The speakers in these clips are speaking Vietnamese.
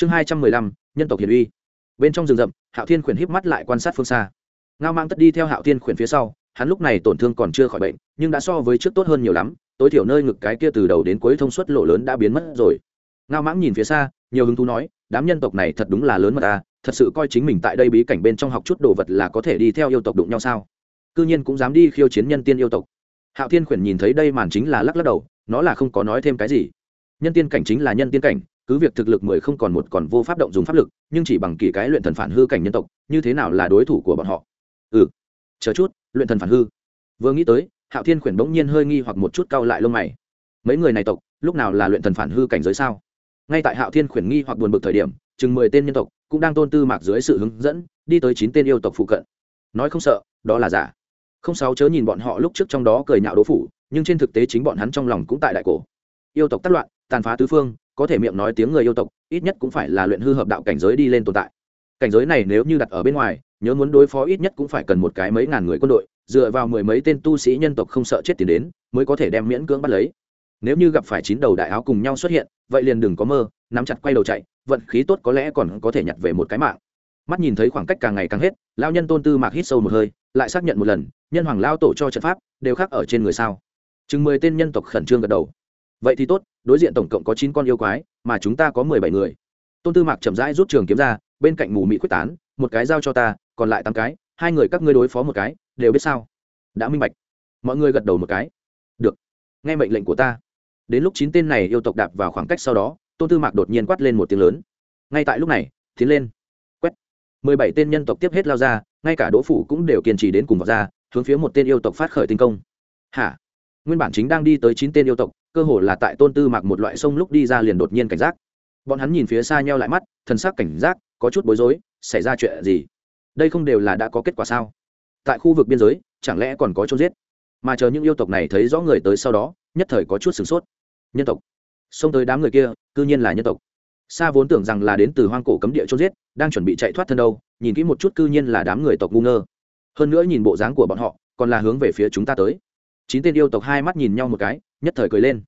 chương hai trăm mười lăm, nhân tộc hiền uy. Bên trong rừng rậm, hạo thiên khuyển híp mắt lại quan sát phương xa. Ngao mang tất đi theo hạo thiên khuyển phía sau, hắn lúc này tổn thương còn chưa khỏi bệnh, nhưng đã so với trước tốt hơn nhiều lắm, tối thiểu nơi ngực cái kia từ đầu đến cuối thông suất lộ lớn đã biến mất rồi. Ngao mãng nhìn phía xa, nhiều hứng thú nói, đám nhân tộc này thật đúng là lớn mà ta thật sự coi chính mình tại đây bí cảnh bên trong học chút đồ vật là có thể đi theo yêu tộc đụng nhau sao? Cư nhiên cũng dám đi khiêu chiến nhân tiên yêu tộc. Hạo thiên khuyển nhìn thấy đây màn chính là lắc lắc đầu, nó là không có nói thêm cái gì. Nhân tiên cảnh chính là nhân tiên cảnh cứ việc thực lực mười không còn một còn vô pháp động dùng pháp lực, nhưng chỉ bằng kỳ cái luyện thần phản hư cảnh nhân tộc, như thế nào là đối thủ của bọn họ? Ừ chờ chút, luyện thần phản hư. Vừa nghĩ tới, hạo thiên khuyển bỗng nhiên hơi nghi hoặc một chút cau lại lông mày. Mấy người này tộc, lúc nào là luyện thần phản hư cảnh giới sao? Ngay tại hạo thiên khuyển nghi hoặc buồn bực thời điểm, chừng mười tên nhân tộc cũng đang tôn tư mạc dưới sự hướng dẫn, đi tới chín tên yêu tộc phụ cận. Nói không sợ, đó là giả. Không sáu chớ nhìn bọn họ lúc trước trong đó cười nhạo đố phủ, nhưng trên thực tế chính bọn hắn trong lòng cũng tại đại cổ. Yêu tộc tác loạn, tàn phá tứ phương có thể miệng nói tiếng người yêu tộc, ít nhất cũng phải là luyện hư hợp đạo cảnh giới đi lên tồn tại. Cảnh giới này nếu như đặt ở bên ngoài, nhớ muốn đối phó ít nhất cũng phải cần một cái mấy ngàn người quân đội, dựa vào mười mấy tên tu sĩ nhân tộc không sợ chết tiền đến, mới có thể đem miễn cưỡng bắt lấy. Nếu như gặp phải chín đầu đại áo cùng nhau xuất hiện, vậy liền đừng có mơ, nắm chặt quay đầu chạy, vận khí tốt có lẽ còn có thể nhặt về một cái mạng. Mắt nhìn thấy khoảng cách càng ngày càng hết lao nhân tôn tư mạc hít sâu một hơi, lại xác nhận một lần, nhân hoàng lao tổ cho trận pháp, đều khác ở trên người sao. Chừng mười tên nhân tộc khẩn trương gật đầu vậy thì tốt, đối diện tổng cộng có chín con yêu quái, mà chúng ta có mười bảy người. Tôn tư mạc chậm rãi rút trường kiếm ra, bên cạnh mù mị quyết tán, một cái giao cho ta, còn lại tám cái, hai người các ngươi đối phó một cái, đều biết sao? Đã minh bạch. Mọi người gật đầu một cái. Được. Nghe mệnh lệnh của ta. Đến lúc chín tên này yêu tộc đạp vào khoảng cách sau đó, tôn tư mạc đột nhiên quát lên một tiếng lớn. Ngay tại lúc này, tiến lên. Quét. Mười bảy tên nhân tộc tiếp hết lao ra, ngay cả đỗ phủ cũng đều kiên trì đến cùng vào ra, hướng phía một tên yêu tộc phát khởi tinh công. Hả? Nguyên bản chính đang đi tới chín tên yêu tộc cơ hồ là tại tôn tư mặc một loại sông lúc đi ra liền đột nhiên cảnh giác. Bọn hắn nhìn phía xa nhau lại mắt, thần sắc cảnh giác, có chút bối rối, xảy ra chuyện gì? Đây không đều là đã có kết quả sao? Tại khu vực biên giới, chẳng lẽ còn có chỗ giết? Mà chờ những yêu tộc này thấy rõ người tới sau đó, nhất thời có chút sửng sốt. Nhân tộc. Xông tới đám người kia, cư nhiên là nhân tộc. Sa vốn tưởng rằng là đến từ hoang cổ cấm địa chỗ giết, đang chuẩn bị chạy thoát thân đâu, nhìn kỹ một chút cư nhiên là đám người tộc ngu ngơ. Hơn nữa nhìn bộ dáng của bọn họ, còn là hướng về phía chúng ta tới. Chín tên yêu tộc hai mắt nhìn nhau một cái, nhất thời cười lên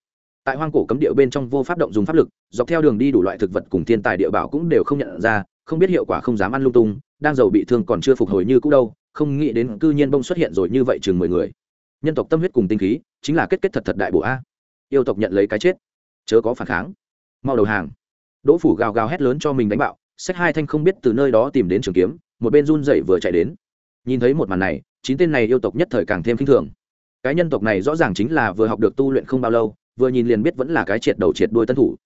tại hoang cổ cấm địa bên trong vô pháp động dùng pháp lực, dọc theo đường đi đủ loại thực vật cùng thiên tài địa bảo cũng đều không nhận ra, không biết hiệu quả không dám ăn lung tung, đang giàu bị thương còn chưa phục hồi như cũ đâu, không nghĩ đến cư nhiên bông xuất hiện rồi như vậy chừng mười người. Nhân tộc tâm huyết cùng tinh khí, chính là kết kết thật thật đại bộ a. Yêu tộc nhận lấy cái chết, chớ có phản kháng. Mau đầu hàng. Đỗ phủ gào gào hét lớn cho mình đánh bạo sách hai thanh không biết từ nơi đó tìm đến trường kiếm, một bên run dậy vừa chạy đến. Nhìn thấy một màn này, chín tên này yêu tộc nhất thời càng thêm k i n h thường. Cái nhân tộc này rõ ràng chính là vừa học được tu luyện không bao lâu vừa nhìn liền biết vẫn là cái triệt đầu triệt đuôi tân thủ.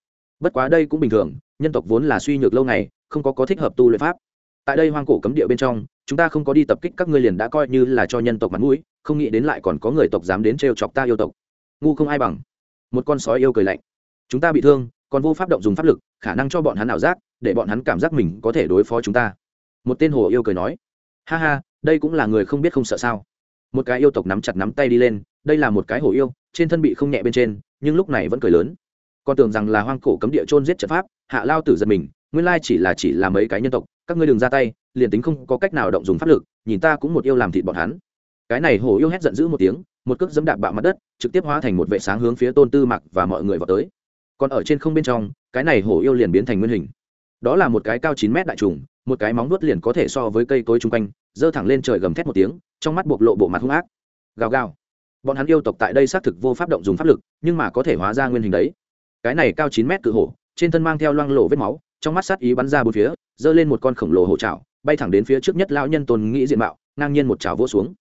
Bất quá đây cũng bình thường, nhân tộc vốn là suy nhược lâu ngày, không có có thích hợp tu luyện pháp. Tại đây hoang cổ cấm địa bên trong, chúng ta không có đi tập kích các ngươi liền đã coi như là cho nhân tộc mặt mũi, không nghĩ đến lại còn có người tộc dám đến trêu chọc ta yêu tộc. Ngu không ai bằng. Một con sói yêu cười lạnh. Chúng ta bị thương, còn vô pháp động dùng pháp lực, khả năng cho bọn hắn ảo giác, để bọn hắn cảm giác mình có thể đối phó chúng ta. Một tên hồ yêu cười nói. Ha ha, đây cũng là người không biết không sợ sao. Một cái yêu tộc nắm chặt nắm tay đi lên đây là một cái hổ yêu, trên thân bị không nhẹ bên trên, nhưng lúc này vẫn cười lớn. Con tưởng rằng là hoang cổ cấm địa trôn giết trận pháp, hạ lao tử giật mình, nguyên lai chỉ là chỉ là mấy cái nhân tộc, các ngươi đừng ra tay, liền tính không có cách nào động dùng pháp lực, nhìn ta cũng một yêu làm thịt bọn hắn. Cái này hổ yêu hét giận dữ một tiếng, một cước dẫm đạp bạo mặt đất, trực tiếp hóa thành một vệ sáng hướng phía tôn tư mặc và mọi người vào tới. Còn ở trên không bên trong, cái này hổ yêu liền biến thành nguyên hình. Đó là một cái cao chín mét đại trùng, một cái móng nuốt liền có thể so với cây cối chung quanh, giơ thẳng lên trời gầm thét một tiếng, trong mắt bộc lộ bộ mặt hung ác. Gào gào bọn hắn yêu tộc tại đây xác thực vô pháp động dùng pháp lực, nhưng mà có thể hóa ra nguyên hình đấy. Cái này cao chín mét cự hổ, trên thân mang theo loang lộ vết máu, trong mắt sát ý bắn ra bốn phía, giơ lên một con khổng lồ hổ trào bay thẳng đến phía trước nhất lão nhân tôn nghĩ diện mạo, ngang nhiên một trào vỗ xuống.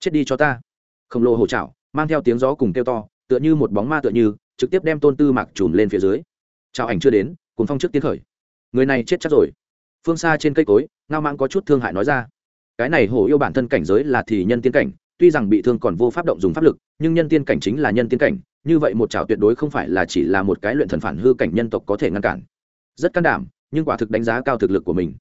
Chết đi cho ta. Khổng lồ hổ trào mang theo tiếng gió cùng kêu to, tựa như một bóng ma tựa như, trực tiếp đem tôn tư mạc trùm lên phía dưới. Trào ảnh chưa đến cuốn phong trước tiến khởi. Người này chết chắc rồi. Phương xa trên cây cối, ngao mang có chút thương hại nói ra. Cái này hổ yêu bản thân cảnh giới là thì nhân tiên cảnh tuy rằng bị thương còn vô pháp động dùng pháp lực, nhưng nhân tiên cảnh chính là nhân tiên cảnh, như vậy một chảo tuyệt đối không phải là chỉ là một cái luyện thần phản hư cảnh nhân tộc có thể ngăn cản. Rất can đảm, nhưng quả thực đánh giá cao thực lực của mình.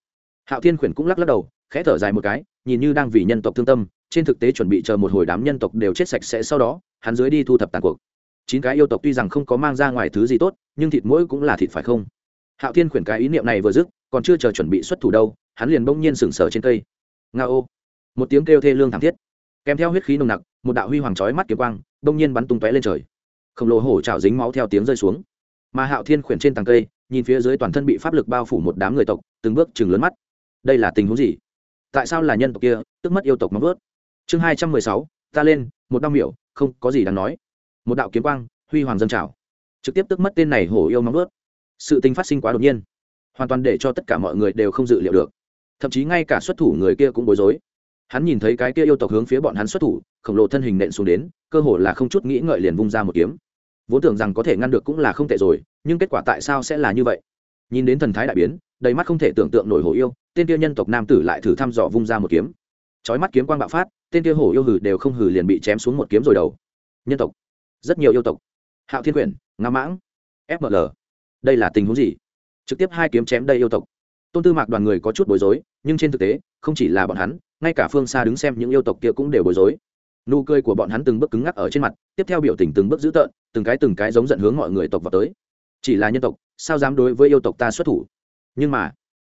Hạo thiên khuyển cũng lắc lắc đầu, khẽ thở dài một cái, nhìn như đang vì nhân tộc thương tâm, trên thực tế chuẩn bị chờ một hồi đám nhân tộc đều chết sạch sẽ sau đó, hắn dưới đi thu thập tàn cuộc. Chín cái yêu tộc tuy rằng không có mang ra ngoài thứ gì tốt, nhưng thịt mỗi cũng là thịt phải không? Hạo thiên khuyển cái ý niệm này vừa dứt, còn chưa chờ chuẩn bị xuất thủ đâu, hắn liền bỗng nhiên sừng sờ trên cây. Nga ô một tiếng kêu thê lương thảm thiết kèm theo huyết khí nồng nặc, một đạo huy hoàng chói mắt kiếm quang đông nhiên bắn tung tóe lên trời. Khổng lồ hổ trào dính máu theo tiếng rơi xuống. Mà hạo thiên khuyển trên tàng cây, nhìn phía dưới toàn thân bị pháp lực bao phủ một đám người tộc, từng bước chừng lớn mắt. Đây là tình huống gì? Tại sao là nhân tộc kia, tức mất yêu tộc móng vớt chương hai trăm mười sáu, ta lên, một đau miểu, không có gì đáng nói. Một đạo kiếm quang, huy hoàng dân trào. Trực tiếp tức mất tên này hổ yêu móng vớt sự tình phát sinh quá đột nhiên. Hoàn toàn để cho tất cả mọi người đều không dự liệu được. Thậm chí ngay cả xuất thủ người kia cũng bối rối hắn nhìn thấy cái kia yêu tộc hướng phía bọn hắn xuất thủ, khổng lồ thân hình nện xuống đến, cơ hồ là không chút nghĩ ngợi liền vung ra một kiếm. Vốn tưởng rằng có thể ngăn được cũng là không tệ rồi, nhưng kết quả tại sao sẽ là như vậy? Nhìn đến thần thái đại biến, đầy mắt không thể tưởng tượng nổi hổ yêu, tên kia nhân tộc nam tử lại thử thăm dò vung ra một kiếm. Chói mắt kiếm quang bạo phát, tên kia hổ yêu hử đều không hử liền bị chém xuống một kiếm rồi đầu. Nhân tộc. Rất nhiều yêu tộc. Hạo thiên quyển nga mãng fml đây là tình huống gì? Trực tiếp hai kiếm chém đây yêu tộc. Tôn tư mạc đoàn người có chút bối rối, nhưng trên thực tế, không chỉ là bọn hắn ngay cả phương xa đứng xem những yêu tộc kia cũng đều bối rối. Nụ cười của bọn hắn từng bước cứng ngắc ở trên mặt, tiếp theo biểu tình từng bước dữ tợn, từng cái từng cái giống giận hướng mọi người tộc vào tới. Chỉ là nhân tộc, sao dám đối với yêu tộc ta xuất thủ? Nhưng mà,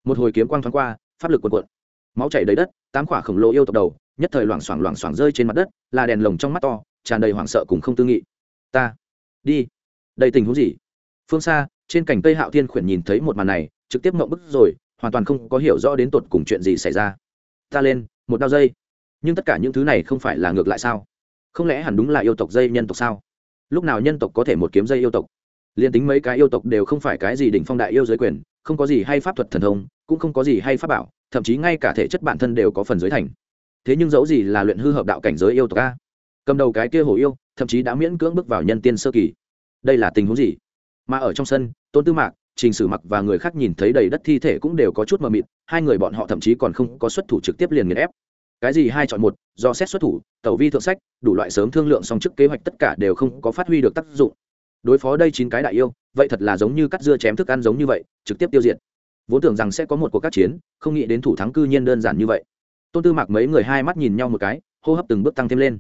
một hồi kiếm quang thoáng qua, pháp lực quần quận máu chảy đầy đất, tám quả khổng lồ yêu tộc đầu, nhất thời loảng xoảng loảng xoảng rơi trên mặt đất, là đèn lồng trong mắt to, tràn đầy hoảng sợ cùng không tư nghị. Ta, đi. Đây tình huống gì? Phương xa, trên cảnh tây hạo thiên khuyển nhìn thấy một màn này, trực tiếp mộng bức rồi, hoàn toàn không có hiểu rõ đến tột cùng chuyện gì xảy ra ta lên, một đao dây. Nhưng tất cả những thứ này không phải là ngược lại sao? Không lẽ hẳn đúng là yêu tộc dây nhân tộc sao? Lúc nào nhân tộc có thể một kiếm dây yêu tộc? Liền tính mấy cái yêu tộc đều không phải cái gì đỉnh phong đại yêu giới quyền, không có gì hay pháp thuật thần thông, cũng không có gì hay pháp bảo, thậm chí ngay cả thể chất bản thân đều có phần giới thành. Thế nhưng dẫu gì là luyện hư hợp đạo cảnh giới yêu tộc a? Cầm đầu cái kia hồ yêu, thậm chí đã miễn cưỡng bước vào nhân tiên sơ kỳ. Đây là tình huống gì? Mà ở trong sân, tôn tư mạc trình sử mặc và người khác nhìn thấy đầy đất thi thể cũng đều có chút mờ mịt, hai người bọn họ thậm chí còn không có xuất thủ trực tiếp liền nghiền ép. Cái gì hai chọn một, do xét xuất thủ, tẩu vi thượng sách, đủ loại sớm thương lượng xong trước kế hoạch tất cả đều không có phát huy được tác dụng. Đối phó đây chín cái đại yêu, vậy thật là giống như cắt dưa chém thức ăn giống như vậy, trực tiếp tiêu diệt. Vốn tưởng rằng sẽ có một cuộc các chiến, không nghĩ đến thủ thắng cư nhiên đơn giản như vậy. Tôn tư mạc mấy người hai mắt nhìn nhau một cái, hô hấp từng bước tăng thêm lên.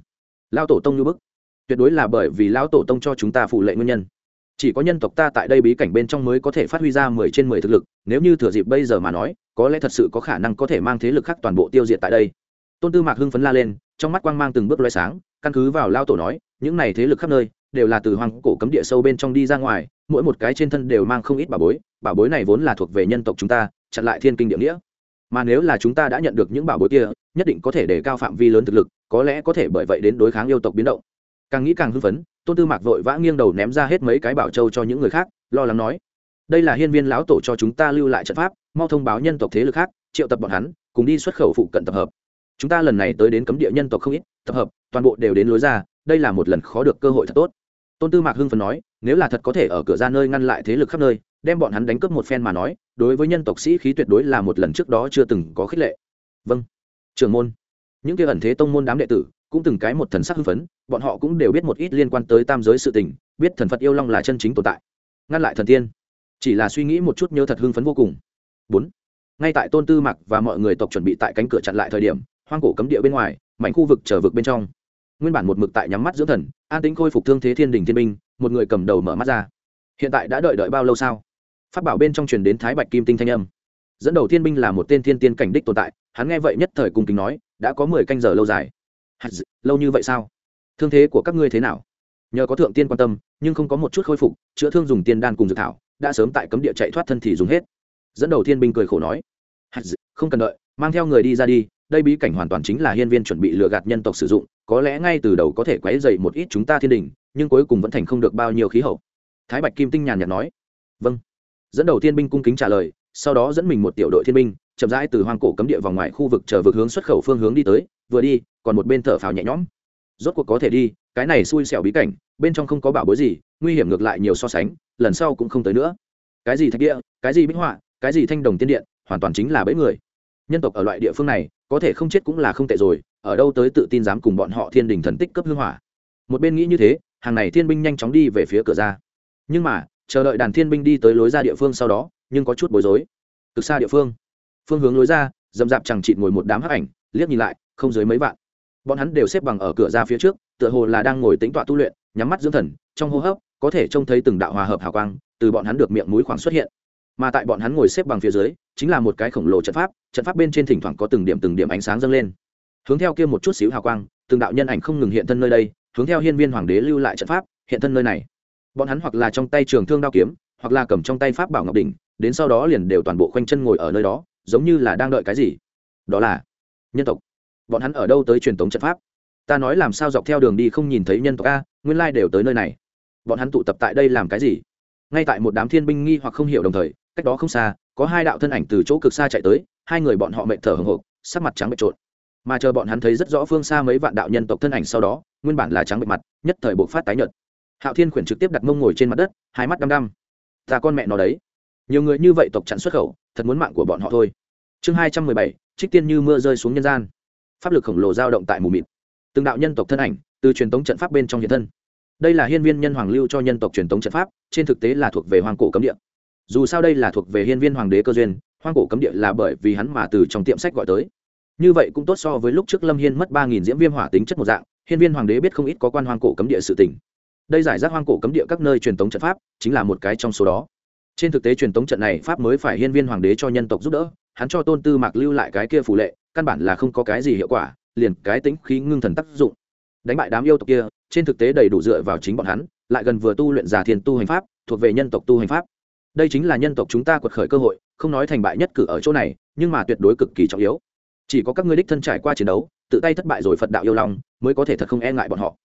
Lao tổ tông như bức. Tuyệt đối là bởi vì lão tổ tông cho chúng ta phụ lệ nguyên nhân chỉ có nhân tộc ta tại đây bí cảnh bên trong mới có thể phát huy ra mười trên mười thực lực, nếu như thừa dịp bây giờ mà nói, có lẽ thật sự có khả năng có thể mang thế lực khác toàn bộ tiêu diệt tại đây. Tôn tư mạc hưng phấn la lên, trong mắt quang mang từng bước loay sáng, căn cứ vào lao tổ nói, những này thế lực khắp nơi, đều là từ hoàng cổ cấm địa sâu bên trong đi ra ngoài, mỗi một cái trên thân đều mang không ít bảo bối bảo bối này vốn là thuộc về nhân tộc chúng ta, chặn lại thiên kinh địa nghĩa. Mà nếu là chúng ta đã nhận được những bảo bối kia, nhất định có thể để cao phạm vi lớn thực lực, có lẽ có thể bởi vậy đến đối kháng yêu tộc biến động càng nghĩ càng hưng phấn, tôn tư mạc vội vã nghiêng đầu ném ra hết mấy cái bảo châu cho những người khác, lo lắng nói, đây là hiên viên lão tổ cho chúng ta lưu lại trận pháp, mau thông báo nhân tộc thế lực khác, triệu tập bọn hắn, cùng đi xuất khẩu phụ cận tập hợp. Chúng ta lần này tới đến cấm địa nhân tộc không ít, tập hợp, toàn bộ đều đến lối ra, đây là một lần khó được cơ hội thật tốt. Tôn tư mạc hưng phần nói, nếu là thật có thể ở cửa ra nơi ngăn lại thế lực khắp nơi, đem bọn hắn đánh cướp một phen mà nói, đối với nhân tộc sĩ khí tuyệt đối là một lần trước đó chưa từng có khích lệ. Vâng trưởng môn. Những kia ẩn thế tông môn đám đệ tử cũng từng cái một thần sắc hưng phấn, bọn họ cũng đều biết một ít liên quan tới tam giới sự tình, biết thần phật yêu long là chân chính tồn tại. Ngăn lại thần tiên, chỉ là suy nghĩ một chút nhớ thật hưng phấn vô cùng. Bốn, ngay tại tôn tư mặc và mọi người tộc chuẩn bị tại cánh cửa chặn lại thời điểm, hoang cổ cấm địa bên ngoài, mảnh khu vực trở vực bên trong. Nguyên bản một mực tại nhắm mắt dưỡng thần, an tính khôi phục thương thế thiên đình thiên minh một người cầm đầu mở mắt ra. Hiện tại đã đợi đợi bao lâu sao? Phát bảo bên trong truyền đến thái bạch kim tinh thanh âm. Dẫn đầu thiên binh là một tên thiên tiên cảnh đích tồn tại, hắn nghe vậy nhất thời cung kính nói, đã có mười canh giờ lâu dài lâu như vậy sao? Thương thế của các ngươi thế nào? Nhờ có thượng tiên quan tâm, nhưng không có một chút khôi phục, chữa thương dùng tiên đan cùng dược thảo, đã sớm tại cấm địa chạy thoát thân thì dùng hết. Dẫn đầu thiên binh cười khổ nói không cần đợi, mang theo người đi ra đi, đây bí cảnh hoàn toàn chính là hiên viên chuẩn bị lừa gạt nhân tộc sử dụng, có lẽ ngay từ đầu có thể quấy dậy một ít chúng ta thiên đình, nhưng cuối cùng vẫn thành không được bao nhiêu khí hậu. Thái bạch kim tinh nhàn nhạt nói vâng. Dẫn đầu thiên binh cung kính trả lời, sau đó dẫn mình một tiểu đội thiên binh, chậm rãi từ hoang cổ cấm địa vòng ngoài khu vực chờ vực hướng xuất khẩu phương hướng đi tới vừa đi, còn một bên thở phào nhẹ nhõm. Rốt cuộc có thể đi, cái này xui xẻo bí cảnh, bên trong không có bảo bối gì, nguy hiểm ngược lại nhiều so sánh, lần sau cũng không tới nữa. Cái gì thạch địa, cái gì bích họa, cái gì thanh đồng tiên điện, hoàn toàn chính là bẫy người. Nhân tộc ở loại địa phương này, có thể không chết cũng là không tệ rồi, ở đâu tới tự tin dám cùng bọn họ thiên đình thần tích cấp hương hỏa. Một bên nghĩ như thế, hàng này thiên binh nhanh chóng đi về phía cửa ra. Nhưng mà, chờ đợi đàn thiên binh đi tới lối ra địa phương sau đó, nhưng có chút bối rối. Cực xa địa phương. Phương hướng lối ra, dầm dạp chẳng chịt ngồi một đám hắc ảnh, liếc nhìn lại không dưới mấy vạn. Bọn hắn đều xếp bằng ở cửa ra phía trước, tựa hồ là đang ngồi tính tọa tu luyện, nhắm mắt dưỡng thần, trong hô hấp, có thể trông thấy từng đạo hòa hợp hào quang, từ bọn hắn được miệng mũi khoảng xuất hiện. Mà tại bọn hắn ngồi xếp bằng phía dưới, chính là một cái khổng lồ trận pháp trận pháp bên trên thỉnh thoảng có từng điểm từng điểm ánh sáng dâng lên. Hướng theo kia một chút xíu hào quang, từng đạo nhân ảnh không ngừng hiện thân nơi đây, hướng theo hiên viên hoàng đế lưu lại trận pháp, hiện thân nơi này. Bọn hắn hoặc là trong tay trường thương đao kiếm, hoặc là cầm trong tay pháp bảo ngọc đỉnh, đến sau đó liền đều toàn bộ khoanh chân ngồi ở nơi đó, giống như là đang đợi cái gì. Đó là nhân tộc bọn hắn ở đâu tới truyền thống trận pháp? Ta nói làm sao dọc theo đường đi không nhìn thấy nhân tộc a, nguyên lai đều tới nơi này. Bọn hắn tụ tập tại đây làm cái gì? Ngay tại một đám thiên binh nghi hoặc không hiểu đồng thời, cách đó không xa, có hai đạo thân ảnh từ chỗ cực xa chạy tới, hai người bọn họ mệt thở hồng hộc, sắc mặt trắng bệch trộn. Mà chờ bọn hắn thấy rất rõ phương xa mấy vạn đạo nhân tộc thân ảnh sau đó, nguyên bản là trắng bệch mặt, nhất thời bộ phát tái nhợt. Hạo thiên khuyển trực tiếp đặt mông ngồi trên mặt đất, hai mắt đăm đăm. Ta con mẹ nó đấy. Nhiều người như vậy tộc chặn xuất khẩu, thật muốn mạng của bọn họ thôi. Chương hai trăm mười bảy, trích tiên như mưa rơi xuống nhân gian pháp lực khổng lồ dao động tại mù mịt. Từng đạo nhân tộc thân ảnh từ truyền thống trận pháp bên trong hiện thân. Đây là hiên viên nhân hoàng lưu cho nhân tộc truyền thống trận pháp, trên thực tế là thuộc về hoàng cổ cấm địa. Dù sao đây là thuộc về hiên viên hoàng đế cơ duyên, hoang cổ cấm địa là bởi vì hắn mà từ trong tiệm sách gọi tới. Như vậy cũng tốt so với lúc trước lâm hiên mất ba nghìn diễm viêm hỏa tính chất một dạng, hiên viên hoàng đế biết không ít có quan hoang cổ cấm địa sự tỉnh đây giải rác hoang cổ cấm địa các nơi truyền thống trận pháp, chính là một cái trong số đó. Trên thực tế truyền thống trận này pháp mới phải hiên viên hoàng đế cho nhân tộc giúp đỡ, hắn cho tôn tư mạc lưu lại cái kia phù lệ căn bản là không có cái gì hiệu quả, liền cái tính khí ngưng thần tác dụng. Đánh bại đám yêu tộc kia, trên thực tế đầy đủ dựa vào chính bọn hắn, lại gần vừa tu luyện giả thiền tu hành pháp, thuộc về nhân tộc tu hành pháp. Đây chính là nhân tộc chúng ta quật khởi cơ hội, không nói thành bại nhất cử ở chỗ này, nhưng mà tuyệt đối cực kỳ trọng yếu. Chỉ có các ngươi đích thân trải qua chiến đấu, tự tay thất bại rồi phật đạo yêu lòng mới có thể thật không e ngại bọn họ.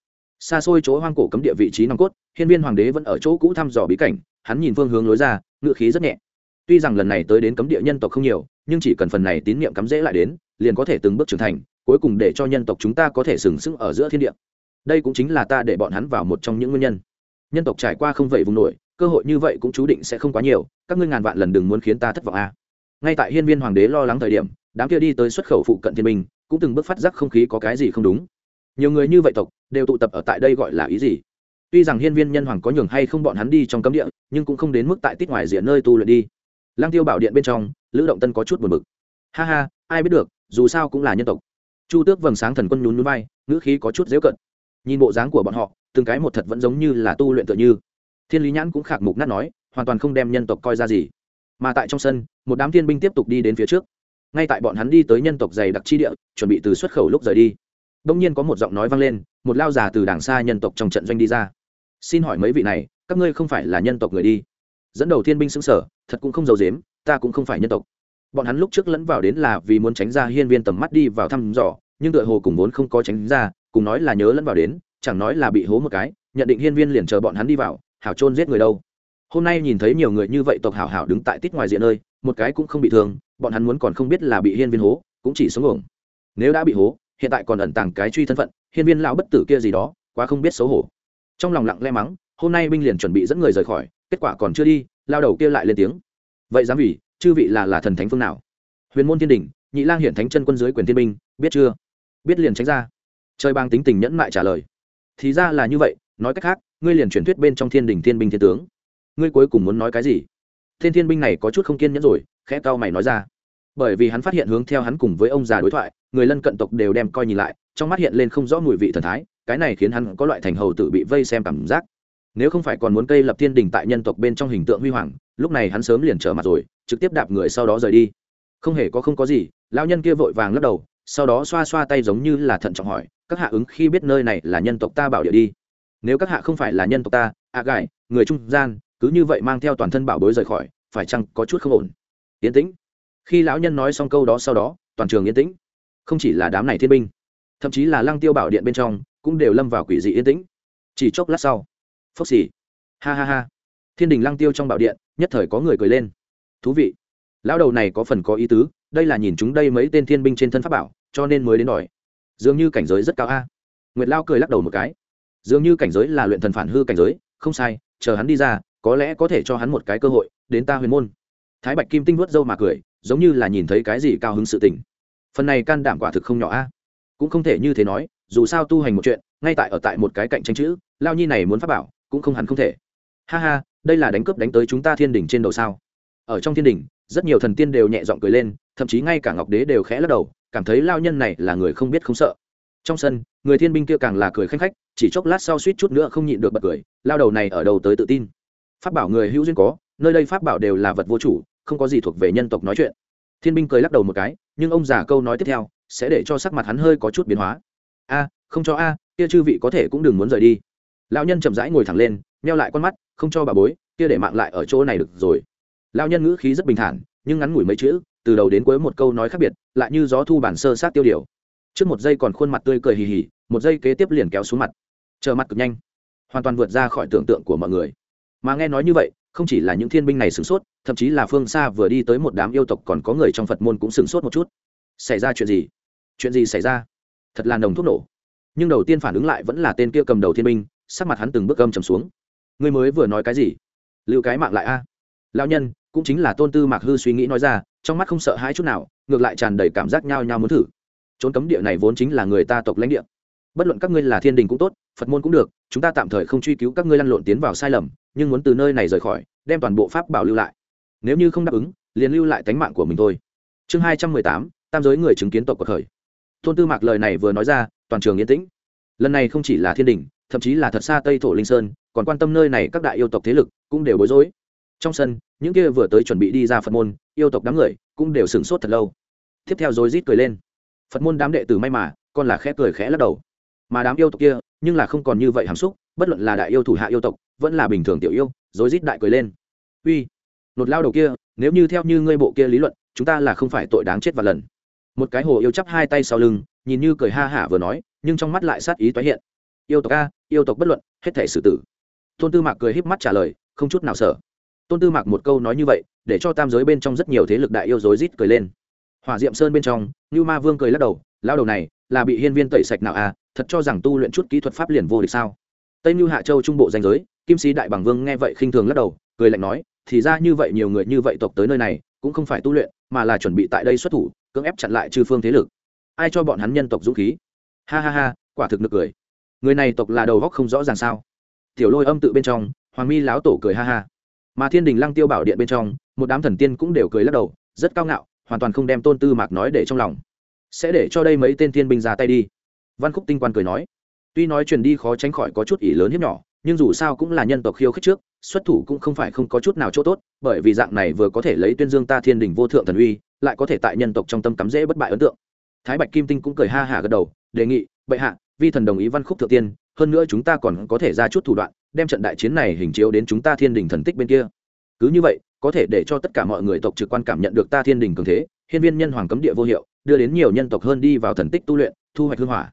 Xa xôi chỗ hoang cổ cấm địa vị trí nòng cốt, hiên viên hoàng đế vẫn ở chỗ cũ thăm dò bí cảnh, hắn nhìn phương hướng lối ra ngựa khí rất nhẹ. Tuy rằng lần này tới đến cấm địa nhân tộc không nhiều, nhưng chỉ cần phần này tín nhiệm cắm dễ lại đến liền có thể từng bước trưởng thành, cuối cùng để cho nhân tộc chúng ta có thể sừng sững ở giữa thiên địa. Đây cũng chính là ta để bọn hắn vào một trong những nguyên nhân. Nhân tộc trải qua không vậy vùng nổi, cơ hội như vậy cũng chú định sẽ không quá nhiều, các ngươi ngàn vạn lần đừng muốn khiến ta thất vọng a. Ngay tại hiên viên hoàng đế lo lắng thời điểm, đám kia đi tới xuất khẩu phụ cận thiên minh, cũng từng bước phát giác không khí có cái gì không đúng. Nhiều người như vậy tộc, đều tụ tập ở tại đây gọi là ý gì? Tuy rằng hiên viên nhân hoàng có nhường hay không bọn hắn đi trong cấm địa, nhưng cũng không đến mức tại tít ngoài diện nơi tu luyện đi. Lang tiêu bảo điện bên trong, lữ động tân có chút buồn bực. Ha ha ai biết được, dù sao cũng là nhân tộc. Chu tước vầng sáng thần quân nhún núi bay ngữ khí có chút dễu cận. Nhìn bộ dáng của bọn họ, từng cái một thật vẫn giống như là tu luyện tựa như. Thiên lý nhãn cũng khạc mục nát nói, hoàn toàn không đem nhân tộc coi ra gì. Mà tại trong sân, một đám thiên binh tiếp tục đi đến phía trước. Ngay tại bọn hắn đi tới nhân tộc dày đặc chi địa, chuẩn bị từ xuất khẩu lúc rời đi. Đông nhiên có một giọng nói vang lên, một lao già từ đảng xa nhân tộc trong trận doanh đi ra. Xin hỏi mấy vị này, các ngươi không phải là nhân tộc người đi? Dẫn đầu thiên binh xứng sở thật cũng không giàu dếm ta cũng không phải nhân tộc bọn hắn lúc trước lẫn vào đến là vì muốn tránh ra hiên viên tầm mắt đi vào thăm dò, nhưng tựa hồ cùng vốn không có tránh ra, cùng nói là nhớ lẫn vào đến, chẳng nói là bị hố một cái, nhận định hiên viên liền chờ bọn hắn đi vào, hảo trôn giết người đâu. Hôm nay nhìn thấy nhiều người như vậy tộc hảo hảo đứng tại tít ngoài diện nơi, một cái cũng không bị thương, bọn hắn muốn còn không biết là bị hiên viên hố, cũng chỉ sống ổng nếu đã bị hố, hiện tại còn ẩn tàng cái truy thân phận, hiên viên lão bất tử kia gì đó, quá không biết xấu hổ. Trong lòng lặng lẽ mắng, hôm nay binh liền chuẩn bị dẫn người rời khỏi, kết quả còn chưa đi, lao đầu kia lại lên tiếng. Vậy dám vì chư vị là là thần thánh phương nào? Huyền môn thiên đình nhị lang hiển thánh chân quân dưới quyền thiên binh, biết chưa? Biết liền tránh ra. Trời bang tính tình nhẫn mại trả lời. Thì ra là như vậy, nói cách khác, ngươi liền truyền thuyết bên trong thiên đình thiên binh thiên tướng. Ngươi cuối cùng muốn nói cái gì? Thiên thiên binh này có chút không kiên nhẫn rồi, khẽ cao mày nói ra. Bởi vì hắn phát hiện hướng theo hắn cùng với ông già đối thoại, người lân cận tộc đều đem coi nhìn lại, trong mắt hiện lên không rõ mùi vị thần thái, cái này khiến hắn có loại thành hầu tự bị vây xem cảm giác nếu không phải còn muốn cây lập thiên đình tại nhân tộc bên trong hình tượng huy hoàng, lúc này hắn sớm liền trở mặt rồi, trực tiếp đạp người sau đó rời đi. Không hề có không có gì, lão nhân kia vội vàng lắc đầu, sau đó xoa xoa tay giống như là thận trọng hỏi, các hạ ứng khi biết nơi này là nhân tộc ta bảo địa đi? Nếu các hạ không phải là nhân tộc ta, ạ à gài người trung gian, cứ như vậy mang theo toàn thân bảo bối rời khỏi, phải chăng có chút không ổn? Yên tĩnh. Khi lão nhân nói xong câu đó sau đó, toàn trường yên tĩnh. Không chỉ là đám này thiên binh, thậm chí là lăng tiêu bảo điện bên trong, cũng đều lâm vào quỷ dị yên tĩnh. Chỉ chốc lát sau phốc xì. Ha ha ha. Thiên đình lăng tiêu trong bảo điện, nhất thời có người cười lên. Thú vị. Lão đầu này có phần có ý tứ, đây là nhìn chúng đây mấy tên thiên binh trên thân pháp bảo, cho nên mới đến đòi. Dường như cảnh giới rất cao a. Nguyệt lao cười lắc đầu một cái. Dường như cảnh giới là luyện thần phản hư cảnh giới, không sai, chờ hắn đi ra, có lẽ có thể cho hắn một cái cơ hội, đến ta huyền môn. Thái bạch kim tinh vuốt râu mà cười, giống như là nhìn thấy cái gì cao hứng sự tình. Phần này can đảm quả thực không nhỏ a. Cũng không thể như thế nói, dù sao tu hành một chuyện, ngay tại ở tại một cái cạnh tranh chữ, lao nhi này muốn pháp bảo cũng không hẳn không thể. Ha ha, đây là đánh cướp đánh tới chúng ta thiên đình trên đầu sao? Ở trong thiên đình rất nhiều thần tiên đều nhẹ giọng cười lên, thậm chí ngay cả ngọc đế đều khẽ lắc đầu, cảm thấy lao nhân này là người không biết không sợ. Trong sân, người thiên binh kia càng là cười khanh khách, chỉ chốc lát sau suýt chút nữa không nhịn được bật cười, lao đầu này ở đầu tới tự tin. Pháp bảo người hữu duyên có, nơi đây pháp bảo đều là vật vô chủ, không có gì thuộc về nhân tộc nói chuyện. Thiên binh cười lắc đầu một cái, nhưng ông già câu nói tiếp theo, sẽ để cho sắc mặt hắn hơi có chút biến hóa. A, không cho a, kia chư vị có thể cũng đừng muốn rời đi lão nhân chậm rãi ngồi thẳng lên neo lại con mắt, không cho bà bối, kia để mạng lại ở chỗ này được rồi. Lão nhân ngữ khí rất bình thản, nhưng ngắn ngủi mấy chữ, từ đầu đến cuối một câu nói khác biệt, lại như gió thu bản sơ sát tiêu điều. Trước một giây còn khuôn mặt tươi cười hì hì, một giây kế tiếp liền kéo xuống mặt. Chờ mặt cực nhanh, hoàn toàn vượt ra khỏi tưởng tượng của mọi người. Mà nghe nói như vậy, không chỉ là những thiên binh này sửng sốt, thậm chí là phương xa vừa đi tới một đám yêu tộc còn có người trong phật môn cũng sửng sốt một chút. Xảy ra chuyện gì? Chuyện gì xảy ra? Thật là nồng thuốc nổ. Nhưng đầu tiên phản ứng lại vẫn là tên kia cầm đầu thiên binh sắc mặt hắn từng bước âm trầm xuống. Ngươi mới vừa nói cái gì? Lưu cái mạng lại a. À? lão nhân, cũng chính là tôn tư mạc hư suy nghĩ nói ra, trong mắt không sợ hãi chút nào, ngược lại tràn đầy cảm giác nhao nhao muốn thử. Trốn cấm địa này vốn chính là người ta tộc lãnh địa. Bất luận các ngươi là thiên đình cũng tốt, phật môn cũng được, chúng ta tạm thời không truy cứu các ngươi lăn lộn tiến vào sai lầm, nhưng muốn từ nơi này rời khỏi, đem toàn bộ pháp bảo lưu lại. Nếu như không đáp ứng, liền lưu lại tánh mạng của mình thôi. Chương hai trăm mười tám, tam giới người chứng kiến tộc cuộc khởi. Tôn tư mạc lời này vừa nói ra, toàn trường yên tĩnh. Lần này không chỉ là thiên đình thậm chí là thật xa tây thổ linh sơn, còn quan tâm nơi này các đại yêu tộc thế lực cũng đều bối rối. Trong sân, những kia vừa tới chuẩn bị đi ra phật môn, yêu tộc đám người cũng đều sửng sốt thật lâu. Tiếp theo rồi rít cười lên. Phật môn đám đệ tử may mà còn là khẽ cười khẽ lắc đầu. Mà đám yêu tộc kia, nhưng là không còn như vậy hàm xúc, bất luận là đại yêu thủ hạ yêu tộc, vẫn là bình thường tiểu yêu, rối rít đại cười lên. Uy, nột lao đầu kia, nếu như theo như ngươi bộ kia lý luận, chúng ta là không phải tội đáng chết và lần. Một cái hồ yêu chắp hai tay sau lưng, nhìn như cười ha hả vừa nói, nhưng trong mắt lại sát ý tái hiện yêu tộc a, yêu tộc bất luận, hết thể xử tử. Tôn tư mạc cười híp mắt trả lời, không chút nào sợ. Tôn tư mạc một câu nói như vậy, để cho tam giới bên trong rất nhiều thế lực đại yêu rối rít cười lên. Hỏa diệm sơn bên trong như ma vương cười lắc đầu lao đầu này, là bị hiên viên tẩy sạch nào à thật cho rằng tu luyện chút kỹ thuật pháp liền vô địch sao? Tây như hạ châu trung bộ danh giới, kim sĩ đại bằng vương nghe vậy khinh thường lắc đầu, cười lạnh nói, thì ra như vậy nhiều người như vậy tộc tới nơi này, cũng không phải tu luyện, mà là chuẩn bị tại đây xuất thủ, cưỡng ép chặn lại trừ phương thế lực. Ai cho bọn hắn nhân tộc dũng khí? Ha ha ha, quả thực nực cười người này tộc là đầu góc không rõ ràng sao. Tiểu lôi âm tự bên trong, hoàng mi láo tổ cười ha ha. Mà thiên đình lăng tiêu bảo điện bên trong, một đám thần tiên cũng đều cười lắc đầu, rất cao ngạo, hoàn toàn không đem tôn tư mạc nói để trong lòng. Sẽ để cho đây mấy tên thiên binh ra tay đi. Văn khúc tinh quan cười nói. Tuy nói truyền đi khó tránh khỏi có chút ỷ lớn hiếp nhỏ, nhưng dù sao cũng là nhân tộc khiêu khích trước, xuất thủ cũng không phải không có chút nào chỗ tốt, bởi vì dạng này vừa có thể lấy tuyên dương ta thiên đình vô thượng thần uy, lại có thể tại nhân tộc trong tâm cắm dễ bất bại ấn tượng thái bạch kim tinh cũng cười ha hả gật đầu, đề nghị, bệ hạ, vi thần đồng ý văn khúc thượng tiên, hơn nữa chúng ta còn có thể ra chút thủ đoạn, đem trận đại chiến này hình chiếu đến chúng ta thiên đình thần tích bên kia. Cứ như vậy, có thể để cho tất cả mọi người tộc trực quan cảm nhận được ta thiên đình cường thế, hiên viên nhân hoàng cấm địa vô hiệu, đưa đến nhiều nhân tộc hơn đi vào thần tích tu luyện, thu hoạch hương hỏa.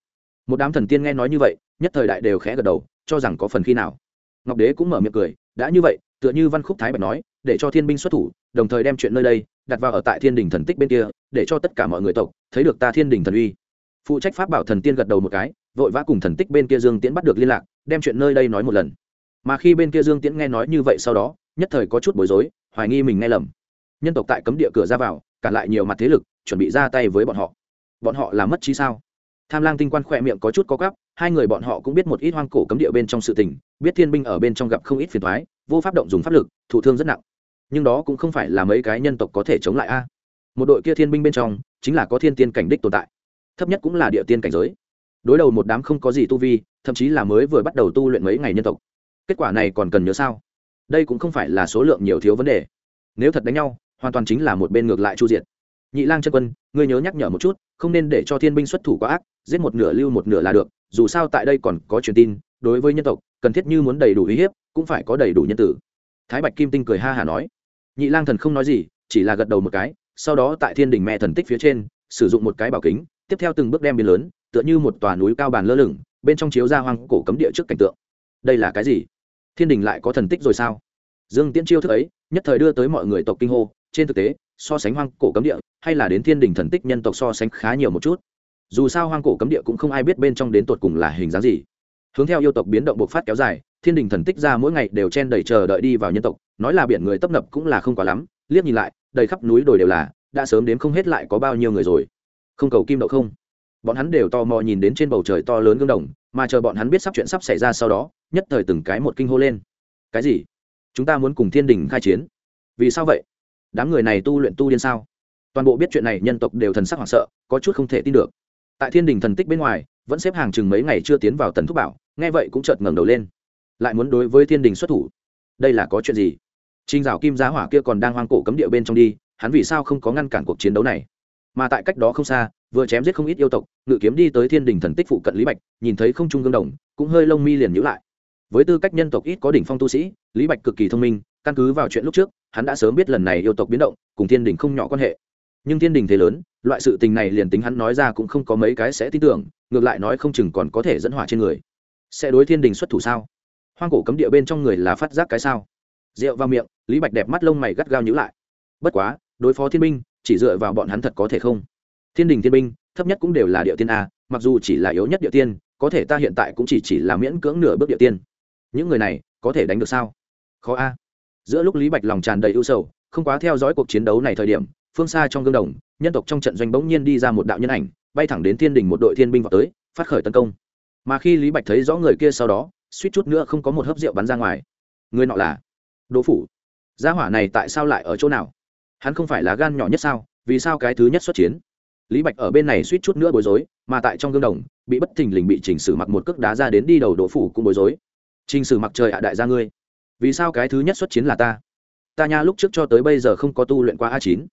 Một đám thần tiên nghe nói như vậy, nhất thời đại đều khẽ gật đầu, cho rằng có phần khi nào. Ngọc đế cũng mở miệng cười, đã như vậy, tựa như văn khúc thái bạch nói để cho thiên binh xuất thủ, đồng thời đem chuyện nơi đây đặt vào ở tại thiên đình thần tích bên kia, để cho tất cả mọi người tộc thấy được ta thiên đình thần uy. Phụ trách pháp bảo thần tiên gật đầu một cái, vội vã cùng thần tích bên kia dương tiễn bắt được liên lạc, đem chuyện nơi đây nói một lần. Mà khi bên kia dương tiễn nghe nói như vậy sau đó, nhất thời có chút bối rối, hoài nghi mình nghe lầm. Nhân tộc tại cấm địa cửa ra vào cản lại nhiều mặt thế lực, chuẩn bị ra tay với bọn họ. Bọn họ là mất trí sao? Tham lang tinh quan khỏe miệng có chút có gắp hai người bọn họ cũng biết một ít hoang cổ cấm địa bên trong sự tình, biết thiên binh ở bên trong gặp không ít phiền thoái vô pháp động dùng pháp lực, thụ thương rất nặng nhưng đó cũng không phải là mấy cái nhân tộc có thể chống lại a. Một đội kia thiên binh bên trong, chính là có thiên tiên cảnh đích tồn tại. Thấp nhất cũng là địa tiên cảnh giới. Đối đầu một đám không có gì tu vi, thậm chí là mới vừa bắt đầu tu luyện mấy ngày nhân tộc. Kết quả này còn cần nhớ sao? Đây cũng không phải là số lượng nhiều thiếu vấn đề. Nếu thật đánh nhau, hoàn toàn chính là một bên ngược lại chu diệt. Nhị lang chân quân, ngươi nhớ nhắc nhở một chút, không nên để cho thiên binh xuất thủ quá ác, giết một nửa lưu một nửa là được, dù sao tại đây còn có truyền tin, đối với nhân tộc, cần thiết như muốn đầy đủ uy hiếp, cũng phải có đầy đủ nhân tử. Thái bạch kim tinh cười ha hả nói nhị lang thần không nói gì, chỉ là gật đầu một cái, sau đó tại thiên đình mẹ thần tích phía trên, sử dụng một cái bảo kính, tiếp theo từng bước đem biến lớn, tựa như một tòa núi cao bàn lơ lửng, bên trong chiếu ra hoang cổ cấm địa trước cảnh tượng. Đây là cái gì? Thiên đình lại có thần tích rồi sao? Dương tiễn chiêu thức ấy, nhất thời đưa tới mọi người tộc kinh hô, trên thực tế, so sánh hoang cổ cấm địa, hay là đến thiên đình thần tích nhân tộc so sánh khá nhiều một chút. Dù sao hoang cổ cấm địa cũng không ai biết bên trong đến tột cùng là hình dáng gì. Hướng theo yêu tộc biến động bộc phát kéo dài, thiên đình thần tích ra mỗi ngày đều chen đầy chờ đợi đi vào nhân tộc nói là biển người tấp nập cũng là không quá lắm, liếc nhìn lại, đầy khắp núi đồi đều là, đã sớm đến không hết lại có bao nhiêu người rồi. Không cầu kim đậu không? Bọn hắn đều tò mò nhìn đến trên bầu trời to lớn gương đồng, mà chờ bọn hắn biết sắp chuyện sắp xảy ra sau đó, nhất thời từng cái một kinh hô lên. Cái gì? Chúng ta muốn cùng thiên đình khai chiến. Vì sao vậy? Đám người này tu luyện tu điên sao? Toàn bộ biết chuyện này nhân tộc đều thần sắc hoảng sợ, có chút không thể tin được. Tại thiên đình thần tích bên ngoài, vẫn xếp hàng chừng mấy ngày chưa tiến vào tần thúc bảo, nghe vậy cũng chợt ngẩng đầu lên. Lại muốn đối với thiên đình xuất thủ. Đây là có chuyện gì? Trinh dạo kim giá hỏa kia còn đang hoang cổ cấm địa bên trong đi, hắn vì sao không có ngăn cản cuộc chiến đấu này? Mà tại cách đó không xa, vừa chém giết không ít yêu tộc, ngự kiếm đi tới thiên đình thần tích phụ cận lý bạch, nhìn thấy không trung gương đồng, cũng hơi lông mi liền nhíu lại. Với tư cách nhân tộc ít có đỉnh phong tu sĩ, lý bạch cực kỳ thông minh, căn cứ vào chuyện lúc trước, hắn đã sớm biết lần này yêu tộc biến động, cùng thiên đình không nhỏ quan hệ. Nhưng thiên đình thế lớn, loại sự tình này liền tính hắn nói ra cũng không có mấy cái sẽ tin tưởng, ngược lại nói không chừng còn có thể dẫn hỏa trên người. Sẽ đối thiên đình xuất thủ sao? Hoang cổ cấm địa bên trong người là phát giác cái sao? Rượu vào miệng, lý bạch đẹp mắt lông mày gắt gao nhữ lại. Bất quá, đối phó thiên binh, chỉ dựa vào bọn hắn thật có thể không? Thiên đình thiên binh, thấp nhất cũng đều là địa tiên a, mặc dù chỉ là yếu nhất địa tiên, có thể ta hiện tại cũng chỉ chỉ là miễn cưỡng nửa bước địa tiên. Những người này, có thể đánh được sao? Khó a. Giữa lúc lý bạch lòng tràn đầy ưu sầu, không quá theo dõi cuộc chiến đấu này thời điểm, phương xa trong gương đồng, nhân tộc trong trận doanh bỗng nhiên đi ra một đạo nhân ảnh, bay thẳng đến thiên đình một đội thiên binh vào tới, phát khởi tấn công. Mà khi lý bạch thấy rõ người kia sau đó, suýt chút nữa không có một hớp rượu bắn ra ngoài. Người nọ là đỗ phủ. Gia hỏa này tại sao lại ở chỗ nào? Hắn không phải là gan nhỏ nhất sao? Vì sao cái thứ nhất xuất chiến? Lý bạch ở bên này suýt chút nữa bối rối, mà tại trong gương đồng, bị bất thình lình bị chỉnh sử mặc một cước đá ra đến đi đầu đỗ phủ cũng bối rối. Chỉnh sử mặc trời ạ, đại gia ngươi, vì sao cái thứ nhất xuất chiến là ta? Ta nha lúc trước cho tới bây giờ không có tu luyện qua a chín.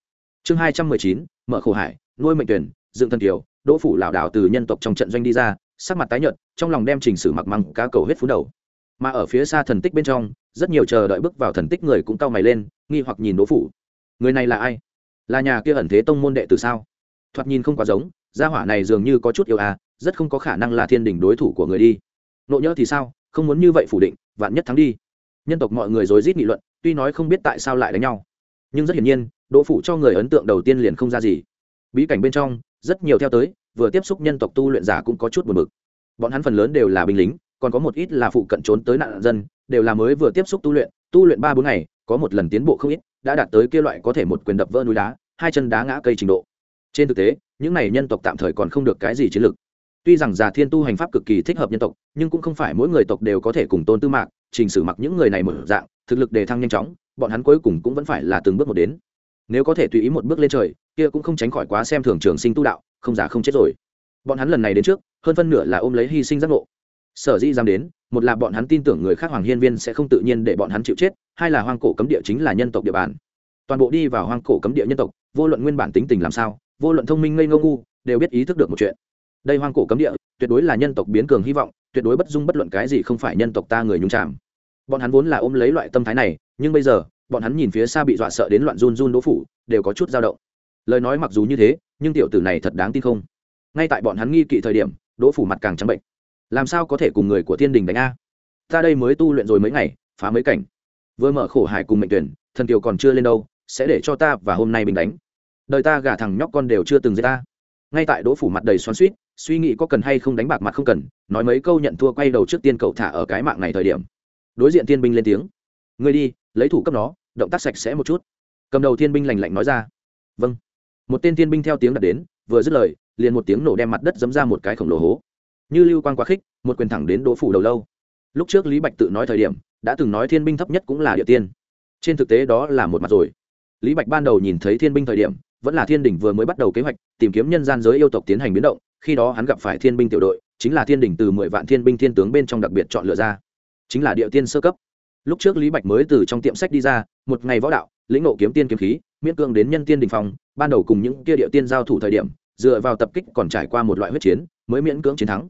Chương hai trăm mười chín, mở khổ hải, nuôi mệnh tuyển, dựng thần kiều, đỗ phủ lảo đảo từ nhân tộc trong trận doanh đi ra, sắc mặt tái nhợt, trong lòng đem chỉnh sử mặc măng cá cầu hết phú đầu. Mà ở phía xa thần tích bên trong rất nhiều chờ đợi bước vào thần tích người cũng cau mày lên, nghi hoặc nhìn đỗ phủ. Người này là ai? Là nhà kia ẩn thế tông môn đệ từ sao? Thoạt nhìn không quá giống, gia hỏa này dường như có chút yêu à rất không có khả năng là thiên đình đối thủ của người đi. Nộ nhỡ thì sao? Không muốn như vậy phủ định, vạn nhất thắng đi. Nhân tộc mọi người rối rít nghị luận, tuy nói không biết tại sao lại đánh nhau. Nhưng rất hiển nhiên, đỗ phủ cho người ấn tượng đầu tiên liền không ra gì. Bí cảnh bên trong, rất nhiều theo tới, vừa tiếp xúc nhân tộc tu luyện giả cũng có chút buồn bực. Bọn hắn phần lớn đều là binh lính còn có một ít là phụ cận trốn tới nạn dân, đều là mới vừa tiếp xúc tu luyện tu luyện ba bốn ngày, có một lần tiến bộ không ít, đã đạt tới kia loại có thể một quyền đập vỡ núi đá, hai chân đá ngã cây trình độ. Trên thực tế, những này nhân tộc tạm thời còn không được cái gì chiến lược. Tuy rằng già thiên tu hành pháp cực kỳ thích hợp nhân tộc, nhưng cũng không phải mỗi người tộc đều có thể cùng tôn tư mạc, trình sử mặc những người này mở dạng, thực lực đề thăng nhanh chóng, bọn hắn cuối cùng cũng vẫn phải là từng bước một đến. Nếu có thể tùy ý một bước lên trời, kia cũng không tránh khỏi quá xem thường trường sinh tu đạo, không già không chết rồi. Bọn hắn lần này đến trước, hơn phân nửa là ôm lấy hy sinh giác ngộ sở dĩ dám đến, một là bọn hắn tin tưởng người khác hoàng hiên viên sẽ không tự nhiên để bọn hắn chịu chết, hai là hoang cổ cấm địa chính là nhân tộc địa bàn. Toàn bộ đi vào hoang cổ cấm địa nhân tộc, vô luận nguyên bản tính tình làm sao, vô luận thông minh ngây ngô ngu, đều biết ý thức được một chuyện. Đây hoang cổ cấm địa, tuyệt đối là nhân tộc biến cường hy vọng, tuyệt đối bất dung bất luận cái gì không phải nhân tộc ta người nhung chạm bọn hắn vốn là ôm lấy loại tâm thái này, nhưng bây giờ, bọn hắn nhìn phía xa bị dọa sợ đến loạn run run đỗ phủ, đều có chút dao động. Lời nói mặc dù như thế, nhưng tiểu tử này thật đáng tin không. Ngay tại bọn hắn nghi kỵ thời điểm, đỗ phủ mặt càng trắng bệnh làm sao có thể cùng người của thiên đình đánh a? Ta đây mới tu luyện rồi mấy ngày, phá mấy cảnh. Vừa mở khổ hải cùng mệnh tuyển, thần kiều còn chưa lên đâu, sẽ để cho ta và hôm nay bình đánh. Đời ta gả thằng nhóc con đều chưa từng giết ta. Ngay tại đỗ phủ mặt đầy xoắn suýt suy nghĩ có cần hay không đánh bạc mặt không cần, nói mấy câu nhận thua quay đầu trước tiên cậu thả ở cái mạng này thời điểm. Đối diện tiên binh lên tiếng. Người đi, lấy thủ cấp nó, động tác sạch sẽ một chút. Cầm đầu thiên binh lành lạnh nói ra. Vâng. Một tên thiên binh theo tiếng đặt đến, vừa dứt lời, liền một tiếng nổ đem mặt đất dấm ra một cái khổng lồ hố như lưu quan quá khích, một quyền thẳng đến đỗ phủ đầu lâu. Lúc trước lý bạch tự nói thời điểm, đã từng nói thiên binh thấp nhất cũng là địa tiên. Trên thực tế đó là một mặt rồi. Lý bạch ban đầu nhìn thấy thiên binh thời điểm, vẫn là thiên đỉnh vừa mới bắt đầu kế hoạch, tìm kiếm nhân gian giới yêu tộc tiến hành biến động, khi đó hắn gặp phải thiên binh tiểu đội, chính là thiên đỉnh từ mười vạn thiên binh thiên tướng bên trong đặc biệt chọn lựa ra. Chính là địa tiên sơ cấp. Lúc trước lý bạch mới từ trong tiệm sách đi ra, một ngày võ đạo, lĩnh nộ kiếm tiên kiếm khí, miễn cưỡng đến nhân tiên đình phòng ban đầu cùng những kia địa tiên giao thủ thời điểm, dựa vào tập kích còn trải qua một loại huyết chiến, mới miễn cưỡng chiến thắng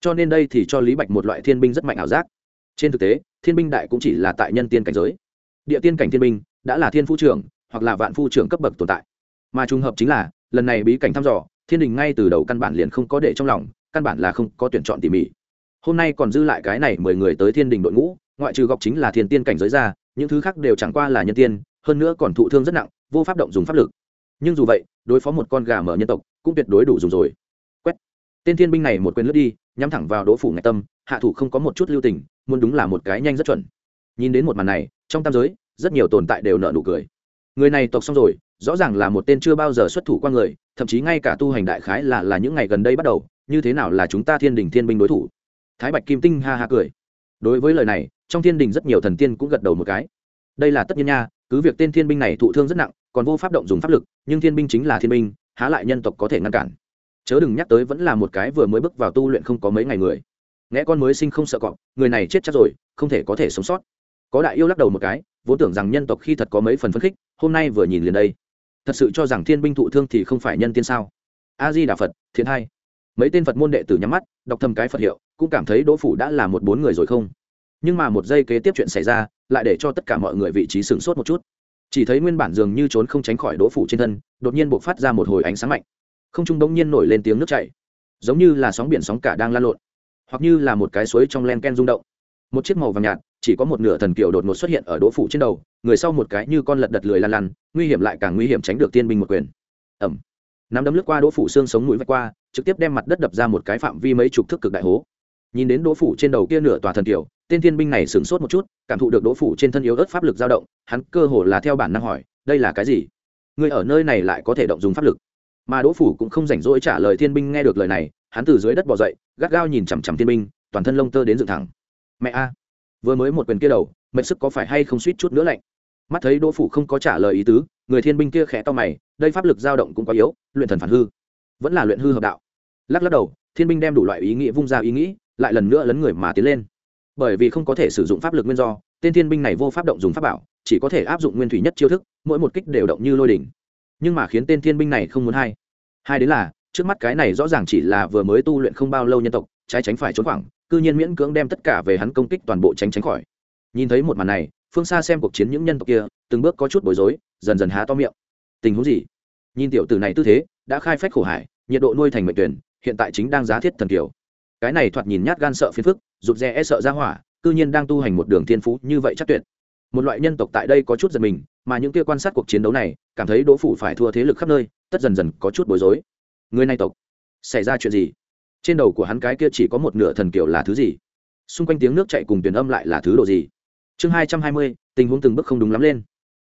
cho nên đây thì cho lý bạch một loại thiên binh rất mạnh ảo giác. Trên thực tế, thiên binh đại cũng chỉ là tại nhân tiên cảnh giới. Địa tiên cảnh thiên binh đã là thiên phu trưởng hoặc là vạn phu trưởng cấp bậc tồn tại. Mà trùng hợp chính là, lần này bí cảnh thăm dò, thiên đình ngay từ đầu căn bản liền không có để trong lòng, căn bản là không có tuyển chọn tỉ mỉ. Hôm nay còn dư lại cái này mười người tới thiên đình đội ngũ, ngoại trừ gọc chính là thiên tiên cảnh giới ra, những thứ khác đều chẳng qua là nhân tiên, hơn nữa còn thụ thương rất nặng, vô pháp động dùng pháp lực. Nhưng dù vậy, đối phó một con gà mở nhân tộc cũng tuyệt đối đủ dùng rồi tên thiên binh này một quyền lướt đi, nhắm thẳng vào đỗ phủ ngạch tâm, hạ thủ không có một chút lưu tình, muốn đúng là một cái nhanh rất chuẩn. Nhìn đến một màn này, trong tam giới, rất nhiều tồn tại đều nợ nụ cười. Người này tộc xong rồi, rõ ràng là một tên chưa bao giờ xuất thủ qua người, thậm chí ngay cả tu hành đại khái là là những ngày gần đây bắt đầu, như thế nào là chúng ta thiên đình thiên binh đối thủ? Thái bạch kim tinh ha ha cười. Đối với lời này, trong thiên đình rất nhiều thần tiên cũng gật đầu một cái. Đây là tất nhiên nha, cứ việc tên thiên binh này thụ thương rất nặng, còn vô pháp động dùng pháp lực, nhưng thiên binh chính là thiên binh, há lại nhân tộc có thể ngăn cản chớ đừng nhắc tới vẫn là một cái vừa mới bước vào tu luyện không có mấy ngày người. Nghe con mới sinh không sợ cọp, người này chết chắc rồi, không thể có thể sống sót. Có đại yêu lắc đầu một cái, vốn tưởng rằng nhân tộc khi thật có mấy phần phấn khích, hôm nay vừa nhìn liền đây. Thật sự cho rằng thiên binh thụ thương thì không phải nhân tiên sao? A di đà phật, thiện hai mấy tên phật môn đệ tử nhắm mắt, đọc thầm cái phật hiệu, cũng cảm thấy đỗ phủ đã là một bốn người rồi không? Nhưng mà một giây kế tiếp chuyện xảy ra, lại để cho tất cả mọi người vị trí sửng sốt một chút. Chỉ thấy nguyên bản dường như trốn không tránh khỏi đỗ phủ trên thân, đột nhiên buộc phát ra một hồi ánh sáng mạnh không trung đống nhiên nổi lên tiếng nước chảy, giống như là sóng biển sóng cả đang lan lộn, hoặc như là một cái suối trong len ken rung động. Một chiếc màu vàng nhạt, chỉ có một nửa thần kiều đột ngột xuất hiện ở đỗ phủ trên đầu, người sau một cái như con lật đật lười lan lăn, nguy hiểm lại càng nguy hiểm tránh được tiên binh một quyền. Ẩm nắm đấm lướt qua đỗ phủ xương sống mũi vạch qua, trực tiếp đem mặt đất đập ra một cái phạm vi mấy chục thước cực đại hố. Nhìn đến đỗ phủ trên đầu kia nửa tòa thần kiều tên thiên binh này sửng sốt một chút, cảm thụ được đỗ phủ trên thân yếu ớt pháp lực dao động, hắn cơ hồ là theo bản năng hỏi, đây là cái gì? Người ở nơi này lại có thể động dùng pháp lực? Mà đỗ phủ cũng không rảnh rỗi trả lời thiên binh nghe được lời này, hắn từ dưới đất bỏ dậy, gắt gao nhìn chằm chằm thiên binh, toàn thân lông tơ đến dựng thẳng. Mẹ a, vừa mới một quyền kia đầu, mệt sức có phải hay không suýt chút nữa lạnh? Mắt thấy đỗ phủ không có trả lời ý tứ, người thiên binh kia khẽ to mày, đây pháp lực dao động cũng quá yếu, luyện thần phản hư, vẫn là luyện hư hợp đạo. Lắc lắc đầu, thiên binh đem đủ loại ý nghĩ vung ra ý nghĩ, lại lần nữa lấn người mà tiến lên. Bởi vì không có thể sử dụng pháp lực nguyên do, tên thiên binh này vô pháp động dùng pháp bảo, chỉ có thể áp dụng nguyên thủy nhất chiêu thức, mỗi một kích đều động như lôi đỉnh nhưng mà khiến tên thiên binh này không muốn hay. Hai đến là, trước mắt cái này rõ ràng chỉ là vừa mới tu luyện không bao lâu nhân tộc, trái tránh phải trốn khoảng cư nhiên miễn cưỡng đem tất cả về hắn công kích toàn bộ tránh tránh khỏi. Nhìn thấy một màn này, phương xa xem cuộc chiến những nhân tộc kia, từng bước có chút bối rối, dần dần há to miệng. Tình huống gì? Nhìn tiểu tử này tư thế, đã khai phách khổ hải, nhiệt độ nuôi thành mệnh tuyển, hiện tại chính đang giá thiết thần kiều. Cái này thoạt nhìn nhát gan sợ phiền phức, rụt rè e sợ ra hỏa, cư nhiên đang tu hành một đường thiên phú như vậy chắc tuyệt. Một loại nhân tộc tại đây có chút giật mình, mà những kia quan sát cuộc chiến đấu này cảm thấy đỗ phủ phải thua thế lực khắp nơi, tất dần dần có chút bối rối. Người này tộc, xảy ra chuyện gì? Trên đầu của hắn cái kia chỉ có một nửa thần kiểu là thứ gì? Xung quanh tiếng nước chạy cùng tuyển âm lại là thứ độ gì? Chương hai trăm hai mươi, tình huống từng bước không đúng lắm lên.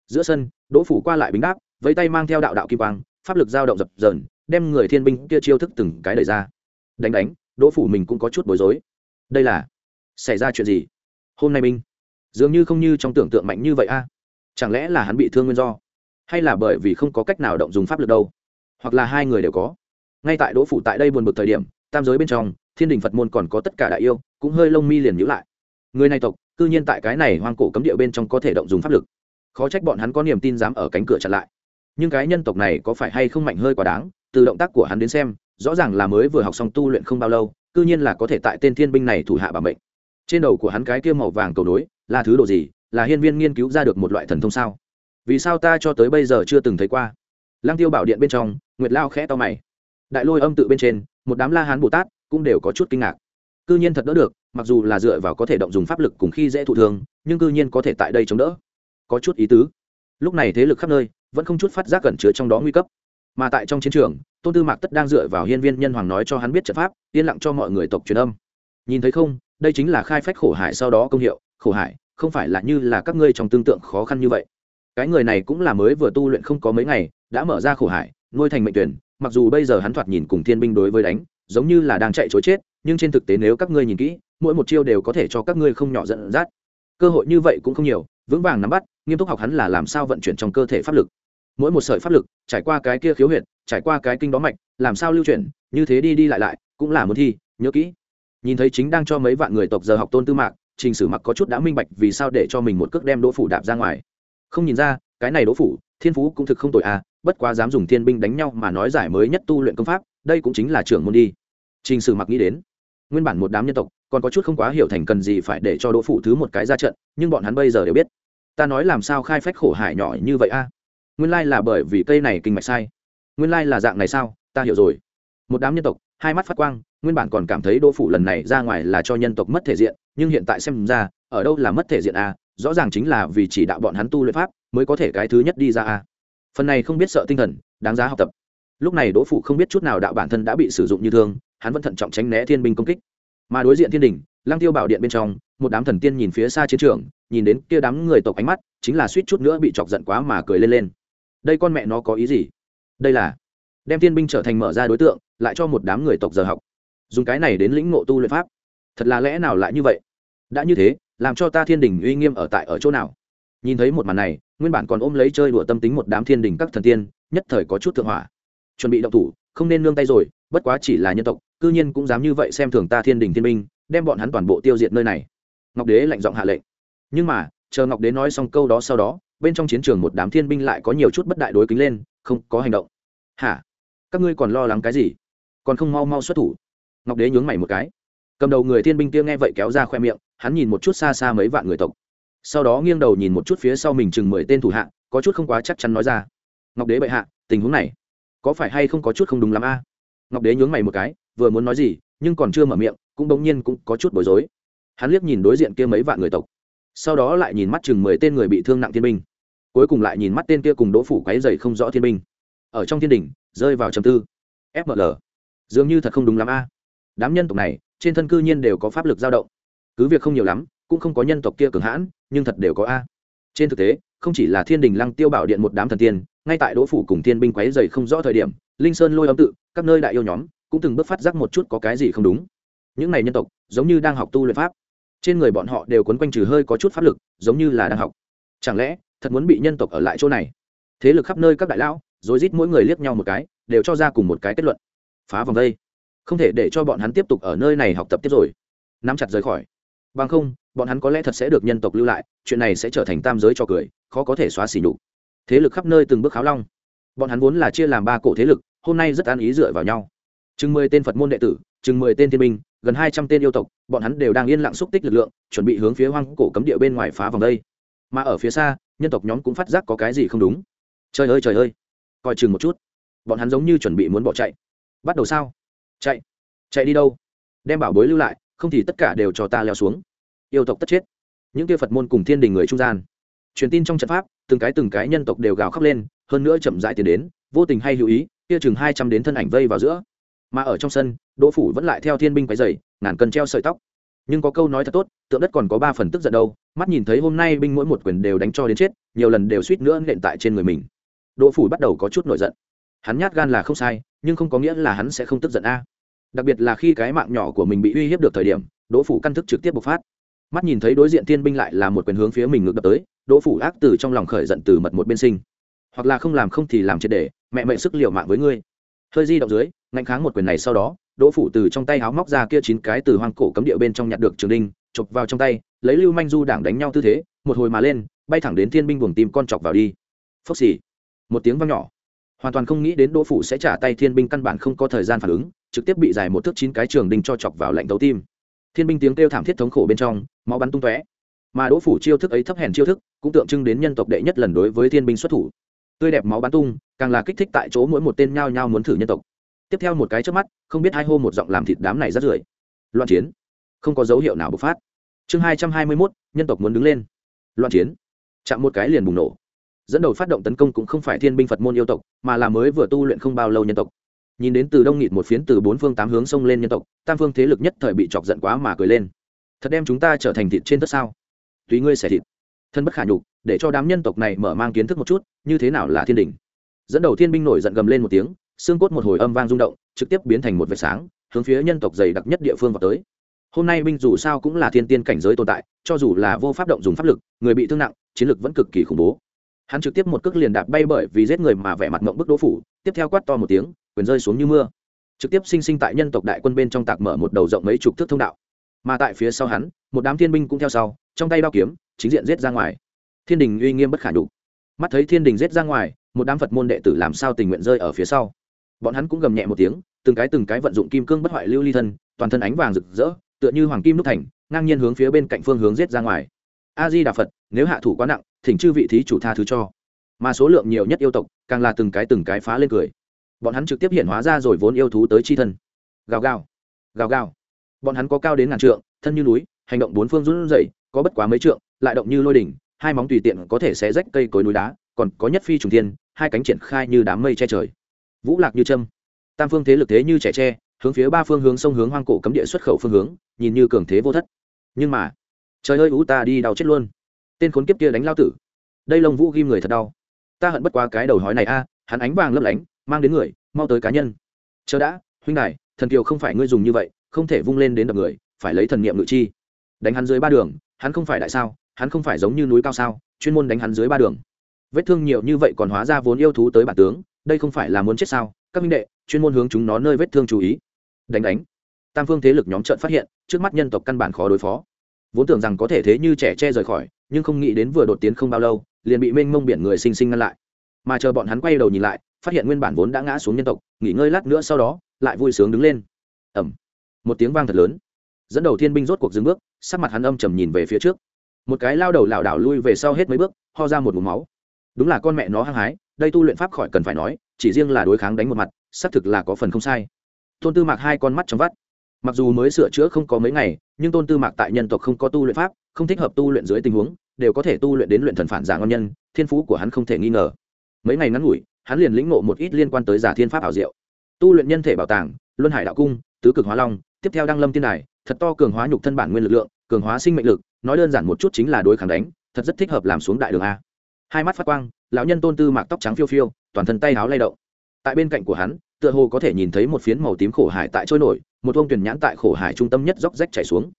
Giữa sân, đỗ phủ qua lại bính đáp với tay mang theo đạo đạo kim quang, pháp lực dao động dập dờn, đem người thiên binh kia chiêu thức từng cái đời ra. Đánh đánh, đỗ phủ mình cũng có chút bối rối. Đây là, xảy ra chuyện gì? Hôm nay binh, dường như không như trong tưởng tượng mạnh như vậy a. Chẳng lẽ là hắn bị thương nguyên do? Hay là bởi vì không có cách nào động dùng pháp lực đâu? Hoặc là hai người đều có. Ngay tại đỗ phủ tại đây buồn bực thời điểm, tam giới bên trong, thiên đình phật môn còn có tất cả đại yêu, cũng hơi lông mi liền nhữ lại. Người này tộc, cư nhiên tại cái này hoang cổ cấm địa bên trong có thể động dùng pháp lực. Khó trách bọn hắn có niềm tin dám ở cánh cửa chặn lại. Nhưng cái nhân tộc này có phải hay không mạnh hơi quá đáng, từ động tác của hắn đến xem, rõ ràng là mới vừa học xong tu luyện không bao lâu, cư nhiên là có thể tại tên thiên binh này thủ hạ bảo mệnh. Trên đầu của hắn cái kia màu vàng cầu nối, là thứ đồ gì? Là hiên viên nghiên cứu ra được một loại thần thông sao? Vì sao ta cho tới bây giờ chưa từng thấy qua? Lăng tiêu bảo điện bên trong, nguyệt lao khẽ to mày. Đại lôi âm tự bên trên, một đám la hán bồ tát cũng đều có chút kinh ngạc. Cư nhiên thật đỡ được, mặc dù là dựa vào có thể động dùng pháp lực cùng khi dễ thụ thương, nhưng cư nhiên có thể tại đây chống đỡ. Có chút ý tứ. Lúc này thế lực khắp nơi vẫn không chút phát giác cẩn chứa trong đó nguy cấp. Mà tại trong chiến trường, tôn tư mạc tất đang dựa vào hiên viên nhân hoàng nói cho hắn biết trận pháp, yên lặng cho mọi người tộc truyền âm. Nhìn thấy không, đây chính là khai phách khổ hải sau đó công hiệu, khổ hải, không phải là như là các ngươi trong tương tượng khó khăn như vậy cái người này cũng là mới vừa tu luyện không có mấy ngày, đã mở ra khổ hải, nuôi thành mệnh tuyển, mặc dù bây giờ hắn thoạt nhìn cùng thiên binh đối với đánh, giống như là đang chạy chối chết, nhưng trên thực tế nếu các ngươi nhìn kỹ, mỗi một chiêu đều có thể cho các ngươi không nhỏ giận dắt. Cơ hội như vậy cũng không nhiều, vững vàng nắm bắt, nghiêm túc học hắn là làm sao vận chuyển trong cơ thể pháp lực. Mỗi một sợi pháp lực, trải qua cái kia khiếu huyệt, trải qua cái kinh đó mạch, làm sao lưu chuyển, như thế đi đi lại lại, cũng là một thi, nhớ kỹ. Nhìn thấy chính đang cho mấy vạn người tộc giờ học tôn tư mạc, trình sử mặc có chút đã minh bạch vì sao để cho mình một cước đem đỗ phủ đạp ra ngoài không nhìn ra, cái này đỗ phủ, thiên phú cũng thực không tội à bất quá dám dùng thiên binh đánh nhau mà nói giải mới nhất tu luyện công pháp, đây cũng chính là trưởng môn đi. Trình sử mặc nghĩ đến, nguyên bản một đám nhân tộc, còn có chút không quá hiểu thành cần gì phải để cho đỗ phủ thứ một cái ra trận, nhưng bọn hắn bây giờ đều biết. Ta nói làm sao khai phách khổ hải nhỏ như vậy a nguyên lai là bởi vì cây này kinh mạch sai. Nguyên lai là dạng này sao? Ta hiểu rồi. Một đám nhân tộc hai mắt phát quang, nguyên bản còn cảm thấy đỗ phủ lần này ra ngoài là cho nhân tộc mất thể diện, nhưng hiện tại xem ra, ở đâu là mất thể diện a rõ ràng chính là vì chỉ đạo bọn hắn tu luyện pháp mới có thể cái thứ nhất đi ra a phần này không biết sợ tinh thần, đáng giá học tập. Lúc này đỗ phủ không biết chút nào đạo bản thân đã bị sử dụng như thương, hắn vẫn thận trọng tránh né thiên binh công kích. Mà đối diện thiên đình, lăng tiêu bảo điện bên trong, một đám thần tiên nhìn phía xa chiến trường, nhìn đến kia đám người tộc ánh mắt, chính là suýt chút nữa bị chọc giận quá mà cười lên lên. Đây con mẹ nó có ý gì? Đây là đem thiên binh trở thành mở ra đối tượng lại cho một đám người tộc giờ học. Dùng cái này đến lĩnh ngộ tu luyện pháp. Thật là lẽ nào lại như vậy? Đã như thế, làm cho ta thiên đình uy nghiêm ở tại ở chỗ nào? Nhìn thấy một màn này, nguyên bản còn ôm lấy chơi đùa tâm tính một đám thiên đình các thần tiên, nhất thời có chút thượng hỏa. Chuẩn bị động thủ, không nên nương tay rồi, bất quá chỉ là nhân tộc, cư nhiên cũng dám như vậy xem thường ta thiên đình thiên minh đem bọn hắn toàn bộ tiêu diệt nơi này. Ngọc đế lạnh giọng hạ lệnh. Nhưng mà, chờ ngọc đế nói xong câu đó sau đó, bên trong chiến trường một đám thiên binh lại có nhiều chút bất đại đối kính lên, không có hành động. Hả? Các ngươi còn lo lắng cái gì? Còn không mau mau xuất thủ. Ngọc đế nhướng mày một cái. Cầm đầu người thiên binh kia nghe vậy kéo ra khoe miệng, hắn nhìn một chút xa xa mấy vạn người tộc. Sau đó nghiêng đầu nhìn một chút phía sau mình chừng mười tên thủ hạ, có chút không quá chắc chắn nói ra. Ngọc đế bệ hạ, tình huống này, có phải hay không có chút không đúng lắm a? Ngọc đế nhướng mày một cái, vừa muốn nói gì, nhưng còn chưa mở miệng, cũng bỗng nhiên cũng có chút bối rối. Hắn liếc nhìn đối diện kia mấy vạn người tộc. Sau đó lại nhìn mắt chừng mười tên người bị thương nặng thiên binh. Cuối cùng lại nhìn mắt tên kia cùng đỗ phủ quáy dày không rõ thiên binh. Ở trong thiên đình rơi vào trầm tư. Fml dường như thật không đúng lắm a. Đám nhân tộc này, trên thân cư nhiên đều có pháp lực dao động. Cứ việc không nhiều lắm, cũng không có nhân tộc kia cường hãn, nhưng thật đều có a. Trên thực tế, không chỉ là thiên đình lăng tiêu bảo điện một đám thần tiên, ngay tại đỗ phủ cùng thiên binh quấy dày không rõ thời điểm, linh sơn lôi âm tự, các nơi đại yêu nhóm, cũng từng bước phát giác một chút có cái gì không đúng. Những này nhân tộc, giống như đang học tu luyện pháp. Trên người bọn họ đều quấn quanh trừ hơi có chút pháp lực, giống như là đang học. Chẳng lẽ, thật muốn bị nhân tộc ở lại chỗ này? Thế lực khắp nơi các đại lão rồi rít mỗi người liếc nhau một cái, đều cho ra cùng một cái kết luận phá vòng đây. Không thể để cho bọn hắn tiếp tục ở nơi này học tập tiếp rồi. Nắm chặt rời khỏi. Bằng không, bọn hắn có lẽ thật sẽ được nhân tộc lưu lại, chuyện này sẽ trở thành tam giới cho cười, khó có thể xóa xỉ nhục. Thế lực khắp nơi từng bước kháo long. Bọn hắn vốn là chia làm ba cổ thế lực, hôm nay rất an ý dựa vào nhau. Chừng mười tên phật môn đệ tử, chừng mười tên thiên binh, gần hai trăm tên yêu tộc, bọn hắn đều đang yên lặng xúc tích lực lượng, chuẩn bị hướng phía hoang cổ cấm địa bên ngoài phá vòng đây. Mà ở phía xa, nhân tộc nhóm cũng phát giác có cái gì không đúng. Trời ơi trời ơi. Coi chừng một chút. Bọn hắn giống như chuẩn bị muốn bỏ chạy bắt đầu sao? Chạy. Chạy đi đâu? Đem bảo bối lưu lại, không thì tất cả đều cho ta leo xuống. Yêu tộc tất chết. Những kia phật môn cùng thiên đình người trung gian. Truyền tin trong trận pháp, từng cái từng cái nhân tộc đều gào khóc lên, hơn nữa chậm dại tiền đến, vô tình hay hữu ý, kia chừng hai trăm đến thân ảnh vây vào giữa. Mà ở trong sân, đỗ phủ vẫn lại theo thiên binh quái dày ngàn cần treo sợi tóc. Nhưng có câu nói thật tốt, tượng đất còn có ba phần tức giận đâu, mắt nhìn thấy hôm nay binh mỗi một quyền đều đánh cho đến chết, nhiều lần đều suýt nữa nện tại trên người mình. Đỗ phủ bắt đầu có chút nổi giận. Hắn nhát gan là không sai nhưng không có nghĩa là hắn sẽ không tức giận a. Đặc biệt là khi cái mạng nhỏ của mình bị uy hiếp được thời điểm, đỗ phủ căn thức trực tiếp bộc phát. Mắt nhìn thấy đối diện tiên binh lại là một quyền hướng phía mình ngược đập tới, đỗ phủ ác từ trong lòng khởi giận từ mật một bên sinh. Hoặc là không làm không thì làm triệt để, mẹ mẹ sức liều mạng với ngươi. Hơi di động dưới, ngạnh kháng một quyền này sau đó, đỗ phủ từ trong tay háo móc ra kia chín cái từ hoang cổ cấm địa bên trong nhặt được trường đinh, chụp vào trong tay, lấy lưu manh du đảng đánh nhau tư thế, một hồi mà lên, bay thẳng đến thiên binh buồng tim con chọc vào đi. Phốc xì. Một tiếng vang nhỏ hoàn toàn không nghĩ đến đỗ phủ sẽ trả tay thiên binh căn bản không có thời gian phản ứng, trực tiếp bị dài một thước chín cái trường đinh cho chọc vào lạnh tấu tim. Thiên binh tiếng kêu thảm thiết thống khổ bên trong, máu bắn tung tóe. Mà đỗ phủ chiêu thức ấy thấp hèn chiêu thức, cũng tượng trưng đến nhân tộc đệ nhất lần đối với thiên binh xuất thủ. Tươi đẹp máu bắn tung, càng là kích thích tại chỗ mỗi một tên nhao nhao muốn thử nhân tộc. Tiếp theo một cái trước mắt, không biết hai hô một giọng làm thịt đám này rất rưởi. Loạn chiến. Không có dấu hiệu nào bộc phát. Chương hai trăm hai mươi mốt, nhân tộc muốn đứng lên. Loạn chiến. Chạm một cái liền bùng nổ dẫn đầu phát động tấn công cũng không phải thiên binh phật môn yêu tộc, mà là mới vừa tu luyện không bao lâu nhân tộc. Nhìn đến từ đông nghịt một phiến từ bốn phương tám hướng xông lên nhân tộc, tam phương thế lực nhất thời bị chọc giận quá mà cười lên. Thật đem chúng ta trở thành thịt trên tất sao? Tùy ngươi xẻ thịt. Thân bất khả nhục, để cho đám nhân tộc này mở mang kiến thức một chút, như thế nào là thiên đình dẫn đầu thiên binh nổi giận gầm lên một tiếng, xương cốt một hồi âm vang rung động, trực tiếp biến thành một vệt sáng, hướng phía nhân tộc dày đặc nhất địa phương vào tới. Hôm nay binh dù sao cũng là thiên tiên cảnh giới tồn tại, cho dù là vô pháp động dùng pháp lực, người bị thương nặng, chiến lực vẫn cực kỳ khủng bố hắn trực tiếp một cước liền đạp bay bởi vì giết người mà vẻ mặt mộng bức đỗ phủ, tiếp theo quát to một tiếng, quyền rơi xuống như mưa. Trực tiếp sinh sinh tại nhân tộc đại quân bên trong tạc mở một đầu rộng mấy chục thước thông đạo. Mà tại phía sau hắn, một đám thiên binh cũng theo sau, trong tay đao kiếm, chính diện giết ra ngoài. Thiên đình uy nghiêm bất khả nhục. Mắt thấy thiên đình giết ra ngoài, một đám phật môn đệ tử làm sao tình nguyện rơi ở phía sau. Bọn hắn cũng gầm nhẹ một tiếng, từng cái từng cái vận dụng kim cương bất hoại lưu ly thân, toàn thân ánh vàng rực rỡ, tựa như hoàng kim đúc thành, ngang nhiên hướng phía bên cạnh phương hướng giết ra ngoài. A di đà phật, nếu hạ thủ quá nặng thỉnh chư vị thí chủ tha thứ cho. Mà số lượng nhiều nhất yêu tộc, càng là từng cái từng cái phá lên cười. Bọn hắn trực tiếp hiện hóa ra rồi vốn yêu thú tới chi thân. Gào gào gào gào. Bọn hắn có cao đến ngàn trượng, thân như núi, hành động bốn phương run rẩy, có bất quá mấy trượng, lại động như lôi đỉnh, hai móng tùy tiện có thể xé rách cây cối núi đá, còn có nhất phi trùng thiên, hai cánh triển khai như đám mây che trời. Vũ lạc như trâm tam phương thế lực thế như trẻ tre, hướng phía ba phương hướng sông hướng hoang cổ cấm địa xuất khẩu phương hướng, nhìn như cường thế vô thất. Nhưng mà, trời ơi, ú ta đi đau chết luôn tên khốn kiếp kia đánh lao tử. Đây lông vũ ghim người thật đau. Ta hận bất quá cái đầu hói này a, hắn ánh vàng lấp lánh, mang đến người, mau tới cá nhân. Chờ đã, huynh đại thần kiều không phải ngươi dùng như vậy, không thể vung lên đến đập người, phải lấy thần niệm ngự chi. Đánh hắn dưới ba đường, hắn không phải đại sao, hắn không phải giống như núi cao sao, chuyên môn đánh hắn dưới ba đường. Vết thương nhiều như vậy còn hóa ra vốn yêu thú tới bản tướng, đây không phải là muốn chết sao? Các minh đệ, chuyên môn hướng chúng nó nơi vết thương chú ý. Đánh đánh. Tam phương thế lực nhóm trận phát hiện, trước mắt nhân tộc căn bản khó đối phó. Vốn tưởng rằng có thể thế như trẻ che rời khỏi nhưng không nghĩ đến vừa đột tiến không bao lâu, liền bị mênh mông biển người sinh sinh ngăn lại. Mà chờ bọn hắn quay đầu nhìn lại, phát hiện nguyên bản vốn đã ngã xuống nhân tộc, nghỉ ngơi lát nữa sau đó, lại vui sướng đứng lên. Ẩm một tiếng vang thật lớn. Dẫn đầu thiên binh rốt cuộc dừng bước, sắc mặt hắn âm trầm nhìn về phía trước. Một cái lao đầu lảo đảo lui về sau hết mấy bước, ho ra một mùm máu. Đúng là con mẹ nó hăng hái, đây tu luyện pháp khỏi cần phải nói, chỉ riêng là đối kháng đánh một mặt, xác thực là có phần không sai. Tôn tư mạc hai con mắt trong vắt. Mặc dù mới sửa chữa không có mấy ngày, nhưng tôn tư mạc tại nhân tộc không có tu luyện pháp, không thích hợp tu luyện dưới tình huống đều có thể tu luyện đến luyện thần phản giả ngon nhân, thiên phú của hắn không thể nghi ngờ. Mấy ngày ngắn ngủi, hắn liền lĩnh ngộ một ít liên quan tới giả thiên pháp ảo diệu. Tu luyện nhân thể bảo tàng, luân hải đạo cung, tứ cực hóa long, tiếp theo đăng lâm tiên đài, thật to cường hóa nhục thân bản nguyên lực lượng, cường hóa sinh mệnh lực, nói đơn giản một chút chính là đối kháng đánh, thật rất thích hợp làm xuống đại đường a. Hai mắt phát quang, lão nhân tôn tư mạc tóc trắng phiêu phiêu, toàn thân tay áo lay động. Tại bên cạnh của hắn, tựa hồ có thể nhìn thấy một phiến màu tím khổ hải tại trôi nổi, một vông tuyển nhãn tại khổ hải trung tâm nhất dốc rách chảy xuống.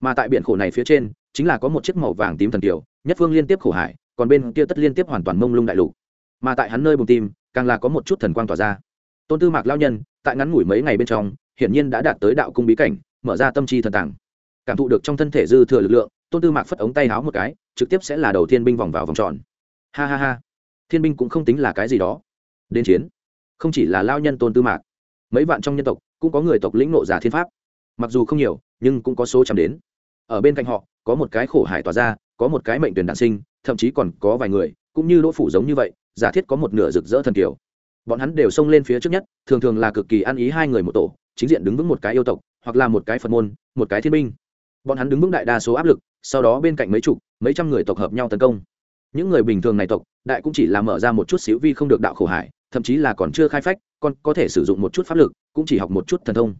Mà tại biển khổ này phía trên chính là có một chiếc màu vàng tím thần kiều, nhất phương liên tiếp khổ hải, còn bên kia tất liên tiếp hoàn toàn mông lung đại lục. Mà tại hắn nơi bùng tim, càng là có một chút thần quang tỏa ra. Tôn tư mạc lao nhân, tại ngắn ngủi mấy ngày bên trong, hiển nhiên đã đạt tới đạo cung bí cảnh, mở ra tâm chi thần tàng. Cảm thụ được trong thân thể dư thừa lực lượng, tôn tư mạc phất ống tay háo một cái, trực tiếp sẽ là đầu thiên binh vòng vào vòng tròn. Ha ha ha. Thiên binh cũng không tính là cái gì đó. Đến chiến. Không chỉ là lao nhân tôn tư mạc, mấy vạn trong nhân tộc cũng có người tộc lĩnh nộ giả thiên pháp. Mặc dù không nhiều, nhưng cũng có số chạm đến. Ở bên cạnh họ có một cái khổ hải tỏa ra, có một cái mệnh tuyển đạn sinh, thậm chí còn có vài người, cũng như đỗ phủ giống như vậy, giả thiết có một nửa rực rỡ thần kiều. Bọn hắn đều xông lên phía trước nhất, thường thường là cực kỳ ăn ý hai người một tổ, chính diện đứng vững một cái yêu tộc, hoặc là một cái phật môn, một cái thiên binh. Bọn hắn đứng vững đại đa số áp lực, sau đó bên cạnh mấy chục, mấy trăm người tộc hợp nhau tấn công. Những người bình thường này tộc, đại cũng chỉ là mở ra một chút xíu vi không được đạo khổ hải, thậm chí là còn chưa khai phách, còn có thể sử dụng một chút pháp lực, cũng chỉ học một chút thần thông.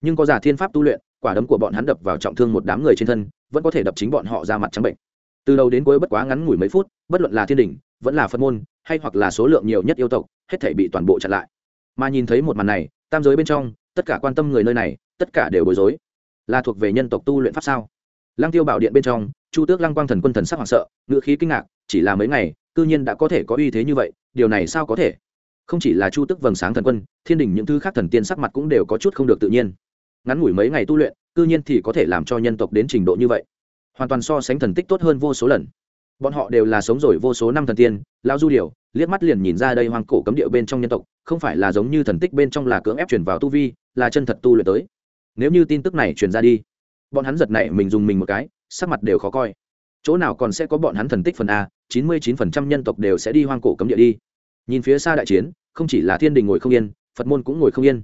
Nhưng có giả thiên pháp tu luyện quả đấm của bọn hắn đập vào trọng thương một đám người trên thân, vẫn có thể đập chính bọn họ ra mặt trắng bệnh. Từ đầu đến cuối bất quá ngắn ngủi mấy phút, bất luận là thiên đình, vẫn là phật môn, hay hoặc là số lượng nhiều nhất yêu tộc, hết thể bị toàn bộ chặn lại. Mà nhìn thấy một màn này, tam giới bên trong, tất cả quan tâm người nơi này, tất cả đều bối rối. Là thuộc về nhân tộc tu luyện pháp sao? Lăng tiêu bảo điện bên trong, chu tước lăng quang thần quân thần sắc hoảng sợ ngựa khí kinh ngạc, chỉ là mấy ngày, cư nhiên đã có thể có uy thế như vậy, điều này sao có thể? Không chỉ là chu tước vầng sáng thần quân, thiên đình những thứ khác thần tiên sắc mặt cũng đều có chút không được tự nhiên ngắn ngủi mấy ngày tu luyện, cư nhiên thì có thể làm cho nhân tộc đến trình độ như vậy. Hoàn toàn so sánh thần tích tốt hơn vô số lần. Bọn họ đều là sống rồi vô số năm thần tiên lao du điều liếc mắt liền nhìn ra đây hoang cổ cấm địa bên trong nhân tộc, không phải là giống như thần tích bên trong là cưỡng ép chuyển vào tu vi, là chân thật tu luyện tới. Nếu như tin tức này truyền ra đi, bọn hắn giật này mình dùng mình một cái, sắc mặt đều khó coi. Chỗ nào còn sẽ có bọn hắn thần tích phần a, chín mươi chín phần trăm nhân tộc đều sẽ đi hoang cổ cấm địa đi. Nhìn phía xa đại chiến, không chỉ là thiên đình ngồi không yên, phật môn cũng ngồi không yên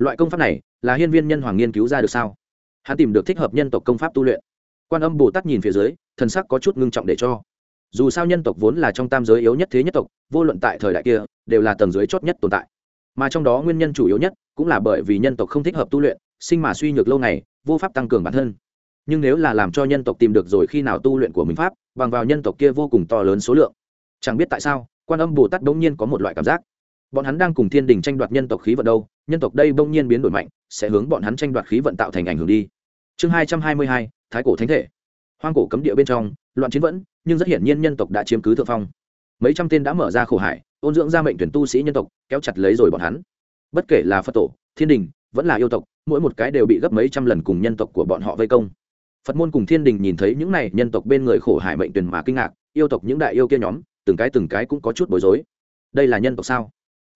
loại công pháp này là hiên viên nhân hoàng nghiên cứu ra được sao? Hắn tìm được thích hợp nhân tộc công pháp tu luyện. Quan âm bồ tát nhìn phía dưới, thần sắc có chút ngưng trọng để cho. Dù sao nhân tộc vốn là trong tam giới yếu nhất thế nhất tộc, vô luận tại thời đại kia, đều là tầng dưới chót nhất tồn tại. Mà trong đó nguyên nhân chủ yếu nhất cũng là bởi vì nhân tộc không thích hợp tu luyện, sinh mà suy nhược lâu ngày, vô pháp tăng cường bản thân. Nhưng nếu là làm cho nhân tộc tìm được rồi khi nào tu luyện của mình pháp, bằng vào nhân tộc kia vô cùng to lớn số lượng. Chẳng biết tại sao, quan âm bồ tát bỗng nhiên có một loại cảm giác bọn hắn đang cùng thiên đình tranh đoạt nhân tộc khí vận đâu, nhân tộc đây bỗng nhiên biến đổi mạnh, sẽ hướng bọn hắn tranh đoạt khí vận tạo thành ảnh hưởng đi. Chương hai trăm hai mươi hai, thái cổ thánh thể. Hoang cổ cấm địa bên trong, loạn chiến vẫn, nhưng rất hiển nhiên nhân tộc đã chiếm cứ thượng phong. Mấy trăm tên đã mở ra khổ hải, ôn dưỡng ra mệnh tuyển tu sĩ nhân tộc, kéo chặt lấy rồi bọn hắn. Bất kể là phật tổ, thiên đình, vẫn là yêu tộc, mỗi một cái đều bị gấp mấy trăm lần cùng nhân tộc của bọn họ vây công. Phật môn cùng thiên đình nhìn thấy những này nhân tộc bên người khổ hải mệnh tuyển mà kinh ngạc, yêu tộc những đại yêu kia nhóm, từng cái từng cái cũng có chút bối rối. Đây là nhân tộc sao?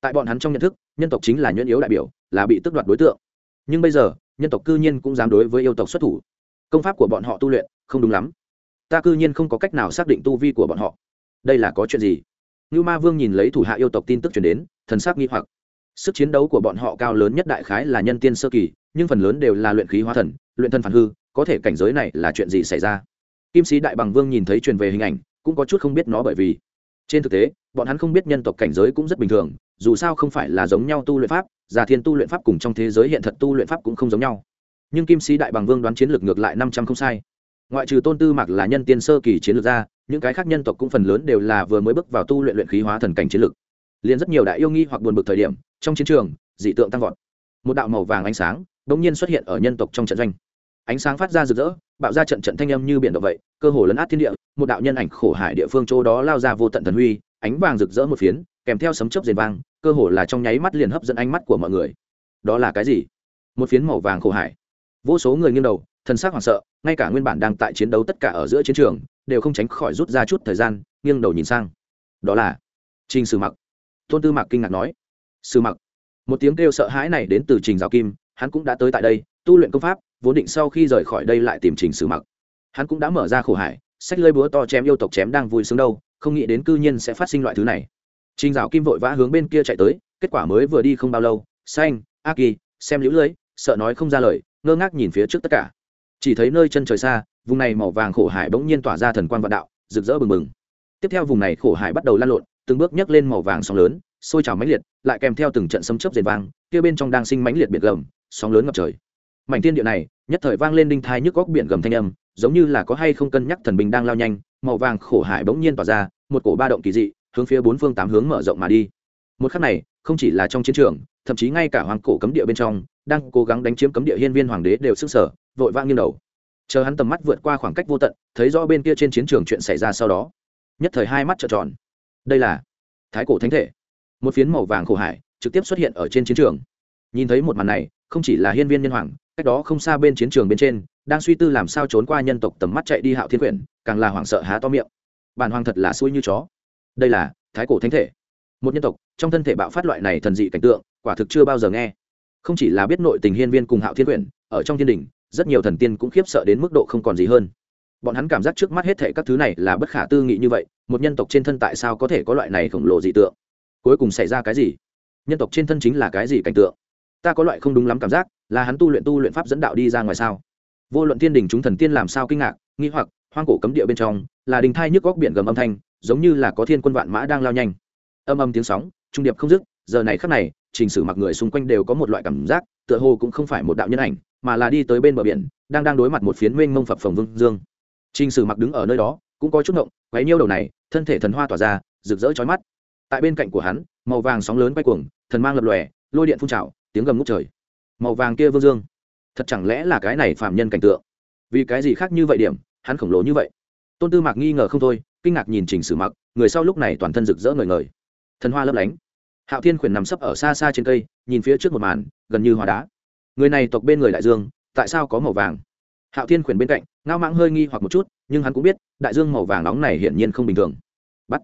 Tại bọn hắn trong nhận thức, nhân tộc chính là nhuyễn yếu đại biểu, là bị tước đoạt đối tượng. Nhưng bây giờ, nhân tộc cư nhiên cũng dám đối với yêu tộc xuất thủ. Công pháp của bọn họ tu luyện, không đúng lắm. Ta cư nhiên không có cách nào xác định tu vi của bọn họ. Đây là có chuyện gì? Như ma vương nhìn lấy thủ hạ yêu tộc tin tức chuyển đến, thần sắc nghi hoặc. Sức chiến đấu của bọn họ cao lớn nhất đại khái là nhân tiên sơ kỳ, nhưng phần lớn đều là luyện khí hóa thần, luyện thân phản hư, có thể cảnh giới này là chuyện gì xảy ra? Kim sĩ đại bằng vương nhìn thấy truyền về hình ảnh, cũng có chút không biết nó bởi vì. Trên thực tế, bọn hắn không biết nhân tộc cảnh giới cũng rất bình thường dù sao không phải là giống nhau tu luyện pháp, già thiên tu luyện pháp cùng trong thế giới hiện thật tu luyện pháp cũng không giống nhau. Nhưng kim sĩ đại bằng vương đoán chiến lược ngược lại năm trăm không sai. Ngoại trừ tôn tư mạc là nhân tiên sơ kỳ chiến lược ra, những cái khác nhân tộc cũng phần lớn đều là vừa mới bước vào tu luyện luyện khí hóa thần cảnh chiến lược. Liền rất nhiều đại yêu nghi hoặc buồn bực thời điểm, trong chiến trường, dị tượng tăng vọt. Một đạo màu vàng ánh sáng đ ỗ n g nhiên xuất hiện ở nhân tộc trong trận doanh. Ánh sáng phát ra rực rỡ, bạo ra trận trận thanh âm như biển động vậy, cơ hồ lấn át thiên địa, một đạo nhân ảnh khổ hải địa phương chỗ đó lao ra vô tận thần huy, ánh vàng rực rỡ một phiến kèm theo sấm chớp rền vang, cơ hồ là trong nháy mắt liền hấp dẫn ánh mắt của mọi người. Đó là cái gì? Một phiến màu vàng khổ hải. Vô số người nghiêng đầu, thần sắc hoảng sợ, ngay cả nguyên bản đang tại chiến đấu tất cả ở giữa chiến trường, đều không tránh khỏi rút ra chút thời gian, nghiêng đầu nhìn sang. Đó là trình sử mặc. Tôn tư mạc kinh ngạc nói, sử mặc. Một tiếng kêu sợ hãi này đến từ trình giáo kim, hắn cũng đã tới tại đây, tu luyện công pháp, vốn định sau khi rời khỏi đây lại tìm trình sử mặc. Hắn cũng đã mở ra khổ hải sách lơi búa to chém yêu tộc chém đang vui sướng đâu, không nghĩ đến cư nhiên sẽ phát sinh loại thứ này. Trình Dạo Kim vội vã hướng bên kia chạy tới, kết quả mới vừa đi không bao lâu, xanh, A Kỳ, xem liễu lưới, sợ nói không ra lời, ngơ ngác nhìn phía trước tất cả. Chỉ thấy nơi chân trời xa, vùng này màu vàng khổ hải bỗng nhiên tỏa ra thần quang vạn đạo, rực rỡ bừng bừng. Tiếp theo vùng này khổ hải bắt đầu lan lộn, từng bước nhấc lên màu vàng sóng lớn, sôi trào mãnh liệt, lại kèm theo từng trận sấm chớp rền vang, kia bên trong đang sinh mãnh liệt biển gầm, sóng lớn ngập trời. Mảnh thiên địa này, nhất thời vang lên đinh thai nhức góc biển gầm thanh âm, giống như là có hay không cân nhắc thần binh đang lao nhanh, màu vàng khổ hải bỗng nhiên tỏa ra, một cổ ba động kỳ dị, hướng phía bốn phương tám hướng mở rộng mà đi. Một khắc này, không chỉ là trong chiến trường, thậm chí ngay cả hoàng cổ cấm địa bên trong, đang cố gắng đánh chiếm cấm địa hiên viên hoàng đế đều sức sở vội vã nghiêng đầu. Chờ hắn tầm mắt vượt qua khoảng cách vô tận, thấy rõ bên kia trên chiến trường chuyện xảy ra sau đó, nhất thời hai mắt trợn tròn. Đây là thái cổ thánh thể. Một phiến màu vàng khổ hải trực tiếp xuất hiện ở trên chiến trường. Nhìn thấy một màn này, không chỉ là hiên viên nhân hoàng, cách đó không xa bên chiến trường bên trên, đang suy tư làm sao trốn qua nhân tộc tầm mắt chạy đi hạo thiên quyển, càng là hoảng sợ há to miệng. Bản hoàng thật là xui như chó đây là thái cổ thánh thể. Một nhân tộc, trong thân thể bạo phát loại này thần dị cảnh tượng, quả thực chưa bao giờ nghe. Không chỉ là biết nội tình hiên viên cùng hạo thiên quyển, ở trong thiên đình, rất nhiều thần tiên cũng khiếp sợ đến mức độ không còn gì hơn. Bọn hắn cảm giác trước mắt hết thệ các thứ này là bất khả tư nghị như vậy, một nhân tộc trên thân tại sao có thể có loại này khổng lồ dị tượng? Cuối cùng xảy ra cái gì? Nhân tộc trên thân chính là cái gì cảnh tượng? Ta có loại không đúng lắm cảm giác, là hắn tu luyện tu luyện pháp dẫn đạo đi ra ngoài sao? Vô luận thiên đình chúng thần tiên làm sao kinh ngạc, nghi hoặc, hoang cổ cấm địa bên trong, là đình thai nhức góc biển gầm âm thanh giống như là có thiên quân vạn mã đang lao nhanh. Âm âm tiếng sóng, trung điệp không dứt, giờ này khắc này, trình sử mặc người xung quanh đều có một loại cảm giác, tựa hồ cũng không phải một đạo nhân ảnh, mà là đi tới bên bờ biển, đang đang đối mặt một phiến mênh mông phập phồng vương dương. Trình sử mặc đứng ở nơi đó, cũng có chút ngộng, quấy nhiêu đầu này, thân thể thần hoa tỏa ra, rực rỡ chói mắt. Tại bên cạnh của hắn, màu vàng sóng lớn quay cuồng, thần mang lập lòe, lôi điện phun trào, tiếng gầm ngút trời. Màu vàng kia vương dương, thật chẳng lẽ là cái này phạm nhân cảnh tượng? Vì cái gì khác như vậy điểm, hắn khổng lồ như vậy? Tôn tư mạc nghi ngờ không thôi kinh ngạc nhìn trình sử mặc, người sau lúc này toàn thân rực rỡ ngời ngời. Thần hoa lấp lánh. Hạo thiên khuyển nằm sấp ở xa xa trên cây, nhìn phía trước một màn, gần như hoa đá. Người này tộc bên người đại dương, tại sao có màu vàng? Hạo thiên khuyển bên cạnh, ngao mãng hơi nghi hoặc một chút, nhưng hắn cũng biết, đại dương màu vàng nóng này hiển nhiên không bình thường. Bắt.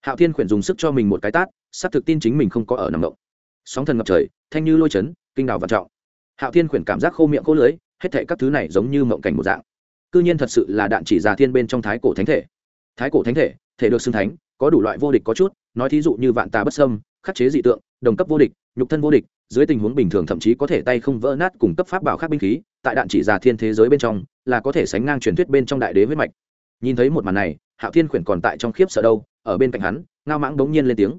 Hạo thiên khuyển dùng sức cho mình một cái tát, xác thực tin chính mình không có ở nằm động. Sóng thần ngập trời, thanh như lôi chấn, kinh đào vạn trọng. Hạo thiên khuyển cảm giác khô miệng khô lưới hết thệ các thứ này giống như mộng cảnh một dạng. Cư nhiên thật sự là đạn chỉ già thiên bên trong thái cổ thánh thể thái cổ thánh thể thể được xưng thánh, có đủ loại vô địch có chút, nói thí dụ như vạn tà bất sâm khắc chế dị tượng, đồng cấp vô địch, nhục thân vô địch, dưới tình huống bình thường thậm chí có thể tay không vỡ nát cùng cấp pháp bảo khác binh khí, tại đạn chỉ già thiên thế giới bên trong, là có thể sánh ngang truyền thuyết bên trong đại đế huyết mạch. Nhìn thấy một màn này, hạo thiên khuyển còn tại trong khiếp sợ đâu, ở bên cạnh hắn, ngao mãng bỗng nhiên lên tiếng.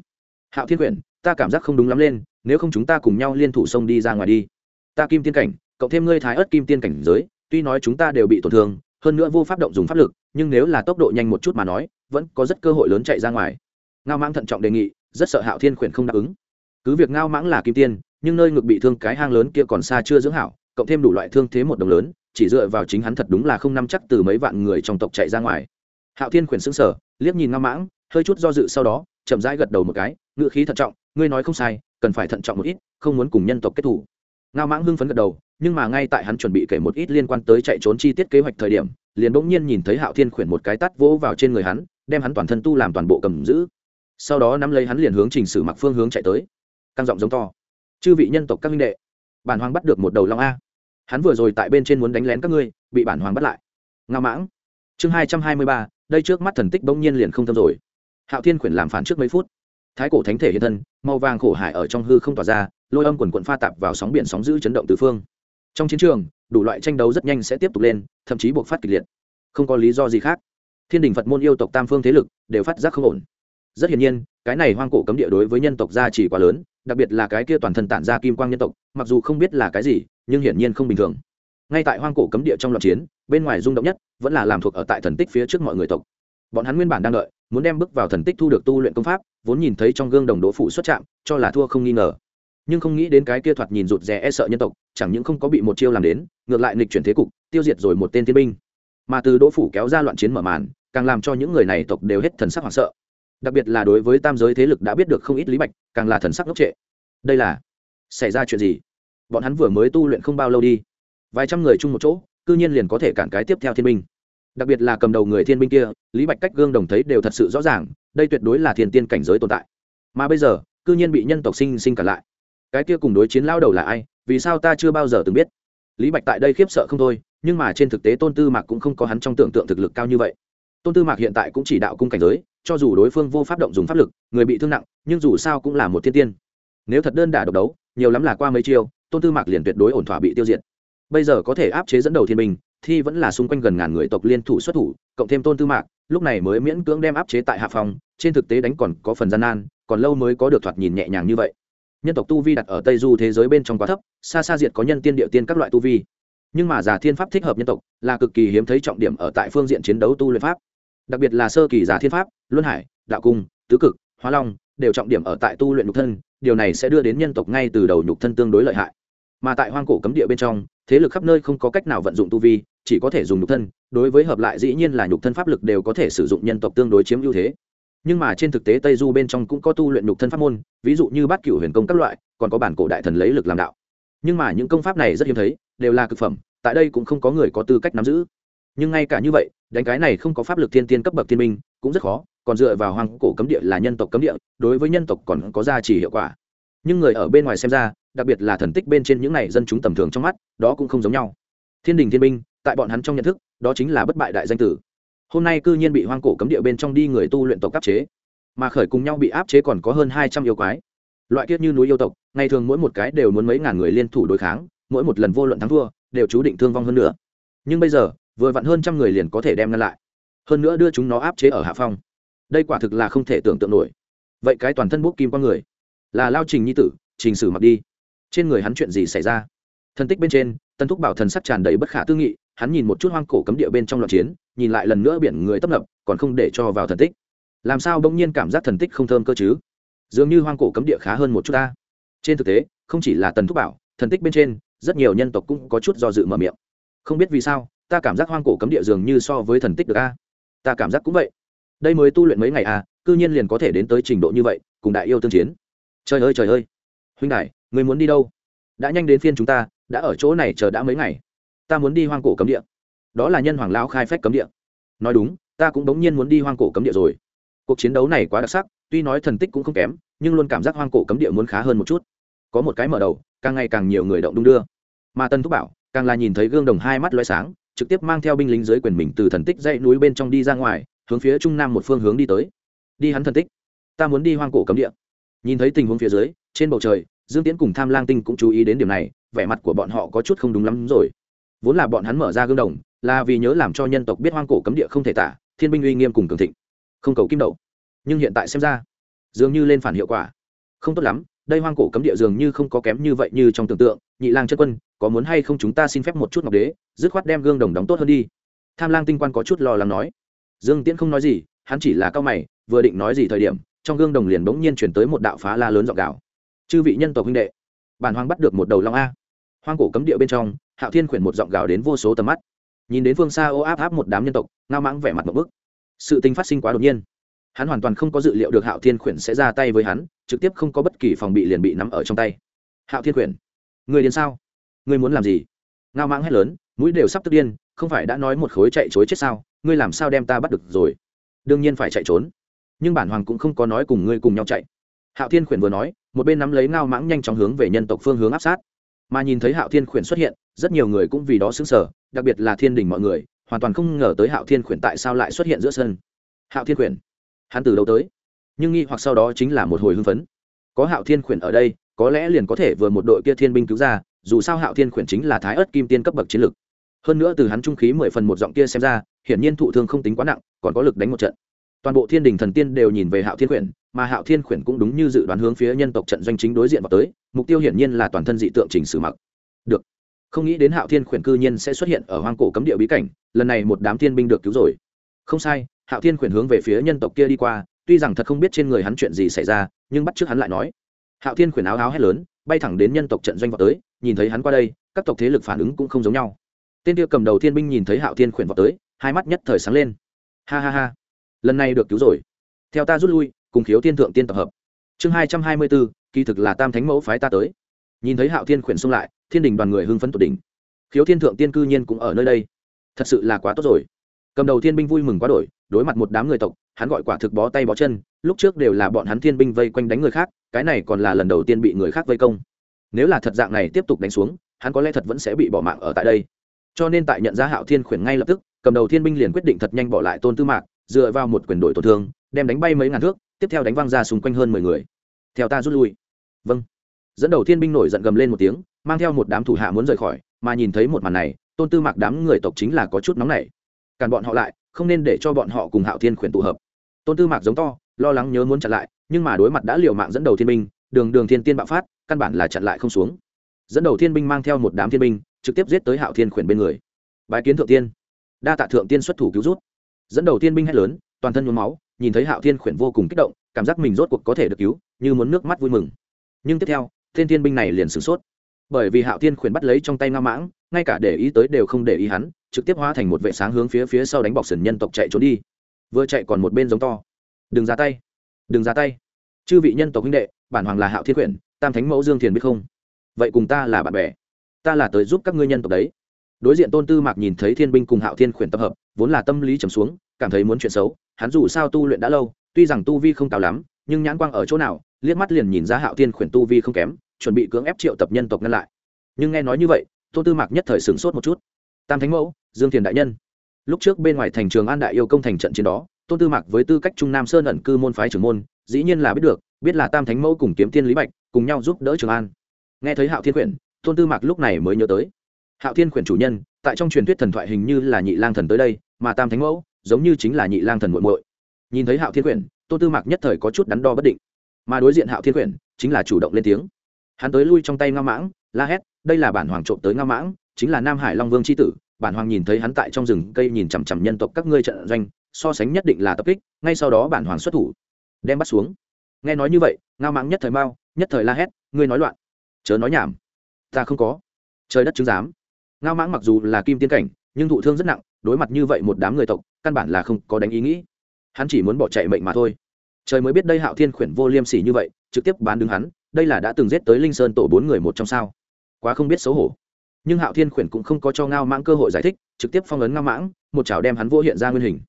Hạo thiên khuyển, ta cảm giác không đúng lắm lên, nếu không chúng ta cùng nhau liên thủ sông đi ra ngoài đi. Ta kim tiên cảnh, cộng thêm ngươi thái ớt kim tiên cảnh giới, tuy nói chúng ta đều bị tổn thương hơn nữa vô pháp động dùng pháp lực, nhưng nếu là tốc độ nhanh một chút mà nói, vẫn có rất cơ hội lớn chạy ra ngoài. Ngao mãng thận trọng đề nghị, rất sợ hạo thiên khuyển không đáp ứng. Cứ việc ngao mãng là kim tiên, nhưng nơi ngực bị thương cái hang lớn kia còn xa chưa dưỡng hảo, cộng thêm đủ loại thương thế một đồng lớn, chỉ dựa vào chính hắn thật đúng là không nắm chắc từ mấy vạn người trong tộc chạy ra ngoài. Hạo thiên khuyển xứng sở liếc nhìn ngao mãng, hơi chút do dự sau đó, chậm rãi gật đầu một cái ngựa khí thận trọng, ngươi nói không sai, cần phải thận trọng một ít, không muốn cùng nhân tộc kết thủ ngao mãng hưng phấn gật đầu, nhưng mà ngay tại hắn chuẩn bị kể một ít liên quan tới chạy trốn chi tiết kế hoạch thời điểm, liền bỗng nhiên nhìn thấy hạo thiên khuyển một cái tắt vỗ vào trên người hắn, đem hắn toàn thân tu làm toàn bộ cầm giữ. Sau đó nắm lấy hắn liền hướng trình sử mặc phương hướng chạy tới. Căng giọng giống to. Chư vị nhân tộc các minh đệ, bản hoàng bắt được một đầu long a. Hắn vừa rồi tại bên trên muốn đánh lén các ngươi, bị bản hoàng bắt lại. Ngao mãng. Chương hai trăm hai mươi ba, đây trước mắt thần tích bỗng nhiên liền không thâm rồi. Hạo thiên khuyển làm phản trước mấy phút. Thái cổ thánh thể hiện thân, màu vàng khổ hải ở trong hư không tỏa ra lôi âm quần quận pha tạp vào sóng biển sóng giữ chấn động tứ phương. Trong chiến trường, đủ loại tranh đấu rất nhanh sẽ tiếp tục lên, thậm chí buộc phát kịch liệt. Không có lý do gì khác. Thiên đình phật môn yêu tộc tam phương thế lực đều phát giác không ổn. Rất hiển nhiên, cái này hoang cổ cấm địa đối với nhân tộc gia chỉ quá lớn, đặc biệt là cái kia toàn thân tản ra kim quang nhân tộc, mặc dù không biết là cái gì, nhưng hiển nhiên không bình thường. Ngay tại hoang cổ cấm địa trong loạt chiến, bên ngoài rung động nhất vẫn là làm thuộc ở tại thần tích phía trước mọi người tộc. Bọn hắn nguyên bản đang đợi, muốn đem bước vào thần tích thu được tu luyện công pháp, vốn nhìn thấy trong gương đồng đỗ phủ xuất trạm, cho là thua không nghi ngờ nhưng không nghĩ đến cái kia thoạt nhìn rụt rè e sợ nhân tộc, chẳng những không có bị một chiêu làm đến, ngược lại nghịch chuyển thế cục, tiêu diệt rồi một tên thiên binh. Mà từ đỗ phủ kéo ra loạn chiến mở màn, càng làm cho những người này tộc đều hết thần sắc hoảng sợ. Đặc biệt là đối với tam giới thế lực đã biết được không ít lý bạch, càng là thần sắc ngốc trệ. Đây là xảy ra chuyện gì? Bọn hắn vừa mới tu luyện không bao lâu đi. Vài trăm người chung một chỗ, cư nhiên liền có thể cản cái tiếp theo thiên binh. Đặc biệt là cầm đầu người thiên binh kia, lý bạch cách gương đồng thấy đều thật sự rõ ràng, đây tuyệt đối là thiên tiên cảnh giới tồn tại. Mà bây giờ, cư nhiên bị nhân tộc sinh sinh cản lại cái kia cùng đối chiến lao đầu là ai, vì sao ta chưa bao giờ từng biết? Lý bạch tại đây khiếp sợ không thôi, nhưng mà trên thực tế tôn tư mạc cũng không có hắn trong tưởng tượng thực lực cao như vậy. Tôn tư mạc hiện tại cũng chỉ đạo cung cảnh giới, cho dù đối phương vô pháp động dùng pháp lực, người bị thương nặng, nhưng dù sao cũng là một thiên tiên. Nếu thật đơn đả độc đấu, nhiều lắm là qua mấy chiêu, tôn tư mạc liền tuyệt đối ổn thỏa bị tiêu diệt. Bây giờ có thể áp chế dẫn đầu thiên bình thì vẫn là xung quanh gần ngàn người tộc liên thủ xuất thủ, cộng thêm tôn tư mạc, lúc này mới miễn cưỡng đem áp chế tại hạ phòng, trên thực tế đánh còn có phần gian nan, còn lâu mới có được thoạt nhìn nhẹ nhàng như vậy nhân tộc tu vi đặt ở tây du thế giới bên trong quá thấp, xa xa diệt có nhân tiên địa tiên các loại tu vi. Nhưng mà giả thiên pháp thích hợp nhân tộc, là cực kỳ hiếm thấy trọng điểm ở tại phương diện chiến đấu tu luyện pháp. Đặc biệt là sơ kỳ giả thiên pháp, luân hải, đạo cung, tứ cực, hóa long, đều trọng điểm ở tại tu luyện nhục thân, điều này sẽ đưa đến nhân tộc ngay từ đầu nhục thân tương đối lợi hại. Mà tại hoang cổ cấm địa bên trong, thế lực khắp nơi không có cách nào vận dụng tu vi, chỉ có thể dùng nhục thân, đối với hợp lại dĩ nhiên là nhục thân pháp lực đều có thể sử dụng nhân tộc tương đối chiếm ưu thế nhưng mà trên thực tế tây du bên trong cũng có tu luyện nhục thân pháp môn, ví dụ như bát cửu huyền công các loại, còn có bản cổ đại thần lấy lực làm đạo. Nhưng mà những công pháp này rất hiếm thấy, đều là cực phẩm, tại đây cũng không có người có tư cách nắm giữ. Nhưng ngay cả như vậy, đánh cái này không có pháp lực thiên tiên cấp bậc thiên minh, cũng rất khó, còn dựa vào hoàng cổ cấm địa là nhân tộc cấm địa, đối với nhân tộc còn có gia trì hiệu quả. Nhưng người ở bên ngoài xem ra, đặc biệt là thần tích bên trên những này dân chúng tầm thường trong mắt, đó cũng không giống nhau. Thiên đình thiên minh, tại bọn hắn trong nhận thức, đó chính là bất bại đại danh tử hôm nay cư nhiên bị hoang cổ cấm địa bên trong đi người tu luyện tộc áp chế, mà khởi cùng nhau bị áp chế còn có hơn hai trăm yêu quái. Loại kiết như núi yêu tộc, ngày thường mỗi một cái đều muốn mấy ngàn người liên thủ đối kháng, mỗi một lần vô luận thắng thua, đều chú định thương vong hơn nữa. Nhưng bây giờ, vừa vặn hơn trăm người liền có thể đem ngăn lại, hơn nữa đưa chúng nó áp chế ở hạ phong. Đây quả thực là không thể tưởng tượng nổi. Vậy cái toàn thân bút kim con người, là lao trình nhi tử, trình sử mặc đi. Trên người hắn chuyện gì xảy ra? Thân tích bên trên tân thúc bảo thần sắc tràn đầy bất khả tư nghị hắn nhìn một chút hoang cổ cấm địa bên trong loạn chiến, nhìn lại lần nữa biển người tấp nập, còn không để cho vào thần tích. Làm sao bỗng nhiên cảm giác thần tích không thơm cơ chứ? Dường như hoang cổ cấm địa khá hơn một chút ta. Trên thực tế, không chỉ là tần thúc bảo, thần tích bên trên, rất nhiều nhân tộc cũng có chút do dự mở miệng. Không biết vì sao, ta cảm giác hoang cổ cấm địa dường như so với thần tích được a. Ta cảm giác cũng vậy. Đây mới tu luyện mấy ngày à cư nhiên liền có thể đến tới trình độ như vậy, cùng đại yêu tương chiến. Trời ơi trời ơi. Huynh đại người muốn đi đâu? Đã nhanh đến phiên chúng ta, đã ở chỗ này chờ đã mấy ngày ta muốn đi hoang cổ cấm địa. Đó là nhân hoàng lão khai phách cấm địa. Nói đúng, ta cũng bỗng nhiên muốn đi hoang cổ cấm địa rồi. Cuộc chiến đấu này quá đặc sắc, tuy nói thần tích cũng không kém, nhưng luôn cảm giác hoang cổ cấm địa muốn khá hơn một chút. Có một cái mở đầu, càng ngày càng nhiều người động đung đưa. Mà tân thúc bảo, càng là nhìn thấy gương đồng hai mắt loé sáng, trực tiếp mang theo binh lính dưới quyền mình từ thần tích dãy núi bên trong đi ra ngoài, hướng phía trung nam một phương hướng đi tới. Đi hắn thần tích. Ta muốn đi hoang cổ cấm địa. Nhìn thấy tình huống phía dưới, trên bầu trời, dương tiễn cùng tham lang tinh cũng chú ý đến điểm này, vẻ mặt của bọn họ có chút không đúng lắm rồi vốn là bọn hắn mở ra gương đồng, là vì nhớ làm cho nhân tộc biết hoang cổ cấm địa không thể tả, thiên binh uy nghiêm cùng cường thịnh, không cầu kim đậu nhưng hiện tại xem ra, dường như lên phản hiệu quả. Không tốt lắm, đây hoang cổ cấm địa dường như không có kém như vậy như trong tưởng tượng, nhị lang chân quân, có muốn hay không chúng ta xin phép một chút ngọc đế, dứt khoát đem gương đồng đóng tốt hơn đi. Tham lang tinh quan có chút lo lắng nói. Dương tiễn không nói gì, hắn chỉ là cao mày, vừa định nói gì thời điểm, trong gương đồng liền bỗng nhiên chuyển tới một đạo phá la lớn dọc gạo chư vị nhân tộc huynh đệ, bản hoang bắt được một đầu long a. Hoang cổ cấm địa bên trong hạo thiên khuyển một giọng gào đến vô số tầm mắt. Nhìn đến phương xa ô áp áp một đám nhân tộc, ngao mãng vẻ mặt một bức. Sự tình phát sinh quá đột nhiên. Hắn hoàn toàn không có dự liệu được hạo thiên khuyển sẽ ra tay với hắn, trực tiếp không có bất kỳ phòng bị liền bị nắm ở trong tay. Hạo thiên khuyển, người đến sao? Ngươi muốn làm gì? Ngao mãng hét lớn, mũi đều sắp tức điên, không phải đã nói một khối chạy chối chết sao? Ngươi làm sao đem ta bắt được rồi? Đương nhiên phải chạy trốn. Nhưng bản hoàng cũng không có nói cùng ngươi cùng nhau chạy. Hạo thiên khuyển vừa nói, một bên nắm lấy ngao mãng nhanh chóng hướng về nhân tộc phương hướng áp sát mà nhìn thấy hạo thiên khuyển xuất hiện, rất nhiều người cũng vì đó xứng sở đặc biệt là thiên đình mọi người, hoàn toàn không ngờ tới hạo thiên khuyển tại sao lại xuất hiện giữa sân. Hạo thiên khuyển, hắn từ đâu tới? Nhưng nghi hoặc sau đó chính là một hồi hưng phấn. Có hạo thiên khuyển ở đây, có lẽ liền có thể vừa một đội kia thiên binh cứu ra, dù sao hạo thiên khuyển chính là thái ớt kim tiên cấp bậc chiến lực hơn nữa từ hắn trung khí mười phần một giọng kia xem ra, hiển nhiên thụ thương không tính quá nặng, còn có lực đánh một trận. Toàn bộ thiên đình thần tiên đều nhìn về hạo thiên khuyển mà hạo thiên khuyển cũng đúng như dự đoán hướng phía nhân tộc trận doanh chính đối diện vào tới, mục tiêu hiển nhiên là toàn thân dị tượng chỉnh sử mặc. Được. Không nghĩ đến hạo thiên khuyển cư nhiên sẽ xuất hiện ở hoang cổ cấm địa bí cảnh, lần này một đám thiên binh được cứu rồi. Không sai, hạo thiên khuyển hướng về phía nhân tộc kia đi qua, tuy rằng thật không biết trên người hắn chuyện gì xảy ra, nhưng bắt trước hắn lại nói. Hạo thiên khuyển áo áo hét lớn, bay thẳng đến nhân tộc trận doanh vào tới, nhìn thấy hắn qua đây, các tộc thế lực phản ứng cũng không giống nhau. Tên kia cầm đầu thiên binh nhìn thấy hạo thiên khuyển vào tới, hai mắt nhất thời sáng lên. Ha ha ha. Lần này được cứu rồi. Theo ta rút lui cùng khiếu thiên thượng tiên tập hợp. Chương hai trăm hai mươi bốn kỳ thực là tam thánh mẫu phái ta tới. Nhìn thấy hạo thiên khuyển xung lại, thiên đình đoàn người hưng phấn tột đỉnh. Khiếu thiên thượng tiên cư nhiên cũng ở nơi đây. Thật sự là quá tốt rồi. Cầm đầu thiên binh vui mừng quá đổi, đối mặt một đám người tộc, hắn gọi quả thực bó tay bó chân, lúc trước đều là bọn hắn thiên binh vây quanh đánh người khác, cái này còn là lần đầu tiên bị người khác vây công. Nếu là thật dạng này tiếp tục đánh xuống, hắn có lẽ thật vẫn sẽ bị bỏ mạng ở tại đây. Cho nên tại nhận ra hạo thiên khuyển ngay lập tức, cầm đầu thiên binh liền quyết định thật nhanh bỏ lại tôn tư mạc, dựa vào một quyền đổi tổn thương, đem đánh bay mấy ngàn thước tiếp theo đánh văng ra xung quanh hơn mười người. Theo ta rút lui. Vâng. Dẫn đầu thiên binh nổi giận gầm lên một tiếng, mang theo một đám thủ hạ muốn rời khỏi, mà nhìn thấy một màn này, tôn tư mạc đám người tộc chính là có chút nóng nảy. Càn bọn họ lại, không nên để cho bọn họ cùng hạo thiên khuyển tụ hợp. Tôn tư mạc giống to, lo lắng nhớ muốn chặn lại, nhưng mà đối mặt đã liều mạng dẫn đầu thiên binh, đường đường thiên tiên bạo phát, căn bản là chặn lại không xuống. Dẫn đầu thiên binh mang theo một đám thiên binh, trực tiếp giết tới hạo thiên khuyển bên người. Bài kiến thượng tiên. Đa tạ thượng tiên xuất thủ cứu rút dẫn đầu thiên binh hét lớn, toàn thân nhuốm máu nhìn thấy hạo thiên khuyển vô cùng kích động, cảm giác mình rốt cuộc có thể được cứu, như muốn nước mắt vui mừng. Nhưng tiếp theo thiên thiên binh này liền sửng sốt. Bởi vì hạo thiên khuyển bắt lấy trong tay nga mãng, ngay cả để ý tới đều không để ý hắn, trực tiếp hóa thành một vệ sáng hướng phía phía sau đánh bọc sần nhân tộc chạy trốn đi. Vừa chạy còn một bên giống to. Đừng ra tay, đừng ra tay. Chư vị nhân tộc huynh đệ, bản hoàng là hạo thiên quyển tam thánh mẫu dương thiền biết không? Vậy cùng ta là bạn bè. Ta là tới giúp các ngươi nhân tộc đấy. Đối diện tôn tư mạc nhìn thấy thiên binh cùng hạo thiên khuyển tập hợp, vốn là tâm lý trầm xuống cảm thấy muốn chuyện xấu, hắn dù sao tu luyện đã lâu, tuy rằng tu vi không cao lắm, nhưng nhãn quang ở chỗ nào, liếc mắt liền nhìn ra hạo thiên khuyển tu vi không kém, chuẩn bị cưỡng ép triệu tập nhân tộc ngăn lại. Nhưng nghe nói như vậy, tôn tư mạc nhất thời sửng sốt một chút. Tam thánh mẫu, dương thiền đại nhân. Lúc trước bên ngoài thành trường an đại yêu công thành trận chiến đó, tôn tư mạc với tư cách trung nam sơn ẩn cư môn phái trưởng môn, dĩ nhiên là biết được, biết là tam thánh mẫu cùng kiếm tiên lý bạch cùng nhau giúp đỡ trường an. Nghe thấy hạo thiên quyển tôn tư mạc lúc này mới nhớ tới. Hạo thiên quyển chủ nhân, tại trong truyền thuyết thần thoại hình như là nhị lang thần tới đây, mà tam thánh mẫu giống như chính là nhị lang thần muội muội. Nhìn thấy hạo thiên quyển, tô tư mạc nhất thời có chút đắn đo bất định. Mà đối diện hạo thiên quyển, chính là chủ động lên tiếng. Hắn tới lui trong tay nga mãng, la hét, đây là bản hoàng trộm tới nga mãng, chính là nam hải long vương c h i tử. Bản hoàng nhìn thấy hắn tại trong rừng cây nhìn chằm chằm nhân tộc các ngươi trận doanh, so sánh nhất định là tập kích, ngay sau đó bản hoàng xuất thủ, đem bắt xuống. Nghe nói như vậy, ngao mãng nhất thời mao nhất thời la hét, ngươi nói loạn, chớ nói nhảm, ta không có, trời đất chứng giám. Ngao mãng mặc dù là kim tiên cảnh nhưng thụ thương rất nặng, đối mặt như vậy một đám người tộc, căn bản là không có đánh ý nghĩ. Hắn chỉ muốn bỏ chạy mệnh mà thôi. Trời mới biết đây hạo thiên khuyển vô liêm sỉ như vậy, trực tiếp bán đứng hắn, đây là đã từng giết tới linh sơn tổ bốn người một trong sao. Quá không biết xấu hổ. Nhưng hạo thiên khuyển cũng không có cho ngao mãng cơ hội giải thích, trực tiếp phong ấn ngao mãng, một chảo đem hắn vô hiện ra nguyên hình.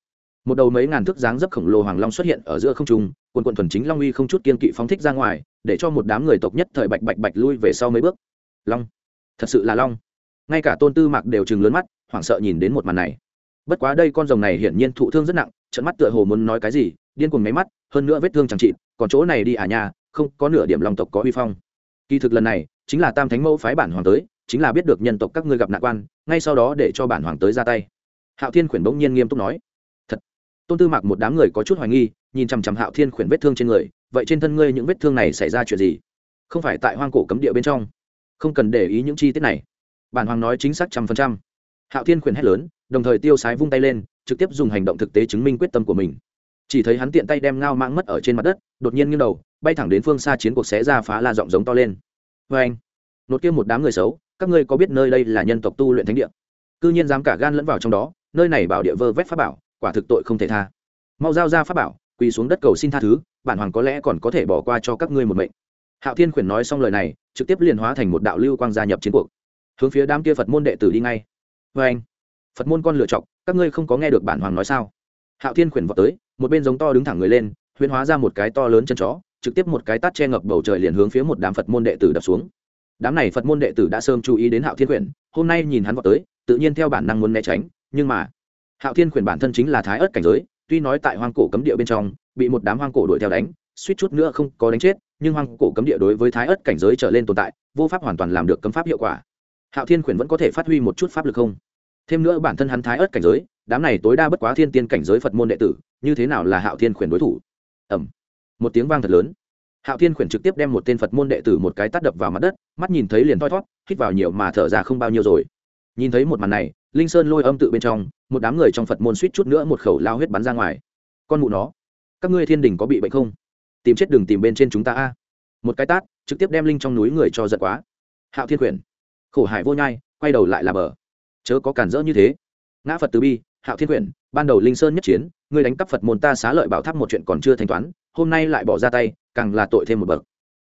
Một đầu mấy ngàn thước dáng dấp khổng lồ hoàng long xuất hiện ở giữa không trung, quần quận thuần chính long uy không chút kiên kỵ phóng thích ra ngoài, để cho một đám người tộc nhất thời bạch bạch bạch lui về sau mấy bước. Long. Thật sự là long. Ngay cả tôn tư mạc đều chừng lớn mắt hoảng sợ nhìn đến một màn này. Bất quá đây con rồng này hiển nhiên thụ thương rất nặng, trận mắt tựa hồ muốn nói cái gì, điên cuồng máy mắt, hơn nữa vết thương chẳng trị còn chỗ này đi à nhà không, có nửa điểm lòng tộc có uy phong. Kỳ thực lần này, chính là tam thánh mẫu phái bản hoàng tới, chính là biết được nhân tộc các ngươi gặp nạn quan, ngay sau đó để cho bản hoàng tới ra tay. Hạo thiên khuyển bỗng nhiên nghiêm túc nói, thật. Tôn tư mặc một đám người có chút hoài nghi, nhìn chằm chằm hạo thiên khuyển vết thương trên người, vậy trên thân ngươi những vết thương này xảy ra chuyện gì? Không phải tại hoang cổ cấm địa bên trong. Không cần để ý những chi tiết này. Bản hoàng nói chính xác trăm phần trăm hạo thiên khuyển hét lớn, đồng thời tiêu sái vung tay lên, trực tiếp dùng hành động thực tế chứng minh quyết tâm của mình. Chỉ thấy hắn tiện tay đem ngao mãng mất ở trên mặt đất, đột nhiên nghiêng đầu, bay thẳng đến phương xa chiến cuộc xé ra phá la giọng giống to lên. Vê anh nột kia một đám người xấu, các ngươi có biết nơi đây là nhân tộc tu luyện thánh địa? Cư nhiên dám cả gan lẫn vào trong đó, nơi này bảo địa vơ vét pháp bảo, quả thực tội không thể tha. Mau giao ra pháp bảo, quỳ xuống đất cầu xin tha thứ, bản hoàng có lẽ còn có thể bỏ qua cho các ngươi một mệnh. Hạo thiên khuyển nói xong lời này, trực tiếp liền hóa thành một đạo lưu quang gia nhập chiến cuộc. Hướng phía đám kia phật môn đệ tử đi ngay vê anh. Phật môn con lựa chọc, các ngươi không có nghe được bản hoàng nói sao? Hạo thiên khuyển vọt tới, một bên giống to đứng thẳng người lên, huyễn hóa ra một cái to lớn chân chó, trực tiếp một cái tát che ngập bầu trời liền hướng phía một đám phật môn đệ tử đập xuống. Đám này phật môn đệ tử đã sớm chú ý đến hạo thiên khuyển, hôm nay nhìn hắn vọt tới, tự nhiên theo bản năng muốn né tránh, nhưng mà hạo thiên khuyển bản thân chính là thái ớt cảnh giới, tuy nói tại hoang cổ cấm địa bên trong, bị một đám hoang cổ đuổi theo đánh, suýt chút nữa không có đánh chết, nhưng hoang cổ cấm địa đối với thái ớt cảnh giới trở lên tồn tại, vô pháp hoàn toàn làm được cấm pháp hiệu quả. Hạo thiên khuyển vẫn có thể phát huy một chút pháp lực không? Thêm nữa bản thân hắn thái ớt cảnh giới, đám này tối đa bất quá thiên tiên cảnh giới phật môn đệ tử, như thế nào là hạo thiên khuyển đối thủ? Ẩm một tiếng vang thật lớn. Hạo thiên khuyển trực tiếp đem một tên phật môn đệ tử một cái tắt đập vào mặt đất, mắt nhìn thấy liền thoi thót, hít vào nhiều mà thở ra không bao nhiêu rồi. Nhìn thấy một màn này, linh sơn lôi âm tự bên trong, một đám người trong phật môn suýt chút nữa một khẩu lao huyết bắn ra ngoài. Con mụ nó, các ngươi thiên đình có bị bệnh không? Tìm chết đừng tìm bên trên chúng ta a. Một cái tát, trực tiếp đem linh trong núi người cho giật quá. Hạo thiên khuyển, khổ hải vô nhai, quay đầu lại là bờ chớ có cản rỡ như thế. Ngã phật từ bi, hạo thiên quyển, ban đầu linh sơn nhất chiến, ngươi đánh cắp phật môn ta xá lợi bảo tháp một chuyện còn chưa thanh toán, hôm nay lại bỏ ra tay, càng là tội thêm một bậc.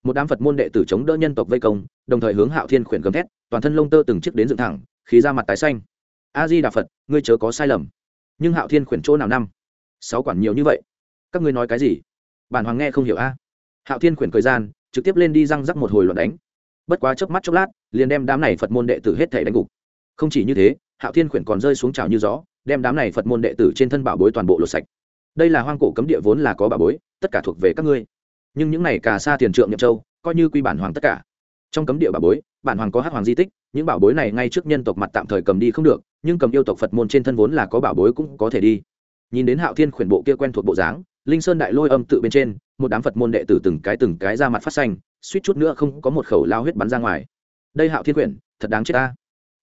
Một đám phật môn đệ tử chống đỡ nhân tộc vây công, đồng thời hướng hạo thiên khuyển gầm thét, toàn thân lông tơ từng chiếc đến dựng thẳng, khí ra mặt tái xanh. A di đà phật, ngươi chớ có sai lầm. Nhưng hạo thiên khuyển chỗ nào năm? Sáu quản nhiều như vậy. Các ngươi nói cái gì? Bản hoàng nghe không hiểu a. Hạo thiên khuyển thời gian, trực tiếp lên đi răng rắc một hồi loạn đánh. Bất quá chớp mắt chốc lát, liền đem đám này phật môn đệ tử hết thể đánh gục không chỉ như thế, hạo thiên khuyển còn rơi xuống trào như gió, đem đám này phật môn đệ tử trên thân bảo bối toàn bộ lột sạch. Đây là hoang cổ cấm địa vốn là có bảo bối, tất cả thuộc về các ngươi. Nhưng những này cả xa tiền trượng nhậm châu, coi như quy bản hoàng tất cả. Trong cấm địa bảo bối, bản hoàng có hát hoàng di tích, những bảo bối này ngay trước nhân tộc mặt tạm thời cầm đi không được, nhưng cầm yêu tộc phật môn trên thân vốn là có bảo bối cũng có thể đi. Nhìn đến hạo thiên khuyển bộ kia quen thuộc bộ dáng, linh sơn đại lôi âm tự bên trên, một đám phật môn đệ tử từng cái từng cái ra mặt phát xanh, suýt chút nữa không có một khẩu lao huyết bắn ra ngoài. Đây hạo thiên khuyển, thật đáng chết ta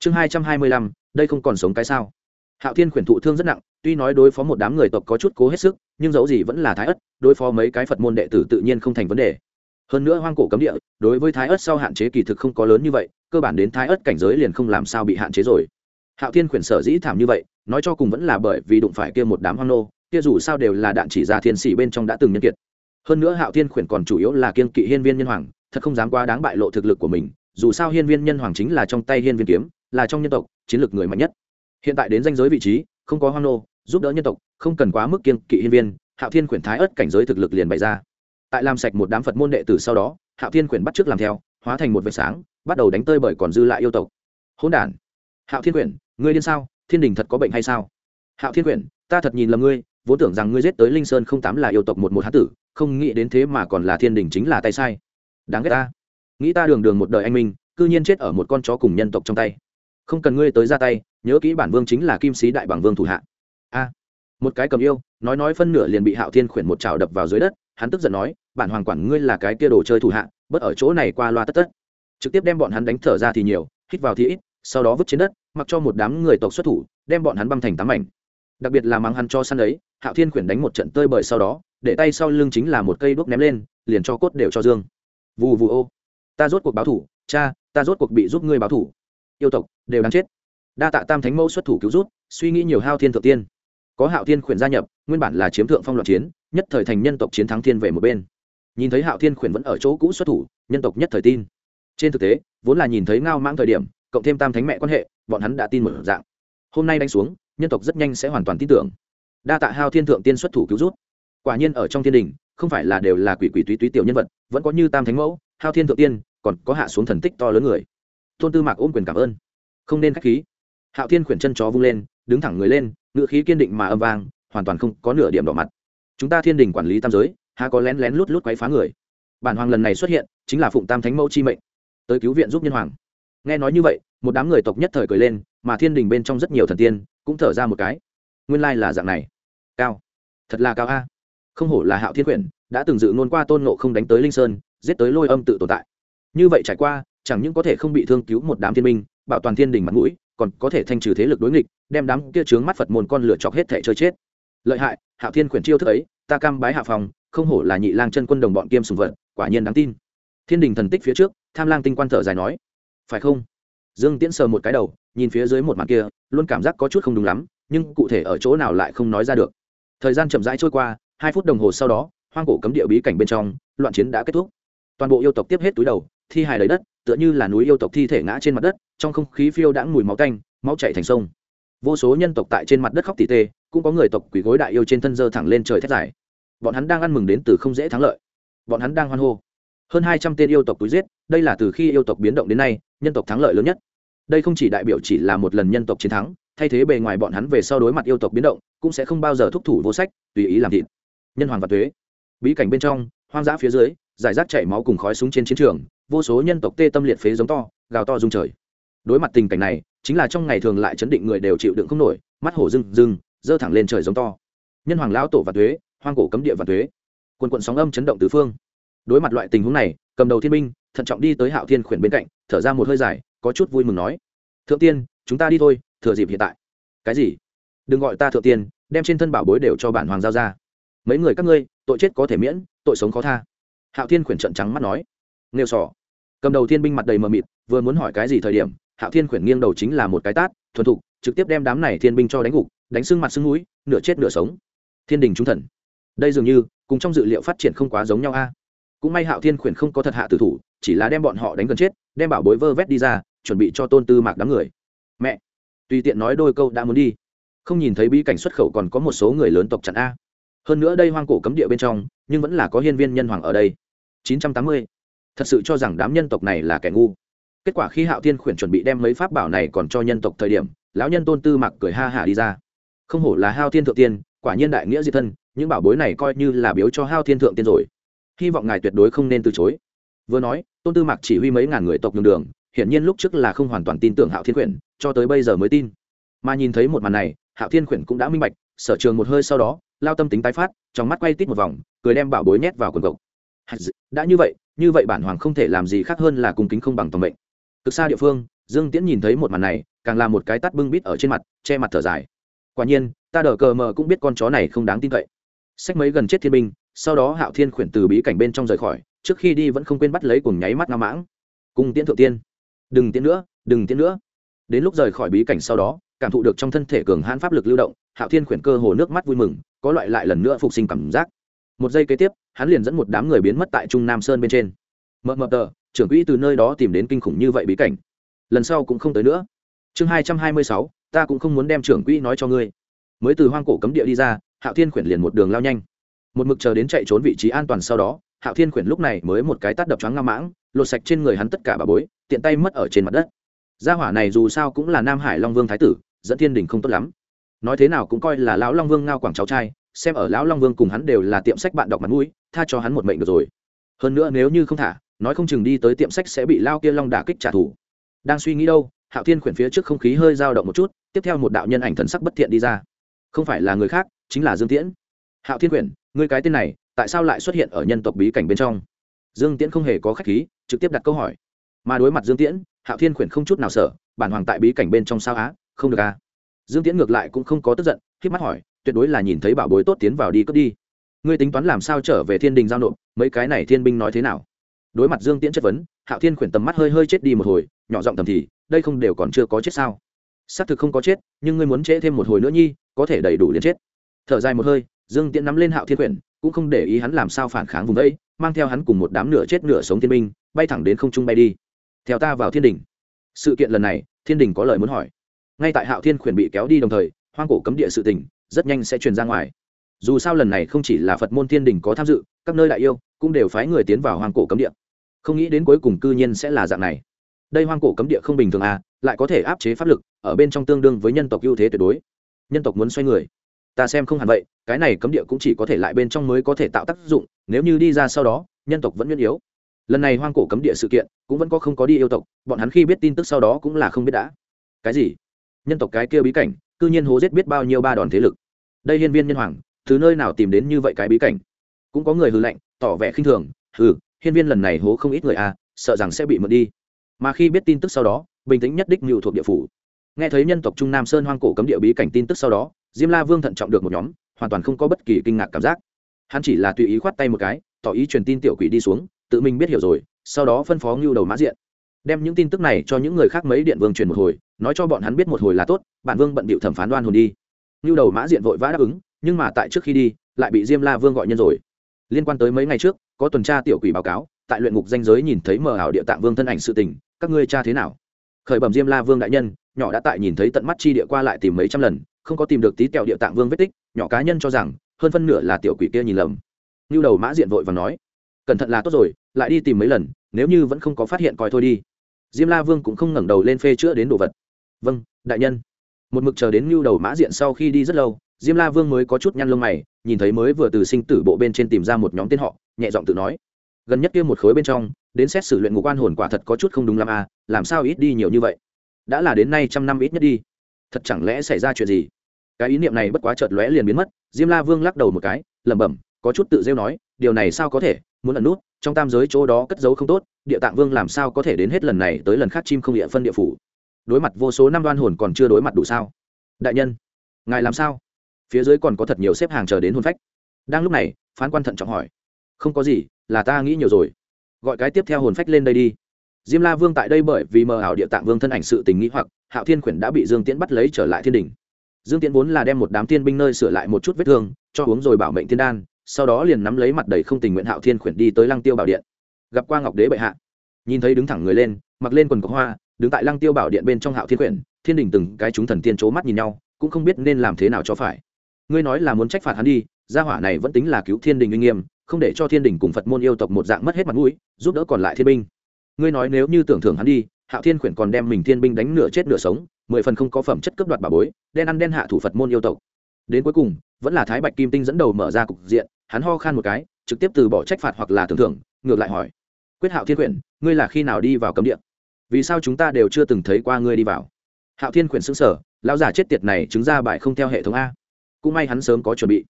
chương hai trăm hai mươi lăm, đây không còn sống cái sao. Hạo thiên khuyển thụ thương rất nặng, tuy nói đối phó một đám người tộc có chút cố hết sức, nhưng dẫu gì vẫn là thái ất đối phó mấy cái phật môn đệ tử tự nhiên không thành vấn đề. Hơn nữa hoang cổ cấm địa, đối với thái ất sau hạn chế kỳ thực không có lớn như vậy, cơ bản đến thái ất cảnh giới liền không làm sao bị hạn chế rồi. Hạo thiên khuyển sở dĩ thảm như vậy, nói cho cùng vẫn là bởi vì đụng phải kia một đám hoang nô, kia dù sao đều là đạn chỉ ra thiên sĩ bên trong đã từng nhân kiệt. Hơn nữa hạo thiên khuyển còn chủ yếu là kiên kỵ hiên viên nhân hoàng, thật không dám quá đáng bại lộ thực lực của mình, dù sao hiên viên nhân hoàng chính là trong tay hiên viên kiếm là trong nhân tộc, chiến lược người mạnh nhất. Hiện tại đến danh giới vị trí, không có hoang nô, giúp đỡ nhân tộc, không cần quá mức kiên kỵ hiên viên, hạo thiên quyển thái ớt cảnh giới thực lực liền bày ra. Tại làm sạch một đám phật môn đệ tử sau đó, hạo thiên quyển bắt t làm theo, hóa thành một vệt sáng, bắt đầu đánh tơi bởi còn dư lại yêu tộc. Hỗn đản. Hạo thiên quyển, ngươi điên sao? Thiên đình thật có bệnh hay sao? Hạo thiên quyển, ta thật nhìn lầm ngươi, vốn tưởng rằng ngươi giết tới linh sơn không tám là yêu tộc một một hán tử, không nghĩ đến thế mà còn là thiên đình chính là tay sai. Đáng ghét ta. Nghĩ ta đường đường một đời anh minh, cư nhiên chết ở một con chó cùng nhân tộc trong tay không cần ngươi tới ra tay, nhớ kỹ bản vương chính là kim sĩ đại bằng vương thủ hạ. A. Một cái cầm yêu, nói nói phân nửa liền bị hạo thiên khuyển một trào đập vào dưới đất, hắn tức giận nói, bản hoàng quản ngươi là cái kia đồ chơi thủ hạ bất ở chỗ này qua loa tất tất. Trực tiếp đem bọn hắn đánh thở ra thì nhiều, hít vào thì ít, sau đó vứt trên đất, mặc cho một đám người tộc xuất thủ, đem bọn hắn băm thành tám mảnh. Đặc biệt là mắng hắn cho săn ấy hạo thiên khuyển đánh một trận tơi bời sau đó, để tay sau lưng chính là một cây đuốc ném lên, liền cho cốt đều cho dương. Vù vù ô. Ta rốt cuộc báo thủ, cha, ta rốt cuộc bị giúp ngươi báo thủ yêu tộc, đều đáng chết. Đa tạ tam thánh mẫu xuất thủ cứu rút suy nghĩ nhiều hao thiên thượng tiên. Có hạo thiên khuyển gia nhập, nguyên bản là chiếm thượng phong loạn chiến, nhất thời thành nhân tộc chiến thắng thiên về một bên. Nhìn thấy hạo thiên khuyển vẫn ở chỗ cũ xuất thủ, nhân tộc nhất thời tin. Trên thực tế, vốn là nhìn thấy ngao mãng thời điểm, cộng thêm tam thánh mẹ quan hệ, bọn hắn đã tin một dạng. Hôm nay đánh xuống, nhân tộc rất nhanh sẽ hoàn toàn tin tưởng. Đa tạ hao thiên thượng tiên xuất thủ cứu rút quả nhiên ở trong thiên đình, không phải là đều là quỷ quỷ túy túy tiểu nhân vật, vẫn có như tam thánh mẫu hao thiên thượng tiên, còn có hạ xuống thần tích to lớn người tôn tư mạc ôm quyền cảm ơn. Không nên k h á c h khí. Hạo thiên khuyển chân chó vung lên, đứng thẳng người lên ngự khí kiên định mà âm vang, hoàn toàn không có nửa điểm đỏ mặt. Chúng ta thiên đình quản lý tam giới, há có lén lén lút lút quấy phá người. Bản hoàng lần này xuất hiện, chính là phụng tam thánh mẫu chi mệnh. Tới cứu viện giúp nhân hoàng. Nghe nói như vậy, một đám người tộc nhất thời cười lên, mà thiên đình bên trong rất nhiều thần tiên cũng thở ra một cái. Nguyên lai là dạng này. Cao. Thật là cao a. Không hổ là hạo thiên quyển đã từng dự ngôn qua tôn nộ không đánh tới linh sơn, giết tới lôi âm tự tồn tại. Như vậy trải qua chẳng những có thể không bị thương cứu một đám thiên minh, bảo toàn thiên đình mặt mũi, còn có thể thanh trừ thế lực đối nghịch, đem đám kia trướng mắt phật môn con lửa chọc hết thể chơi chết. Lợi hại, hạo thiên khuyển chiêu thức ấy, ta cam bái hạ phòng, không hổ là nhị lang chân quân đồng bọn kiêm sùng vật, quả nhiên đáng tin. Thiên đình thần tích phía trước, tham lang tinh quan thở dài nói, phải không? Dương tiễn sờ một cái đầu, nhìn phía dưới một mặt kia, luôn cảm giác có chút không đúng lắm, nhưng cụ thể ở chỗ nào lại không nói ra được. Thời gian chậm rãi trôi qua, hai phút đồng hồ sau đó, hoang cổ cấm địa bí cảnh bên trong, loạn chiến đã kết thúc toàn bộ yêu tộc tiếp hết túi đầu, thi hài lấy đất, tựa như là núi yêu tộc thi thể ngã trên mặt đất, trong không khí phiêu đãng mùi máu canh máu chảy thành sông. Vô số nhân tộc tại trên mặt đất khóc tỉ tê, cũng có người tộc quỷ gối đại yêu trên thân dơ thẳng lên trời thét dài. Bọn hắn đang ăn mừng đến từ không dễ thắng lợi. Bọn hắn đang hoan hô. Hơn hai trăm tên yêu tộc túi giết, đây là từ khi yêu tộc biến động đến nay, nhân tộc thắng lợi lớn nhất. Đây không chỉ đại biểu chỉ là một lần nhân tộc chiến thắng, thay thế bề ngoài bọn hắn về sau đối mặt yêu tộc biến động, cũng sẽ không bao giờ thúc thủ vô sách, tùy ý làm thịt. Nhân hoàng và thuế bí cảnh bên trong, hoang dã phía dưới giải rác chảy máu cùng khói súng trên chiến trường, vô số nhân tộc tê tâm liệt phế giống to, gào to rung trời. Đối mặt tình cảnh này, chính là trong ngày thường lại chấn định người đều chịu đựng không nổi, mắt hổ rừng rừng giơ thẳng lên trời giống to. Nhân hoàng lão tổ và thuế hoang cổ cấm địa và thuế quần quận sóng âm chấn động tứ phương. Đối mặt loại tình huống này, cầm đầu thiên minh thận trọng đi tới hạo thiên khuyển bên cạnh, thở ra một hơi dài, có chút vui mừng nói. Thượng tiên, chúng ta đi thôi, thừa dịp hiện tại. Cái gì? Đừng gọi ta thượng tiên, đem trên thân bảo bối đều cho bản hoàng giao ra. Mấy người các ngươi, tội chết có thể miễn, tội sống khó tha hạo thiên khuyển trận trắng mắt nói. Nghêu sỏ. Cầm đầu thiên binh mặt đầy mờ mịt, vừa muốn hỏi cái gì thời điểm, hạo thiên khuyển nghiêng đầu chính là một cái tát, thuần thục, trực tiếp đem đám này thiên binh cho đánh gục, đánh sưng mặt sưng núi nửa chết nửa sống. Thiên đình trung thần. Đây dường như, cùng trong dự liệu phát triển không quá giống nhau a. Cũng may hạo thiên khuyển không có thật hạ tử thủ, chỉ là đem bọn họ đánh gần chết, đem bảo bối vơ vét đi ra, chuẩn bị cho tôn tư mạc đám người. Mẹ. Tùy tiện nói đôi câu đã muốn đi. Không nhìn thấy bí cảnh xuất khẩu còn có một số người lớn tộc chặn a. Hơn nữa đây hoang cổ cấm địa bên trong, nhưng vẫn là có hiên viên nhân hoàng ở đây. 980. thật sự cho rằng đám nhân tộc này là kẻ ngu. Kết quả khi hạo thiên khuyển chuẩn bị đem mấy pháp bảo này còn cho nhân tộc thời điểm, lão nhân tôn tư mặc cười ha hả đi ra. Không hổ là hao thiên thượng tiên, quả nhiên đại nghĩa diệt thân, những bảo bối này coi như là biếu cho hao thiên thượng tiên rồi. Hy vọng ngài tuyệt đối không nên từ chối. Vừa nói, tôn tư mặc chỉ huy mấy ngàn người tộc đường đường, hiển nhiên lúc trước là không hoàn toàn tin tưởng hạo thiên quyển cho tới bây giờ mới tin. Mà nhìn thấy một màn này, hạo thiên quyển cũng đã minh bạch, sở trường một hơi sau đó, lao tâm tính tái phát, trong mắt quay tít một vòng, cười đem bảo bối nhét vào quần cộc đã như vậy như vậy bản hoàng không thể làm gì khác hơn là cung kính không bằng tòng mệnh. Cực xa địa phương, dương tiễn nhìn thấy một màn này, càng là một cái tắt bưng bít ở trên mặt, che mặt thở dài. Quả nhiên, ta đờ cờ mờ cũng biết con chó này không đáng tin cậy. Sách mấy gần chết thiên binh, sau đó hạo thiên khuyển từ bí cảnh bên trong rời khỏi, trước khi đi vẫn không quên bắt lấy cùng nháy mắt nga mãng. Cung tiễn thượng tiên. Đừng tiễn nữa, đừng tiễn nữa. Đến lúc rời khỏi bí cảnh sau đó, cảm thụ được trong thân thể cường hãn pháp lực lưu động, hạo thiên khuyển cơ hồ nước mắt vui mừng, có loại lại lần nữa phục sinh cảm giác một giây kế tiếp, hắn liền dẫn một đám người biến mất tại trung nam sơn bên trên. Mờ mờ tờ, trưởng quỹ từ nơi đó tìm đến kinh khủng như vậy bí cảnh. Lần sau cũng không tới nữa. Chương hai trăm hai mươi sáu, ta cũng không muốn đem trưởng quỹ nói cho ngươi. Mới từ hoang cổ cấm địa đi ra, hạo thiên khuyển liền một đường lao nhanh. Một mực chờ đến chạy trốn vị trí an toàn sau đó, hạo thiên khuyển lúc này mới một cái tắt đập choáng ngang mãng, lột sạch trên người hắn tất cả bà bối, tiện tay mất ở trên mặt đất. Gia hỏa này dù sao cũng là nam hải long vương thái tử, dẫn thiên đình không tốt lắm. Nói thế nào cũng coi là lão long vương ngao quảng cháu trai xem ở lão long vương cùng hắn đều là tiệm sách bạn đọc mặt mũi, tha cho hắn một mệnh được rồi. Hơn nữa nếu như không thả, nói không chừng đi tới tiệm sách sẽ bị lao kia long đả kích trả thù. Đang suy nghĩ đâu, hạo thiên khuyển phía trước không khí hơi dao động một chút, tiếp theo một đạo nhân ảnh thần sắc bất thiện đi ra. Không phải là người khác, chính là dương tiễn. Hạo thiên khuyển người cái tên này, tại sao lại xuất hiện ở nhân tộc bí cảnh bên trong? Dương tiễn không hề có khách khí, trực tiếp đặt câu hỏi. Mà đối mặt dương tiễn, hạo thiên khuyển không chút nào sợ, bản hoàng tại bí cảnh bên trong sao á? Không được à? Dương tiễn ngược lại cũng không có tức giận k mắt hỏi tuyệt đối là nhìn thấy bảo bối tốt tiến vào đi cướp đi. Ngươi tính toán làm sao trở về thiên đình giao nộp, mấy cái này thiên binh nói thế nào? Đối mặt dương tiễn chất vấn, hạo thiên khuyển tầm mắt hơi hơi chết đi một hồi, nhỏ giọng tầm thì, đây không đều còn chưa có chết sao? Xác thực không có chết, nhưng ngươi muốn trễ thêm một hồi nữa nhi, có thể đầy đủ liền chết. Thở dài một hơi, dương tiễn nắm lên hạo thiên khuyển, cũng không để ý hắn làm sao phản kháng vùng đấy mang theo hắn cùng một đám nửa chết nửa sống thiên binh, bay thẳng đến không trung bay đi. Theo ta vào thiên đình. Sự kiện lần này, thiên đình có lời muốn hỏi. Ngay tại hạo thiên khuyển bị kéo đi đồng thời, hoang cổ cấm địa sự tình rất nhanh sẽ truyền ra ngoài. Dù sao lần này không chỉ là phật môn thiên đình có tham dự, các nơi đại yêu cũng đều phái người tiến vào hoang cổ cấm địa. Không nghĩ đến cuối cùng cư nhiên sẽ là dạng này. Đây hoang cổ cấm địa không bình thường à lại có thể áp chế pháp lực, ở bên trong tương đương với nhân tộc ưu thế tuyệt đối. Nhân tộc muốn xoay người. Ta xem không hẳn vậy, cái này cấm địa cũng chỉ có thể lại bên trong mới có thể tạo tác dụng, nếu như đi ra sau đó, nhân tộc vẫn nguyên yếu. Lần này hoang cổ cấm địa sự kiện, cũng vẫn có không có đi yêu tộc, bọn hắn khi biết tin tức sau đó cũng là không biết đã. Cái gì? Nhân tộc cái kia bí cảnh cư nhiên hố giết biết bao nhiêu ba đòn thế lực. Đây hiên viên nhân hoàng, từ nơi nào tìm đến như vậy cái bí cảnh? Cũng có người hư lệnh tỏ vẻ khinh thường, hừ, hiên viên lần này hố không ít người à sợ rằng sẽ bị mượn đi. Mà khi biết tin tức sau đó, bình tĩnh nhất đích lưu thuộc địa phủ. Nghe thấy nhân tộc trung nam sơn hoang cổ cấm địa bí cảnh tin tức sau đó, diêm la vương thận trọng được một nhóm, hoàn toàn không có bất kỳ kinh ngạc cảm giác. Hắn chỉ là tùy ý khoát tay một cái, tỏ ý truyền tin tiểu quỷ đi xuống, tự mình biết hiểu rồi, sau đó phân phó ngưu đầu mã diện. Đem những tin tức này cho những người khác mấy điện vương truyền một hồi nói cho bọn hắn biết một hồi là tốt bản vương bận bịu thẩm phán đoan hồn đi. Như đầu mã diện vội vã đáp ứng, nhưng mà tại trước khi đi, lại bị diêm la vương gọi nhân rồi. Liên quan tới mấy ngày trước, có tuần tra tiểu quỷ báo cáo, tại luyện ngục danh giới nhìn thấy mờ ảo địa tạng vương thân ảnh sự tình, các ngươi cha thế nào? Khởi bẩm diêm la vương đại nhân, nhỏ đã tại nhìn thấy tận mắt chi địa qua lại tìm mấy trăm lần, không có tìm được tí kẹo địa tạng vương vết tích, nhỏ cá nhân cho rằng, hơn phân nửa là tiểu quỷ kia nhìn lầm. Như đầu mã diện vội và nói, cẩn thận là tốt rồi, lại đi tìm mấy lần, nếu như vẫn không có phát hiện coi thôi đi. Diêm la vương cũng không ngẩng đầu lên phê chữa đến đồ vật vâng đại nhân. Một mực chờ đến mưu đầu mã diện sau khi đi rất lâu, diêm la vương mới có chút nhăn lông mày, nhìn thấy mới vừa từ sinh tử bộ bên trên tìm ra một nhóm tên họ, nhẹ giọng tự nói. Gần nhất kia một khối bên trong, đến xét xử luyện ngục quan hồn quả thật có chút không đúng lắm à làm sao ít đi nhiều như vậy? Đã là đến nay trăm năm ít nhất đi. Thật chẳng lẽ xảy ra chuyện gì? Cái ý niệm này bất quá chợt lóe liền biến mất, diêm la vương lắc đầu một cái, lẩm bẩm, có chút tự rêu nói, điều này sao có thể, muốn ẩn nút, trong tam giới chỗ đó cất giấu không tốt, địa tạng vương làm sao có thể đến hết lần này tới lần khác chim không địa phân địa phủ? Đối mặt vô số năm đoan hồn còn chưa đối mặt đủ sao? Đại nhân, ngài làm sao? Phía dưới còn có thật nhiều xếp hàng chờ đến hôn phách. Đang lúc này, phán quan thận trọng hỏi. Không có gì, là ta nghĩ nhiều rồi. Gọi cái tiếp theo hồn phách lên đây đi. Diêm la vương tại đây bởi vì mờ ảo địa tạng vương thân ảnh sự tình nghĩ hoặc, hạo thiên khuyển đã bị dương tiễn bắt lấy trở lại thiên đình dương tiễn vốn là đem một đám thiên binh nơi sửa lại một chút vết thương, cho uống rồi bảo mệnh thiên đan, sau đó liền nắm lấy mặt đầy không tình nguyện hạo thiên khuyển đi tới lăng tiêu bảo điện. Gặp qua ngọc đế bệ hạ. Nhìn thấy đứng thẳng người lên, mặc lên quần có hoa đứng tại lăng tiêu bảo điện bên trong hạo thiên quyển, thiên đình từng cái chúng thần tiên c mắt nhìn nhau, cũng không biết nên làm thế nào cho phải. Ngươi nói là muốn trách phạt hắn đi, gia hỏa này vẫn tính là cứu thiên đình uy nghiêm, không để cho thiên đình cùng phật môn yêu tộc một dạng mất hết mặt mũi, giúp đỡ còn lại thiên binh. Ngươi nói nếu như tưởng thưởng hắn đi, hạo thiên quyển còn đem mình thiên binh đánh nửa chết nửa sống, mười phần không có phẩm chất cấp đoạt bà bối, đen ăn đen hạ thủ phật môn yêu tộc. Đến cuối cùng, vẫn là thái bạch kim tinh dẫn đầu mở ra cục diện, hắn ho khan một cái, trực tiếp từ bỏ trách phạt hoặc là tưởng thưởng, ngược lại hỏi. Quyết hạo thiên quyển, ngươi là khi nào đi vào cấm địa? Vì sao chúng ta đều chưa từng thấy qua ngươi đi vào? Hạo thiên quyển xứng sở lão giả chết tiệt này chứng ra bài không theo hệ thống a. Cũng may hắn sớm có chuẩn bị.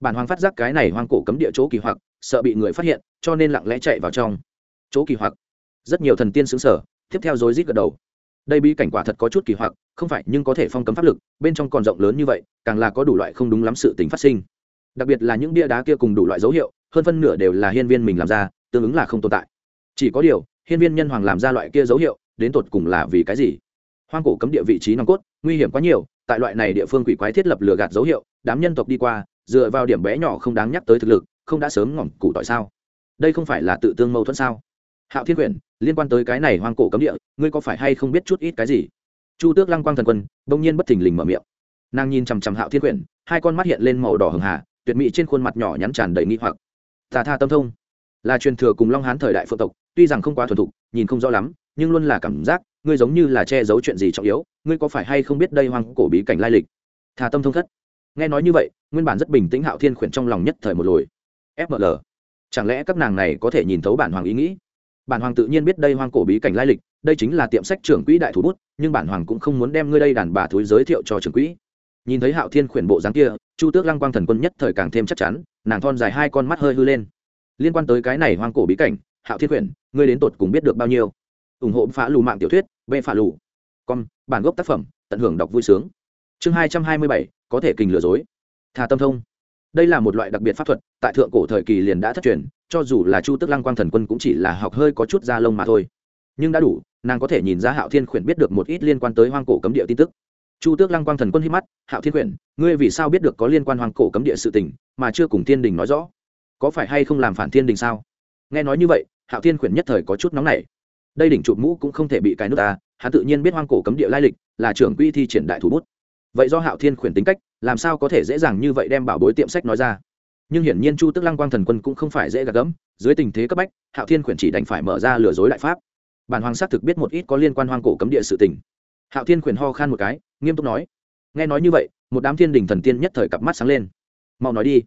Bản hoàng phát giác cái này hoang cổ cấm địa chỗ kỳ hoặc, sợ bị người phát hiện, cho nên lặng lẽ chạy vào trong. Chỗ kỳ hoặc. Rất nhiều thần tiên xứng sở tiếp theo rối rít gật đầu. Đây bí cảnh quả thật có chút kỳ hoặc, không phải nhưng có thể phong cấm pháp lực, bên trong còn rộng lớn như vậy, càng là có đủ loại không đúng lắm sự tính phát sinh. Đặc biệt là những bia đá kia cùng đủ loại dấu hiệu, hơn phân nửa đều là hiên viên mình làm ra, tương ứng là không tồn tại. Chỉ có điều hiên viên nhân hoàng làm ra loại kia dấu hiệu, đến tột cùng là vì cái gì? Hoang cổ cấm địa vị trí nòng cốt, nguy hiểm quá nhiều, tại loại này địa phương quỷ quái thiết lập lừa gạt dấu hiệu, đám nhân tộc đi qua, dựa vào điểm bé nhỏ không đáng nhắc tới thực lực, không đã sớm ngỏm cụ tỏi sao? Đây không phải là tự tương mâu thuẫn sao? Hạo thiên quyển, liên quan tới cái này hoang cổ cấm địa, ngươi có phải hay không biết chút ít cái gì? Chu tước lăng quang thần quân, bỗng nhiên bất thình lình mở miệng. Nàng nhìn chằm chằm hạo thiên quyển, hai con mắt hiện lên màu đỏ hừng hà, tuyệt mỹ trên khuôn mặt nhỏ nhắn tràn đầy nghi hoặc. Tà tha tâm thông. Là truyền thừa cùng long hán thời đại phượng tộc tuy rằng không quá thuần thục, nhìn không rõ lắm, nhưng luôn là cảm giác, ngươi giống như là che giấu chuyện gì trọng yếu, ngươi có phải hay không biết đây hoang cổ bí cảnh lai lịch? Thà tâm thông thất. Nghe nói như vậy, nguyên bản rất bình tĩnh hạo thiên khuyển trong lòng nhất thời một lồi. Fml chẳng lẽ các nàng này có thể nhìn thấu bản hoàng ý nghĩ? Bản hoàng tự nhiên biết đây hoang cổ bí cảnh lai lịch, đây chính là tiệm sách trưởng quỹ đại thủ bút, nhưng bản hoàng cũng không muốn đem ngươi đây đàn bà thúi giới thiệu cho trưởng quỹ. Nhìn thấy hạo thiên khuyển bộ dáng kia, chu tước lăng quang thần quân nhất thời càng thêm chắc chắn, nàng thon dài hai con mắt hơi hư lên. Liên quan tới cái này hoang cổ bí cảnh hạo thiên khuyển ngươi đến tột cùng biết được bao nhiêu? Ủng hộ phá lù mạng tiểu thuyết bệ phá lù. Con bản gốc tác phẩm, tận hưởng đọc vui sướng. Chương hai trăm hai mươi bảy, có thể kình lừa dối. Thà tâm thông. Đây là một loại đặc biệt pháp thuật, tại thượng cổ thời kỳ liền đã thất truyền, cho dù là chu tức lăng quang thần quân cũng chỉ là học hơi có chút da lông mà thôi. Nhưng đã đủ, nàng có thể nhìn ra hạo thiên khuyển biết được một ít liên quan tới hoang cổ cấm địa tin tức. Chu tước lăng quang thần quân hít mắt, hạo thiên khuyển ngươi vì sao biết được có liên quan hoang cổ cấm địa sự tình, mà chưa cùng thiên đình nói rõ? Có phải hay không làm phản thiên đình sao? Nghe nói như vậy, hạo thiên khuyển nhất thời có chút nóng nảy. Đây đỉnh chụp mũ cũng không thể bị cái nước ta, hắn tự nhiên biết hoang cổ cấm địa lai lịch, là trưởng quy thi triển đại thủ bút. Vậy do hạo thiên khuyển tính cách, làm sao có thể dễ dàng như vậy đem bảo bối tiệm sách nói ra? Nhưng hiển nhiên chu tức lăng quang thần quân cũng không phải dễ gạt gẫm, dưới tình thế cấp bách, hạo thiên khuyển chỉ đành phải mở ra lừa dối đại pháp. Bản hoàng xác thực biết một ít có liên quan hoang cổ cấm địa sự tình. Hạo thiên khuyển ho khan một cái, nghiêm túc nói. Nghe nói như vậy, một đám thiên đình thần tiên nhất thời cặp mắt sáng lên. Mau nói đi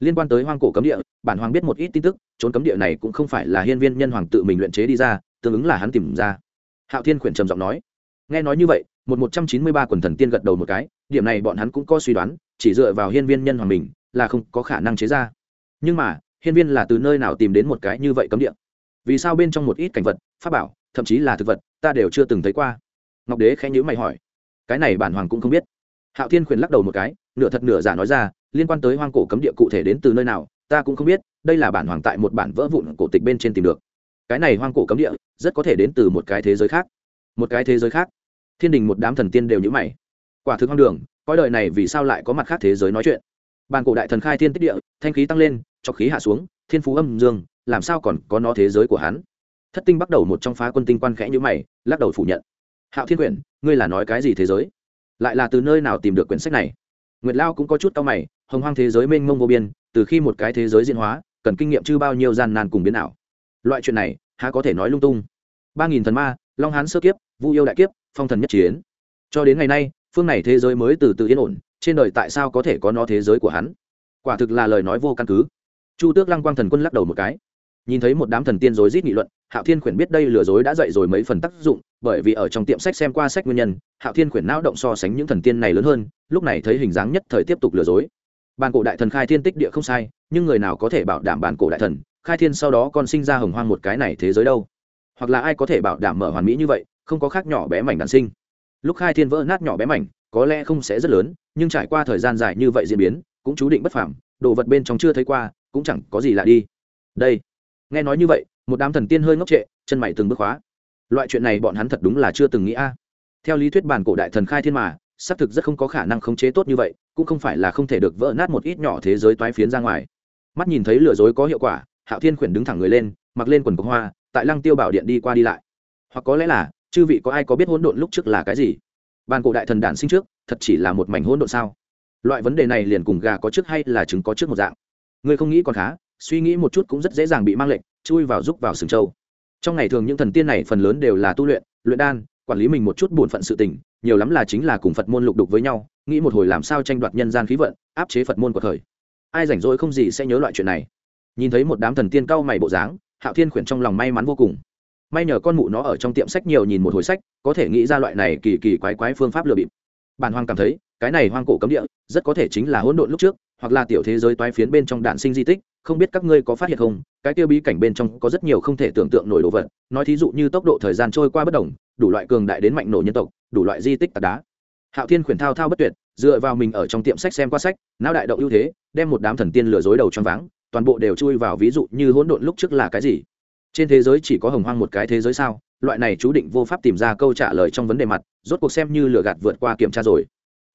liên quan tới hoang cổ cấm địa, bản hoàng biết một ít tin tức, trốn cấm địa này cũng không phải là hiên viên nhân hoàng tự mình luyện chế đi ra, tương ứng là hắn tìm ra. Hạo thiên khuyển trầm giọng nói. Nghe nói như vậy, một một trăm chín mươi ba quần thần tiên gật đầu một cái, điểm này bọn hắn cũng có suy đoán, chỉ dựa vào hiên viên nhân hoàng mình là không có khả năng chế ra. Nhưng mà, hiên viên là từ nơi nào tìm đến một cái như vậy cấm địa? Vì sao bên trong một ít cảnh vật, pháp bảo, thậm chí là thực vật, ta đều chưa từng thấy qua? Ngọc đế khẽ nhữ mày hỏi. Cái này bản hoàng cũng không biết. Hạo thiên khuyển lắc đầu một cái, nửa thật nửa giả nói ra liên quan tới hoang cổ cấm địa cụ thể đến từ nơi nào, ta cũng không biết, đây là bản hoàng tại một bản vỡ vụn cổ tịch bên trên tìm được. Cái này hoang cổ cấm địa, rất có thể đến từ một cái thế giới khác. Một cái thế giới khác. Thiên đình một đám thần tiên đều nhữ mày. Quả thực hoang đường coi đời này vì sao lại có mặt khác thế giới nói chuyện? Bàn cổ đại thần khai thiên tích địa, thanh khí tăng lên, cho khí hạ xuống, thiên phú âm dương, làm sao còn có nó thế giới của hắn? Thất tinh bắt đầu một trong phá quân tinh quan khẽ nhữ mày, lắc đầu phủ nhận. Hạo thiên quyển, ngươi là nói cái gì thế giới? Lại là từ nơi nào tìm được quyển sách này? Nguyệt lao cũng có chút tao mày, hồng hoang thế giới mênh mông vô biên, từ khi một cái thế giới diễn hóa, cần kinh nghiệm chưa bao nhiêu gian nan cùng biến ảo. Loại chuyện này, há có thể nói lung tung. Ba nghìn thần ma, long hán sơ kiếp, vu yêu đại kiếp, phong thần nhất chiến. Cho đến ngày nay, phương này thế giới mới từ từ yên ổn, trên đời tại sao có thể có nó thế giới của hắn? Quả thực là lời nói vô căn cứ. Chu tước lăng quang thần quân lắc đầu một cái nhìn thấy một đám thần tiên rối rít nghị luận, hạo thiên khuyển biết đây lừa dối đã dậy rồi mấy phần tác dụng, bởi vì ở trong tiệm sách xem qua sách nguyên nhân, hạo thiên khuyển não động so sánh những thần tiên này lớn hơn, lúc này thấy hình dáng nhất thời tiếp tục lừa dối. Bàn cổ đại thần khai thiên tích địa không sai, nhưng người nào có thể bảo đảm bàn cổ đại thần, khai thiên sau đó còn sinh ra hồng hoang một cái này thế giới đâu? Hoặc là ai có thể bảo đảm mở hoàn mỹ như vậy, không có khác nhỏ bé mảnh đàn sinh? Lúc khai thiên vỡ nát nhỏ bé mảnh, có lẽ không sẽ rất lớn, nhưng trải qua thời gian dài như vậy diễn biến, cũng chú định bất phẳng đồ vật bên trong chưa thấy qua, cũng chẳng có gì lạ đi. Đây nghe nói như vậy, một đám thần tiên hơi ngốc trệ, chân mày từng bước khóa. Loại chuyện này bọn hắn thật đúng là chưa từng nghĩ a. Theo lý thuyết bản cổ đại thần khai thiên mà, xác thực rất không có khả năng khống chế tốt như vậy, cũng không phải là không thể được vỡ nát một ít nhỏ thế giới toái phiến ra ngoài. Mắt nhìn thấy lừa dối có hiệu quả, hạo thiên khuyển đứng thẳng người lên, mặc lên quần cốc hoa, tại lăng tiêu bảo điện đi qua đi lại. Hoặc có lẽ là, chư vị có ai có biết hỗn độn lúc trước là cái gì? Bàn cổ đại thần đản sinh trước, thật chỉ là một mảnh hỗn độn sao? Loại vấn đề này liền cùng gà có trước hay là trứng có trước một dạng. Ngươi không nghĩ còn khá suy nghĩ một chút cũng rất dễ dàng bị mang lệnh, chui vào giúp vào sừng châu. Trong ngày thường những thần tiên này phần lớn đều là tu luyện luyện đan, quản lý mình một chút bổn phận sự tình, nhiều lắm là chính là cùng phật môn lục đục với nhau, nghĩ một hồi làm sao tranh đoạt nhân gian khí vận, áp chế phật môn của thời. Ai rảnh rỗi không gì sẽ nhớ loại chuyện này. Nhìn thấy một đám thần tiên cao mày bộ dáng, hạo thiên khuyển trong lòng may mắn vô cùng. May nhờ con mụ nó ở trong tiệm sách nhiều nhìn một hồi sách, có thể nghĩ ra loại này kỳ kỳ quái quái phương pháp lừa bịp. Bản hoàng cảm thấy, cái này hoang cổ cấm địa, rất có thể chính là hỗn độn lúc trước, hoặc là tiểu thế giới toái phiến bên trong đạn sinh di tích không biết các ngươi có phát hiện không, cái tiêu bí cảnh bên trong có rất nhiều không thể tưởng tượng nổi đồ vật, nói thí dụ như tốc độ thời gian trôi qua bất đồng, đủ loại cường đại đến mạnh nổ nhân tộc, đủ loại di tích tạc đá. Hạo thiên khuyển thao thao bất tuyệt, dựa vào mình ở trong tiệm sách xem qua sách, não đại động ưu thế, đem một đám thần tiên lừa dối đầu choáng váng, toàn bộ đều chui vào ví dụ như hỗn độn lúc trước là cái gì. Trên thế giới chỉ có hồng hoang một cái thế giới sao, loại này chú định vô pháp tìm ra câu trả lời trong vấn đề mặt, rốt cuộc xem như lừa gạt vượt qua kiểm tra rồi.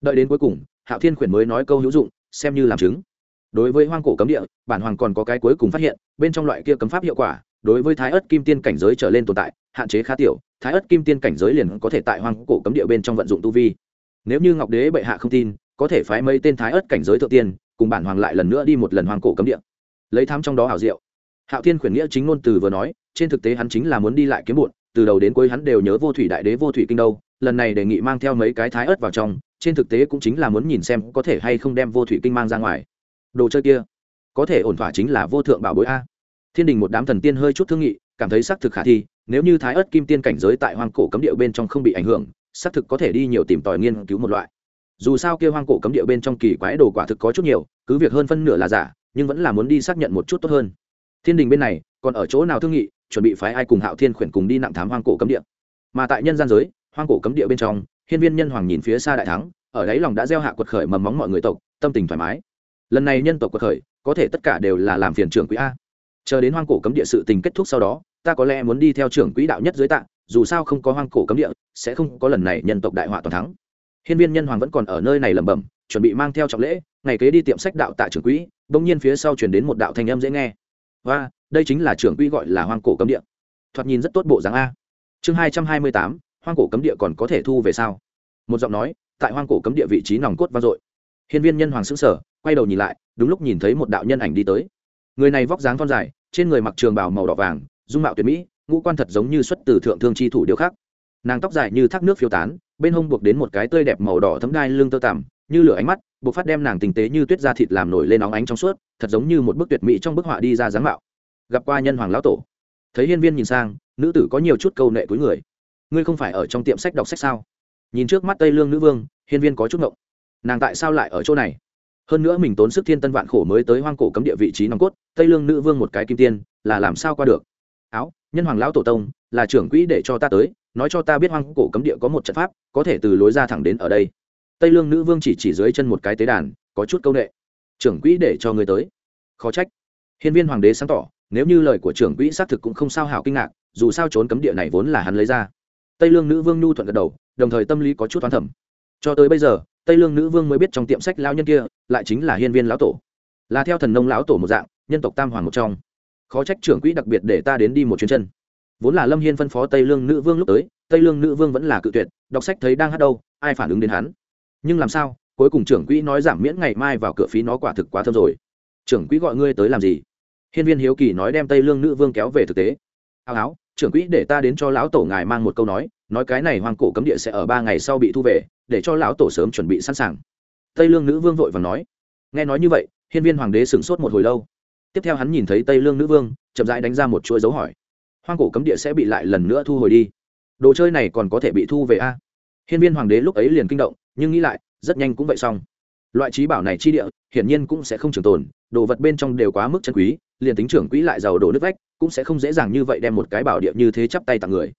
Đợi đến cuối cùng, hạo thiên khuyển mới nói câu hữu dụng, xem như làm chứng đối với hoang cổ cấm địa, bản hoàng còn có cái cuối cùng phát hiện, bên trong loại kia cấm pháp hiệu quả, đối với thái ớt kim tiên cảnh giới trở lên tồn tại, hạn chế khá tiểu, thái ớt kim tiên cảnh giới liền có thể tại hoang cổ cấm địa bên trong vận dụng tu vi. Nếu như ngọc đế bệ hạ không tin, có thể phái mấy tên thái ớt cảnh giới thượng tiên, cùng bản hoàng lại lần nữa đi một lần hoang cổ cấm địa. Lấy thám trong đó hảo diệu. Hạo thiên khuyển nghĩa chính ngôn từ vừa nói, trên thực tế hắn chính là muốn đi lại kiếm bụt từ đầu đến cuối hắn đều nhớ vô thủy đại đế vô thủy kinh đâu, lần này đề nghị mang theo mấy cái thái ớt vào trong, trên thực tế cũng chính là muốn nhìn xem có thể hay không đem vô thủy kinh mang ra ngoài đồ chơi kia, có thể ổn thỏa chính là vô thượng bảo bối a. Thiên đình một đám thần tiên hơi chút thương nghị, cảm thấy xác thực khả thi, nếu như thái ớt kim tiên cảnh giới tại hoang cổ cấm địa bên trong không bị ảnh hưởng, xác thực có thể đi nhiều tìm tòi nghiên cứu một loại. Dù sao kia hoang cổ cấm địa bên trong kỳ quái đồ quả thực có chút nhiều, cứ việc hơn phân nửa là giả, nhưng vẫn là muốn đi xác nhận một chút tốt hơn. Thiên đình bên này, còn ở chỗ nào thương nghị, chuẩn bị phái ai cùng hạo thiên khuyển cùng đi nặng thám hoang cổ cấm địa. Mà tại nhân gian giới, hoang cổ cấm địa bên trong, hiên viên nhân hoàng nhìn phía xa đại thắng, ở đấy lòng đã gieo hạ quật khởi mầm móng mọi người tộc, tâm tình thoải mái lần này nhân tộc quật khởi, có thể tất cả đều là làm phiền trưởng quỹ a. Chờ đến hoang cổ cấm địa sự tình kết thúc sau đó, ta có lẽ muốn đi theo trưởng quỹ đạo nhất dưới tạng, dù sao không có hoang cổ cấm địa, sẽ không có lần này nhân tộc đại họa toàn thắng. Hiên viên nhân hoàng vẫn còn ở nơi này lẩm bẩm, chuẩn bị mang theo trọng lễ, ngày kế đi tiệm sách đạo tại trưởng quỹ, bỗng nhiên phía sau chuyển đến một đạo thanh âm dễ nghe. Và đây chính là trưởng quỹ gọi là hoang cổ cấm địa. Thoạt nhìn rất tốt bộ dáng a. Chương hai trăm hai mươi tám, hoang cổ cấm địa còn có thể thu về sao? Một giọng nói, tại hoang cổ cấm địa vị trí nòng cốt vang dội. Hiên viên nhân hoàng xứng sở quay đầu nhìn lại, đúng lúc nhìn thấy một đạo nhân ảnh đi tới. Người này vóc dáng thon dài, trên người mặc trường bào màu đỏ vàng, dung mạo tuyệt mỹ, ngũ quan thật giống như xuất từ thượng thương chi thủ điêu khắc nàng tóc dài như thác nước phiêu tán, bên hông buộc đến một cái tươi đẹp màu đỏ thấm đai lưng tơ tằm, như lửa ánh mắt, buộc phát đem nàng tình tế như tuyết da thịt làm nổi lên óng ánh trong suốt, thật giống như một bức tuyệt mỹ trong bức họa đi ra dáng mạo. Gặp qua nhân hoàng lão tổ. Thấy hiên viên nhìn sang, nữ tử có nhiều chút câu nệ cuối người. Ngươi không phải ở trong tiệm sách đọc sách sao? Nhìn trước mắt tây lương nữ vương, hiên viên có chút ngộng. Nàng tại sao lại ở chỗ này? Hơn nữa mình tốn sức thiên tân vạn khổ mới tới hoang cổ cấm địa vị trí nòng cốt, tây lương nữ vương một cái kim tiên, là làm sao qua được? Áo, nhân hoàng lão tổ tông, là trưởng quỹ để cho ta tới, nói cho ta biết hoang cổ cấm địa có một trận pháp, có thể từ lối ra thẳng đến ở đây. Tây lương nữ vương chỉ chỉ dưới chân một cái tế đàn, có chút công nghệ trưởng quỹ để cho người tới. Khó trách. Hiên viên hoàng đế sáng tỏ, nếu như lời của trưởng quỹ xác thực cũng không sao hảo kinh ngạc, dù sao trốn cấm địa này vốn là hắn lấy ra. Tây lương nữ vương nhu thuận gật đầu, đồng thời tâm lý có chút toán thẩm cho tới bây giờ, tây lương nữ vương mới biết trong tiệm sách lao nhân kia lại chính là hiên viên lão tổ. Là theo thần nông lão tổ một dạng, nhân tộc tam hoàng một trong. Khó trách trưởng quỹ đặc biệt để ta đến đi một chuyến chân. Vốn là lâm hiên phân phó tây lương nữ vương lúc tới, tây lương nữ vương vẫn là cự tuyệt, đọc sách thấy đang hát đâu, ai phản ứng đến hắn? Nhưng làm sao, cuối cùng trưởng quỹ nói giảm miễn ngày mai vào cửa phí nó quả thực quá thơm rồi. Trưởng quỹ gọi ngươi tới làm gì? Hiên viên hiếu kỳ nói đem tây lương nữ vương kéo về thực tế. Áo áo trưởng quỹ để ta đến cho lão tổ ngài mang một câu nói nói cái này hoang cổ cấm địa sẽ ở ba ngày sau bị thu về, để cho lão tổ sớm chuẩn bị sẵn sàng. Tây lương nữ vương vội và nói. Nghe nói như vậy, hiên viên hoàng đế sửng sốt một hồi lâu. Tiếp theo hắn nhìn thấy tây lương nữ vương, chậm rãi đánh ra một chuỗi dấu hỏi. Hoang cổ cấm địa sẽ bị lại lần nữa thu hồi đi. Đồ chơi này còn có thể bị thu về a? Hiên viên hoàng đế lúc ấy liền kinh động, nhưng nghĩ lại, rất nhanh cũng vậy xong. Loại trí bảo này chi địa, hiển nhiên cũng sẽ không trường tồn, đồ vật bên trong đều quá mức chân quý liền tính trưởng quỹ lại giàu đổ nước vách, cũng sẽ không dễ dàng như vậy đem một cái bảo địa như thế chắp tay tặng người.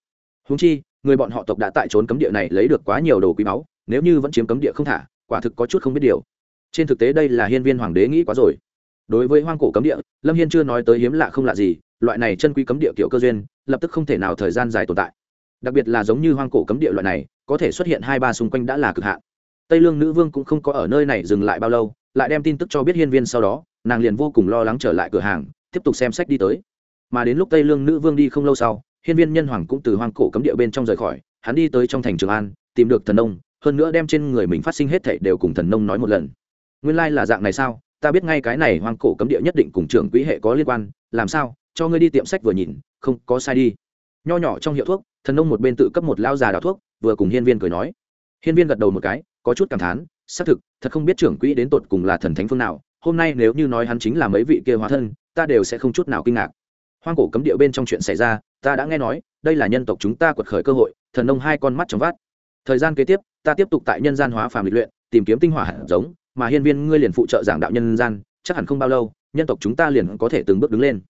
Húng chi, người bọn họ tộc đã tại trốn cấm địa này lấy được quá nhiều đồ quý báu, nếu như vẫn chiếm cấm địa không thả, quả thực có chút không biết điều. Trên thực tế đây là hiên viên hoàng đế nghĩ quá rồi. Đối với hoang cổ cấm địa, lâm hiên chưa nói tới hiếm lạ không lạ gì, loại này chân quý cấm địa kiểu cơ duyên, lập tức không thể nào thời gian dài tồn tại. Đặc biệt là giống như hoang cổ cấm địa loại này, có thể xuất hiện hai ba xung quanh đã là cực hạn. Tây lương nữ vương cũng không có ở nơi này dừng lại bao lâu, lại đem tin tức cho biết hiên viên sau đó nàng liền vô cùng lo lắng trở lại cửa hàng, tiếp tục xem sách đi tới. Mà đến lúc tây lương nữ vương đi không lâu sau, hiên viên nhân hoàng cũng từ hoang cổ cấm địa bên trong rời khỏi, hắn đi tới trong thành trường an, tìm được thần nông, hơn nữa đem trên người mình phát sinh hết thảy đều cùng thần nông nói một lần. Nguyên lai là dạng này sao? Ta biết ngay cái này hoang cổ cấm địa nhất định cùng trưởng quỹ hệ có liên quan, làm sao? Cho ngươi đi tiệm sách vừa nhìn, không, có sai đi. Nho nhỏ trong hiệu thuốc, thần nông một bên tự cấp một lao già đào thuốc, vừa cùng hiên viên cười nói. Hiên viên gật đầu một cái, có chút cảm thán, xác thực, thật không biết trưởng quỹ đến tột cùng là thần thánh phương nào hôm nay nếu như nói hắn chính là mấy vị kia hóa thân, ta đều sẽ không chút nào kinh ngạc. Hoang cổ cấm địa bên trong chuyện xảy ra, ta đã nghe nói, đây là nhân tộc chúng ta quật khởi cơ hội, thần nông hai con mắt trong vát thời gian kế tiếp, ta tiếp tục tại nhân gian hóa phàm lịch luyện, tìm kiếm tinh hỏa hạt giống, mà hiên viên ngươi liền phụ trợ giảng đạo nhân gian, chắc hẳn không bao lâu, nhân tộc chúng ta liền có thể từng bước đứng lên.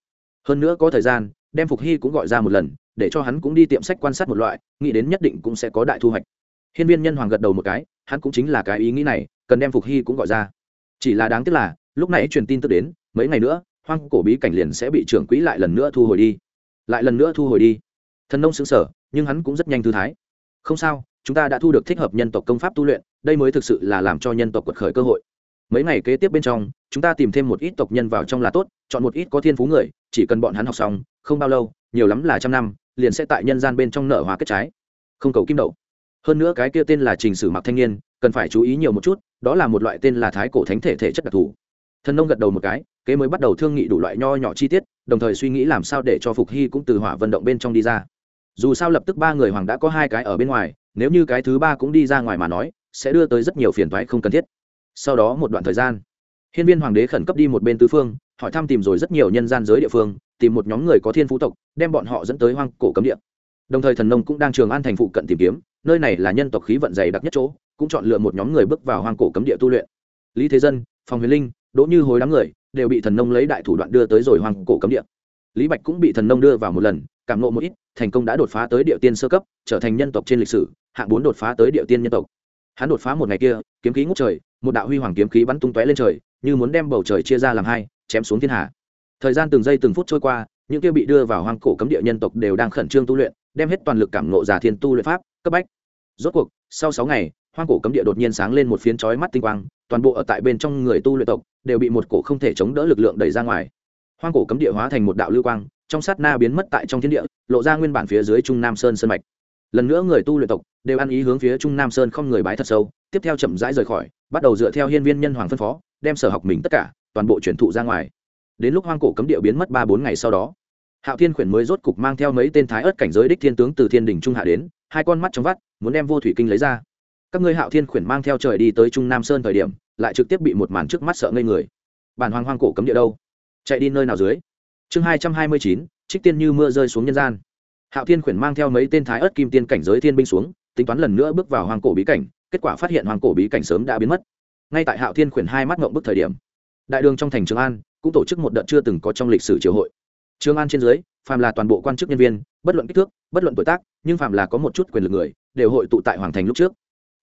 Hơn nữa có thời gian, đem phục hy cũng gọi ra một lần, để cho hắn cũng đi tiệm sách quan sát một loại, nghĩ đến nhất định cũng sẽ có đại thu hoạch. Hiên viên nhân hoàng gật đầu một cái, hắn cũng chính là cái ý nghĩ này, cần đem phục hy cũng gọi ra. Chỉ là đáng tiếc là lúc này truyền tin tức đến, mấy ngày nữa, hoang cổ bí cảnh liền sẽ bị trưởng quỹ lại lần nữa thu hồi đi. Lại lần nữa thu hồi đi. Thần nông xứng sở nhưng hắn cũng rất nhanh thư thái. Không sao, chúng ta đã thu được thích hợp nhân tộc công pháp tu luyện, đây mới thực sự là làm cho nhân tộc quật khởi cơ hội. Mấy ngày kế tiếp bên trong, chúng ta tìm thêm một ít tộc nhân vào trong là tốt, chọn một ít có thiên phú người, chỉ cần bọn hắn học xong, không bao lâu, nhiều lắm là trăm năm, liền sẽ tại nhân gian bên trong nở hoa kết trái. Không cầu kim đậu. Hơn nữa cái kia tên là trình sử mặc thanh niên, cần phải chú ý nhiều một chút, đó là một loại tên là thái cổ thánh thể thể chất đặc thù thần nông gật đầu một cái, kế mới bắt đầu thương nghị đủ loại nho nhỏ chi tiết, đồng thời suy nghĩ làm sao để cho phục hy cũng từ hỏa vận động bên trong đi ra. Dù sao lập tức ba người hoàng đã có hai cái ở bên ngoài, nếu như cái thứ ba cũng đi ra ngoài mà nói, sẽ đưa tới rất nhiều phiền toái không cần thiết. Sau đó một đoạn thời gian, hiên viên hoàng đế khẩn cấp đi một bên tứ phương, hỏi thăm tìm rồi rất nhiều nhân gian giới địa phương, tìm một nhóm người có thiên phú tộc, đem bọn họ dẫn tới hoang cổ cấm địa. Đồng thời thần nông cũng đang trường an thành phụ cận tìm kiếm, nơi này là nhân tộc khí vận dày đặc nhất chỗ, cũng chọn lựa một nhóm người bước vào hoang cổ cấm địa tu luyện. Lý thế dân phòng huyền linh đỗ như hối đám người đều bị thần nông lấy đại thủ đoạn đưa tới rồi hoang cổ cấm địa. Lý bạch cũng bị thần nông đưa vào một lần, cảm nộ một ít, thành công đã đột phá tới địa tiên sơ cấp, trở thành nhân tộc trên lịch sử, hạng bốn đột phá tới địa tiên nhân tộc. Hắn đột phá một ngày kia, kiếm khí ngút trời, một đạo huy hoàng kiếm khí bắn tung tóe lên trời, như muốn đem bầu trời chia ra làm hai, chém xuống thiên hạ. Thời gian từng giây từng phút trôi qua, những kia bị đưa vào hoang cổ cấm địa nhân tộc đều đang khẩn trương tu luyện, đem hết toàn lực cảm nộ giả thiên tu luyện pháp, cấp bách. Rốt cuộc, sau sáu ngày hoang cổ cấm địa đột nhiên sáng lên một phiến chói mắt tinh quang, toàn bộ ở tại bên trong người tu luyện tộc đều bị một cổ không thể chống đỡ lực lượng đẩy ra ngoài. Hoang cổ cấm địa hóa thành một đạo lưu quang, trong sát na biến mất tại trong thiên địa, lộ ra nguyên bản phía dưới trung nam sơn sơn mạch. Lần nữa người tu luyện tộc đều ăn ý hướng phía trung nam sơn không người bái thật sâu, tiếp theo chậm rãi rời khỏi, bắt đầu dựa theo hiên viên nhân hoàng phân phó, đem sở học mình tất cả, toàn bộ chuyển thụ ra ngoài. Đến lúc hoang cổ cấm địa biến mất ba bốn ngày sau đó, hạo thiên khuyển mới rốt cục mang theo mấy tên thái ớt cảnh giới đích thiên tướng từ thiên đình trung hạ đến, hai con mắt trong vắt, muốn đem vô thủy kinh lấy ra các ngươi hạo thiên khuyển mang theo trời đi tới trung nam sơn thời điểm, lại trực tiếp bị một màn trước mắt sợ ngây người. Bản hoang hoang cổ cấm địa đâu? Chạy đi nơi nào dưới? Chương hai trăm hai mươi chín, trích tiên như mưa rơi xuống nhân gian. Hạo thiên khuyển mang theo mấy tên thái ớt kim tiên cảnh giới thiên binh xuống, tính toán lần nữa bước vào hoang cổ bí cảnh, kết quả phát hiện hoang cổ bí cảnh sớm đã biến mất. Ngay tại hạo thiên khuyển hai mắt ngộng bức thời điểm, đại đường trong thành trường an cũng tổ chức một đợt chưa từng có trong lịch sử triều hội. Trường an trên dưới, phàm là toàn bộ quan chức nhân viên, bất luận kích thước, bất luận tuổi tác, nhưng phàm là có một chút quyền lực người, đều hội tụ tại hoàng thành lúc trước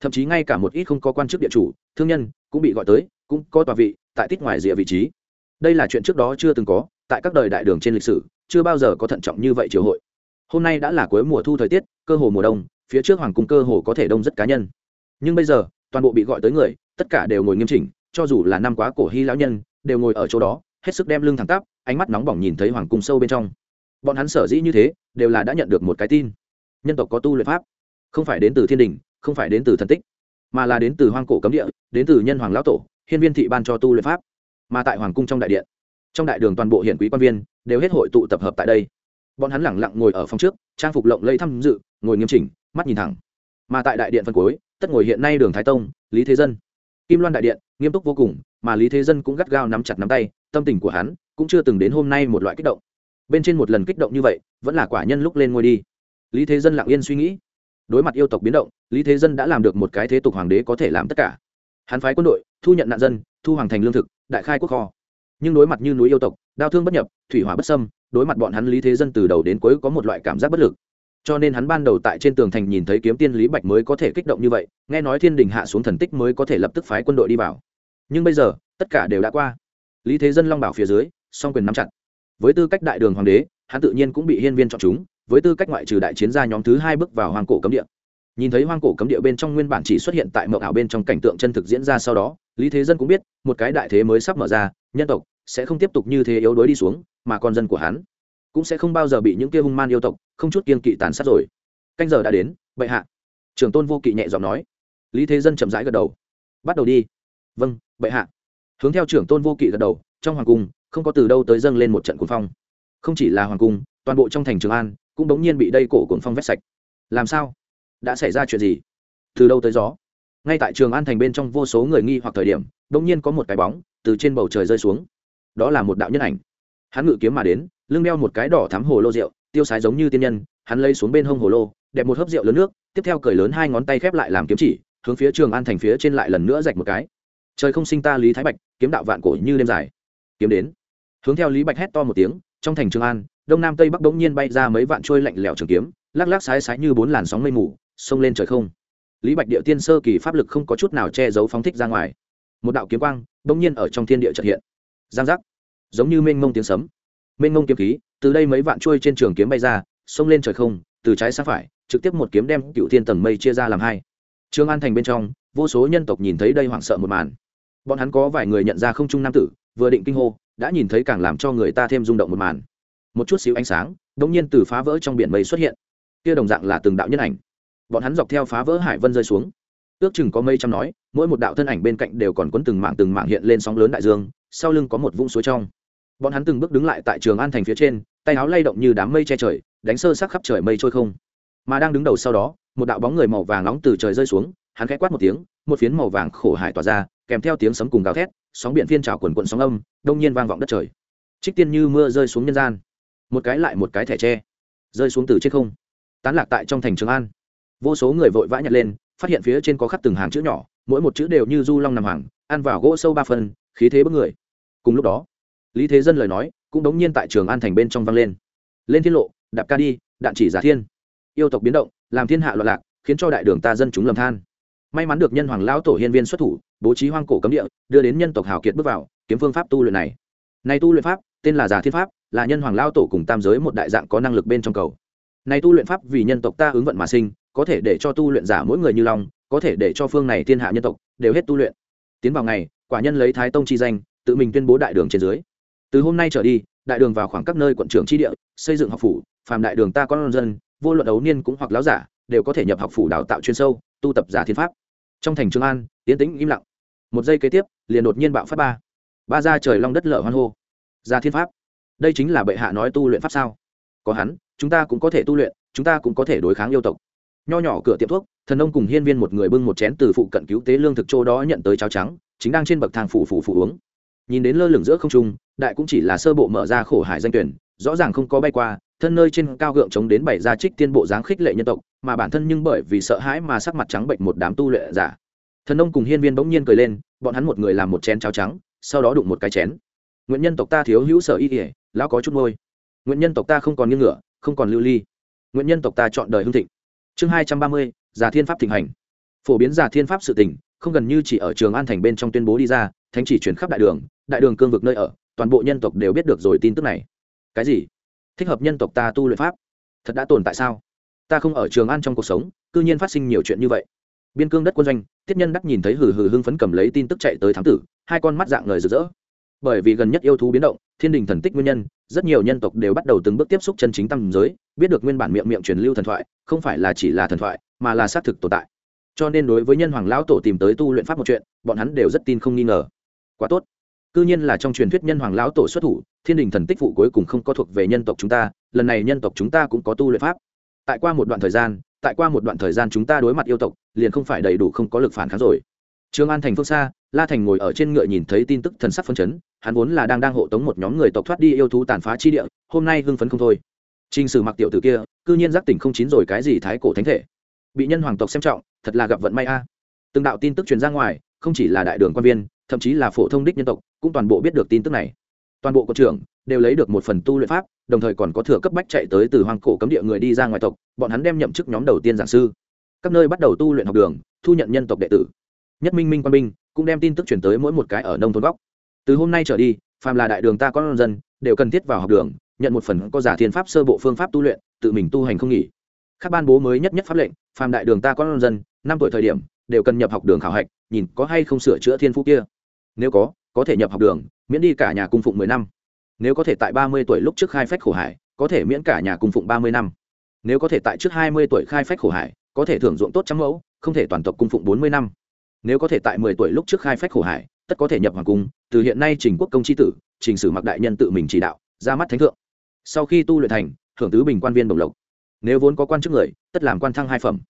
thậm chí ngay cả một ít không có quan chức địa chủ, thương nhân cũng bị gọi tới, cũng có tòa vị, tại tít ngoài rìa vị trí. Đây là chuyện trước đó chưa từng có, tại các đời đại đường trên lịch sử, chưa bao giờ có thận trọng như vậy triều hội. Hôm nay đã là cuối mùa thu thời tiết, cơ hồ mùa đông, phía trước hoàng cung cơ hồ có thể đông rất cá nhân. Nhưng bây giờ, toàn bộ bị gọi tới người, tất cả đều ngồi nghiêm chỉnh, cho dù là năm quá cổ hy lão nhân, đều ngồi ở chỗ đó, hết sức đem lưng thẳng tắp, ánh mắt nóng bỏng nhìn thấy hoàng cung sâu bên trong. Bọn hắn sở dĩ như thế, đều là đã nhận được một cái tin. Nhân tộc có tu luyện pháp, không phải đến từ thiên đình không phải đến từ thần tích, mà là đến từ hoang cổ cấm địa, đến từ nhân hoàng lão tổ, hiên viên thị ban cho tu luyện pháp. Mà tại hoàng cung trong đại điện, trong đại đường toàn bộ hiện quý quan viên đều hết hội tụ tập hợp tại đây. Bọn hắn lẳng lặng ngồi ở phòng trước, trang phục lộng lẫy thăm dự, ngồi nghiêm chỉnh, mắt nhìn thẳng. Mà tại đại điện phân cuối, tất ngồi hiện nay đường thái tông, lý thế dân. Kim loan đại điện, nghiêm túc vô cùng, mà lý thế dân cũng gắt gao nắm chặt nắm tay, tâm tình của hắn cũng chưa từng đến hôm nay một loại kích động. Bên trên một lần kích động như vậy, vẫn là quả nhân lúc lên ngôi đi. Lý thế dân lặng yên suy nghĩ đối mặt yêu tộc biến động, lý thế dân đã làm được một cái thế tục hoàng đế có thể làm tất cả. Hắn phái quân đội, thu nhận nạn dân, thu hoàng thành lương thực, đại khai quốc kho. Nhưng đối mặt như núi yêu tộc đau thương bất nhập, thủy hỏa bất sâm đối mặt bọn hắn lý thế dân từ đầu đến cuối có một loại cảm giác bất lực. Cho nên hắn ban đầu tại trên tường thành nhìn thấy kiếm tiên lý bạch mới có thể kích động như vậy, nghe nói thiên đình hạ xuống thần tích mới có thể lập tức phái quân đội đi vào. Nhưng bây giờ, tất cả đều đã qua. Lý thế dân long bảo phía dưới, song quyền nắm chặt. Với tư cách đại đường hoàng đế, hắn tự nhiên cũng bị hiên viên chọn chúng với tư cách ngoại trừ đại chiến gia nhóm thứ hai bước vào hoang cổ cấm địa. Nhìn thấy hoang cổ cấm địa bên trong nguyên bản chỉ xuất hiện tại mậu ảo bên trong cảnh tượng chân thực diễn ra sau đó, lý thế dân cũng biết, một cái đại thế mới sắp mở ra, nhân tộc sẽ không tiếp tục như thế yếu đuối đi xuống, mà con dân của hắn cũng sẽ không bao giờ bị những kia hung man yêu tộc không chút kiên kỵ tàn sát rồi. Canh giờ đã đến, bệ hạ. Trưởng tôn vô kỵ nhẹ giọng nói. Lý thế dân chậm rãi gật đầu. Bắt đầu đi. Vâng bệ hạ. Hướng theo trưởng tôn vô kỵ gật đầu, trong hoàng cung, không có từ đâu tới dâng lên một trận cuồng phong. Không chỉ là hoàng cung, toàn bộ trong thành trường an cũng bỗng nhiên bị đây cổ cồn phong vét sạch. Làm sao? Đã xảy ra chuyện gì? Từ đâu tới gió? Ngay tại trường an thành bên trong vô số người nghi hoặc thời điểm bỗng nhiên có một cái bóng từ trên bầu trời rơi xuống. Đó là một đạo nhân ảnh. Hắn ngự kiếm mà đến, lưng đeo một cái đỏ thắm hồ lô rượu, tiêu sái giống như tiên nhân, hắn lấy xuống bên hông hồ lô, đẹp một hớp rượu lớn nước, tiếp theo cởi lớn hai ngón tay khép lại làm kiếm chỉ, hướng phía trường an thành phía trên lại lần nữa rạch một cái. Trời không sinh ta lý thái bạch, kiếm đạo vạn cổ như đêm dài. Kiếm đến. Hướng theo lý bạch hét to một tiếng, trong thành trường an đông nam tây bắc bỗng nhiên bay ra mấy vạn trôi lạnh lẽo trường kiếm, lắc lắc sái sái như bốn làn sóng mây mù, xông lên trời không. Lý bạch địa tiên sơ kỳ pháp lực không có chút nào che giấu phóng thích ra ngoài. Một đạo kiếm quang bỗng nhiên ở trong thiên địa trật hiện. Giang giác. Giống như mênh mông tiếng sấm. Mênh mông kiếm khí, từ đây mấy vạn trôi trên trường kiếm bay ra, xông lên trời không, từ trái sang phải, trực tiếp một kiếm đem cựu thiên tầng mây chia ra làm hai. Trương an thành bên trong, vô số nhân tộc nhìn thấy đây hoảng sợ một màn. Bọn hắn có vài người nhận ra không trung nam tử, vừa định kinh hô, đã nhìn thấy càng làm cho người ta thêm rung động một màn một chút xíu ánh sáng đ ỗ n g nhiên từ phá vỡ trong biển mây xuất hiện. Kia đồng dạng là từng đạo nhân ảnh. Bọn hắn dọc theo phá vỡ hải vân rơi xuống. Ước chừng có mây trăm nói, mỗi một đạo thân ảnh bên cạnh đều còn quấn từng mạng từng mạng hiện lên sóng lớn đại dương, sau lưng có một vũng suối trong. Bọn hắn từng bước đứng lại tại trường an thành phía trên, tay áo lay động như đám mây che trời, đánh sơ sắc khắp trời mây trôi không. Mà đang đứng đầu sau đó, một đạo bóng người màu vàng nóng từ trời rơi xuống, hắn khẽ quát một tiếng, một phiến màu vàng khổ hải tỏa ra, kèm theo tiếng sấm cùng gào thét, sóng biển phiên trào quần quận sóng âm, đông nhiên vang vọng đất trời. Trích tiên như mưa rơi xuống nhân gian một cái lại một cái thẻ tre, rơi xuống từ trên không, tán lạc tại trong thành trường an. Vô số người vội vã nhặt lên, phát hiện phía trên có khắc từng hàng chữ nhỏ, mỗi một chữ đều như du long nằm hàng ăn vào gỗ sâu ba phân khí thế bất người. Cùng lúc đó, lý thế dân lời nói cũng đống nhiên tại trường an thành bên trong vang lên. Lên thiên lộ, đạp ca đi, đạn chỉ giả thiên. Yêu tộc biến động, làm thiên hạ loạn lạc, khiến cho đại đường ta dân chúng lầm than. May mắn được nhân hoàng lão tổ hiên viên xuất thủ, bố trí hoang cổ cấm địa, đưa đến nhân tộc hào kiệt bước vào, kiếm phương pháp tu luyện này. Này tu luyện pháp, tên là giả thiên pháp là nhân hoàng lao tổ cùng tam giới một đại dạng có năng lực bên trong cầu. Này tu luyện pháp vì nhân tộc ta ứng vận mà sinh, có thể để cho tu luyện giả mỗi người như long, có thể để cho phương này thiên hạ nhân tộc đều hết tu luyện. Tiến vào ngày, quả nhân lấy thái tông chi danh, tự mình tuyên bố đại đường trên dưới. Từ hôm nay trở đi, đại đường vào khoảng các nơi quận trưởng tri địa, xây dựng học phủ, phàm đại đường ta con dân, vô luận ấu niên cũng hoặc láo giả, đều có thể nhập học phủ đào tạo chuyên sâu, tu tập giả thiên pháp. Trong thành trường an tiến tĩnh im lặng. Một giây kế tiếp, liền đột nhiên bạo phát ba. Ba ra trời long đất lở hoan hô. Ra thiên pháp đây chính là bệ hạ nói tu luyện pháp sao? Có hắn, chúng ta cũng có thể tu luyện, chúng ta cũng có thể đối kháng yêu tộc. Nho nhỏ cửa tiệm thuốc, thần ông cùng hiên viên một người bưng một chén từ phụ cận cứu tế lương thực châu đó nhận tới cháo trắng, chính đang trên bậc thang phủ phủ phủ uống. Nhìn đến lơ lửng giữa không trung, đại cũng chỉ là sơ bộ mở ra khổ hải danh tuyển, rõ ràng không có bay qua, thân nơi trên cao gượng chống đến bảy gia trích tiên bộ dáng khích lệ nhân tộc, mà bản thân nhưng bởi vì sợ hãi mà sắc mặt trắng bệnh một đám tu luyện giả. Thần ông cùng hiên viên bỗng nhiên cười lên, bọn hắn một người làm một chén cháo trắng, sau đó đụng một cái chén. Nguyện nhân tộc ta thiếu hữu sở y ỉa lão có chút môi nguyện nhân tộc ta không còn nghiêng ngựa không còn lưu ly. Nguyện nhân tộc ta chọn đời hưng thịnh. Chương hai trăm ba mươi già thiên pháp thịnh hành. Phổ biến già thiên pháp sự tình, không gần như chỉ ở trường an thành bên trong tuyên bố đi ra, thánh chỉ chuyển khắp đại đường đại đường cương vực nơi ở, toàn bộ nhân tộc đều biết được rồi tin tức này. Cái gì? Thích hợp nhân tộc ta tu luyện pháp? Thật đã tồn tại sao? Ta không ở trường an trong cuộc sống, cư nhiên phát sinh nhiều chuyện như vậy. Biên cương đất quân doanh, tiết nhân đắc nhìn thấy hừ hừ hưng phấn cầm lấy tin tức chạy tới thám tử, hai con mắt dạng người rực rỡ bởi vì gần nhất yêu thú biến động, thiên đình thần tích nguyên nhân, rất nhiều nhân tộc đều bắt đầu từng bước tiếp xúc chân chính tâm giới, biết được nguyên bản miệng miệng truyền lưu thần thoại, không phải là chỉ là thần thoại, mà là xác thực tồn tại. Cho nên đối với nhân hoàng lão tổ tìm tới tu luyện pháp một chuyện, bọn hắn đều rất tin không nghi ngờ. Quá tốt. Cư nhiên là trong truyền thuyết nhân hoàng lão tổ xuất thủ, thiên đình thần tích phụ cuối cùng không có thuộc về nhân tộc chúng ta, lần này nhân tộc chúng ta cũng có tu luyện pháp. Tại qua một đoạn thời gian, tại qua một đoạn thời gian chúng ta đối mặt yêu tộc, liền không phải đầy đủ không có lực phản kháng rồi. Trương an thành phương xa, la thành ngồi ở trên ngựa nhìn thấy tin tức thần sắc phân chấn hắn vốn là đang đang hộ tống một nhóm người tộc thoát đi yêu thú tàn phá chi địa, hôm nay hưng phấn không thôi. Trình sử mặc tiểu tử kia, cư nhiên giác tỉnh không chín rồi cái gì thái cổ thánh thể. Bị nhân hoàng tộc xem trọng, thật là gặp vận may a. Từng đạo tin tức truyền ra ngoài, không chỉ là đại đường quan viên, thậm chí là phổ thông đích nhân tộc, cũng toàn bộ biết được tin tức này. Toàn bộ cộng trưởng đều lấy được một phần tu luyện pháp, đồng thời còn có thừa cấp bách chạy tới từ hoang cổ cấm địa người đi ra ngoài tộc, bọn hắn đem nhậm chức nhóm đầu tiên giảng sư. Các nơi bắt đầu tu luyện học đường, thu nhận nhân tộc đệ tử. Nhất minh minh quan binh cũng đem tin tức chuyển tới mỗi một cái ở nông thôn góc từ hôm nay trở đi, phàm là đại đường ta có dân, đều cần thiết vào học đường, nhận một phần có giả thiên pháp sơ bộ phương pháp tu luyện, tự mình tu hành không nghỉ. Các ban bố mới nhất nhất pháp lệnh, phàm đại đường ta có dân, năm tuổi thời điểm, đều cần nhập học đường khảo hạch, nhìn có hay không sửa chữa thiên phú kia. Nếu có có thể nhập học đường, miễn đi cả nhà cung phụng mười năm. Nếu có thể tại ba mươi tuổi lúc trước khai phách khổ hải, có thể miễn cả nhà cung phụng ba mươi năm. Nếu có thể tại trước hai mươi tuổi khai phách khổ hải, có thể thưởng dụng tốt trăm mẫu, không thể toàn tộc cung phụng bốn mươi năm. Nếu có thể tại mười tuổi lúc trước khai phách khổ hải tất có thể nhập hoàng cung, từ hiện nay trình quốc công tri tử, trình sử mặc đại nhân tự mình chỉ đạo, ra mắt thánh thượng. Sau khi tu luyện thành, thưởng tứ bình quan viên đồng lộc. Nếu vốn có quan chức người, tất làm quan thăng hai phẩm.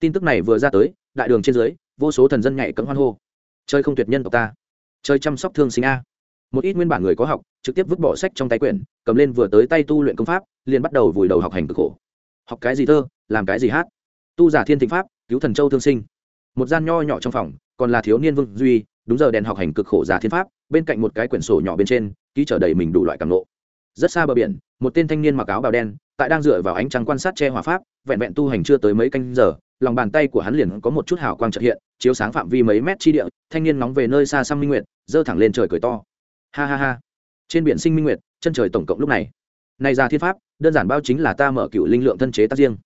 Tin tức này vừa ra tới, đại đường trên dưới, vô số thần dân nhạy cấm hoan hô. Chơi không tuyệt nhân tộc ta. Chơi chăm sóc thương sinh a. Một ít nguyên bản người có học, trực tiếp vứt bỏ sách trong tay quyển, cầm lên vừa tới tay tu luyện công pháp, liền bắt đầu vùi đầu học hành cực khổ. Học cái gì thơ, làm cái gì hát. Tu giả thiên thịnh pháp, cứu thần châu thương sinh. Một gian nho nhỏ trong phòng, còn là thiếu niên vương duy đúng giờ đèn học hành cực khổ giả thiên pháp, bên cạnh một cái quyển sổ nhỏ bên trên, ký trở đầy mình đủ loại cảm lộ rất xa bờ biển, một tên thanh niên mặc áo bào đen, tại đang dựa vào ánh trăng quan sát che hỏa pháp, vẹn vẹn tu hành chưa tới mấy canh giờ, lòng bàn tay của hắn liền có một chút hào quang trợ hiện, chiếu sáng phạm vi mấy mét chi địa, thanh niên nóng về nơi xa xăm minh nguyệt, giơ thẳng lên trời cười to. Ha ha ha. Trên biển sinh minh nguyệt, chân trời tổng cộng lúc này. Này ra thiên pháp, đơn giản bao chính là ta mở cựu linh lượng thân chế tác riêng.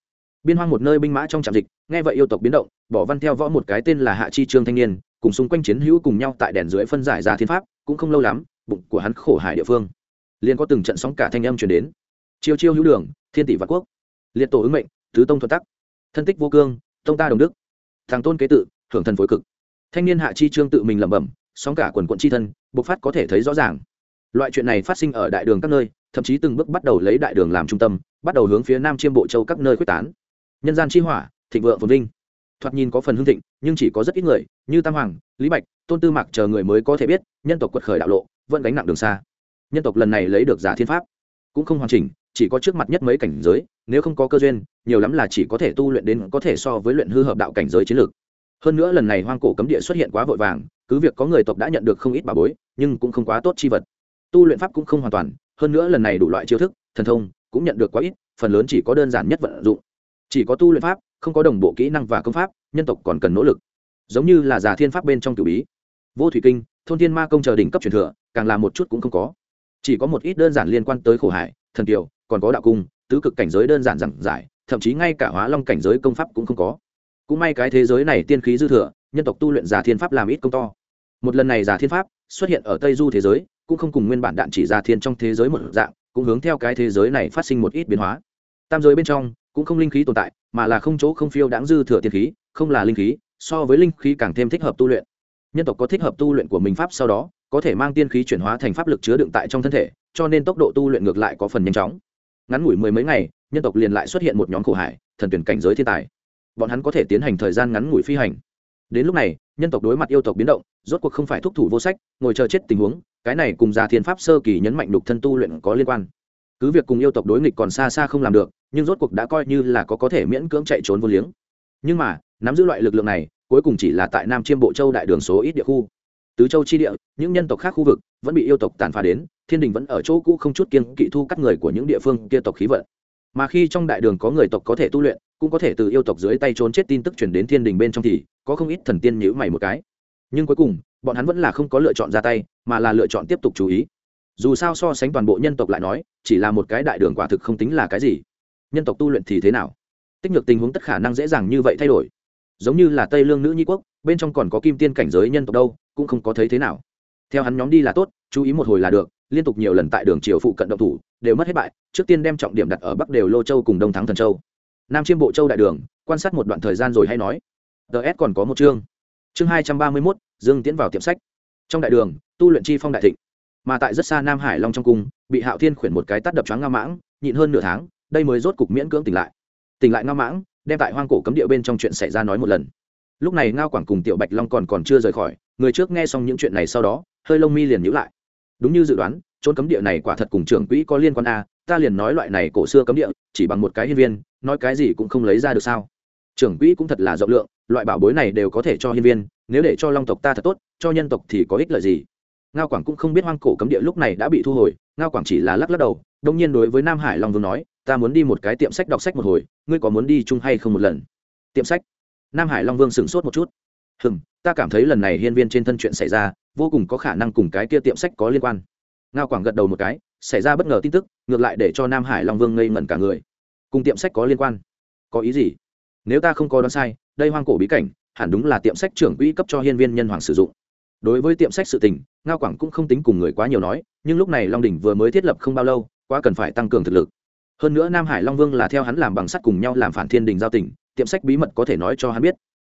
Biên hoang một nơi binh mã trong trạm dịch, nghe vậy yêu tộc biến động, bỏ văn theo võ một cái tên là hạ chi trương thanh niên cùng xung quanh chiến hữu cùng nhau tại đèn dưới phân giải ra thiên pháp, cũng không lâu lắm, bụng của hắn khổ hải địa phương. Liền có từng trận sóng cả thanh âm chuyển đến. Chiêu chiêu hữu đường, thiên tỷ vạn quốc. Liệt tổ ứng mệnh, tứ tông thuật tắc. Thân tích vô cương, tông ta đồng đức. Thằng tôn kế tự hưởng thần phối cực. Thanh niên hạ chi trương tự mình lẩm bẩm, sóng cả quần quận chi thân, bộc phát có thể thấy rõ ràng. Loại chuyện này phát sinh ở đại đường các nơi, thậm chí từng bước bắt đầu lấy đại đường làm trung tâm, bắt đầu hướng phía nam chiêm bộ châu các nơi quyết tán. Nhân gian chi hỏa, thịnh vượng phồn vinh thoạt nhìn có phần hưng thịnh, nhưng chỉ có rất ít người, như tam hoàng, lý bạch, tôn tư mạc chờ người mới có thể biết, nhân tộc quật khởi đạo lộ, vẫn gánh nặng đường xa. Nhân tộc lần này lấy được giả thiên pháp, cũng không hoàn chỉnh, chỉ có trước mặt nhất mấy cảnh giới, nếu không có cơ duyên, nhiều lắm là chỉ có thể tu luyện đến có thể so với luyện hư hợp đạo cảnh giới chiến lược. Hơn nữa lần này hoang cổ cấm địa xuất hiện quá vội vàng, cứ việc có người tộc đã nhận được không ít bà bối, nhưng cũng không quá tốt chi vật. Tu luyện pháp cũng không hoàn toàn, hơn nữa lần này đủ loại chiêu thức, thần thông cũng nhận được quá ít, phần lớn chỉ có đơn giản nhất vận dụng. Chỉ có tu luyện pháp không có đồng bộ kỹ năng và công pháp, nhân tộc còn cần nỗ lực. Giống như là già thiên pháp bên trong cửu bí. Vô thủy kinh, thôn thiên ma công chờ đỉnh cấp truyền thừa, càng là một chút cũng không có. Chỉ có một ít đơn giản liên quan tới khổ hải, thần kiều, còn có đạo cung, tứ cực cảnh giới đơn giản giản giải, thậm chí ngay cả hóa long cảnh giới công pháp cũng không có. Cũng may cái thế giới này tiên khí dư thừa, nhân tộc tu luyện giả thiên pháp làm ít công to. Một lần này giả thiên pháp xuất hiện ở tây du thế giới, cũng không cùng nguyên bản đạn chỉ giả thiên trong thế giới một dạng, cũng hướng theo cái thế giới này phát sinh một ít biến hóa. Tam giới bên trong cũng không linh khí tồn tại, mà là không chỗ không phiêu đáng dư thừa tiên khí, không là linh khí, so với linh khí càng thêm thích hợp tu luyện. Nhân tộc có thích hợp tu luyện của mình pháp sau đó, có thể mang tiên khí chuyển hóa thành pháp lực chứa đựng tại trong thân thể, cho nên tốc độ tu luyện ngược lại có phần nhanh chóng. Ngắn ngủi mười mấy ngày, nhân tộc liền lại xuất hiện một nhóm khổ hải, thần tuyển cảnh giới thiên tài. Bọn hắn có thể tiến hành thời gian ngắn ngủi phi hành. Đến lúc này, nhân tộc đối mặt yêu tộc biến động, rốt cuộc không phải thúc thủ vô sách, ngồi chờ chết tình huống, cái này cùng già thiên pháp sơ kỳ nhấn mạnh đục thân tu luyện có liên quan cứ việc cùng yêu tộc đối nghịch còn xa xa không làm được, nhưng rốt cuộc đã coi như là có có thể miễn cưỡng chạy trốn vô liếng. Nhưng mà, nắm giữ loại lực lượng này, cuối cùng chỉ là tại nam chiêm bộ châu đại đường số ít địa khu. Tứ châu chi địa, những nhân tộc khác khu vực, vẫn bị yêu tộc tàn phá đến, thiên đình vẫn ở chỗ cũ không chút kiên kỵ thu cắt người của những địa phương kia tộc khí vận. Mà khi trong đại đường có người tộc có thể tu luyện, cũng có thể từ yêu tộc dưới tay trốn chết tin tức chuyển đến thiên đình bên trong thì, có không ít thần tiên nhữ mày một cái. Nhưng cuối cùng, bọn hắn vẫn là không có lựa chọn ra tay, mà là lựa chọn tiếp tục chú ý dù sao so sánh toàn bộ nhân tộc lại nói, chỉ là một cái đại đường quả thực không tính là cái gì. Nhân tộc tu luyện thì thế nào? Tích nhược tình huống tất khả năng dễ dàng như vậy thay đổi. Giống như là tây lương nữ nhi quốc, bên trong còn có kim tiên cảnh giới nhân tộc đâu, cũng không có thấy thế nào. Theo hắn nhóm đi là tốt, chú ý một hồi là được, liên tục nhiều lần tại đường triều phụ cận động thủ, đều mất hết bại, trước tiên đem trọng điểm đặt ở bắc đều lô châu cùng đông thắng thần châu. Nam chiêm bộ châu đại đường, quan sát một đoạn thời gian rồi hay nói. Ts còn có một chương. Chương hai trăm ba mươi mốt, dương tiến vào tiệm sách. Trong đại đường, tu luyện chi phong đại thịnh mà tại rất xa nam hải long trong cung bị hạo thiên khuyển một cái tắt đập choáng nga mãng nhịn hơn nửa tháng đây mới rốt cục miễn cưỡng tỉnh lại. Tỉnh lại nga mãng đem tại hoang cổ cấm địa bên trong chuyện xảy ra nói một lần. Lúc này ngao quảng cùng tiểu bạch long còn còn chưa rời khỏi người trước nghe xong những chuyện này sau đó hơi lông mi liền nhữ lại. Đúng như dự đoán trốn cấm địa này quả thật cùng trưởng quỹ có liên quan a à, ta liền nói loại này cổ xưa cấm địa chỉ bằng một cái hiên viên nói cái gì cũng không lấy ra được sao? Trưởng quỹ cũng thật là rộng lượng loại bảo bối này đều có thể cho hiên viên nếu để cho long tộc ta thật tốt cho nhân tộc thì có ích lợi gì? Ngao quảng cũng không biết hoang cổ cấm địa lúc này đã bị thu hồi, ngao quảng chỉ là lắc lắc đầu đông nhiên đối với nam hải long vương nói, ta muốn đi một cái tiệm sách đọc sách một hồi, ngươi có muốn đi chung hay không một lần? Tiệm sách? Nam hải long vương sửng sốt một chút. Hừm, ta cảm thấy lần này hiên viên trên thân chuyện xảy ra, vô cùng có khả năng cùng cái kia tiệm sách có liên quan. Ngao quảng gật đầu một cái, xảy ra bất ngờ tin tức, ngược lại để cho nam hải long vương ngây ngẩn cả người. Cùng tiệm sách có liên quan? Có ý gì? Nếu ta không có đoán sai, đây hoang cổ bí cảnh, hẳn đúng là tiệm sách trưởng quỹ cấp cho hiên viên nhân hoàng sử dụng đối với tiệm sách sự tình, ngao quảng cũng không tính cùng người quá nhiều nói, nhưng lúc này long đình vừa mới thiết lập không bao lâu, quá cần phải tăng cường thực lực. Hơn nữa nam hải long vương là theo hắn làm bằng sắt cùng nhau làm phản thiên đình giao tỉnh tiệm sách bí mật có thể nói cho hắn biết.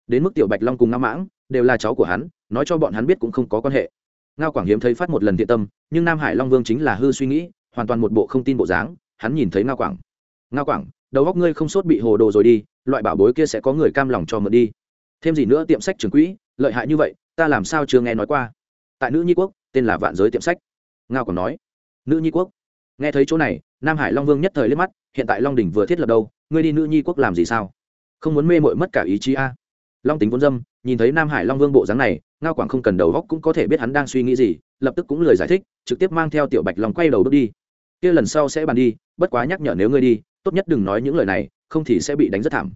Đến mức tiểu bạch long cùng ngao mãng đều là cháu của hắn, nói cho bọn hắn biết cũng không có quan hệ. Ngao quảng hiếm thấy phát một lần thiện tâm, nhưng nam hải long vương chính là hư suy nghĩ, hoàn toàn một bộ không tin bộ dáng, hắn nhìn thấy ngao quảng. Ngao quảng, đầu góc ngươi không sốt bị hồ đồ rồi đi, loại bảo bối kia sẽ có người cam lòng cho mượn đi. Thêm gì nữa tiệm sách trường quỹ, lợi hại như vậy ta làm sao chưa nghe nói qua? Tại nữ nhi quốc, tên là vạn giới tiệm sách. Ngao còn nói, nữ nhi quốc? Nghe thấy chỗ này, nam hải long vương nhất thời liếc mắt, hiện tại long đình vừa thiết lập đâu, ngươi đi nữ nhi quốc làm gì sao? Không muốn mê mội mất cả ý chí a. Long tính vốn dâm, nhìn thấy nam hải long vương bộ dáng này, ngao quảng không cần đầu góc cũng có thể biết hắn đang suy nghĩ gì, lập tức cũng lời giải thích, trực tiếp mang theo tiểu bạch long quay đầu bước đi. Kia lần sau sẽ bàn đi, bất quá nhắc nhở nếu ngươi đi, tốt nhất đừng nói những lời này, không thì sẽ bị đánh rất thảm.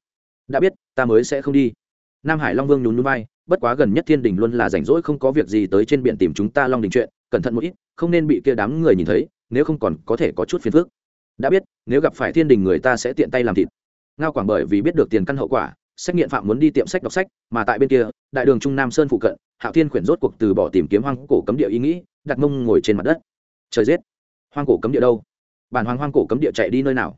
Đã biết, ta mới sẽ không đi. Nam hải long vương nhún núi bay bất quá gần nhất thiên đình luôn là rảnh rỗi không có việc gì tới trên biển tìm chúng ta long đình chuyện, cẩn thận một ít, không nên bị kia đám người nhìn thấy, nếu không còn có thể có chút phiền phức. Đã biết, nếu gặp phải thiên đình người ta sẽ tiện tay làm thịt. Ngao quảng bởi vì biết được tiền căn hậu quả sách nghiện phạm muốn đi tiệm sách đọc sách, mà tại bên kia, đại đường trung nam sơn phụ cận, hạo thiên khuyển rốt cuộc từ bỏ tìm kiếm hoang cổ cấm địa ý nghĩ, đặt mông ngồi trên mặt đất. Trời giết! Hoang cổ cấm địa đâu? Bản hoàng hoang cổ cấm địa chạy đi nơi nào?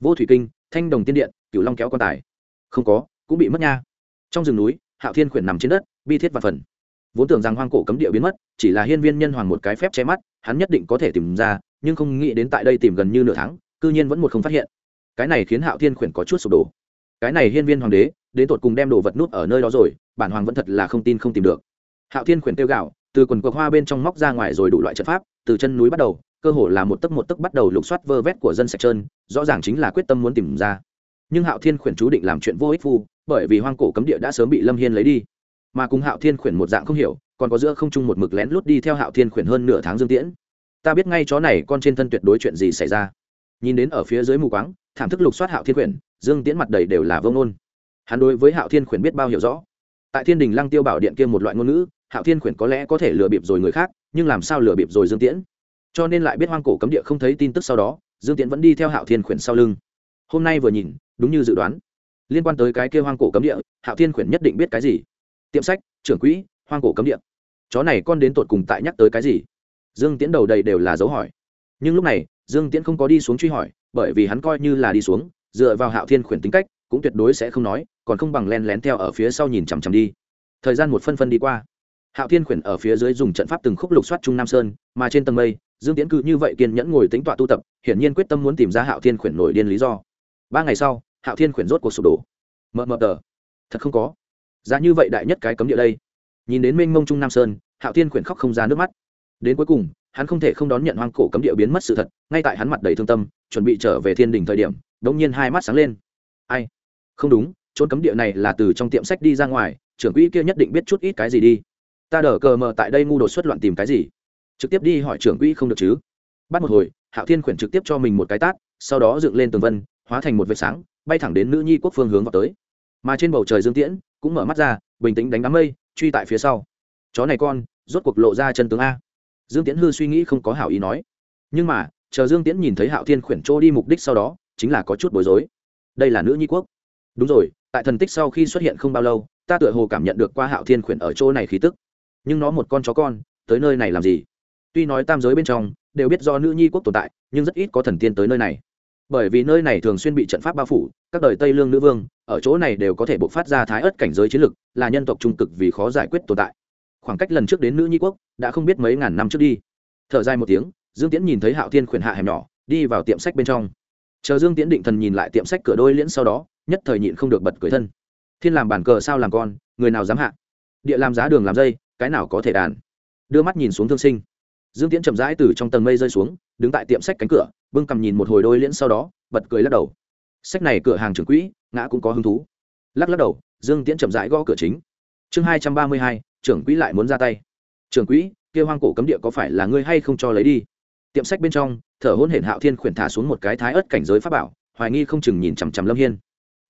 Vô thủy kinh, thanh đồng tiên điện, cửu long kéo quan tài. Không có, cũng bị mất nha. Trong rừng núi hạo thiên khuyển nằm trên đất, bi thiết và phần. Vốn tưởng rằng hoang cổ cấm địa biến mất, chỉ là hiên viên nhân hoàng một cái phép che mắt, hắn nhất định có thể tìm ra, nhưng không nghĩ đến tại đây tìm gần như nửa tháng, cư nhiên vẫn một không phát hiện. Cái này khiến hạo thiên khuyển có chút sụp đổ. Cái này hiên viên hoàng đế, đến tột cùng đem đồ vật nút ở nơi đó rồi, bản hoàng vẫn thật là không tin không tìm được. Hạo thiên khuyển tiêu gạo từ quần cuộc hoa bên trong móc ra ngoài rồi đủ loại trận pháp, từ chân núi bắt đầu, cơ hồ là một tấc một tấc bắt đầu lục soát vơ vét của dân sạch trơn, rõ ràng chính là quyết tâm muốn tìm ra. Nhưng hạo thiên khuyển chú định làm chuyện vô ích phu bởi vì hoang cổ cấm địa đã sớm bị lâm hiên lấy đi. Mà cùng hạo thiên khuyển một dạng không hiểu, còn có giữa không trung một mực lén lút đi theo hạo thiên khuyển hơn nửa tháng dương tiễn. Ta biết ngay chó này con trên thân tuyệt đối chuyện gì xảy ra. Nhìn đến ở phía dưới mù quáng, thảm thức lục soát hạo thiên khuyển, dương tiễn mặt đầy đều là vông nôn. Hắn đối với hạo thiên khuyển biết bao hiểu rõ. Tại thiên đình lăng tiêu bảo điện kia một loại ngôn ngữ, hạo thiên khuyển có lẽ có thể lừa bịp rồi người khác, nhưng làm sao lừa bịp rồi dương tiễn? Cho nên lại biết hoang cổ cấm địa không thấy tin tức sau đó, dương tiễn vẫn đi theo hạo thiên khuyển sau lưng. Hôm nay vừa nhìn, đúng như dự đoán liên quan tới cái kia hoang cổ cấm địa, hạo thiên khuyển nhất định biết cái gì? Tiệm sách, trưởng quỹ, hoang cổ cấm địa. Chó này con đến tột cùng tại nhắc tới cái gì? Dương tiễn đầu đầy đều là dấu hỏi. Nhưng lúc này, dương tiễn không có đi xuống truy hỏi, bởi vì hắn coi như là đi xuống, dựa vào hạo thiên khuyển tính cách, cũng tuyệt đối sẽ không nói, còn không bằng len lén theo ở phía sau nhìn chằm chằm đi. Thời gian một phân phân đi qua. Hạo thiên khuyển ở phía dưới dùng trận pháp từng khúc lục soát trung nam sơn, mà trên tầng mây, dương tiễn cư như vậy kiên nhẫn ngồi tính tọa tu tập, hiển nhiên quyết tâm muốn tìm ra hạo thiên khuyển nổi điên lý do. Ba ngày sau hạo thiên khuyển rốt cuộc sụp đổ. Mờ mờ tờ. Thật không có. Giá như vậy đại nhất cái cấm địa đây. Nhìn đến mênh mông trung nam sơn, hạo thiên khuyển khóc không ra nước mắt. Đến cuối cùng, hắn không thể không đón nhận hoang cổ cấm địa biến mất sự thật, ngay tại hắn mặt đầy thương tâm, chuẩn bị trở về thiên đình thời điểm đống nhiên hai mắt sáng lên. Ai? Không đúng trốn cấm địa này là từ trong tiệm sách đi ra ngoài, trưởng quỹ kia nhất định biết chút ít cái gì đi. Ta đỡ cờ mờ tại đây ngu đột xuất loạn tìm cái gì? Trực tiếp đi hỏi trưởng quỹ không được chứ? Bắt một hồi, hạo thiên khuyển trực tiếp cho mình một cái tát, sau đó dựng lên tường vân, hóa thành một vệt sáng bay thẳng đến nữ nhi quốc phương hướng vào tới. Mà trên bầu trời dương tiễn cũng mở mắt ra, bình tĩnh đánh đám mây, truy tại phía sau. Chó này con, rốt cuộc lộ ra chân tướng a. Dương tiễn hư suy nghĩ không có hảo ý nói. Nhưng mà, chờ dương tiễn nhìn thấy hạo thiên khuyển trô đi mục đích sau đó, chính là có chút bối rối. Đây là nữ nhi quốc. Đúng rồi, tại thần tích sau khi xuất hiện không bao lâu, ta tựa hồ cảm nhận được qua hạo thiên khuyển ở chỗ này khí tức. Nhưng nó một con chó con, tới nơi này làm gì? Tuy nói tam giới bên trong, đều biết do nữ nhi quốc tồn tại, nhưng rất ít có thần tiên tới nơi này bởi vì nơi này thường xuyên bị trận pháp bao phủ, các đời tây lương nữ vương, ở chỗ này đều có thể bộc phát ra thái ớt cảnh giới chiến lực, là nhân tộc trung cực vì khó giải quyết tồn tại. Khoảng cách lần trước đến nữ nhi quốc, đã không biết mấy ngàn năm trước đi. Thở dài một tiếng, dương tiễn nhìn thấy hạo thiên khuyển hạ hẻm nhỏ, đi vào tiệm sách bên trong. Chờ dương tiễn định thần nhìn lại tiệm sách cửa đôi liễn sau đó, nhất thời nhịn không được bật cười thân. Thiên làm bản cờ sao làm con, người nào dám hạ? Địa làm giá đường làm dây, cái nào có thể đàn? Đưa mắt nhìn xuống thương sinh dương tiễn chậm rãi từ trong tầng mây rơi xuống, đứng tại tiệm sách cánh cửa, bưng cầm nhìn một hồi đôi liễn sau đó, bật cười lắc đầu. Sách này cửa hàng trưởng quỹ, ngã cũng có hứng thú. Lắc lắc đầu, dương tiễn chậm rãi gõ cửa chính. Chương hai trăm ba mươi hai, trưởng quỹ lại muốn ra tay. Trưởng quỹ, kia hoang cổ cấm địa có phải là ngươi hay không cho lấy đi? Tiệm sách bên trong, thở hôn hển hạo thiên khuyển thả xuống một cái thái ớt cảnh giới pháp bảo, hoài nghi không chừng nhìn chằm chằm lâm hiên.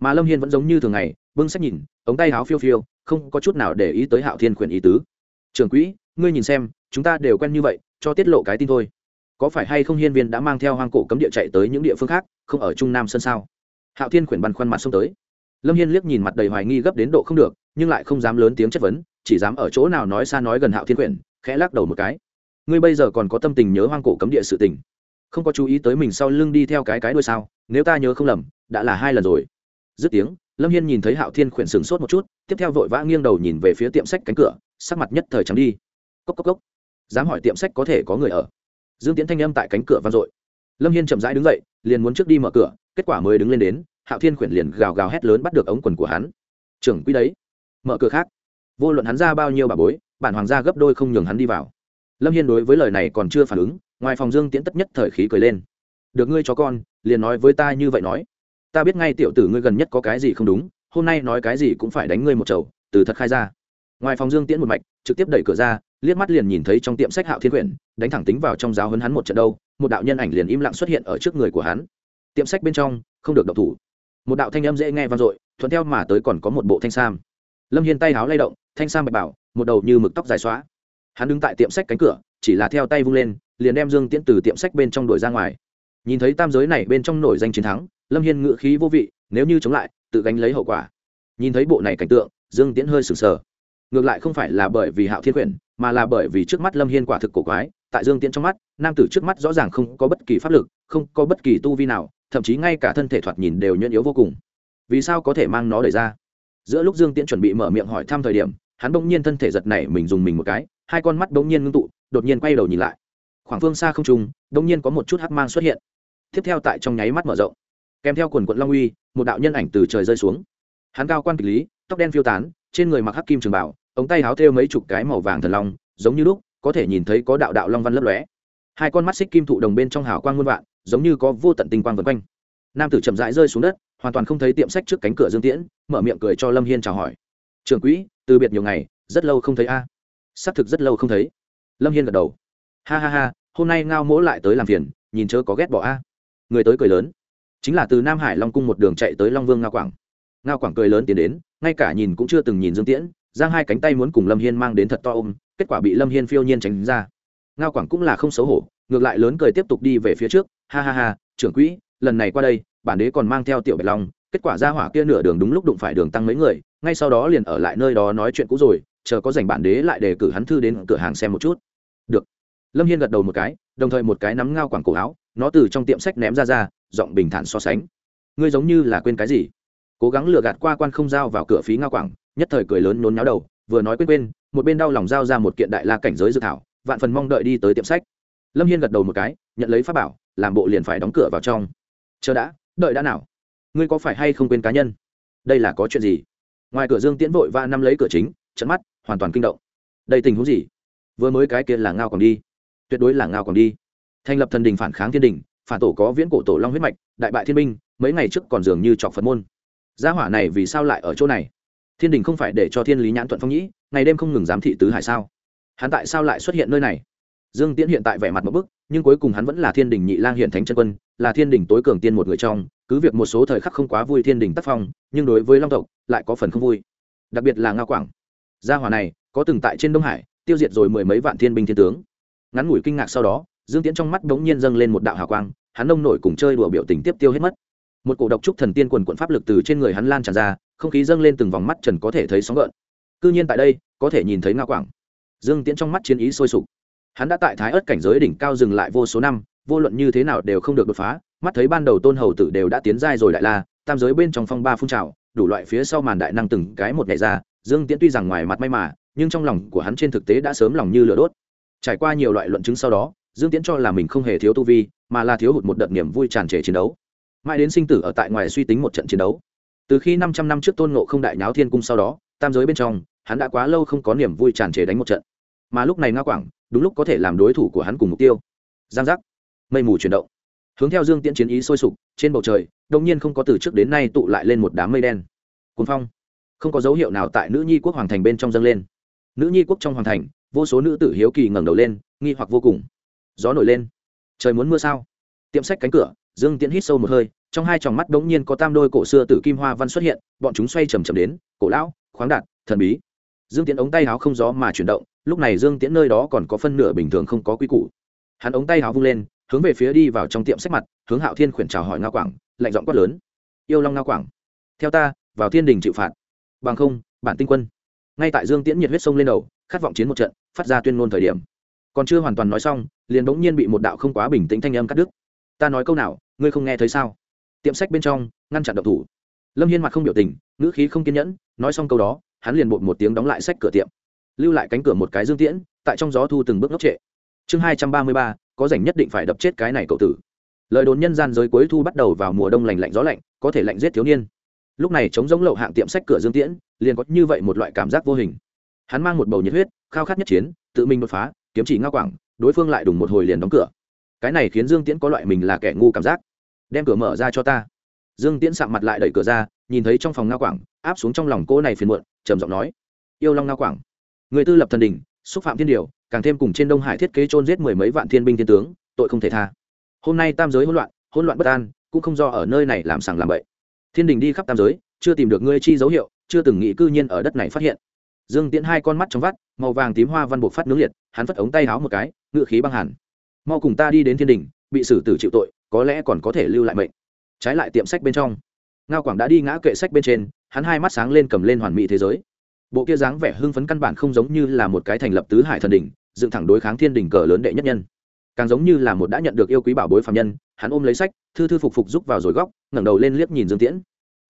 Mà lâm hiên vẫn giống như thường ngày, bưng sách nhìn, ống tay áo phiêu phiêu, không có chút nào để ý tới hạo thiên khuyển ý tứ. Trưởng quỹ, ngươi nhìn xem, chúng ta đều quen như vậy cho tiết lộ cái tin thôi. Có phải hay không hiên viên đã mang theo hoang cổ cấm địa chạy tới những địa phương khác, không ở trung nam sơn sao? Hạo thiên khuyển băn khoăn mặt xông tới. Lâm hiên liếc nhìn mặt đầy hoài nghi gấp đến độ không được, nhưng lại không dám lớn tiếng chất vấn, chỉ dám ở chỗ nào nói xa nói gần hạo thiên khuyển, khẽ lắc đầu một cái. Ngươi bây giờ còn có tâm tình nhớ hoang cổ cấm địa sự tình. Không có chú ý tới mình sau lưng đi theo cái cái đuôi sao, nếu ta nhớ không lầm, đã là hai lần rồi. Dứt tiếng, lâm hiên nhìn thấy hạo thiên khuyển sửng sốt một chút, tiếp theo vội vã nghiêng đầu nhìn về phía tiệm sách cánh cửa, sắc mặt nhất thời trắng đi. Cốc cốc cốc dám hỏi tiệm sách có thể có người ở. Dương tiến thanh âm tại cánh cửa vang dội. Lâm hiên chậm rãi đứng dậy, liền muốn trước đi mở cửa, kết quả mới đứng lên đến, hạo thiên khuyển liền gào gào hét lớn bắt được ống quần của hắn. Trưởng quý đấy, mở cửa khác. Vô luận hắn ra bao nhiêu bà bối, bản hoàng gia gấp đôi không nhường hắn đi vào. Lâm hiên đối với lời này còn chưa phản ứng, ngoài phòng dương tiễn tất nhất thời khí cười lên. Được ngươi cho con, liền nói với ta như vậy nói. Ta biết ngay tiểu tử ngươi gần nhất có cái gì không đúng, hôm nay nói cái gì cũng phải đánh ngươi một chầu, từ thật khai ra. Ngoài phòng dương tiễn một mạch, trực tiếp đẩy cửa ra liếc mắt liền nhìn thấy trong tiệm sách hạo thiên quyển, đánh thẳng tính vào trong giáo hấn hắn một trận đâu, một đạo nhân ảnh liền im lặng xuất hiện ở trước người của hắn. Tiệm sách bên trong, không được độc thủ. Một đạo thanh âm dễ nghe vang dội, thuận theo mà tới còn có một bộ thanh sam. Lâm hiên tay háo lay động, thanh sam bạch bảo, một đầu như mực tóc dài xóa. Hắn đứng tại tiệm sách cánh cửa, chỉ là theo tay vung lên, liền đem dương tiễn từ tiệm sách bên trong đuổi ra ngoài. Nhìn thấy tam giới này bên trong nổi danh chiến thắng, lâm hiên ngự khí vô vị, nếu như chống lại, tự gánh lấy hậu quả. Nhìn thấy bộ này cảnh tượng, dương tiễn hơi sừng sờ. Ngược lại không phải là bởi vì hạo thiên quyển mà là bởi vì trước mắt lâm hiên quả thực cổ quái, tại dương tiễn trong mắt, nam tử trước mắt rõ ràng không có bất kỳ pháp lực, không có bất kỳ tu vi nào, thậm chí ngay cả thân thể thoạt nhìn đều nhuyễn yếu vô cùng. Vì sao có thể mang nó đẩy ra? Giữa lúc dương tiễn chuẩn bị mở miệng hỏi thăm thời điểm, hắn bỗng nhiên thân thể giật này mình dùng mình một cái, hai con mắt bỗng nhiên ngưng tụ, đột nhiên quay đầu nhìn lại. Khoảng phương xa không trung, bỗng nhiên có một chút hắc mang xuất hiện. Tiếp theo tại trong nháy mắt mở rộng. Kèm theo quần quận long uy, một đạo nhân ảnh từ trời rơi xuống. Hắn cao quan kịch lý, tóc đen phiêu tán, trên người mặc hắc kim trường bảo ống tay háo thêu mấy chục cái màu vàng thần long, giống như lúc, có thể nhìn thấy có đạo đạo long văn lấp lóe. Hai con mắt xích kim thụ đồng bên trong hào quang muôn vạn, giống như có vô tận tinh quang vân quanh. Nam tử chậm rãi rơi xuống đất, hoàn toàn không thấy tiệm sách trước cánh cửa dương tiễn, mở miệng cười cho lâm hiên chào hỏi. Trường quỹ, từ biệt nhiều ngày, rất lâu không thấy a. À. xác thực rất lâu không thấy. Lâm hiên gật đầu. Ha ha ha, hôm nay ngao mỗ lại tới làm phiền, nhìn chớ có ghét bỏ a. Người tới cười lớn. Chính là từ nam hải long cung một đường chạy tới long vương ngao quảng. Ngao quảng cười lớn tiến đến, ngay cả nhìn cũng chưa từng nhìn dương tiễn giang hai cánh tay muốn cùng lâm hiên mang đến thật to ôm, kết quả bị lâm hiên phiêu nhiên tránh ra. Ngao quảng cũng là không xấu hổ, ngược lại lớn cười tiếp tục đi về phía trước. Ha ha ha, trưởng quỹ, lần này qua đây, bản đế còn mang theo tiểu bạch long, kết quả ra hỏa kia nửa đường đúng lúc đụng phải đường tăng mấy người, ngay sau đó liền ở lại nơi đó nói chuyện cũ rồi, chờ có dành bản đế lại đề cử hắn thư đến cửa hàng xem một chút. Được. Lâm hiên gật đầu một cái, đồng thời một cái nắm ngao quảng cổ áo, nó từ trong tiệm sách ném ra ra, giọng bình thản so sánh. Ngươi giống như là quên cái gì? Cố gắng lừa gạt qua quan không giao vào cửa phí ngao quảng nhất thời cười lớn nôn nháo đầu, vừa nói quên quên, một bên đau lòng giao ra một kiện đại la cảnh giới dự thảo, vạn phần mong đợi đi tới tiệm sách. Lâm hiên gật đầu một cái, nhận lấy pháp bảo, làm bộ liền phải đóng cửa vào trong. Chờ đã, đợi đã nào? Ngươi có phải hay không quên cá nhân? Đây là có chuyện gì? Ngoài cửa dương tiễn vội và nắm lấy cửa chính trận mắt, hoàn toàn kinh động. Đây tình huống gì? Vừa mới cái kia là ngao còn đi. Tuyệt đối là ngao còn đi. Thành lập thần đình phản kháng thiên đình, phản tổ có viễn cổ tổ long huyết mạch, đại bại thiên minh mấy ngày trước còn dường như chọc phật môn. Gia hỏa này vì sao lại ở chỗ này? Thiên đình không phải để cho thiên lý nhãn thuận phong nhĩ, ngày đêm không ngừng giám thị tứ hải sao? Hắn tại sao lại xuất hiện nơi này? Dương tiễn hiện tại vẻ mặt một bức, nhưng cuối cùng hắn vẫn là thiên đình nhị lang hiện thánh chân quân, là thiên đình tối cường tiên một người trong, cứ việc một số thời khắc không quá vui thiên đình tác phong, nhưng đối với long tộc, lại có phần không vui. Đặc biệt là ngao quảng. Gia hòa này, có từng tại trên đông hải, tiêu diệt rồi mười mấy vạn thiên binh thiên tướng. Ngắn ngủi kinh ngạc sau đó, dương tiễn trong mắt bỗng nhiên dâng lên một đạo hào quang, hắn nông nổi cùng chơi đùa biểu tình tiếp tiêu hết mất. Một cổ độc trúc thần tiên quần quận pháp lực từ trên người hắn lan tràn ra không khí dâng lên từng vòng mắt trần có thể thấy sóng gợn. Cư nhiên tại đây, có thể nhìn thấy ngao quảng. Dương tiễn trong mắt chiến ý sôi sục. Hắn đã tại thái ớt cảnh giới đỉnh cao dừng lại vô số năm, vô luận như thế nào đều không được đột phá, mắt thấy ban đầu tôn hầu tử đều đã tiến giai rồi đại la tam giới bên trong phong ba phun trào, đủ loại phía sau màn đại năng từng cái một ngày ra, dương tiễn tuy rằng ngoài mặt may mà, nhưng trong lòng của hắn trên thực tế đã sớm lòng như lửa đốt. Trải qua nhiều loại luận chứng sau đó, dương tiễn cho là mình không hề thiếu tu vi, mà là thiếu hụt một đợt niềm vui tràn trề chiến đấu. Mãi đến sinh tử ở tại ngoài suy tính một trận chiến đấu từ khi năm trăm năm trước tôn ngộ không đại nháo thiên cung sau đó, tam giới bên trong, hắn đã quá lâu không có niềm vui tràn trề đánh một trận. Mà lúc này nga quảng, đúng lúc có thể làm đối thủ của hắn cùng mục tiêu. Giang giác. Mây mù chuyển động. Hướng theo dương tiễn chiến ý sôi sục, trên bầu trời đông nhiên không có từ trước đến nay tụ lại lên một đám mây đen. Cuốn phong. Không có dấu hiệu nào tại nữ nhi quốc hoàng thành bên trong dâng lên. Nữ nhi quốc trong hoàng thành, vô số nữ tử hiếu kỳ ngẩng đầu lên, nghi hoặc vô cùng. Gió nổi lên. Trời muốn mưa sao? Tiệm sách cánh cửa, dương tiễn hít sâu một hơi trong hai tròng mắt đ ố n g nhiên có tam đôi cổ xưa tử kim hoa văn xuất hiện, bọn chúng xoay chầm chầm đến, cổ lão, khoáng đạt, thần bí. Dương tiễn ống tay áo không gió mà chuyển động, lúc này dương tiễn nơi đó còn có phân nửa bình thường không có quy củ. Hắn ống tay áo vung lên, hướng về phía đi vào trong tiệm sách mặt, hướng hạo thiên khuyển chào hỏi nga quảng, lạnh giọng quát lớn. Yêu long nga quảng, theo ta, vào thiên đình chịu phạt. Bằng không, bản tinh quân. Ngay tại dương tiễn nhiệt huyết sông lên đầu, khát vọng chiến một trận, phát ra tuyên ngôn thời điểm. Còn chưa hoàn toàn nói xong, liền bỗng nhiên bị một đạo không quá bình tĩnh thanh âm cắt đứt. Ta nói câu nào, ngươi không nghe thấy sao? Tiệm sách bên trong, ngăn chặn động thủ. Lâm hiên mặt không biểu tình, ngữ khí không kiên nhẫn, nói xong câu đó, hắn liền bột một tiếng đóng lại sách cửa tiệm. Lưu lại cánh cửa một cái dương tiễn, tại trong gió thu từng bước ngốc trệ. Chương hai trăm ba mươi ba, có rảnh nhất định phải đập chết cái này cậu tử. Lời đồn nhân gian giới cuối thu bắt đầu vào mùa đông lạnh lạnh gió lạnh, có thể lạnh giết thiếu niên. Lúc này chống giống lậu hạng tiệm sách cửa dương tiễn, liền có như vậy một loại cảm giác vô hình. Hắn mang một bầu nhiệt huyết, khao khát nhất chiến, tự mình đột phá, kiếm chỉ ngao quảng, đối phương lại đùng một hồi liền đóng cửa. Cái này khiến dương tiễn có loại mình là kẻ ngu cảm giác đem cửa mở ra cho ta. Dương tiễn sạm mặt lại đẩy cửa ra, nhìn thấy trong phòng ngao quảng, áp xuống trong lòng cô này phiền muộn, trầm giọng nói, yêu long ngao quảng, người tư lập thần đình xúc phạm thiên điều, càng thêm cùng trên đông hải thiết kế trôn giết mười mấy vạn thiên binh thiên tướng, tội không thể tha. Hôm nay tam giới hỗn loạn hỗn loạn bất an, cũng không do ở nơi này làm sàng làm bậy. Thiên đình đi khắp tam giới, chưa tìm được ngươi chi dấu hiệu, chưa từng nghĩ cư nhiên ở đất này phát hiện. Dương tiễn hai con mắt trong vắt, màu vàng tím hoa văn buộc phát nướng liệt, hắn phất ống tay háo một cái ngự khí băng hẳn mau cùng ta đi đến thiên đình bị xử tử chịu tội có lẽ còn có thể lưu lại mệnh. Trái lại tiệm sách bên trong, ngao quảng đã đi ngã kệ sách bên trên, hắn hai mắt sáng lên cầm lên hoàn mỹ thế giới. Bộ kia dáng vẻ hưng phấn căn bản không giống như là một cái thành lập tứ hải thần đỉnh, dựng thẳng đối kháng thiên đỉnh cờ lớn đệ nhất nhân. Càng giống như là một đã nhận được yêu quý bảo bối phạm nhân, hắn ôm lấy sách, thư thư phục phục rúc vào rồi góc, ngẩng đầu lên liếc nhìn dương tiễn.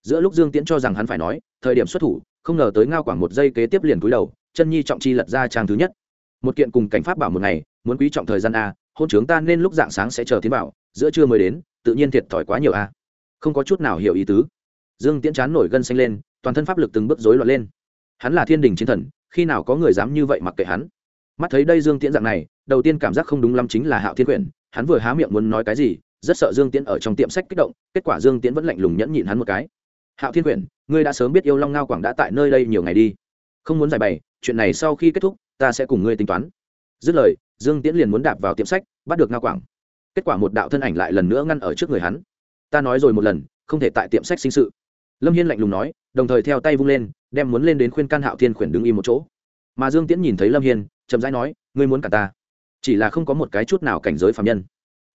Giữa lúc dương tiễn cho rằng hắn phải nói, thời điểm xuất thủ, không ngờ tới ngao quảng một giây kế tiếp liền cúi đầu, chân nhi trọng chi lật ra trang thứ nhất. Một kiện cùng cảnh pháp bảo một ngày, muốn quý trọng thời gian a, hôn trướng ta nên lúc dạng sáng sẽ chờ tiến bảo giữa trưa mới đến, tự nhiên thiệt thòi quá nhiều a không có chút nào hiểu ý tứ. Dương tiễn chán nổi gân xanh lên, toàn thân pháp lực từng bước rối loạn lên. Hắn là thiên đình chiến thần, khi nào có người dám như vậy mặc kệ hắn. Mắt thấy đây dương tiễn dạng này, đầu tiên cảm giác không đúng lắm chính là hạo thiên quyển, hắn vừa há miệng muốn nói cái gì, rất sợ dương tiễn ở trong tiệm sách kích động, kết quả dương tiễn vẫn lạnh lùng nhẫn nhịn hắn một cái. Hạo thiên quyển, ngươi đã sớm biết yêu long ngao quảng đã tại nơi đây nhiều ngày đi. Không muốn giải bày, chuyện này sau khi kết thúc, ta sẽ cùng ngươi tính toán. Dứt lời, dương tiễn liền muốn đạp vào tiệm sách, bắt được ngao quảng kết quả một đạo thân ảnh lại lần nữa ngăn ở trước người hắn. Ta nói rồi một lần, không thể tại tiệm sách sinh sự. Lâm hiên lạnh lùng nói, đồng thời theo tay vung lên, đem muốn lên đến khuyên can hạo thiên khuyển đứng im một chỗ. Mà dương tiễn nhìn thấy lâm hiên, chậm rãi nói, ngươi muốn cả ta. Chỉ là không có một cái chút nào cảnh giới phạm nhân.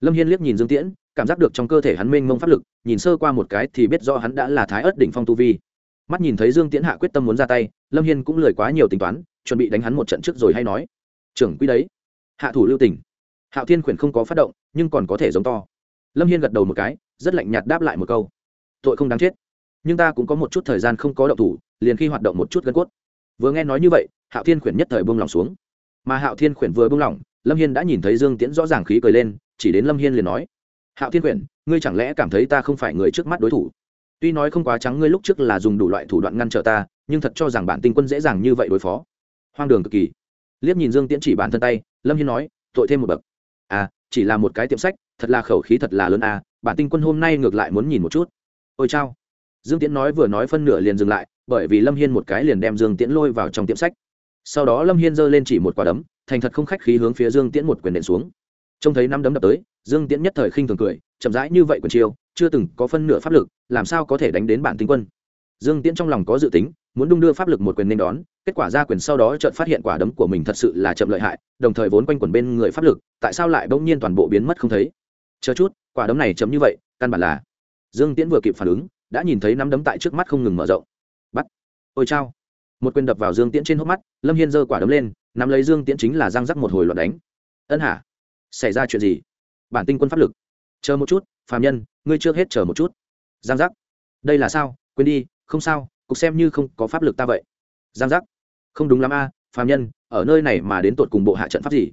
Lâm hiên liếc nhìn dương tiễn, cảm giác được trong cơ thể hắn mênh mông pháp lực, nhìn sơ qua một cái thì biết do hắn đã là thái ớt đỉnh phong tu vi. Mắt nhìn thấy dương tiễn hạ quyết tâm muốn ra tay, lâm hiên cũng lười quá nhiều tính toán, chuẩn bị đánh hắn một trận trước rồi hay nói, trưởng quý đấy, hạ thủ lưu tỉnh hạo thiên khuyển không có phát động, nhưng còn có thể giống to. Lâm hiên gật đầu một cái, rất lạnh nhạt đáp lại một câu. Tội không đáng chết. Nhưng ta cũng có một chút thời gian không có động thủ, liền khi hoạt động một chút gân cốt. Vừa nghe nói như vậy, hạo thiên khuyển nhất thời buông lỏng xuống. Mà hạo thiên khuyển vừa buông lỏng lâm hiên đã nhìn thấy dương tiễn rõ ràng khí cười lên, chỉ đến lâm hiên liền nói, hạo thiên khuyển, ngươi chẳng lẽ cảm thấy ta không phải người trước mắt đối thủ? Tuy nói không quá trắng ngươi lúc trước là dùng đủ loại thủ đoạn ngăn trở ta, nhưng thật cho rằng bản tinh quân dễ dàng như vậy đối phó. Hoang đường cực kỳ. Liếc nhìn dương tiễn chỉ bản thân tay, lâm hiên nói, tội thêm một bậc à chỉ là một cái tiệm sách, thật là khẩu khí thật là lớn à bản tinh quân hôm nay ngược lại muốn nhìn một chút. Ôi chao. Dương tiễn nói vừa nói phân nửa liền dừng lại, bởi vì lâm hiên một cái liền đem dương tiễn lôi vào trong tiệm sách. Sau đó lâm hiên giơ lên chỉ một quả đấm, thành thật không khách khí hướng phía dương tiễn một quyền nện xuống. Trông thấy năm đấm đập tới, dương tiễn nhất thời khinh thường cười, chậm rãi như vậy quyền chiêu, chưa từng có phân nửa pháp lực, làm sao có thể đánh đến bản tinh quân? Dương tiễn trong lòng có dự tính muốn đung đưa pháp lực một quyền nên đón, kết quả ra quyền sau đó chợt phát hiện quả đấm của mình thật sự là chậm lợi hại, đồng thời vốn quanh quẩn bên người pháp lực, tại sao lại bỗng nhiên toàn bộ biến mất không thấy? Chờ chút, quả đấm này chấm như vậy, căn bản là dương tiễn vừa kịp phản ứng, đã nhìn thấy nắm đấm tại trước mắt không ngừng mở rộng. Bắt. Ôi chao. Một quyền đập vào dương tiễn trên hốc mắt, lâm hiên giơ quả đấm lên, nắm lấy dương tiễn chính là giang rắc một hồi loạn đánh. Ân hả? Xảy ra chuyện gì? Bản tinh quân pháp lực. Chờ một chút, phàm nhân, ngươi chưa hết chờ một chút. Giang rắc. Đây là sao? Quên đi, không sao cục xem như không có pháp lực ta vậy. Giang giác. Không đúng lắm a, phàm nhân, ở nơi này mà đến tột cùng bộ hạ trận pháp gì?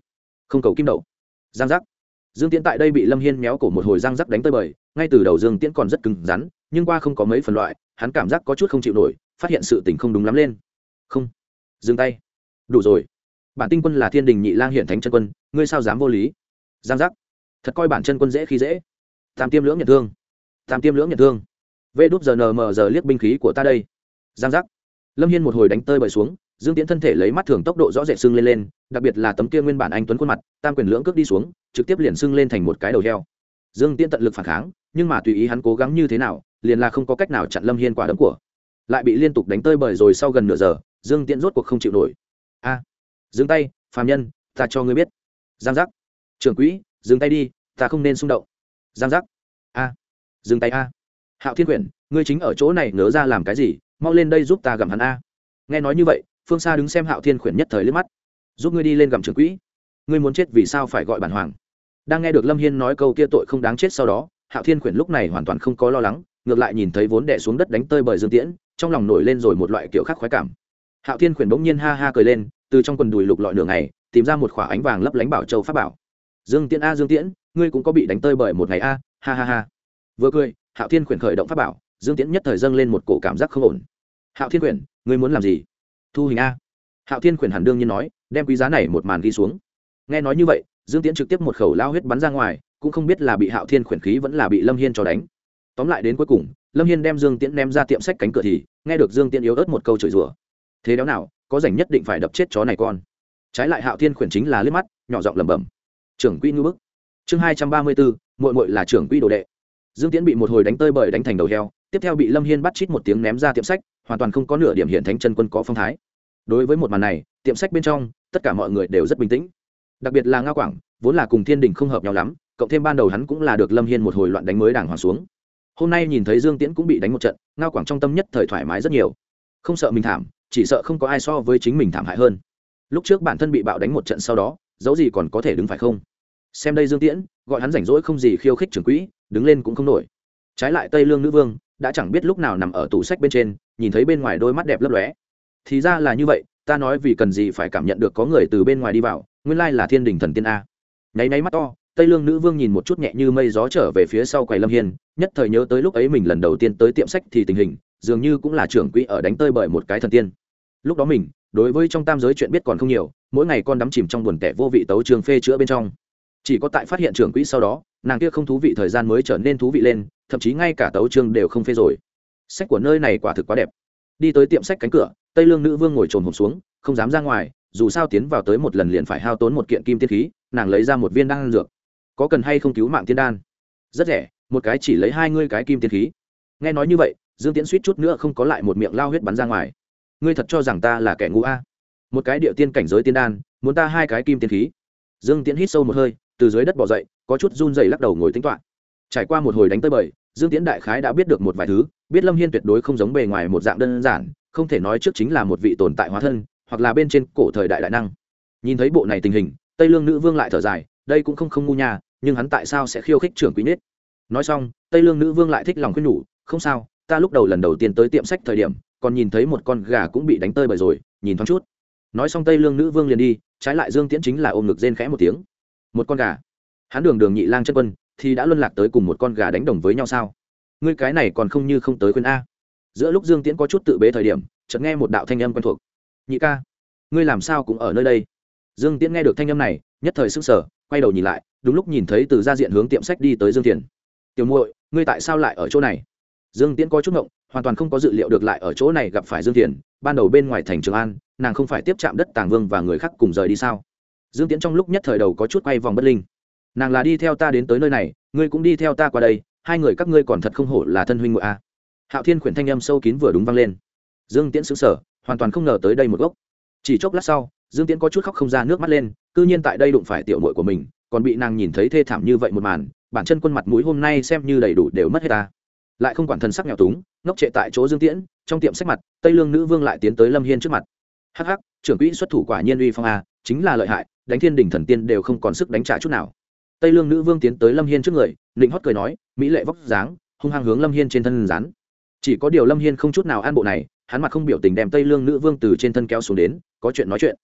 Không cầu kim đậu giang giác. Dương tiễn tại đây bị lâm hiên méo cổ một hồi giang giác đánh tơi bời, ngay từ đầu dương tiễn còn rất cứng rắn, nhưng qua không có mấy phần loại, hắn cảm giác có chút không chịu nổi, phát hiện sự tình không đúng lắm lên. Không. Dừng tay. Đủ rồi. Bản tinh quân là thiên đình nhị lang hiện thánh chân quân, ngươi sao dám vô lý? Giang giác. Thật coi bản chân quân dễ khi dễ. Tam tiêm lưỡng nhận thương. Tam tiêm lưỡng nhận thương. Vê đúp giờ nờ mờ giờ liếc binh khí của ta đây giang giác. Lâm hiên một hồi đánh tơi bời xuống dương tiễn thân thể lấy mắt thường tốc độ rõ rệt sưng lên lên đặc biệt là tấm kia nguyên bản anh tuấn khuôn mặt tam quyền lưỡng cước đi xuống trực tiếp liền sưng lên thành một cái đầu heo. Dương tiễn tận lực phản kháng nhưng mà tùy ý hắn cố gắng như thế nào liền là không có cách nào chặn lâm hiên quả đấm của. Lại bị liên tục đánh tơi bời rồi sau gần nửa giờ dương tiễn rốt cuộc không chịu nổi. A à, dừng tay phàm nhân ta cho ngươi biết. Giang giác. Trưởng quỹ dừng tay đi ta không nên xung động. Giang giác. A dừng tay a. Hạo thiên quyển ngươi chính ở chỗ này nớ ra làm cái gì? Mau lên đây giúp ta gặm hắn a. Nghe nói như vậy, phương xa đứng xem hạo thiên khuyển nhất thời liếc mắt. Giúp ngươi đi lên gặm trưởng quỹ. Ngươi muốn chết vì sao phải gọi bản hoàng? Đang nghe được lâm hiên nói câu kia tội không đáng chết sau đó, hạo thiên khuyển lúc này hoàn toàn không có lo lắng, ngược lại nhìn thấy vốn đẻ xuống đất đánh tơi bởi dương tiễn, trong lòng nổi lên rồi một loại kiểu khác khoái cảm. Hạo thiên khuyển bỗng nhiên ha ha cười lên, từ trong quần đùi lục lọi nửa ngày, tìm ra một khỏa ánh vàng lấp lánh bảo châu pháp bảo. Dương tiễn a, dương tiễn, ngươi cũng có bị đánh tơi bởi một ngày a, ha ha ha. Vừa cười, hạo thiên khuyển khởi động pháp bảo, dương tiễn nhất thời dâng lên một cổ cảm giác không ổn hạo thiên Quyển, ngươi muốn làm gì? Thu hình a. Hạo thiên Quyển hẳn đương nhiên nói đem quý giá này một màn ghi xuống. Nghe nói như vậy dương tiễn trực tiếp một khẩu lao huyết bắn ra ngoài cũng không biết là bị hạo thiên Quyển khí vẫn là bị lâm hiên cho đánh. Tóm lại đến cuối cùng lâm hiên đem dương tiễn ném ra tiệm sách cánh cửa thì nghe được dương tiễn yếu ớt một câu chửi rủa. Thế đéo nào có rảnh nhất định phải đập chết chó này con. Trái lại hạo thiên khuyển chính là liếc mắt nhỏ giọng lẩm bẩm. Trưởng quỹ ngư bức. Chương hai trăm ba mươi bốn mội mội là trưởng quỹ đồ đệ. Dương tiễn bị một hồi đánh tơi bời đánh thành đầu heo tiếp theo bị lâm hiên bắt chít một tiếng ném ra tiệm sách hoàn toàn không có nửa điểm hiện thánh chân quân có phong thái. Đối với một màn này, tiệm sách bên trong, tất cả mọi người đều rất bình tĩnh. Đặc biệt là Ngao quảng, vốn là cùng thiên đình không hợp nhau lắm, cộng thêm ban đầu hắn cũng là được lâm hiên một hồi loạn đánh mới đảng hoàng xuống. Hôm nay nhìn thấy dương tiễn cũng bị đánh một trận, Ngao quảng trong tâm nhất thời thoải mái rất nhiều. Không sợ mình thảm, chỉ sợ không có ai so với chính mình thảm hại hơn. Lúc trước bản thân bị bạo đánh một trận sau đó dẫu gì còn có thể đứng phải không? Xem đây dương tiễn, gọi hắn rảnh rỗi không gì khiêu khích trưởng quỹ, đứng lên cũng không nổi. Trái lại tây lương nữ vương đã chẳng biết lúc nào nằm ở tủ sách bên trên, nhìn thấy bên ngoài đôi mắt đẹp lấp lóe. Thì ra là như vậy, ta nói vì cần gì phải cảm nhận được có người từ bên ngoài đi vào, nguyên lai là thiên đình thần tiên a. Nháy nháy mắt to, tây lương nữ vương nhìn một chút nhẹ như mây gió trở về phía sau quầy lâm hiên, nhất thời nhớ tới lúc ấy mình lần đầu tiên tới tiệm sách thì tình hình, dường như cũng là trưởng quỹ ở đánh tơi bởi một cái thần tiên. Lúc đó mình, đối với trong tam giới chuyện biết còn không nhiều, mỗi ngày con đắm chìm trong buồn tẻ vô vị tấu trường phê chữa bên trong. Chỉ có tại phát hiện trưởng quỹ sau đó nàng kia không thú vị thời gian mới trở nên thú vị lên, thậm chí ngay cả tấu chương đều không phê rồi. Sách của nơi này quả thực quá đẹp. Đi tới tiệm sách cánh cửa, tây lương nữ vương ngồi trồn hộp xuống, không dám ra ngoài, dù sao tiến vào tới một lần liền phải hao tốn một kiện kim tiên khí, nàng lấy ra một viên đan dược. Có cần hay không cứu mạng tiên đan? Rất rẻ, một cái chỉ lấy hai ngươi cái kim tiên khí. Nghe nói như vậy, dương tiễn suýt chút nữa không có lại một miệng lao huyết bắn ra ngoài. Ngươi thật cho rằng ta là kẻ ngu a? Một cái địa tiên cảnh giới tiên đan, muốn ta hai cái kim tiên khí. Dương tiễn hít sâu một hơi, từ dưới đất bỏ dậy có chút run dày lắc đầu ngồi tính toán. Trải qua một hồi đánh tới bời, dương tiễn đại khái đã biết được một vài thứ, biết lâm hiên tuyệt đối không giống bề ngoài một dạng đơn giản, không thể nói trước chính là một vị tồn tại hóa thân, hoặc là bên trên cổ thời đại đại năng. Nhìn thấy bộ này tình hình, tây lương nữ vương lại thở dài, đây cũng không không ngu nhà nhưng hắn tại sao sẽ khiêu khích trưởng quý nết? Nói xong, tây lương nữ vương lại thích lòng khuyên nhủ, không sao, ta lúc đầu lần đầu tiên tới tiệm sách thời điểm, còn nhìn thấy một con gà cũng bị đánh tơi bởi rồi, nhìn thoáng chút. Nói xong tây lương nữ vương liền đi, trái lại dương tiễn chính là ôm ngực rên khẽ một tiếng. Một con gà? Hắn đường đường nhị lang chân quân, thì đã luân lạc tới cùng một con gà đánh đồng với nhau sao? Ngươi cái này còn không như không tới khuyên a. Giữa lúc dương tiễn có chút tự bế thời điểm, chợt nghe một đạo thanh âm quen thuộc. Nhị ca, ngươi làm sao cũng ở nơi đây? Dương tiễn nghe được thanh âm này, nhất thời s ư n g sở quay đầu nhìn lại, đúng lúc nhìn thấy từ ra diện hướng tiệm sách đi tới dương thiền tiểu muội, ngươi tại sao lại ở chỗ này? Dương tiễn có chút ngộng, hoàn toàn không có dự liệu được lại ở chỗ này gặp phải dương thiền ban đầu bên ngoài thành trường an, nàng không phải tiếp chạm đất tàng vương và người khác cùng rời đi sao? Dương tiễn trong lúc nhất thời đầu có chút quay vòng bất linh nàng là đi theo ta đến tới nơi này, ngươi cũng đi theo ta qua đây, hai người các ngươi còn thật không hổ là thân huynh ngụy a. Hạo thiên khuyển thanh âm sâu kín vừa đúng vang lên. Dương tiễn xứng sở hoàn toàn không ngờ tới đây một gốc. Chỉ chốc lát sau, dương tiễn có chút khóc không ra nước mắt lên c nhiên tại đây đụng phải tiểu mội của mình, còn bị nàng nhìn thấy thê thảm như vậy một màn, bản chân quân mặt mũi hôm nay xem như đầy đủ đều mất hết ta. Lại không quản thân sắc nghèo túng, ngốc trệ tại chỗ dương tiễn, trong tiệm sách mặt, tây lương nữ vương lại tiến tới lâm hiên trước mặt. Hắc hắc, trưởng quỹ xuất thủ quả nhiên uy phong a, chính là lợi hại, đánh thiên đình thần tiên đều không còn sức đánh trả chút nào tây lương nữ vương tiến tới lâm hiên trước người định hót cười nói, mỹ lệ vóc dáng, hung hăng hướng lâm hiên trên thân rán chỉ có điều lâm hiên không chút nào an bộ này, hắn mặt không biểu tình đem tây lương nữ vương từ trên thân kéo xuống đến, có chuyện nói chuyện.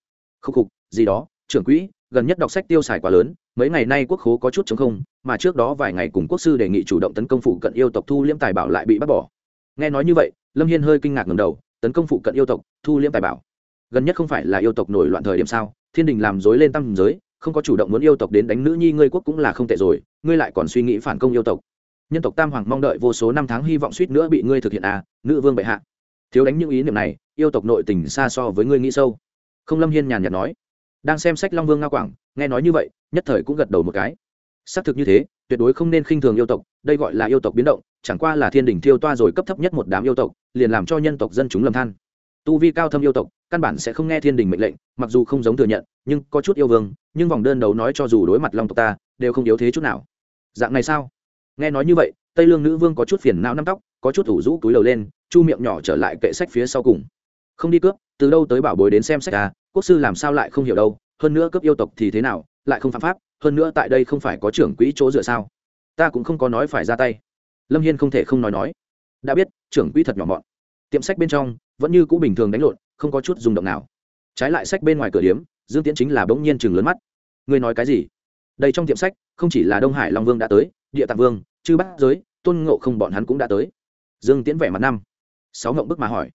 Khúc khục, gì đó, trưởng quỹ, gần nhất đọc sách tiêu xài quá lớn, mấy ngày nay quốc khố có chút chống không, mà trước đó vài ngày cùng quốc sư đề nghị chủ động tấn công phụ cận yêu tộc thu liễm tài bảo lại bị bắt bỏ. Nghe nói như vậy, lâm hiên hơi kinh ngạc ngầm đầu, tấn công phụ cận yêu tộc, thu liễm tài bảo? Gần nhất không phải là yêu tộc nổi loạn thời điểm sao? Thiên đình làm dối lên tam giới không có chủ động muốn yêu tộc đến đánh nữ nhi ngươi quốc cũng là không tệ rồi, ngươi lại còn suy nghĩ phản công yêu tộc. Nhân tộc tam hoàng mong đợi vô số năm tháng hy vọng suýt nữa bị ngươi thực hiện à nữ vương bệ hạ. Thiếu đánh những ý niệm này, yêu tộc nội tình xa so với ngươi nghĩ sâu. Không lâm hiên nhàn nhạt nói. Đang xem sách long vương nga quảng, nghe nói như vậy, nhất thời cũng gật đầu một cái. Xác thực như thế, tuyệt đối không nên khinh thường yêu tộc, đây gọi là yêu tộc biến động, chẳng qua là thiên đình thiêu toa rồi cấp thấp nhất một đám yêu tộc, liền làm cho nhân tộc dân chúng lầm than tu vi cao thâm yêu tộc, căn bản sẽ không nghe thiên đình mệnh lệnh, mặc dù không giống thừa nhận, nhưng có chút yêu vương, nhưng vòng đơn đấu nói cho dù đối mặt long tộc ta, đều không yếu thế chút nào. Dạng này sao? Nghe nói như vậy, tây lương nữ vương có chút phiền não năm tóc, có chút ủ rũ túi đầu lên, chu miệng nhỏ trở lại kệ sách phía sau cùng. Không đi cướp, từ đâu tới bảo bối đến xem sách à quốc sư làm sao lại không hiểu đâu, hơn nữa cướp yêu tộc thì thế nào, lại không phạm pháp, hơn nữa tại đây không phải có trưởng quỹ chỗ dựa sao? Ta cũng không có nói phải ra tay. Lâm hiên không thể không nói nói. Đã biết, trưởng quỹ thật nhỏ mọn. Tiệm sách bên trong vẫn như cũ bình thường đánh lộn, không có chút rung động nào. Trái lại sách bên ngoài cửa điếm, dương tiễn chính là bỗng nhiên chừng lớn mắt. Ngươi nói cái gì? Đây trong tiệm sách, không chỉ là đông hải long vương đã tới, địa tạng vương, chư bát giới, tôn ngộ không bọn hắn cũng đã tới. Dương tiễn vẻ mặt năm. Sáu ngộng bức mà hỏi.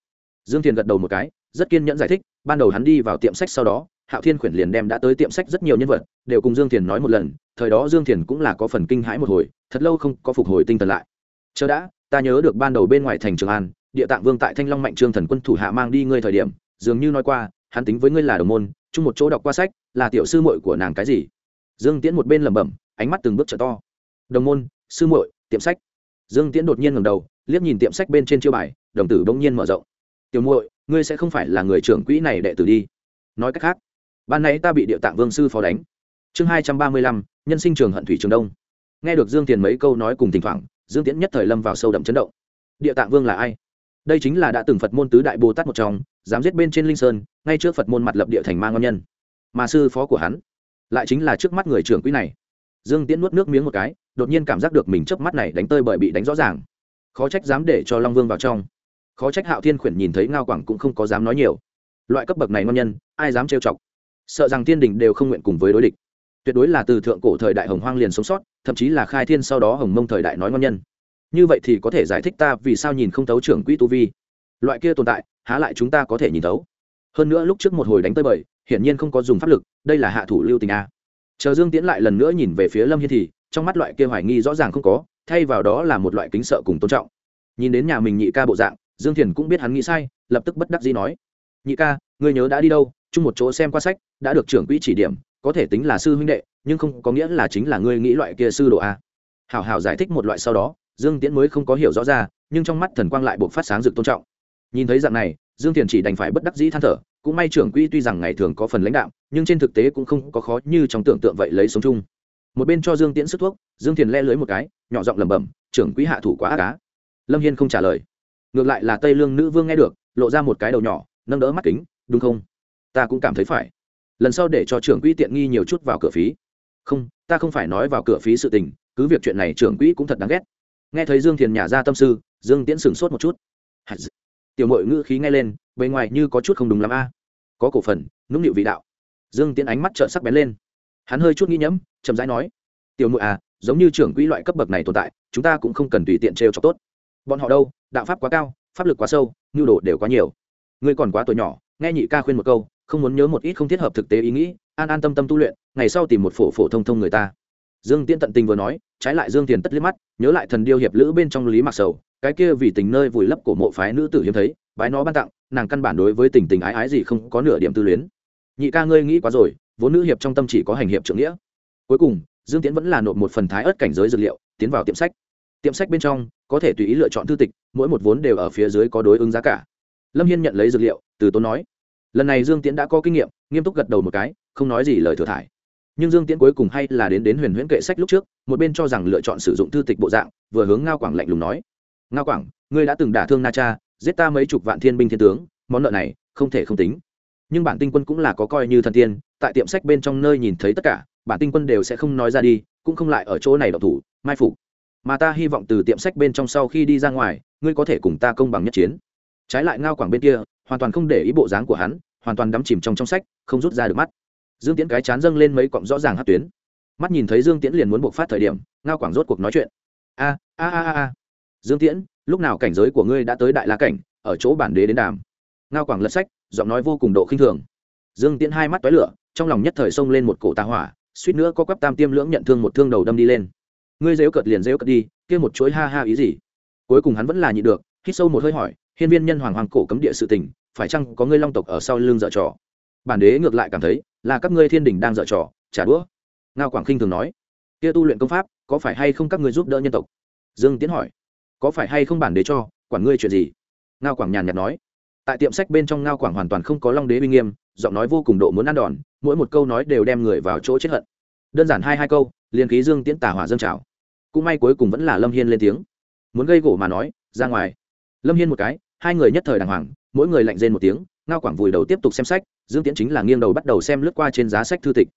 Dương thiền gật đầu một cái, rất kiên nhẫn giải thích, ban đầu hắn đi vào tiệm sách sau đó, hạo thiên khuyển liền đem đã tới tiệm sách rất nhiều nhân vật, đều cùng dương thiền nói một lần, thời đó dương thiền cũng là có phần kinh hãi một hồi, thật lâu không có phục hồi tinh thần lại. Chờ đã, ta nhớ được ban đầu bên ngoài thành trường an địa tạng vương tại thanh long mạnh trương thần quân thủ hạ mang đi ngươi thời điểm, dường như nói qua, hắn tính với ngươi là đồng môn, chung một chỗ đọc qua sách, là tiểu sư muội của nàng cái gì? Dương tiễn một bên lẩm bẩm, ánh mắt từng bước trở to. Đồng môn, sư muội, tiệm sách. Dương tiễn đột nhiên ngẩng đầu, liếc nhìn tiệm sách bên trên chiêu bài, đồng tử bỗng nhiên mở rộng. Tiểu muội, ngươi sẽ không phải là người trưởng quỹ này đệ tử đi. Nói cách khác, ban nãy ta bị địa tạng vương sư phó đánh. Chương hai trăm ba mươi lăm, nhân sinh trường hận thủy trường đông. Nghe được dương tiền mấy câu nói cùng thỉnh thoảng, dương tiễn nhất thời lâm vào sâu đậm chấn động. Địa tạng vương là ai? Đây chính là đã từng phật môn tứ đại bồ tát một trong, dám giết bên trên linh sơn, ngay trước phật môn mặt lập địa thành ma ngon nhân. Mà sư phó của hắn, lại chính là trước mắt người trưởng quỹ này. Dương tiễn nuốt nước miếng một cái, đột nhiên cảm giác được mình chớp mắt này đánh tơi bởi bị đánh rõ ràng. Khó trách dám để cho long vương vào trong. Khó trách hạo thiên khuyển nhìn thấy ngao quảng cũng không có dám nói nhiều. Loại cấp bậc này ngon nhân, ai dám trêu chọc? Sợ rằng thiên đình đều không nguyện cùng với đối địch. Tuyệt đối là từ thượng cổ thời đại hồng hoang liền sống sót, thậm chí là khai thiên sau đó hồng mông thời đại nói ngon nhân như vậy thì có thể giải thích ta vì sao nhìn không thấu trưởng quỹ tu vi. Loại kia tồn tại, há lại chúng ta có thể nhìn thấu. Hơn nữa lúc trước một hồi đánh tới bời, hiển nhiên không có dùng pháp lực, đây là hạ thủ lưu tình a. Chờ dương tiễn lại lần nữa nhìn về phía lâm hiên thì, trong mắt loại kia hoài nghi rõ ràng không có, thay vào đó là một loại kính sợ cùng tôn trọng. Nhìn đến nhà mình nhị ca bộ dạng, dương thiền cũng biết hắn nghĩ sai, lập tức bất đắc dĩ nói. Nhị ca người nhớ đã đi đâu, chung một chỗ xem qua sách, đã được trưởng quỹ chỉ điểm, có thể tính là sư huynh đệ, nhưng không có nghĩa là chính là ngươi nghĩ loại kia sư độ a. Hảo hảo giải thích một loại sau đó dương tiễn mới không có hiểu rõ ra, nhưng trong mắt thần quang lại buộc phát sáng rực tôn trọng. Nhìn thấy dạng này, dương thiền chỉ đành phải bất đắc dĩ than thở, cũng may trưởng quỹ tuy rằng ngày thường có phần lãnh đạo nhưng trên thực tế cũng không có khó như trong tưởng tượng vậy lấy sống chung. Một bên cho dương tiễn sức thuốc, dương thiền le lưới một cái, nhỏ giọng lẩm bẩm, trưởng quỹ hạ thủ quá ác cá lâm hiên không trả lời. Ngược lại là tây lương nữ vương nghe được, lộ ra một cái đầu nhỏ, nâng đỡ mắt kính, đúng không? Ta cũng cảm thấy phải. Lần sau để cho trưởng quỹ tiện nghi nhiều chút vào cửa phí. Không, ta không phải nói vào cửa phí sự tình, cứ việc chuyện này trưởng quỹ cũng thật đáng ghét nghe thấy dương thiền nhả ra tâm sư, dương tiễn sửng sốt một chút. Tiểu mội ngữ khí nghe lên, bề ngoài như có chút không đúng lắm a. Có cổ phần, nũng nịu vị đạo. Dương tiễn ánh mắt trợn sắc bén lên. Hắn hơi chút nghi nhẫm, chậm rãi nói, tiểu mội à giống như trưởng quỹ loại cấp bậc này tồn tại, chúng ta cũng không cần tùy tiện trêu cho tốt. Bọn họ đâu, đạo pháp quá cao, pháp lực quá sâu, nhu đồ đều quá nhiều. Ngươi còn quá tuổi nhỏ, nghe nhị ca khuyên một câu, không muốn nhớ một ít không thiết hợp thực tế ý nghĩ, an an tâm tâm tu luyện, ngày sau tìm một phổ phổ thông thông người ta dương tiễn tận tình vừa nói, trái lại dương tiền tất liếc mắt, nhớ lại thần điêu hiệp lữ bên trong lý mặc sầu, cái kia vì tình nơi vùi lấp của mộ phái nữ tử hiếm thấy, bái nó ban tặng, nàng căn bản đối với tình tình ái ái gì không có nửa điểm tư luyến. Nhị ca ngươi nghĩ quá rồi, vốn nữ hiệp trong tâm chỉ có hành hiệp trưởng nghĩa. Cuối cùng, dương tiễn vẫn là nộp một phần thái ớt cảnh giới dược liệu, tiến vào tiệm sách. Tiệm sách bên trong, có thể tùy ý lựa chọn thư tịch, mỗi một vốn đều ở phía dưới có đối ứng giá cả. Lâm hiên nhận lấy dược liệu, từ tốn nói, lần này dương tiễn đã có kinh nghiệm, nghiêm túc gật đầu một cái, không nói gì lời thừa thải nhưng dương tiễn cuối cùng hay là đến đến huyền huyễn kệ sách lúc trước, một bên cho rằng lựa chọn sử dụng thư tịch bộ dạng, vừa hướng ngao quảng lạnh lùng nói, ngao quảng, ngươi đã từng đả thương na cha, giết ta mấy chục vạn thiên binh thiên tướng, món nợ này không thể không tính. Nhưng bản tinh quân cũng là có coi như thần tiên, tại tiệm sách bên trong nơi nhìn thấy tất cả, bản tinh quân đều sẽ không nói ra đi, cũng không lại ở chỗ này độc thủ, mai phục. Mà ta hy vọng từ tiệm sách bên trong sau khi đi ra ngoài, ngươi có thể cùng ta công bằng nhất chiến. Trái lại ngao quảng bên kia, hoàn toàn không để ý bộ dáng của hắn, hoàn toàn đắm chìm trong trong sách, không rút ra được mắt dương tiễn cái chán dâng lên mấy cọng rõ ràng hát tuyến. Mắt nhìn thấy dương tiễn liền muốn buộc phát thời điểm, ngao quảng rốt cuộc nói chuyện. A a a a dương tiễn, lúc nào cảnh giới của ngươi đã tới đại la cảnh, ở chỗ bản đế đến đàm. Ngao quảng lật sách, giọng nói vô cùng độ khinh thường. Dương tiễn hai mắt toái lửa, trong lòng nhất thời xông lên một cổ tà hỏa, suýt nữa có quắp tam tiêm lưỡng nhận thương một thương đầu đâm đi lên. Ngươi dếu cợt liền dếu cợt đi, kia một chuỗi ha ha ý gì? Cuối cùng hắn vẫn là nhị được, hít sâu một hơi hỏi, hiên viên nhân hoàng hoàng cổ cấm địa sự tình, phải chăng có ngươi long tộc ở sau lưng dở trò? Bản đế ngược lại cảm thấy là các ngươi thiên đình đang dở trò, trả đũa. Ngao quảng khinh thường nói. Kia tu luyện công pháp, có phải hay không các ngươi giúp đỡ nhân tộc? Dương tiến hỏi. Có phải hay không bản đế cho, quản ngươi chuyện gì? Ngao quảng nhàn nhạt nói. Tại tiệm sách bên trong ngao quảng hoàn toàn không có long đế uy nghiêm, giọng nói vô cùng độ muốn ăn đòn, mỗi một câu nói đều đem người vào chỗ chết hận. Đơn giản hai hai câu, liền khí dương tiễn tả hỏa dâng trào. Cũng may cuối cùng vẫn là lâm hiên lên tiếng. Muốn gây gỗ mà nói, ra ngoài. Lâm hiên một cái, hai người nhất thời đàng hoàng, mỗi người lạnh rên một tiếng ngao quảng vùi đầu tiếp tục xem sách, dương tiễn chính là nghiêng đầu bắt đầu xem lướt qua trên giá sách thư tịch.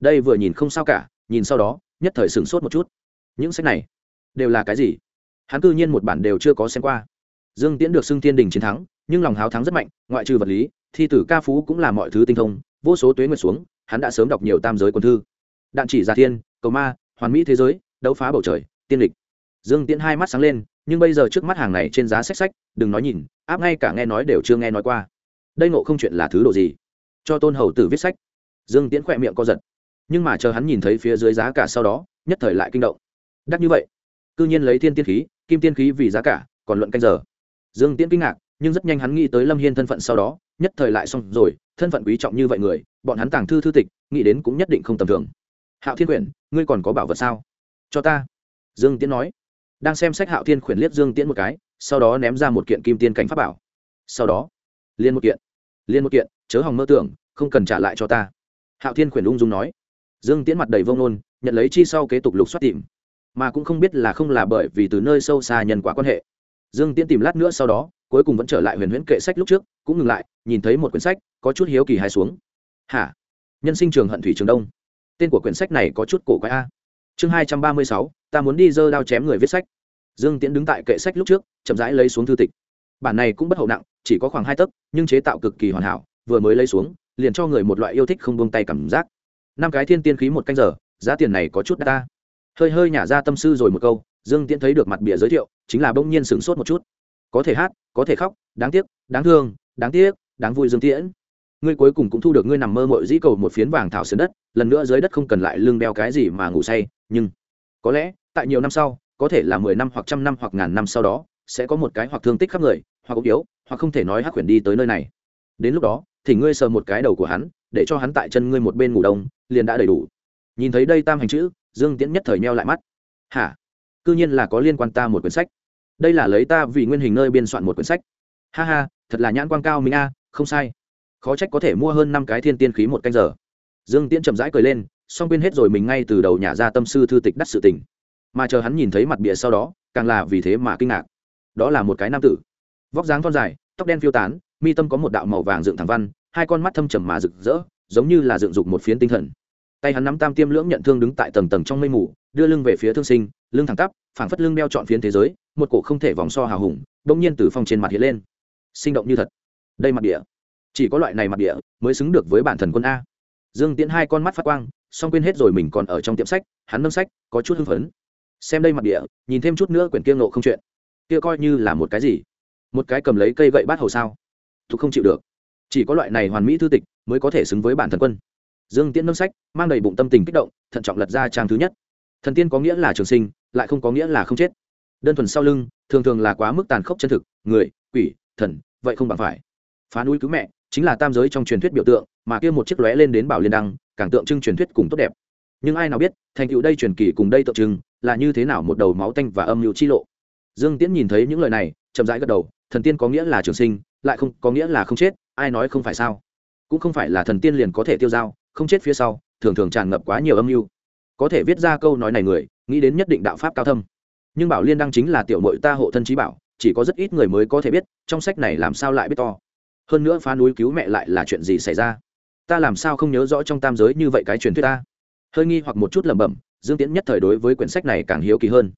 Đây vừa nhìn không sao cả, nhìn sau đó, nhất thời sửng sốt một chút. Những sách này đều là cái gì? Hắn cư nhiên một bản đều chưa có xem qua. Dương tiễn được xưng thiên đình chiến thắng, nhưng lòng háo thắng rất mạnh, ngoại trừ vật lý, thi tử ca phú cũng là mọi thứ tinh thông, vô số tuế nguyệt xuống, hắn đã sớm đọc nhiều tam giới quân thư. Đạn chỉ giả thiên, cầu ma, hoàn mỹ thế giới, đấu phá bầu trời, tiên lịch. Dương tiễn hai mắt sáng lên, nhưng bây giờ trước mắt hàng này trên giá sách sách, đừng nói nhìn, áp ngay cả nghe nói đều chưa nghe nói qua đây nộ không chuyện là thứ độ gì? Cho tôn hầu tử viết sách. Dương tiễn khỏe miệng co giật. Nhưng mà chờ hắn nhìn thấy phía dưới giá cả sau đó, nhất thời lại kinh động. Đắt như vậy. Cư nhiên lấy thiên tiên khí, kim tiên khí vì giá cả, còn luận canh giờ. Dương tiễn kinh ngạc, nhưng rất nhanh hắn nghĩ tới lâm hiên thân phận sau đó, nhất thời lại xong rồi, thân phận quý trọng như vậy người, bọn hắn tàng thư thư tịch, nghĩ đến cũng nhất định không tầm thường. Hạo thiên quyển, ngươi còn có bảo vật sao? Cho ta. Dương tiễn nói. Đang xem sách hạo thiên khuyển liếc dương tiễn một cái, sau đó ném ra một kiện kim tiên cảnh pháp bảo. Sau đó liên một kiện. Liên một kiện, chớ hòng mơ tưởng, không cần trả lại cho ta. Hạo thiên khuyển ung dung nói. Dương tiễn mặt đầy vông nôn nhận lấy chi sau kế tục lục xoát tìm. Mà cũng không biết là không là bởi vì từ nơi sâu xa nhân quả quan hệ. Dương tiễn tìm lát nữa sau đó, cuối cùng vẫn trở lại huyền huyễn kệ sách lúc trước, cũng ngừng lại, nhìn thấy một quyển sách, có chút hiếu kỳ hai xuống. Hả? Nhân sinh trường hận thủy trường đông. Tên của quyển sách này có chút cổ quái a. Chương hai trăm ba mươi sáu, ta muốn đi dơ đao chém người viết sách. Dương tiễn đứng tại kệ sách lúc trước, chậm rãi lấy xuống thư tịch bản này cũng bất hậu nặng, chỉ có khoảng hai tấc, nhưng chế tạo cực kỳ hoàn hảo, vừa mới lấy xuống, liền cho người một loại yêu thích không buông tay cảm giác. Năm cái thiên tiên khí một canh giờ, giá tiền này có chút đắt ta. Hơi hơi nhả ra tâm sư rồi một câu, dương tiễn thấy được mặt bìa giới thiệu, chính là bỗng nhiên sửng sốt một chút. Có thể hát, có thể khóc, đáng tiếc, đáng thương, đáng tiếc, đáng vui dương tiễn. Ngươi cuối cùng cũng thu được ngươi nằm mơ mội dĩ cầu một phiến vàng thảo sườn đất, lần nữa dưới đất không cần lại lưng đeo cái gì mà ngủ say, nhưng có lẽ, tại nhiều năm sau, có thể là mười năm hoặc trăm năm hoặc ngàn năm sau đó sẽ có một cái hoặc thương tích khắp người, hoặc ốm yếu, hoặc không thể nói hắc quyển đi tới nơi này. Đến lúc đó, thì ngươi sờ một cái đầu của hắn, để cho hắn tại chân ngươi một bên ngủ đông, liền đã đầy đủ. Nhìn thấy đây tam hành chữ, dương tiễn nhất thời neo lại mắt. Hả? C ư nhiên là có liên quan ta một quyển sách. Đây là lấy ta vì nguyên hình nơi biên soạn một quyển sách. Ha ha, thật là nhãn quan cao minh a, không sai. Khó trách có thể mua hơn năm cái thiên tiên khí một canh giờ. Dương tiễn chậm rãi cười lên, xong quên hết rồi mình ngay từ đầu nhà ra tâm sư thư tịch đắt sự tình. Mà chờ hắn nhìn thấy mặt bìa sau đó, càng là vì thế mà kinh ngạc đó là một cái nam tử. Vóc dáng thon dài, tóc đen phiêu tán, mi tâm có một đạo màu vàng dựng thẳng văn, hai con mắt thâm trầm mà rực rỡ, giống như là dựng dục một phiến tinh thần. Tay hắn nắm tam tiêm lưỡng nhận thương đứng tại tầng tầng trong mây mù, đưa lưng về phía thương sinh, lưng thẳng tắp, phảng phất lưng đeo trọn phiến thế giới, một cổ không thể vòng so hào hùng, bỗng nhiên từ phong trên mặt hiện lên. Sinh động như thật. Đây mặt địa. Chỉ có loại này mặt địa mới xứng được với bản thần quân a. Dương tiễn hai con mắt phát quang xong quên hết rồi mình còn ở trong tiệm sách, hắn nâng sách, có chút hưng phấn. Xem đây mặt địa, nhìn thêm chút nữa quyển kia nộ không chuyện kia coi như là một cái gì? Một cái cầm lấy cây gậy bát hầu sao? Thục không chịu được. Chỉ có loại này hoàn mỹ thư tịch mới có thể xứng với bản thần quân. Dương tiễn nâng sách, mang đầy bụng tâm tình kích động, thận trọng lật ra trang thứ nhất. Thần tiên có nghĩa là trường sinh, lại không có nghĩa là không chết. Đơn thuần sau lưng, thường thường là quá mức tàn khốc chân thực, người, quỷ, thần, vậy không bằng phải. Phá núi cứu mẹ, chính là tam giới trong truyền thuyết biểu tượng, mà kia một chiếc lóe lên đến bảo liên đăng, càng tượng trưng truyền thuyết cùng tốt đẹp. Nhưng ai nào biết, thành tựu đây truyền kỳ cùng đây tượng trưng, là như thế nào một đầu máu tanh và âm mưu chi lộ dương tiễn nhìn thấy những lời này, chậm rãi gật đầu, thần tiên có nghĩa là trường sinh, lại không, có nghĩa là không chết, ai nói không phải sao? Cũng không phải là thần tiên liền có thể tiêu dao, không chết phía sau, thường thường tràn ngập quá nhiều âm mưu. Có thể viết ra câu nói này người, nghĩ đến nhất định đạo pháp cao thâm. Nhưng bảo liên đăng chính là tiểu mội ta hộ thân trí bảo, chỉ có rất ít người mới có thể biết, trong sách này làm sao lại biết to. Hơn nữa phá núi cứu mẹ lại là chuyện gì xảy ra? Ta làm sao không nhớ rõ trong tam giới như vậy cái truyền thuyết ta? Hơi nghi hoặc một chút lẩm bẩm, dương tiễn nhất thời đối với quyển sách này càng hiếu kỳ hơn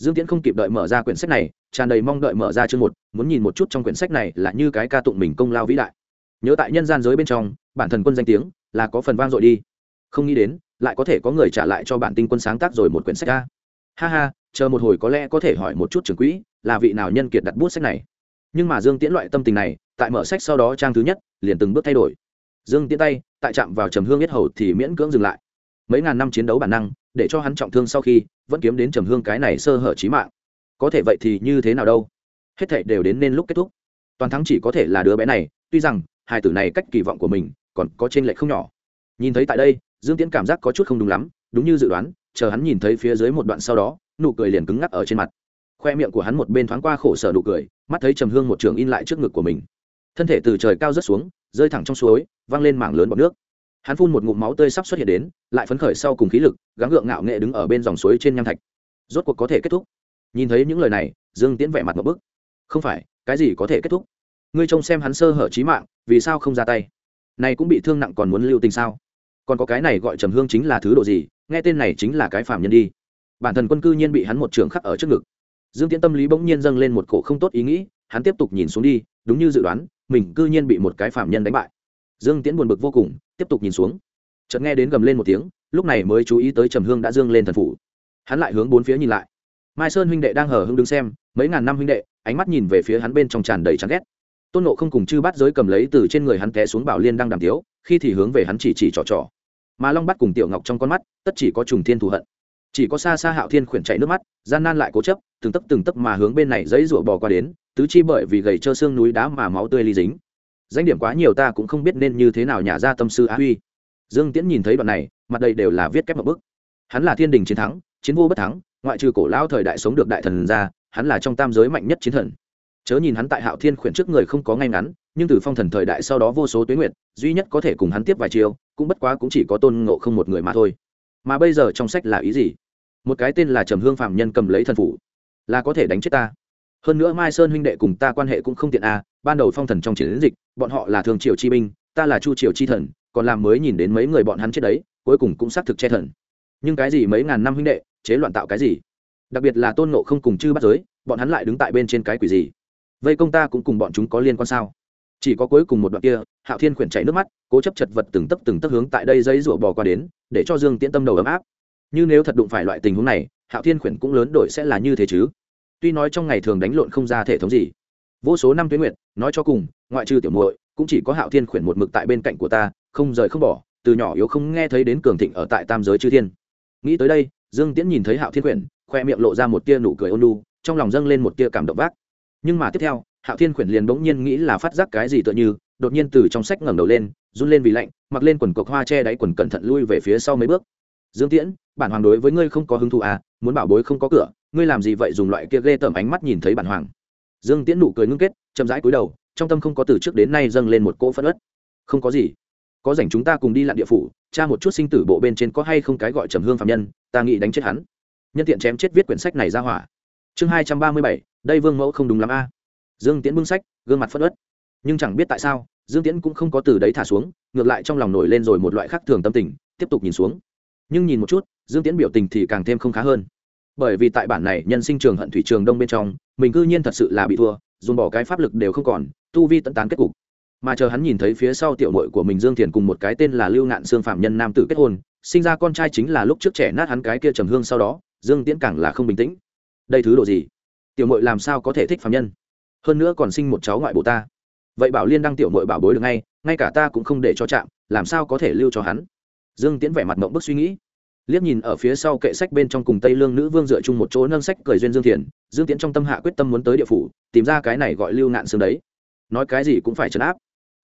dương tiễn không kịp đợi mở ra quyển sách này, tràn đầy mong đợi mở ra chương một, muốn nhìn một chút trong quyển sách này là như cái ca tụng mình công lao vĩ đại. Nhớ tại nhân gian giới bên trong, bản thần quân danh tiếng là có phần vang dội đi. Không nghĩ đến, lại có thể có người trả lại cho bản tinh quân sáng tác rồi một quyển sách ca. Ha ha, chờ một hồi có lẽ có thể hỏi một chút trưởng quỹ là vị nào nhân kiệt đặt bút sách này. Nhưng mà dương tiễn loại tâm tình này, tại mở sách sau đó trang thứ nhất, liền từng bước thay đổi. Dương tiễn tay, tại chạm vào trầm hương yết hầu thì miễn cưỡng dừng lại. Mấy ngàn năm chiến đấu bản năng, để cho hắn trọng thương sau khi vẫn kiếm đến trầm hương cái này sơ hở trí mạng. Có thể vậy thì như thế nào đâu? Hết thảy đều đến nên lúc kết thúc. Toàn thắng chỉ có thể là đứa bé này, tuy rằng, hai tử này cách kỳ vọng của mình còn có trên lệch không nhỏ. Nhìn thấy tại đây, dương tiễn cảm giác có chút không đúng lắm, đúng như dự đoán, chờ hắn nhìn thấy phía dưới một đoạn sau đó, nụ cười liền cứng ngắc ở trên mặt. Khoe miệng của hắn một bên thoáng qua khổ sở nụ cười, mắt thấy trầm hương một trường in lại trước ngực của mình. Thân thể từ trời cao rớt xuống, rơi thẳng trong suối, văng lên mảng lớn bọt nước hắn phun một ngụm máu tươi sắp xuất hiện đến, lại phấn khởi sau cùng khí lực, gắng gượng ngạo nghệ đứng ở bên dòng suối trên nham thạch. Rốt cuộc có thể kết thúc. Nhìn thấy những lời này, dương tiễn vẻ mặt một bức. Không phải, cái gì có thể kết thúc? Ngươi trông xem hắn sơ hở trí mạng, vì sao không ra tay? Này cũng bị thương nặng còn muốn lưu tình sao? Còn có cái này gọi trầm hương chính là thứ độ gì? Nghe tên này chính là cái phạm nhân đi. Bản thân quân cư nhiên bị hắn một trường khắc ở trước ngực. Dương tiễn tâm lý bỗng nhiên dâng lên một cổ không tốt ý nghĩ, hắn tiếp tục nhìn xuống đi, đúng như dự đoán, mình cư nhiên bị một cái phạm nhân đánh bại. Dương tiễn buồn bực vô cùng tiếp tục nhìn xuống. Chợt nghe đến gầm lên một tiếng, lúc này mới chú ý tới trầm hương đã dương lên thần phủ. Hắn lại hướng bốn phía nhìn lại. Mai sơn huynh đệ đang hở hưng đứng xem, mấy ngàn năm huynh đệ, ánh mắt nhìn về phía hắn bên trong tràn đầy chán ghét. Tôn nộ không cùng chư bắt giới cầm lấy từ trên người hắn té xuống bảo liên đang đàm tiếu, khi thì hướng về hắn chỉ chỉ trò trò. Mà long bắt cùng tiểu ngọc trong con mắt, tất chỉ có trùng thiên thù hận. Chỉ có xa xa hạo thiên khuyển chạy nước mắt, gian nan lại cố chấp, từng tấp từng tấp mà hướng bên này dãy rủa bò qua đến, tứ chi bởi vì gầy trơ xương núi đá mà máu tươi ly dính danh điểm quá nhiều ta cũng không biết nên như thế nào nhà ra tâm sư á huy. Dương tiễn nhìn thấy đoạn này, mặt đây đều là viết kép một bức. Hắn là thiên đình chiến thắng, chiến vô bất thắng, ngoại trừ cổ lao thời đại sống được đại thần ra, hắn là trong tam giới mạnh nhất chiến thần. Chớ nhìn hắn tại hạo thiên khuyển trước người không có ngay ngắn, nhưng từ phong thần thời đại sau đó vô số tuyến nguyện duy nhất có thể cùng hắn tiếp vài chiều cũng bất quá cũng chỉ có tôn ngộ không một người mà thôi. Mà bây giờ trong sách là ý gì? Một cái tên là trầm hương phạm nhân cầm lấy thần phủ. Là có thể đánh chết ta hơn nữa mai sơn huynh đệ cùng ta quan hệ cũng không tiện à ban đầu phong thần trong chiến dịch, bọn họ là thường triều chi binh, ta là chu triều chi thần, còn làm mới nhìn đến mấy người bọn hắn chết đấy, cuối cùng cũng xác thực che thần. Nhưng cái gì mấy ngàn năm huynh đệ, chế loạn tạo cái gì? Đặc biệt là tôn nộ không cùng chư bắt giới, bọn hắn lại đứng tại bên trên cái quỷ gì? Vây công ta cũng cùng bọn chúng có liên quan sao? Chỉ có cuối cùng một đoạn kia, hạo thiên khuyển chảy nước mắt, cố chấp chật vật từng tấc từng tấc hướng tại đây dây rủa bò qua đến, để cho dương tiễn tâm đầu ấm áp. Như nếu thật đụng phải loại tình huống này, hạo thiên khuyển cũng lớn đổi sẽ là như thế chứ? Tuy nói trong ngày thường đánh lộn không ra thể thống gì. Vô số năm tuyến nguyện nói cho cùng, ngoại trừ tiểu muội, cũng chỉ có hạo thiên khuyển một mực tại bên cạnh của ta, không rời không bỏ, từ nhỏ yếu không nghe thấy đến cường thịnh ở tại tam giới chư thiên. Nghĩ tới đây, dương tiễn nhìn thấy hạo thiên khuyển, khoe miệng lộ ra một tia nụ cười ôn lu trong lòng dâng lên một tia cảm động vác. Nhưng mà tiếp theo, hạo thiên khuyển liền bỗng nhiên nghĩ là phát giác cái gì tựa như, đột nhiên từ trong sách ngẩng đầu lên, run lên vì lạnh, mặc lên quần cộc hoa che đáy quần cẩn thận lui về phía sau mấy bước. Dương tiễn, bản hoàng đối với ngươi không có hứng thú à muốn bảo bối không có cửa ngươi làm gì vậy dùng loại kia ghê tởm ánh mắt nhìn thấy bản hoàng? Dương tiễn nụ cười ngưng kết, chậm rãi cúi đầu, trong tâm không có từ trước đến nay dâng lên một cỗ phân ất không có gì. Có rảnh chúng ta cùng đi lặn địa phủ, tra một chút sinh tử bộ bên trên có hay không cái gọi trầm hương phạm nhân, ta nghĩ đánh chết hắn. Nhân tiện chém chết viết quyển sách này ra hỏa. Chương hai trăm ba mươi bảy, đây vương mẫu không đúng lắm a. Dương tiễn bưng sách, gương mặt phất ớt nhưng chẳng biết tại sao, dương tiễn cũng không có từ đấy thả xuống, ngược lại trong lòng nổi lên rồi một loại khác thường tâm tình, tiếp tục nhìn xuống. Nhưng nhìn một chút, dương tiễn biểu tình thì càng thêm không khá hơn bởi vì tại bản này nhân sinh trường hận thủy trường đông bên trong, mình cư nhiên thật sự là bị thua, dùng bỏ cái pháp lực đều không còn, tu vi tận tán kết cục. Mà chờ hắn nhìn thấy phía sau tiểu mội của mình dương thiền cùng một cái tên là lưu ngạn xương phạm nhân nam tử kết hôn, sinh ra con trai chính là lúc trước trẻ nát hắn cái kia trầm hương sau đó, dương tiễn càng là không bình tĩnh. Đây thứ độ gì? Tiểu mội làm sao có thể thích phạm nhân? Hơn nữa còn sinh một cháu ngoại bộ ta. Vậy bảo liên đăng tiểu mội bảo bối được ngay ngay cả ta cũng không để cho chạm, làm sao có thể lưu cho hắn? Dương tiễn vẻ mặt mộng bức suy nghĩ liếc nhìn ở phía sau kệ sách bên trong cùng tây lương nữ vương dựa chung một chỗ nâng sách cười duyên dương thiền dương tiễn trong tâm hạ quyết tâm muốn tới địa phủ, tìm ra cái này gọi lưu ngạn xương đấy. Nói cái gì cũng phải trấn áp.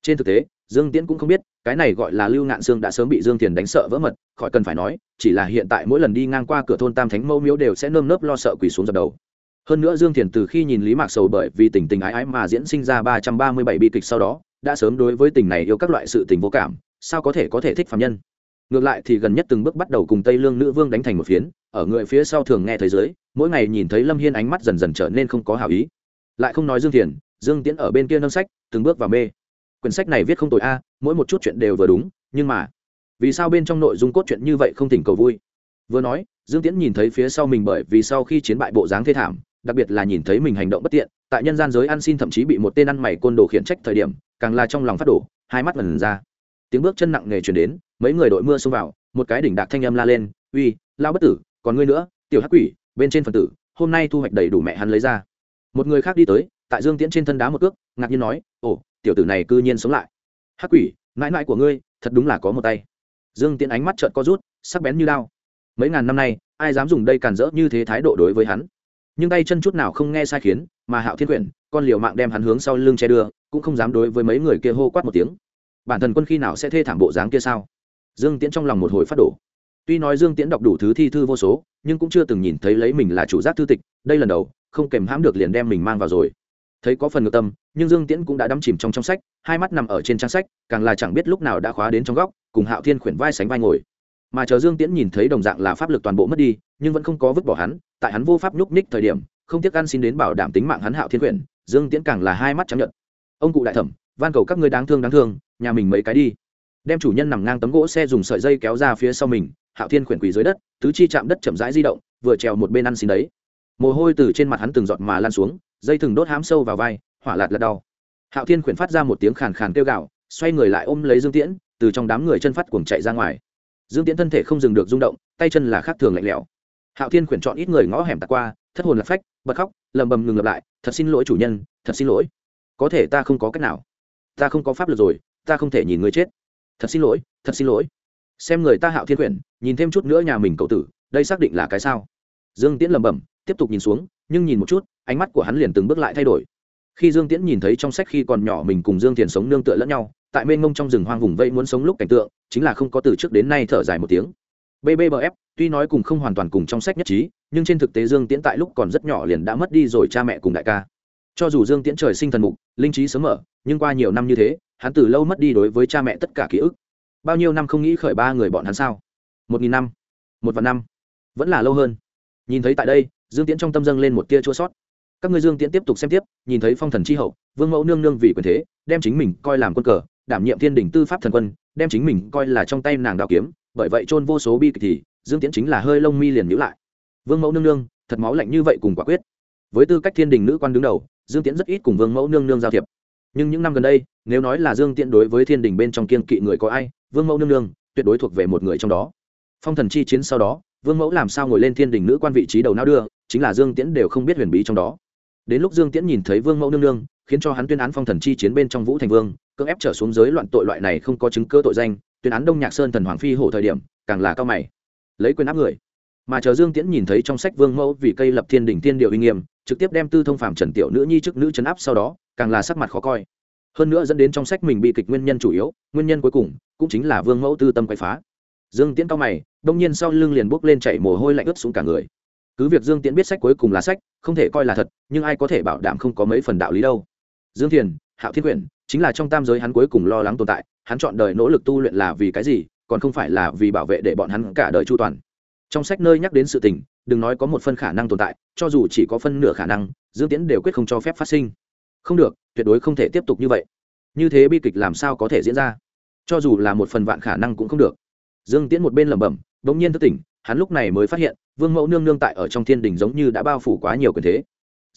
Trên thực tế, dương tiễn cũng không biết, cái này gọi là lưu ngạn xương đã sớm bị dương thiền đánh sợ vỡ mật, khỏi cần phải nói, chỉ là hiện tại mỗi lần đi ngang qua cửa thôn tam thánh mẫu miếu đều sẽ nơm nớp lo sợ quỳ xuống dập đầu. Hơn nữa dương thiền từ khi nhìn lý mạc sầu bởi vì tình tình ái ái mà diễn sinh ra ba trăm ba mươi bảy bi kịch sau đó, đã sớm đối với tình này yêu các loại sự tình vô cảm, sao có thể có thể thích phạm nhân? Ngược lại thì gần nhất từng bước bắt đầu cùng tây lương nữ vương đánh thành một phiến, ở người phía sau thường nghe thấy giới mỗi ngày nhìn thấy lâm hiên ánh mắt dần dần trở nên không có hảo ý. Lại không nói dương thiền, dương tiễn ở bên kia nâng sách, từng bước vào mê. Quyển sách này viết không tội a, mỗi một chút chuyện đều vừa đúng, nhưng mà, vì sao bên trong nội dung cốt truyện như vậy không tỉnh cầu vui? Vừa nói, dương tiễn nhìn thấy phía sau mình bởi vì sau khi chiến bại bộ dáng thê thảm, đặc biệt là nhìn thấy mình hành động bất tiện, tại nhân gian giới ăn xin thậm chí bị một tên ăn mày côn đồ khiển trách thời điểm, càng là trong lòng phát đổ, hai mắt lần ra tiếng bước chân nặng nề chuyển đến, mấy người đội mưa xông vào, một cái đỉnh đạc thanh âm la lên, uy lao bất tử, còn ngươi nữa, tiểu hắc quỷ, bên trên phần tử, hôm nay thu hoạch đầy đủ mẹ hắn lấy ra. Một người khác đi tới, tại dương tiễn trên thân đá một cước, ngạc nhiên nói, ồ, tiểu tử này cư nhiên sống lại. Hắc quỷ, mãi mãi của ngươi, thật đúng là có một tay. Dương tiễn ánh mắt trợn co rút, sắc bén như lao mấy ngàn năm nay, ai dám dùng đây càn rỡ như thế thái độ đối với hắn? Nhưng tay chân chút nào không nghe sai khiến, mà hạo thiên quyển, con liều mạng đem hắn hướng sau lưng che đưa, cũng không dám đối với mấy người kia hô quát một tiếng bản thân quân khi nào sẽ thê thảm bộ dáng kia sao? Dương tiễn trong lòng một hồi phát đổ. Tuy nói dương tiễn đọc đủ thứ thi thư vô số, nhưng cũng chưa từng nhìn thấy lấy mình là chủ giác thư tịch, đây lần đầu, không kèm hãm được liền đem mình mang vào rồi. Thấy có phần ngược tâm, nhưng dương tiễn cũng đã đắm chìm trong trong sách, hai mắt nằm ở trên trang sách, càng là chẳng biết lúc nào đã khóa đến trong góc, cùng hạo thiên khuyển vai sánh vai ngồi. Mà chờ dương tiễn nhìn thấy đồng dạng là pháp lực toàn bộ mất đi, nhưng vẫn không có vứt bỏ hắn, tại hắn vô pháp nhúc ních thời điểm, không tiếc ăn xin đến bảo đảm tính mạng hắn hạo thiên khuyển, dương tiễn càng là hai mắt chấp nhận ông cụ đại thẩm, van cầu các ngươi đáng thương đáng thương nhà mình mấy cái đi. Đem chủ nhân nằm ngang tấm gỗ xe dùng sợi dây kéo ra phía sau mình, hạo thiên khuyển quỳ dưới đất, tứ chi chạm đất chậm rãi di động, vừa trèo một bên ăn xin đấy. Mồ hôi từ trên mặt hắn từng giọt mà lan xuống, dây thừng đốt hám sâu vào vai, hỏa lạt lật đau. Hạo thiên khuyển phát ra một tiếng khàn khàn kêu gạo xoay người lại ôm lấy dương tiễn, từ trong đám người chân phát cuồng chạy ra ngoài. Dương tiễn thân thể không dừng được rung động, tay chân là khác thường lạnh lẽo. Hạo thiên khuyển chọn ít người ngõ hẻm tạt qua, thất hồn lạc phách, bật khóc lầm bầm ngừng lặp lại, thật xin lỗi chủ nhân, thật xin lỗi. Có thể ta không có cách nào. Ta không có pháp lực rồi ta không thể nhìn người chết. Thật xin lỗi, thật xin lỗi. Xem người ta hạo thiên quyển, nhìn thêm chút nữa nhà mình cậu tử, đây xác định là cái sao? Dương tiễn lẩm bẩm, tiếp tục nhìn xuống, nhưng nhìn một chút, ánh mắt của hắn liền từng bước lại thay đổi. Khi dương tiễn nhìn thấy trong sách khi còn nhỏ mình cùng dương thiền sống nương tựa lẫn nhau, tại mênh mông trong rừng hoang vùng vây muốn sống lúc cảnh tượng, chính là không có từ trước đến nay thở dài một tiếng. Bbf tuy nói cùng không hoàn toàn cùng trong sách nhất trí, nhưng trên thực tế dương tiễn tại lúc còn rất nhỏ liền đã mất đi rồi cha mẹ cùng đại ca. Cho dù dương tiễn trời sinh thần mục, linh trí sớm mở, nhưng qua nhiều năm như thế hắn từ lâu mất đi đối với cha mẹ tất cả ký ức. Bao nhiêu năm không nghĩ khởi ba người bọn hắn sao? Một nghìn năm, một vạn năm, vẫn là lâu hơn. Nhìn thấy tại đây, dương tiễn trong tâm dâng lên một tia chua sót. Các ngươi dương tiễn tiếp tục xem tiếp, nhìn thấy phong thần c h i hậu, vương mẫu nương nương vì quyền thế, đem chính mình coi làm quân cờ, đảm nhiệm thiên đình tư pháp thần quân, đem chính mình coi là trong tay nàng đào kiếm, bởi vậy chôn vô số bi kịch thì, dương tiễn chính là hơi lông mi liền nhữ lại. Vương mẫu nương nương, thật máu lạnh như vậy cùng quả quyết. Với tư cách thiên đình nữ quan đứng đầu, dương tiễn rất ít cùng vương mẫu nương nương giao thiệp. Nhưng những năm gần đây nếu nói là dương tiễn đối với thiên đình bên trong kiên kỵ người có ai, vương mẫu nương nương, tuyệt đối thuộc về một người trong đó. Phong thần chi chiến sau đó, vương mẫu làm sao ngồi lên thiên đình nữ quan vị trí đầu não đưa, chính là dương tiễn đều không biết huyền bí trong đó. Đến lúc dương tiễn nhìn thấy vương mẫu nương nương, khiến cho hắn tuyên án phong thần chi chiến bên trong vũ thành vương, cưỡng ép trở xuống giới loạn tội loại này không có chứng cơ tội danh, tuyên án đông nhạc sơn thần hoàng phi hổ thời điểm, càng là cao mày. Lấy quyền áp người. Mà chờ dương tiễn nhìn thấy trong sách vương mẫu vì cây lập thiên đình thiên điệu uy nghiêm, trực tiếp đem tư thông phạm trần tiểu nữ nhi chức nữ chấn áp sau đó, càng là sắc mặt khó coi hơn nữa dẫn đến trong sách mình bị kịch nguyên nhân chủ yếu, nguyên nhân cuối cùng cũng chính là vương mẫu tư tâm quay phá. Dương tiễn cao mày, đông nhiên sau lưng liền bốc lên chảy mồ hôi lạnh ướt xuống cả người. Cứ việc dương tiễn biết sách cuối cùng là sách, không thể coi là thật, nhưng ai có thể bảo đảm không có mấy phần đạo lý đâu. Dương thiền, hạo thiên quyển, chính là trong tam giới hắn cuối cùng lo lắng tồn tại, hắn chọn đời nỗ lực tu luyện là vì cái gì, còn không phải là vì bảo vệ để bọn hắn cả đời chu toàn. Trong sách nơi nhắc đến sự tình, đừng nói có một phân khả năng tồn tại, cho dù chỉ có phân nửa khả năng, dương tiễn đều quyết không cho phép phát sinh không được, tuyệt đối không thể tiếp tục như vậy. Như thế bi kịch làm sao có thể diễn ra? Cho dù là một phần vạn khả năng cũng không được. Dương tiễn một bên lẩm bẩm đ ỗ n g nhiên thất tỉnh, hắn lúc này mới phát hiện, vương mẫu nương nương tại ở trong thiên đình giống như đã bao phủ quá nhiều quyền thế.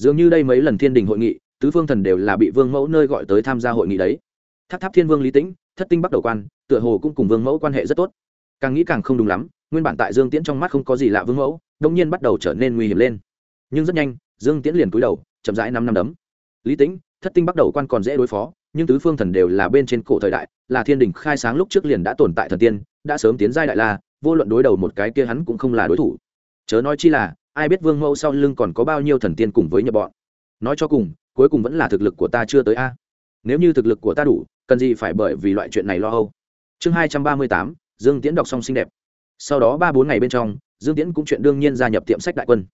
Dường như đây mấy lần thiên đình hội nghị, tứ phương thần đều là bị vương mẫu nơi gọi tới tham gia hội nghị đấy. Tháp tháp thiên vương lý tĩnh, thất tinh bắt đầu quan, tựa hồ cũng cùng vương mẫu quan hệ rất tốt. Càng nghĩ càng không đúng lắm, nguyên bản tại dương tiễn trong mắt không có gì lạ vương mẫu đông nhiên bắt đầu trở nên nguy hiểm lên. Nhưng rất nhanh, dương tiễn liền cúi đầu, chậm rãi năm năm đấm lý tĩnh, thất tinh bắt đầu quan còn dễ đối phó, nhưng tứ phương thần đều là bên trên cổ thời đại, là thiên đình khai sáng lúc trước liền đã tồn tại thần tiên, đã sớm tiến giai đại la, vô luận đối đầu một cái kia hắn cũng không là đối thủ. Chớ nói chi là, ai biết vương mẫu sau lưng còn có bao nhiêu thần tiên cùng với nhập bọn. Nói cho cùng, cuối cùng vẫn là thực lực của ta chưa tới a. Nếu như thực lực của ta đủ, cần gì phải bởi vì loại chuyện này lo âu? Chương hai trăm ba mươi tám, dương tiễn đọc xong xinh đẹp. Sau đó ba bốn ngày bên trong, dương tiễn cũng chuyện đương nhiên gia nhập tiệm sách đại quân.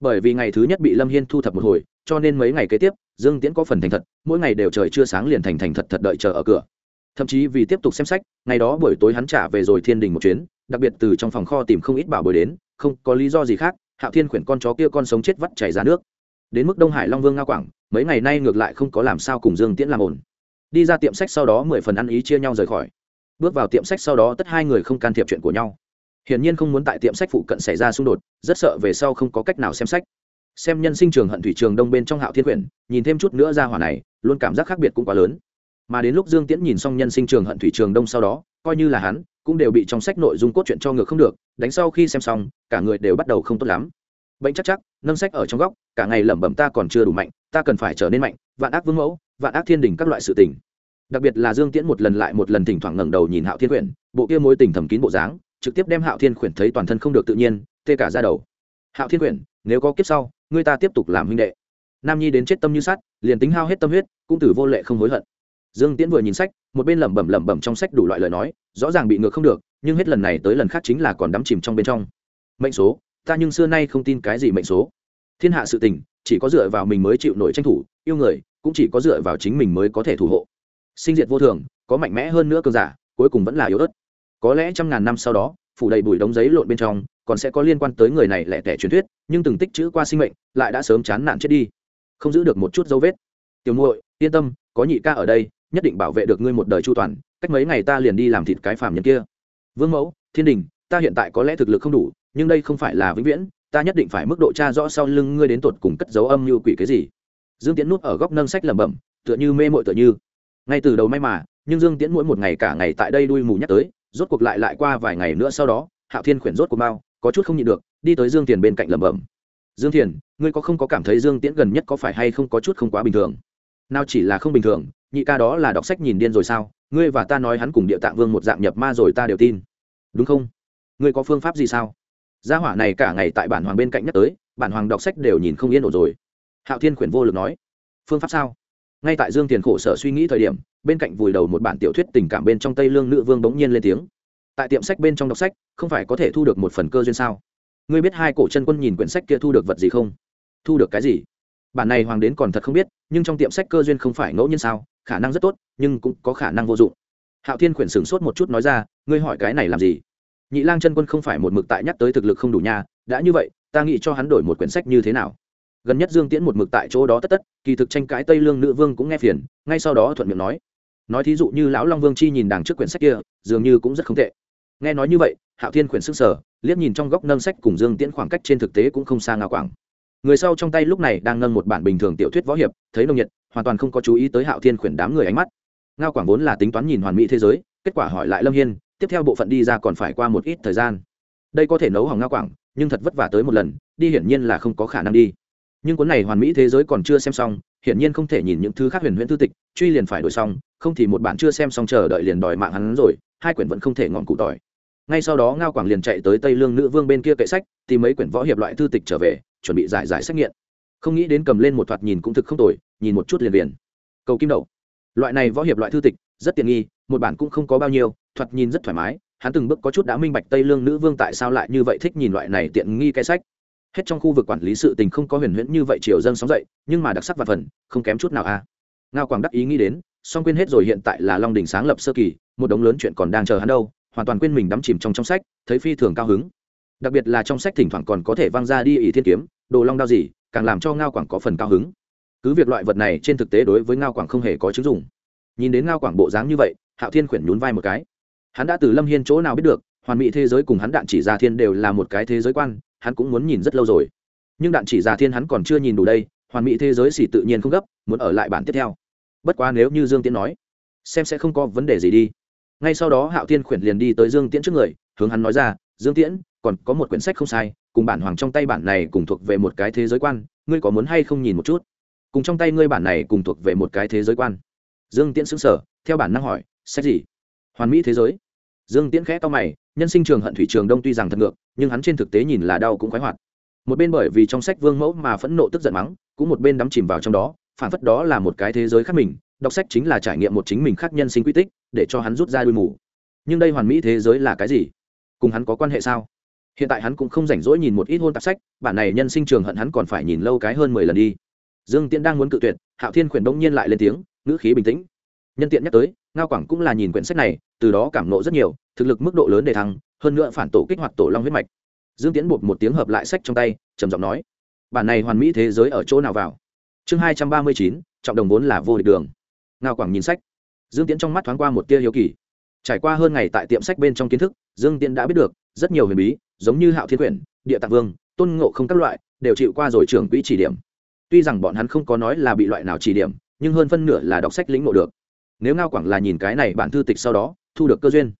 Bởi vì ngày thứ nhất bị lâm hiên thu thập một hồi, cho nên mấy ngày kế tiếp dương tiễn có phần thành thật, mỗi ngày đều trời chưa sáng liền thành thành thật thật đợi chờ ở cửa. Thậm chí vì tiếp tục xem sách, ngày đó buổi tối hắn trả về rồi thiên đình một chuyến, đặc biệt từ trong phòng kho tìm không ít bảo bồi đến, không có lý do gì khác, hạo thiên khuyển con chó kia con sống chết vắt chảy ra nước. Đến mức đông hải long vương nga quảng, mấy ngày nay ngược lại không có làm sao cùng dương tiễn làm ổn. Đi ra tiệm sách sau đó mười phần ăn ý chia nhau rời khỏi. Bước vào tiệm sách sau đó tất hai người không can thiệp chuyện của nhau. Hiển nhiên không muốn tại tiệm sách phụ cận xảy ra xung đột, rất sợ về sau không có cách nào xem sách xem nhân sinh trường hận thủy trường đông bên trong hạo thiên quyển, nhìn thêm chút nữa ra hỏa này, luôn cảm giác khác biệt cũng quá lớn. Mà đến lúc dương tiễn nhìn xong nhân sinh trường hận thủy trường đông sau đó, coi như là hắn, cũng đều bị trong sách nội dung cốt truyện cho ngược không được, đánh sau khi xem xong, cả người đều bắt đầu không tốt lắm. Bệnh chắc chắc, nâng sách ở trong góc, cả ngày lẩm bẩm ta còn chưa đủ mạnh, ta cần phải trở nên mạnh, vạn ác vương mẫu, vạn ác thiên đình các loại sự tình. Đặc biệt là dương tiễn một lần lại một lần thỉnh thoảng ngẩng đầu nhìn hạo thiên quyển, bộ kia mối tình thầm kín bộ dáng, trực tiếp đem hạo thiên quyển thấy toàn thân không được tự nhiên, tê cả ra đầu. Hạo thiên quyển, nếu có kiếp sau ngươi ta tiếp tục làm huynh đệ. Nam nhi đến chết tâm như sắt, liền tính hao hết tâm huyết, cũng từ vô lệ không hối hận. Dương tiễn vừa nhìn sách, một bên lẩm bẩm lẩm bẩm trong sách đủ loại lời nói, rõ ràng bị ngược không được, nhưng hết lần này tới lần khác chính là còn đắm chìm trong bên trong. Mệnh số, ta nhưng xưa nay không tin cái gì mệnh số. Thiên hạ sự tình, chỉ có dựa vào mình mới chịu nổi tranh thủ, yêu người, cũng chỉ có dựa vào chính mình mới có thể thủ hộ. Sinh diệt vô thường, có mạnh mẽ hơn nữa cơ giả, cuối cùng vẫn là yếu ớt. Có lẽ trăm ngàn năm sau đó, phủ đầy bụi đống giấy lộn bên trong còn sẽ có liên quan tới người này lẻ tẻ truyền thuyết, nhưng từng tích chữ qua sinh mệnh, lại đã sớm chán nản chết đi. Không giữ được một chút dấu vết. Tiểu muội, yên tâm, có nhị ca ở đây, nhất định bảo vệ được ngươi một đời chu toàn, cách mấy ngày ta liền đi làm thịt cái phàm nhân kia. Vương mẫu, thiên đình, ta hiện tại có lẽ thực lực không đủ, nhưng đây không phải là vĩnh viễn, ta nhất định phải mức độ tra rõ sau lưng ngươi đến tột cùng cất dấu âm như quỷ cái gì. Dương tiễn nút ở góc nâng sách lẩm bẩm, tựa như mê mội tựa như. Ngay từ đầu may mà, nhưng dương tiễn mỗi một ngày cả ngày tại đây đuôi mù nhắc tới, rốt cuộc lại lại qua vài ngày nữa sau đó, hạo thiên khuyển rốt của mao có chút không nhịn được, đi tới dương thiền bên cạnh lẩm bẩm. Dương thiền, ngươi có không có cảm thấy dương tiễn gần nhất có phải hay không có chút không quá bình thường? Nào chỉ là không bình thường, nhị ca đó là đọc sách nhìn điên rồi sao? Ngươi và ta nói hắn cùng địa tạng vương một dạng nhập ma rồi ta đều tin. Đúng không? Ngươi có phương pháp gì sao? Gia hỏa này cả ngày tại bản hoàng bên cạnh nhắc tới, bản hoàng đọc sách đều nhìn không yên ổn rồi. Hạo thiên khuyển vô lực nói. Phương pháp sao? Ngay tại dương tiền khổ sở suy nghĩ thời điểm, bên cạnh vùi đầu một bản tiểu thuyết tình cảm bên trong tây lương nữ vương bỗng nhiên lên tiếng tại tiệm sách bên trong đọc sách, không phải có thể thu được một phần cơ duyên sao? Ngươi biết hai cổ chân quân nhìn quyển sách kia thu được vật gì không? Thu được cái gì? Bản này hoàng đến còn thật không biết, nhưng trong tiệm sách cơ duyên không phải ngẫu nhiên sao? Khả năng rất tốt, nhưng cũng có khả năng vô dụng. Hạo thiên khuyển sửng sốt một chút nói ra, ngươi hỏi cái này làm gì? Nhị lang chân quân không phải một mực tại nhắc tới thực lực không đủ nha, đã như vậy, ta nghĩ cho hắn đổi một quyển sách như thế nào? Gần nhất dương tiễn một mực tại chỗ đó tất tất, kỳ thực tranh cãi tây lương nữ vương cũng nghe phiền, ngay sau đó thuận miệng nói. Nói thí dụ như lão long vương chi nhìn đằng trước quyển sách kia, dường như cũng rất không tệ nghe nói như vậy, hạo thiên quyển sức sở liếc nhìn trong góc nâng sách cùng dương tiễn khoảng cách trên thực tế cũng không xa ngao quảng. Người sau trong tay lúc này đang nâng một bản bình thường tiểu thuyết võ hiệp, thấy nông nhiệt, hoàn toàn không có chú ý tới hạo thiên khuyển đám người ánh mắt. Ngao quảng vốn là tính toán nhìn hoàn mỹ thế giới, kết quả hỏi lại lâm hiên, tiếp theo bộ phận đi ra còn phải qua một ít thời gian. Đây có thể nấu hỏng ngao quảng, nhưng thật vất vả tới một lần, đi hiển nhiên là không có khả năng đi. Nhưng cuốn này hoàn mỹ thế giới còn chưa xem xong, hiển nhiên không thể nhìn những thứ khác huyền huyễn thư tịch, truy liền phải đổi xong, không thì một bản chưa xem xong chờ đợi liền đòi mạng hắn rồi, hai quyển vẫn không thể ngọn cụ tỏi ngay sau đó ngao quảng liền chạy tới tây lương nữ vương bên kia kệ sách, tìm mấy quyển võ hiệp loại thư tịch trở về, chuẩn bị giải giải xét nghiệm không nghĩ đến cầm lên một thoạt nhìn cũng thực không tồi, nhìn một chút liền liền. Cầu kim đậu. Loại này võ hiệp loại thư tịch, rất tiện nghi, một bản cũng không có bao nhiêu, thoạt nhìn rất thoải mái, hắn từng bước có chút đã minh bạch tây lương nữ vương tại sao lại như vậy thích nhìn loại này tiện nghi cái sách. Hết trong khu vực quản lý sự tình không có huyền huyễn như vậy chiều dâng sóng dậy, nhưng mà đặc sắc và phần, không kém chút nào a ngao quảng đắc ý nghĩ đến, song quên hết rồi hiện tại là long đình sáng lập sơ kỳ, một đống lớn chuyện còn đang chờ hắn đâu hoàn toàn quên mình đắm chìm trong trong sách, thấy phi thường cao hứng. Đặc biệt là trong sách thỉnh thoảng còn có thể văng ra đi ỷ thiên kiếm, đồ long đao gì, càng làm cho ngao quảng có phần cao hứng. Cứ việc loại vật này trên thực tế đối với ngao quảng không hề có chứng dụng. Nhìn đến ngao quảng bộ dáng như vậy, hạo thiên khuyển nhún vai một cái. Hắn đã từ lâm hiên chỗ nào biết được, hoàn mỹ thế giới cùng hắn đạn chỉ ra thiên đều là một cái thế giới quan, hắn cũng muốn nhìn rất lâu rồi. Nhưng đạn chỉ ra thiên hắn còn chưa nhìn đủ đây, hoàn mỹ thế giới xỉ tự nhiên không gấp, muốn ở lại bản tiếp theo. Bất quá nếu như dương tiến nói, xem sẽ không có vấn đề gì đi ngay sau đó hạo thiên khuyển liền đi tới dương tiễn trước người, hướng hắn nói ra, dương tiễn, còn có một quyển sách không sai, cùng bản hoàng trong tay bản này cùng thuộc về một cái thế giới quan, ngươi có muốn hay không nhìn một chút? Cùng trong tay ngươi bản này cùng thuộc về một cái thế giới quan. Dương tiễn xứng sở theo bản năng hỏi, sách gì? Hoàn mỹ thế giới. Dương tiễn khẽ to mày, nhân sinh trường hận thủy trường đông tuy rằng thật ngược, nhưng hắn trên thực tế nhìn là đau cũng khoái hoạt. Một bên bởi vì trong sách vương mẫu mà phẫn nộ tức giận mắng, cũng một bên đắm chìm vào trong đó, phản phất đó là một cái thế giới khác mình đọc sách chính là trải nghiệm một chính mình khác nhân sinh quy tích, để cho hắn rút ra đuôi mù. Nhưng đây hoàn mỹ thế giới là cái gì? Cùng hắn có quan hệ sao? Hiện tại hắn cũng không rảnh rỗi nhìn một ít hôn tạp sách, bản này nhân sinh trường hận hắn còn phải nhìn lâu cái hơn mười lần đi. Dương tiễn đang muốn cự tuyệt, hạo thiên khuyển đông nhiên lại lên tiếng, ngữ khí bình tĩnh. Nhân tiện nhắc tới, ngao quảng cũng là nhìn quyển sách này, từ đó cảm nộ rất nhiều, thực lực mức độ lớn để thăng, hơn nữa phản tổ kích hoạt tổ long huyết mạch. Dương tiễn buộc một tiếng hợp lại sách trong tay, trầm giọng nói, bản này hoàn mỹ thế giới ở chỗ nào vào? Chương hai trăm ba mươi chín, trọng đồng vốn là vô địch đường ngao quảng nhìn sách. Dương tiễn trong mắt thoáng qua một tia hiếu kỳ. Trải qua hơn ngày tại tiệm sách bên trong kiến thức, dương tiễn đã biết được, rất nhiều huyền bí, giống như hạo thiên quyển, địa tạng vương, tôn ngộ không các loại, đều chịu qua rồi trưởng quỹ chỉ điểm. Tuy rằng bọn hắn không có nói là bị loại nào chỉ điểm, nhưng hơn phân nửa là đọc sách lĩnh ngộ được. Nếu ngao quảng là nhìn cái này bản thư tịch sau đó, thu được cơ duyên.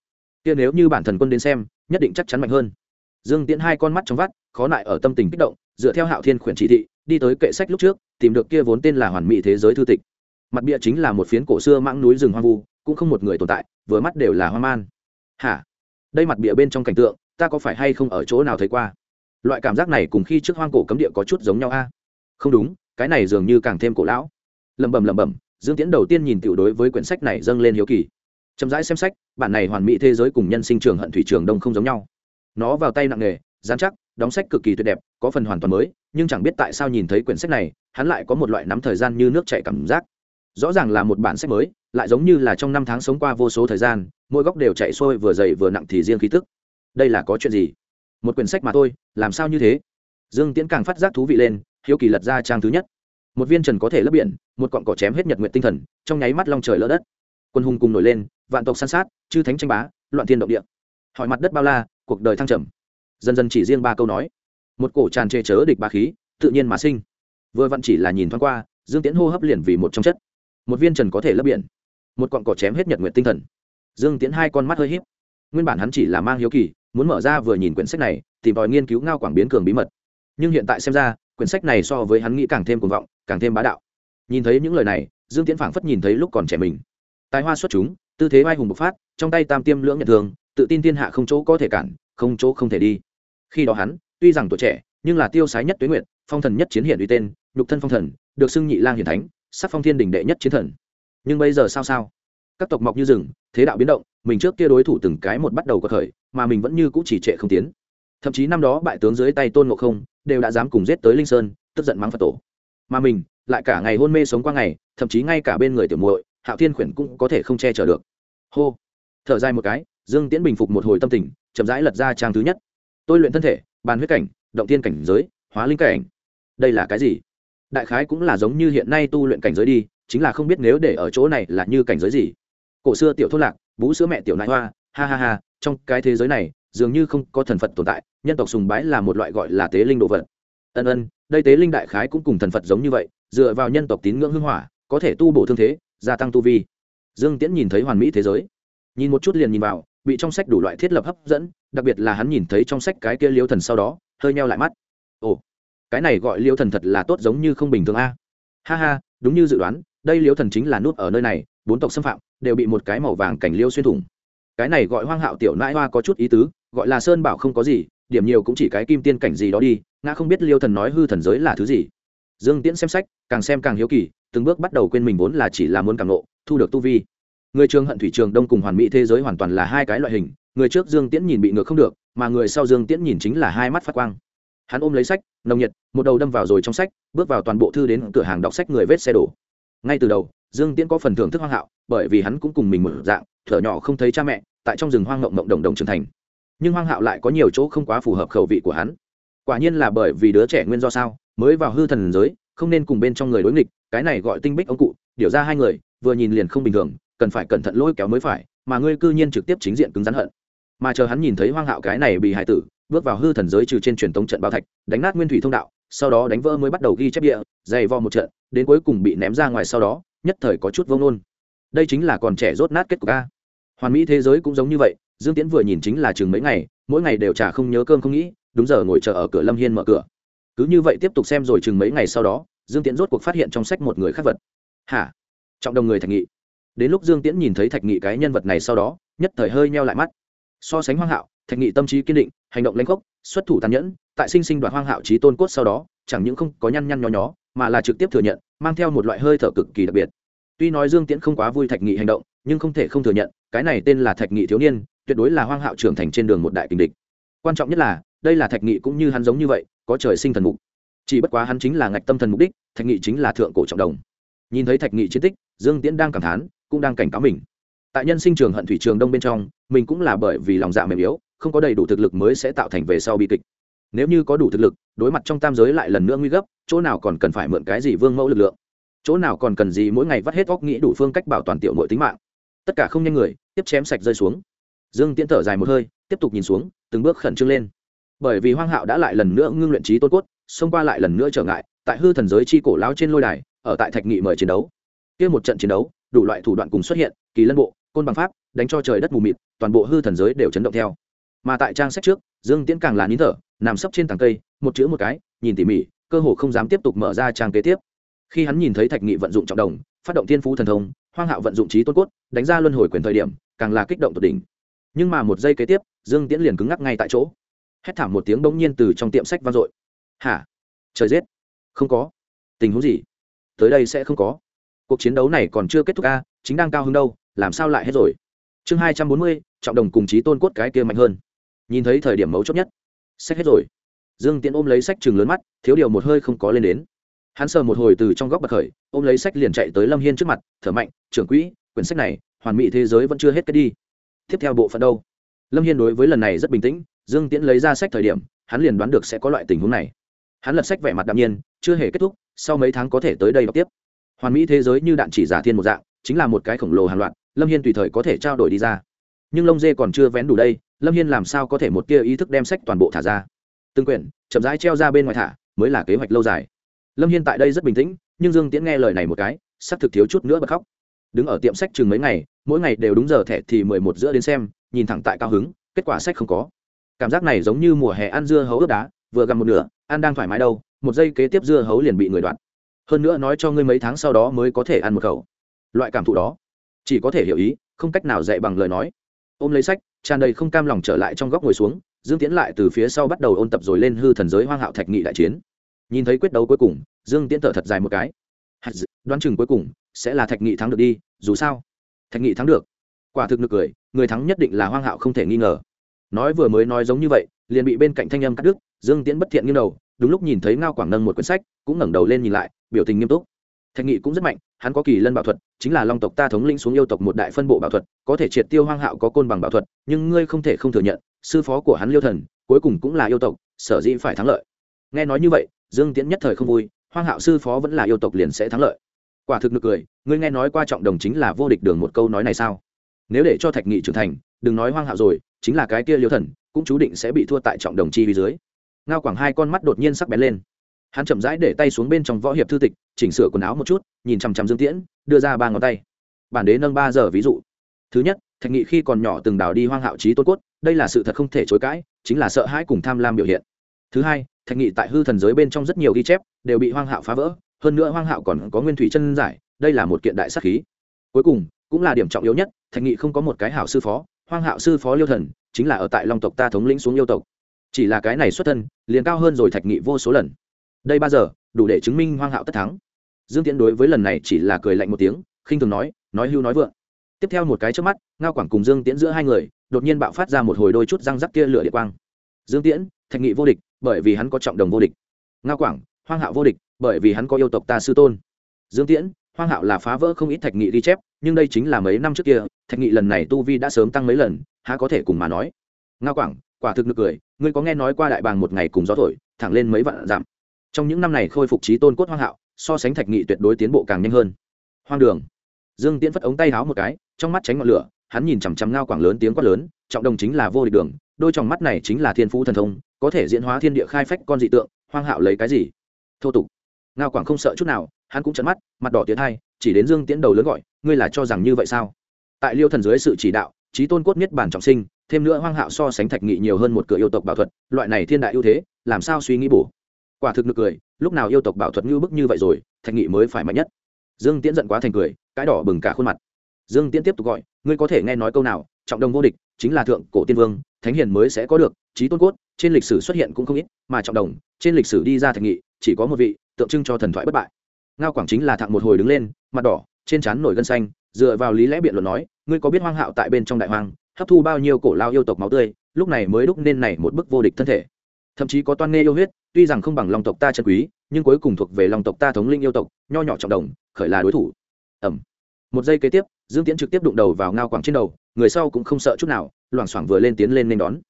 Kia nếu như bản thần quân đến xem, nhất định chắc chắn mạnh hơn. Dương tiễn hai con mắt trong vắt, khó nại ở tâm tình kích động, dựa theo hạo thiên khuyển chỉ thị, đi tới kệ sách lúc trước, tìm được kia vốn tên là hoàn mỹ thế giới thư tịch mặt bịa chính là một phiến cổ xưa mãng núi rừng hoang vu, cũng không một người tồn tại, vừa mắt đều là hoang man. Hả? Đây mặt bịa bên trong cảnh tượng, ta có phải hay không ở chỗ nào thấy qua? Loại cảm giác này cùng khi trước hoang cổ cấm địa có chút giống nhau a. Không đúng, cái này dường như càng thêm cổ lão. Lẩm bẩm lẩm bẩm, dương tiễn đầu tiên nhìn tiểu đối với quyển sách này dâng lên hiếu kỳ. Chậm rãi xem sách, bản này hoàn mỹ thế giới cùng nhân sinh trường hận thủy trường đông không giống nhau. Nó vào tay nặng nghề, dán chắc, đóng sách cực kỳ tuyệt đẹp, có phần hoàn toàn mới, nhưng chẳng biết tại sao nhìn thấy quyển sách này, hắn lại có một loại nắm thời gian như nước chảy cảm giác rõ ràng là một bản sách mới, lại giống như là trong năm tháng sống qua vô số thời gian, mỗi góc đều chạy sôi vừa dày vừa nặng thì riêng khí tức. Đây là có chuyện gì? Một quyển sách mà thôi, làm sao như thế? Dương tiễn càng phát giác thú vị lên, hiếu kỳ lật ra trang thứ nhất. Một viên trần có thể lấp biển, một cọn cỏ chém hết nhật nguyện tinh thần, trong nháy mắt long trời lỡ đất. Quân hùng cùng nổi lên, vạn tộc san sát, chư thánh tranh bá, loạn thiên động địa. Hỏi mặt đất bao la, cuộc đời thăng trầm. Dần dần chỉ riêng ba câu nói. Một cổ tràn trề chớ địch ba khí, tự nhiên mà sinh. Vừa vặn chỉ là nhìn thoáng qua, dương tiễn hô hấp liền vì một trong chất một viên trần có thể lấp biển, một cọn cỏ chém hết nhật nguyện tinh thần. Dương tiễn hai con mắt hơi h í p nguyên bản hắn chỉ là mang hiếu kỳ, muốn mở ra vừa nhìn quyển sách này, tìm tòi nghiên cứu ngao quảng biến cường bí mật. Nhưng hiện tại xem ra, quyển sách này so với hắn nghĩ càng thêm cuồng vọng, càng thêm bá đạo. Nhìn thấy những lời này, dương tiễn phảng phất nhìn thấy lúc còn trẻ mình. Tài hoa xuất chúng, tư thế vai hùng bộc phát, trong tay tam tiêm lưỡng nhận thường tự tin thiên hạ không chỗ có thể cản, không chỗ không thể đi. Khi đó hắn, tuy rằng tuổi trẻ, nhưng là tiêu sái nhất tuế nguyện phong thần nhất chiến hiển uy tên, nhục thân phong thần, được xưng nhị lang hiển thánh sắc phong thiên đình đệ nhất chiến thần. Nhưng bây giờ sao sao? Các tộc mọc như rừng, thế đạo biến động, mình trước kia đối thủ từng cái một bắt đầu có khởi mà mình vẫn như cũ chỉ trệ không tiến. Thậm chí năm đó bại tướng dưới tay tôn ngộ không, đều đã dám cùng giết tới linh sơn, tức giận mắng phật tổ. Mà mình, lại cả ngày hôn mê sống qua ngày, thậm chí ngay cả bên người tiểu muội, hạo thiên khuyển cũng có thể không che chở được. Hô. Thở dài một cái, dương tiễn bình phục một hồi tâm tình, chậm rãi lật ra trang thứ nhất. Tôi luyện thân thể, bàn huyết cảnh, động thiên cảnh giới, hóa linh cảnh. Đây là cái gì? Đại khái cũng là giống như hiện nay tu luyện cảnh giới đi, chính là không biết nếu để ở chỗ này là như cảnh giới gì. Cổ xưa tiểu thốt lạc, bú sữa mẹ tiểu nại hoa, ha ha ha, trong cái thế giới này, dường như không có thần phật tồn tại, nhân tộc sùng bái là một loại gọi là tế linh đồ vật. Ân ân, đây tế linh đại khái cũng cùng thần phật giống như vậy, dựa vào nhân tộc tín ngưỡng hưng hỏa, có thể tu bổ thương thế, gia tăng tu vi. Dương tiễn nhìn thấy hoàn mỹ thế giới. Nhìn một chút liền nhìn vào, bị trong sách đủ loại thiết lập hấp dẫn, đặc biệt là hắn nhìn thấy trong sách cái kia liêu thần sau đó, hơi meo lại mắt. Ồ cái này gọi liêu thần thật là tốt giống như không bình thường a. Ha ha, đúng như dự đoán, đây liêu thần chính là nút ở nơi này, bốn tộc xâm phạm, đều bị một cái màu vàng cảnh liêu xuyên thủng. Cái này gọi hoang hạo tiểu nãi hoa có chút ý tứ, gọi là sơn bảo không có gì, điểm nhiều cũng chỉ cái kim tiên cảnh gì đó đi, ngã không biết liêu thần nói hư thần giới là thứ gì. Dương tiễn xem sách, càng xem càng hiếu kỳ, từng bước bắt đầu quên mình vốn là chỉ là muốn càng nộ thu được tu vi. Người trường hận thủy trường đông cùng hoàn mỹ thế giới hoàn toàn là hai cái loại hình, người trước dương tiễn nhìn bị ngược không được, mà người sau dương tiễn nhìn chính là hai mắt phát quang hắn ôm lấy sách, nồng nhiệt, một đầu đâm vào rồi trong sách, bước vào toàn bộ thư đến cửa hàng đọc sách người vết xe đổ. Ngay từ đầu, dương tiễn có phần thưởng thức hoang hạo, bởi vì hắn cũng cùng mình một dạng, thở nhỏ không thấy cha mẹ, tại trong rừng hoang ngộng ngộng đồng đồng trưởng thành. Nhưng hoang hạo lại có nhiều chỗ không quá phù hợp khẩu vị của hắn. Quả nhiên là bởi vì đứa trẻ nguyên do sao, mới vào hư thần giới, không nên cùng bên trong người đối nghịch, cái này gọi tinh bích ông cụ, điều ra hai người, vừa nhìn liền không bình thường, cần phải cẩn thận lôi kéo mới phải, mà ngươi cư nhiên trực tiếp chính diện cứng rắn hận. Mà chờ hắn nhìn thấy hoang hạo cái này bị hại tử bước vào hư thần giới trừ trên truyền tống trận bao thạch, đánh nát nguyên thủy thông đạo, sau đó đánh vỡ mới bắt đầu ghi chép địa, dày vò một trận, đến cuối cùng bị ném ra ngoài sau đó, nhất thời có chút vông nôn đây chính là còn trẻ rốt nát kết cục a. Hoàn mỹ thế giới cũng giống như vậy, dương tiễn vừa nhìn chính là chừng mấy ngày, mỗi ngày đều chả không nhớ cơm không nghĩ, đúng giờ ngồi chờ ở cửa lâm hiên mở cửa. Cứ như vậy tiếp tục xem rồi chừng mấy ngày sau đó, dương tiễn rốt cuộc phát hiện trong sách một người khác vật. Hả? Trọng đồng người thạch nghị. Đến lúc dương tiễn nhìn thấy thạch nghị cái nhân vật này sau đó, nhất thời hơi meo lại mắt. So sánh hoang hạo thạch nghị tâm trí kiên định, hành động lãnh khốc, xuất thủ tàn nhẫn, tại sinh sinh đoạt hoang hạo trí tôn cốt sau đó, chẳng những không có nhăn nhăn nhó nhó, mà là trực tiếp thừa nhận, mang theo một loại hơi thở cực kỳ đặc biệt. Tuy nói dương tiễn không quá vui thạch nghị hành động, nhưng không thể không thừa nhận, cái này tên là thạch nghị thiếu niên, tuyệt đối là hoang hạo trưởng thành trên đường một đại kình địch. Quan trọng nhất là, đây là thạch nghị cũng như hắn giống như vậy, có trời sinh thần mục. Chỉ bất quá hắn chính là ngạch tâm thần mục đích, thạch nghị chính là thượng cổ trọng đồng. Nhìn thấy thạch nghị chiến tích, dương tiễn đang cảm thán, cũng đang cảnh cáo mình. Tại nhân sinh trường hận thủy trường đông bên trong, mình cũng là bởi vì lòng dạ mềm yếu không có đầy đủ thực lực mới sẽ tạo thành về sau bi kịch. Nếu như có đủ thực lực, đối mặt trong tam giới lại lần nữa nguy gấp, chỗ nào còn cần phải mượn cái gì vương mẫu lực lượng? Chỗ nào còn cần gì mỗi ngày vắt hết óc nghĩ đủ phương cách bảo toàn tiểu nội tính mạng? Tất cả không nhanh người, tiếp chém sạch rơi xuống. Dương tiễn thở dài một hơi, tiếp tục nhìn xuống, từng bước khẩn trương lên. Bởi vì hoang hạo đã lại lần nữa ngưng luyện trí tôn cốt, xông qua lại lần nữa trở ngại, tại hư thần giới chi cổ láo trên lôi đài, ở tại thạch nghị mời chiến đấu. Kia một trận chiến đấu, đủ loại thủ đoạn cùng xuất hiện, kỳ lân bộ, côn bằng pháp, đánh cho trời đất mù mịt, toàn bộ hư thần giới đều chấn động theo mà tại trang sách trước, dương tiễn càng là nín thở, nằm sấp trên tàng cây, một chữ một cái, nhìn tỉ mỉ, cơ hồ không dám tiếp tục mở ra trang kế tiếp. Khi hắn nhìn thấy thạch nghị vận dụng trọng đồng, phát động thiên phú thần thông, hoang hạo vận dụng trí tôn cốt, đánh ra luân hồi quyền thời điểm, càng là kích động tột đỉnh. Nhưng mà một giây kế tiếp, dương tiễn liền cứng ngắc ngay tại chỗ. Hét thảm một tiếng bỗng nhiên từ trong tiệm sách vang dội. Hả? Trời giết. Không có. Tình huống gì? Tới đây sẽ không có. Cuộc chiến đấu này còn chưa kết thúc a, chính đang cao hơn đâu, làm sao lại hết rồi? Chương hai trăm bốn mươi, trọng đồng cùng chí tôn cốt cái kia mạnh hơn nhìn thấy thời điểm mấu chốt nhất. Sách hết rồi. Dương tiễn ôm lấy sách chừng lớn mắt, thiếu điều một hơi không có lên đến. Hắn sờ một hồi từ trong góc bậc khởi, ôm lấy sách liền chạy tới lâm hiên trước mặt, thở mạnh, trưởng quỹ, quyển sách này, hoàn mỹ thế giới vẫn chưa hết cái đi. Tiếp theo bộ phận đâu? Lâm hiên đối với lần này rất bình tĩnh, dương tiễn lấy ra sách thời điểm, hắn liền đoán được sẽ có loại tình huống này. Hắn lật sách vẻ mặt đạm nhiên, chưa hề kết thúc, sau mấy tháng có thể tới đây đọc tiếp. Hoàn mỹ thế giới như đạn chỉ giả thiên một dạng, chính là một cái khổng lồ hàng loạt, lâm hiên tùy thời có thể trao đổi đi ra. Nhưng lông dê còn chưa vén đủ đây lâm hiên làm sao có thể một tia ý thức đem sách toàn bộ thả ra? Từng quyển, chậm rãi treo ra bên ngoài thả, mới là kế hoạch lâu dài. Lâm hiên tại đây rất bình tĩnh, nhưng dương tiễn nghe lời này một cái sắp thực thiếu chút nữa bật khóc. Đứng ở tiệm sách chừng mấy ngày, mỗi ngày đều đúng giờ thẻ thì mười một giữa đến xem, nhìn thẳng tại cao hứng, kết quả sách không có. Cảm giác này giống như mùa hè ăn dưa hấu ướp đá, vừa gặm một nửa, ăn đang thoải mái đâu, một giây kế tiếp dưa hấu liền bị người đoạt. Hơn nữa nói cho ngươi mấy tháng sau đó mới có thể ăn một khẩu. Loại cảm thụ đó, chỉ có thể hiểu ý, không cách nào dạy bằng lời nói ôm lấy sách, tràn đầy không cam lòng trở lại trong góc ngồi xuống, dương tiễn lại từ phía sau bắt đầu ôn tập rồi lên hư thần giới hoang hạo thạch nghị đại chiến. Nhìn thấy quyết đấu cuối cùng, dương tiễn thở thật dài một cái. Đoán chừng cuối cùng sẽ là thạch nghị thắng được đi, dù sao, thạch nghị thắng được. Quả thực nực cười, người thắng nhất định là hoang hạo không thể nghi ngờ. Nói vừa mới nói giống như vậy, liền bị bên cạnh thanh âm cắt đứt, dương tiễn bất thiện nghiêng đầu, đúng lúc nhìn thấy ngao quảng nâng một quyển sách, cũng ngẩng đầu lên nhìn lại, biểu tình nghiêm túc. Thạch nghị cũng rất mạnh hắn có kỳ lân bảo thuật, chính là long tộc ta thống lĩnh xuống yêu tộc một đại phân bộ bảo thuật, có thể triệt tiêu hoang hạo có côn bằng bảo thuật, nhưng ngươi không thể không thừa nhận, sư phó của hắn liêu thần, cuối cùng cũng là yêu tộc, sở dĩ phải thắng lợi. Nghe nói như vậy, dương tiễn nhất thời không vui, hoang hạo sư phó vẫn là yêu tộc liền sẽ thắng lợi. Quả thực nực cười, ngươi nghe nói qua trọng đồng chính là vô địch đường một câu nói này sao? Nếu để cho thạch nghị trưởng thành, đừng nói hoang hạo rồi, chính là cái kia liêu thần, cũng chú định sẽ bị thua tại trọng đồng chi phía dưới. Ngao quảng hai con mắt đột nhiên sắc bén lên hắn chậm rãi để tay xuống bên trong võ hiệp thư tịch, chỉnh sửa quần áo một chút, nhìn chằm chằm dương tiễn, đưa ra ba ngón tay. Bản đế nâng ba giờ ví dụ. Thứ nhất, thạch nghị khi còn nhỏ từng đào đi hoang hạo trí tôn cốt, đây là sự thật không thể chối cãi, chính là sợ hãi cùng tham lam biểu hiện. Thứ hai, thạch nghị tại hư thần giới bên trong rất nhiều ghi chép, đều bị hoang hạo phá vỡ, hơn nữa hoang hạo còn có nguyên thủy chân giải, đây là một kiện đại sắc khí. Cuối cùng, cũng là điểm trọng yếu nhất, thạch nghị không có một cái hảo sư phó, hoang hạo sư phó liêu thần, chính là ở tại long tộc ta thống lĩnh xuống yêu tộc. Chỉ là cái này xuất thân, liền cao hơn rồi thạch nghị vô số lần đây ba giờ, đủ để chứng minh hoang hạo tất thắng. Dương tiễn đối với lần này chỉ là cười lạnh một tiếng, khinh thường nói nói hưu nói vượng. Tiếp theo một cái trước mắt, ngao quảng cùng dương tiễn giữa hai người, đột nhiên bạo phát ra một hồi đôi chút răng rắc kia lửa địa quang. Dương tiễn, thạch nghị vô địch, bởi vì hắn có trọng đồng vô địch. Ngao quảng, hoang hạo vô địch, bởi vì hắn có yêu tộc ta sư tôn. Dương tiễn, hoang hạo là phá vỡ không ít thạch nghị ghi chép, nhưng đây chính là mấy năm trước kia, thạch nghị lần này tu vi đã sớm tăng mấy lần, há có thể cùng mà nói. Ngao quảng, quả thực nực cười, ngươi có nghe nói qua đại bàng một ngày cùng gió thổi, thẳng lên mấy vạn giảm trong những năm này khôi phục trí tôn cốt hoang hạo, so sánh thạch nghị tuyệt đối tiến bộ càng nhanh hơn. Hoang đường. Dương tiễn phất ống tay háo một cái, trong mắt tránh ngọn lửa, hắn nhìn chằm chằm ngao quảng lớn tiếng quát lớn, trọng đồng chính là vô địch đường, đôi trong mắt này chính là thiên phú thần thông, có thể diễn hóa thiên địa khai phách con dị tượng, hoang hạo lấy cái gì? Thô tục. Ngao quảng không sợ chút nào, hắn cũng chấn mắt, mặt đỏ tiến hai, chỉ đến dương tiễn đầu lớn gọi, ngươi là cho rằng như vậy sao? Tại liêu thần dưới sự chỉ đạo, trí tôn cốt nhất bản trọng sinh, thêm nữa hoang hạo so sánh thạch nghị nhiều hơn một cửa yêu tộc bảo thuật, loại này thiên đại ưu thế, làm sao suy nghĩ bổ? Quả thực nực cười, lúc nào yêu tộc bảo thuật như bức như vậy rồi, thạch nghị mới phải mạnh nhất. Dương tiễn giận quá thành cười, cái đỏ bừng cả khuôn mặt. Dương tiễn tiếp tục gọi, ngươi có thể nghe nói câu nào, trọng đồng vô địch, chính là thượng cổ tiên vương, thánh hiền mới sẽ có được trí tôn cốt, trên lịch sử xuất hiện cũng không ít, mà trọng đồng, trên lịch sử đi ra thạch nghị, chỉ có một vị, tượng trưng cho thần thoại bất bại. Ngao quảng chính là thạng một hồi đứng lên, mặt đỏ, trên trán nổi gân xanh, dựa vào lý lẽ biện luận nói, ngươi có biết hoang hạo tại bên trong đại hoang, hấp thu bao nhiêu cổ lao yêu tộc máu tươi, lúc này mới đúc nên này một bức vô địch thân thể. Thậm chí có toan nghe yêu huyết tuy rằng không bằng long tộc ta chân quý, nhưng cuối cùng thuộc về long tộc ta thống linh yêu tộc, nho nhỏ trọng đồng, khởi là đối thủ. Ẩm. Một giây kế tiếp, dương tiễn trực tiếp đụng đầu vào ngao quảng trên đầu, người sau cũng không sợ chút nào, loảng xoảng vừa lên tiến lên nên đón.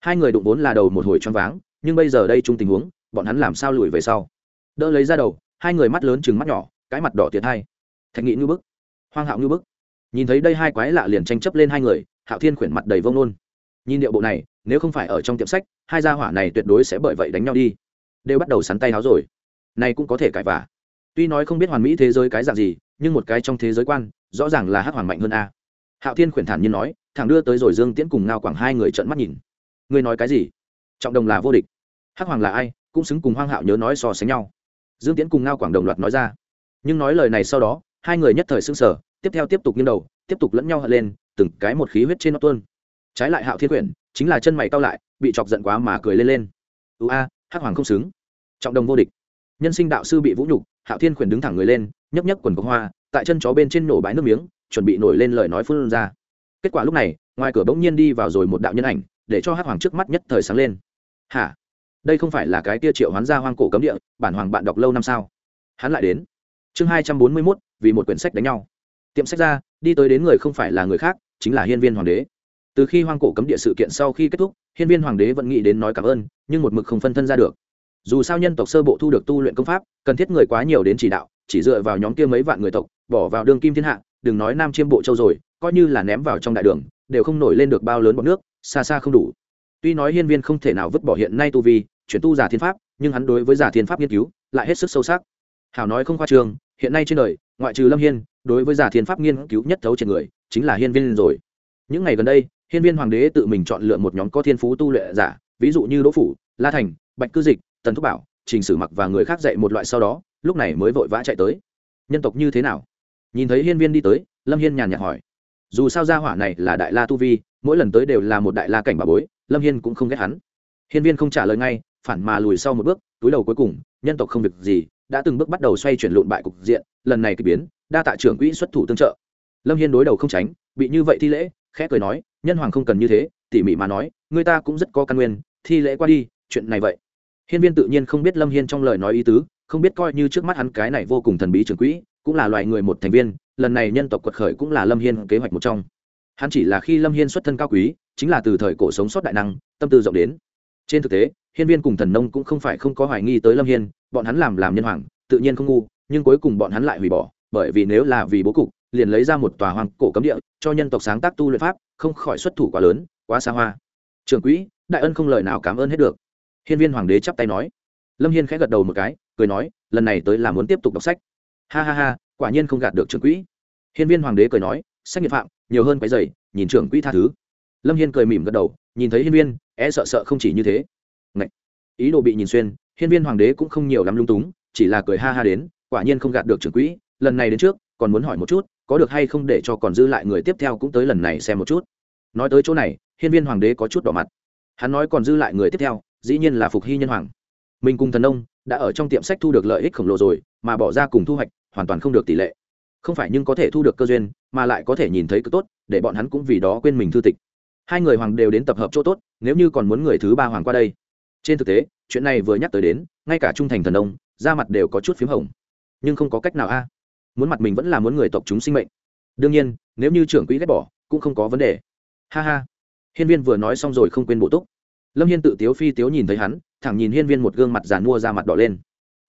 Hai người đụng vốn là đầu một hồi choáng váng, nhưng bây giờ đây chung tình huống, bọn hắn làm sao lùi về sau? Đỡ lấy ra đầu, hai người mắt lớn chừng mắt nhỏ, cái mặt đỏ tiệt hai. Thạch nghị ngư bức, hoang hạo ngư bức. Nhìn thấy đây hai quái lạ liền tranh chấp lên hai người, hạo thiên khuyển mặt đầy vông nôn nhìn điệu bộ này, nếu không phải ở trong tiệm sách, hai gia hỏa này tuyệt đối sẽ bởi vậy đánh nhau đi đều bắt đầu sắn tay áo rồi. Này cũng có thể cãi vả tuy nói không biết hoàn mỹ thế giới cái dạng gì, nhưng một cái trong thế giới quan, rõ ràng là hắc hoàng mạnh hơn a. Hạo thiên khuyển thản nhiên nói, thẳng đưa tới rồi dương tiễn cùng ngao quảng hai người trợn mắt nhìn. Ngươi nói cái gì? Trọng đồng là vô địch. Hắc hoàng là ai, cũng xứng cùng hoang hạo nhớ nói so sánh nhau. Dương tiễn cùng ngao quảng đồng loạt nói ra. Nhưng nói lời này sau đó, hai người nhất thời s ư n g sở tiếp theo tiếp tục nghiêng đầu, tiếp tục lẫn nhau hận lên, từng cái một khí huyết trên nó tuôn. Trái lại hạo thiên quyển chính là chân mày cao lại, bị chọc giận quá mà cười lên lên. Ưu a hắc hoàng không xứng. Trọng đồng vô địch. Nhân sinh đạo sư bị vũ nhục, hạo thiên khuyển đứng thẳng người lên nhấp nhấp quần có hoa, tại chân chó bên trên nổ bãi nước miếng, chuẩn bị nổi lên lời nói phun ra. Kết quả lúc này, ngoài cửa bỗng nhiên đi vào rồi một đạo nhân ảnh, để cho hắc hoàng trước mắt nhất thời sáng lên. Hả? Đây không phải là cái tia triệu hoán gia hoang cổ cấm địa, bản hoàng bạn đọc lâu năm sao? Hắn lại đến. Chương hai trăm bốn mươi mốt, vì một quyển sách đánh nhau. Tiệm sách ra, đi tới đến người không phải là người khác, chính là hiên viên hoàng đế từ khi hoang cổ cấm địa sự kiện sau khi kết thúc, hiên viên hoàng đế vẫn nghĩ đến nói cảm ơn, nhưng một mực không phân thân ra được. Dù sao nhân tộc sơ bộ thu được tu luyện công pháp, cần thiết người quá nhiều đến chỉ đạo, chỉ dựa vào nhóm kia mấy vạn người tộc, bỏ vào đường kim thiên hạ, đừng nói nam chiêm bộ châu rồi, coi như là ném vào trong đại đường, đều không nổi lên được bao lớn bọn nước, xa xa không đủ. Tuy nói hiên viên không thể nào vứt bỏ hiện nay tu vi, chuyển tu giả thiên pháp, nhưng hắn đối với giả thiên pháp nghiên cứu, lại hết sức sâu sắc. Hảo nói không khoa trường hiện nay trên đời, ngoại trừ lâm hiên, đối với giả thiên pháp nghiên cứu nhất thấu trên người, chính là hiên viên rồi. Những ngày gần đây hiên viên hoàng đế tự mình chọn lựa một nhóm có thiên phú tu luyện giả, ví dụ như đỗ phủ, la thành, bạch cư dịch, tần thúc bảo, trình sử mặc và người khác dạy một loại sau đó, lúc này mới vội vã chạy tới. Nhân tộc như thế nào? Nhìn thấy hiên viên đi tới, lâm hiên nhàn nhạt hỏi. Dù sao gia hỏa này là đại la tu vi, mỗi lần tới đều là một đại la cảnh bà bối, lâm hiên cũng không ghét hắn. Hiên viên không trả lời ngay, phản mà lùi sau một bước, túi đầu cuối cùng, nhân tộc không việc gì, đã từng bước bắt đầu xoay chuyển lộn bại cục diện, lần này k ỳ biến, đa tạ trưởng quỹ xuất thủ tương trợ. Lâm hiên đối đầu không tránh, bị như vậy thi lễ khẽ cười nói, nhân hoàng không cần như thế, tỉ mỉ mà nói, người ta cũng rất có căn nguyên, thi lễ qua đi, chuyện này vậy. Hiên viên tự nhiên không biết lâm hiên trong lời nói ý tứ, không biết coi như trước mắt hắn cái này vô cùng thần bí trưởng quỹ, cũng là loài người một thành viên, lần này nhân tộc quật khởi cũng là lâm hiên kế hoạch một trong. Hắn chỉ là khi lâm hiên xuất thân cao quý, chính là từ thời cổ sống sót đại năng, tâm tư rộng đến. Trên thực tế, hiên viên cùng thần nông cũng không phải không có hoài nghi tới lâm hiên, bọn hắn làm làm nhân hoàng, tự nhiên không ngu, nhưng cuối cùng bọn hắn lại hủy bỏ bởi vì nếu là vì bố cục, liền lấy ra một tòa hoàng cổ cấm địa, cho nhân tộc sáng tác tu luyện pháp, không khỏi xuất thủ quá lớn, quá xa hoa. Trưởng quỹ, đại ân không lời nào cảm ơn hết được. Hiên viên hoàng đế chắp tay nói. Lâm hiên khẽ gật đầu một cái, cười nói, lần này tới là muốn tiếp tục đọc sách. Ha ha ha, quả nhiên không gạt được trưởng quỹ. Hiên viên hoàng đế cười nói, sách nghiệp phạm, nhiều hơn cái dày nhìn trưởng quỹ tha thứ. Lâm hiên cười mỉm gật đầu, nhìn thấy hiên viên e sợ sợ không chỉ như thế. Ngậy! ý đồ bị nhìn xuyên, hiên viên hoàng đế cũng không nhiều lắm lung túng, chỉ là cười ha ha đến, quả nhiên không gạt được trưởng quỹ lần này đến trước, còn muốn hỏi một chút, có được hay không để cho còn dư lại người tiếp theo cũng tới lần này xem một chút. Nói tới chỗ này, hiên viên hoàng đế có chút đỏ mặt. Hắn nói còn dư lại người tiếp theo, dĩ nhiên là phục hy nhân hoàng. Mình cùng thần ông đã ở trong tiệm sách thu được lợi ích khổng lồ rồi, mà bỏ ra cùng thu hoạch, hoàn toàn không được tỷ lệ. Không phải nhưng có thể thu được cơ duyên, mà lại có thể nhìn thấy cực tốt, để bọn hắn cũng vì đó quên mình thư tịch. Hai người hoàng đều đến tập hợp chỗ tốt, nếu như còn muốn người thứ ba hoàng qua đây. Trên thực tế, chuyện này vừa nhắc tới đến, ngay cả trung thành thần ông ra mặt đều có chút p h í m hồng. Nhưng không có cách nào a muốn mặt mình vẫn là muốn người tộc chúng sinh mệnh. Đương nhiên, nếu như trưởng quỹ ghét bỏ, cũng không có vấn đề. Ha ha. Hiên viên vừa nói xong rồi không quên bổ túc. Lâm hiên tự tiếu phi tiếu nhìn thấy hắn, thẳng nhìn hiên viên một gương mặt giàn mua ra mặt đỏ lên.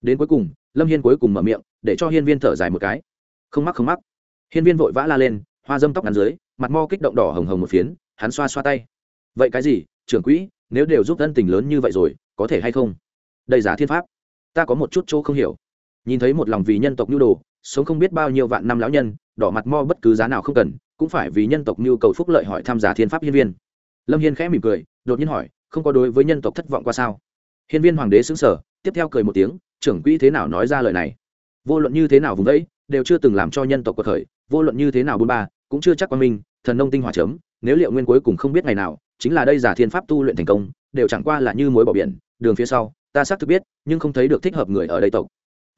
Đến cuối cùng, lâm hiên cuối cùng mở miệng, để cho hiên viên thở dài một cái. Không mắc không mắc. Hiên viên vội vã la lên, hoa dâm tóc ngắn dưới, mặt mo kích động đỏ hồng hồng một phiến, hắn xoa xoa tay. Vậy cái gì, trưởng quỹ, nếu đều giúp thân tình lớn như vậy rồi, có thể hay không? Đầy giá thiên pháp. Ta có một chút chỗ không hiểu nhìn thấy một lòng vì nhân tộc nhu đồ, sống không biết bao nhiêu vạn năm lão nhân, đỏ mặt mo bất cứ giá nào không cần, cũng phải vì nhân tộc nhu cầu phúc lợi hỏi tham gia thiên pháp hiên viên. Lâm hiên khẽ mỉm cười, đột nhiên hỏi, không có đối với nhân tộc thất vọng qua sao? Hiên viên hoàng đế xứng sở tiếp theo cười một tiếng, trưởng quỹ thế nào nói ra lời này? Vô luận như thế nào vùng đấy đều chưa từng làm cho nhân tộc cuộc khởi, vô luận như thế nào bôn ba, cũng chưa chắc qua minh thần nông tinh hỏa chấm, nếu liệu nguyên cuối cùng không biết ngày nào, chính là đây giả thiên pháp tu luyện thành công, đều chẳng qua là như mối bỏ biển, đường phía sau, ta xác thực biết, nhưng không thấy được thích hợp người ở đây tộc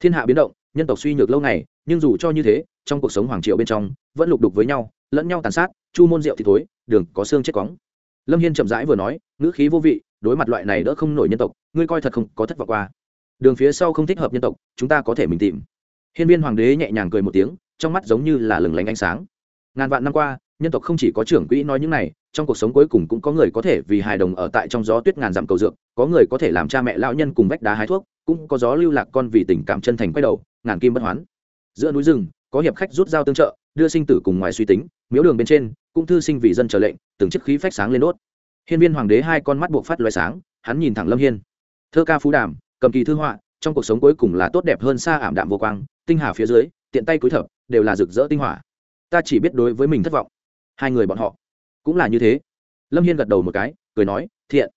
thiên hạ biến động, nhân tộc suy nhược lâu ngày, nhưng dù cho như thế, trong cuộc sống hoàng triệu bên trong, vẫn lục đục với nhau, lẫn nhau tàn sát, chu môn rượu thì thối, đường có xương chết cóng. Lâm hiên chậm rãi vừa nói, ngữ khí vô vị, đối mặt loại này đỡ không nổi nhân tộc, ngươi coi thật không có thất vọng qua. Đường phía sau không thích hợp nhân tộc, chúng ta có thể mình tìm. Hiên viên hoàng đế nhẹ nhàng cười một tiếng, trong mắt giống như là lừng lánh ánh sáng. Ngàn vạn năm qua, nhân tộc không chỉ có trưởng quỹ nói những này, trong cuộc sống cuối cùng cũng có người có thể vì hài đồng ở tại trong gió tuyết ngàn dặm cầu dược, có người có thể làm cha mẹ lão nhân cùng vách đá hái thuốc cũng có gió lưu lạc con vì tình cảm chân thành quay đầu, ngàn kim bất hoán. Giữa núi rừng, có hiệp khách rút dao tương trợ, đưa sinh tử cùng ngoài suy tính, miếu đường bên trên, cũng thư sinh vì dân trở lệnh, từng chiếc khí phách sáng lên đốt. Hiên viên hoàng đế hai con mắt buộc phát loài sáng, hắn nhìn thẳng lâm hiên. Thơ ca phú đàm, cầm kỳ thư họa, trong cuộc sống cuối cùng là tốt đẹp hơn xa ảm đạm vô quang, tinh hà phía dưới, tiện tay cúi thập, đều là rực rỡ tinh hỏa. Ta chỉ biết đối với mình thất vọng. Hai người bọn họ, cũng là như thế. Lâm hiên gật đầu một cái, cười nói, thiện.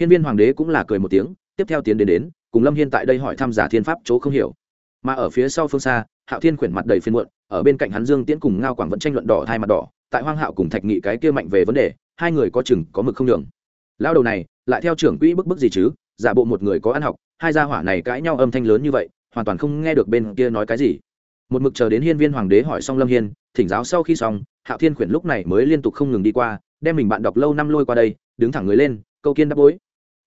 Hiên viên hoàng đế cũng là cười một tiếng, tiếp theo tiến đến đến cùng lâm hiên tại đây hỏi thăm giả thiên pháp chỗ không hiểu. Mà ở phía sau phương xa, hạo thiên khuyển mặt đầy phiên muộn, ở bên cạnh hắn dương tiễn cùng ngao quảng vẫn tranh luận đỏ hai mặt đỏ, tại hoang hạo cùng thạch nghị cái kia mạnh về vấn đề, hai người có chừng, có mực không đường lao đầu này, lại theo trưởng quỹ bức bức gì chứ? Giả bộ một người có ăn học, hai gia hỏa này cãi nhau âm thanh lớn như vậy, hoàn toàn không nghe được bên kia nói cái gì. Một mực chờ đến hiên viên hoàng đế hỏi xong lâm hiên, thỉnh giáo sau khi xong, hạo thiên khuyển lúc này mới liên tục không ngừng đi qua, đem mình bạn đọc lâu năm lôi qua đây, đứng thẳng người lên, câu kiên đáp bối.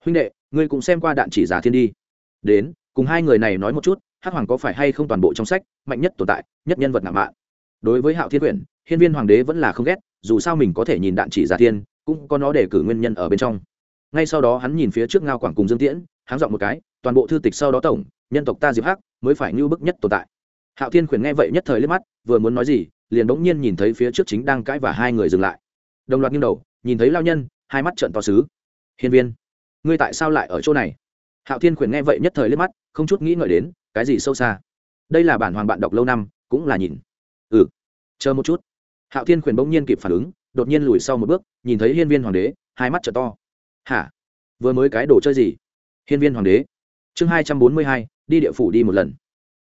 Huynh đệ, ngươi cũng xem qua đạn chỉ giả thiên đi đến, cùng hai người này nói một chút, hắc hoàng có phải hay không toàn bộ trong sách, mạnh nhất tồn tại, nhất nhân vật ngạo mạn. Đối với hạo thiên quyển, hiên viên hoàng đế vẫn là không ghét, dù sao mình có thể nhìn đạn chỉ giả thiên, cũng có nó để cử nguyên nhân ở bên trong. Ngay sau đó hắn nhìn phía trước ngao quảng cùng dương tiễn, háng dọn một cái, toàn bộ thư tịch sau đó tổng, nhân tộc ta diệp hắc mới phải như bức nhất tồn tại. Hạo thiên khuyển nghe vậy nhất thời liếc mắt, vừa muốn nói gì, liền bỗng nhiên nhìn thấy phía trước chính đang cãi và hai người dừng lại. Đồng loạt nghiêng đầu, nhìn thấy lao nhân, hai mắt trợn to xứ hiên viên, ngươi tại sao lại ở chỗ này? Hạo thiên khuyển nghe vậy nhất thời liếc mắt, không chút nghĩ ngợi đến, cái gì sâu xa? Đây là bản hoàng bạn đọc lâu năm, cũng là nhìn. Ừ. Chờ một chút. Hạo thiên khuyển bỗng nhiên kịp phản ứng, đột nhiên lùi sau một bước, nhìn thấy hiên viên hoàng đế, hai mắt t to. Hả? Vừa mới cái đồ chơi gì? Hiên viên hoàng đế. Chương hai trăm bốn mươi hai, đi địa phủ đi một lần.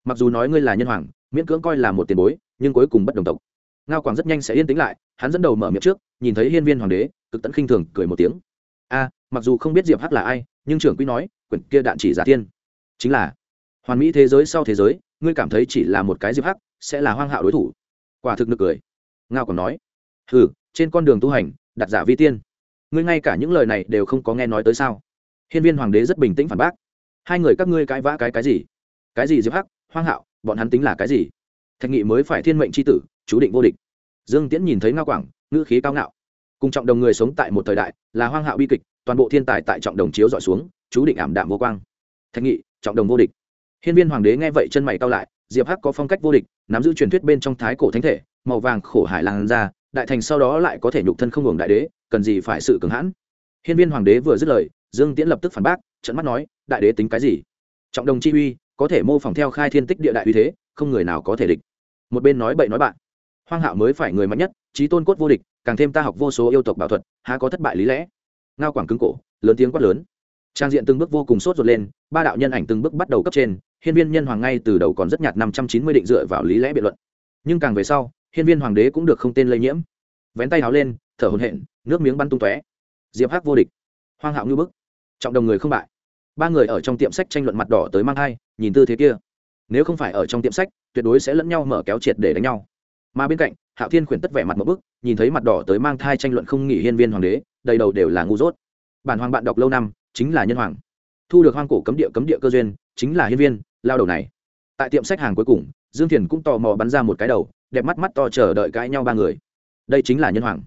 Mặc dù nói ngươi là nhân hoàng, miễn cưỡng coi là một tiền bối, nhưng cuối cùng bất đồng tộc. Ngao quảng rất nhanh sẽ yên tĩnh lại, hắn dẫn đầu mở miệng trước, nhìn thấy hiên viên hoàng đế, cực tẫn khinh thường, cười một tiếng. A, mặc dù không biết diệp hắc là ai nhưng trưởng quỹ nói, quyển kia đạn chỉ giả tiên. Chính là, hoàn mỹ thế giới sau thế giới, ngươi cảm thấy chỉ là một cái diệp hắc, sẽ là hoang hạo đối thủ. Quả thực nực cười. Ngao còn nói ừ trên con đường tu hành, đặt giả vi tiên. Ngươi ngay cả những lời này đều không có nghe nói tới sao? Hiên viên hoàng đế rất bình tĩnh phản bác. Hai người các ngươi cãi vã cái cái gì? Cái gì diệp hắc, hoang hạo, bọn hắn tính là cái gì? Thạch nghị mới phải thiên mệnh c h i tử, chú định vô địch. Dương tiễn nhìn thấy ngao quảng, ngữ khí cao ngạo. Cùng trọng đồng người sống tại một thời đại, là hoang hạo bi kịch toàn bộ thiên tài tại trọng đồng chiếu dọi xuống, chú định ảm đạm vô quang. Thạch nghị, trọng đồng vô địch. Hiên viên hoàng đế nghe vậy chân mày cao lại, diệp hắc có phong cách vô địch, nắm giữ truyền thuyết bên trong thái cổ thánh thể, màu vàng khổ hải làng ra, đại thành sau đó lại có thể nhục thân không hưởng đại đế, cần gì phải sự cường hãn? Hiên viên hoàng đế vừa dứt lời, dương tiễn lập tức phản bác trận mắt nói, đại đế tính cái gì? Trọng đồng chi uy, có thể mô phỏng theo khai thiên tích địa đại uy thế, không người nào có thể địch. Một bên nói bậy nói bạn. Hoang hạo mới phải người mạnh nhất trí tôn cốt vô địch, càng thêm ta học vô số yêu tộc bảo thuật, há có thất bại lý lẽ? Ngao quảng cứng cổ, lớn tiếng quát lớn. Trang diện từng bước vô cùng sốt ruột lên, ba đạo nhân ảnh từng bước bắt đầu cấp trên, hiên viên nhân hoàng ngay từ đầu còn rất nhạt năm trăm chín mươi định dựa vào lý lẽ biện luận. Nhưng càng về sau, hiên viên hoàng đế cũng được không tên lây nhiễm. Vén tay háo lên, thở hồn hện nước miếng bắn tung tóe. Diệp hắc vô địch. Hoang hạo ngư bức. Trọng đồng người không bại. Ba người ở trong tiệm sách tranh luận mặt đỏ tới mang hai nhìn tư thế kia. Nếu không phải ở trong tiệm sách, tuyệt đối sẽ lẫn nhau mở kéo triệt để đánh nhau mà bên cạnh, hạo thiên khuyển tất vẻ mặt một bức, nhìn thấy mặt đỏ tới mang thai tranh luận không nghỉ hiên viên hoàng đế, đầy đầu đều là ngu dốt. Bản hoàng bạn đọc lâu năm, chính là nhân hoàng. Thu được hoang cổ cấm địa cấm địa cơ duyên, chính là hiên viên, lao đầu này. Tại tiệm sách hàng cuối cùng, dương thiền cũng tò mò bắn ra một cái đầu, đẹp mắt mắt to chờ đợi cãi nhau ba người. Đây chính là nhân hoàng.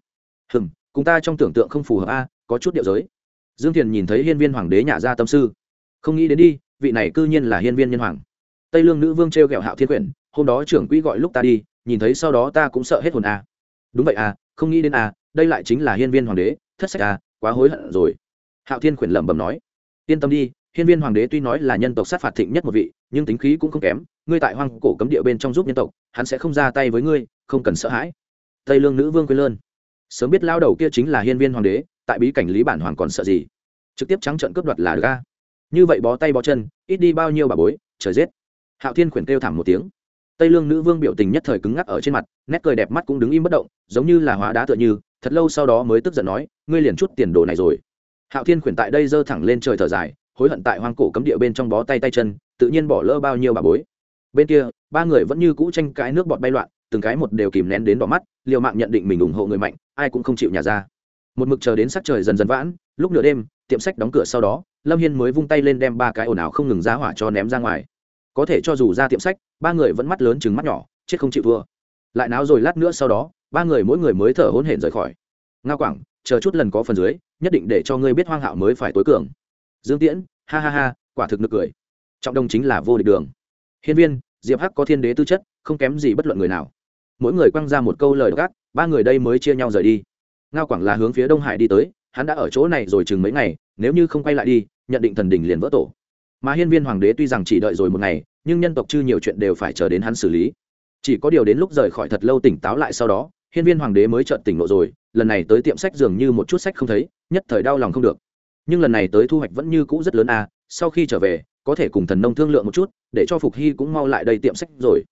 Hừm, cùng ta trong tưởng tượng không phù hợp a, có chút điệu giới. Dương thiền nhìn thấy hiên viên hoàng đế nhả ra tâm sư. Không nghĩ đến đi, vị này cư nhiên là hiên viên nhân hoàng. Tây lương nữ vương t r e o g ẹ o hạo thiên quyển hôm đó trưởng quỹ gọi lúc ta đi nhìn thấy sau đó ta cũng sợ hết hồn a đúng vậy à không nghĩ đến à đây lại chính là hiên viên hoàng đế, thất sách à quá hối hận rồi. Hạo thiên khuyển lẩm bẩm nói. Yên tâm đi, hiên viên hoàng đế tuy nói là nhân tộc sát phạt thịnh nhất một vị, nhưng tính khí cũng không kém. Ngươi tại hoang cổ cấm địa bên trong giúp nhân tộc, hắn sẽ không ra tay với ngươi, không cần sợ hãi. Tây lương nữ vương quên lơn. Sớm biết lao đầu kia chính là hiên viên hoàng đế, tại bí cảnh lý bản hoàng còn sợ gì? Trực tiếp trắng trận cướp đoạt là được ga như vậy bó tay bó chân, ít đi bao nhiêu bà bối, trời giết. Hạo thiên khuyển kêu thảm một tiếng tây lương nữ vương biểu tình nhất thời cứng ngắc ở trên mặt, nét cười đẹp mắt cũng đứng im bất động, giống như là hóa đá tựa như, thật lâu sau đó mới tức giận nói, ngươi liền chút tiền đồ này rồi. Hạo thiên khuyển tại đây giơ thẳng lên trời thở dài, hối hận tại hoang cổ cấm địa bên trong bó tay tay chân, tự nhiên bỏ lỡ bao nhiêu bà bối. Bên kia, ba người vẫn như cũ tranh cãi nước bọt bay loạn, từng cái một đều kìm nén đến đỏ mắt, liều mạng nhận định mình ủng hộ người mạnh, ai cũng không chịu nhà ra. Một mực chờ đến sắc trời dần dần vãn, lúc nửa đêm, tiệm sách đóng cửa sau đó, lâm hiên mới vung tay lên đem ba cái ồn ào không ngừng ra hỏa cho ném ra ngoài. Có thể cho dù ra tiệm sách ba người vẫn mắt lớn chừng mắt nhỏ, chết không chịu thua. Lại náo rồi lát nữa sau đó, ba người mỗi người mới thở hôn hển rời khỏi. Nga quảng, chờ chút lần có phần dưới, nhất định để cho ngươi biết hoang hạo mới phải tối cường. Dương tiễn, ha ha ha, quả thực nực cười. Trọng đông chính là vô địch đường. Hiên viên, diệp hắc có thiên đế tư chất, không kém gì bất luận người nào. Mỗi người quăng ra một câu lời gác, ba người đây mới chia nhau rời đi. Ngao quảng là hướng phía đông hải đi tới, hắn đã ở chỗ này rồi chừng mấy ngày, nếu như không quay lại đi, nhận định thần đình liền vỡ tổ. Mà hiên viên hoàng đế tuy rằng chỉ đợi rồi một ngày nhưng nhân tộc chưa nhiều chuyện đều phải chờ đến hắn xử lý. Chỉ có điều đến lúc rời khỏi thật lâu tỉnh táo lại sau đó, hiên viên hoàng đế mới chợt tỉnh lộ rồi, lần này tới tiệm sách dường như một chút sách không thấy, nhất thời đau lòng không được. Nhưng lần này tới thu hoạch vẫn như cũ rất lớn à sau khi trở về, có thể cùng thần nông thương lượng một chút, để cho phục hy cũng mau lại đây tiệm sách rồi.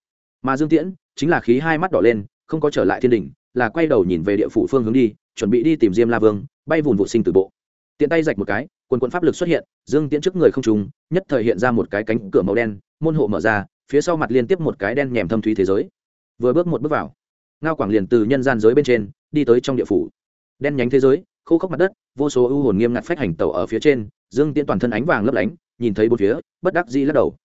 Mà dương tiễn, chính là khí hai mắt đỏ lên, không có trở lại thiên đình, là quay đầu nhìn về địa phủ phương hướng đi, chuẩn bị đi tìm diêm la vương, bay vùn vụ sinh từ bộ. Tiện tay rạch một cái quần quần pháp lực xuất hiện, dương tiễn trước người không trùng, nhất thời hiện ra một cái cánh cửa màu đen, môn hộ mở ra, phía sau mặt liên tiếp một cái đen nhèm thâm thúy thế giới. Vừa bước một bước vào, ngao quảng liền từ nhân gian giới bên trên, đi tới trong địa phủ. Đen nhánh thế giới, khô khốc mặt đất, vô số ưu hồn nghiêm ngặt phách hành tàu ở phía trên, dương tiễn toàn thân ánh vàng lấp lánh, nhìn thấy bốn phía, bất đắc dĩ lắc đầu.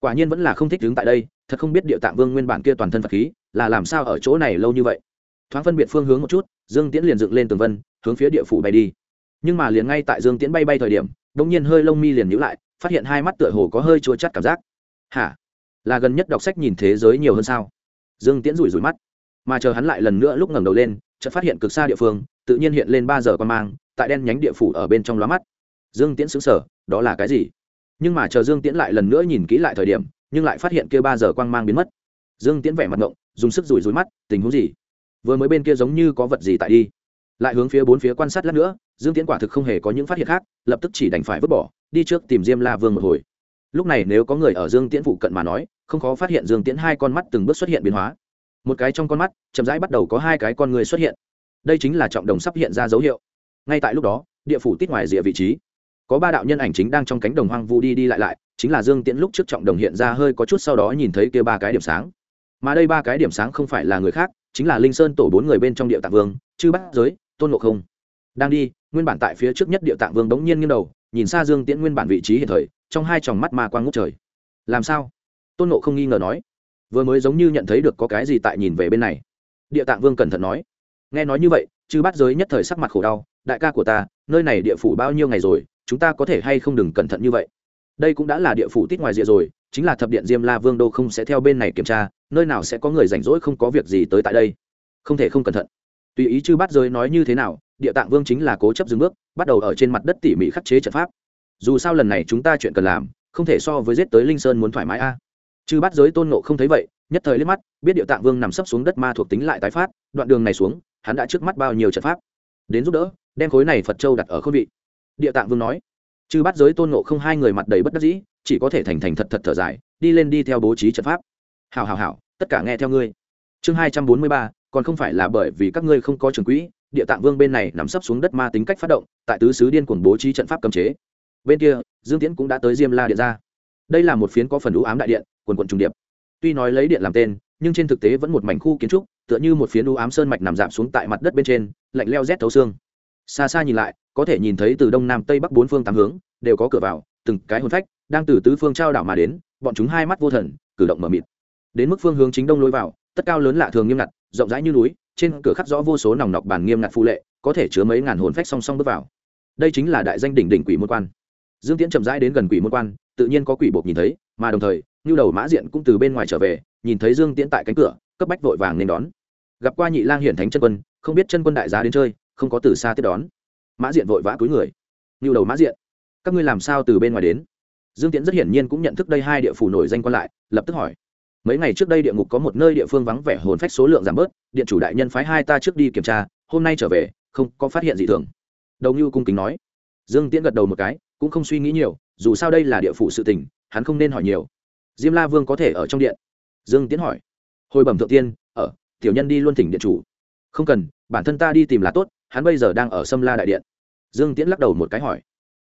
Quả nhiên vẫn là không thích đứng tại đây, thật không biết địa tạng vương nguyên bản kia toàn thân phật khí, là làm sao ở chỗ này lâu như vậy. Thoáng phân biệt phương hướng một chút, dương tiễn liền dựng lên tường vân, hướng phía địa phủ bay đi nhưng mà liền ngay tại dương tiễn bay bay thời điểm đ ỗ n g nhiên hơi lông mi liền nhữ lại, phát hiện hai mắt tựa hồ có hơi chua chắt cảm giác. Hả? Là gần nhất đọc sách nhìn thế giới nhiều hơn sao? Dương tiễn rủi rủi mắt. Mà chờ hắn lại lần nữa lúc ngẩng đầu lên, chợt phát hiện cực xa địa phương, tự nhiên hiện lên ba giờ con mang, tại đen nhánh địa phủ ở bên trong lóa mắt. Dương tiễn xứng sở đó là cái gì? Nhưng mà chờ dương tiễn lại lần nữa nhìn kỹ lại thời điểm, nhưng lại phát hiện kia ba giờ quang mang biến mất. Dương tiễn vẻ mặt ngộng, dùng sức rủi rủi mắt, tình huống gì? Vừa mới bên kia giống như có vật gì tại đi lại hướng phía bốn phía quan sát lát nữa, dương tiễn quả thực không hề có những phát hiện khác, lập tức chỉ đành phải vứt bỏ, đi trước tìm diêm la vương một hồi. Lúc này nếu có người ở dương tiễn phụ cận mà nói, không khó phát hiện dương tiễn hai con mắt từng bước xuất hiện biến hóa. Một cái trong con mắt, chậm rãi bắt đầu có hai cái con người xuất hiện. Đây chính là trọng đồng sắp hiện ra dấu hiệu. Ngay tại lúc đó, địa phủ tít ngoài rìa vị trí. Có ba đạo nhân ảnh chính đang trong cánh đồng hoang vu đi đi lại lại, chính là dương tiễn lúc trước trọng đồng hiện ra hơi có chút sau đó nhìn thấy kia ba cái điểm sáng. Mà đây ba cái điểm sáng không phải là người khác, chính là linh sơn tổ bốn người bên trong địa tạng vương, chư bát giới tôn ngộ không? Đang đi, nguyên bản tại phía trước nhất địa tạng vương đống nhiên nghiêng đầu, nhìn xa dương tiễn nguyên bản vị trí hiện thời, trong hai tròng mắt ma quang ngút trời. Làm sao? Tôn ngộ không nghi ngờ nói. Vừa mới giống như nhận thấy được có cái gì tại nhìn về bên này. Địa tạng vương cẩn thận nói. Nghe nói như vậy, chư bát giới nhất thời sắc mặt khổ đau, đại ca của ta, nơi này địa phủ bao nhiêu ngày rồi, chúng ta có thể hay không đừng cẩn thận như vậy? Đây cũng đã là địa phủ tít ngoài rìa rồi, chính là thập điện diêm la vương đô không sẽ theo bên này kiểm tra, nơi nào sẽ có người rảnh rỗi không có việc gì tới tại đây. Không thể không cẩn thận tùy ý chư bắt giới nói như thế nào, địa tạng vương chính là cố chấp dừng bước, bắt đầu ở trên mặt đất tỉ mỉ khắc chế trận pháp. Dù sao lần này chúng ta chuyện cần làm, không thể so với giết tới linh sơn muốn thoải mái a. Chư bắt giới tôn nộ không thấy vậy, nhất thời liếc mắt, biết địa tạng vương nằm sấp xuống đất ma thuộc tính lại tái phát, đoạn đường này xuống, hắn đã trước mắt bao nhiêu trận pháp. Đến giúp đỡ, đem khối này phật châu đặt ở khôn vị. Địa tạng vương nói, chư bắt giới tôn nộ không hai người mặt đầy bất đắc dĩ, chỉ có thể thành thành thật thật thở dài, đi lên đi theo bố trí trận pháp. Hào hào hào tất cả nghe theo ngươi. Chương hai trăm bốn mươi ba còn không phải là bởi vì các ngươi không có trường quỹ, địa tạng vương bên này nằm sấp xuống đất ma tính cách phát động, tại tứ xứ điên cuồng bố trí trận pháp cấm chế. Bên kia, dương tiễn cũng đã tới diêm la điện ra. Đây là một phiến có phần ú ám đại điện, quần quận trùng điệp. Tuy nói lấy điện làm tên, nhưng trên thực tế vẫn một mảnh khu kiến trúc, tựa như một phiến ú ám sơn mạch nằm dạp xuống tại mặt đất bên trên, lạnh leo rét thấu xương. Xa xa nhìn lại, có thể nhìn thấy từ đông nam tây bắc bốn phương tám hướng, đều có cửa vào, từng cái hồn phách, đang từ tứ phương trao đảo mà đến, bọn chúng hai mắt vô thần, cử động mờ mịt. Đến mức phương hướng chính đông lối vào, tất cao lớn lạ thường nghiêm ngặt rộng rãi như núi, trên cửa khắc rõ vô số nòng nọc bàn nghiêm ngặt phụ lệ, có thể chứa mấy ngàn hồn phách song song bước vào. Đây chính là đại danh đỉnh đỉnh quỷ môn quan. Dương tiễn chậm rãi đến gần quỷ môn quan, tự nhiên có quỷ buộc nhìn thấy, mà đồng thời nhu đầu mã diện cũng từ bên ngoài trở về, nhìn thấy dương tiễn tại cánh cửa, cấp bách vội vàng nên đón. Gặp qua nhị lang hiển thánh chân quân, không biết chân quân đại giá đến chơi, không có từ xa tiếp đón. Mã diện vội vã cúi người. Nhu đầu mã diện, các ngươi làm sao từ bên ngoài đến? Dương tiễn rất hiển nhiên cũng nhận thức đây hai địa phủ nổi danh quan lại, lập tức hỏi mấy ngày trước đây địa ngục có một nơi địa phương vắng vẻ hồn phách số lượng giảm bớt, điện chủ đại nhân phái hai ta trước đi kiểm tra, hôm nay trở về, không có phát hiện gì thường. Đầu như cung kính nói. Dương tiễn gật đầu một cái, cũng không suy nghĩ nhiều, dù sao đây là địa phủ sự tình, hắn không nên hỏi nhiều. Diêm la vương có thể ở trong điện? Dương tiễn hỏi. Hồi bẩm thượng tiên, ở, tiểu nhân đi luôn thỉnh điện chủ. Không cần, bản thân ta đi tìm là tốt, hắn bây giờ đang ở sâm la đại điện. Dương tiễn lắc đầu một cái hỏi.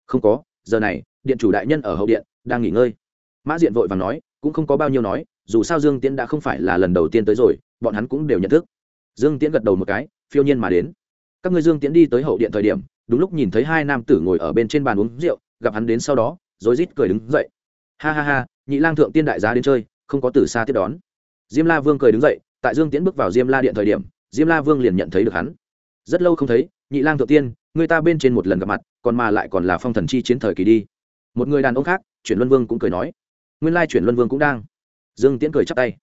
Không có, giờ này, điện chủ đại nhân ở hậu điện, đang nghỉ ngơi. Mã diện vội và nói cũng không có bao nhiêu nói, dù sao dương tiễn đã không phải là lần đầu tiên tới rồi, bọn hắn cũng đều nhận thức. Dương tiễn gật đầu một cái, phiêu nhiên mà đến. Các người dương tiễn đi tới hậu điện thời điểm, đúng lúc nhìn thấy hai nam tử ngồi ở bên trên bàn uống rượu, gặp hắn đến sau đó, rồi rít cười đứng dậy. Ha ha ha, nhị lang thượng tiên đại giá đến chơi, không có từ xa tiếp đón. Diêm la vương cười đứng dậy, tại dương tiễn bước vào diêm la điện thời điểm, diêm la vương liền nhận thấy được hắn. Rất lâu không thấy, nhị lang thượng tiên, người ta bên trên một lần gặp mặt, còn mà lại còn là phong thần chi chiến thời kỳ đi. Một người đàn ông khác, chuyển luân vương cũng cười nói nguyên lai chuyển luân vương cũng đang. Dương tiễn cười chắp tay.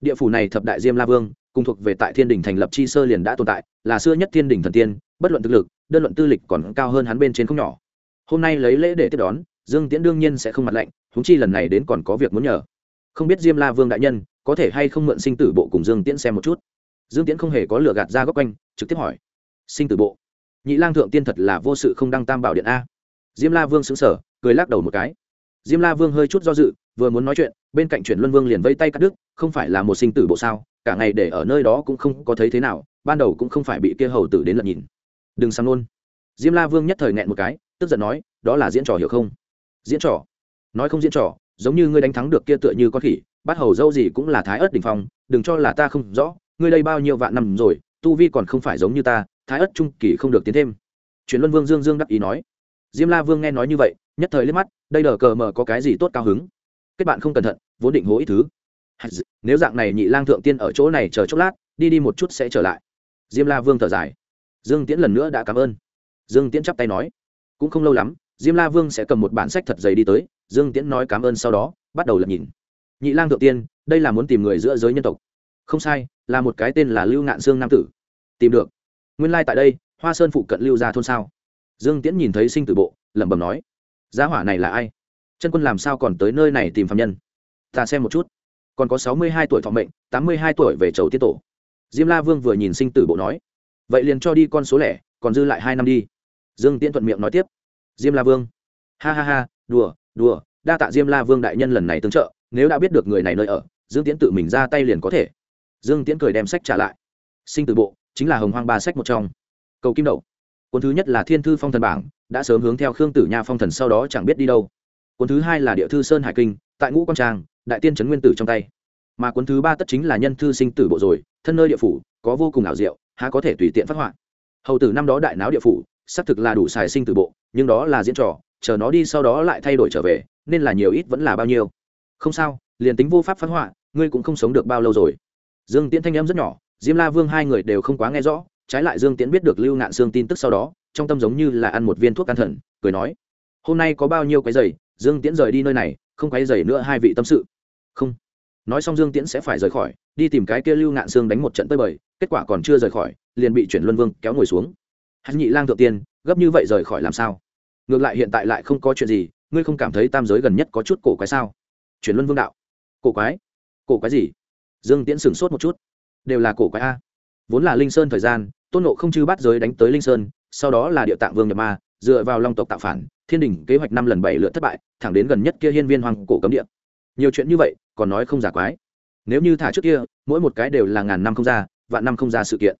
Địa phủ này thập đại diêm la vương, cùng thuộc về tại thiên đình thành lập chi sơ liền đã tồn tại, là xưa nhất thiên đình thần tiên, bất luận thực lực, đơn luận tư lịch còn cao hơn hắn bên trên không nhỏ. Hôm nay lấy lễ để tiếp đón, dương tiễn đương nhiên sẽ không mặt lạnh thúng chi lần này đến còn có việc muốn nhờ. Không biết diêm la vương đại nhân, có thể hay không mượn sinh tử bộ cùng dương tiễn xem một chút? Dương tiễn không hề có lửa gạt ra góc quanh, trực tiếp hỏi. Sinh tử bộ? Nhị lang thượng tiên thật là vô sự không đăng tam bảo điện a. Diêm la vương xứng sở cười lắc đầu một cái diêm la vương hơi chút do dự, vừa muốn nói chuyện, bên cạnh chuyển luân vương liền vây tay cắt đứt, không phải là một sinh tử bộ sao, cả ngày để ở nơi đó cũng không có thấy thế nào, ban đầu cũng không phải bị kia hầu tử đến lật nhìn. Đừng sang luôn. Diêm la vương nhất thời nghẹn một cái, tức giận nói, đó là diễn trò hiểu không? Diễn trò? Nói không diễn trò, giống như ngươi đánh thắng được kia tựa như con khỉ, bắt hầu dâu gì cũng là thái ớt đình phong, đừng cho là ta không rõ, ngươi đây bao nhiêu vạn năm rồi, tu vi còn không phải giống như ta, thái ớt trung kỳ không được tiến thêm. Truyền luân vương dương dương đắc ý nói. Diêm la vương nghe nói như vậy nhất thời liếc mắt, đây đờ cờ mờ có cái gì tốt cao hứng? Kết bạn không cẩn thận, vốn định hố ít thứ. Nếu dạng này nhị lang thượng tiên ở chỗ này chờ chốc lát, đi đi một chút sẽ trở lại. Diêm la vương thở dài. Dương tiễn lần nữa đã cảm ơn. Dương tiễn chắp tay nói. Cũng không lâu lắm, diêm la vương sẽ cầm một bản sách thật dày đi tới. Dương tiễn nói cảm ơn sau đó, bắt đầu lật nhìn. Nhị lang thượng tiên, đây là muốn tìm người giữa giới nhân tộc. Không sai, là một cái tên là lưu ngạn dương nam tử. Tìm được. Nguyên lai、like、tại đây, hoa sơn phụ cận lưu ra thôn sao? Dương tiễn nhìn thấy sinh tử bộ, lẩm bẩm nói giá hỏa này là ai? Chân quân làm sao còn tới nơi này tìm phạm nhân? Ta xem một chút. Còn có sáu mươi hai tuổi thọ mệnh, tám mươi hai tuổi về chầu tiết tổ. Diêm la vương vừa nhìn sinh tử bộ nói, vậy liền cho đi con số lẻ, còn dư lại hai năm đi. Dương tiễn thuận miệng nói tiếp, diêm la vương. Ha ha ha, đùa đùa, đa tạ diêm la vương đại nhân lần này tương trợ, nếu đã biết được người này nơi ở, dương tiễn tự mình ra tay liền có thể. Dương tiễn cười đem sách trả lại. Sinh tử bộ, chính là hồng hoang ba sách một trong. Cầu kim đậu cuốn thứ nhất là thiên thư phong thần bảng, đã sớm hướng theo khương tử nha phong thần sau đó chẳng biết đi đâu. Cuốn thứ hai là địa thư sơn hải kinh, tại ngũ quang trang, đại tiên trấn nguyên tử trong tay. Mà cuốn thứ ba tất chính là nhân thư sinh tử bộ rồi, thân nơi địa phủ, có vô cùng ảo diệu, há có thể tùy tiện phát họa. Hầu tử năm đó đại náo địa phủ, xác thực là đủ xài sinh tử bộ, nhưng đó là diễn trò, chờ nó đi sau đó lại thay đổi trở về, nên là nhiều ít vẫn là bao nhiêu. Không sao, liền tính vô pháp phát họa, ngươi cũng không sống được bao lâu rồi. Dương tiễn thanh âm rất nhỏ, diêm la vương hai người đều không quá nghe rõ trái lại dương tiễn biết được lưu ngạn Sương tin tức sau đó, trong tâm giống như là ăn một viên thuốc can thần, cười nói, hôm nay có bao nhiêu cái giày, dương tiễn rời đi nơi này, không cái giày nữa hai vị tâm sự. Không. Nói xong dương tiễn sẽ phải rời khỏi, đi tìm cái kia lưu ngạn Sương đánh một trận tơi bời, kết quả còn chưa rời khỏi, liền bị chuyển luân vương kéo ngồi xuống. Hắn nhị lang thượng tiên, gấp như vậy rời khỏi làm sao? Ngược lại hiện tại lại không có chuyện gì, ngươi không cảm thấy tam giới gần nhất có chút cổ quái sao? Chuyển luân vương đạo, cổ quái? Cổ quái gì? Dương tiễn sửng sốt một chút, đều là cổ quái a. Vốn là linh sơn thời gian tôn nộ không chư bắt giới đánh tới linh sơn, sau đó là địa tạng vương nhập ma, dựa vào long tộc tạo phản, thiên đình kế hoạch năm lần bảy lượt thất bại, thẳng đến gần nhất kia hiên viên hoàng cổ cấm địa. Nhiều chuyện như vậy, còn nói không giả quái. Nếu như thả trước kia, mỗi một cái đều là ngàn năm không ra, vạn năm không ra sự kiện.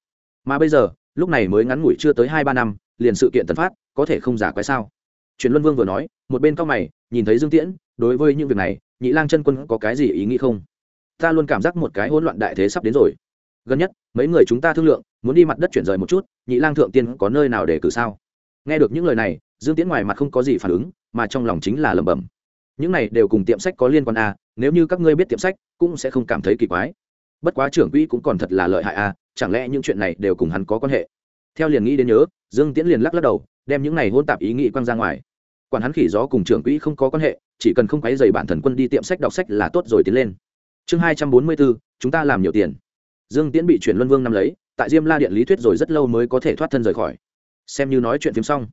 Mà bây giờ, lúc này mới ngắn ngủi chưa tới hai ba năm, liền sự kiện tấn phát, có thể không giả quái sao? Truyền luân vương vừa nói, một bên cao mày, nhìn thấy dương tiễn, đối với những việc này, nhị lang chân quân có cái gì ý nghĩ không? Ta luôn cảm giác một cái hỗn loạn đại thế sắp đến rồi gần nhất, mấy người chúng ta thương lượng, muốn đi mặt đất chuyển rời một chút, nhị lang thượng tiên có nơi nào để cử sao? Nghe được những lời này, dương tiễn ngoài mặt không có gì phản ứng, mà trong lòng chính là lẩm bẩm. Những này đều cùng tiệm sách có liên quan à nếu như các ngươi biết tiệm sách, cũng sẽ không cảm thấy kỳ quái. Bất quá trưởng quỹ cũng còn thật là lợi hại à chẳng lẽ những chuyện này đều cùng hắn có quan hệ? Theo liền nghĩ đến nhớ, dương tiễn liền lắc lắc đầu, đem những này hôn tạp ý nghĩ quăng ra ngoài. Quản hắn khỉ gió cùng trưởng quỹ không có quan hệ, chỉ cần không quấy dày bản thần quân đi tiệm sách đọc sách là tốt rồi tiến lên. Chương hai trăm bốn mươi bốn, chúng ta làm nhiều tiền dương tiễn bị chuyển luân vương nắm lấy, tại diêm la điện lý thuyết rồi rất lâu mới có thể thoát thân rời khỏi. Xem như nói chuyện phim xong.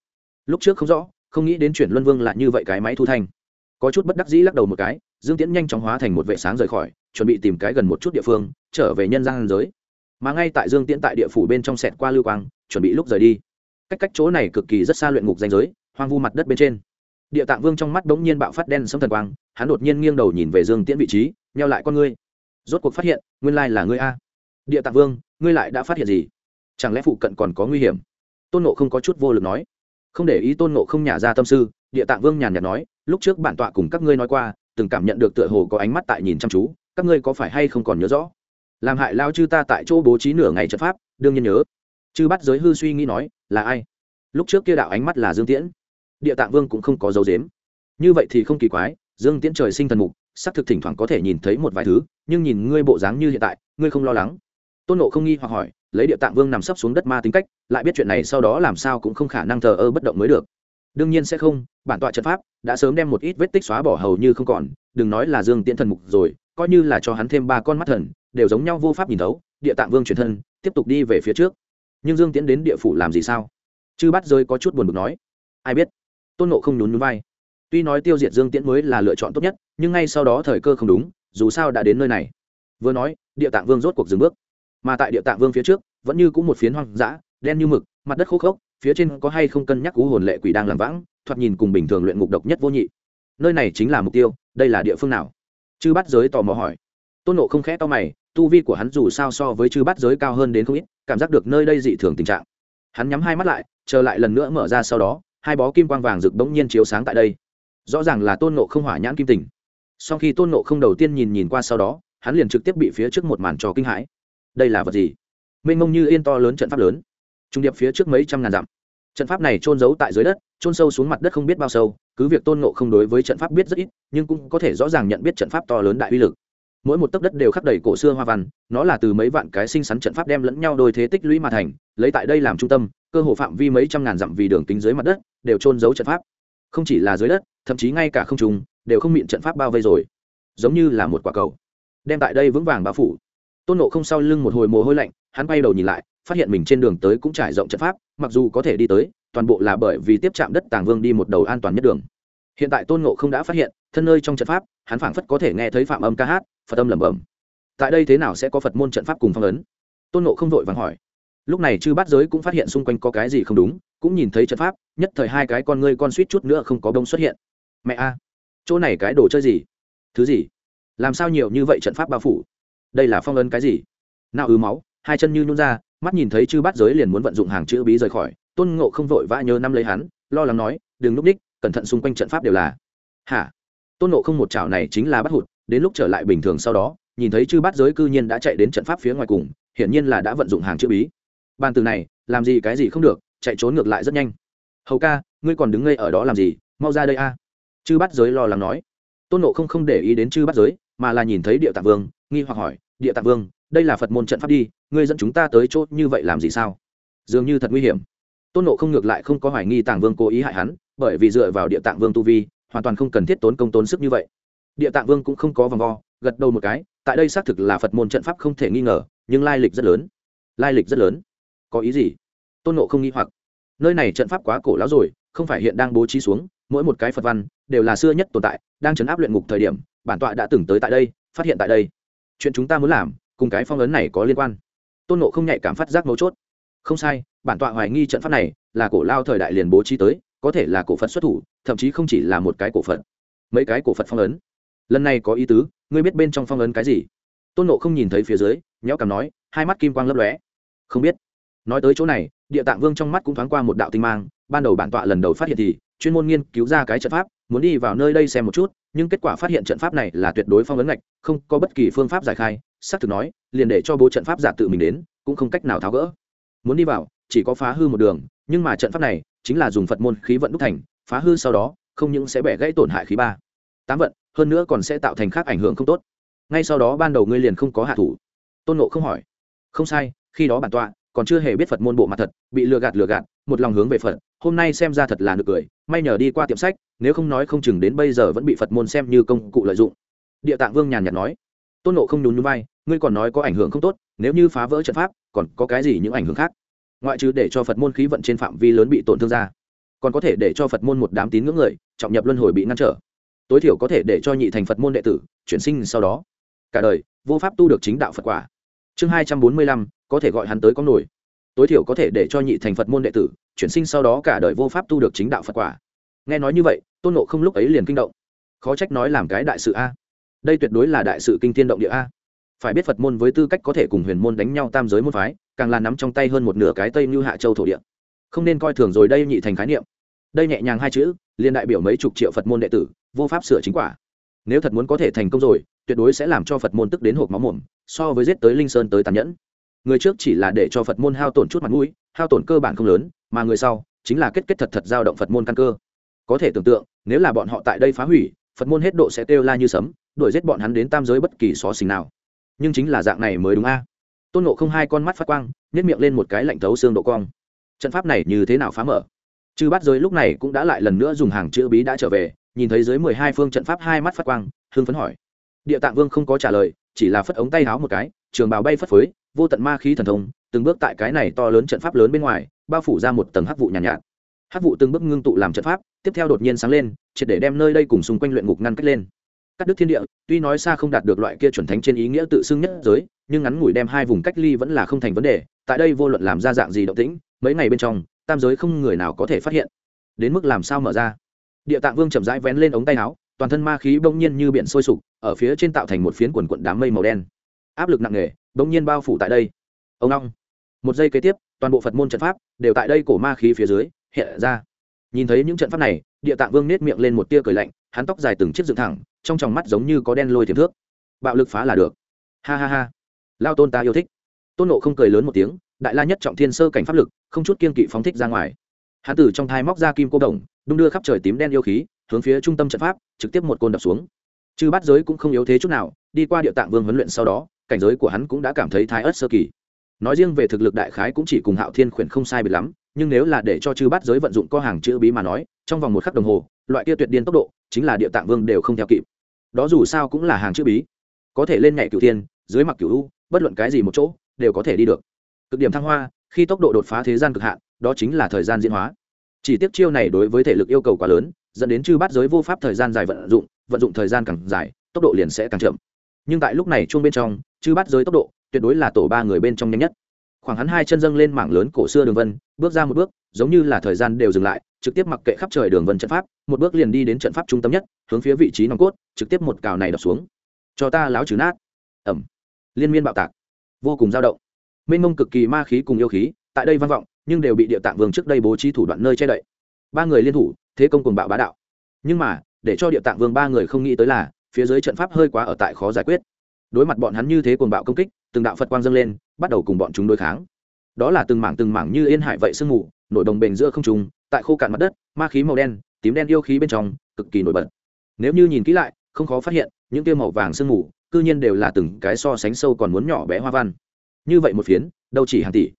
Lúc trước không rõ, không nghĩ đến chuyển luân vương là như vậy cái máy thu thanh. Có chút bất đắc dĩ lắc đầu một cái, dương tiễn nhanh chóng hóa thành một vệ sáng rời khỏi, chuẩn bị tìm cái gần một chút địa phương, trở về nhân gian giới. Mà ngay tại dương tiễn tại địa phủ bên trong sẹt qua lưu quang, chuẩn bị lúc rời đi. Cách cách chỗ này cực kỳ rất xa luyện ngục danh giới, hoang vu mặt đất bên trên. Địa tạng vương trong mắt bỗng nhiên bạo phát đen sấm thần quang, hắn đột nhiên nghiêng đầu nhìn về dương tiễn vị trí neo lại con ngươi. Rốt cuộc phát hiện, nguyên lai là ngươi a địa tạng vương, ngươi lại đã phát hiện gì? Chẳng lẽ phụ cận còn có nguy hiểm? Tôn nộ không có chút vô lực nói. Không để ý tôn nộ không nhả ra tâm sư, địa tạng vương nhàn nhạt nói, lúc trước bản tọa cùng các ngươi nói qua, từng cảm nhận được tựa hồ có ánh mắt tại nhìn chăm chú, các ngươi có phải hay không còn nhớ rõ? Làm hại lao chư ta tại chỗ bố trí nửa ngày trận pháp, đương nhiên nhớ. Chư bắt giới hư suy nghĩ nói, là ai? Lúc trước kia đạo ánh mắt là dương tiễn. Địa tạng vương cũng không có dấu dếm như vậy thì không kỳ quái, dương tiễn trời sinh thần mục, xác thực thỉnh thoảng có thể nhìn thấy một vài thứ, nhưng nhìn ngươi bộ dáng như hiện tại, ngươi không lo lắng tôn nộ không nghi hoặc hỏi, lấy địa tạng vương nằm sấp xuống đất ma tính cách, lại biết chuyện này sau đó làm sao cũng không khả năng thờ ơ bất động mới được. Đương nhiên sẽ không, bản tọa trận pháp đã sớm đem một ít vết tích xóa bỏ hầu như không còn, đừng nói là dương tiễn thần mục rồi, coi như là cho hắn thêm ba con mắt thần, đều giống nhau vô pháp nhìn thấu, địa tạng vương truyền thân, tiếp tục đi về phía trước. Nhưng dương tiễn đến địa phủ làm gì sao? Chư bắt rơi có chút buồn bực nói. Ai biết? Tôn nộ không nhún nhún vai. Tuy nói tiêu diệt dương tiễn mới là lựa chọn tốt nhất, nhưng ngay sau đó thời cơ không đúng, dù sao đã đến nơi này. Vừa nói, địa tạng vương rốt cuộc dừng bước mà tại địa tạng vương phía trước, vẫn như cũng một phiến hoang dã, đen như mực, mặt đất khô khốc, phía trên có hay không cân nhắc cú hồn lệ quỷ đang làm vãng, thoạt nhìn cùng bình thường luyện ngục độc nhất vô nhị. Nơi này chính là mục tiêu, đây là địa phương nào? Chư bắt giới tò mò hỏi. Tôn nộ không khẽ to mày, tu vi của hắn dù sao so với chư bắt giới cao hơn đến không ít, cảm giác được nơi đây dị thường tình trạng. Hắn nhắm hai mắt lại, chờ lại lần nữa mở ra sau đó, hai bó kim quang vàng rực bỗng nhiên chiếu sáng tại đây. Rõ ràng là tôn nộ không hỏa nhãn kim tình. Sau khi tôn nộ không đầu tiên nhìn nhìn qua sau đó, hắn liền trực tiếp bị phía trước một màn trò kinh hãi đây là vật gì? Mênh mông như yên to lớn trận pháp lớn. Trung điệp phía trước mấy trăm ngàn dặm. Trận pháp này trôn giấu tại dưới đất trôn sâu xuống mặt đất không biết bao sâu, cứ việc tôn nộ không đối với trận pháp biết rất ít, nhưng cũng có thể rõ ràng nhận biết trận pháp to lớn đại uy lực. Mỗi một tấc đất đều khắc đầy cổ xưa hoa văn, nó là từ mấy vạn cái sinh sắn trận pháp đem lẫn nhau đôi thế tích lũy mà thành, lấy tại đây làm trung tâm, cơ hồ phạm vi mấy trăm ngàn dặm vì đường kính dưới mặt đất, đều trôn giấu trận pháp. Không chỉ là dưới đất, thậm chí ngay cả không trùng đều không miệng trận pháp bao vây rồi. Giống như là một quả cầu, đem tại đây vững vàng bao phủ tôn nộ không sau lưng một hồi mồ hôi lạnh, hắn bay đầu nhìn lại, phát hiện mình trên đường tới cũng trải rộng trận pháp, mặc dù có thể đi tới, toàn bộ là bởi vì tiếp chạm đất tàng vương đi một đầu an toàn nhất đường. Hiện tại tôn nộ không đã phát hiện, thân nơi trong trận pháp, hắn phảng phất có thể nghe thấy phạm âm ca hát, phật âm lẩm bẩm. Tại đây thế nào sẽ có phật môn trận pháp cùng phong ấn? Tôn nộ không vội vàng hỏi. Lúc này chư bát giới cũng phát hiện xung quanh có cái gì không đúng, cũng nhìn thấy trận pháp, nhất thời hai cái con ngươi con suýt chút nữa không có bông xuất hiện. Mẹ a, chỗ này cái đồ chơi gì? Thứ gì? Làm sao nhiều như vậy trận pháp bao phủ? Đây là phong ấn cái gì? Nào ứ máu, hai chân như nhún ra, mắt nhìn thấy chư bát giới liền muốn vận dụng hàng chữ bí rời khỏi, tôn ngộ không vội vã nhớ năm lấy hắn, lo lắng nói, đừng núp đích cẩn thận xung quanh trận pháp đều là. Hả? Tôn ngộ không một chảo này chính là bắt hụt, đến lúc trở lại bình thường sau đó, nhìn thấy chư bát giới cư nhiên đã chạy đến trận pháp phía ngoài cùng, hiển nhiên là đã vận dụng hàng chữ bí. Bàn từ này, làm gì cái gì không được, chạy trốn ngược lại rất nhanh. Hầu ca, ngươi còn đứng ngây ở đó làm gì? Mau ra đây a. Chư bát giới lo lắng nói. Tôn nộ không không để ý đến chư bát giới mà là nhìn thấy địa tạng vương, nghi hoặc hỏi, địa tạng vương, đây là phật môn trận pháp đi, ngươi dẫn chúng ta tới chốt như vậy làm gì sao? Dường như thật nguy hiểm. Tôn nộ không ngược lại không có hoài nghi tàng vương cố ý hại hắn, bởi vì dựa vào địa tạng vương tu vi, hoàn toàn không cần thiết tốn công tốn sức như vậy. Địa tạng vương cũng không có vòng vo, gật đầu một cái, tại đây xác thực là phật môn trận pháp không thể nghi ngờ, nhưng lai lịch rất lớn. Lai lịch rất lớn. Có ý gì? Tôn nộ không nghi hoặc. Nơi này trận pháp quá cổ lão rồi, không phải hiện đang bố trí xuống, mỗi một cái phật văn đều là xưa nhất tồn tại, đang chấn áp luyện ngục thời điểm bản tọa đã từng tới tại đây, phát hiện tại đây. Chuyện chúng ta muốn làm, cùng cái phong ấn này có liên quan. Tôn nộ không nhạy cảm phát giác mấu chốt. Không sai, bản tọa hoài nghi trận pháp này là cổ lao thời đại liền bố trí tới, có thể là cổ phật xuất thủ, thậm chí không chỉ là một cái cổ phật. Mấy cái cổ phật phong ấn. Lần này có ý tứ, ngươi biết bên trong phong ấn cái gì? Tôn nộ không nhìn thấy phía dưới, nhéo cằm nói, hai mắt kim quang lấp lóe. Không biết. Nói tới chỗ này, địa tạng vương trong mắt cũng thoáng qua một đạo tinh mang, ban đầu bản tọa lần đầu phát hiện thì, chuyên môn nghiên cứu ra cái trận pháp muốn đi vào nơi đây xem một chút, nhưng kết quả phát hiện trận pháp này là tuyệt đối phong ấn ngạch, không có bất kỳ phương pháp giải khai, xác thực nói, liền để cho bố trận pháp giả tự mình đến, cũng không cách nào tháo gỡ. Muốn đi vào, chỉ có phá hư một đường, nhưng mà trận pháp này chính là dùng phật môn khí vận đúc thành, phá hư sau đó, không những sẽ bẻ gãy tổn hại khí ba, tám vận, hơn nữa còn sẽ tạo thành khác ảnh hưởng không tốt. Ngay sau đó ban đầu ngươi liền không có hạ thủ. Tôn nộ không hỏi. Không sai, khi đó bản tọa còn chưa hề biết phật môn bộ mặt thật, bị lừa gạt lừa gạt, một lòng hướng về phật, hôm nay xem ra thật là nực cười, may nhờ đi qua tiệm sách nếu không nói không chừng đến bây giờ vẫn bị phật môn xem như công cụ lợi dụng. Địa tạng vương nhàn nhạt nói, tôn nộ không nhún nhún vai, ngươi còn nói có ảnh hưởng không tốt, nếu như phá vỡ trận pháp, còn có cái gì những ảnh hưởng khác? Ngoại trừ để cho phật môn khí vận trên phạm vi lớn bị tổn thương ra, còn có thể để cho phật môn một đám tín ngưỡng người, trọng nhập luân hồi bị ngăn trở. Tối thiểu có thể để cho nhị thành phật môn đệ tử chuyển sinh sau đó. Cả đời, vô pháp tu được chính đạo phật quả. Chương hai trăm bốn mươi lăm, có thể gọi hắn tới có nổi. Tối thiểu có thể để cho nhị thành phật môn đệ tử chuyển sinh sau đó cả đời vô pháp tu được chính đạo phật quả nghe nói như vậy, tôn nộ không lúc ấy liền kinh động. Khó trách nói làm cái đại sự a. Đây tuyệt đối là đại sự kinh tiên động địa a. Phải biết phật môn với tư cách có thể cùng huyền môn đánh nhau tam giới môn phái, càng là nắm trong tay hơn một nửa cái tây như hạ châu thổ địa. Không nên coi thường rồi đây nhị thành khái niệm. Đây nhẹ nhàng hai chữ liên đại biểu mấy chục triệu phật môn đệ tử, vô pháp sửa chính quả. Nếu thật muốn có thể thành công rồi, tuyệt đối sẽ làm cho phật môn tức đến hộp máu mồm, so với giết tới linh sơn tới tàn nhẫn. Người trước chỉ là để cho phật môn hao tổn chút mặt mũi, hao tổn cơ bản không lớn, mà người sau, chính là kết kết thật thật giao động phật môn căn cơ có thể tưởng tượng nếu là bọn họ tại đây phá hủy phật môn hết độ sẽ kêu la như sấm đuổi giết bọn hắn đến tam giới bất kỳ xó xình nào. Nhưng chính là dạng này mới đúng a. Tôn nộ không hai con mắt phát quang nhét miệng lên một cái lạnh thấu xương độ cong. Trận pháp này như thế nào phá mở? Chư bắt giới lúc này cũng đã lại lần nữa dùng hàng chữ bí đã trở về nhìn thấy dưới mười hai phương trận pháp hai mắt phát quang hương phấn hỏi. Địa tạng vương không có trả lời chỉ là phất ống tay háo một cái trường bào bay phất phới vô tận ma khí thần thông từng bước tại cái này to lớn trận pháp lớn bên ngoài bao phủ ra một tầng hắc vụ nhàn nhạt, nhạt. Hát vụ từng bước ngưng tụ làm trận pháp tiếp theo đột nhiên sáng lên triệt để đem nơi đây cùng xung quanh luyện ngục ngăn cách lên cắt đứt thiên địa tuy nói xa không đạt được loại kia chuẩn thánh trên ý nghĩa tự xưng nhất giới nhưng ngắn ngủi đem hai vùng cách ly vẫn là không thành vấn đề tại đây vô luận làm ra dạng gì động tĩnh mấy ngày bên trong tam giới không người nào có thể phát hiện đến mức làm sao mở ra địa tạng vương chậm rãi vén lên ống tay áo toàn thân ma khí bỗng nhiên như biển sôi sục ở phía trên tạo thành một phiến quần quận đám mây màu đen áp lực nặng nề bỗng nhiên bao phủ tại đây ông long một giây kế tiếp toàn bộ phật môn trận pháp đều tại đây cổ ma khí phía dưới hiện ra. Nhìn thấy những trận pháp này, địa tạng vương nết miệng lên một tia cười lạnh, hắn tóc dài từng chiếc dựng thẳng, trong tròng mắt giống như có đen lôi thiềm thước. Bạo lực phá là được. Ha ha ha. Lao tôn ta yêu thích. Tôn nộ không cười lớn một tiếng, đại la nhất trọng thiên sơ cảnh pháp lực, không chút kiên kỵ phóng thích ra ngoài. Hắn tử trong thai móc ra kim cô đồng, đung đưa khắp trời tím đen yêu khí, hướng phía trung tâm trận pháp, trực tiếp một côn đập xuống. Chư bát giới cũng không yếu thế chút nào, đi qua địa tạng vương huấn luyện sau đó, cảnh giới của hắn cũng đã cảm thấy thái ớt sơ kỳ. Nói riêng về thực lực đại khái cũng chỉ cùng hạo thiên khuyển không sai biệt lắm nhưng nếu là để cho chư bát giới vận dụng co hàng chữ bí mà nói, trong vòng một khắc đồng hồ, loại kia tuyệt điên tốc độ, chính là địa tạng vương đều không theo kịp. Đó dù sao cũng là hàng chữ bí. Có thể lên nhảy cửu thiên, dưới mặc cửu u, bất luận cái gì một chỗ, đều có thể đi được. Cực điểm thăng hoa, khi tốc độ đột phá thế gian cực hạn, đó chính là thời gian diễn hóa. Chỉ tiếc chiêu này đối với thể lực yêu cầu quá lớn, dẫn đến chư bát giới vô pháp thời gian dài vận dụng vận dụng thời gian càng dài, tốc độ liền sẽ càng chậm. Nhưng tại lúc này chuông bên trong, chư bát giới tốc độ tuyệt đối là tổ ba người bên trong nhanh nhất khoảng hắn hai chân dâng lên mảng lớn cổ xưa đường vân, bước ra một bước, giống như là thời gian đều dừng lại, trực tiếp mặc kệ khắp trời đường vân trận pháp, một bước liền đi đến trận pháp trung tâm nhất, hướng phía vị trí nòng cốt, trực tiếp một cào này đập xuống. Cho ta láo trừ nát. Ẩm. Liên miên bạo tạc. Vô cùng dao động. Mênh mông cực kỳ ma khí cùng yêu khí, tại đây vang vọng, nhưng đều bị địa tạng vương trước đây bố trí thủ đoạn nơi che đậy. Ba người liên thủ, thế công cùng bạo bá đạo. Nhưng mà, để cho địa tạng vương ba người không nghĩ tới là, phía dưới trận pháp hơi quá ở tại khó giải quyết. Đối mặt bọn hắn như thế cuồng bạo công kích từng đạo phật quang dâng lên, bắt đầu cùng bọn chúng đối kháng. Đó là từng mảng từng mảng như yên hải vậy sương mù, nổi đồng bền giữa không trùng tại khô cạn mặt đất, ma khí màu đen, tím đen yêu khí bên trong, cực kỳ nổi bật. Nếu như nhìn kỹ lại, không khó phát hiện, những tiêu màu vàng sương mù, cư nhiên đều là từng cái so sánh sâu còn muốn nhỏ bé hoa văn. Như vậy một phiến, đâu chỉ hàng tỷ.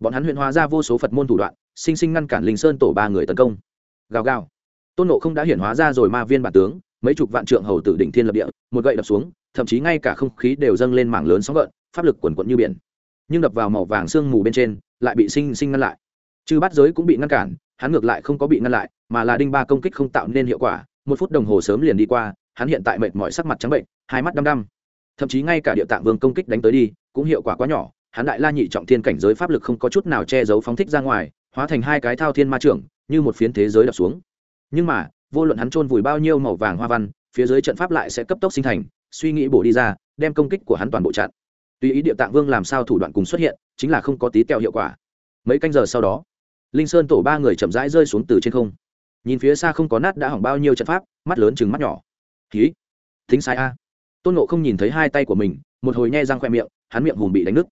Bọn hắn huyện hóa ra vô số phật môn thủ đoạn, sinh sinh ngăn cản linh sơn tổ ba người tấn công. Gào gào. Tôn nộ không đã hiển hóa ra rồi ma viên bản tướng, mấy chục vạn trượng hầu tử đỉnh thiên lập địa, một gậy đập xuống, thậm chí ngay cả không khí đều dâng lên mảng lớn sóng gợn pháp lực quần quận như biển. Nhưng đập vào màu vàng sương mù bên trên, lại bị sinh sinh ngăn lại. Chư bát giới cũng bị ngăn cản, hắn ngược lại không có bị ngăn lại, mà là đinh ba công kích không tạo nên hiệu quả. Một phút đồng hồ sớm liền đi qua, hắn hiện tại mệt mỏi sắc mặt trắng bệnh, hai mắt đăm đăm. Thậm chí ngay cả địa tạng vương công kích đánh tới đi, cũng hiệu quả quá nhỏ, hắn đại la nhị trọng thiên cảnh giới pháp lực không có chút nào che giấu phóng thích ra ngoài, hóa thành hai cái thao thiên ma trưởng, như một phiến thế giới đập xuống. Nhưng mà, vô luận hắn chôn vùi bao nhiêu màu vàng hoa văn, phía dưới trận pháp lại sẽ cấp tốc sinh thành, suy nghĩ bổ đi ra, đem công kích của hắn toàn bộ chặn tùy ý địa tạng vương làm sao thủ đoạn cùng xuất hiện, chính là không có tí teo hiệu quả. Mấy canh giờ sau đó, linh sơn tổ ba người chậm rãi rơi xuống từ trên không. Nhìn phía xa không có nát đã hỏng bao nhiêu trận pháp, mắt lớn chừng mắt nhỏ. Ký thính sai a. Tôn nộ không nhìn thấy hai tay của mình, một hồi nhe răng khoe miệng, hắn miệng hùm bị đánh nứt.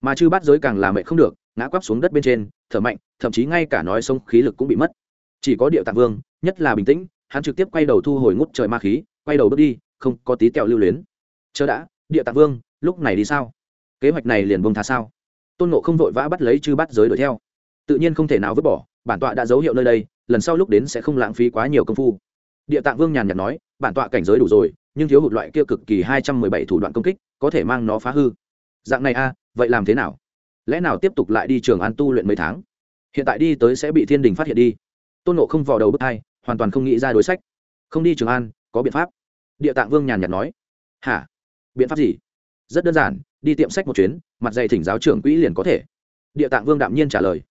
Mà chư bắt giới càng làm mệnh không được, ngã quắp xuống đất bên trên, thở mạnh, thậm chí ngay cả nói sông khí lực cũng bị mất. Chỉ có điệu tạng vương, nhất là bình tĩnh, hắn trực tiếp quay đầu thu hồi ngút trời ma khí, quay đầu bước đi, không có tí tẹo lưu luyến. Chờ đã, địa tạng vương, lúc này đi sao? Kế hoạch này liền bông tha sao? Tôn nộ không vội vã bắt lấy chư bắt giới đuổi theo. Tự nhiên không thể nào vứt bỏ, bản tọa đã dấu hiệu nơi đây, lần sau lúc đến sẽ không lãng phí quá nhiều công phu. Địa tạng vương nhàn nhạt nói, bản tọa cảnh giới đủ rồi, nhưng thiếu hụt loại kia cực kỳ hai trăm mười bảy thủ đoạn công kích, có thể mang nó phá hư. Dạng này a, vậy làm thế nào? Lẽ nào tiếp tục lại đi trường an tu luyện mấy tháng? Hiện tại đi tới sẽ bị thiên đình phát hiện đi. Tôn nộ không vào đầu bước hai, hoàn toàn không nghĩ ra đối sách. Không đi trường an, có biện pháp. Địa tạng vương nhàn nhạt nói, hả? Biện pháp gì? Rất đơn giản đi tiệm sách một chuyến, mặt dày thỉnh giáo trưởng quỹ liền có thể. Địa tạng vương đạm nhiên trả lời.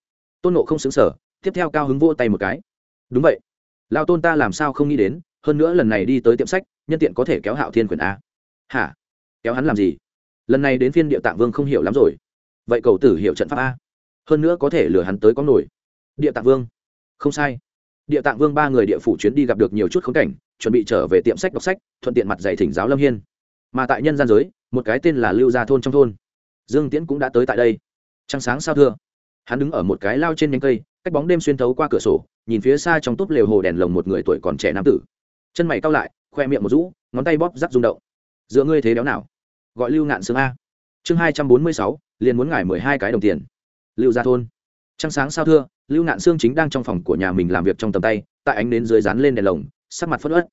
Tôn nộ không xứng sở tiếp theo cao hứng vô tay một cái. Đúng vậy. Lao tôn ta làm sao không nghĩ đến, hơn nữa lần này đi tới tiệm sách, nhân tiện có thể kéo hạo thiên quyền a. Hả? Kéo hắn làm gì? Lần này đến phiên địa tạng vương không hiểu lắm rồi. Vậy cầu tử hiểu trận pháp a. Hơn nữa có thể lừa hắn tới có nổi. Địa tạng vương. Không sai. Địa tạng vương ba người địa phủ chuyến đi gặp được nhiều chút khống cảnh, chuẩn bị trở về tiệm sách đọc sách, thuận tiện mặt dạy thỉnh giáo lâm hiên mà tại nhân gian giới, một cái tên là lưu gia thôn trong thôn. Dương tiễn cũng đã tới tại đây. Trăng sáng sao thưa? Hắn đứng ở một cái lao trên nhánh cây, cách bóng đêm xuyên thấu qua cửa sổ, nhìn phía xa trong túp lều hồ đèn lồng một người tuổi còn trẻ nam tử. Chân mày cao lại, khoe miệng một rũ, ngón tay bóp rắc rung động. Giữa ngươi thế đéo nào? Gọi lưu ngạn xương a. Chương hai trăm bốn mươi sáu, liền muốn ngải mười hai cái đồng tiền. Lưu gia thôn. Trăng sáng sao thưa? Lưu ngạn xương chính đang trong phòng của nhà mình làm việc trong tầm tay, tại ánh đến dưới dán lên đèn lồng, sắc mặt phất ớt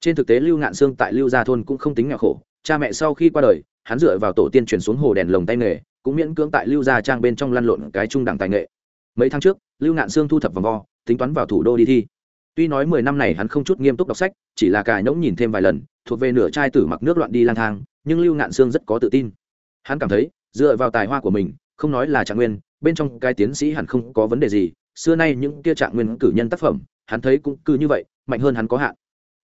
trên thực tế lưu ngạn xương tại lưu gia thôn cũng không tính nghèo khổ cha mẹ sau khi qua đời, hắn dựa vào tổ tiên chuyển xuống hồ đèn lồng tay nghề, cũng miễn cưỡng tại lưu gia trang bên trong lăn lộn cái trung đẳng tài nghệ. Mấy tháng trước, lưu ngạn Sương thu thập vòng vo, tính toán vào thủ đô đi thi. Tuy nói mười năm này hắn không chút nghiêm túc đọc sách, chỉ là cài nhỗng nhìn thêm vài lần, thuộc về nửa trai tử mặc nước loạn đi lang thang, nhưng lưu ngạn Sương rất có tự tin. Hắn cảm thấy, dựa vào tài hoa của mình, không nói là trạng nguyên, bên trong cái tiến sĩ hẳn không có vấn đề gì, xưa nay những kia trạng nguyên cử nhân tác phẩm, hắn thấy cũng cứ như vậy, mạnh hơn hắn có hạn.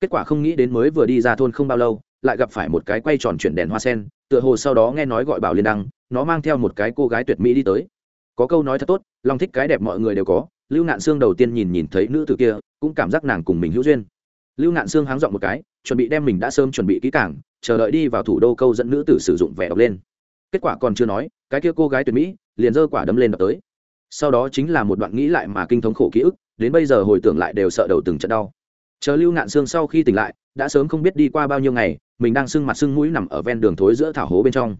Kết quả không nghĩ đến mới vừa đi ra thôn không bao lâu lại gặp phải một cái quay tròn chuyển đèn hoa sen, tựa hồ sau đó nghe nói gọi bảo liên đăng, nó mang theo một cái cô gái tuyệt mỹ đi tới. Có câu nói thật tốt, lòng thích cái đẹp mọi người đều có, lưu nạn xương đầu tiên nhìn nhìn thấy nữ tử kia, cũng cảm giác nàng cùng mình hữu duyên. Lưu nạn xương háng dọn một cái, chuẩn bị đem mình đã sớm chuẩn bị kỹ cảng chờ đợi đi vào thủ đô câu dẫn nữ tử sử dụng vẻ đọc lên. Kết quả còn chưa nói, cái kia cô gái tuyệt mỹ, liền giơ quả đấm lên đập tới. Sau đó chính là một đoạn nghĩ lại mà kinh thống khổ ký ức, đến bây giờ hồi tưởng lại đều sợ đầu từng trận đau. Chờ lưu nạn xương sau khi tỉnh lại, đã sớm không biết đi qua bao nhiêu ngày mình đang sưng mặt sưng mũi nằm ở ven đường thối giữa thảo hố bên trong.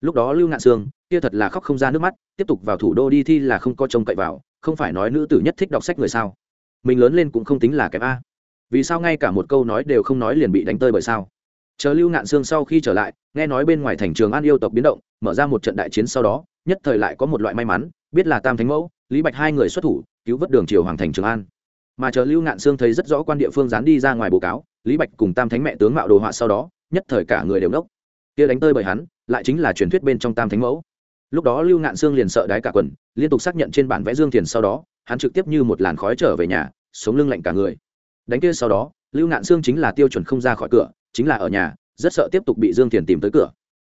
Lúc đó lưu ngạn xương kia thật là khóc không ra nước mắt, tiếp tục vào thủ đô đi thi là không có trông cậy vào, không phải nói nữ tử nhất thích đọc sách người sao? Mình lớn lên cũng không tính là kém a. Vì sao ngay cả một câu nói đều không nói liền bị đánh tơi bởi sao? Chờ lưu ngạn sương sau khi trở lại, nghe nói bên ngoài thành trường an yêu tộc biến động, mở ra một trận đại chiến sau đó, nhất thời lại có một loại may mắn, biết là tam thánh mẫu, lý bạch hai người xuất thủ, cứu vớt đường triều hoàng thành trường an. Mà chờ lưu ngạn sương thấy rất rõ quan địa phương dán đi ra ngoài bố cáo, lý bạch cùng tam thánh mẹ tướng mạo đồ họa sau đó nhất thời cả người đều nốc kia đánh tơi bởi hắn, lại chính là truyền thuyết bên trong tam thánh mẫu. Lúc đó lưu ngạn sương liền sợ đái cả quần, liên tục xác nhận trên bản vẽ dương thiền sau đó, hắn trực tiếp như một làn khói trở về nhà, sống lưng lạnh cả người. Đánh kia sau đó, lưu ngạn sương chính là tiêu chuẩn không ra khỏi cửa, chính là ở nhà, rất sợ tiếp tục bị dương thiền tìm tới cửa.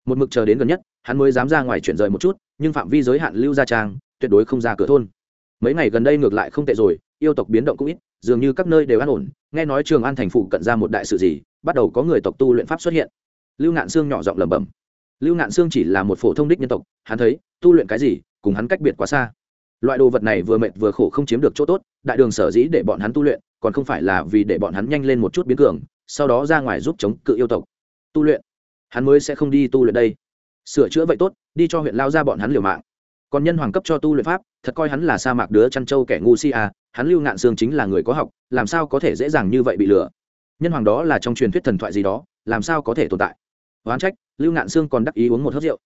Một mực chờ đến gần nhất, hắn mới dám ra ngoài chuyển rời một chút, nhưng phạm vi giới hạn lưu gia trang, tuyệt đối không ra cửa thôn. Mấy ngày gần đây ngược lại không tệ rồi, yêu tộc biến động cũng ít dường như các nơi đều an ổn, nghe nói trường an thành phụ cận ra một đại sự gì, bắt đầu có người tộc tu luyện pháp xuất hiện. Lưu ngạn sương nhỏ giọng lẩm bẩm. Lưu ngạn sương chỉ là một phổ thông đích nhân tộc, hắn thấy, tu luyện cái gì, cùng hắn cách biệt quá xa. Loại đồ vật này vừa mệt vừa khổ không chiếm được chỗ tốt, đại đường sở dĩ để bọn hắn tu luyện, còn không phải là vì để bọn hắn nhanh lên một chút biến cường, sau đó ra ngoài giúp chống cự yêu tộc. Tu luyện? Hắn mới sẽ không đi tu luyện đây. Sửa chữa vậy tốt, đi cho huyện lao ra bọn hắn liều mạng. Còn nhân hoàng cấp cho tu luyện pháp thật coi hắn là sa mạc đứa chăn trâu kẻ ngu si à hắn lưu ngạn sương chính là người có học, làm sao có thể dễ dàng như vậy bị lừa? Nhân hoàng đó là trong truyền thuyết thần thoại gì đó, làm sao có thể tồn tại? Oán trách, lưu ngạn sương còn đắc ý uống một hớt rượu.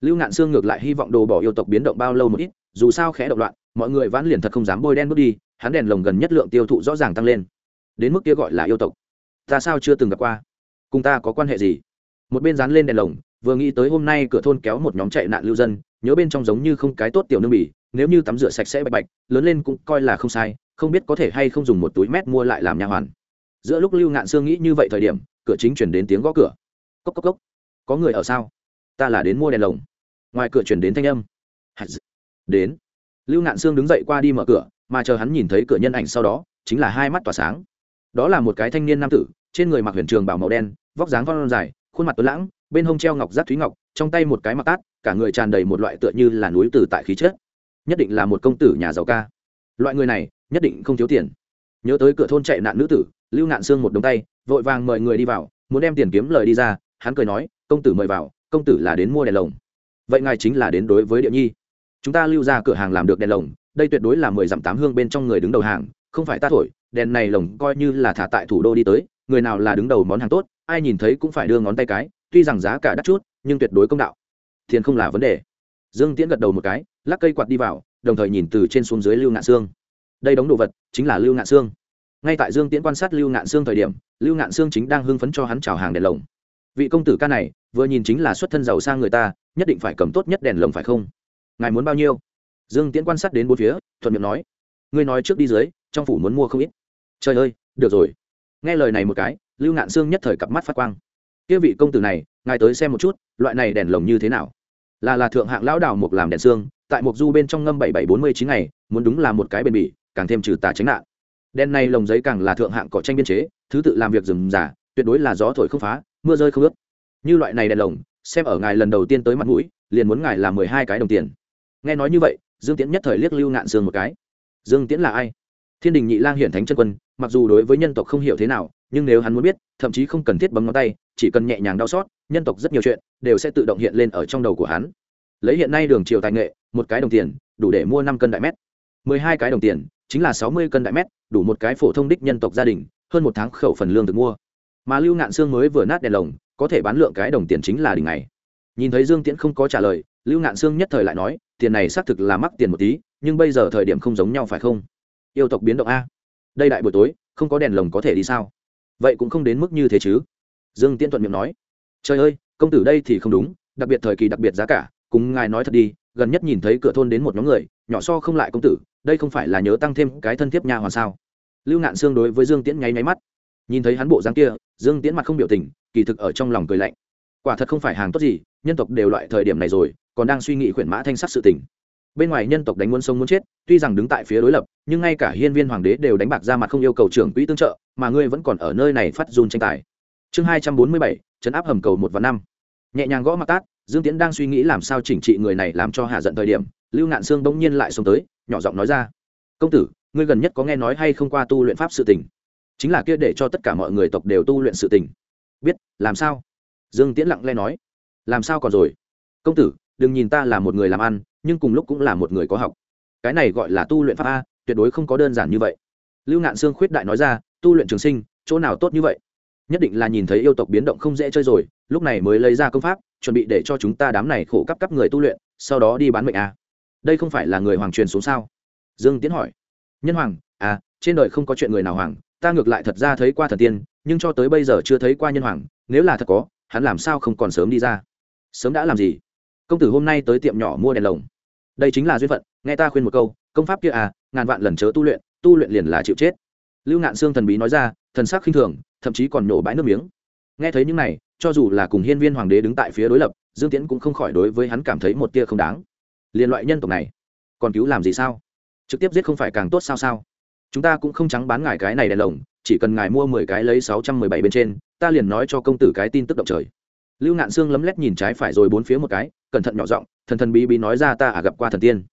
Lưu ngạn sương ngược lại hy vọng đồ bỏ yêu tộc biến động bao lâu một ít, dù sao khẽ động loạn, mọi người vãn liền thật không dám bôi đen bước đi, hắn đèn lồng gần nhất lượng tiêu thụ rõ ràng tăng lên. Đến mức kia gọi là yêu tộc. Ta sao chưa từng gặp qua? Cùng ta có quan hệ gì? Một bên dán lên đèn lồng, vừa nghĩ tới hôm nay cửa thôn kéo một nhóm chạy nạn lưu dân, nhớ bên trong giống như không cái tốt tiểu nương bỉ nếu như tắm rửa sạch sẽ bạch bạch, lớn lên cũng coi là không sai, không biết có thể hay không dùng một túi mét mua lại làm nha hoàn. Giữa lúc lưu ngạn sương nghĩ như vậy thời điểm, cửa chính chuyển đến tiếng gõ cửa. Cốc cốc cốc. Có người ở sao? Ta là đến mua đèn lồng. Ngoài cửa chuyển đến thanh âm. Đến. Lưu ngạn sương đứng dậy qua đi mở cửa, mà chờ hắn nhìn thấy cửa nhân ảnh sau đó, chính là hai mắt tỏa sáng. Đó là một cái thanh niên nam tử, trên người mặc huyền trường bảo màu đen, vóc dáng con dài, khuôn mặt tuấn lãng, bên hông treo ngọc giáp thúy ngọc, trong tay một cái mặc tát, cả người tràn đầy một loại tựa như là núi từ tại khí chất nhất định là một công tử nhà giàu ca. Loại người này, nhất định không thiếu tiền. Nhớ tới cửa thôn chạy nạn nữ tử, lưu ngạn xương một đống tay, vội vàng mời người đi vào, muốn đem tiền kiếm lời đi ra, hắn cười nói, công tử mời vào, công tử là đến mua đèn lồng. Vậy ngài chính là đến đối với địa nhi. Chúng ta lưu ra cửa hàng làm được đèn lồng, đây tuyệt đối là mười dặm tám hương bên trong người đứng đầu hàng, không phải ta thổi, đèn này lồng coi như là thả tại thủ đô đi tới, người nào là đứng đầu món hàng tốt, ai nhìn thấy cũng phải đưa ngón tay cái, tuy rằng giá cả đắt chút, nhưng tuyệt đối công đạo. Tiền không là vấn đề dương tiễn gật đầu một cái, lắc cây quạt đi vào, đồng thời nhìn từ trên xuống dưới lưu ngạn xương đây đống đồ vật chính là lưu ngạn xương ngay tại dương tiễn quan sát lưu ngạn xương thời điểm, lưu ngạn xương chính đang hưng phấn cho hắn chào hàng đèn lồng. Vị công tử ca này, vừa nhìn chính là xuất thân giàu sang người ta, nhất định phải cầm tốt nhất đèn lồng phải không? Ngài muốn bao nhiêu? Dương tiễn quan sát đến bốn phía, thuận miệng nói. Ngươi nói trước đi dưới, trong phủ muốn mua không ít. Trời ơi, được rồi. Nghe lời này một cái, lưu ngạn xương nhất thời cặp mắt phát quang. Kia vị công tử này, ngài tới xem một chút, loại này đèn lồng như thế nào? Là là thượng hạng lão đào mục làm đèn xương, tại mục du bên trong ngâm bảy bảy bốn mươi chín ngày, muốn đúng là một cái bền bỉ, càng thêm trừ tà tránh nạn. Đèn này lồng giấy càng là thượng hạng cỏ tranh biên chế, thứ tự làm việc rừng giả tuyệt đối là gió thổi không phá, mưa rơi không ướt. Như loại này đèn lồng, xem ở ngài lần đầu tiên tới mặt mũi, liền muốn ngài làm mười hai cái đồng tiền. Nghe nói như vậy, dương tiễn nhất thời liếc lưu ngạn dương một cái. Dương tiễn là ai? Thiên đình nhị lang hiển thánh chân quân, mặc dù đối với nhân tộc không hiểu thế nào nhưng nếu hắn muốn biết, thậm chí không cần thiết bấm ngón tay, chỉ cần nhẹ nhàng đau xót, nhân tộc rất nhiều chuyện đều sẽ tự động hiện lên ở trong đầu của hắn. Lấy hiện nay đường triều tài nghệ, một cái đồng tiền, đủ để mua năm cân đại mét. Mười hai cái đồng tiền, chính là sáu mươi cân đại mét, đủ một cái phổ thông đích nhân tộc gia đình, hơn một tháng khẩu phần lương được mua. Mà lưu ngạn xương mới vừa nát đèn lồng, có thể bán lượng cái đồng tiền chính là đỉnh này. Nhìn thấy dương tiễn không có trả lời, lưu ngạn xương nhất thời lại nói, tiền này xác thực là mắc tiền một tí, nhưng bây giờ thời điểm không giống nhau phải không? Yêu tộc biến động a. Đây đại buổi tối, không có đèn lồng có thể đi sao? Vậy cũng không đến mức như thế chứ? Dương tiễn thuận miệng nói. Trời ơi, công tử đây thì không đúng, đặc biệt thời kỳ đặc biệt giá cả, cùng ngài nói thật đi, gần nhất nhìn thấy cửa thôn đến một nhóm người, nhỏ so không lại công tử, đây không phải là nhớ tăng thêm cái thân thiếp nhà hoàn sao? Lưu ngạn xương đối với dương tiễn nháy nháy mắt. Nhìn thấy hắn bộ dáng kia, dương tiễn mặt không biểu tình, kỳ thực ở trong lòng cười lạnh. Quả thật không phải hàng tốt gì, nhân tộc đều loại thời điểm này rồi, còn đang suy nghĩ khuyển mã thanh sắc sự tình bên ngoài nhân tộc đánh muốn sống muốn chết, tuy rằng đứng tại phía đối lập, nhưng ngay cả hiên viên hoàng đế đều đánh bạc ra mặt không yêu cầu trưởng quỹ tương trợ, mà ngươi vẫn còn ở nơi này phát dùn tranh tài. Chương hai trăm bốn mươi bảy chấn áp hầm cầu một và năm. Nhẹ nhàng gõ mặt tát, dương tiễn đang suy nghĩ làm sao chỉnh trị người này làm cho hạ giận thời điểm, lưu ngạn sương bỗng nhiên lại xông tới, nhỏ giọng nói ra. Công tử, ngươi gần nhất có nghe nói hay không qua tu luyện pháp sự tình? Chính là kia để cho tất cả mọi người tộc đều tu luyện sự tình. Biết, làm sao? Dương tiễn lặng lẽ nói. Làm sao còn rồi? Công tử, đừng nhìn ta là một người làm ăn nhưng cùng lúc cũng là một người có học. Cái này gọi là tu luyện pháp a, tuyệt đối không có đơn giản như vậy. Lưu ngạn sương khuyết đại nói ra, tu luyện trường sinh, chỗ nào tốt như vậy? Nhất định là nhìn thấy yêu tộc biến động không dễ chơi rồi, lúc này mới lấy ra công pháp, chuẩn bị để cho chúng ta đám này khổ cấp cấp người tu luyện, sau đó đi bán mệnh a. Đây không phải là người hoàng truyền xuống sao? Dương tiến hỏi. Nhân hoàng à trên đời không có chuyện người nào hoàng, ta ngược lại thật ra thấy qua thần tiên, nhưng cho tới bây giờ chưa thấy qua nhân hoàng, nếu là thật có, hắn làm sao không còn sớm đi ra? Sớm đã làm gì? Công tử hôm nay tới tiệm nhỏ mua đèn lồng đây chính là duyên phận, nghe ta khuyên một câu, công pháp kia à ngàn vạn lần chớ tu luyện tu luyện liền là chịu chết. Lưu ngạn xương thần bí nói ra, thần sắc khinh thường, thậm chí còn nổ bãi nước miếng. Nghe thấy những này, cho dù là cùng hiên viên hoàng đế đứng tại phía đối lập, dương tiễn cũng không khỏi đối với hắn cảm thấy một tia không đáng. Liên loại nhân tộc này, còn cứu làm gì sao? Trực tiếp giết không phải càng tốt sao sao? Chúng ta cũng không trắng bán ngài cái này đèn lồng, chỉ cần ngài mua mười cái lấy sáu trăm mười bảy bên trên, ta liền nói cho công tử cái tin tức động trời lưu ngạn xương lấm lét nhìn trái phải rồi bốn phía một cái, cẩn thận nhỏ giọng, thần thần bí bí nói ra ta à gặp qua thần tiên.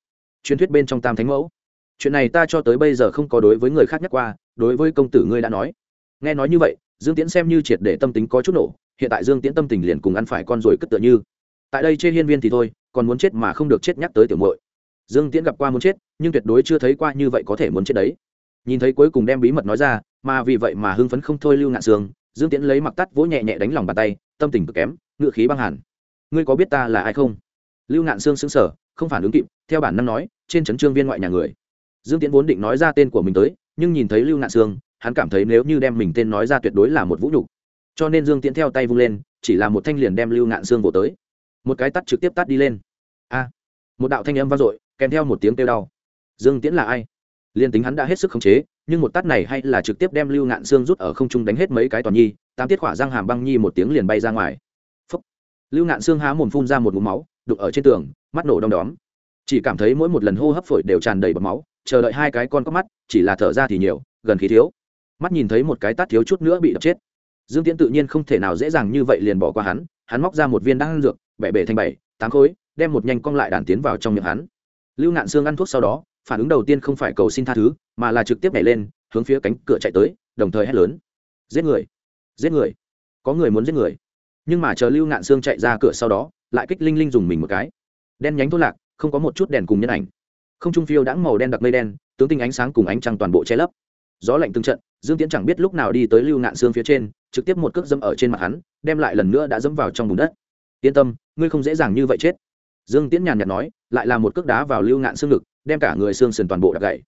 Truyền thuyết bên trong tam thánh mẫu. Chuyện này ta cho tới bây giờ không có đối với người khác nhắc qua, đối với công tử ngươi đã nói. Nghe nói như vậy, dương tiễn xem như triệt để tâm tính có chút nổ, hiện tại dương tiễn tâm tình liền cùng ăn phải con rồi cất tựa như. Tại đây chê hiên viên thì thôi, còn muốn chết mà không được chết nhắc tới tiểu muội. Dương tiễn gặp qua muốn chết, nhưng tuyệt đối chưa thấy qua như vậy có thể muốn chết đấy. Nhìn thấy cuối cùng đem bí mật nói ra, mà vì vậy mà hưng phấn không thôi lưu ngạn sương, dương tiễn lấy mặc tắt vỗ nhẹ nhẹ đánh lòng bàn tay tâm tình cực kém, ngựa khí băng hẳn ngươi có biết ta là ai không? Lưu ngạn sương xứng sở không phản ứng kịp, theo bản năng nói, trên trấn trương viên ngoại nhà người. Dương tiễn vốn định nói ra tên của mình tới, nhưng nhìn thấy lưu ngạn sương, hắn cảm thấy nếu như đem mình tên nói ra tuyệt đối là một vũ nhục. Cho nên dương tiễn theo tay vung lên, chỉ là một thanh liền đem lưu ngạn sương vỗ tới. Một cái tắt trực tiếp tắt đi lên. A! Một đạo thanh âm vang dội, kèm theo một tiếng kêu đau. Dương tiễn là ai? Liên tính hắn đã hết sức khống chế, nhưng một tát này hay là trực tiếp đem lưu ngạn xương rút ở không trung đánh hết mấy cái toàn nhi tám tiết khỏa răng hàm băng nhi một tiếng liền bay ra ngoài. Phúc. lưu ngạn xương há mồm phun ra một mũ máu, đục ở trên tường, mắt nổ đom đóm. Chỉ cảm thấy mỗi một lần hô hấp phổi đều tràn đầy bọc máu, chờ đợi hai cái con có mắt, chỉ là thở ra thì nhiều, gần khí thiếu. Mắt nhìn thấy một cái tát thiếu chút nữa bị đập chết. Dương tiễn tự nhiên không thể nào dễ dàng như vậy liền bỏ qua hắn hắn móc ra một viên đan dược, bẻ bể thành bảy, tám khối, đem một nhanh cong lại đàn tiến vào trong miệng hắn. Lưu ngạn xương ăn thuốc sau đó, phản ứng đầu tiên không phải cầu xin tha thứ, mà là trực tiếp nhảy lên, hướng phía cánh cửa chạy tới, đồng thời hét lớn. Giết người giết người. Có người muốn giết người. Nhưng mà chờ lưu ngạn Sương chạy ra cửa sau đó, lại kích linh linh dùng mình một cái. Đen nhánh thốt lạc, không có một chút đèn cùng nhân ảnh. Không trung phiêu đãng màu đen đặc mây đen, tướng tinh ánh sáng cùng ánh trăng toàn bộ che lấp. Gió lạnh từng trận, dương tiễn chẳng biết lúc nào đi tới lưu ngạn Sương phía trên, trực tiếp một cước dâm ở trên mặt hắn, đem lại lần nữa đã dẫm vào trong bùn đất. Yên tâm, ngươi không dễ dàng như vậy chết. Dương tiễn nhàn nhạt nói, lại là một cước đá vào lưu ngạn xương ngực, đem cả người xương sườn toàn bộ đập gãy.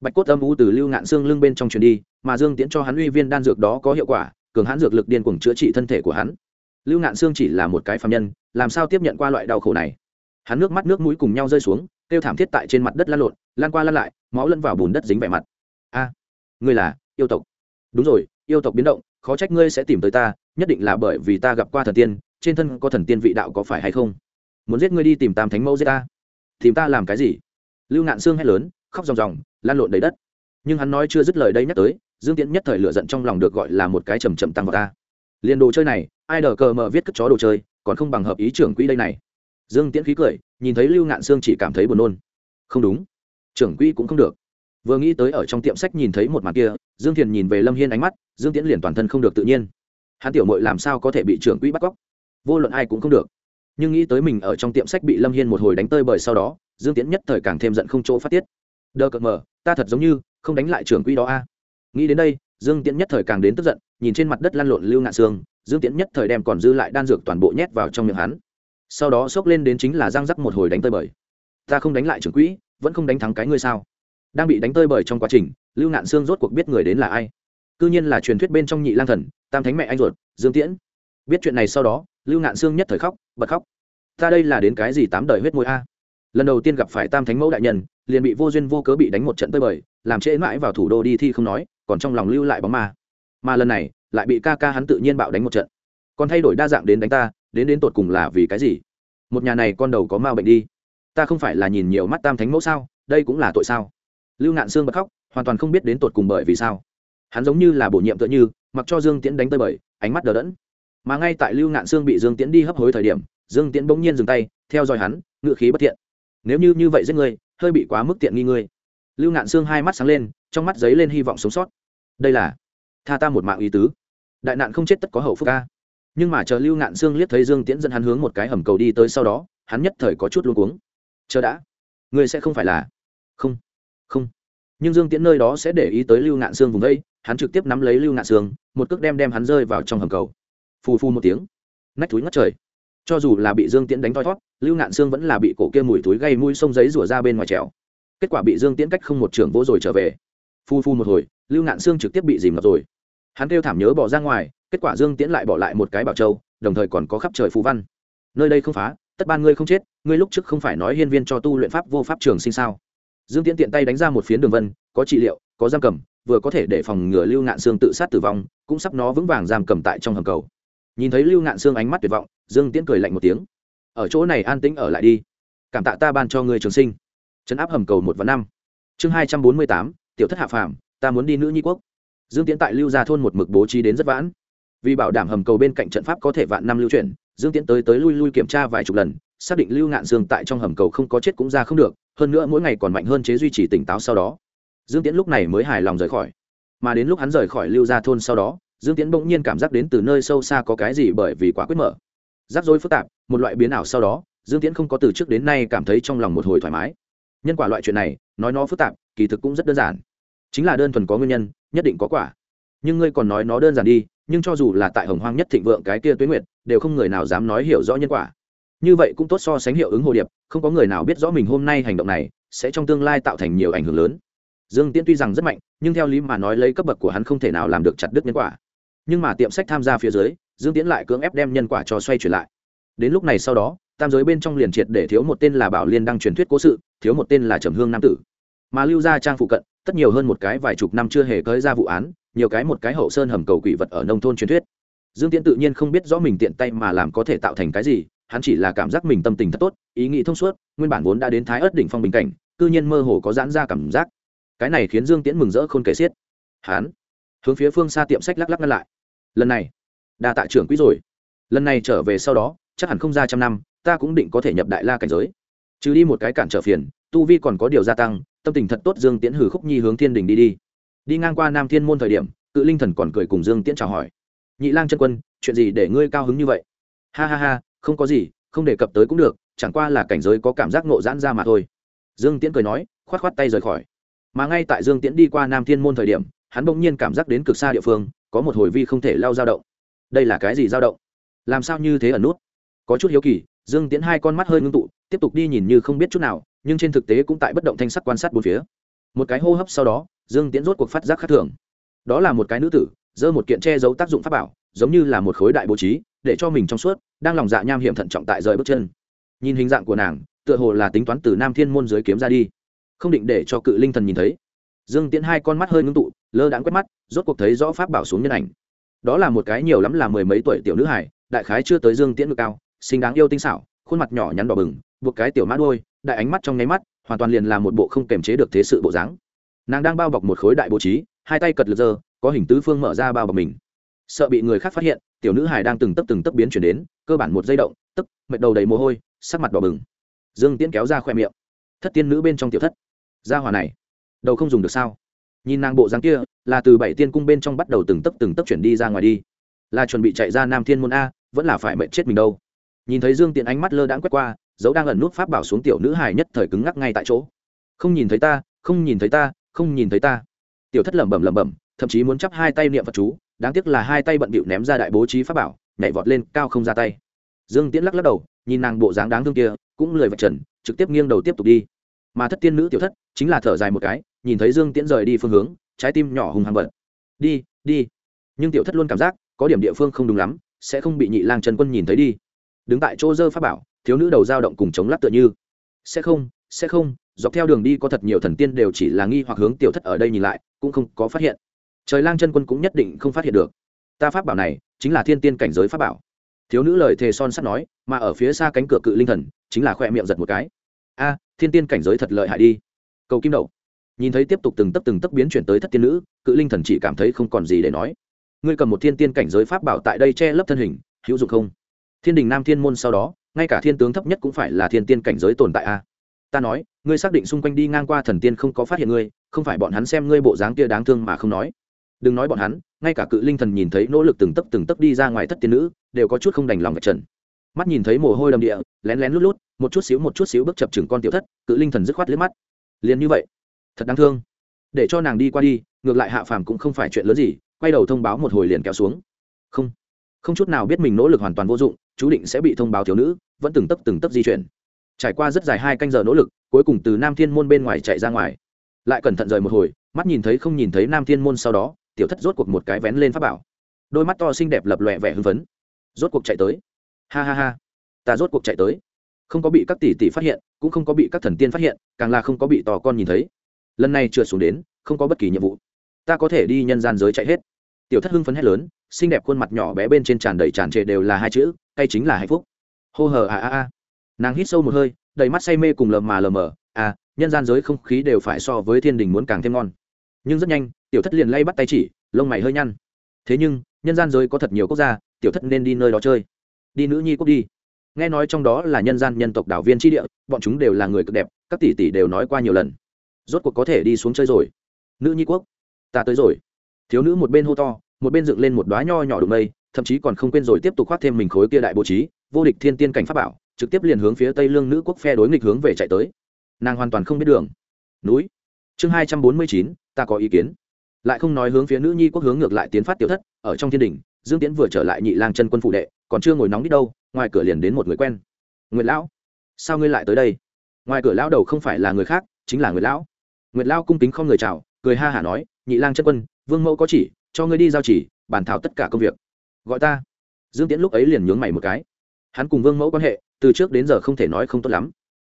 Bạch cốt âm u từ lưu ngạn xương lưng bên trong truyền đi, mà dương tiễn cho hắn uy viên đan dược đó có hiệu quả cường hãn dược lực điên cuồng chữa trị thân thể của hắn. Lưu ngạn xương chỉ là một cái phạm nhân, làm sao tiếp nhận qua loại đau khổ này? Hắn nước mắt nước mũi cùng nhau rơi xuống, kêu thảm thiết tại trên mặt đất lăn lộn, lan qua lăn lại, máu lẫn vào bùn đất dính vẻ mặt. A, ngươi là yêu tộc. Đúng rồi, yêu tộc biến động, khó trách ngươi sẽ tìm tới ta, nhất định là bởi vì ta gặp qua thần tiên, trên thân có thần tiên vị đạo có phải hay không? Muốn giết ngươi đi tìm tam thánh mẫu giết ta. Tìm ta làm cái gì? Lưu ngạn xương hét lớn, khóc ròng ròng lan lộn đầy đất. Nhưng hắn nói chưa dứt lời đây nhắc tới dương tiễn nhất thời lựa giận trong lòng được gọi là một cái chầm chậm tăng vào ta. Liền đồ chơi này, ai đờ cờ mờ viết cất chó đồ chơi, còn không bằng hợp ý trưởng quỹ đây này. Dương tiễn khí cười, nhìn thấy lưu ngạn Sương chỉ cảm thấy buồn nôn. Không đúng. Trưởng quỹ cũng không được. Vừa nghĩ tới ở trong tiệm sách nhìn thấy một màn kia, dương thiền nhìn về lâm hiên ánh mắt, dương tiễn liền toàn thân không được tự nhiên. Hắn tiểu mội làm sao có thể bị trưởng quỹ bắt cóc? Vô luận ai cũng không được. Nhưng nghĩ tới mình ở trong tiệm sách bị lâm hiên một hồi đánh tơi bời sau đó, dương tiễn nhất thời càng thêm giận không chỗ phát tiết. Đờ cợt mờ, ta thật giống như không đánh lại trưởng quỹ đó a nghĩ đến đây, dương tiễn nhất thời càng đến tức giận, nhìn trên mặt đất lăn lộn lưu ngạn xương, dương tiễn nhất thời đem còn dư lại đan dược toàn bộ nhét vào trong miệng hắn. Sau đó xốc lên đến chính là răng rắc một hồi đánh tơi bời. Ta không đánh lại trưởng quỹ, vẫn không đánh thắng cái ngươi sao? Đang bị đánh tơi bời trong quá trình, lưu ngạn xương rốt cuộc biết người đến là ai. Cứ nhiên là truyền thuyết bên trong nhị lang thần, tam thánh mẹ anh ruột, dương tiễn. Biết chuyện này sau đó, lưu ngạn xương nhất thời khóc, bật khóc. Ta đây là đến cái gì tám đời huyết môi a? Lần đầu tiên gặp phải tam thánh mẫu đại nhân, liền bị vô duyên vô cớ bị đánh một trận tơi bời, làm trễ mãi vào thủ đô đi thi không nói, còn trong lòng lưu lại bóng ma. Mà lần này, lại bị ca ca hắn tự nhiên bạo đánh một trận. Còn thay đổi đa dạng đến đánh ta, đến đến tột cùng là vì cái gì? Một nhà này con đầu có ma bệnh đi. Ta không phải là nhìn nhiều mắt tam thánh mẫu sao, đây cũng là tội sao? Lưu ngạn sương bật khóc, hoàn toàn không biết đến tột cùng bởi vì sao. Hắn giống như là bổ nhiệm tựa như, mặc cho dương tiễn đánh tơi bời, ánh mắt đờ đẫn. Mà ngay tại lưu ngạn sương bị dương tiễn đi hấp hối thời điểm, dương tiễn bỗng nhiên dừng tay, theo dõi hắn, ngựa khí bất thiện nếu như như vậy giết ngươi, hơi bị quá mức tiện nghi ngươi. Lưu ngạn xương hai mắt sáng lên, trong mắt giấy lên hy vọng sống sót. Đây là, tha ta một mạng ý tứ. Đại nạn không chết tất có hậu phúc ca nhưng mà chờ lưu ngạn xương liếc thấy dương tiễn dẫn hắn hướng một cái hầm cầu đi tới sau đó, hắn nhất thời có chút luôn cuống. Chờ đã. Ngươi sẽ không phải là. Không. Không. Nhưng dương tiễn nơi đó sẽ để ý tới lưu ngạn xương vùng đây hắn trực tiếp nắm lấy lưu ngạn xương một cước đem đem hắn rơi vào trong hầm cầu. Phù phu một tiếng. Nách túi ngất trời cho dù là bị dương tiễn đánh thoi thót, lưu ngạn sương vẫn là bị cổ kia mùi túi gây mũi sông giấy rủa ra bên ngoài trèo. Kết quả bị dương tiễn cách không một trường vỗ rồi trở về. Phu phu một hồi, lưu ngạn sương trực tiếp bị dìm ngập rồi. Hắn kêu thảm nhớ bỏ ra ngoài, kết quả dương tiễn lại bỏ lại một cái bảo châu, đồng thời còn có khắp trời phú văn. Nơi đây không phá, tất ban ngươi không chết, ngươi lúc trước không phải nói hiên viên cho tu luyện pháp vô pháp trường sinh sao? Dương tiễn tiện tay đánh ra một phiến đường vân, có trị liệu, có giam cầm, vừa có thể để phòng ngừa lưu ngạn xương tự sát tử vong, cũng sắp nó vững vàng giam cầm tại trong hầm cầu nhìn thấy lưu ngạn xương ánh mắt tuyệt vọng, dương tiễn cười lạnh một tiếng. Ở chỗ này an tĩnh ở lại đi. Cảm tạ ta ban cho người trường sinh. Trấn áp hầm cầu một và năm. Chương hai trăm bốn mươi tám, tiểu thất hạ phàm, ta muốn đi nữ nhi quốc. Dương tiễn tại lưu gia thôn một mực bố trí đến rất vãn. Vì bảo đảm hầm cầu bên cạnh trận pháp có thể vạn năm lưu chuyển, dương tiễn tới tới lui lui kiểm tra vài chục lần, xác định lưu ngạn dương tại trong hầm cầu không có chết cũng ra không được, hơn nữa mỗi ngày còn mạnh hơn chế duy trì tỉnh táo sau đó. Dương tiễn lúc này mới hài lòng rời khỏi. Mà đến lúc hắn rời khỏi lưu gia thôn sau đó dương tiễn bỗng nhiên cảm giác đến từ nơi sâu xa có cái gì bởi vì quá quyết mở. Rắc rối phức tạp, một loại biến ảo sau đó, dương tiễn không có từ trước đến nay cảm thấy trong lòng một hồi thoải mái. Nhân quả loại chuyện này, nói nó phức tạp, kỳ thực cũng rất đơn giản. Chính là đơn thuần có nguyên nhân, nhất định có quả. Nhưng ngươi còn nói nó đơn giản đi, nhưng cho dù là tại hồng hoang nhất thịnh vượng cái kia tuyến nguyệt, đều không người nào dám nói hiểu rõ nhân quả. Như vậy cũng tốt so sánh hiệu ứng hồ điệp, không có người nào biết rõ mình hôm nay hành động này sẽ trong tương lai tạo thành nhiều ảnh hưởng lớn. Dương tiễn tuy rằng rất mạnh, nhưng theo lý mà nói lấy cấp bậc của hắn không thể nào làm được chặt đứt nhân quả nhưng mà tiệm sách tham gia phía dưới, dương tiễn lại cưỡng ép đem nhân quả cho xoay chuyển lại. Đến lúc này sau đó, tam giới bên trong liền triệt để thiếu một tên là bảo liên đăng truyền thuyết cố sự, thiếu một tên là trầm hương nam tử. Mà lưu gia trang phụ cận, tất nhiều hơn một cái vài chục năm chưa hề cơi ra vụ án, nhiều cái một cái hậu sơn hầm cầu quỷ vật ở nông thôn truyền thuyết. Dương tiễn tự nhiên không biết rõ mình tiện tay mà làm có thể tạo thành cái gì, hắn chỉ là cảm giác mình tâm tình thật tốt, ý nghĩ thông suốt, nguyên bản vốn đã đến thái ớt đỉnh phong bình cảnh, cư nhiên mơ hồ có giãn ra cảm giác. Cái này khiến dương tiễn mừng rỡ khôn kể xiết. Hắn hướng phía phương xa tiệm sách lắc lắc ngăn lại lần này, đa tạ trưởng quý rồi. Lần này trở về sau đó, chắc hẳn không ra trăm năm, ta cũng định có thể nhập đại la cảnh giới. Trừ đi một cái cản trở phiền, tu vi còn có điều gia tăng, tâm tình thật tốt dương tiễn hử khúc nhi hướng thiên đình đi đi. Đi ngang qua nam thiên môn thời điểm, cự linh thần còn cười cùng dương tiễn chào hỏi. Nhị lang chân quân, chuyện gì để ngươi cao hứng như vậy? Ha ha ha, không có gì, không đề cập tới cũng được, chẳng qua là cảnh giới có cảm giác ngộ giãn ra mà thôi. Dương tiễn cười nói k h o á t k h o á t tay rời khỏi. Mà ngay tại dương tiễn đi qua nam thiên môn thời điểm hắn bỗng nhiên cảm giác đến cực xa địa phương, có một hồi vi không thể lao dao động. Đây là cái gì dao động? Làm sao như thế ẩn nút? Có chút hiếu kỳ, dương tiễn hai con mắt hơi ngưng tụ, tiếp tục đi nhìn như không biết chút nào, nhưng trên thực tế cũng tại bất động thanh sắc quan sát bốn phía. Một cái hô hấp sau đó, dương tiễn rốt cuộc phát giác khác thường. Đó là một cái nữ tử, giơ một kiện che giấu tác dụng pháp bảo, giống như là một khối đại bố trí, để cho mình trong suốt, đang lòng dạ nham hiểm thận trọng tại rời bước chân. Nhìn hình dạng của nàng, tựa hồ là tính toán từ nam thiên môn dưới kiếm ra đi. Không định để cho cự linh thần nhìn thấy dương tiễn hai con mắt hơi ngưng tụ, lơ đãng quét mắt, rốt cuộc thấy rõ pháp bảo xuống nhân ảnh. Đó là một cái nhiều lắm là mười mấy tuổi tiểu nữ hải đại khái chưa tới dương tiễn ngực cao, xinh đáng yêu tinh xảo, khuôn mặt nhỏ nhắn đỏ bừng, buộc cái tiểu mã đôi đại ánh mắt trong nháy mắt, hoàn toàn liền là một bộ không kềm chế được thế sự bộ dáng. Nàng đang bao bọc một khối đại bố trí, hai tay cật lực dơ có hình tứ phương mở ra bao bọc mình. Sợ bị người khác phát hiện, tiểu nữ hải đang từng tấp từng tấp biến chuyển đến, cơ bản một giây động, tức, mệt đầu đầy mồ hôi, sắc mặt đỏ bừng. Dương tiễn kéo ra khoe miệng. Thất tiên nữ bên trong tiểu thất. Gia hòa này đầu không dùng được sao? Nhìn nàng bộ dáng kia, là từ bảy tiên cung bên trong bắt đầu từng tấp từng tấp chuyển đi ra ngoài đi. Là chuẩn bị chạy ra nam thiên môn a, vẫn là phải mệnh chết mình đâu. Nhìn thấy dương tiện ánh mắt lơ đãng quét qua, dấu đang ẩn nút pháp bảo xuống tiểu nữ hài nhất thời cứng ngắc ngay tại chỗ. Không nhìn thấy ta, không nhìn thấy ta, không nhìn thấy ta. Tiểu thất lẩm bẩm lẩm bẩm, thậm chí muốn chắp hai tay niệm phật chú, đáng tiếc là hai tay bận bịu ném ra đại bố trí pháp bảo, nhảy vọt lên, cao không ra tay. Dương tiễn lắc lắc đầu, nhìn nàng bộ dáng đáng thương kia, cũng lười vạch trần, trực tiếp nghiêng đầu tiếp tục đi. Mà thất tiên nữ tiểu thất, chính là thở dài một cái nhìn thấy dương tiễn rời đi phương hướng, trái tim nhỏ hùng hàng bận đi đi. Nhưng tiểu thất luôn cảm giác, có điểm địa phương không đúng lắm, sẽ không bị nhị lang trần quân nhìn thấy đi. Đứng tại chỗ dơ pháp bảo, thiếu nữ đầu dao động cùng chống lắc tựa như. Sẽ không sẽ không, dọc theo đường đi có thật nhiều thần tiên đều chỉ là nghi hoặc hướng tiểu thất ở đây nhìn lại, cũng không có phát hiện. Trời lang chân quân cũng nhất định không phát hiện được. Ta pháp bảo này, chính là thiên tiên cảnh giới pháp bảo. Thiếu nữ lời thề son sắt nói, mà ở phía xa cánh cửa cự linh thần, chính là khoe miệng giật một cái. A, thiên tiên cảnh giới thật lợi hại đi. Cầu kim đậu nhìn thấy tiếp tục từng tấp từng tấp biến chuyển tới thất tiên nữ, cự linh thần chỉ cảm thấy không còn gì để nói. Ngươi cầm một thiên tiên cảnh giới pháp bảo tại đây che lấp thân hình, hữu dụng không? Thiên đình nam thiên môn sau đó, ngay cả thiên tướng thấp nhất cũng phải là thiên tiên cảnh giới tồn tại a. Ta nói, ngươi xác định xung quanh đi ngang qua thần tiên không có phát hiện ngươi, không phải bọn hắn xem ngươi bộ dáng kia đáng thương mà không nói. Đừng nói bọn hắn, ngay cả cự linh thần nhìn thấy nỗ lực từng tấc từng tấc đi ra ngoài thất tiên nữ, đều có chút không đành lòng gạch trần. Mắt nhìn thấy mồ hôi đầm địa, lén lén lút lút, một chút xíu một chút xíu bước chập chừng con tiểu thất, cự linh thần dứt khoát liếc mắt. Liền như vậy thật đáng thương. Để cho nàng đi qua đi, ngược lại hạ phàm cũng không phải chuyện lớn gì, quay đầu thông báo một hồi liền kéo xuống. Không. Không chút nào biết mình nỗ lực hoàn toàn vô dụng, chú định sẽ bị thông báo thiếu nữ, vẫn từng tấc từng tấc di chuyển. Trải qua rất dài hai canh giờ nỗ lực, cuối cùng từ nam thiên môn bên ngoài chạy ra ngoài. Lại cẩn thận rời một hồi, mắt nhìn thấy không nhìn thấy nam thiên môn sau đó, tiểu thất rốt cuộc một cái vén lên pháp bảo. Đôi mắt to xinh đẹp lập lòe vẻ hưng phấn. Rốt cuộc chạy tới. Ha ha ha. Ta rốt cuộc chạy tới. Không có bị các tỷ tỷ phát hiện, cũng không có bị các thần tiên phát hiện, càng là không có bị tò con nhìn thấy lần này trượt xuống đến, không có bất kỳ nhiệm vụ. Ta có thể đi nhân gian giới chạy hết. Tiểu thất hưng phấn hét lớn, xinh đẹp khuôn mặt nhỏ bé bên trên tràn đầy tràn trề đều là hai chữ hay chính là hạnh phúc. Hô hờ à à à nàng hít sâu một hơi, đầy mắt say mê cùng lờ mà lờ mờ à nhân gian giới không khí đều phải so với thiên đình muốn càng thêm ngon. Nhưng rất nhanh, tiểu thất liền lay bắt tay chỉ, lông mày hơi nhăn. Thế nhưng, nhân gian giới có thật nhiều quốc gia, tiểu thất nên đi nơi đó chơi. Đi nữ nhi quốc đi. Nghe nói trong đó là nhân gian nhân tộc đảo viên tri địa, bọn chúng đều là người cực đẹp, các tỷ tỷ đều nói qua nhiều lần rốt cuộc có thể đi xuống chơi rồi. Nữ nhi quốc, ta tới rồi. Thiếu nữ một bên hô to, một bên dựng lên một đoá nho nhỏ đụng mây, thậm chí còn không quên rồi tiếp tục khoác thêm mình khối kia đại bố trí, vô địch thiên tiên cảnh pháp bảo, trực tiếp liền hướng phía tây lương nữ quốc phe đối nghịch hướng về chạy tới. Nàng hoàn toàn không biết đường. Núi. Chương hai trăm bốn mươi chín, ta có ý kiến. Lại không nói hướng phía nữ nhi quốc hướng ngược lại tiến phát tiểu thất, ở trong thiên đình, dương tiễn vừa trở lại nhị lang chân quân phụ đệ, còn chưa ngồi nóng đi đâu, ngoài cửa liền đến một người quen. Nguyệt lão, sao ngươi lại tới đây? Ngoài cửa lão đầu không phải là người khác, chính là người lão nguyệt lão cung kính không người chào, cười ha hả nói, nhị lang chân quân, vương mẫu có chỉ, cho ngươi đi giao chỉ, bàn thảo tất cả công việc. Gọi ta? Dương tiễn lúc ấy liền nhướng mày một cái. Hắn cùng vương mẫu quan hệ, từ trước đến giờ không thể nói không tốt lắm.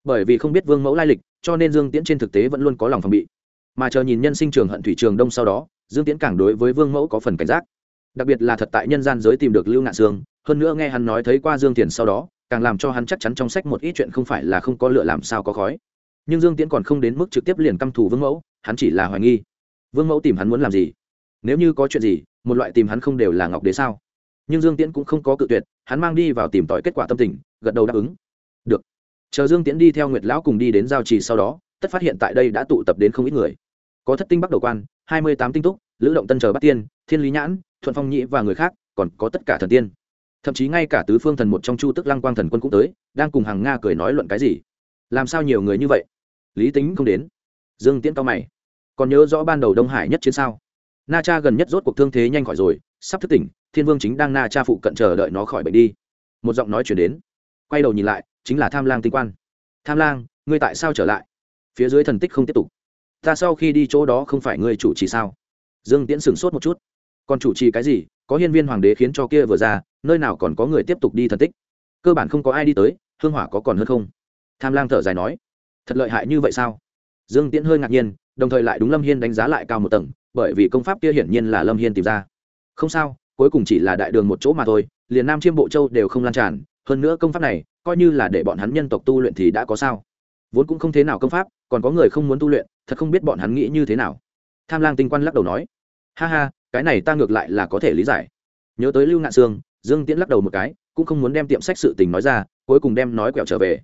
Bởi vì không biết vương mẫu lai lịch, cho nên dương tiễn trên thực tế vẫn luôn có lòng phòng bị. Mà chờ nhìn nhân sinh trường hận thủy trường đông sau đó, dương tiễn càng đối với vương mẫu có phần cảnh giác. Đặc biệt là thật tại nhân gian giới tìm được lưu ngạn sương, hơn nữa nghe hắn nói thấy qua dương tiền sau đó, càng làm cho hắn chắc chắn trong sách một ít chuyện không phải là không có lựa làm sao có khói nhưng dương tiễn còn không đến mức trực tiếp liền căm thù vương mẫu, hắn chỉ là hoài nghi. Vương mẫu tìm hắn muốn làm gì? Nếu như có chuyện gì, một loại tìm hắn không đều là ngọc đế sao? Nhưng dương tiễn cũng không có cự tuyệt, hắn mang đi vào tìm tòi kết quả tâm tình, gật đầu đáp ứng. Được. Chờ dương tiễn đi theo nguyệt lão cùng đi đến giao trì sau đó, tất phát hiện tại đây đã tụ tập đến không ít người. Có thất tinh bắc đầu quan, hai mươi tám tinh túc, lữ động tân chờ Bát tiên, thiên lý nhãn, thuận phong nhĩ và người khác, còn có tất cả thần tiên. Thậm chí ngay cả tứ phương thần một trong chu tức lăng quang thần quân cũng tới, đang cùng hàng nga cười nói luận cái gì? Làm sao nhiều người như vậy? Lý tính không đến. Dương tiễn cao mày. Còn nhớ rõ ban đầu đông hải nhất chiến sao? Na cha gần nhất rốt cuộc thương thế nhanh khỏi rồi, sắp thức tỉnh, thiên vương chính đang na cha phụ cận chờ đợi nó khỏi bệnh đi. Một giọng nói chuyển đến. Quay đầu nhìn lại, chính là tham lang tinh quan. Tham lang, ngươi tại sao trở lại? Phía dưới thần tích không tiếp tục. Ta sau khi đi chỗ đó không phải ngươi chủ trì sao? Dương tiễn sửng sốt một chút. Còn chủ trì cái gì? Có hiên viên hoàng đế khiến cho kia vừa ra, nơi nào còn có người tiếp tục đi thần tích? Cơ bản không có ai đi tới, hương hỏa có còn hơn không? Tham lang thở dài nói thật lợi hại như vậy sao? Dương tiễn hơi ngạc nhiên, đồng thời lại đúng lâm hiên đánh giá lại cao một tầng, bởi vì công pháp kia hiển nhiên là lâm hiên tìm ra. Không sao, cuối cùng chỉ là đại đường một chỗ mà thôi, liền nam chiêm bộ châu đều không lan tràn, hơn nữa công pháp này, coi như là để bọn hắn nhân tộc tu luyện thì đã có sao? Vốn cũng không thế nào công pháp, còn có người không muốn tu luyện, thật không biết bọn hắn nghĩ như thế nào. Tham lang tinh quan lắc đầu nói, ha ha, cái này ta ngược lại là có thể lý giải. Nhớ tới lưu ngạn sương, dương tiễn lắc đầu một cái, cũng không muốn đem tiệm sách sự tình nói ra, cuối cùng đem nói quẹo trở về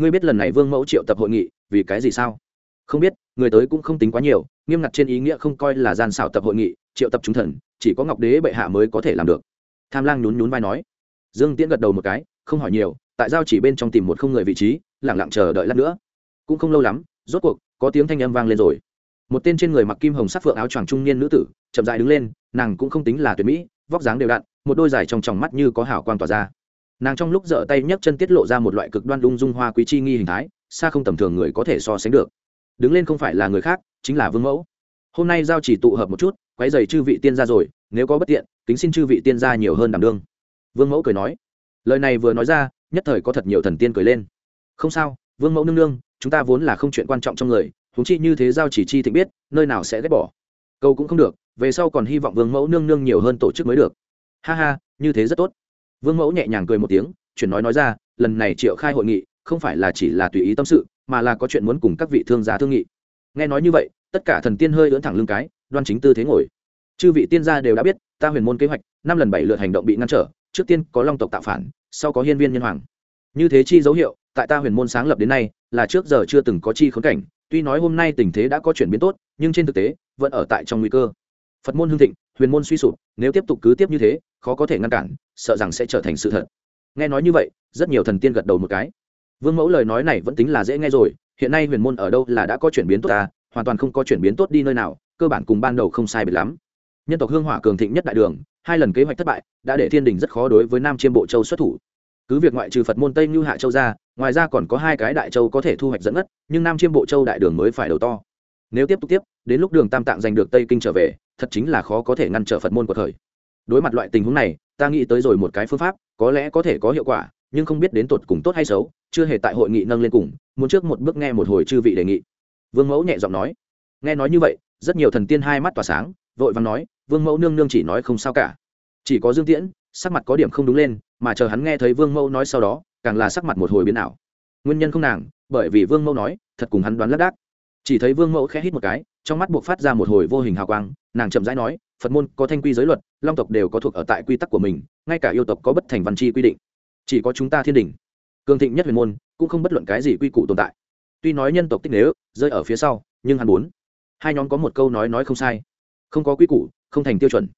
ngươi biết lần này vương mẫu triệu tập hội nghị vì cái gì sao? Không biết, người tới cũng không tính quá nhiều, nghiêm ngặt trên ý nghĩa không coi là gian xảo tập hội nghị, triệu tập chúng thần, chỉ có ngọc đế bệ hạ mới có thể làm được. Tham lang nhún nhún vai nói. Dương tiễn gật đầu một cái, không hỏi nhiều, tại giao chỉ bên trong tìm một không người vị trí lẳng lặng chờ đợi lát nữa. Cũng không lâu lắm, rốt cuộc, có tiếng thanh âm vang lên rồi. Một tên trên người mặc kim hồng sắc phượng áo choàng trung niên nữ tử, chậm dại đứng lên, nàng cũng không tính là tuyệt mỹ, vóc dáng đều đặn, một đôi dài trong tròng mắt như có hào quang tỏa ra nàng trong lúc dở tay nhấc chân tiết lộ ra một loại cực đoan lung dung hoa quý chi nghi hình thái, xa không tầm thường người có thể so sánh được. Đứng lên không phải là người khác, chính là vương mẫu. Hôm nay giao chỉ tụ hợp một chút, quấy dày chư vị tiên gia rồi, nếu có bất tiện, kính xin chư vị tiên gia nhiều hơn đảm đương. Vương mẫu cười nói. Lời này vừa nói ra, nhất thời có thật nhiều thần tiên cười lên. Không sao, vương mẫu nương nương, chúng ta vốn là không chuyện quan trọng trong người, huống chi như thế giao chỉ chi thịnh biết, nơi nào sẽ ghét bỏ. Câu cũng không được, về sau còn hy vọng vương mẫu nương nương nhiều hơn tổ chức mới được. Ha ha, như thế rất tốt vương mẫu nhẹ nhàng cười một tiếng, chuyển nói nói ra, lần này triệu khai hội nghị không phải là chỉ là tùy ý tâm sự, mà là có chuyện muốn cùng các vị thương gia thương nghị. Nghe nói như vậy, tất cả thần tiên hơi ưỡn thẳng lưng cái, đoan chính tư thế ngồi. Chư vị tiên gia đều đã biết, ta huyền môn kế hoạch, năm lần bảy lượt hành động bị ngăn trở, trước tiên có long tộc tạo phản, sau có hiên viên nhân hoàng. Như thế chi dấu hiệu, tại ta huyền môn sáng lập đến nay, là trước giờ chưa từng có chi khốn cảnh, tuy nói hôm nay tình thế đã có chuyển biến tốt, nhưng trên thực tế, vẫn ở tại trong nguy cơ. Phật môn hương thịnh, huyền môn suy sụp, nếu tiếp tục cứ tiếp như thế, khó có thể ngăn cản sợ rằng sẽ trở thành sự thật. Nghe nói như vậy, rất nhiều thần tiên gật đầu một cái. Vương mẫu lời nói này vẫn tính là dễ nghe rồi, hiện nay huyền môn ở đâu là đã có chuyển biến tốt ta hoàn toàn không có chuyển biến tốt đi nơi nào, cơ bản cùng ban đầu không sai biệt lắm. Nhân tộc hương hỏa cường thịnh nhất đại đường, hai lần kế hoạch thất bại, đã để thiên đình rất khó đối với nam chiêm bộ châu xuất thủ. Cứ việc ngoại trừ phật môn tây như hạ châu ra, ngoài ra còn có hai cái đại châu có thể thu hoạch dẫn ngất, nhưng nam chiêm bộ châu đại đường mới phải đầu to. Nếu tiếp tục tiếp, đến lúc đường tam tạng giành được tây kinh trở về, thật chính là khó có thể ngăn trở phật môn của thời. Đối mặt loại tình huống này ta nghĩ tới rồi một cái phương pháp, có lẽ có thể có hiệu quả, nhưng không biết đến tột cùng tốt hay xấu, chưa hề tại hội nghị nâng lên cùng, muốn trước một bước nghe một hồi chư vị đề nghị. Vương mẫu nhẹ giọng nói. Nghe nói như vậy, rất nhiều thần tiên hai mắt tỏa sáng, vội vàng nói, vương mẫu nương nương chỉ nói không sao cả. Chỉ có dương tiễn, sắc mặt có điểm không đúng lên, mà chờ hắn nghe thấy vương mẫu nói sau đó, càng là sắc mặt một hồi biến ảo. Nguyên nhân không nàng, bởi vì vương mẫu nói, thật cùng hắn đoán lác đác chỉ thấy vương mẫu khẽ hít một cái, trong mắt buộc phát ra một hồi vô hình hào quang, nàng chậm rãi nói, phật môn có thanh quy giới luật, long tộc đều có thuộc ở tại quy tắc của mình, ngay cả yêu tộc có bất thành văn chi quy định. Chỉ có chúng ta thiên đình, cường thịnh nhất huyền môn, cũng không bất luận cái gì quy củ tồn tại. Tuy nói nhân tộc tích nếu, rơi ở phía sau, nhưng hắn muốn. Hai nhóm có một câu nói nói không sai. Không có quy củ, không thành tiêu chuẩn.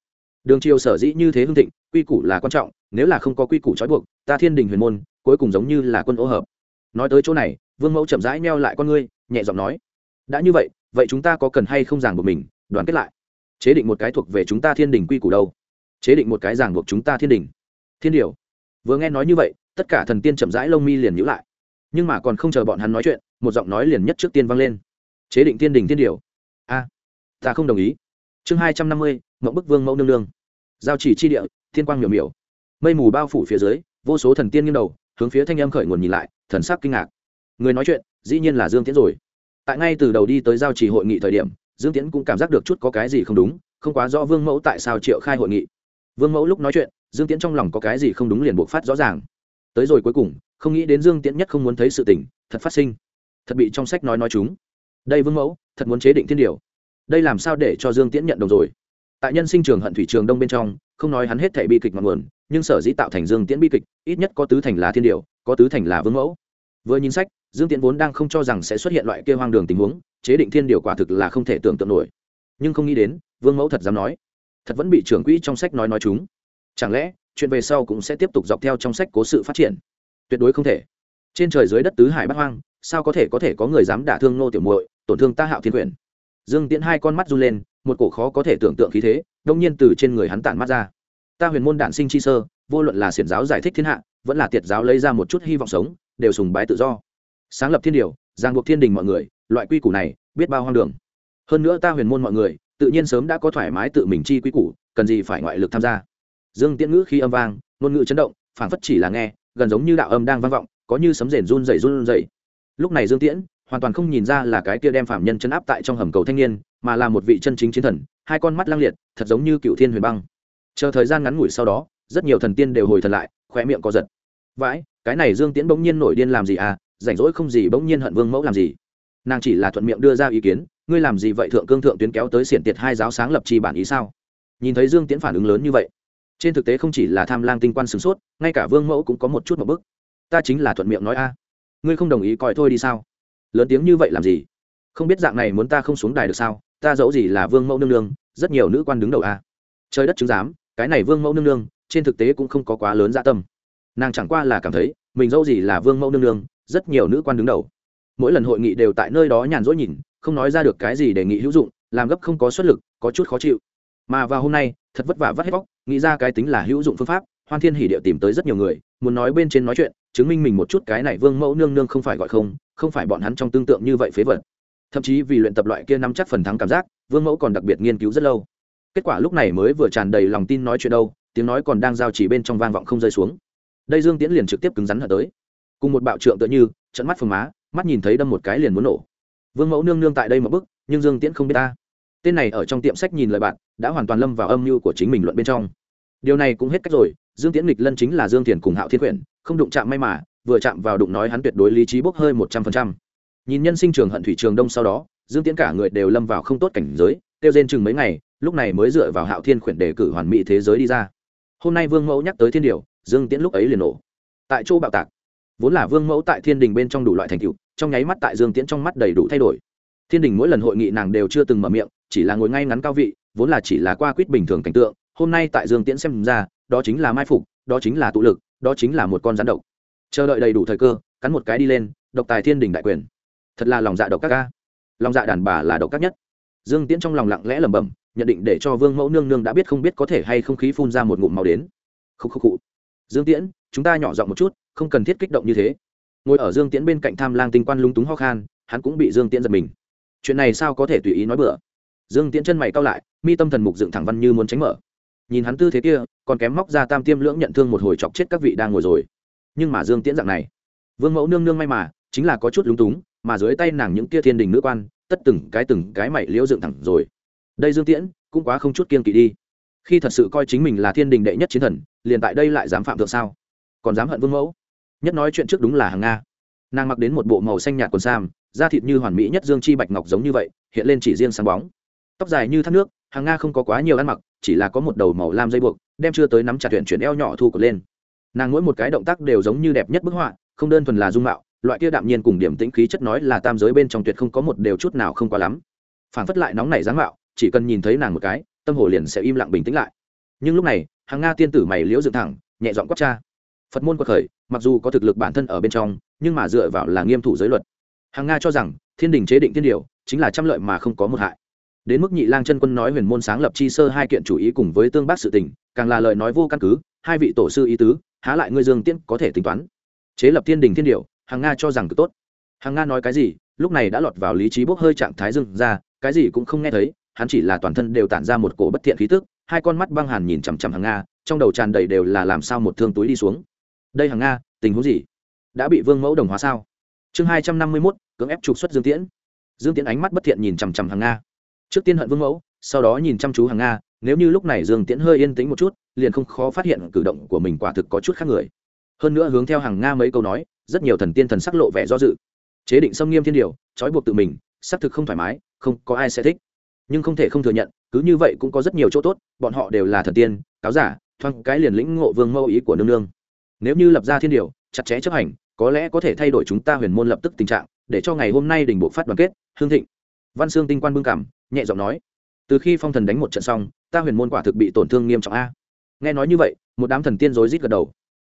Đường triều sở dĩ như thế hương thịnh, quy củ là quan trọng, nếu là không có quy củ trói buộc, ta thiên đình huyền môn, cuối cùng giống như là quân ô hợp. Nói tới chỗ này, vương mẫu chậm rãi meo lại con ngươi, nhẹ giọng nói đã như vậy vậy chúng ta có cần hay không ràng buộc mình? Đoàn kết lại. Chế định một cái thuộc về chúng ta thiên đình quy củ đâu? Chế định một cái ràng buộc chúng ta thiên đình. Thiên điều. Vừa nghe nói như vậy, tất cả thần tiên chậm rãi lông mi liền nhữ lại. Nhưng mà còn không chờ bọn hắn nói chuyện, một giọng nói liền nhất trước tiên vang lên. Chế định thiên đình thiên điều. A, ta không đồng ý. Chương hai trăm năm mươi, mộng bức vương mẫu nương nương. Giao chỉ chi địa, thiên quang miểu miểu. Mây mù bao phủ phía dưới, vô số thần tiên nghiêng đầu, hướng phía thanh âm khởi nguồn nhìn lại, thần sắc kinh ngạc. Người nói chuyện, dĩ nhiên là dương tiễn rồi tại ngay từ đầu đi tới giao trì hội nghị thời điểm, dương tiễn cũng cảm giác được chút có cái gì không đúng, không quá rõ vương mẫu tại sao triệu khai hội nghị. Vương mẫu lúc nói chuyện, dương tiễn trong lòng có cái gì không đúng liền buộc phát rõ ràng. Tới rồi cuối cùng, không nghĩ đến dương tiễn nhất không muốn thấy sự tình, thật phát sinh. Thật bị trong sách nói nói chúng. Đây vương mẫu, thật muốn chế định thiên điều. Đây làm sao để cho dương tiễn nhận đồng rồi? Tại nhân sinh trường hận thủy trường đông bên trong, không nói hắn hết thể bi kịch ngọn nguồn, nhưng sở dĩ tạo thành dương tiễn bi kịch, ít nhất có tứ thành là thiên điều, có tứ thành là vương mẫu. Vừa nhìn sách dương tiễn vốn đang không cho rằng sẽ xuất hiện loại kia hoang đường tình huống, chế định thiên điều quả thực là không thể tưởng tượng nổi. Nhưng không nghĩ đến, vương mẫu thật dám nói. Thật vẫn bị trưởng quỹ trong sách nói nói chúng. Chẳng lẽ, chuyện về sau cũng sẽ tiếp tục dọc theo trong sách cố sự phát triển? Tuyệt đối không thể. Trên trời dưới đất tứ hải bắc hoang, sao có thể có thể có người dám đả thương nô tiểu muội, tổn thương ta hạo thiên quyền? Dương tiễn hai con mắt run lên, một cổ khó có thể tưởng tượng khí thế, đông nhiên từ trên người hắn tản mắt ra. Ta huyền môn đản sinh chi sơ, vô luận là xiển giáo giải thích thiên hạ, vẫn là tiệt giáo lấy ra một chút hy vọng sống, đều sùng bái tự do sáng lập thiên điều, giang buộc thiên đình mọi người, loại quy củ này, biết bao hoang đường. Hơn nữa ta huyền môn mọi người, tự nhiên sớm đã có thoải mái tự mình chi quy củ, cần gì phải ngoại lực tham gia. Dương tiễn ngữ khi âm vang, ngôn ngữ chấn động, phảng phất chỉ là nghe, gần giống như đạo âm đang vang vọng, có như sấm rền run rẩy run rẩy. Lúc này dương tiễn, hoàn toàn không nhìn ra là cái kia đem phạm nhân chấn áp tại trong hầm cầu thanh niên, mà là một vị chân chính chiến thần, hai con mắt lăng liệt, thật giống như cựu thiên huyền băng. Chờ thời gian ngắn ngủi sau đó, rất nhiều thần tiên đều hồi thần lại khoe miệng có giật. Vãi, cái này dương tiễn bỗng nhiên nổi điên làm gì à? Rảnh rỗi không gì bỗng nhiên hận vương mẫu làm gì. Nàng chỉ là thuận miệng đưa ra ý kiến, ngươi làm gì vậy thượng cương thượng tuyến kéo tới xiển tiệt hai giáo sáng lập trì bản ý sao? Nhìn thấy dương tiễn phản ứng lớn như vậy, trên thực tế không chỉ là tham lang tinh quan sửng sốt, ngay cả vương mẫu cũng có một chút một bức. Ta chính là thuận miệng nói a. Ngươi không đồng ý coi thôi đi sao? Lớn tiếng như vậy làm gì? Không biết dạng này muốn ta không xuống đài được sao? Ta dẫu gì là vương mẫu nương nương, rất nhiều nữ quan đứng đầu a. Trời đất chứng giám, cái này vương mẫu nương nương, trên thực tế cũng không có quá lớn dạ tâm. Nàng chẳng qua là cảm thấy, mình dẫu gì là vương mẫu nương nương rất nhiều nữ quan đứng đầu. Mỗi lần hội nghị đều tại nơi đó nhàn rỗi nhìn, không nói ra được cái gì đề nghị hữu dụng, làm gấp không có xuất lực, có chút khó chịu. Mà vào hôm nay, thật vất vả vắt hết vóc nghĩ ra cái tính là hữu dụng phương pháp, hoan thiên hỉ điệu tìm tới rất nhiều người, muốn nói bên trên nói chuyện, chứng minh mình một chút cái này vương mẫu nương nương không phải gọi không không phải bọn hắn trong tương tượng như vậy phế vật. Thậm chí vì luyện tập loại kia nắm chắc phần thắng cảm giác, vương mẫu còn đặc biệt nghiên cứu rất lâu. Kết quả lúc này mới vừa tràn đầy lòng tin nói chuyện đâu, tiếng nói còn đang giao chỉ bên trong vang vọng không rơi xuống. Đây dương tiễn liền trực tiếp cứng rắn hở tới cùng một bạo trượng tựa như, trận mắt phồng má, mắt nhìn thấy đâm một cái liền muốn nổ. Vương mẫu nương nương tại đây một bức nhưng dương tiễn không biết ta. Tên này ở trong tiệm sách nhìn lời bạn, đã hoàn toàn lâm vào âm mưu của chính mình luận bên trong. Điều này cũng hết cách rồi, dương tiễn nghịch lân chính là dương thiền cùng hạo thiên quyển, không đụng chạm may mà, vừa chạm vào đụng nói hắn tuyệt đối lý trí bốc hơi một trăm phần trăm. Nhìn nhân sinh trường hận thủy trường đông sau đó, dương tiễn cả người đều lâm vào không tốt cảnh giới tiêu rên chừng mấy ngày, lúc này mới dựa vào hạo thiên khuyển đề cử hoàn mỹ thế giới đi ra. Hôm nay vương mẫu nhắc tới thiên điều, dương tiễn lúc ấy liền nổ. Tại chỗ bạo tạc vốn là vương mẫu tại thiên đình bên trong đủ loại thành tựu, trong nháy mắt tại dương tiễn trong mắt đầy đủ thay đổi. Thiên đình mỗi lần hội nghị nàng đều chưa từng mở miệng, chỉ là ngồi ngay ngắn cao vị, vốn là chỉ là qua quýt bình thường cảnh tượng, hôm nay tại dương tiễn xem ra, đó chính là mai phục, đó chính là tụ lực, đó chính là một con rắn độc. Chờ đợi đầy đủ thời cơ, cắn một cái đi lên, độc tài thiên đình đại quyền. Thật là lòng dạ độc các ca. Lòng dạ đàn bà là độc các nhất. Dương tiễn trong lòng lặng lẽ lẩm bẩm, nhận định để cho vương mẫu nương nương đã biết không biết có thể hay không khí phun ra một ngụm màu đến. Khúc khúc cụ dương tiễn, chúng ta nhỏ giọng một chút không cần thiết kích động như thế. Ngồi ở dương tiễn bên cạnh tham lang tinh quan lúng túng ho khan, hắn cũng bị dương tiễn giật mình. Chuyện này sao có thể tùy ý nói bừa? Dương tiễn chân mày cao lại, mi tâm thần mục dựng thẳng văn như muốn tránh mở. Nhìn hắn tư thế kia, còn kém móc ra tam tiêm lưỡng nhận thương một hồi chọc chết các vị đang ngồi rồi. Nhưng mà dương tiễn dạng này, vương mẫu nương nương may mà, chính là có chút lúng túng, mà dưới tay nàng những kia thiên đình nữ quan, tất từng cái từng cái mày liễu dựng thẳng rồi. Đây dương tiễn, cũng quá không chút kiên kỵ đi. Khi thật sự coi chính mình là thiên đình đệ nhất chiến thần, liền tại đây lại dám phạm thượng sao? Còn dám hận vương mẫu? Nhất nói chuyện trước đúng là hàng nga nàng mặc đến một bộ màu xanh nhạt quần sam da thịt như hoàn mỹ nhất dương chi bạch ngọc giống như vậy hiện lên chỉ riêng sáng bóng tóc dài như thác nước hàng nga không có quá nhiều ăn mặc chỉ là có một đầu màu lam dây buộc đem chưa tới nắm chặt chuyện chuyển eo nhỏ thu cột lên nàng mỗi một cái động tác đều giống như đẹp nhất bức họa không đơn thuần là dung mạo loại kia đạm nhiên cùng điểm tĩnh khí chất nói là tam giới bên trong tuyệt không có một đều chút nào không quá lắm phản phất lại nóng nảy dáng mạo chỉ cần nhìn thấy nàng một cái tâm hồ liền sẽ im lặng bình tĩnh lại nhưng lúc này hàng nga tiên tử mày liễu dựng thẳng nhẹ giọng quát cha phật môn quật khởi, mặc dù có thực lực bản thân ở bên trong, nhưng mà dựa vào là nghiêm thủ giới luật. Hàng nga cho rằng, thiên đình chế định thiên điều, chính là trăm lợi mà không có một hại. Đến mức nhị lang chân quân nói huyền môn sáng lập chi sơ hai kiện chủ ý cùng với tương bác sự tình, càng là lời nói vô căn cứ, hai vị tổ sư ý tứ, há lại ngươi dương tiễn có thể tính toán. Chế lập thiên đình thiên điều, hàng nga cho rằng cực tốt. Hàng nga nói cái gì, lúc này đã lọt vào lý trí bốc hơi trạng thái dưng ra, cái gì cũng không nghe thấy, hắn chỉ là toàn thân đều tản ra một cổ bất thiện khí tức, hai con mắt băng hàn nhìn chằm chằm hàng nga, trong đầu tràn đầy đều là làm sao một thương túi đi xuống đây hàng nga, tình huống gì? Đã bị vương mẫu đồng hóa sao? Chương hai trăm năm mươi mốt, cưỡng ép trục xuất dương tiễn. Dương tiễn ánh mắt bất thiện nhìn chằm chằm hàng nga. Trước tiên hận vương mẫu, sau đó nhìn chăm chú hàng nga, nếu như lúc này dương tiễn hơi yên tĩnh một chút, liền không khó phát hiện cử động của mình quả thực có chút khác người. Hơn nữa hướng theo hàng nga mấy câu nói, rất nhiều thần tiên thần sắc lộ vẻ do dự. Chế định xâm nghiêm thiên điều, trói buộc tự mình, xác thực không thoải mái, không có ai sẽ thích. Nhưng không thể không thừa nhận, cứ như vậy cũng có rất nhiều chỗ tốt, bọn họ đều là thần tiên, cáo giả, thoáng cái liền lĩnh ngộ vương mẫu ý của nương nương nếu như lập ra thiên điều, chặt chẽ chấp hành, có lẽ có thể thay đổi chúng ta huyền môn lập tức tình trạng, để cho ngày hôm nay đình bộ phát đoàn kết, hương thịnh. Văn xương tinh quan bưng cảm, nhẹ giọng nói, từ khi phong thần đánh một trận xong, ta huyền môn quả thực bị tổn thương nghiêm trọng a. Nghe nói như vậy, một đám thần tiên rối rít gật đầu.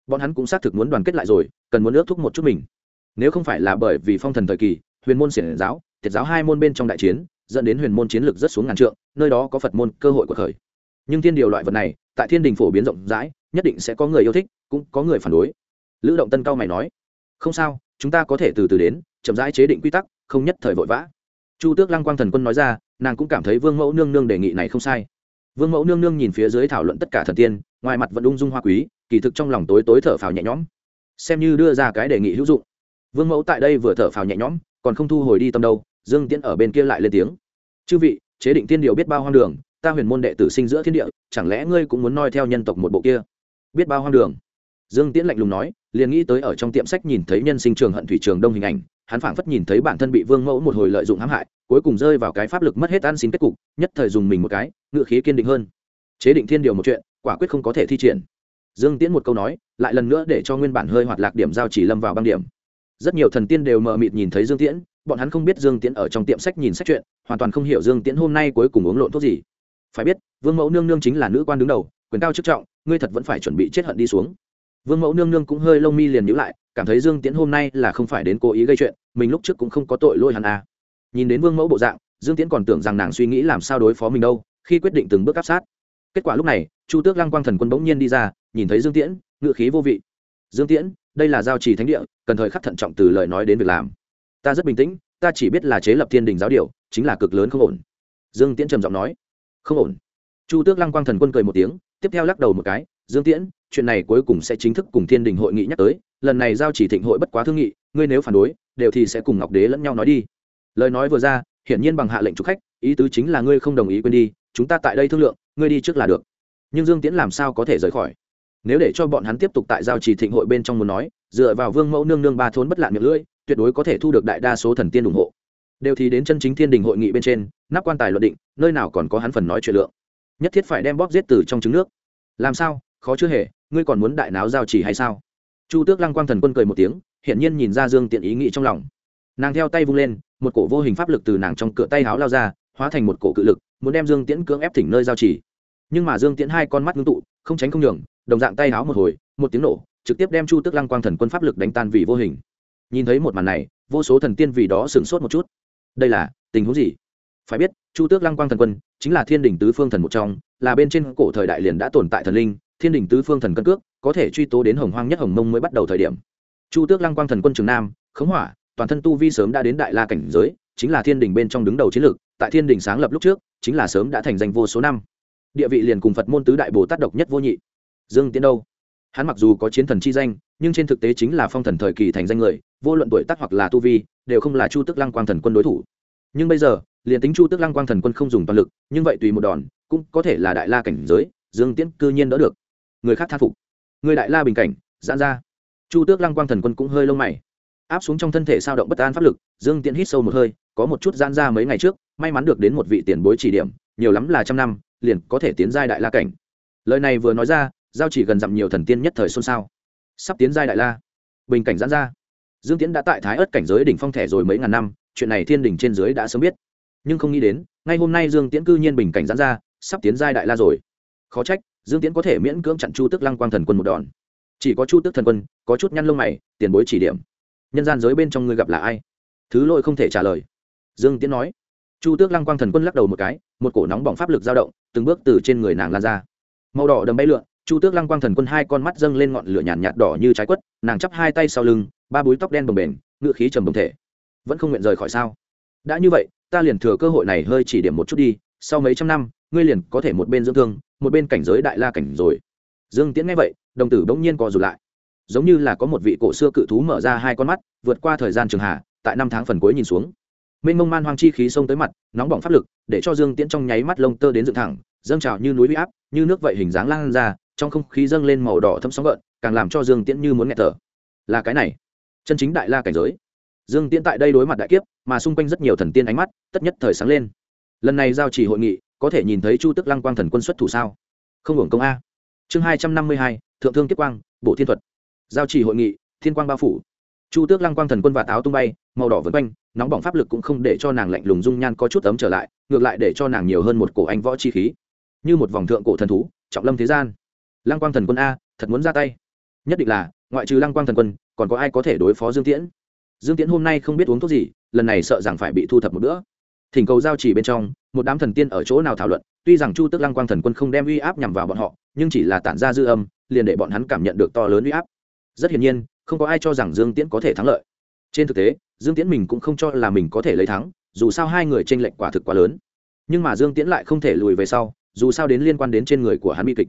Bọn hắn cũng xác thực muốn đoàn kết lại rồi, cần muốn ước thúc một chút mình. Nếu không phải là bởi vì phong thần thời kỳ, huyền môn xiển giáo, thiệt giáo hai môn bên trong đại chiến, dẫn đến huyền môn chiến lược rất xuống ngàn trượng, nơi đó có phật môn cơ hội của khởi. Nhưng thiên điều loại vật này, tại thiên đình phổ biến rộng rãi nhất định sẽ có người yêu thích, cũng có người phản đối. Lữ động tân cao mày nói, không sao, chúng ta có thể từ từ đến, chậm rãi chế định quy tắc, không nhất thời vội vã. Chu tước lăng quang thần quân nói ra, nàng cũng cảm thấy vương mẫu nương nương đề nghị này không sai. Vương mẫu nương nương nhìn phía dưới thảo luận tất cả thần tiên, ngoài mặt vẫn ung dung hoa quý, kỳ thực trong lòng tối tối thở phào nhẹ nhõm. Xem như đưa ra cái đề nghị hữu dụng. Vương mẫu tại đây vừa thở phào nhẹ nhõm, còn không thu hồi đi tâm đâu, dương tiễn ở bên kia lại lên tiếng. Chư vị, chế định thiên điều biết bao hoang đường, ta huyền môn đệ tử sinh giữa thiên địa, chẳng lẽ ngươi cũng muốn noi theo nhân tộc một bộ kia? Biết bao hoang đường. Dương tiễn lạnh lùng nói, liền nghĩ tới ở trong tiệm sách nhìn thấy nhân sinh trường hận thủy trường đông hình ảnh, hắn phảng phất nhìn thấy bản thân bị vương mẫu một hồi lợi dụng hãm hại, cuối cùng rơi vào cái pháp lực mất hết ăn xin kết cục, nhất thời dùng mình một cái, ngựa khí kiên định hơn. Chế định thiên điều một chuyện, quả quyết không có thể thi triển. Dương tiễn một câu nói, lại lần nữa để cho nguyên bản hơi hoạt lạc điểm giao chỉ lâm vào băng điểm. Rất nhiều thần tiên đều mờ mịt nhìn thấy dương tiễn, bọn hắn không biết dương tiễn ở trong tiệm sách nhìn sách chuyện, hoàn toàn không hiểu dương tiễn hôm nay cuối cùng uống lộn thuốc gì phải biết, vương mẫu nương nương chính là nữ quan đứng đầu, quyền cao chức trọng, ngươi thật vẫn phải chuẩn bị chết hận đi xuống. Vương mẫu nương nương cũng hơi lông mi liền nhữ lại, cảm thấy dương tiễn hôm nay là không phải đến cố ý gây chuyện, mình lúc trước cũng không có tội lôi hắn à. nhìn đến vương mẫu bộ dạng, dương tiễn còn tưởng rằng nàng suy nghĩ làm sao đối phó mình đâu, khi quyết định từng bước áp sát. Kết quả lúc này, chu tước lăng quang thần quân bỗng nhiên đi ra, nhìn thấy dương tiễn, ngựa khí vô vị. Dương tiễn, đây là giao trì thánh địa, cần thời khắc thận trọng từ lời nói đến việc làm. Ta rất bình tĩnh, ta chỉ biết là chế lập thiên đình giáo điều, chính là cực lớn không ổn. Dương tiễn trầm giọng nói không ổn. Chu tước lăng quang thần quân cười một tiếng, tiếp theo lắc đầu một cái, dương tiễn, chuyện này cuối cùng sẽ chính thức cùng thiên đình hội nghị nhắc tới, lần này giao chỉ thịnh hội bất quá thương nghị, ngươi nếu phản đối, đều thì sẽ cùng ngọc đế lẫn nhau nói đi. Lời nói vừa ra, hiển nhiên bằng hạ lệnh chủ khách, ý tứ chính là ngươi không đồng ý quên đi, chúng ta tại đây thương lượng, ngươi đi trước là được. Nhưng dương tiễn làm sao có thể rời khỏi? Nếu để cho bọn hắn tiếp tục tại giao trì thịnh hội bên trong muốn nói, dựa vào vương mẫu nương nương ba thốn bất lạn miệng lưỡi, tuyệt đối có thể thu được đại đa số thần tiên ủng hộ. Đều thì đến chân chính thiên đình hội nghị bên trên nắp quan tài luận định, nơi nào còn có hắn phần nói chuyện lượng. Nhất thiết phải đem bóp giết từ trong trứng nước. Làm sao? Khó chưa hề. Ngươi còn muốn đại náo giao chỉ hay sao? Chu tước lăng quang thần quân cười một tiếng, hiển nhiên nhìn ra dương tiện ý nghĩ trong lòng. Nàng theo tay vung lên, một cổ vô hình pháp lực từ nàng trong cửa tay háo lao ra, hóa thành một cổ cự lực, muốn đem dương tiễn cưỡng ép thỉnh nơi giao chỉ. Nhưng mà dương tiễn hai con mắt ngưng tụ, không tránh không nhường, đồng dạng tay háo một hồi, một tiếng nổ, trực tiếp đem chu tước lăng quang thần quân pháp lực đánh tan vì vô hình. Nhìn thấy một màn này, vô số thần tiên vì đó sửng sốt một chút. Đây là tình huống gì? Phải biết, chu tước lăng quang thần quân chính là thiên đình tứ phương thần một trong, là bên trên cổ thời đại liền đã tồn tại thần linh, thiên đình tứ phương thần cân cước, có thể truy tố đến hồng hoang nhất hồng mông mới bắt đầu thời điểm. Chu tước lăng quang thần quân trường nam, khống hỏa, toàn thân tu vi sớm đã đến đại la cảnh giới, chính là thiên đình bên trong đứng đầu chiến lược, tại thiên đình sáng lập lúc trước, chính là sớm đã thành danh vô số năm. Địa vị liền cùng phật môn tứ đại bồ tát độc nhất vô nhị. Dương tiến đâu? Hắn mặc dù có chiến thần chi danh, nhưng trên thực tế chính là phong thần thời kỳ thành danh người, vô luận tuổi tác hoặc là tu vi, đều không là chu tức lăng quang thần quân đối thủ. Nhưng bây giờ liền tính chu tức lăng quang thần quân không dùng toàn lực, nhưng vậy tùy một đòn, cũng có thể là đại la cảnh giới, dương tiễn cư nhiên đỡ được. Người khác thán phục. Người đại la bình cảnh, giãn ra. Chu tước lăng quang thần quân cũng hơi lông mày. Áp xuống trong thân thể sao động bất an pháp lực, dương tiễn hít sâu một hơi, có một chút giãn ra mấy ngày trước, may mắn được đến một vị tiền bối chỉ điểm, nhiều lắm là trăm năm, liền có thể tiến giai đại la cảnh. Lời này vừa nói ra, giao chỉ gần dặm nhiều thần tiên nhất thời xôn xao. Sắp tiến giai đại la. Bình cảnh giãn ra. Dương tiễn đã tại thái ớt cảnh giới đỉnh phong thẻ rồi mấy ngàn năm, chuyện này thiên đình trên dưới đã sớm biết nhưng không nghĩ đến ngay hôm nay dương tiễn cư nhiên bình cảnh gián ra sắp tiến giai đại la rồi. Khó trách dương tiễn có thể miễn cưỡng chặn chu tức lăng quang thần quân một đòn. Chỉ có chu tức thần quân có chút nhăn lông mày tiền bối chỉ điểm. Nhân gian giới bên trong ngươi gặp là ai? Thứ lỗi không thể trả lời. Dương tiễn nói. Chu tước lăng quang thần quân lắc đầu một cái một cổ nóng bỏng pháp lực dao động từng bước từ trên người nàng lan ra. Màu đỏ đầm bay lượn chu tước lăng quang thần quân hai con mắt dâng lên ngọn lửa nhàn nhạt, đỏ như trái quất nàng chắp hai tay sau lưng ba búi tóc đen bồng bềnh ngựa khí trầm đồng thể. Vẫn không nguyện rời khỏi sao? Đã như vậy, ta liền thừa cơ hội này hơi chỉ điểm một chút đi, sau mấy trăm năm, ngươi liền có thể một bên dưỡng thương, một bên cảnh giới đại la cảnh rồi. Dương tiễn nghe vậy, đồng tử bỗng nhiên co rụt lại. Giống như là có một vị cổ xưa cự thú mở ra hai con mắt, vượt qua thời gian trường hạ, tại năm tháng phần cuối nhìn xuống. Mênh mông man hoang chi khí xông tới mặt, nóng bỏng pháp lực, để cho dương tiễn trong nháy mắt lông tơ đến dựng thẳng, dâng trào như núi huy áp, như nước vậy hình dáng lan ra, trong không khí dâng lên màu đỏ thấm sóng gợn, càng làm cho dương tiễn như muốn nghẹt thở. Là cái này, chân chính đại la cảnh giới dương tiễn tại đây đối mặt đại kiếp, mà xung quanh rất nhiều thần tiên ánh mắt, tất nhất thời sáng lên. Lần này giao chỉ hội nghị, có thể nhìn thấy chu tức lăng quang thần quân xuất thủ sao? Không hưởng công a. Chương hai trăm năm mươi hai, thượng thương kiếp quang bộ thiên thuật. Giao chỉ hội nghị, thiên quang bao phủ. Chu tước lăng quang thần quân và táo tung bay, màu đỏ vân quanh, nóng bỏng pháp lực cũng không để cho nàng lạnh lùng dung nhan có chút ấm trở lại, ngược lại để cho nàng nhiều hơn một cổ anh võ chi khí. Như một vòng thượng cổ thần thú, trọng lâm thế gian. Lăng quang thần quân a, thật muốn ra tay. Nhất định là, ngoại trừ lăng quang thần quân, còn có ai có thể đối phó dương tiễn? Dương tiễn hôm nay không biết uống thuốc gì, lần này sợ rằng phải bị thu thập một bữa. Thỉnh cầu giao chỉ bên trong, một đám thần tiên ở chỗ nào thảo luận, tuy rằng chu tức lăng quang thần quân không đem uy áp nhằm vào bọn họ, nhưng chỉ là tản ra dư âm, liền để bọn hắn cảm nhận được to lớn uy áp. Rất hiển nhiên, không có ai cho rằng dương tiễn có thể thắng lợi. Trên thực tế, dương tiễn mình cũng không cho là mình có thể lấy thắng, dù sao hai người tranh lệch quả thực quá lớn. Nhưng mà dương tiễn lại không thể lùi về sau, dù sao đến liên quan đến trên người của hắn bi kịch.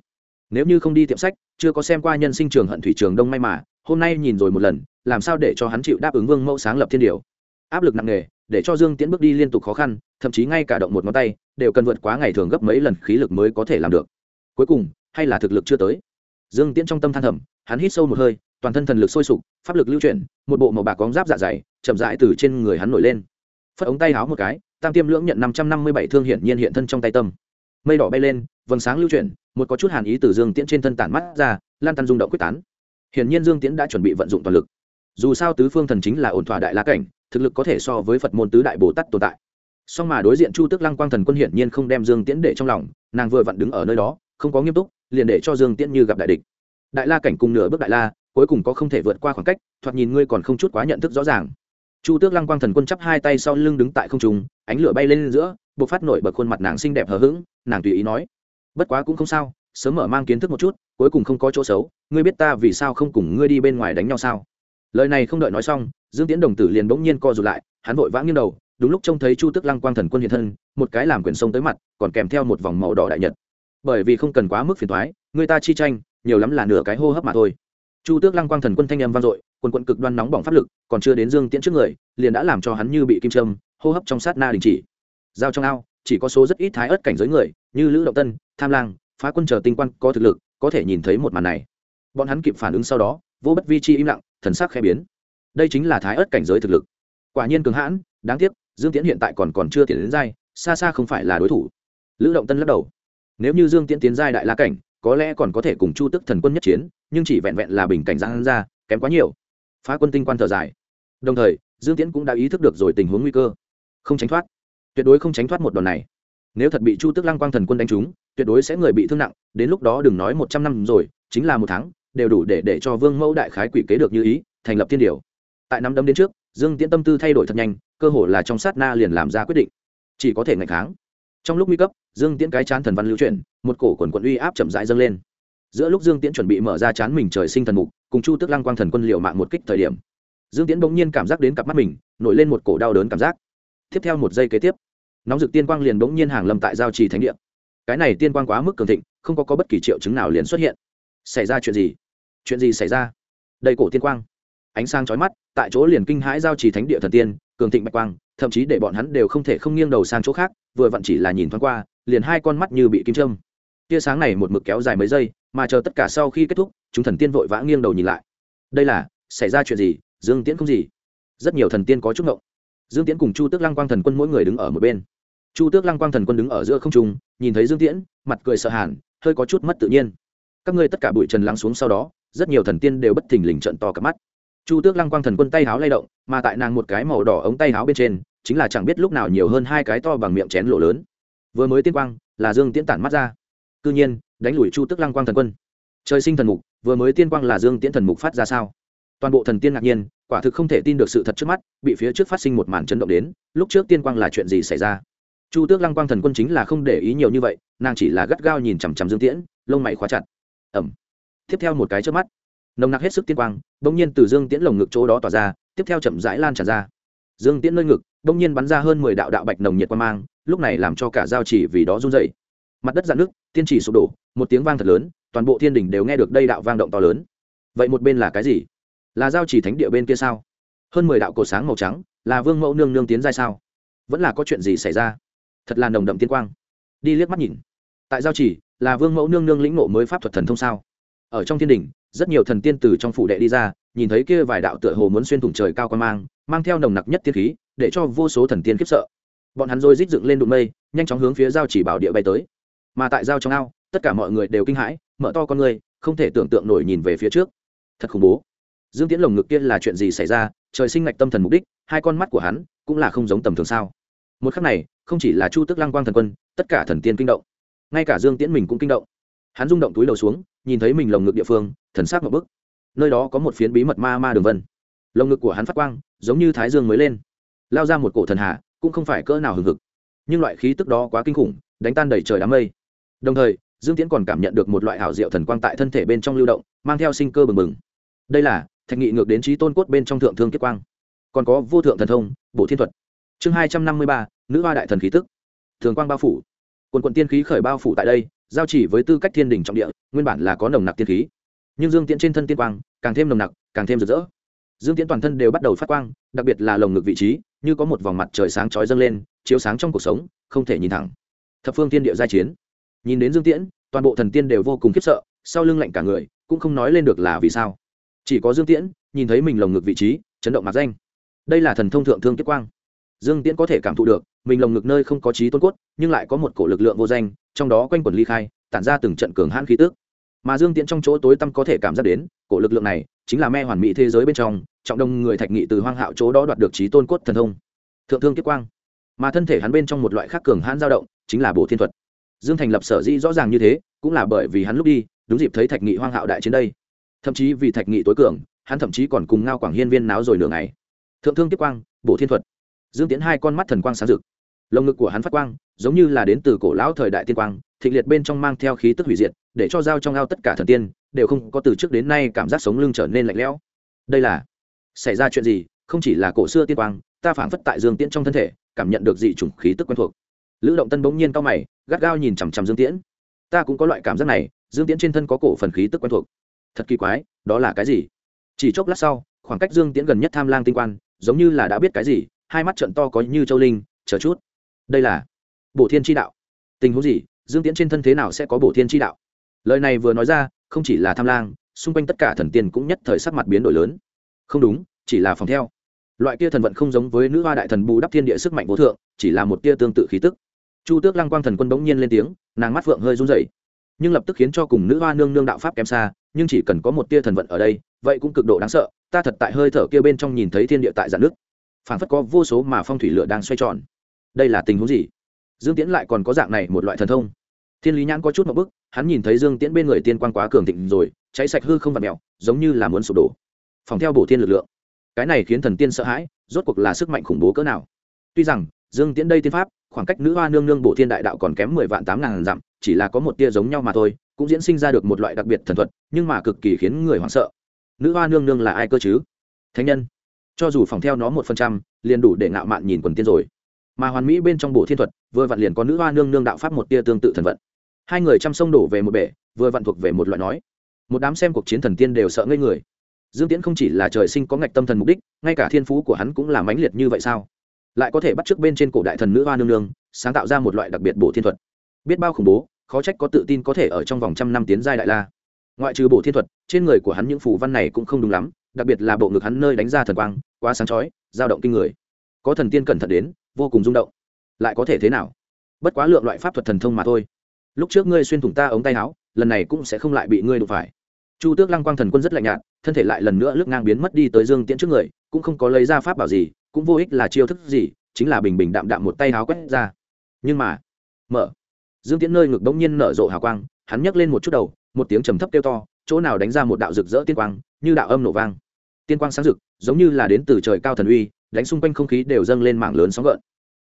Nếu như không đi tiệm sách, chưa có xem qua nhân sinh trường hận thủy trường đông may mà, hôm nay nhìn rồi một lần làm sao để cho hắn chịu đáp ứng vương mẫu sáng lập thiên điều? Áp lực nặng nề, để cho dương tiễn bước đi liên tục khó khăn, thậm chí ngay cả động một ngón tay, đều cần vượt quá ngày thường gấp mấy lần khí lực mới có thể làm được. Cuối cùng, hay là thực lực chưa tới? Dương tiễn trong tâm than thầm, hắn hít sâu một hơi, toàn thân thần lực sôi sục, pháp lực lưu chuyển, một bộ màu bạc cóng giáp dạ dày, chậm rãi từ trên người hắn nổi lên. Phất ống tay háo một cái, tam tiêm lưỡng nhận năm trăm năm mươi bảy thương hiển nhiên hiện thân trong tay tâm. Mây đỏ bay lên, vầng sáng lưu chuyển, một có chút hàn ý từ dương tiễn trên thân tản mắt ra, lan tăn rung động quyết tán. Hiển nhiên dương tiễn đã chuẩn bị vận dụng toàn lực dù sao tứ phương thần chính là ổn thỏa đại la cảnh, thực lực có thể so với phật môn tứ đại bồ tát tồn tại. Song mà đối diện chu tước lăng quang thần quân hiển nhiên không đem dương tiễn để trong lòng, nàng vừa vặn đứng ở nơi đó, không có nghiêm túc, liền để cho dương tiễn như gặp đại địch. Đại la cảnh cùng nửa bước đại la, cuối cùng có không thể vượt qua khoảng cách, thoạt nhìn ngươi còn không chút quá nhận thức rõ ràng. Chu tước lăng quang thần quân chắp hai tay sau lưng đứng tại không trung, ánh lửa bay lên giữa b ộ c phát nổi bật khuôn mặt nàng xinh đẹp hờ hững, nàng tùy ý nói, bất quá cũng không sao, sớm mở mang kiến thức một chút, cuối cùng không có chỗ xấu, ngươi biết ta vì sao không cùng ngươi đi bên ngoài đánh nhau sao? Lời này không đợi nói xong, dương tiễn đồng tử liền bỗng nhiên co rụt lại, hắn vội vã nghiêng đầu, đúng lúc trông thấy chu tức lăng quang thần quân hiện thân, một cái làm quyền sông tới mặt, còn kèm theo một vòng màu đỏ đại nhật. Bởi vì không cần quá mức phiền thoái người ta chi tranh, nhiều lắm là nửa cái hô hấp mà thôi. Chu tước lăng quang thần quân thanh âm vang dội quân quận cực đoan nóng bỏng pháp lực, còn chưa đến dương tiễn trước người, liền đã làm cho hắn như bị kim châm, hô hấp trong sát na đình chỉ. Giao trong ao, chỉ có số rất ít thái ớt cảnh giới người, như lữ động tân, tham lang, phá quân chờ tinh quan có thực lực, có thể nhìn thấy một màn này. Bọn hắn kịp phản ứng sau đó, vô bất vi chi im lặng thần sắc khẽ biến. Đây chính là thái ớt cảnh giới thực lực. Quả nhiên cường hãn, đáng tiếc, dương tiễn hiện tại còn còn chưa tiến đến giai, xa xa không phải là đối thủ. Lữ động tân lắc đầu. Nếu như dương tiễn tiến giai đại la cảnh, có lẽ còn có thể cùng chu tức thần quân nhất chiến, nhưng chỉ vẹn vẹn là bình cảnh giang ra, kém quá nhiều. Phá quân tinh quan thở dài. Đồng thời, dương tiễn cũng đã ý thức được rồi tình huống nguy cơ. Không tránh thoát. Tuyệt đối không tránh thoát một đòn này. Nếu thật bị chu tức lăng quang thần quân đánh trúng, tuyệt đối sẽ người bị thương nặng, đến lúc đó đừng nói một trăm năm rồi, chính là một tháng đều đủ để để cho vương mẫu đại khái quỷ kế được như ý thành lập thiên điều. Tại năm đấm đến trước dương tiễn tâm tư thay đổi thật nhanh cơ hồ là trong sát na liền làm ra quyết định. Chỉ có thể ngày tháng. trong lúc nguy cấp dương tiễn cái chán thần văn lưu chuyển một cổ quần quận uy áp chậm rãi dâng lên. Giữa lúc dương tiễn chuẩn bị mở ra chán mình trời sinh thần mục cùng chu tức lăng quang thần quân liệu mạng một kích thời điểm dương tiễn bỗng nhiên cảm giác đến cặp mắt mình nổi lên một cổ đau đớn cảm giác. Tiếp theo một giây kế tiếp nóng rực tiên quang liền bỗng nhiên hàng lâm tại giao trì thánh địa. Cái này tiên quang quá mức cường thịnh không có, có bất kỳ triệu chứng nào liền xuất hiện xảy ra chuyện gì? Chuyện gì xảy ra? Đầy cổ tiên quang. Ánh sáng chói mắt, tại chỗ liền kinh hãi giao trì thánh địa thần tiên, cường thịnh bạch quang, thậm chí để bọn hắn đều không thể không nghiêng đầu sang chỗ khác, vừa vặn chỉ là nhìn thoáng qua, liền hai con mắt như bị kim châm. Tia sáng này một mực kéo dài mấy giây, mà chờ tất cả sau khi kết thúc, chúng thần tiên vội vã nghiêng đầu nhìn lại. Đây là, xảy ra chuyện gì? Dương tiễn không gì. Rất nhiều thần tiên có chút ngộng. Dương tiễn cùng chu tước lăng quang thần quân mỗi người đứng ở một bên. Chu tước lăng quang thần quân đứng ở giữa không trung, nhìn thấy dương tiễn, mặt cười sợ hàn, hơi có chút mất tự nhiên các ngươi tất cả bụi trần lắng xuống sau đó, rất nhiều thần tiên đều bất thình lình trận to cả mắt. Chu tước lăng quang thần quân tay háo lay động, mà tại nàng một cái màu đỏ ống tay háo bên trên, chính là chẳng biết lúc nào nhiều hơn hai cái to bằng miệng chén lộ lớn. Vừa mới tiên quang, là dương tiễn tản mắt ra. Cư nhiên, đánh lùi chu tước lăng quang thần quân. Trời sinh thần mục, vừa mới tiên quang là dương tiễn thần mục phát ra sao? Toàn bộ thần tiên ngạc nhiên, quả thực không thể tin được sự thật trước mắt, bị phía trước phát sinh một màn chấn động đến, lúc trước tiên quang là chuyện gì xảy ra? Chu tước lăng quang thần quân chính là không để ý nhiều như vậy, nàng chỉ là gắt gao nhìn chằm chằm dương tiễn, lông mày khóa chặt ẩm. Tiếp theo một cái trước mắt, nồng nặc hết sức tiên quang, bỗng nhiên từ dương tiễn lồng ngực chỗ đó tỏa ra, tiếp theo chậm rãi lan tràn ra. Dương tiễn nơi ngực, bỗng nhiên bắn ra hơn mười đạo đạo bạch nồng nhiệt quang mang, lúc này làm cho cả giao chỉ vì đó run dậy mặt đất dạn nước tiên chỉ sụp đổ, một tiếng vang thật lớn, toàn bộ thiên đình đều nghe được đây đạo vang động to lớn. Vậy một bên là cái gì? Là giao chỉ thánh địa bên kia sao? Hơn mười đạo cổ sáng màu trắng, là vương mẫu nương nương tiến ra sao? Vẫn là có chuyện gì xảy ra? Thật là nồng đậm tiên quang. Đi liếc mắt nhìn tại giao chỉ, là vương mẫu nương nương lĩnh nộ mới pháp thuật thần thông sao? Ở trong thiên đình, rất nhiều thần tiên từ trong phủ đệ đi ra, nhìn thấy kia vài đạo tựa hồ muốn xuyên thủng trời cao quan mang mang theo nồng nặc nhất tiên khí, để cho vô số thần tiên khiếp sợ. Bọn hắn rồi rít dựng lên đụng mây, nhanh chóng hướng phía giao chỉ bảo địa bay tới. Mà tại giao trong ao, tất cả mọi người đều kinh hãi, mở to con người, không thể tưởng tượng nổi nhìn về phía trước. Thật khủng bố. Dương tiễn lồng ngực kia là chuyện gì xảy ra? Trời sinh ngạch tâm thần mục đích, hai con mắt của hắn cũng là không giống tầm thường sao? Một khắc này, không chỉ là chu tức lăng quang thần quân, tất cả thần tiên kinh động ngay cả dương tiễn mình cũng kinh động. Hắn rung động túi đầu xuống, nhìn thấy mình lồng ngực địa phương, thần sắc một bức. Nơi đó có một phiến bí mật ma ma đường vân. Lồng ngực của hắn phát quang, giống như thái dương mới lên. Lao ra một cổ thần hạ cũng không phải cỡ nào hừng hực. Nhưng loại khí tức đó quá kinh khủng, đánh tan đầy trời đám mây. Đồng thời, dương tiễn còn cảm nhận được một loại hảo diệu thần quang tại thân thể bên trong lưu động, mang theo sinh cơ bừng bừng. Đây là, thạch nghị ngược đến trí tôn cốt bên trong thượng thương kiếp quang. Còn có vô thượng thần thông bộ thiên thuật. Chương hai trăm năm mươi ba, nữ hoa đại thần khí tức. Thường quang bao phủ quần quần tiên khí khởi bao phủ tại đây, giao chỉ với tư cách thiên đình trọng địa, nguyên bản là có nồng nặc tiên khí. Nhưng dương tiễn trên thân tiên quang, càng thêm nồng nặc, càng thêm rực rỡ. Dương tiễn toàn thân đều bắt đầu phát quang, đặc biệt là lồng ngực vị trí, như có một vòng mặt trời sáng chói dâng lên, chiếu sáng trong cuộc sống, không thể nhìn thẳng. Thập phương tiên địa giai chiến. Nhìn đến dương tiễn, toàn bộ thần tiên đều vô cùng khiếp sợ, sau lưng lạnh cả người, cũng không nói lên được là vì sao. Chỉ có dương tiễn, nhìn thấy mình lồng ngực vị trí, chấn động mặt danh. Đây là thần thông thượng thương kết quang. Dương tiễn có thể cảm thụ được mình lồng ngực nơi không có trí tôn cốt, nhưng lại có một cổ lực lượng vô danh, trong đó quanh quẩn ly khai, tản ra từng trận cường hãn khí tước mà dương tiễn trong chỗ tối tăm có thể cảm giác đến, cổ lực lượng này chính là me hoàn mỹ thế giới bên trong, trọng đông người thạch nghị từ hoang hạo chỗ đó đoạt được trí tôn cốt thần thông. Thượng thương kiếp quang. Mà thân thể hắn bên trong một loại khác cường hãn dao động, chính là bộ thiên thuật. Dương thành lập sở dĩ rõ ràng như thế, cũng là bởi vì hắn lúc đi, đúng dịp thấy thạch nghị hoang hạo đại chiến đây. Thậm chí vì thạch nghị tối cường, hắn thậm chí còn cùng ngao quảng hiên viên náo rồi nửa ngày. Thượng thương kiếp quang bộ thiên thuật dương tiễn hai con mắt thần quang sáng rực. Lồng ngực của hắn phát quang, giống như là đến từ cổ lão thời đại tiên quang, thịnh liệt bên trong mang theo khí tức hủy diệt, để cho dao trong ao tất cả thần tiên đều không có từ trước đến nay cảm giác sống lưng trở nên lạnh lẽo. Đây là, xảy ra chuyện gì? Không chỉ là cổ xưa tiên quang, ta phảng phất tại dương tiễn trong thân thể, cảm nhận được dị chủng khí tức quen thuộc. Lữ động tân bỗng nhiên cao mày, gắt gao nhìn chằm chằm dương tiễn. Ta cũng có loại cảm giác này, dương tiễn trên thân có cổ phần khí tức quen thuộc. Thật kỳ quái, đó là cái gì? Chỉ chốc lát sau, khoảng cách dương tiễn gần nhất tham lang tinh quan, giống như là đã biết cái gì hai mắt trận to có như châu linh, chờ chút. Đây là bổ thiên tri đạo. Tình huống gì? Dương tiễn trên thân thế nào sẽ có bổ thiên tri đạo? Lời này vừa nói ra, không chỉ là tham lang, xung quanh tất cả thần tiên cũng nhất thời sắc mặt biến đổi lớn. Không đúng, chỉ là phòng theo. Loại kia thần vận không giống với nữ hoa đại thần bù đắp thiên địa sức mạnh vô thượng, chỉ là một tia tương tự khí tức. Chu tước lăng quang thần quân bỗng nhiên lên tiếng, nàng mắt phượng hơi run rẩy. Nhưng lập tức khiến cho cùng nữ hoa nương nương đạo pháp kém xa, nhưng chỉ cần có một tia thần vận ở đây, vậy cũng cực độ đáng sợ, ta thật tại hơi thở kia bên trong nhìn thấy thiên địa tại giản nước phản phất có vô số mà phong thủy lửa đang xoay tròn. Đây là tình huống gì? Dương tiễn lại còn có dạng này một loại thần thông. Thiên lý nhãn có chút một bức, hắn nhìn thấy dương tiễn bên người tiên quan quá cường thịnh rồi, cháy sạch hư không vặt mẹo giống như là muốn sụp đổ. Phòng theo bổ thiên lực lượng. Cái này khiến thần tiên sợ hãi, rốt cuộc là sức mạnh khủng bố cỡ nào? Tuy rằng, dương tiễn đây tiên pháp, khoảng cách nữ hoa nương nương bổ thiên đại đạo còn kém mười vạn tám ngàn dặm, chỉ là có một tia giống nhau mà thôi, cũng diễn sinh ra được một loại đặc biệt thần thuật, nhưng mà cực kỳ khiến người hoảng sợ. Nữ hoa nương nương là ai cơ chứ? Thánh nhân cho dù phòng theo nó một phần trăm, liền đủ để ngạo mạn nhìn quần tiên rồi. Mà hoàn mỹ bên trong bộ thiên thuật, vừa vặn liền có nữ hoa nương nương đạo pháp một tia tương tự thần vận. Hai người chăm sông đổ về một bể, vừa vặn thuộc về một loại nói. Một đám xem cuộc chiến thần tiên đều sợ ngây người. Dương tiễn không chỉ là trời sinh có ngạch tâm thần mục đích, ngay cả thiên phú của hắn cũng là mãnh liệt như vậy sao? Lại có thể bắt t r ư ớ c bên trên cổ đại thần nữ hoa nương nương, sáng tạo ra một loại đặc biệt bổ thiên thuật. Biết bao khủng bố, khó trách có tự tin có thể ở trong vòng trăm năm tiến giai đại la. Ngoại trừ bổ thiên thuật, trên người của hắn những phù văn này cũng không đúng lắm, đặc biệt là bộ ngực hắn nơi đánh ra thần quang quá sáng chói, dao động kinh người. Có thần tiên cẩn thận đến, vô cùng rung động. Lại có thể thế nào? Bất quá lượng loại pháp thuật thần thông mà thôi. Lúc trước ngươi xuyên thủng ta ống tay áo, lần này cũng sẽ không lại bị ngươi đụng phải. Chu tước lăng quang thần quân rất lạnh nhạt, thân thể lại lần nữa lướt ngang biến mất đi tới dương tiễn trước người, cũng không có lấy ra pháp bảo gì, cũng vô ích là chiêu thức gì, chính là bình bình đạm đạm một tay áo quét ra. Nhưng mà, mở. Dương tiễn nơi ngực bỗng nhiên nở rộ hào quang, hắn nhấc lên một chút đầu, một tiếng trầm thấp kêu to, chỗ nào đánh ra một đạo rực rỡ tiên quang, như đạo âm nổ vang tiên quang sáng rực giống như là đến từ trời cao thần uy đánh xung quanh không khí đều dâng lên mảng lớn sóng gợn.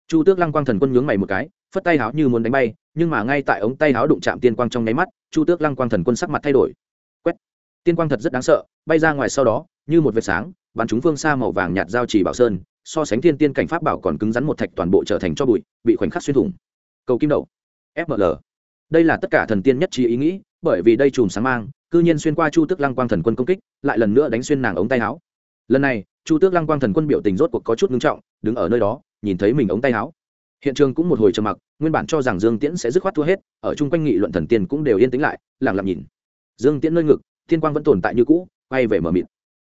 Chu tước lăng quang thần quân nhướng mày một cái phất tay háo như muốn đánh bay nhưng mà ngay tại ống tay háo đụng chạm tiên quang trong nháy mắt chu tước lăng quang thần quân sắc mặt thay đổi. Tiên quang thật rất đáng sợ bay ra ngoài sau đó như một vệt sáng bắn chúng phương xa màu vàng nhạt giao trì bảo sơn so sánh thiên tiên cảnh pháp bảo còn cứng rắn một thạch toàn bộ trở thành cho bụi bị khoảnh khắc xuyên thủng. Cầu kim đầu, fml đây là tất cả thần tiên nhất trí ý nghĩ bởi vì đây chùm sáng mang cư nhiên xuyên qua chu tước lăng quang thần quân công kích lại lần nữa đánh xuyên nàng ống tay áo. Lần này, chu tước lăng quang thần quân biểu tình rốt cuộc có chút ngưng trọng, đứng ở nơi đó, nhìn thấy mình ống tay áo. Hiện trường cũng một hồi trầm mặc, nguyên bản cho rằng dương tiễn sẽ dứt khoát thua hết, ở chung quanh nghị luận thần tiên cũng đều yên tĩnh lại lẳng lặng nhìn. Dương tiễn nơi ngực, thiên quang vẫn tồn tại như cũ, quay về mở mịt.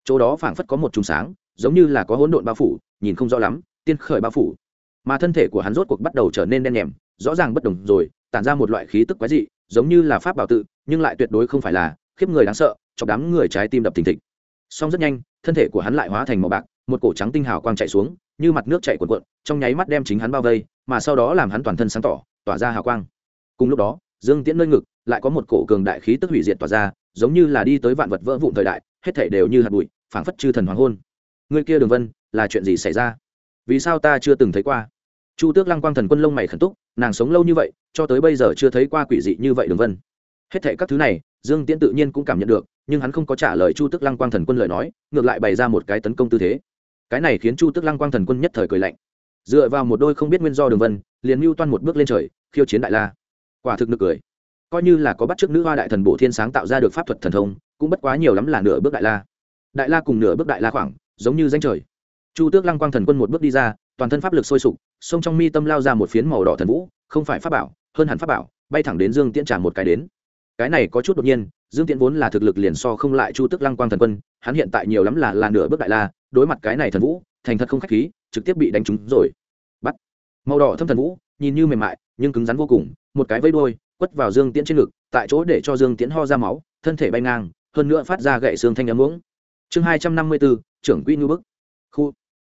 Chỗ đó phảng phất có một trùng sáng, giống như là có hỗn độn bao phủ, nhìn không rõ lắm, tiên khởi bao phủ. Mà thân thể của hắn rốt cuộc bắt đầu trở nên đen nhèm, rõ ràng bất đồng rồi, tản ra một loại khí tức quái dị, giống như là pháp bảo tự, nhưng lại tuyệt đối không phải là khiếp người đáng sợ cho đám người trái tim đập thình thịch. Song rất nhanh, thân thể của hắn lại hóa thành màu bạc, một cổ trắng tinh hào quang chạy xuống, như mặt nước chạy cuộn cuộn, trong nháy mắt đem chính hắn bao vây, mà sau đó làm hắn toàn thân sáng tỏ, tỏa ra hào quang. Cùng lúc đó, dương tiễn nơi ngực lại có một cổ cường đại khí tức hủy diệt tỏa ra, giống như là đi tới vạn vật vỡ vụn thời đại, hết thảy đều như hạt bụi, phảng phất chư thần hoàng hôn. Người kia đường vân, là chuyện gì xảy ra? Vì sao ta chưa từng thấy qua? Chu tước lăng quang thần quân lông mày khẩn túc, nàng sống lâu như vậy, cho tới bây giờ chưa thấy qua quỷ dị như vậy đường vân. Hết thảy các thứ này dương tiễn tự nhiên cũng cảm nhận được, nhưng hắn không có trả lời chu tước lăng quang thần quân lời nói, ngược lại bày ra một cái tấn công tư thế. Cái này khiến chu tước lăng quang thần quân nhất thời cười lạnh. Dựa vào một đôi không biết nguyên do đường vân, liền mưu toan một bước lên trời, khiêu chiến đại la. Quả thực nực cười. Coi như là có bắt chước nữ hoa đại thần bổ thiên sáng tạo ra được pháp thuật thần thông, cũng bất quá nhiều lắm là nửa bước đại la. Đại la cùng nửa bước đại la khoảng, giống như danh trời. Chu tước lăng quang thần quân một bước đi ra, toàn thân pháp lực sôi sục, sông trong mi tâm lao ra một phiến màu đỏ thần vũ, không phải pháp bảo, hơn hẳn pháp bảo, bay thẳng đến dương tiễn trả một cái đến cái này có chút đột nhiên, dương tiễn vốn là thực lực liền so không lại chu tước lăng quang thần quân, hắn hiện tại nhiều lắm là là nửa bước đại la, đối mặt cái này thần vũ, thành thật không khách khí, trực tiếp bị đánh trúng rồi. Bắt. Màu đỏ thâm thần vũ, nhìn như mềm mại, nhưng cứng rắn vô cùng, một cái vây đôi quất vào dương tiễn trên ngực, tại chỗ để cho dương tiễn ho ra máu, thân thể bay ngang, hơn nữa phát ra gậy xương thanh ấm uống. Chương hai trăm năm mươi bốn, trưởng quỹ ngư bức. Khu.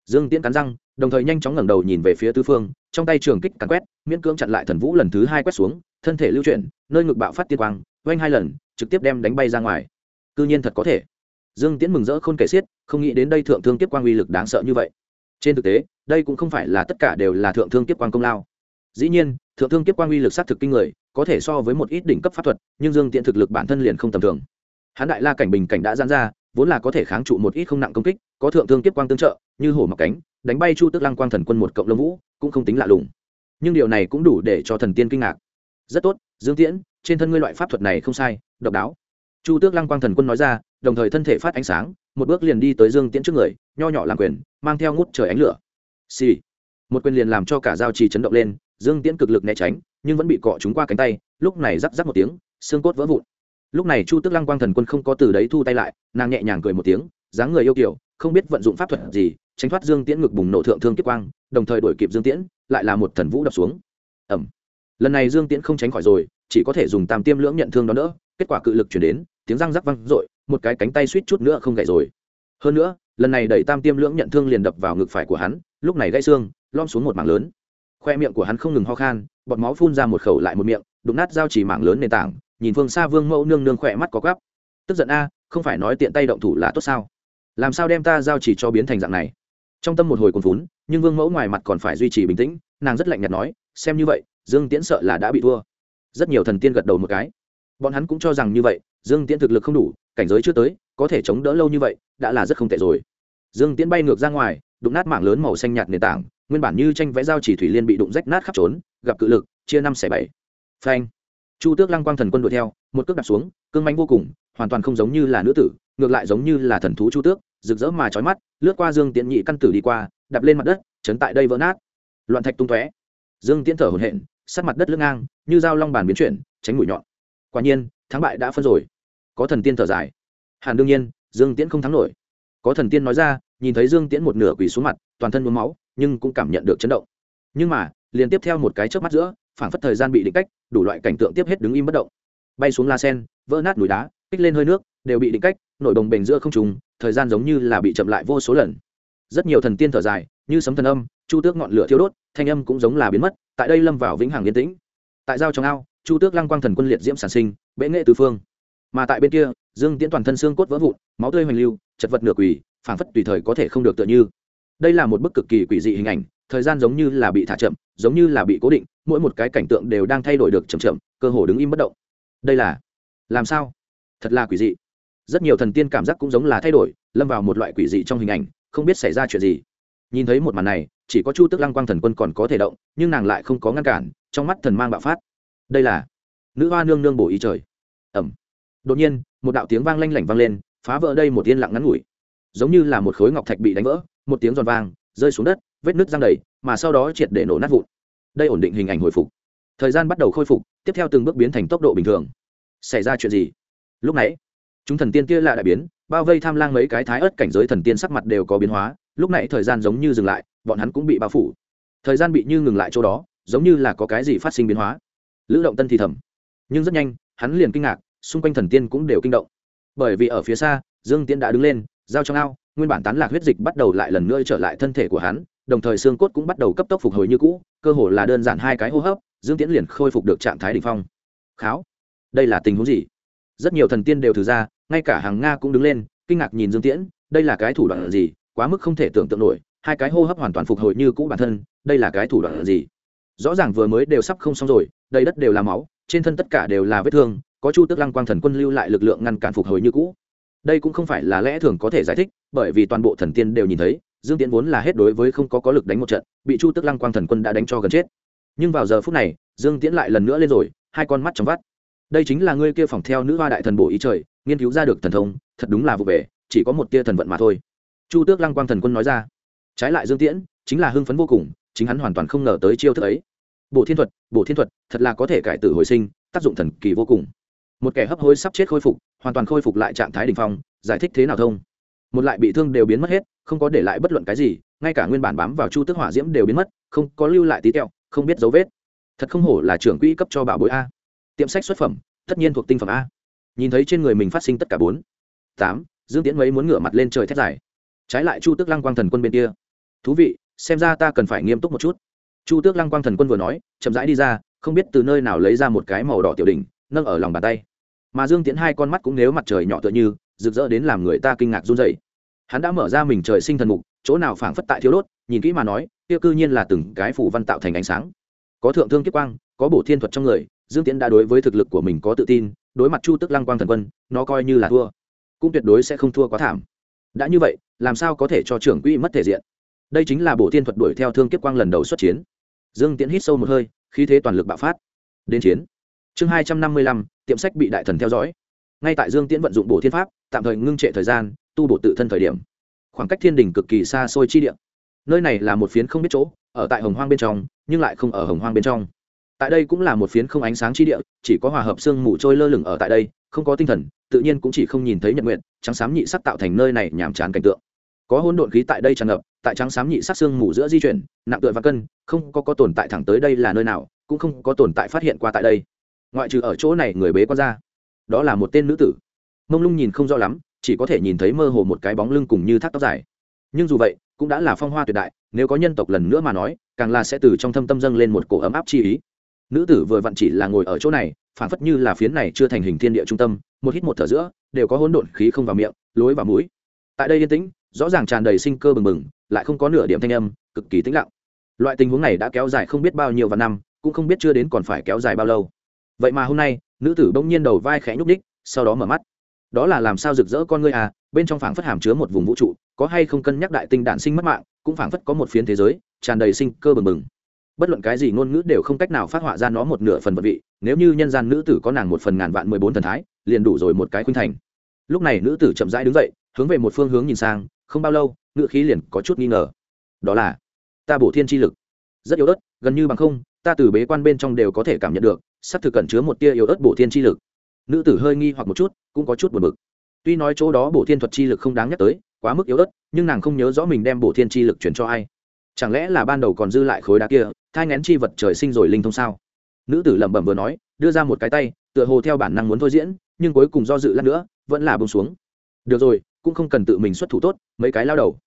Dương tiễn cắn răng, đồng thời nhanh chóng ngẩng đầu nhìn về phía tứ phương, trong tay trường kích cắn quét, miễn cưỡng chặn lại thần vũ lần thứ hai quét xuống, thân thể lưu chuyển, nơi ngực bạo phát tiên quang oanh hai lần, trực tiếp đem đánh bay ra ngoài. Cư nhiên thật có thể. Dương tiễn mừng rỡ khôn kể xiết, không nghĩ đến đây thượng thương tiếp quang uy lực đáng sợ như vậy. Trên thực tế, đây cũng không phải là tất cả đều là thượng thương tiếp quang công lao. Dĩ nhiên, thượng thương tiếp quang uy lực sát thực kinh người, có thể so với một ít đỉnh cấp pháp thuật, nhưng dương Tiễn thực lực bản thân liền không tầm thường. Hán đại la cảnh bình cảnh đã giãn ra, vốn là có thể kháng trụ một ít không nặng công kích, có thượng thương tiếp quang tương trợ, như hổ mặc cánh, đánh bay chu tức lăng quang thần quân một cộng lông vũ, cũng không tính lạ lùng. Nhưng điều này cũng đủ để cho thần tiên kinh ngạc. Rất tốt, dương tiễn trên thân ngươi loại pháp thuật này không sai, độc đáo. Chu tước lăng quang thần quân nói ra, đồng thời thân thể phát ánh sáng, một bước liền đi tới dương tiễn trước người, nho nhỏ làm quyền, mang theo ngút trời ánh lửa. Xì、sì. một quyền liền làm cho cả giao trì chấn động lên, dương tiễn cực lực né tránh, nhưng vẫn bị cọ trúng qua cánh tay, lúc này rắc rắc một tiếng, xương cốt vỡ vụn. Lúc này chu Tước lăng quang thần quân không có từ đấy thu tay lại, nàng nhẹ nhàng cười một tiếng, dáng người yêu kiểu không biết vận dụng pháp thuật gì, tránh thoát dương tiễn ngực bùng nổ thượng thương kiếp quang, đồng thời đổi kịp dương tiễn, lại là một thần vũ đập xuống. Ẩm lần này dương tiễn không tránh khỏi rồi chỉ có thể dùng tam tiêm lưỡng nhận thương đó nữa. Kết quả cự lực chuyển đến, tiếng răng rắc văng r một cái cánh tay suýt chút nữa không gãy rồi. Hơn nữa, lần này đẩy tam tiêm lưỡng nhận thương liền đập vào ngực phải của hắn, lúc này gãy xương lom xuống một mảng lớn. Khoe miệng của hắn không ngừng ho khan, bọt máu phun ra một khẩu lại một miệng, đụng nát dao chỉ mảng lớn nền tảng, nhìn phương xa vương mẫu nương nương khỏe mắt có gắp tức giận a, không phải nói tiện tay động thủ là tốt sao? Làm sao đem ta giao chỉ cho biến thành dạng này? Trong tâm một hồi còn vốn nhưng vương mẫu ngoài mặt còn phải duy trì bình tĩnh, nàng rất lạnh nhạt nói, xem như vậy, dương tiễn sợ là đã bị thua rất nhiều thần tiên gật đầu một cái. Bọn hắn cũng cho rằng như vậy, dương tiễn thực lực không đủ, cảnh giới chưa tới, có thể chống đỡ lâu như vậy, đã là rất không tệ rồi. Dương tiễn bay ngược ra ngoài, đụng nát mảng lớn màu xanh nhạt nền tảng, nguyên bản như tranh vẽ giao chỉ thủy liên bị đụng rách nát khắp trốn, gặp cự lực, chia năm xẻ bảy. Phanh. Chu tước lăng quang thần quân đuổi theo, một cước đạp xuống, cương manh vô cùng, hoàn toàn không giống như là nữ tử, ngược lại giống như là thần thú chu tước, rực rỡ mà trói mắt, lướt qua dương tiễn nhị căn tử đi qua đập lên mặt đất, chấn tại đây vỡ nát. Loạn thạch tung tóe. Dương tiễn thở hổn hển sát mặt đất lưng ngang như dao long bàn biến chuyển, tránh mũi nhọn. Quả nhiên, thắng bại đã phân rồi. Có thần tiên thở dài. Hàn đương nhiên, dương tiễn không thắng nổi. Có thần tiên nói ra, nhìn thấy dương tiễn một nửa quỳ xuống mặt, toàn thân nhuốm máu, nhưng cũng cảm nhận được chấn động. Nhưng mà, liền tiếp theo một cái chớp mắt giữa, phảng phất thời gian bị định cách, đủ loại cảnh tượng tiếp hết đứng im bất động. Bay xuống la sen, vỡ nát núi đá, kích lên hơi nước, đều bị định cách, nổi đồng bềnh giữa không trùng thời gian giống như là bị chậm lại vô số lần. Rất nhiều thần tiên thở dài, như sấm thần âm, chu tước ngọn lửa thiêu đốt, thanh âm cũng giống là biến mất, tại đây lâm vào vĩnh hằng yên tĩnh tại giao trong ao, chu tước lăng quang thần quân liệt diễm sản sinh, bệ nghệ tứ phương. Mà tại bên kia, dương tiễn toàn thân xương cốt vỡ vụn, máu tươi hoành lưu, chật vật nửa quỳ, phảng phất tùy thời có thể không được tựa như. Đây là một bức cực kỳ quỷ dị hình ảnh, thời gian giống như là bị thả chậm, giống như là bị cố định, mỗi một cái cảnh tượng đều đang thay đổi được chậm chậm, cơ hồ đứng im bất động. Đây là, làm sao? Thật là quỷ dị. Rất nhiều thần tiên cảm giác cũng giống là thay đổi, lâm vào một loại quỷ dị trong hình ảnh, không biết xảy ra chuyện gì. Nhìn thấy một màn này chỉ có chu tức lăng quang thần quân còn có thể động, nhưng nàng lại không có ngăn cản, trong mắt thần mang bạo phát. Đây là nữ hoa nương nương bổ ý trời. Ẩm. Đột nhiên, một đạo tiếng vang lanh lảnh vang lên, phá vỡ đây một yên lặng ngắn ngủi. Giống như là một khối ngọc thạch bị đánh vỡ, một tiếng giòn vang, rơi xuống đất, vết nứt răng đầy, mà sau đó triệt để nổ nát vụn. Đây ổn định hình ảnh hồi phục. Thời gian bắt đầu khôi phục, tiếp theo từng bước biến thành tốc độ bình thường. Xảy ra chuyện gì? Lúc nãy, chúng thần tiên kia lạ đại biến, bao vây tham lang mấy cái thái ớt cảnh giới thần tiên sắc mặt đều có biến hóa, lúc nãy thời gian giống như dừng lại bọn hắn cũng bị bao phủ. Thời gian bị như ngừng lại chỗ đó, giống như là có cái gì phát sinh biến hóa. Lữ động tân thì thầm. Nhưng rất nhanh, hắn liền kinh ngạc, xung quanh thần tiên cũng đều kinh động. Bởi vì ở phía xa, dương tiễn đã đứng lên, giao trong ao, nguyên bản tán lạc huyết dịch bắt đầu lại lần nữa trở lại thân thể của hắn, đồng thời xương cốt cũng bắt đầu cấp tốc phục hồi như cũ, cơ hồ là đơn giản hai cái hô hấp, dương tiễn liền khôi phục được trạng thái đ ỉ n h phong. Kháo, đây là tình huống gì? Rất nhiều thần tiên đều thử ra, ngay cả hàng nga cũng đứng lên, kinh ngạc nhìn dương tiễn, đây là cái thủ đoạn gì, quá mức không thể tưởng tượng nổi hai cái hô hấp hoàn toàn phục hồi như cũ bản thân, đây là cái thủ đoạn gì? Rõ ràng vừa mới đều sắp không xong rồi đây đất đều là máu, trên thân tất cả đều là vết thương, có chu tức lăng quang thần quân lưu lại lực lượng ngăn cản phục hồi như cũ. Đây cũng không phải là lẽ thường có thể giải thích, bởi vì toàn bộ thần tiên đều nhìn thấy, dương tiễn vốn là hết đối với không có có lực đánh một trận, bị chu tức lăng quang thần quân đã đánh cho gần chết. Nhưng vào giờ phút này, dương tiễn lại lần nữa lên rồi, hai con mắt trong vắt. Đây chính là ngươi kia phòng theo nữ hoa đại thần bổ ý trời, nghiên cứu ra được thần thông, thật đúng là vụ về, chỉ có một tia thần vận mà thôi. Chu tước lăng quang thần quân nói ra trái lại dương tiễn chính là hưng phấn vô cùng, chính hắn hoàn toàn không ngờ tới chiêu thức ấy. Bộ thiên thuật Bộ thiên thuật, thật là có thể cải tử hồi sinh, tác dụng thần kỳ vô cùng. Một kẻ hấp hối sắp chết khôi phục, hoàn toàn khôi phục lại trạng thái đ ỉ n h phong, giải thích thế nào thông? Một lại bị thương đều biến mất hết, không có để lại bất luận cái gì, ngay cả nguyên bản bám vào chu tức hỏa diễm đều biến mất, không có lưu lại tí tẹo, không biết dấu vết. Thật không hổ là trưởng quỹ cấp cho bảo bối a. Tiệm sách xuất phẩm, tất nhiên thuộc tinh phẩm a. Nhìn thấy trên người mình phát sinh tất cả bốn. Tám, dương tiễn mấy muốn ngửa mặt lên trời thét dài trái lại chu Tước lăng quang thần quân bên kia. Thú vị, xem ra ta cần phải nghiêm túc một chút. Chu tước lăng quang thần quân vừa nói, chậm rãi đi ra, không biết từ nơi nào lấy ra một cái màu đỏ tiểu đỉnh, nâng ở lòng bàn tay. Mà dương tiễn hai con mắt cũng nếu mặt trời nhỏ tựa như, rực rỡ đến làm người ta kinh ngạc run dậy hắn đã mở ra mình trời sinh thần mục, chỗ nào phảng phất tại thiếu đốt, nhìn kỹ mà nói tiêu cư nhiên là từng cái phủ văn tạo thành ánh sáng. Có thượng thương kiếp quang, có bổ thiên thuật trong người, dương tiễn đã đối với thực lực của mình có tự tin, đối mặt chu tức lăng quang thần quân, nó coi như là thua. Cũng tuyệt đối sẽ không thua quá thảm đã như vậy, làm sao có thể cho trưởng quỹ mất thể diện? Đây chính là bộ thiên thuật đuổi theo thương kiếp quang lần đầu xuất chiến. Dương tiễn hít sâu một hơi, khí thế toàn lực bạo phát. Đến chiến. Chương hai trăm năm mươi lăm, tiệm sách bị đại thần theo dõi. Ngay tại dương tiễn vận dụng bộ thiên pháp, tạm thời ngưng trệ thời gian, tu bổ tự thân thời điểm. Khoảng cách thiên đình cực kỳ xa xôi chi địa. Nơi này là một phiến không biết chỗ, ở tại hồng hoang bên trong, nhưng lại không ở hồng hoang bên trong. Tại đây cũng là một phiến không ánh sáng chi địa, chỉ có hòa hợp sương mù trôi lơ lửng ở tại đây không có tinh thần, tự nhiên cũng chỉ không nhìn thấy nhật nguyện trắng xám nhị sắc tạo thành nơi này nhàm chán cảnh tượng. Có hỗn độn khí tại đây tràn ngập, tại trắng xám nhị sắc xương mù giữa di chuyển, nặng tựa và cân, không có có tồn tại thẳng tới đây là nơi nào, cũng không có tồn tại phát hiện qua tại đây. Ngoại trừ ở chỗ này người bế con ra, đó là một tên nữ tử. Mông lung nhìn không rõ lắm, chỉ có thể nhìn thấy mơ hồ một cái bóng lưng cùng như thác tóc dài. Nhưng dù vậy, cũng đã là phong hoa tuyệt đại, nếu có nhân tộc lần nữa mà nói, càng là sẽ từ trong thâm tâm dâng lên một cổ ấm áp chi ý. Nữ tử vừa vặn chỉ là ngồi ở chỗ này phản phất như là phiến này chưa thành hình thiên địa trung tâm, một hít một thở giữa, đều có hỗn độn khí không vào miệng, lối vào mũi. Tại đây yên tĩnh, rõ ràng tràn đầy sinh cơ bừng bừng, lại không có nửa điểm thanh âm, cực kỳ tĩnh lặng. Loại tình huống này đã kéo dài không biết bao nhiêu và năm, cũng không biết chưa đến còn phải kéo dài bao lâu. Vậy mà hôm nay, nữ tử bỗng nhiên đầu vai khẽ nhúc ních sau đó mở mắt. Đó là làm sao rực rỡ con ngươi à bên trong phảng phất hàm chứa một vùng vũ trụ, có hay không cân nhắc đại tinh đạn sinh mất mạng, cũng phảng phất có một phiến thế giới, tràn đầy sinh cơ bừng bừng bất luận cái gì ngôn ngữ đều không cách nào phát họa ra nó một nửa phần vật vị, nếu như nhân gian nữ tử có nàng một phần ngàn vạn mười bốn thần thái, liền đủ rồi một cái khuynh thành. Lúc này nữ tử chậm rãi đứng dậy, hướng về một phương hướng nhìn sang, không bao lâu ngữ khí liền có chút nghi ngờ. Đó là, ta bổ thiên chi lực. Rất yếu ớt, gần như bằng không, ta từ bế quan bên trong đều có thể cảm nhận được, sắp thực cẩn chứa một tia yếu ớt bổ thiên chi lực. Nữ tử hơi nghi hoặc một chút, cũng có chút buồn bực. Tuy nói chỗ đó bổ thiên thuật chi lực không đáng nhắc tới, quá mức yếu ớt, nhưng nàng không nhớ rõ mình đem bổ thiên chi lực chuyển cho ai. Chẳng lẽ là ban đầu còn dư lại khối đá kia thai ngén chi vật trời sinh rồi linh thông sao? Nữ tử lẩm bẩm vừa nói, đưa ra một cái tay, tựa hồ theo bản năng muốn thôi diễn, nhưng cuối cùng do dự lát nữa, vẫn là bông xuống. Được rồi, cũng không cần tự mình xuất thủ tốt, mấy cái lao đầu.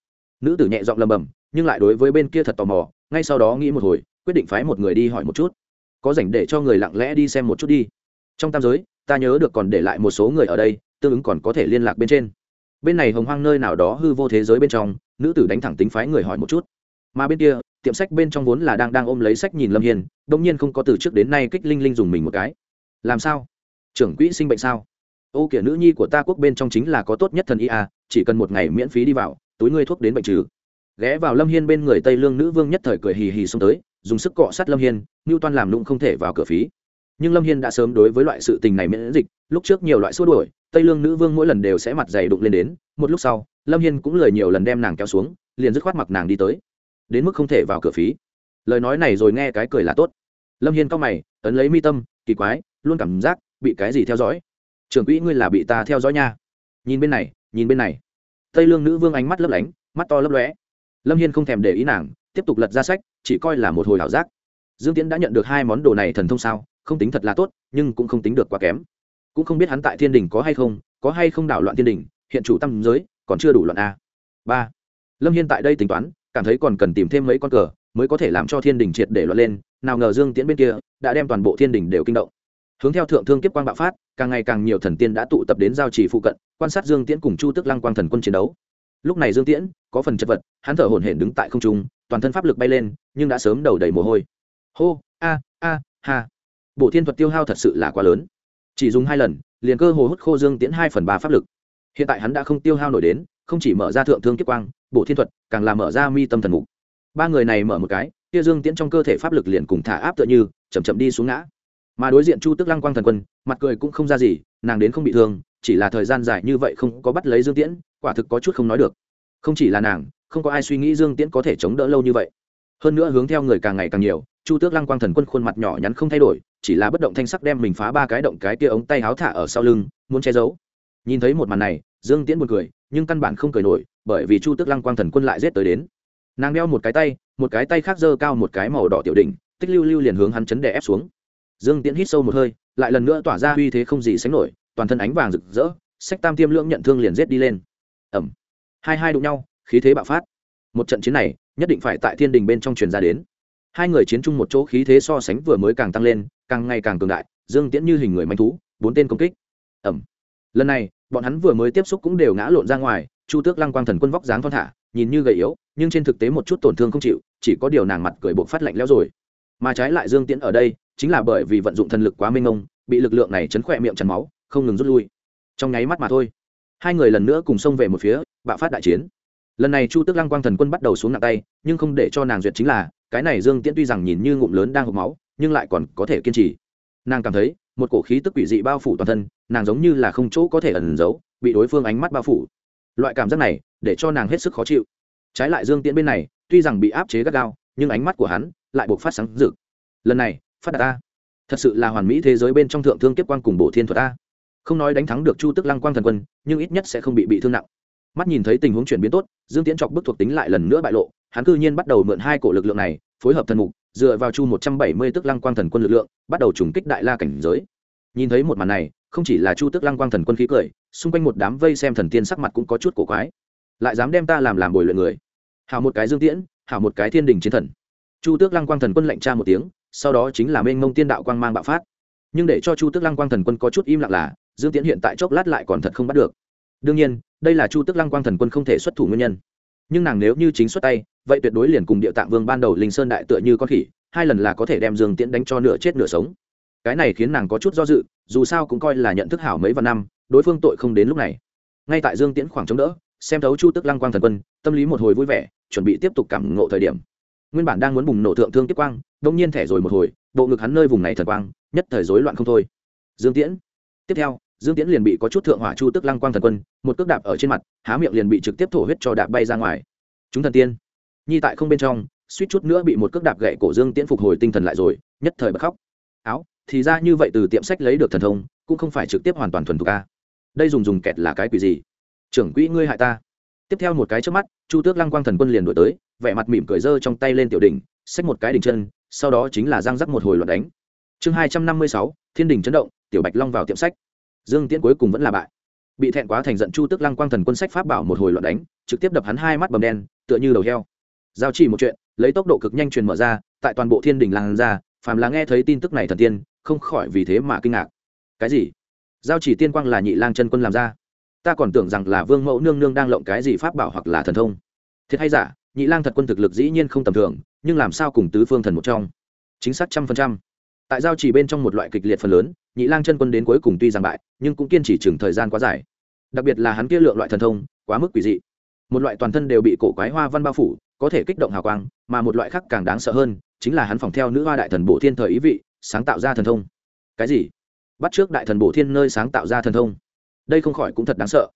Nữ tử nhẹ giọng lầm bầm nhưng lại đối với bên kia thật tò mò, ngay sau đó nghĩ một hồi, quyết định phái một người đi hỏi một chút. Có dành để cho người lặng lẽ đi xem một chút đi. Trong tam giới, ta nhớ được còn để lại một số người ở đây, tương ứng còn có thể liên lạc bên trên. Bên này hồng hoang nơi nào đó hư vô thế giới bên trong, nữ tử đánh thẳng tính phái người hỏi một chút. Mà bên kia tiệm sách bên trong vốn là đang đang ôm lấy sách nhìn lâm hiền đông nhiên không có từ trước đến nay kích linh linh dùng mình một cái. Làm sao? Trưởng quỹ sinh bệnh sao? Ô kìa nữ nhi của ta quốc bên trong chính là có tốt nhất thần y à chỉ cần một ngày miễn phí đi vào, túi ngươi thuốc đến bệnh trừ. Ghé vào lâm hiên bên người tây lương nữ vương nhất thời cười hì hì xông tới, dùng sức cọ sát lâm hiên, ngưu toan làm lụng không thể vào cửa phí. Nhưng lâm hiên đã sớm đối với loại sự tình này miễn dịch, lúc trước nhiều loại xua đuổi, tây lương nữ vương mỗi lần đều sẽ mặt dày đụng lên đến, một lúc sau, lâm hiên cũng lời nhiều lần đem nàng kéo xuống, liền dứt khoát mặc nàng đi tới đến mức không thể vào cửa phí. Lời nói này rồi nghe cái cười là tốt. Lâm hiên cao mày, ấn lấy mi tâm, kỳ quái, luôn cảm giác bị cái gì theo dõi. Trưởng quỹ ngươi là bị ta theo dõi nha. Nhìn bên này, nhìn bên này. Tây lương nữ vương ánh mắt lấp lánh, mắt to lấp lóe. Lâm hiên không thèm để ý nàng, tiếp tục lật ra sách, chỉ coi là một hồi ảo giác. Dương tiễn đã nhận được hai món đồ này thần thông sao, không tính thật là tốt, nhưng cũng không tính được quá kém. Cũng không biết hắn tại thiên đình có hay không, có hay không đảo loạn thiên đình, hiện chủ tâm giới, còn chưa đủ loạn a. Ba. Lâm hiên tại đây tính toán cảm thấy còn cần tìm thêm mấy con cờ mới có thể làm cho thiên đình triệt để loạn lên. Nào ngờ dương tiễn bên kia đã đem toàn bộ thiên đình đều kinh động. Hướng theo thượng thương kiếp quang bạo phát, càng ngày càng nhiều thần tiên đã tụ tập đến giao trì phụ cận, quan sát dương tiễn cùng chu tức lăng quang thần quân chiến đấu. Lúc này dương tiễn có phần chật vật, hắn thở hổn hển đứng tại không trung, toàn thân pháp lực bay lên, nhưng đã sớm đầu đầy mồ hôi. Hô, a a, ha. Bộ thiên thuật tiêu hao thật sự là quá lớn. Chỉ dùng hai lần, liền cơ hồ hút khô dương tiễn hai phần ba pháp lực. Hiện tại hắn đã không tiêu hao nổi đến, không chỉ mở ra thượng thương kiếp quang bộ thiên thuật, càng làm mở ra mi tâm thần mục. Ba người này mở một cái, kia dương tiễn trong cơ thể pháp lực liền cùng thả áp tựa như chầm chậm đi xuống ngã. Mà đối diện chu tức lăng quang thần quân, mặt cười cũng không ra gì, nàng đến không bị thương, chỉ là thời gian dài như vậy không có bắt lấy dương tiễn, quả thực có chút không nói được. Không chỉ là nàng, không có ai suy nghĩ dương tiễn có thể chống đỡ lâu như vậy. Hơn nữa hướng theo người càng ngày càng nhiều, chu tước lăng quang thần quân khuôn mặt nhỏ nhắn không thay đổi, chỉ là bất động thanh sắc đem mình phá ba cái động cái kia ống tay háo thả ở sau lưng, muốn che giấu. Nhìn thấy một màn này, dương tiễn buồn cười nhưng căn bản không cười nổi, bởi vì chu tước lăng quang thần quân lại rết tới đến. Nàng đeo một cái tay, một cái tay khác giơ cao một cái màu đỏ tiểu đỉnh, tích lưu lưu liền hướng hắn chấn đè ép xuống. Dương tiễn hít sâu một hơi, lại lần nữa tỏa ra uy thế không gì sánh nổi, toàn thân ánh vàng rực rỡ, sách tam tiêm lưỡng nhận thương liền rết đi lên. Ẩm hai hai đụng nhau, khí thế bạo phát. Một trận chiến này, nhất định phải tại thiên đình bên trong truyền ra đến. Hai người chiến chung một chỗ khí thế so sánh vừa mới càng tăng lên, càng ngày càng cường đại, dương tiễn như hình người manh thú, bốn tên công kích. Ẩm lần này bọn hắn vừa mới tiếp xúc cũng đều ngã lộn ra ngoài, chu tước lăng quang thần quân vóc dáng thon thả, nhìn như gầy yếu, nhưng trên thực tế một chút tổn thương không chịu, chỉ có điều nàng mặt cười buộc phát lạnh lẽo rồi. Mà trái lại dương tiễn ở đây, chính là bởi vì vận dụng thần lực quá mênh mông, bị lực lượng này chấn khỏe miệng chắn máu, không ngừng rút lui. Trong nháy mắt mà thôi, hai người lần nữa cùng xông về một phía, bạo phát đại chiến. Lần này chu tước lăng quang thần quân bắt đầu xuống nặng tay, nhưng không để cho nàng duyệt chính là, cái này dương tiễn tuy rằng nhìn như ngụm lớn đang hộp máu, nhưng lại còn có thể kiên trì. Nàng cảm thấy, một cổ khí tức quỷ dị bao phủ toàn thân nàng giống như là không chỗ có thể ẩn giấu, bị đối phương ánh mắt bao phủ. Loại cảm giác này, để cho nàng hết sức khó chịu. Trái lại dương tiễn bên này, tuy rằng bị áp chế gắt gao, nhưng ánh mắt của hắn lại buộc phát sáng rực. Lần này, phát đạt ta. Thật sự là hoàn mỹ thế giới bên trong thượng thương kiếp quang cùng bộ thiên thuật ta. Không nói đánh thắng được chu tức lăng quang thần quân, nhưng ít nhất sẽ không bị bị thương nặng. Mắt nhìn thấy tình huống chuyển biến tốt, dương tiễn chọc bức thuộc tính lại lần nữa bại lộ, hắn cư nhiên bắt đầu mượn hai cổ lực lượng này, phối hợp thần mục, dựa vào chu một trăm bảy mươi tức lăng quang thần quân lực lượng, bắt đầu trùng kích đại la cảnh giới. Nhìn thấy một màn này không chỉ là chu tức lăng quang thần quân khí cười, xung quanh một đám vây xem thần tiên sắc mặt cũng có chút cổ quái. Lại dám đem ta làm làm bồi luyện người. Hảo một cái dương tiễn, hảo một cái thiên đình chiến thần. Chu tước lăng quang thần quân lệnh tra một tiếng, sau đó chính là mênh mông tiên đạo quang mang bạo phát. Nhưng để cho chu tước lăng quang thần quân có chút im lặng là, dương tiễn hiện tại chốc lát lại còn thật không bắt được. Đương nhiên, đây là chu tước lăng quang thần quân không thể xuất thủ nguyên nhân. Nhưng nàng nếu như chính xuất tay, vậy tuyệt đối liền cùng địa tạng vương ban đầu linh sơn đại tựa như con khỉ, hai lần là có thể đem dương tiễn đánh cho nửa chết nửa sống. Cái này khiến nàng có chút do dự dù sao cũng coi là nhận thức hảo mấy vạn năm, đối phương tội không đến lúc này. Ngay tại dương tiễn khoảng chống đỡ, xem thấu chu tức lăng quang thần quân, tâm lý một hồi vui vẻ, chuẩn bị tiếp tục cảm ngộ thời điểm. Nguyên bản đang muốn bùng nổ thượng thương tiếp quang, đông nhiên thẻ rồi một hồi, bộ ngực hắn nơi vùng này thần quang, nhất thời rối loạn không thôi. Dương tiễn. Tiếp theo, dương tiễn liền bị có chút thượng hỏa chu tức lăng quang thần quân, một cước đạp ở trên mặt, há miệng liền bị trực tiếp thổ huyết cho đạp bay ra ngoài. Chúng thần tiên. Nhi tại không bên trong, suýt chút nữa bị một cước đạp gậy cổ dương tiễn phục hồi tinh thần lại rồi, nhất thời bật khóc. Áo thì ra như vậy từ tiệm sách lấy được thần thông, cũng không phải trực tiếp hoàn toàn thuần thục a. Đây dùng dùng kẹt là cái quỷ gì? Trưởng quỹ ngươi hại ta. Tiếp theo một cái trước mắt, chu tước lăng quang thần quân liền đổi tới, vẻ mặt mỉm cười dơ trong tay lên tiểu đỉnh, xách một cái đỉnh chân, sau đó chính là giang rắc một hồi loạt đánh. Chương hai trăm năm mươi sáu, thiên đình chấn động, tiểu bạch long vào tiệm sách. Dương tiễn cuối cùng vẫn là bại. Bị thẹn quá thành giận chu tước lăng quang thần quân sách pháp bảo một hồi loạt đánh, trực tiếp đập hắn hai mắt bầm đen, tựa như đầu heo. Giao chỉ một chuyện, lấy tốc độ cực nhanh truyền mở ra, tại toàn bộ thiên đình làng ra, phàm là nghe thấy tin tức này thần tiên không khỏi vì thế mà kinh ngạc. Cái gì? Giao chỉ tiên quang là nhị lang chân quân làm ra? Ta còn tưởng rằng là vương mẫu nương nương đang lộng cái gì pháp bảo hoặc là thần thông. Thiệt hay giả, nhị lang thật quân thực lực dĩ nhiên không tầm thường, nhưng làm sao cùng tứ phương thần một trong? Chính xác trăm phần trăm. Tại giao chỉ bên trong một loại kịch liệt phần lớn, nhị lang chân quân đến cuối cùng tuy rằng bại, nhưng cũng kiên trì chừng thời gian quá dài. Đặc biệt là hắn kia lượng loại thần thông, quá mức quỷ dị. Một loại toàn thân đều bị cổ quái hoa văn bao phủ, có thể kích động hào quang, mà một loại khác càng đáng sợ hơn, chính là hắn phòng theo nữ hoa đại thần bộ thiên thời ý vị sáng tạo ra thần thông. Cái gì? Bắt trước đại thần bổ thiên nơi sáng tạo ra thần thông. Đây không khỏi cũng thật đáng sợ.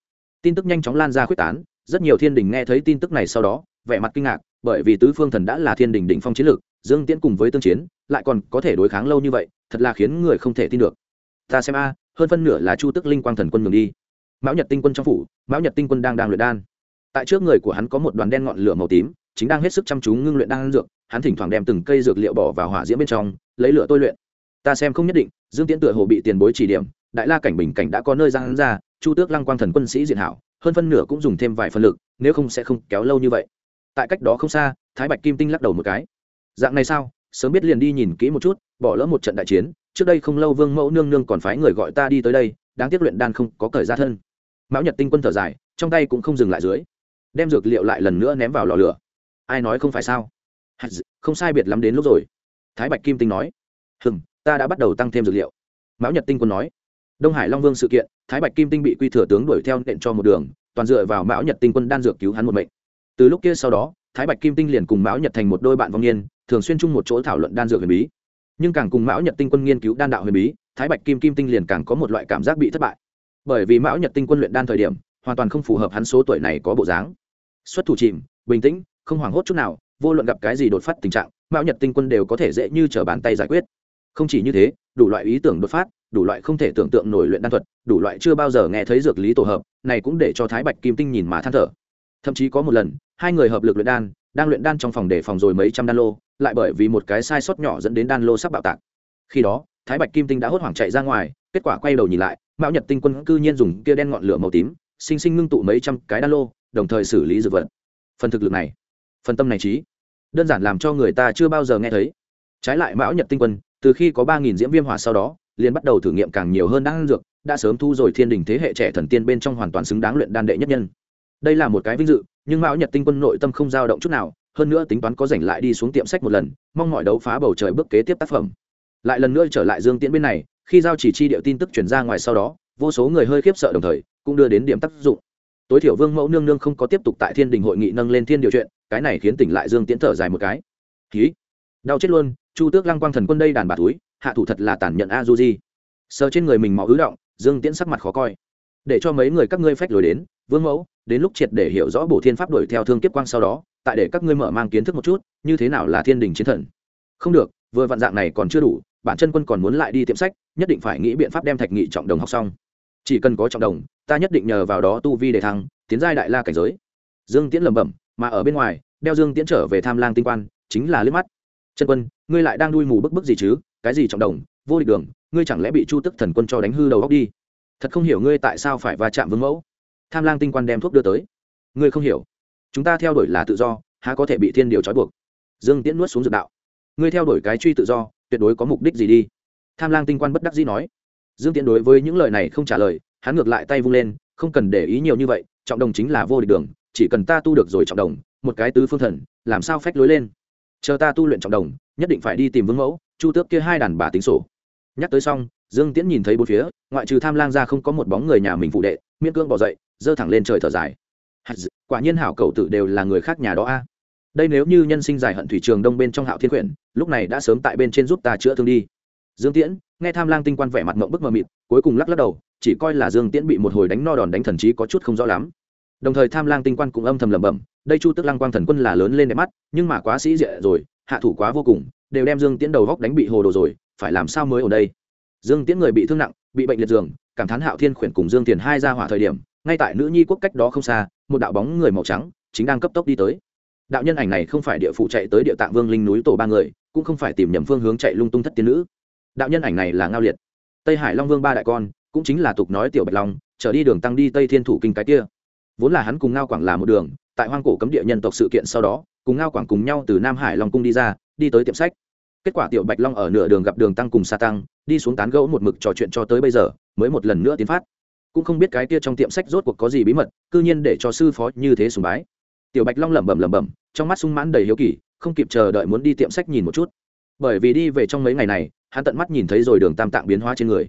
Tin tức nhanh chóng lan ra khuyết tán, rất nhiều thiên đình nghe thấy tin tức này sau đó, vẻ mặt kinh ngạc, bởi vì tứ phương thần đã là thiên đình đỉnh phong chiến lược, dương tiễn cùng với tương chiến, lại còn có thể đối kháng lâu như vậy, thật là khiến người không thể tin được. Ta xem a, hơn phân nửa là chu tức linh quang thần quân ngừng đi. Mão nhật tinh quân trong phủ, mão nhật tinh quân đang đang luyện đan. Tại trước người của hắn có một đoàn đen ngọn lửa màu tím, chính đang hết sức chăm chú ngưng luyện đan dược, hắn thỉnh thoảng đem từng cây dược liệu bỏ vào hỏa diễm bên trong lấy lửa tôi luyện. Ta xem không nhất định, dương tiễn tựa hồ bị tiền bối chỉ điểm, đại la cảnh bình cảnh đã có nơi ra hắn ra, chu tước lăng quang thần quân sĩ diện hảo, hơn phân nửa cũng dùng thêm vài phân lực, nếu không sẽ không kéo lâu như vậy. Tại cách đó không xa, thái bạch kim tinh lắc đầu một cái. Dạng này sao? Sớm biết liền đi nhìn kỹ một chút, bỏ lỡ một trận đại chiến, trước đây không lâu vương mẫu nương nương còn phái người gọi ta đi tới đây, đáng tiếc luyện đan không có cởi ra thân. Mão nhật tinh quân thở dài, trong tay cũng không dừng lại dưới, đem dược liệu lại lần nữa ném vào lò lửa. Ai nói không phải sao? Không sai biệt lắm đến lúc rồi thái bạch kim tinh nói. Hừm, ta đã bắt đầu tăng thêm dược liệu. Mão nhật tinh quân nói. Đông hải long vương sự kiện, thái bạch kim tinh bị quy thừa tướng đuổi theo nện cho một đường, toàn dựa vào mão nhật tinh quân đan dược cứu hắn một mệnh. Từ lúc kia sau đó, thái bạch kim tinh liền cùng mão nhật thành một đôi bạn vong niên, thường xuyên chung một chỗ thảo luận đan dược huyền bí. Nhưng càng cùng mão nhật tinh quân nghiên cứu đan đạo huyền bí, thái bạch kim kim tinh liền càng có một loại cảm giác bị thất bại. Bởi vì mão nhật tinh quân luyện đan thời điểm, hoàn toàn không phù hợp hắn số tuổi này có bộ dáng. Xuất thủ chìm, bình tĩnh, không hoảng hốt chút nào, vô luận gặp cái gì đột phát tình trạng mão nhật tinh quân đều có thể dễ như t r ở bàn tay giải quyết. Không chỉ như thế, đủ loại ý tưởng đột phát, đủ loại không thể tưởng tượng nổi luyện đan thuật, đủ loại chưa bao giờ nghe thấy dược lý tổ hợp, này cũng để cho thái bạch kim tinh nhìn mà than thở. Thậm chí có một lần, hai người hợp lực luyện đan, đang luyện đan trong phòng để phòng rồi mấy trăm đan lô, lại bởi vì một cái sai sót nhỏ dẫn đến đan lô sắp bạo tạc. Khi đó, thái bạch kim tinh đã hốt hoảng chạy ra ngoài, kết quả quay đầu nhìn lại mạo nhật tinh quân cư nhiên dùng kia đen ngọn lửa màu tím, sinh sinh ngưng tụ mấy trăm cái đan lô, đồng thời xử lý dược vật. Phần thực lực này, phần tâm này trí đơn giản làm cho người ta chưa bao giờ nghe thấy. Trái lại mão nhật tinh quân, từ khi có ba nghìn diễm viêm hỏa sau đó, liền bắt đầu thử nghiệm càng nhiều hơn đan dược, đã sớm thu rồi thiên đình thế hệ trẻ thần tiên bên trong hoàn toàn xứng đáng luyện đan đệ nhất nhân. Đây là một cái vinh dự, nhưng mão nhật tinh quân nội tâm không dao động chút nào, hơn nữa tính toán có giành lại đi xuống tiệm sách một lần, mong mọi đấu phá bầu trời bước kế tiếp tác phẩm. Lại lần nữa trở lại dương tiễn bên này, khi giao chỉ chi điệu tin tức chuyển ra ngoài sau đó, vô số người hơi khiếp sợ đồng thời, cũng đưa đến điểm tác dụng. Tối thiểu vương mẫu nương nương không có tiếp tục tại thiên đình hội nghị nâng lên thiên điều chuyện cái này khiến tỉnh lại dương tiễn thở dài một cái. Ký đau chết luôn, chu tước lăng quang thần quân đây đàn bà túi, hạ thủ thật là tàn nhẫn a du di. Sờ trên người mình máu ứ động, dương tiễn sắc mặt khó coi. Để cho mấy người các ngươi phách lối đến, vương mẫu, đến lúc triệt để hiểu rõ bổ thiên pháp đuổi theo thương kiếp quang sau đó, tại để các ngươi mở mang kiến thức một chút, như thế nào là thiên đình chiến thần. Không được, vừa vạn dạng này còn chưa đủ, bản chân quân còn muốn lại đi tiệm sách, nhất định phải nghĩ biện pháp đem thạch nghị trọng đồng học xong. Chỉ cần có trọng đồng, ta nhất định nhờ vào đó tu vi để thăng, tiến giai đại la cảnh giới. Dương tiễn lẩm bẩm mà ở bên ngoài, đeo dương tiễn trở về tham lang tinh quan, chính là liếc mắt. Chân quân, ngươi lại đang đuôi mù bức bức gì chứ? Cái gì trọng đồng? Vô địch đường, ngươi chẳng lẽ bị chu tức thần quân cho đánh hư đầu góc đi? Thật không hiểu ngươi tại sao phải va chạm vương mẫu. Tham lang tinh quan đem thuốc đưa tới. Ngươi không hiểu. Chúng ta theo đuổi là tự do, há có thể bị thiên điều trói buộc? Dương tiễn nuốt xuống dược đạo. Ngươi theo đuổi cái truy tự do, tuyệt đối có mục đích gì đi? Tham lang tinh quan bất đắc dĩ nói. Dương tiễn đối với những lời này không trả lời, hắn ngược lại tay vung lên, không cần để ý nhiều như vậy, trọng đồng chính là vô địch đường chỉ cần ta tu được rồi trọng đồng, một cái tứ phương thần, làm sao phách lối lên? Chờ ta tu luyện trọng đồng, nhất định phải đi tìm vương mẫu, chu tước kia hai đàn bà tính sổ. Nhắc tới xong, dương tiễn nhìn thấy bốn phía, ngoại trừ tham lang ra không có một bóng người nhà mình phụ đệ, miễn cương bỏ dậy, giơ thẳng lên trời thở dài. Quả nhiên hảo cầu tử đều là người khác nhà đó a. Đây nếu như nhân sinh dài hận thủy trường đông bên trong hạo thiên quyển, lúc này đã sớm tại bên trên giúp ta chữa thương đi. Dương tiễn, nghe tham lang tinh quan vẻ mặt mộng bức mờ mịt, cuối cùng lắc lắc đầu, chỉ coi là dương tiễn bị một hồi đánh no đòn đánh thần trí có chút không rõ lắm đồng thời tham lang tinh quan cũng âm thầm lẩm bẩm, đây chu tức lăng quang thần quân là lớn lên đẹp mắt, nhưng mà quá sĩ diện rồi, hạ thủ quá vô cùng, đều đem dương tiễn đầu góc đánh bị hồ đồ rồi, phải làm sao mới ở đây? Dương tiễn người bị thương nặng, bị bệnh liệt giường, cảm thán hạo thiên khuyển cùng dương tiền hai ra hỏa thời điểm, ngay tại nữ nhi quốc cách đó không xa, một đạo bóng người màu trắng chính đang cấp tốc đi tới. Đạo nhân ảnh này không phải địa phụ chạy tới địa tạng vương linh núi tổ ba người, cũng không phải tìm nhầm phương hướng chạy lung tung thất tiên nữ. Đạo nhân ảnh này là ngao liệt. Tây hải long vương ba đại con, cũng chính là tục nói tiểu bạch long, trở đi đường tăng đi tây thiên thủ kinh cái kia vốn là hắn cùng ngao quảng là một đường, tại hoang cổ cấm địa nhân tộc sự kiện sau đó, cùng ngao quảng cùng nhau từ nam hải long cung đi ra, đi tới tiệm sách. Kết quả tiểu bạch long ở nửa đường gặp đường tăng cùng sa tăng, đi xuống tán gẫu một mực trò chuyện cho tới bây giờ, mới một lần nữa tiến phát. Cũng không biết cái kia trong tiệm sách rốt cuộc có gì bí mật, cư nhiên để cho sư phó như thế sùng bái. Tiểu bạch long lẩm bẩm lẩm bẩm, trong mắt sung mãn đầy hiếu kỳ, không kịp chờ đợi muốn đi tiệm sách nhìn một chút. Bởi vì đi về trong mấy ngày này, hắn tận mắt nhìn thấy rồi đường tam tạng biến hóa trên người.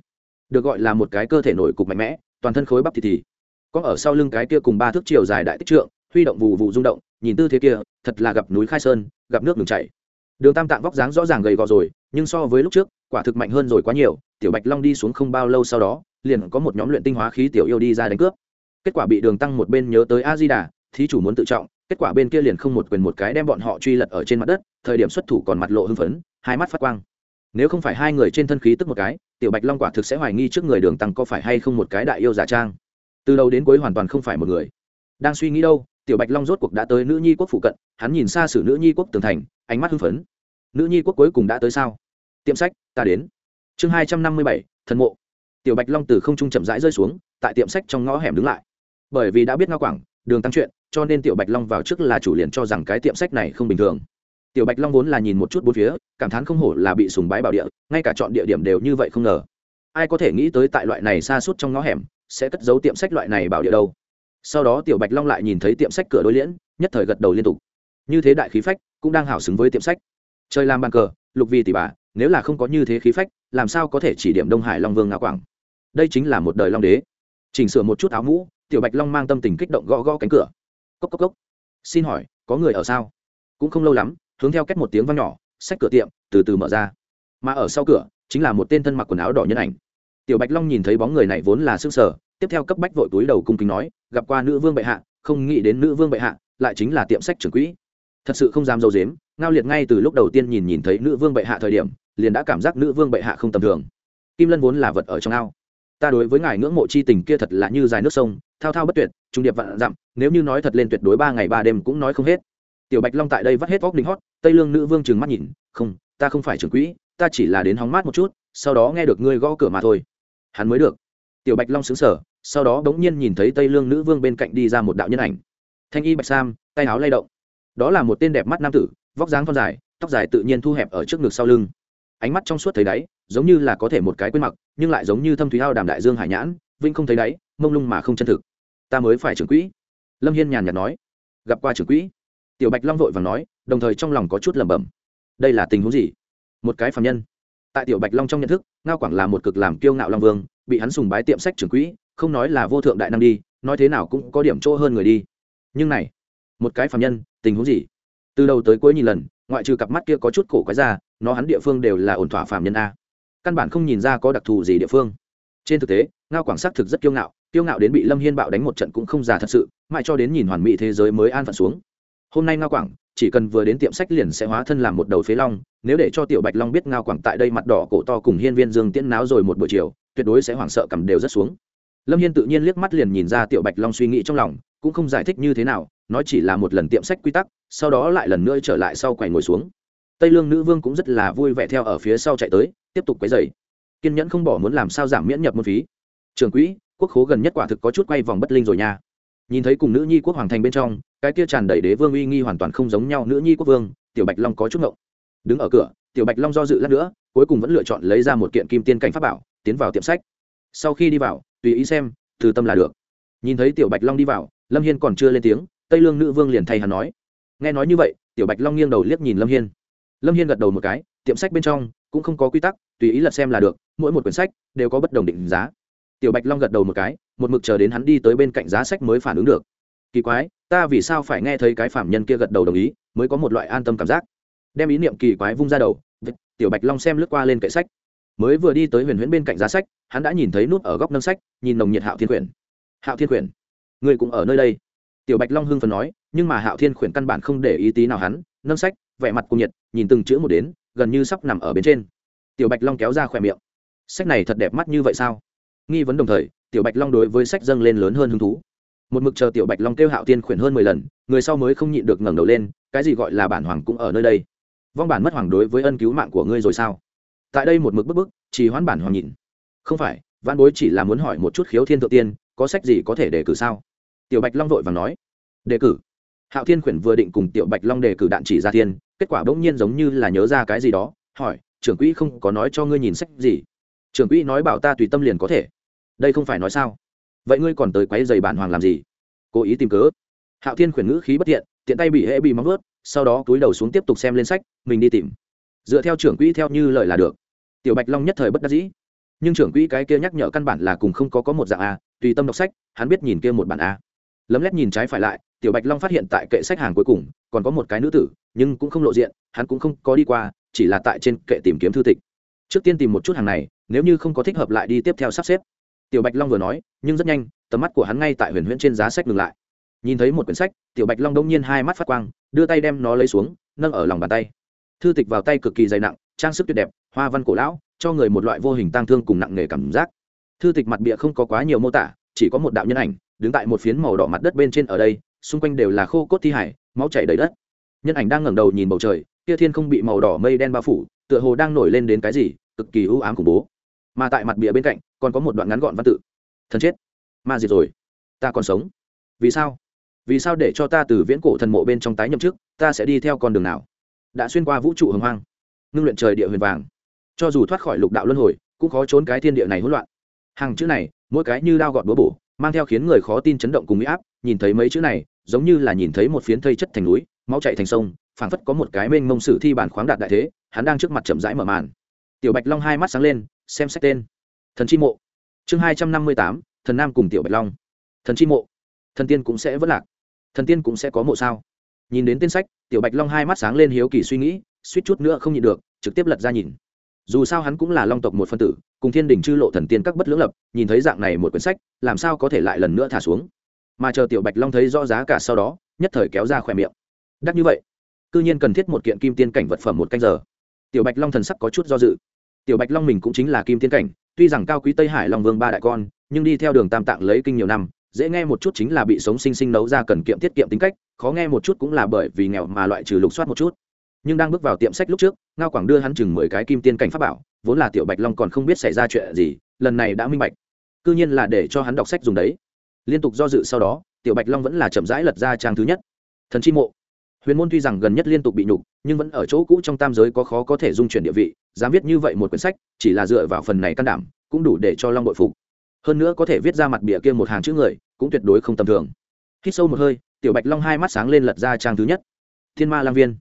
Được gọi là một cái cơ thể nổi cục mạnh mẽ, toàn thân khối bắp thịt thì có ở sau lưng cái kia cùng ba thước chiều dài đại tích trượng, huy động vụ vụ rung động, nhìn tư thế kia, thật là gặp núi khai sơn, gặp nước ngừng chảy. Đường tam tạng vóc dáng rõ ràng gầy gò rồi, nhưng so với lúc trước, quả thực mạnh hơn rồi quá nhiều, tiểu bạch long đi xuống không bao lâu sau đó, liền có một nhóm luyện tinh hóa khí tiểu yêu đi ra đánh cướp. Kết quả bị đường tăng một bên nhớ tới a di đà, thí chủ muốn tự trọng, kết quả bên kia liền không một quyền một cái đem bọn họ truy lật ở trên mặt đất, thời điểm xuất thủ còn mặt lộ hưng phấn, hai mắt phát quang. Nếu không phải hai người trên thân khí tức một cái, tiểu bạch long quả thực sẽ hoài nghi trước người đường tăng có phải hay không một cái đại yêu giả trang từ đầu đến cuối hoàn toàn không phải một người. Đang suy nghĩ đâu, tiểu bạch long rốt cuộc đã tới nữ nhi quốc phụ cận, hắn nhìn xa xử nữ nhi quốc tường thành, ánh mắt hưng phấn. Nữ nhi quốc cuối cùng đã tới sao? Tiệm sách, ta đến. Chương hai trăm năm mươi bảy, thần mộ. Tiểu bạch long từ không trung chậm rãi rơi xuống, tại tiệm sách trong ngõ hẻm đứng lại. Bởi vì đã biết ngao quảng, đường tăng chuyện, cho nên tiểu bạch long vào trước là chủ liền cho rằng cái tiệm sách này không bình thường. Tiểu bạch long vốn là nhìn một chút bốn phía, cảm thán không hổ là bị sùng bái bảo địa, ngay cả chọn địa điểm đều như vậy không ngờ. Ai có thể nghĩ tới tại loại này xa suốt trong ngõ hẻm sẽ cất giấu tiệm sách loại này bảo địa đâu. Sau đó tiểu bạch long lại nhìn thấy tiệm sách cửa đối liễn, nhất thời gật đầu liên tục. Như thế đại khí phách, cũng đang hảo xứng với tiệm sách. Chơi làm bàn cờ, lục vì tỷ bà, nếu là không có như thế khí phách, làm sao có thể chỉ điểm đông hải long vương ngã quảng? Đây chính là một đời long đế. Chỉnh sửa một chút áo mũ, tiểu bạch long mang tâm tình kích động gõ gõ cánh cửa. Cốc cốc cốc. Xin hỏi, có người ở sao? Cũng không lâu lắm, hướng theo cách một tiếng vang nhỏ, sách cửa tiệm từ từ mở ra. Mà ở sau cửa, chính là một tên thân mặc quần áo đỏ nhân ảnh tiểu bạch long nhìn thấy bóng người này vốn là s ư ơ n g sở tiếp theo cấp bách vội túi đầu cung kính nói, gặp qua nữ vương bệ hạ, không nghĩ đến nữ vương bệ hạ lại chính là tiệm sách trưởng quỹ. Thật sự không dám dâu dếm, ngao liệt ngay từ lúc đầu tiên nhìn nhìn thấy nữ vương bệ hạ thời điểm, liền đã cảm giác nữ vương bệ hạ không tầm thường. Kim lân vốn là vật ở trong ao. Ta đối với ngài ngưỡng mộ c h i tình kia thật là như dài nước sông, thao thao bất tuyệt, trung điệp vạn dặm, nếu như nói thật lên tuyệt đối ba ngày ba đêm cũng nói không hết. Tiểu bạch long tại đây vắt hết vóc đính hót, tây lương nữ vương trừng mắt nhìn, không, ta không phải trưởng quỹ, ta chỉ là đến hóng mát một chút, sau đó nghe được ngươi gõ cửa mà thôi hắn mới được. Tiểu bạch long xứng sở sau đó bỗng nhiên nhìn thấy tây lương nữ vương bên cạnh đi ra một đạo nhân ảnh. Thanh y bạch sam, tay áo lay động. Đó là một tên đẹp mắt nam tử, vóc dáng thon dài, tóc dài tự nhiên thu hẹp ở trước ngực sau lưng. Ánh mắt trong suốt thấy đáy, giống như là có thể một cái quên mặc, nhưng lại giống như thâm thúy ao đàm đại dương hải nhãn vinh không thấy đáy, mông lung mà không chân thực. Ta mới phải trưởng quỹ. Lâm hiên nhàn nhạt nói. Gặp qua trưởng quỹ. Tiểu bạch long vội và nói, đồng thời trong lòng có chút lẩm bẩm. Đây là tình huống gì? Một cái phạm nhân tại tiểu bạch long trong nhận thức, ngao quảng là một cực làm kiêu ngạo long vương, bị hắn sùng bái tiệm sách trưởng quỹ, không nói là vô thượng đại năng đi, nói thế nào cũng có điểm chỗ hơn người đi. Nhưng này, một cái phạm nhân, tình huống gì? Từ đầu tới cuối nhìn lần, ngoại trừ cặp mắt kia có chút cổ quái ra, nó hắn địa phương đều là ổn thỏa phạm nhân a. Căn bản không nhìn ra có đặc thù gì địa phương. Trên thực tế, ngao quảng xác thực rất kiêu ngạo kiêu ngạo đến bị lâm hiên bạo đánh một trận cũng không già thật sự, mãi cho đến nhìn hoàn mỹ thế giới mới an phận xuống. Hôm nay ngao quảng chỉ cần vừa đến tiệm sách liền sẽ hóa thân làm một đầu phế long, nếu để cho tiểu bạch long biết ngao quảng tại đây mặt đỏ cổ to cùng hiên viên dương tiễn náo rồi một buổi chiều, tuyệt đối sẽ hoảng sợ cầm đều rất xuống. Lâm hiên tự nhiên liếc mắt liền nhìn ra tiểu bạch long suy nghĩ trong lòng, cũng không giải thích như thế nào nó chỉ là một lần tiệm sách quy tắc, sau đó lại lần nữa trở lại sau quầy ngồi xuống. Tây lương nữ vương cũng rất là vui vẻ theo ở phía sau chạy tới, tiếp tục quấy dày kiên nhẫn không bỏ muốn làm sao giảm miễn nhập môn phí. Trường quỹ, quốc khố gần nhất quả thực có chút quay vòng bất linh rồi nha. Nhìn thấy cùng nữ nhi quốc hoàng thành bên trong cái kia tràn đầy đế vương uy nghi hoàn toàn không giống nhau, nữ nhi quốc vương, tiểu bạch long có chút ngộng. Đứng ở cửa, tiểu bạch long do dự lát nữa, cuối cùng vẫn lựa chọn lấy ra một kiện kim tiên cảnh pháp bảo, tiến vào tiệm sách. Sau khi đi vào, tùy ý xem, từ tâm là được. Nhìn thấy tiểu bạch long đi vào, lâm hiên còn chưa lên tiếng, tây lương nữ vương liền thay hắn nói. Nghe nói như vậy, tiểu bạch long nghiêng đầu liếc nhìn lâm hiên. Lâm hiên gật đầu một cái, tiệm sách bên trong cũng không có quy tắc, tùy ý lật xem là được, mỗi một quyển sách đều có bất đồng định giá. Tiểu bạch long gật đầu một cái, một mực chờ đến hắn đi tới bên cạnh giá sách mới phản ứng được kỳ quái, ta vì sao phải nghe thấy cái phạm nhân kia gật đầu đồng ý, mới có một loại an tâm cảm giác. Đem ý niệm kỳ quái vung ra đầu tiểu bạch long xem lướt qua lên kệ sách. Mới vừa đi tới huyền huyễn bên cạnh giá sách, hắn đã nhìn thấy nút ở góc nâng sách, nhìn nồng nhiệt hạo thiên quyển. Hạo thiên quyển? Người cũng ở nơi đây. Tiểu bạch long hưng phần nói, nhưng mà hạo thiên quyển căn bản không để ý tí nào hắn, nâng sách, vẻ mặt cùng nhiệt, nhìn từng chữ một đến, gần như sắp nằm ở bên trên. Tiểu bạch long kéo ra khỏe miệng. Sách này thật đẹp mắt như vậy sao? Nghi vấn đồng thời, tiểu bạch long đối với sách dâng lên lớn hơn hứng thú một mực chờ tiểu bạch long kêu hạo tiên khuyển hơn mười lần, người sau mới không nhịn được ngẩng đầu lên, cái gì gọi là bản hoàng cũng ở nơi đây. Vong bản mất hoàng đối với ân cứu mạng của ngươi rồi sao? Tại đây một mực bức bức, chỉ hoãn bản hoàng nhìn không phải văn bối chỉ là muốn hỏi một chút khiếu thiên thượng tiên, có sách gì có thể đề cử sao? Tiểu bạch long vội và nói. Đề cử? Hạo thiên khuyển vừa định cùng tiểu bạch long đề cử đạn chỉ ra thiên, kết quả bỗng nhiên giống như là nhớ ra cái gì đó, hỏi, trưởng quỹ không có nói cho ngươi nhìn sách gì? Trưởng quỹ nói bảo ta tùy tâm liền có thể. Đây không phải nói sao? Vậy ngươi còn tới quấy giày bản hoàng làm gì? Cố ý tìm cớ. Hạo thiên khuyển ngữ khí bất thiện, tiện tay bị hễ bị móng vớt sau đó túi đầu xuống tiếp tục xem lên sách, mình đi tìm. Dựa theo trưởng quỹ theo như lời là được. Tiểu bạch long nhất thời bất đắc dĩ. Nhưng trưởng quỹ cái kia nhắc nhở căn bản là cùng không có có một dạng a, tùy tâm đọc sách, hắn biết nhìn kia một bản a. Lấm lét nhìn trái phải lại, tiểu bạch long phát hiện tại kệ sách hàng cuối cùng, còn có một cái nữ tử, nhưng cũng không lộ diện, hắn cũng không có đi qua, chỉ là tại trên kệ tìm kiếm thư tịch. Trước tiên tìm một chút hàng này, nếu như không có thích hợp lại đi tiếp theo sắp xếp tiểu bạch long vừa nói, nhưng rất nhanh, tầm mắt của hắn ngay tại huyền huyễn trên giá sách ngừng lại. Nhìn thấy một quyển sách, tiểu bạch long đông nhiên hai mắt phát quang, đưa tay đem nó lấy xuống, nâng ở lòng bàn tay. Thư tịch vào tay cực kỳ dày nặng, trang sức tuyệt đẹp, hoa văn cổ lão, cho người một loại vô hình tang thương cùng nặng nề cảm giác. Thư tịch mặt bịa không có quá nhiều mô tả, chỉ có một đạo nhân ảnh, đứng tại một phiến màu đỏ mặt đất bên trên ở đây, xung quanh đều là khô cốt thi hải, máu chảy đầy đất. Nhân ảnh đang ngẩng đầu nhìn bầu trời, kia thiên không bị màu đỏ mây đen bao phủ, tựa hồ đang nổi lên đến cái gì, cực kỳ u ám khủng bố. Mà tại mặt bìa bên cạnh còn có một đoạn ngắn gọn văn tự. Thần chết. Ma diệt rồi. Ta còn sống. Vì sao? Vì sao để cho ta từ viễn cổ thần mộ bên trong tái nhậm chức, ta sẽ đi theo con đường nào? Đã xuyên qua vũ trụ hồng hoang, ngưng luyện trời địa huyền vàng. Cho dù thoát khỏi lục đạo luân hồi, cũng khó trốn cái thiên địa này hỗn loạn. Hàng chữ này, mỗi cái như đao gọt búa bổ, mang theo khiến người khó tin chấn động cùng mỹ áp, nhìn thấy mấy chữ này, giống như là nhìn thấy một phiến thây chất thành núi, máu chạy thành sông, phảng phất có một cái mênh mông sử thi bản khoáng đạt đại thế, hắn đang trước mặt chậm rãi mở màn. Tiểu bạch long hai mắt sáng lên, xem xét tên thần chi mộ. Chương hai trăm năm mươi tám, thần nam cùng tiểu bạch long. Thần chi mộ. Thần tiên cũng sẽ vất lạc. Thần tiên cũng sẽ có mộ sao. Nhìn đến tên sách, tiểu bạch long hai mắt sáng lên hiếu kỳ suy nghĩ, suýt chút nữa không nhịn được, trực tiếp lật ra nhìn. Dù sao hắn cũng là long tộc một phân tử, cùng thiên đình chư lộ thần tiên các bất lưỡng lập, nhìn thấy dạng này một quyển sách, làm sao có thể lại lần nữa thả xuống? Mà chờ tiểu bạch long thấy rõ giá cả sau đó, nhất thời kéo ra khỏe miệng. Đắt như vậy c ư nhiên cần thiết một kiện kim tiên cảnh vật phẩm một canh giờ. Tiểu bạch long thần sắc có chút do dự. Tiểu bạch long mình cũng chính là kim tiên cảnh tuy rằng cao quý tây hải long vương ba đại con, nhưng đi theo đường tam tạng lấy kinh nhiều năm, dễ nghe một chút chính là bị sống sinh sinh nấu ra cần kiệm tiết kiệm tính cách, khó nghe một chút cũng là bởi vì nghèo mà loại trừ lục soát một chút. Nhưng đang bước vào tiệm sách lúc trước, ngao quảng đưa hắn chừng mười cái kim tiên cảnh pháp bảo, vốn là tiểu bạch long còn không biết xảy ra chuyện gì, lần này đã minh bạch. C nhiên là để cho hắn đọc sách dùng đấy. Liên tục do dự sau đó, tiểu bạch long vẫn là chậm rãi lật ra trang thứ nhất. Thần chi mộ huyền môn tuy rằng gần nhất liên tục bị nhục, nhưng vẫn ở chỗ cũ trong tam giới có khó có thể dung chuyển địa vị, dám viết như vậy một quyển sách, chỉ là dựa vào phần này can đảm, cũng đủ để cho long bội phục. Hơn nữa có thể viết ra mặt bìa kia một hàng chữ người, cũng tuyệt đối không tầm thường. Khi sâu một hơi, tiểu bạch long hai mắt sáng lên lật ra trang thứ nhất. Thiên ma lang viên.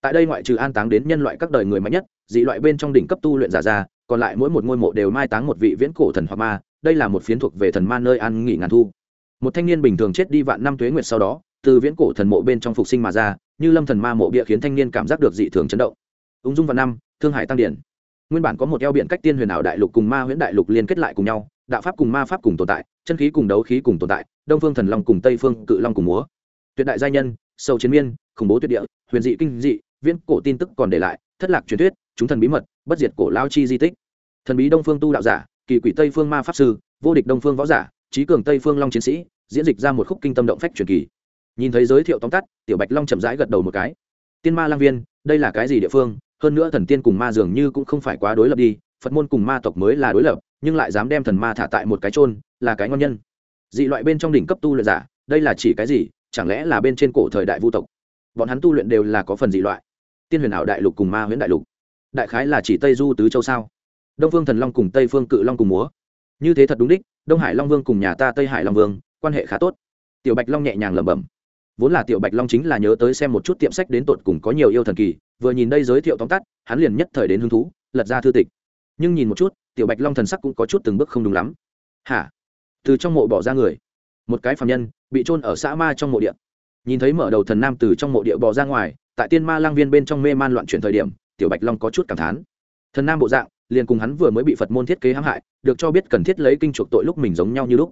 Tại đây ngoại trừ an táng đến nhân loại các đời người mạnh nhất, dị loại bên trong đỉnh cấp tu luyện giả ra, còn lại mỗi một ngôi mộ đều mai táng một vị viễn cổ thần hoặc ma, đây là một phiến thuộc về thần ma nơi an nghỉ ngàn thu. Một thanh niên bình thường chết đi vạn năm tuế nguyệt sau đó, từ viễn cổ thần mộ bên trong phục sinh mà ra như lâm thần ma mộ bia khiến thanh niên cảm giác được dị thường chấn động. Ung dung vào năm, thương hải tăng điển. Nguyên bản có một eo biển cách tiên huyền ảo đại lục cùng ma huyễn đại lục liên kết lại cùng nhau, đạo pháp cùng ma pháp cùng tồn tại, chân khí cùng đấu khí cùng tồn tại, đông phương thần long cùng tây phương cự long cùng múa. Tuyệt đại gia nhân, sâu chiến miên, khủng bố tuyệt địa, huyền dị kinh dị, viễn cổ tin tức còn để lại, thất lạc truyền thuyết, chúng thần bí mật, bất diệt cổ lao chi di tích. Thần bí đông phương tu đạo giả, kỳ quỷ tây phương ma pháp sư, vô địch đông phương võ giả, trí cường tây phương long chiến sĩ, diễn dịch ra một khúc kinh tâm động phách truyền kỳ nhìn thấy giới thiệu tóm tắt, tiểu bạch long chậm rãi gật đầu một cái. Tiên ma lang viên, đây là cái gì địa phương? Hơn nữa thần tiên cùng ma dường như cũng không phải quá đối lập đi, phật môn cùng ma tộc mới là đối lập, nhưng lại dám đem thần ma thả tại một cái trôn là cái ngon nhân. Dị loại bên trong đỉnh cấp tu luyện giả, đây là chỉ cái gì? Chẳng lẽ là bên trên cổ thời đại vu tộc? Bọn hắn tu luyện đều là có phần dị loại. Tiên huyền ảo đại lục cùng ma huyễn đại lục. Đại khái là chỉ tây du tứ châu sao? Đông phương thần long cùng tây phương cự long cùng múa. Như thế thật đúng đích, đông hải long vương cùng nhà ta tây hải long vương, quan hệ khá tốt. Tiểu bạch long nhẹ nhàng lẩm bẩm vốn là tiểu bạch long chính là nhớ tới xem một chút tiệm sách đến tột cùng có nhiều yêu thần kỳ, vừa nhìn đây giới thiệu tóm tắt, hắn liền nhất thời đến hứng thú, lật ra thư tịch. Nhưng nhìn một chút, tiểu bạch long thần sắc cũng có chút từng bước không đúng lắm. Hả? Từ trong mộ bỏ ra người? Một cái phạm nhân, bị trôn ở xã ma trong mộ địa. Nhìn thấy mở đầu thần nam từ trong mộ địa bỏ ra ngoài, tại tiên ma lang viên bên trong mê man loạn chuyển thời điểm, tiểu bạch long có chút cảm thán. Thần nam bộ dạng, liền cùng hắn vừa mới bị phật môn thiết kế hãm hại, được cho biết cần thiết lấy kinh chuộc tội lúc mình giống nhau như lúc.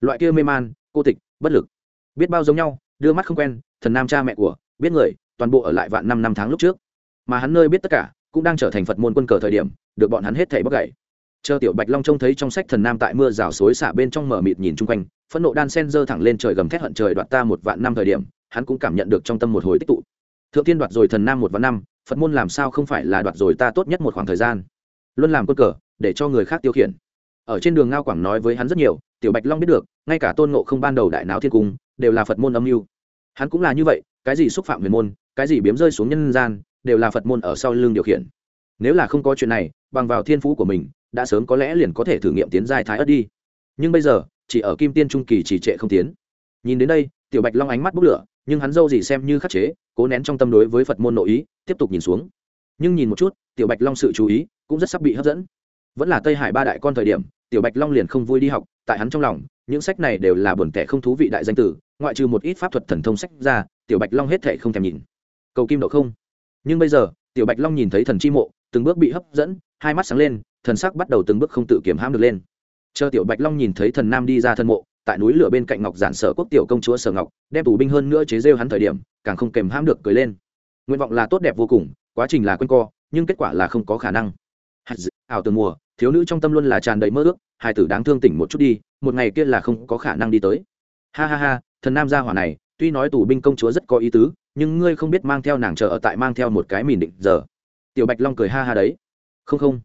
Loại kia mê man, cô tịch, bất lực. Biết bao giống nhau đưa mắt không quen, thần nam cha mẹ của, biết người, toàn bộ ở lại vạn năm năm tháng lúc trước. Mà hắn nơi biết tất cả, cũng đang trở thành phật môn quân cờ thời điểm, được bọn hắn hết thảy bóc gãy chờ tiểu bạch long trông thấy trong sách thần nam tại mưa rào xối xả bên trong mở mịt nhìn chung quanh, phẫn nộ đan sen dơ thẳng lên trời gầm thét hận trời đoạt ta một vạn năm thời điểm, hắn cũng cảm nhận được trong tâm một hồi tích tụ. Thượng tiên đoạt rồi thần nam một vạn năm, phật môn làm sao không phải là đoạt rồi ta tốt nhất một khoảng thời gian? Luôn làm quân cờ, để cho người khác tiêu khiển. Ở trên đường ngao quảng nói với hắn rất nhiều, tiểu bạch long biết được, ngay cả tôn ngộ không ban đầu đại náo thiên cung đều là phật môn âm mưu. Hắn cũng là như vậy, cái gì xúc phạm huyền môn, cái gì biếm rơi xuống nhân gian, đều là phật môn ở sau lưng điều khiển. Nếu là không có chuyện này, bằng vào thiên phú của mình, đã sớm có lẽ liền có thể thử nghiệm tiến giai thái ất đi. Nhưng bây giờ, chỉ ở kim tiên trung kỳ chỉ trệ không tiến. Nhìn đến đây, tiểu bạch long ánh mắt bốc lửa, nhưng hắn dâu gì xem như khắc chế, cố nén trong tâm đối với phật môn nội ý, tiếp tục nhìn xuống. Nhưng nhìn một chút, tiểu bạch long sự chú ý cũng rất sắp bị hấp dẫn. Vẫn là tây hải ba đại con thời điểm, tiểu bạch long liền không vui đi học, tại hắn trong lòng những sách này đều là buồn tẻ không thú vị đại danh tử, ngoại trừ một ít pháp thuật thần thông sách ra, tiểu bạch long hết thể không thèm nhìn. Cầu kim độ không. Nhưng bây giờ, tiểu bạch long nhìn thấy thần chi mộ, từng bước bị hấp dẫn, hai mắt sáng lên, thần sắc bắt đầu từng bước không tự kiểm hãm được lên. Chờ tiểu bạch long nhìn thấy thần nam đi ra thân mộ, tại núi lửa bên cạnh ngọc giản sở quốc tiểu công chúa sở ngọc, đem tù binh hơn nữa chế rêu hắn thời điểm, càng không kèm hãm được cười lên. Nguyện vọng là tốt đẹp vô cùng, quá trình là q co, nhưng kết quả là không có khả năng. Ảo tường mùa, thiếu nữ trong tâm luôn là tràn đầy mơ ước, hai tử đáng thương tỉnh một chút đi một ngày kia là không có khả năng đi tới. Ha ha ha, thần nam gia hỏa này, tuy nói tù binh công chúa rất có ý tứ, nhưng ngươi không biết mang theo nàng chờ ở tại mang theo một cái mìn định giờ. Tiểu bạch long cười ha ha đấy. Không không.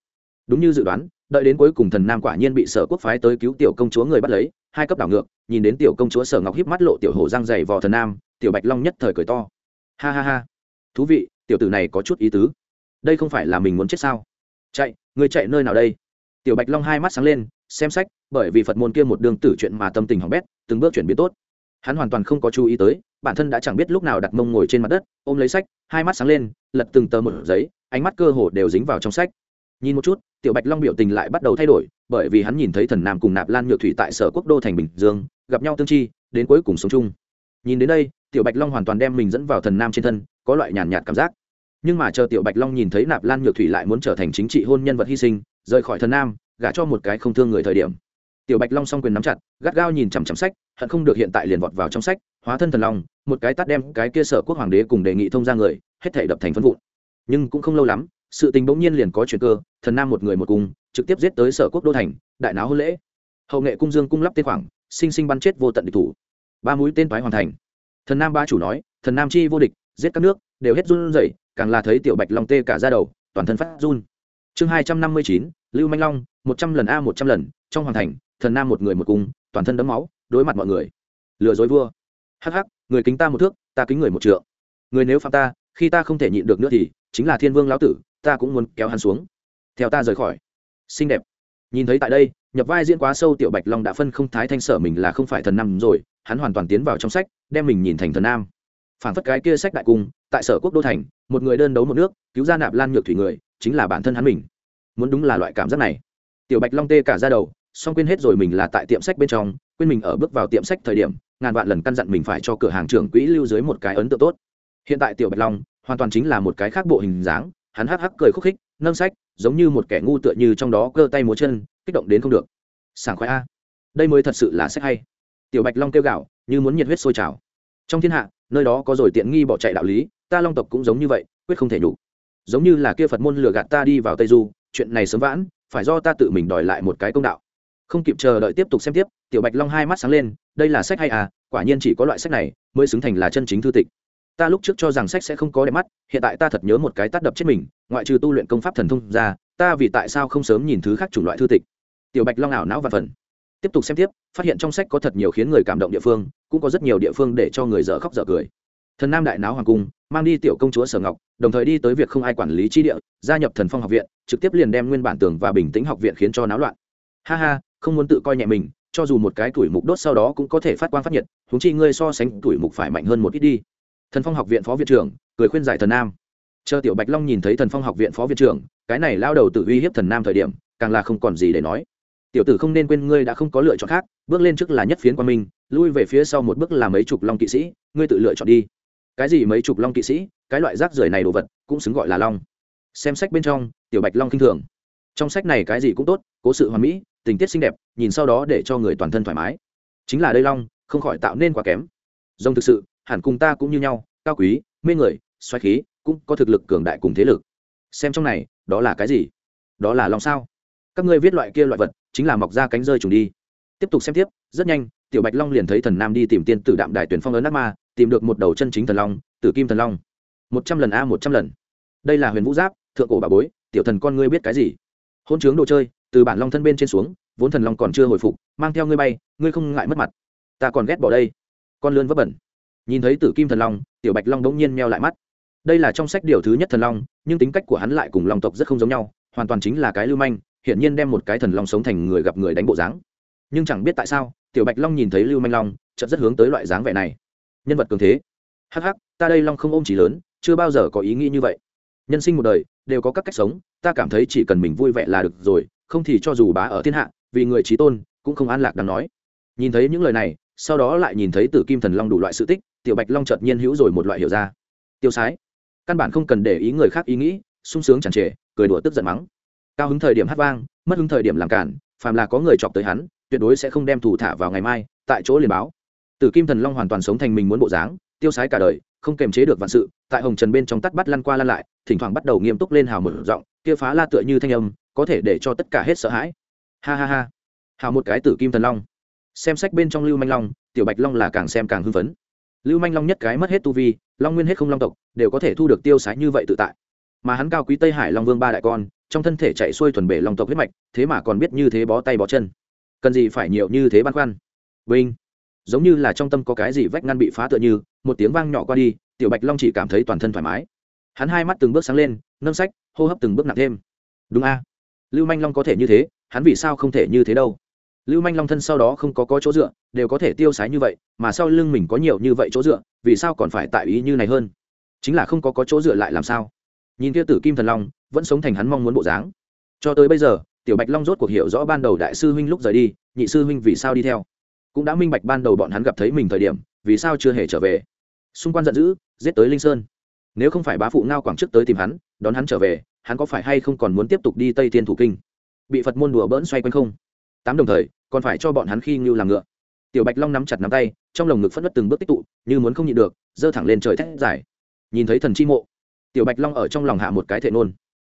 Đúng như dự đoán, đợi đến cuối cùng thần nam quả nhiên bị sở quốc phái tới cứu tiểu công chúa người bắt lấy, hai cấp đảo ngược, nhìn đến tiểu công chúa sở ngọc híp mắt lộ tiểu hổ răng dày vò thần nam, tiểu bạch long nhất thời cười to. Ha ha ha. Thú vị, tiểu tử này có chút ý tứ. Đây không phải là mình muốn chết sao? Chạy người chạy nơi nào đây? Tiểu bạch long hai mắt sáng lên xem sách, bởi vì phật môn kia một đường tử chuyện mà tâm tình hỏng bét, từng bước chuyển biến tốt. Hắn hoàn toàn không có chú ý tới, bản thân đã chẳng biết lúc nào đặt mông ngồi trên mặt đất, ôm lấy sách, hai mắt sáng lên, lật từng tờ một giấy, ánh mắt cơ hồ đều dính vào trong sách. Nhìn một chút, tiểu bạch long biểu tình lại bắt đầu thay đổi, bởi vì hắn nhìn thấy thần nam cùng nạp lan nhược thủy tại sở quốc đô thành bình dương, gặp nhau tương chi, đến cuối cùng sống chung. Nhìn đến đây, tiểu bạch long hoàn toàn đem mình dẫn vào thần nam trên thân, có loại nhàn nhạt cảm giác. Nhưng mà chờ tiểu bạch long nhìn thấy nạp lan nhược thủy lại muốn trở thành chính trị hôn nhân vật hy sinh, rời khỏi thần nam gả cho một cái không thương người thời điểm. Tiểu bạch long song quyền nắm chặt, gắt gao nhìn chằm chằm sách, hận không được hiện tại liền vọt vào trong sách, hóa thân thần long, một cái tắt đem cái kia sở quốc hoàng đế cùng đề nghị thông ra người, hết thể đập thành phân vụn. Nhưng cũng không lâu lắm, sự tình bỗng nhiên liền có chuyện cơ, thần nam một người một cung, trực tiếp giết tới sở quốc đô thành, đại náo hôn lễ. Hậu nghệ cung dương cung lắp tên khoảng, sinh sinh bắn chết vô tận địch thủ. Ba mũi tên thoái hoàn thành. Thần nam ba chủ nói, thần nam chi vô địch, giết các nước, đều hết run rẩy, càng là thấy tiểu bạch long tê cả ra đầu, toàn thân phát run. Chương hai trăm năm mươi chín lưu manh long, một trăm lần a một trăm lần, trong hoàng thành, thần nam một người một cung, toàn thân đấm máu, đối mặt mọi người. Lừa dối vua. Hắc hắc, người kính ta một thước, ta kính người một trượng. Người nếu phạm ta, khi ta không thể nhịn được nữa thì, chính là thiên vương lão tử, ta cũng muốn kéo hắn xuống. Theo ta rời khỏi. Xinh đẹp. Nhìn thấy tại đây, nhập vai diễn quá sâu tiểu bạch long đã phân không thái thanh sở mình là không phải thần nam rồi, hắn hoàn toàn tiến vào trong sách, đem mình nhìn thành thần nam. Phản phất cái kia sách đại cung, tại sở quốc đô thành, một người đơn đấu một nước, cứu ra nạp lan nhược thủy người, chính là bản thân hắn mình muốn đúng là loại cảm giác này. Tiểu bạch long tê cả ra đầu xong quên hết rồi mình là tại tiệm sách bên trong, quên mình ở bước vào tiệm sách thời điểm, ngàn vạn lần căn dặn mình phải cho cửa hàng trưởng quỹ lưu dưới một cái ấn tượng tốt. Hiện tại tiểu bạch long hoàn toàn chính là một cái khác bộ hình dáng, hắn hắc hắc cười khúc khích, nâng sách, giống như một kẻ ngu tựa như trong đó cơ tay múa chân, kích động đến không được. Sảng khoái a. Đây mới thật sự là sách hay. Tiểu bạch long kêu gạo như muốn nhiệt huyết sôi trào. Trong thiên hạ, nơi đó có rồi tiện nghi bỏ chạy đạo lý, ta long tộc cũng giống như vậy, quyết không thể nhủ giống như là kia phật môn lừa gạt ta đi vào tây du chuyện này sớm vãn, phải do ta tự mình đòi lại một cái công đạo. Không kịp chờ đợi tiếp tục xem tiếp, tiểu bạch long hai mắt sáng lên, đây là sách hay à quả nhiên chỉ có loại sách này mới xứng thành là chân chính thư tịch. Ta lúc trước cho rằng sách sẽ không có đẹp mắt, hiện tại ta thật nhớ một cái tắt đập chết mình, ngoại trừ tu luyện công pháp thần thông ra, ta vì tại sao không sớm nhìn thứ khác chủng loại thư tịch. Tiểu bạch long ảo não và phần. Tiếp tục xem tiếp, phát hiện trong sách có thật nhiều khiến người cảm động địa phương, cũng có rất nhiều địa phương để cho người dở khóc dở cười thần nam đại náo hoàng cung, mang đi tiểu công chúa sở ngọc, đồng thời đi tới việc không ai quản lý chi địa, gia nhập thần phong học viện, trực tiếp liền đem nguyên bản tường và bình tĩnh học viện khiến cho náo loạn. Ha ha, không muốn tự coi nhẹ mình, cho dù một cái tuổi mục đốt sau đó cũng có thể phát quang phát nhiệt húng chi ngươi so sánh tuổi mục phải mạnh hơn một ít đi. Thần phong học viện phó viện trưởng, cười khuyên giải thần nam. Chờ tiểu bạch long nhìn thấy thần phong học viện phó viện trưởng, cái này lao đầu tự uy hiếp thần nam thời điểm, càng là không còn gì để nói. Tiểu tử không nên quên ngươi đã không có lựa chọn khác, bước lên trước là nhất phiến quan minh, lui về phía sau một bước là mấy chục long kỵ sĩ, ngươi tự lựa chọn đi cái gì mấy chục long kỵ sĩ, cái loại rác rưởi này đồ vật, cũng xứng gọi là long. Xem sách bên trong, tiểu bạch long kinh thường. Trong sách này cái gì cũng tốt, cố sự hoàn mỹ, tình tiết xinh đẹp, nhìn sau đó để cho người toàn thân thoải mái. Chính là đây long, không khỏi tạo nên quá kém. Rồng thực sự, hẳn cùng ta cũng như nhau, cao quý, mê người, xoáy khí, cũng có thực lực cường đại cùng thế lực. Xem trong này, đó là cái gì? Đó là long sao? Các ngươi viết loại kia loại vật, chính là mọc ra cánh rơi trùng đi. Tiếp tục xem tiếp, rất nhanh, tiểu bạch long liền thấy thần nam đi tìm tiên tử đạm đài tuyển phong ấn ác ma tìm được một đầu chân chính thần long, tử kim thần long. Một trăm lần a, một trăm lần. Đây là huyền vũ giáp, thượng cổ bà bối, tiểu thần con ngươi biết cái gì? Hôn chướng đồ chơi, từ bản long thân bên trên xuống, vốn thần long còn chưa hồi phục, mang theo ngươi bay, ngươi không ngại mất mặt. Ta còn ghét bỏ đây. Con lươn vấp bẩn. Nhìn thấy tử kim thần long, tiểu bạch long đống nhiên meo lại mắt. Đây là trong sách điều thứ nhất thần long, nhưng tính cách của hắn lại cùng long tộc rất không giống nhau, hoàn toàn chính là cái lưu manh, hiển nhiên đem một cái thần long sống thành người gặp người đánh bộ dáng. Nhưng chẳng biết tại sao, tiểu bạch long nhìn thấy lưu manh long, chợt rất hướng tới loại dáng vẻ này nhân vật cường thế. Hắc hắc, ta đây long không ôm chỉ lớn, chưa bao giờ có ý nghĩ như vậy. Nhân sinh một đời, đều có các cách sống, ta cảm thấy chỉ cần mình vui vẻ là được rồi, không thì cho dù bá ở thiên hạ, vì người trí tôn, cũng không an lạc đáng nói. Nhìn thấy những lời này, sau đó lại nhìn thấy tử kim thần long đủ loại sự tích, tiểu bạch long chợt nhiên hữu rồi một loại hiểu ra. Tiêu sái. Căn bản không cần để ý người khác ý nghĩ, sung sướng chẳng trề, cười đùa tức giận mắng. Cao hứng thời điểm hát vang, mất hứng thời điểm làm cản, phàm là có người chọc tới hắn, tuyệt đối sẽ không đem thủ thả vào ngày mai, tại chỗ liền báo tử kim thần long hoàn toàn sống thành mình muốn bộ dáng, tiêu sái cả đời, không kềm chế được vạn sự, tại hồng trần bên trong tắt bắt lăn qua lăn lại, thỉnh thoảng bắt đầu nghiêm túc lên hào mở giọng, kia phá la tựa như thanh âm, có thể để cho tất cả hết sợ hãi. Ha ha ha. Hào một cái tử kim thần long. Xem sách bên trong lưu manh long, tiểu bạch long là càng xem càng hưng phấn. Lưu manh long nhất cái mất hết tu vi, long nguyên hết không long tộc, đều có thể thu được tiêu sái như vậy tự tại. Mà hắn cao quý tây hải long vương ba đại con, trong thân thể chạy xuôi thuần bể long tộc huyết mạch, thế mà còn biết như thế bó tay bó chân. Cần gì phải nhiều như thế băn khoăn. Vinh giống như là trong tâm có cái gì vách ngăn bị phá tựa như, một tiếng vang nhỏ qua đi, tiểu bạch long chỉ cảm thấy toàn thân thoải mái. Hắn hai mắt từng bước sáng lên, nâng sách, hô hấp từng bước nặng thêm. Đúng a. Lưu manh long có thể như thế, hắn vì sao không thể như thế đâu? Lưu manh long thân sau đó không có có chỗ dựa, đều có thể tiêu sái như vậy, mà sau lưng mình có nhiều như vậy chỗ dựa, vì sao còn phải tại ý như này hơn? Chính là không có có chỗ dựa lại làm sao? Nhìn kia tử kim thần long, vẫn sống thành hắn mong muốn bộ dáng. Cho tới bây giờ, tiểu bạch long rốt cuộc hiểu rõ ban đầu đại sư huynh lúc rời đi, nhị sư huynh vì sao đi theo cũng đã minh bạch ban đầu bọn hắn gặp thấy mình thời điểm, vì sao chưa hề trở về. Xung quanh giận dữ, giết tới linh sơn. Nếu không phải bá phụ ngao quảng trước tới tìm hắn, đón hắn trở về, hắn có phải hay không còn muốn tiếp tục đi tây thiên thủ kinh? Bị phật môn đùa bỡn xoay quanh không? Tám đồng thời, còn phải cho bọn hắn khi ngưu làm ngựa. Tiểu bạch long nắm chặt nắm tay, trong lồng ngực phất đất từng bước tích tụ, như muốn không nhịn được, giơ thẳng lên trời thét giải nhìn thấy thần chi mộ, tiểu bạch long ở trong lòng hạ một cái thệ nôn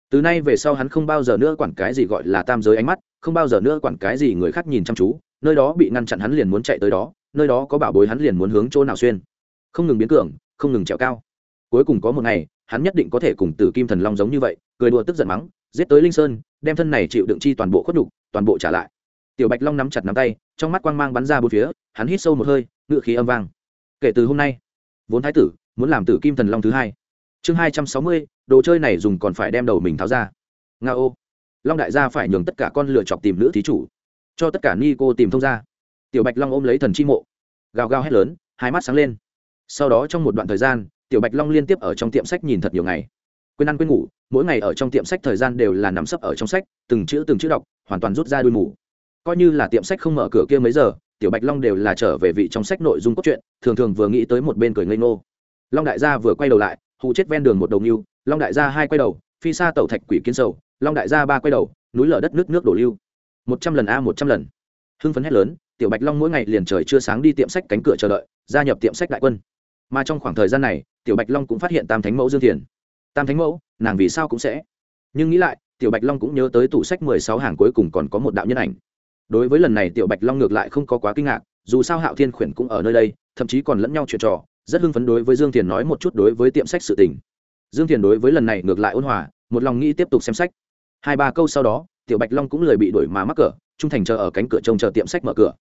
từ nay về sau hắn không bao giờ nữa quản cái gì gọi là tam giới ánh mắt không bao giờ nữa quản cái gì người khác nhìn chăm chú, nơi đó bị ngăn chặn hắn liền muốn chạy tới đó, nơi đó có bảo bối hắn liền muốn hướng chỗ nào xuyên. Không ngừng biến cường, không ngừng trèo cao. Cuối cùng có một ngày, hắn nhất định có thể cùng tử kim thần long giống như vậy, cười đùa tức giận mắng, giết tới linh sơn, đem thân này chịu đựng chi toàn bộ khuất nhục, toàn bộ trả lại. Tiểu bạch long nắm chặt nắm tay, trong mắt quang mang bắn ra bốn phía, hắn hít sâu một hơi, ngựa khí âm vang. Kể từ hôm nay, vốn thái tử muốn làm tử kim thần long thứ hai. Chương hai trăm sáu mươi, đồ chơi này dùng còn phải đem đầu mình tháo ra. Nga ô long đại gia phải nhường tất cả con lựa chọc tìm nữ thí chủ. Cho tất cả ni cô tìm thông ra tiểu bạch long ôm lấy thần chi mộ. Gào gào hét lớn, hai mắt sáng lên. Sau đó trong một đoạn thời gian, tiểu bạch long liên tiếp ở trong tiệm sách nhìn thật nhiều ngày. Quên ăn quên ngủ, mỗi ngày ở trong tiệm sách thời gian đều là nằm sấp ở trong sách, từng chữ từng chữ đọc, hoàn toàn rút ra đuôi mù. Coi như là tiệm sách không mở cửa kia mấy giờ, tiểu bạch long đều là trở về vị trong sách nội dung cốt truyện, thường thường vừa nghĩ tới một bên cười ngây ngô. Long đại gia vừa quay đầu lại hụ chết ven đường một đầu nghiêu. Long đại gia hai quay đầu, phi xa tẩu thạch quỷ kiến sầu long đại gia ba quay đầu, núi lở đất nước nước đổ lưu. Một trăm lần a, một trăm lần. Hưng phấn hét lớn, tiểu bạch long mỗi ngày liền trời chưa sáng đi tiệm sách cánh cửa chờ đợi, gia nhập tiệm sách đại quân. Mà trong khoảng thời gian này, tiểu bạch long cũng phát hiện tam thánh mẫu dương thiền. Tam thánh mẫu, nàng vì sao cũng sẽ? Nhưng nghĩ lại, tiểu bạch long cũng nhớ tới tủ sách mười sáu hàng cuối cùng còn có một đạo nhân ảnh. Đối với lần này tiểu bạch long ngược lại không có quá kinh ngạc, dù sao hạo thiên khuyển cũng ở nơi đây, thậm chí còn lẫn nhau chuyện trò, rất hưng phấn đối với dương thiền nói một chút đối với tiệm sách sự tình. Dương thiền đối với lần này ngược lại ôn hòa, một lòng nghĩ tiếp tục xem sách hai ba câu sau đó, tiểu bạch long cũng lời bị đuổi mà mắc cỡ, trung thành chờ ở cánh cửa trông chờ tiệm sách mở cửa.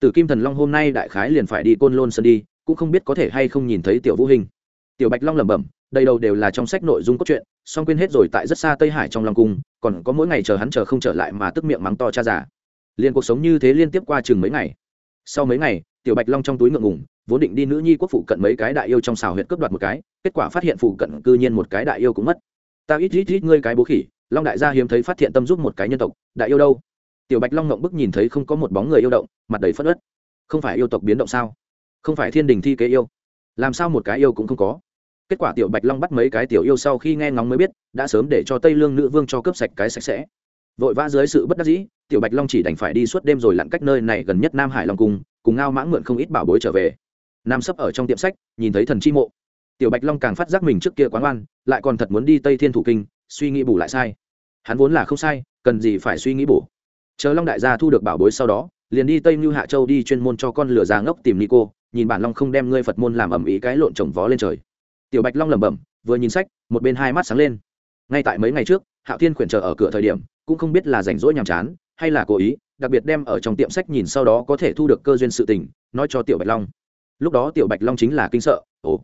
Tử kim thần long hôm nay đại khái liền phải đi côn lôn sân đi, cũng không biết có thể hay không nhìn thấy tiểu vũ hình. Tiểu bạch long lẩm bẩm đây đầu đều là trong sách nội dung cốt truyện, song quên hết rồi tại rất xa tây hải trong long cung, còn có mỗi ngày chờ hắn chờ không trở lại mà tức miệng mắng to cha già. Liền cuộc sống như thế liên tiếp qua chừng mấy ngày. Sau mấy ngày, tiểu bạch long trong túi ngượng ngùng, vốn định đi nữ nhi quốc phụ cận mấy cái đại yêu trong xào huyện cướp đoạt một cái, kết quả phát hiện phụ cận cư nhiên một cái đại yêu cũng mất. Ta ít ít ít ngươi cái bố khỉ long đại gia hiếm thấy phát hiện tâm giúp một cái nhân tộc, đại yêu đâu? Tiểu bạch long ngộng bức nhìn thấy không có một bóng người yêu động, mặt đầy phất ớt không phải yêu tộc biến động sao? Không phải thiên đình thi kế yêu. Làm sao một cái yêu cũng không có? Kết quả tiểu bạch long bắt mấy cái tiểu yêu sau khi nghe ngóng mới biết, đã sớm để cho tây lương nữ vương cho cướp sạch cái sạch sẽ. Vội vã dưới sự bất đắc dĩ, tiểu bạch long chỉ đành phải đi suốt đêm rồi lặn cách nơi này gần nhất nam hải long cung, cùng ngao mãng mượn không ít bảo bối trở về. Nam sấp ở trong tiệm sách, nhìn thấy thần chi mộ. Tiểu bạch long càng phát giác mình trước kia quán oan, lại còn thật muốn đi tây thiên thủ kinh suy nghĩ bù lại sai. Hắn vốn là không sai, cần gì phải suy nghĩ bổ chờ long đại gia thu được bảo bối sau đó, liền đi tây mưu hạ châu đi chuyên môn cho con lửa già ngốc tìm nico, nhìn bản long không đem ngươi phật môn làm ẩm ý cái lộn trồng vó lên trời. Tiểu bạch long lẩm bẩm, vừa nhìn sách, một bên hai mắt sáng lên. Ngay tại mấy ngày trước, hạo thiên khuyển chờ ở cửa thời điểm, cũng không biết là rảnh rỗi nhàm chán, hay là cố ý, đặc biệt đem ở trong tiệm sách nhìn sau đó có thể thu được cơ duyên sự tình, nói cho tiểu bạch long. Lúc đó tiểu bạch long chính là kinh sợ, ồ,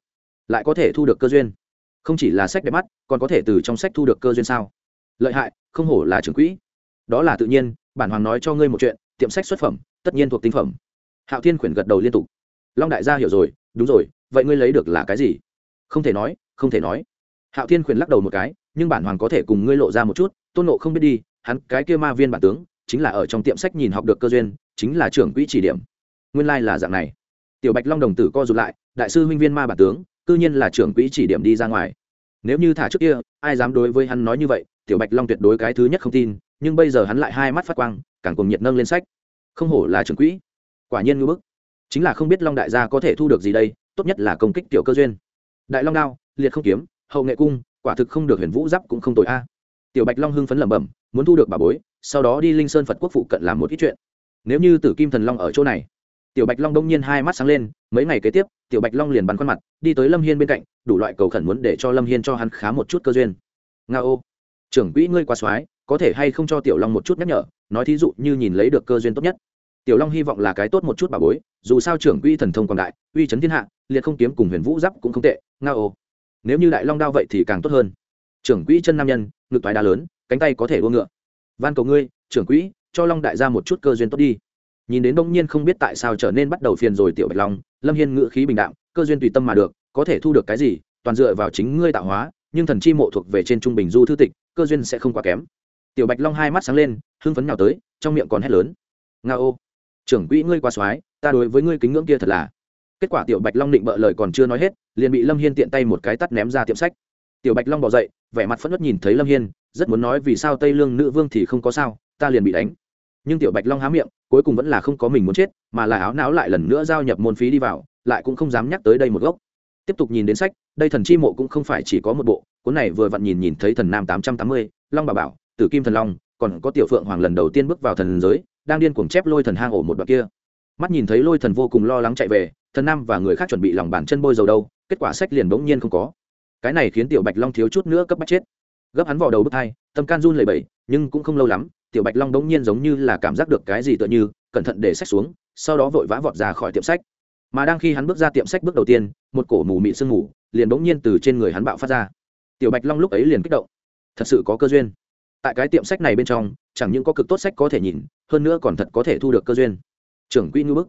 lại có thể thu được cơ duyên không chỉ là sách đẹp mắt, còn có thể từ trong sách thu được cơ duyên sao? Lợi hại, không hổ là trưởng quỹ. Đó là tự nhiên, bản hoàng nói cho ngươi một chuyện, tiệm sách xuất phẩm, tất nhiên thuộc tinh phẩm. Hạo thiên khuyển gật đầu liên tục. Long đại gia hiểu rồi, đúng rồi, vậy ngươi lấy được là cái gì? Không thể nói, không thể nói. Hạo thiên khuyển lắc đầu một cái, nhưng bản hoàng có thể cùng ngươi lộ ra một chút, tôn nộ không biết đi, hắn cái kia ma viên bản tướng, chính là ở trong tiệm sách nhìn học được cơ duyên, chính là trưởng quỹ chỉ điểm. Nguyên lai、like、là dạng này. Tiểu bạch long đồng tử co rụt lại, đại sư huynh viên ma bản tướng cư nhiên là trưởng quỹ chỉ điểm đi ra ngoài. Nếu như thả trước kia, ai dám đối với hắn nói như vậy, tiểu bạch long tuyệt đối cái thứ nhất không tin, nhưng bây giờ hắn lại hai mắt phát quang, càng cùng nhiệt nâng lên sách. Không hổ là trưởng quỹ. Quả nhiên ngưỡng bức. Chính là không biết long đại gia có thể thu được gì đây, tốt nhất là công kích tiểu cơ duyên. Đại long đao, liệt không kiếm, hậu nghệ cung, quả thực không được huyền vũ giáp cũng không tội a. Tiểu bạch long hưng phấn lẩm bẩm, muốn thu được bà bối, sau đó đi linh sơn phật quốc phụ cận làm một ít chuyện. Nếu như tử kim thần long ở chỗ này, tiểu bạch long đông nhiên hai mắt sáng lên mấy ngày kế tiếp, tiểu bạch long liền bắn khuôn mặt, đi tới lâm hiên bên cạnh, đủ loại cầu khẩn muốn để cho lâm hiên cho hắn khá một chút cơ duyên. Nga ô, trưởng quỹ ngươi quá soái, có thể hay không cho tiểu long một chút nhắc nhở, nói thí dụ như nhìn lấy được cơ duyên tốt nhất. Tiểu long hy vọng là cái tốt một chút bà bối, dù sao trưởng quỹ thần thông quảng đại, uy chấn thiên hạ, liệt không kiếm cùng huyền vũ giáp cũng không tệ, nga ô. Nếu như đại long đao vậy thì càng tốt hơn. Trưởng quỹ chân nam nhân, ngực toái đá lớn, cánh tay có thể đua ngựa. Van cầu ngươi, trưởng quỹ, cho long đại ra một chút cơ duyên tốt đi nhìn đến đông nhiên không biết tại sao trở nên bắt đầu phiền rồi tiểu bạch long, lâm hiên ngữ khí bình đạm, cơ duyên tùy tâm mà được, có thể thu được cái gì, toàn dựa vào chính ngươi tạo hóa, nhưng thần chi mộ thuộc về trên trung bình du thư tịch, cơ duyên sẽ không quá kém. Tiểu bạch long hai mắt sáng lên, hưng phấn nhào tới, trong miệng còn hét lớn. Nga ô, trưởng quỹ ngươi qua soái, ta đối với ngươi kính ngưỡng kia thật là. Kết quả tiểu bạch long định bợ lời còn chưa nói hết, liền bị lâm hiên tiện tay một cái tắt ném ra tiệm sách. Tiểu bạch long bỏ dậy, vẻ mặt phẫn nộ nhìn thấy lâm hiên, rất muốn nói vì sao tây lương nữ vương thì không có sao, ta liền bị đánh. Nhưng tiểu bạch long há miệng cuối cùng vẫn là không có mình muốn chết, mà là áo não lại lần nữa giao nhập môn phí đi vào, lại cũng không dám nhắc tới đây một gốc. Tiếp tục nhìn đến sách, đây thần chi mộ cũng không phải chỉ có một bộ, cuốn này vừa vặn nhìn nhìn thấy thần nam tám trăm tám mươi, long bà bảo, tử kim thần long, còn có tiểu phượng hoàng lần đầu tiên bước vào thần giới, đang điên cuồng chép lôi thần hang ổ một đoạn kia. Mắt nhìn thấy lôi thần vô cùng lo lắng chạy về, thần nam và người khác chuẩn bị lòng bàn chân bôi dầu đâu, kết quả sách liền bỗng nhiên không có. Cái này khiến tiểu bạch long thiếu chút nữa cấp bách chết. Gấp hắn vào đầu bước hai, tâm can run lẩy bẩy, nhưng cũng không lâu lắm tiểu bạch long bỗng nhiên giống như là cảm giác được cái gì tựa như, cẩn thận để sách xuống, sau đó vội vã vọt ra khỏi tiệm sách. Mà đang khi hắn bước ra tiệm sách bước đầu tiên, một cổ mù mị sương mù, liền bỗng nhiên từ trên người hắn bạo phát ra. Tiểu bạch long lúc ấy liền kích động. Thật sự có cơ duyên. Tại cái tiệm sách này bên trong, chẳng những có cực tốt sách có thể nhìn, hơn nữa còn thật có thể thu được cơ duyên. Trưởng quỹ ngư bức.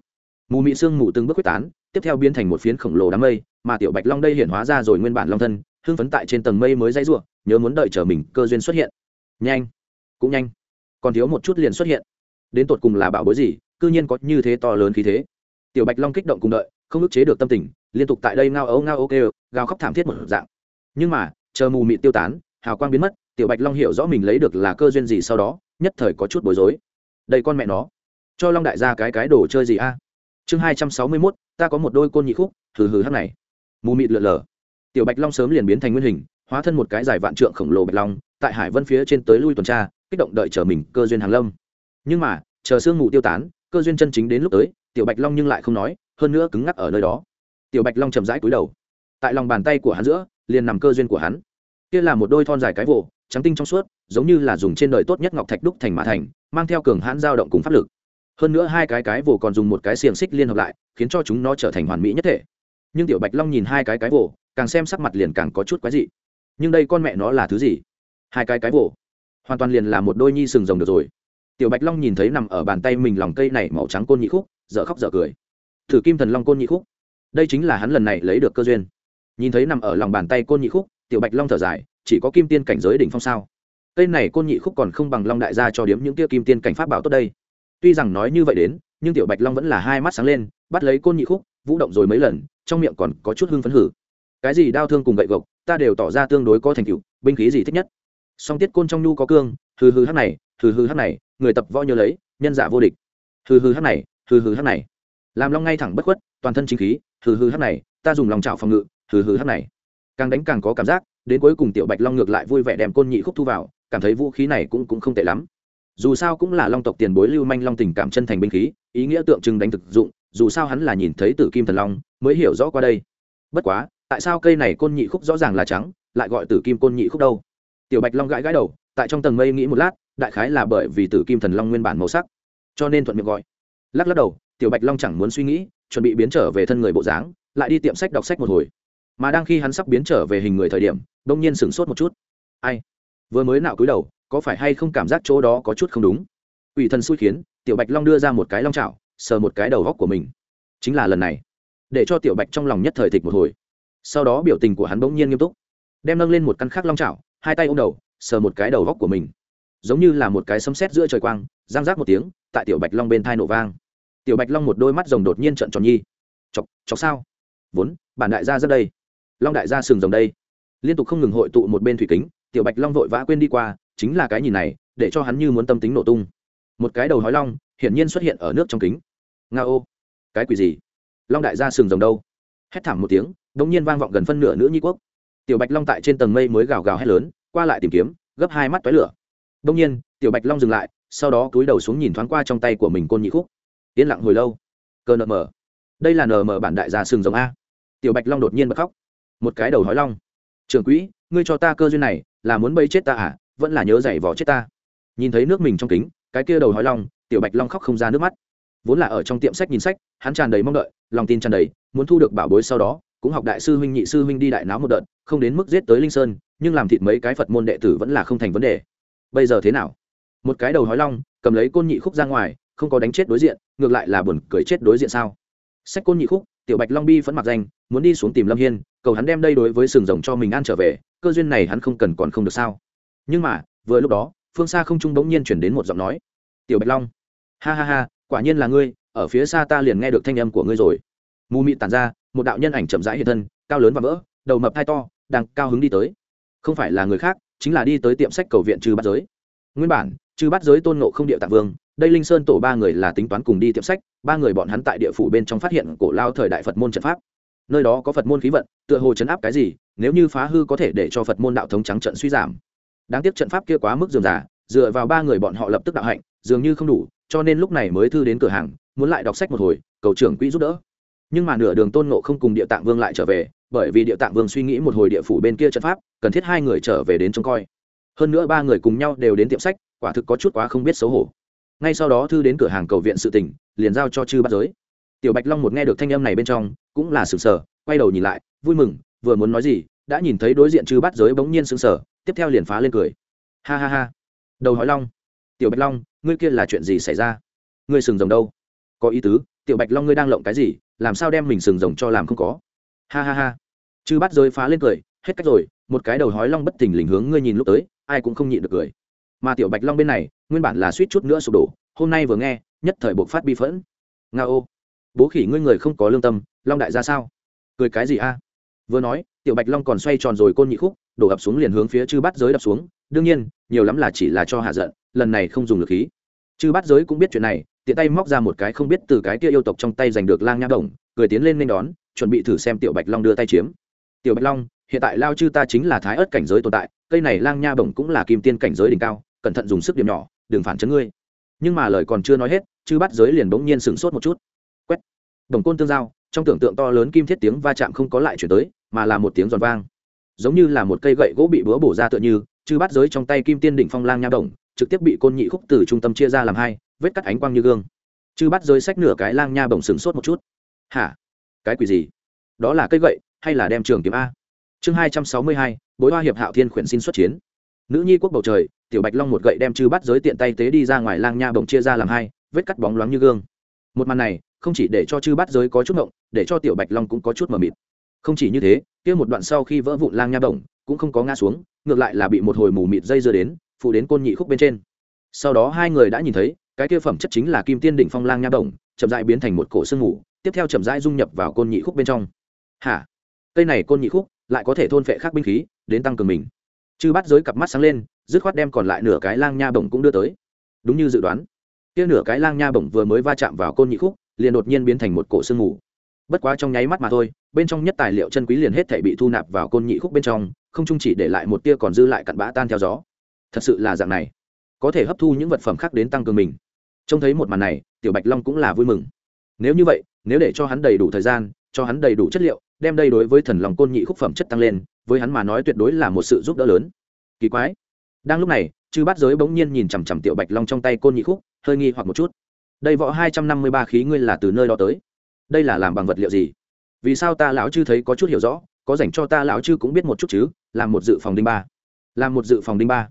Mù mị sương mù từng bước quyết tán, tiếp theo biến thành một phiến khổng lồ đám mây, mà tiểu bạch long đây hiện hóa ra rồi nguyên bản long thân, hưng phấn tại trên tầng mây mới dãy ruộng nhớ muốn đợi chờ mình cơ duyên xuất hiện. Nhanh. Cũng nhanh còn thiếu một chút liền xuất hiện. Đến tột cùng là bảo bối gì, cư nhiên có như thế to lớn khí thế. Tiểu bạch long kích động cùng đợi, không ức chế được tâm tình, liên tục tại đây ngao ấu ngao ok gào khóc thảm thiết một dạng. Nhưng mà, chờ mù mị tiêu tán, hào quang biến mất, tiểu bạch long hiểu rõ mình lấy được là cơ duyên gì sau đó, nhất thời có chút bối rối. Đây con mẹ nó, cho long đại gia cái cái đồ chơi gì a? Chương hai trăm sáu mươi mốt, ta có một đôi côn nhị khúc, hừ hừ hắc này. Mù mịt lượn lờ. Tiểu bạch long sớm liền biến thành nguyên hình, hóa thân một cái dài vạn trượng khổng lồ bạch long, tại hải vân phía trên tới lui tuần tra kích động đợi chờ mình cơ duyên hàng lâm. Nhưng mà, chờ sương mù tiêu tán, cơ duyên chân chính đến lúc tới, tiểu bạch long nhưng lại không nói, hơn nữa cứng ngắc ở nơi đó. Tiểu bạch long chậm rãi cúi đầu. Tại lòng bàn tay của hắn giữa, liền nằm cơ duyên của hắn. Kia là một đôi thon dài cái vồ, trắng tinh trong suốt, giống như là dùng trên đời tốt nhất ngọc thạch đúc thành mã thành, mang theo cường hãn dao động cùng pháp lực. Hơn nữa hai cái cái vồ còn dùng một cái xiềng xích liên hợp lại, khiến cho chúng nó trở thành hoàn mỹ nhất thể. Nhưng tiểu bạch long nhìn hai cái cái vồ, càng xem sắc mặt liền càng có chút quái dị. Nhưng đây con mẹ nó là thứ gì? Hai cái cái vồ hoàn toàn liền là một đôi nhi sừng rồng được rồi. Tiểu bạch long nhìn thấy nằm ở bàn tay mình lòng cây này màu trắng côn nhị khúc, dở khóc dở cười. Thử kim thần long côn nhị khúc. Đây chính là hắn lần này lấy được cơ duyên. Nhìn thấy nằm ở lòng bàn tay côn nhị khúc, tiểu bạch long thở dài, chỉ có kim tiên cảnh giới đỉnh phong sao? Cây này côn nhị khúc còn không bằng long đại gia cho điếm những kia kim tiên cảnh pháp bảo tốt đây. Tuy rằng nói như vậy đến, nhưng tiểu bạch long vẫn là hai mắt sáng lên, bắt lấy côn nhị khúc, vũ động rồi mấy lần, trong miệng còn có chút hưng phấn hử. Cái gì đau thương cùng gậy gộc, ta đều tỏ ra tương đối có thành tựu, binh khí gì thích nhất? Song tiết côn trong nhu có cương, hừ hừ hắc này, hừ hừ hắc này, người tập võ nhớ lấy, nhân giả vô địch. Hừ hừ hắc này, hừ hừ hắc này. Làm long ngay thẳng bất khuất, toàn thân chính khí, hừ hừ hắc này, ta dùng lòng trào phòng ngự, hừ hừ hắc này. Càng đánh càng có cảm giác, đến cuối cùng tiểu bạch long ngược lại vui vẻ đem côn nhị khúc thu vào, cảm thấy vũ khí này cũng cũng không tệ lắm. Dù sao cũng là long tộc tiền bối lưu manh long tình cảm chân thành binh khí, ý nghĩa tượng trưng đánh thực dụng, dù sao hắn là nhìn thấy tử kim thần long, mới hiểu rõ qua đây. Bất quá, tại sao cây này côn nhị khúc rõ ràng là trắng, lại gọi tử kim côn nhị khúc đâu? Tiểu bạch long gãi gãi đầu, tại trong tầng mây nghĩ một lát, đại khái là bởi vì tử kim thần long nguyên bản màu sắc, cho nên thuận miệng gọi. Lắc lắc đầu, tiểu bạch long chẳng muốn suy nghĩ, chuẩn bị biến trở về thân người bộ dáng, lại đi tiệm sách đọc sách một hồi. Mà đang khi hắn sắp biến trở về hình người thời điểm đông nhiên sửng sốt một chút. Ai? Vừa mới nạo cúi đầu, có phải hay không cảm giác chỗ đó có chút không đúng? Ủy thần xui khiến, tiểu bạch long đưa ra một cái long trào sờ một cái đầu góc của mình. Chính là lần này, để cho tiểu bạch trong lòng nhất thời thịt một hồi. Sau đó biểu tình của hắn bỗng nhiên nghiêm túc, đem nâng lên một căn khác long trào hai tay ô m đầu, sờ một cái đầu góc của mình. Giống như là một cái sấm sét giữa trời quang giang rác một tiếng, tại tiểu bạch long bên thai nổ vang. Tiểu bạch long một đôi mắt rồng đột nhiên trận tròn nhi. Chọc chọc sao? Vốn, bản đại gia rất đây. Long đại gia sừng rồng đây. Liên tục không ngừng hội tụ một bên thủy kính, tiểu bạch long vội vã quên đi qua, chính là cái nhìn này, để cho hắn như muốn tâm tính nổ tung. Một cái đầu hói long, hiển nhiên xuất hiện ở nước trong kính. Nga ô, cái quỷ gì? Long đại gia sừng rồng đâu? Hét thảm một tiếng đ ỗ n g nhiên vang vọng gần phân nửa nữ nhi quốc tiểu bạch long tại trên tầng mây mới gào gào hét lớn, qua lại tìm kiếm, gấp hai mắt toái lửa. Đông nhiên, tiểu bạch long dừng lại, sau đó cúi đầu xuống nhìn thoáng qua trong tay của mình côn nhị khúc. Yên lặng hồi lâu. Cờ nợ mờ đây là nờ mờ bản đại gia sừng rồng a. Tiểu bạch long đột nhiên bật khóc. Một cái đầu hói long. Trưởng quỹ, ngươi cho ta cơ duyên này, là muốn bây chết ta à? Vẫn là nhớ giày vỏ chết ta. Nhìn thấy nước mình trong kính, cái kia đầu hói long, tiểu bạch long khóc không ra nước mắt. Vốn là ở trong tiệm sách nhìn sách, hắn tràn đầy mong đợi, lòng tin tràn đầy, muốn thu được bảo bối sau đó, cũng học đại sư huynh nhị sư huynh đi đại náo một đợt không đến mức giết tới linh sơn, nhưng làm thịt mấy cái phật môn đệ tử vẫn là không thành vấn đề. Bây giờ thế nào? Một cái đầu hói long, cầm lấy côn nhị khúc ra ngoài, không có đánh chết đối diện, ngược lại là buồn cười chết đối diện sao? Sách côn nhị khúc, tiểu bạch long bi vẫn mặc danh, muốn đi xuống tìm lâm hiên, cầu hắn đem đây đối với sừng rồng cho mình ăn trở về, cơ duyên này hắn không cần còn không được sao? Nhưng mà, vừa lúc đó, phương xa không trung bỗng nhiên chuyển đến một giọng nói. Tiểu bạch long, ha ha ha, quả nhiên là ngươi, ở phía xa ta liền nghe được thanh âm của ngươi rồi. Mù mị tàn ra, một đạo nhân ảnh chậm rãi hiện thân, cao lớn và vỡ, đầu mập hai to đang cao hứng đi tới. Không phải là người khác, chính là đi tới tiệm sách cầu viện trừ bắt giới. Nguyên bản, trừ bắt giới tôn nộ không địa tạng vương, đây linh sơn tổ ba người là tính toán cùng đi tiệm sách, ba người bọn hắn tại địa phủ bên trong phát hiện cổ lao thời đại phật môn trận pháp. Nơi đó có phật môn khí vận, tựa hồ chấn áp cái gì, nếu như phá hư có thể để cho phật môn đạo thống trắng trận suy giảm. Đáng tiếc trận pháp kia quá mức dườm giả dựa vào ba người bọn họ lập tức đạo hạnh, dường như không đủ, cho nên lúc này mới thư đến cửa hàng, muốn lại đọc sách một hồi, cầu trưởng quỹ giúp đỡ. Nhưng mà nửa đường tôn nộ không cùng địa tạng vương lại trở về bởi vì địa tạng vương suy nghĩ một hồi địa phủ bên kia trận pháp, cần thiết hai người trở về đến trông coi. Hơn nữa ba người cùng nhau đều đến tiệm sách, quả thực có chút quá không biết xấu hổ. Ngay sau đó thư đến cửa hàng cầu viện sự tỉnh liền giao cho chư bắt giới. Tiểu bạch long một nghe được thanh âm này bên trong, cũng là sừng sờ, quay đầu nhìn lại, vui mừng, vừa muốn nói gì, đã nhìn thấy đối diện chư bắt giới bỗng nhiên sừng sờ, tiếp theo liền phá lên cười. Ha ha ha. Đầu hói long. Tiểu bạch long, ngươi kia là chuyện gì xảy ra? Ngươi sừng rồng đâu? Có ý tứ, tiểu bạch long ngươi đang lộng cái gì, làm sao đem mình sừng rồng cho làm không có? Ha ha ha. Chư bắt giới phá lên cười, hết cách rồi, một cái đầu hói long bất tỉnh lình hướng ngươi nhìn lúc tới, ai cũng không nhịn được cười. Mà tiểu bạch long bên này, nguyên bản là suýt chút nữa sụp đổ, hôm nay vừa nghe, nhất thời buộc phát bi phẫn. Nga ô, bố khỉ ngươi người không có lương tâm, long đại ra sao? Cười cái gì a? Vừa nói, tiểu bạch long còn xoay tròn rồi côn nhị khúc, đổ ập xuống liền hướng phía chư bắt giới đập xuống. Đương nhiên, nhiều lắm là chỉ là cho hạ giận, lần này không dùng lực khí. Chư bắt giới cũng biết chuyện này, tiện tay móc ra một cái không biết từ cái kia yêu tộc trong tay giành được lang nha đồng, cười tiến lên nên đón chuẩn bị thử xem tiểu bạch long đưa tay chiếm. Tiểu bạch long, hiện tại lao chư ta chính là thái ớt cảnh giới tồn tại, cây này lang nha bổng cũng là kim tiên cảnh giới đỉnh cao, cẩn thận dùng sức điểm nhỏ, đừng phản chấn ngươi. Nhưng mà lời còn chưa nói hết, chư bắt giới liền bỗng nhiên sửng sốt một chút. Quét. Đồng côn tương giao, trong tưởng tượng to lớn kim thiết tiếng va chạm không có lại chuyển tới, mà là một tiếng giòn vang. Giống như là một cây gậy gỗ bị búa bổ ra tựa như, chư bắt giới trong tay kim tiên đỉnh phong lang nha đồng trực tiếp bị côn nhị khúc từ trung tâm chia ra làm hai, vết cắt ánh quang như gương. Chư bắt giới sách nửa cái lang nha bổng sửng sốt một chút. Hả? Cái quỷ gì? Đó là cây gậy, hay là đem trường kiếm a? Chương hai trăm sáu mươi hai, bối hoa hiệp hạo thiên khuyển xin xuất chiến. Nữ nhi quốc bầu trời, tiểu bạch long một gậy đem chư bắt giới tiện tay tế đi ra ngoài lang nha bồng chia ra làm hai, vết cắt bóng loáng như gương. Một màn này, không chỉ để cho chư bắt giới có chút ngộng, để cho tiểu bạch long cũng có chút mờ mịt. Không chỉ như thế, kia một đoạn sau khi vỡ vụn lang nha bồng cũng không có ngã xuống, ngược lại là bị một hồi mù mịt dây dưa đến, phụ đến côn nhị khúc bên trên. Sau đó hai người đã nhìn thấy, cái kia phẩm chất chính là kim tiên đỉnh phong lang nha bồng chậm rãi biến thành một cổ sương mù tiếp theo chậm rãi dung nhập vào côn nhị khúc bên trong. Hả? Cây này côn nhị khúc lại có thể thôn phệ khác binh khí, đến tăng cường mình. Chư bắt giới cặp mắt sáng lên, dứt khoát đem còn lại nửa cái lang nha bổng cũng đưa tới. Đúng như dự đoán, kia nửa cái lang nha bổng vừa mới va chạm vào côn nhị khúc, liền đột nhiên biến thành một cổ sương mù. Bất quá trong nháy mắt mà thôi, bên trong nhất tài liệu chân quý liền hết thể bị thu nạp vào côn nhị khúc bên trong, không chung chỉ để lại một tia còn dư lại cặn bã tan theo gió. Thật sự là dạng này, có thể hấp thu những vật phẩm khác đến tăng cường mình. Trông thấy một màn này, tiểu bạch long cũng là vui mừng nếu như vậy, nếu để cho hắn đầy đủ thời gian, cho hắn đầy đủ chất liệu, đem đây đối với thần lòng côn nhị khúc phẩm chất tăng lên, với hắn mà nói tuyệt đối là một sự giúp đỡ lớn. Kỳ quái. Đang lúc này, chư bát giới bỗng nhiên nhìn chằm chằm tiểu bạch long trong tay côn nhị khúc, hơi nghi hoặc một chút. Đây võ hai trăm năm mươi ba khí ngươi là từ nơi đó tới? Đây là làm bằng vật liệu gì? Vì sao ta lão chư thấy có chút hiểu rõ, có dành cho ta lão chư cũng biết một chút chứ? Làm một dự phòng đinh ba. Làm một dự phòng đinh ba.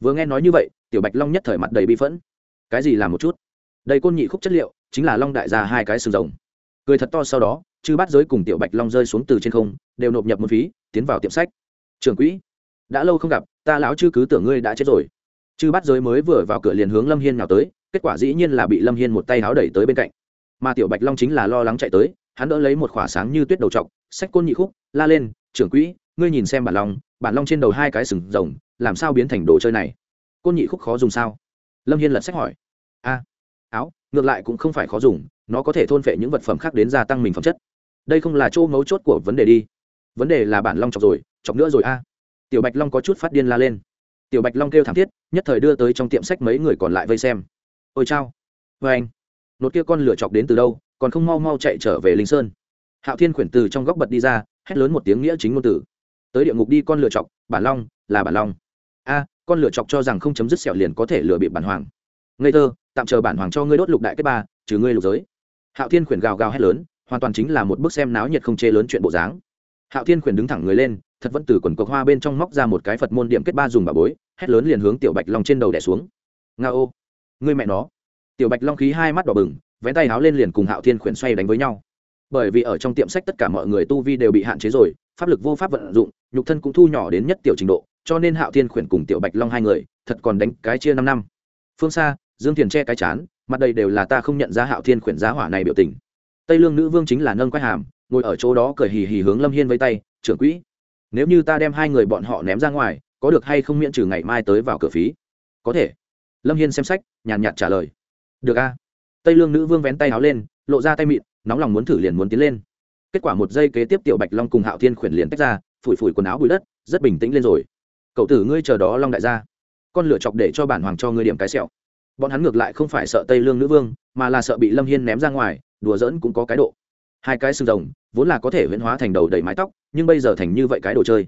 Vừa nghe nói như vậy, tiểu bạch long nhất thời mặt đầy bi phẫn. Cái gì làm một chút? Đây côn nhị khúc chất liệu chính là long đại gia hai cái sừng rồng. Cười thật to sau đó, chư bát giới cùng tiểu bạch long rơi xuống từ trên không, đều nộp nhập một phí, tiến vào tiệm sách. Trường quỹ, đã lâu không gặp, ta lão chư cứ tưởng ngươi đã chết rồi. Chư bát giới mới vừa vào cửa liền hướng lâm hiên nào tới, kết quả dĩ nhiên là bị lâm hiên một tay háo đẩy tới bên cạnh. Mà tiểu bạch long chính là lo lắng chạy tới, hắn đỡ lấy một khỏa sáng như tuyết đầu trọc, sách côn nhị khúc, la lên, trưởng quỹ, ngươi nhìn xem bản long bản long trên đầu hai cái sừng rồng, làm sao biến thành đồ chơi này? Côn nhị khúc khó dùng sao? Lâm hiên lật sách hỏi. A áo, ngược lại cũng không phải khó dùng, nó có thể thôn phệ những vật phẩm khác đến gia tăng mình phẩm chất. Đây không là chỗ mấu chốt của vấn đề đi. Vấn đề là bản long chọc rồi, chọc nữa rồi a. Tiểu bạch long có chút phát điên la lên. Tiểu bạch long kêu thảm thiết, nhất thời đưa tới trong tiệm sách mấy người còn lại vây xem. Ôi chao. Vê anh nốt kia con lửa chọc đến từ đâu, còn không mau mau chạy trở về linh sơn. Hạo thiên khuyển từ trong góc bật đi ra, hét lớn một tiếng nghĩa chính ngôn tử tới địa ngục đi con lửa chọc, bản long, là bản long. A, con lửa chọc cho rằng không chấm dứt sẹo liền có thể lừa bịp bản hoàng ngây thơ, tạm chờ bản hoàng cho ngươi đốt lục đại kết ba, trừ ngươi lục giới. Hạo thiên khuyển gào gào hét lớn, hoàn toàn chính là một bức xem náo nhiệt không chê lớn chuyện bộ dáng. Hạo thiên khuyển đứng thẳng người lên, thật vẫn từ quần cọc hoa bên trong móc ra một cái phật môn điểm kết ba dùng bà bối, hét lớn liền hướng tiểu bạch long trên đầu đẻ xuống. Nga ô, ngươi mẹ nó. Tiểu bạch long khí hai mắt đỏ bừng, vén tay háo lên liền cùng hạo thiên khuyển xoay đánh với nhau. Bởi vì ở trong tiệm sách tất cả mọi người tu vi đều bị hạn chế rồi, pháp lực vô pháp vận dụng, nhục thân cũng thu nhỏ đến nhất tiểu trình độ, cho nên hạo thiên khuyển cùng tiểu bạch long hai người, thật còn đánh cái chia năm năm. Phương xa dương thiền che cái chán, mặt đây đều là ta không nhận ra hạo thiên khuyển giá hỏa này biểu tình. Tây lương nữ vương chính là nâng quay hàm, ngồi ở chỗ đó cười hì hì hướng lâm hiên với tay, trưởng quỹ, nếu như ta đem hai người bọn họ ném ra ngoài, có được hay không miễn trừ ngày mai tới vào cửa phí? Có thể. Lâm hiên xem sách, nhàn nhạt trả lời. Được a. Tây lương nữ vương vén tay áo lên, lộ ra tay mịn, nóng lòng muốn thử liền muốn tiến lên. Kết quả một giây kế tiếp tiểu bạch long cùng hạo thiên khuyển liền tách ra, phủi phủi quần áo bụi đất, rất bình tĩnh lên rồi. Cậu tử ngươi chờ đó, long đại gia. Con lựa chọc để cho bản hoàng cho ngươi điểm cái sẹo bọn hắn ngược lại không phải sợ tây lương nữ vương, mà là sợ bị lâm hiên ném ra ngoài, đùa giỡn cũng có cái độ. Hai cái xương rồng, vốn là có thể huyễn hóa thành đầu đầy mái tóc, nhưng bây giờ thành như vậy cái đồ chơi.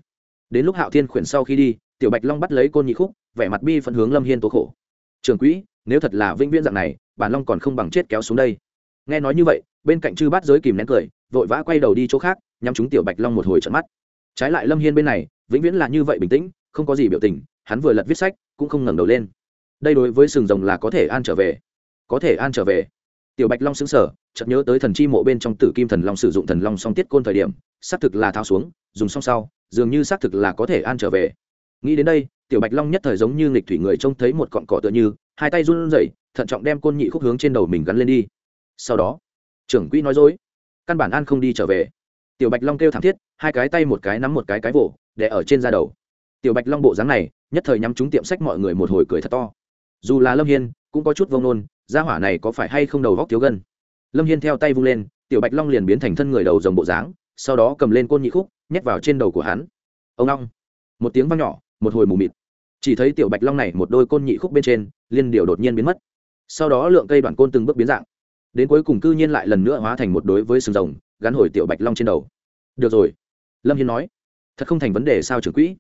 Đến lúc hạo thiên khuyển sau khi đi, tiểu bạch long bắt lấy côn nhị khúc, vẻ mặt bi phân hướng lâm hiên tố khổ. Trường quỹ, nếu thật là vĩnh viễn dạng này, bản long còn không bằng chết kéo xuống đây. Nghe nói như vậy, bên cạnh chư bát giới kìm nén cười, vội vã quay đầu đi chỗ khác, nhắm chúng tiểu bạch long một hồi trận mắt. Trái lại lâm hiên bên này, vĩnh viễn là như vậy bình tĩnh, không có gì biểu tình, hắn vừa lật viết sách, cũng không ngẩng đầu lên đây đối với sừng rồng là có thể an trở về. Có thể an trở về. Tiểu bạch long xứng sở chợt nhớ tới thần chi mộ bên trong tử kim thần long sử dụng thần long song tiết côn thời điểm, xác thực là tháo xuống, dùng song sau, dường như xác thực là có thể an trở về. Nghĩ đến đây, tiểu bạch long nhất thời giống như nghịch thủy người trông thấy một cọn cỏ tựa như, hai tay run rẩy, thận trọng đem côn nhị khúc hướng trên đầu mình gắn lên đi. Sau đó, trưởng quỹ nói dối, căn bản an không đi trở về. Tiểu bạch long kêu thảm thiết, hai cái tay một cái nắm một cái cái vỗ để ở trên da đầu. Tiểu bạch long bộ dáng này, nhất thời nhắm chúng tiệm sách mọi người một hồi cười thật to dù là lâm hiên cũng có chút vông nôn gia hỏa này có phải hay không đầu góc thiếu gân? Lâm hiên theo tay vung lên, tiểu bạch long liền biến thành thân người đầu dòng bộ dáng, sau đó cầm lên côn nhị khúc, nhét vào trên đầu của hắn. Ông long. Một tiếng vang nhỏ, một hồi mù mịt. Chỉ thấy tiểu bạch long này một đôi côn nhị khúc bên trên, liên điệu đột nhiên biến mất. Sau đó lượng cây đoạn côn từng bước biến dạng. Đến cuối cùng cư nhiên lại lần nữa hóa thành một đối với sừng rồng, gắn hồi tiểu bạch long trên đầu. Được rồi, lâm hiên nói. Thật không thành vấn đề sao trưởng quỹ?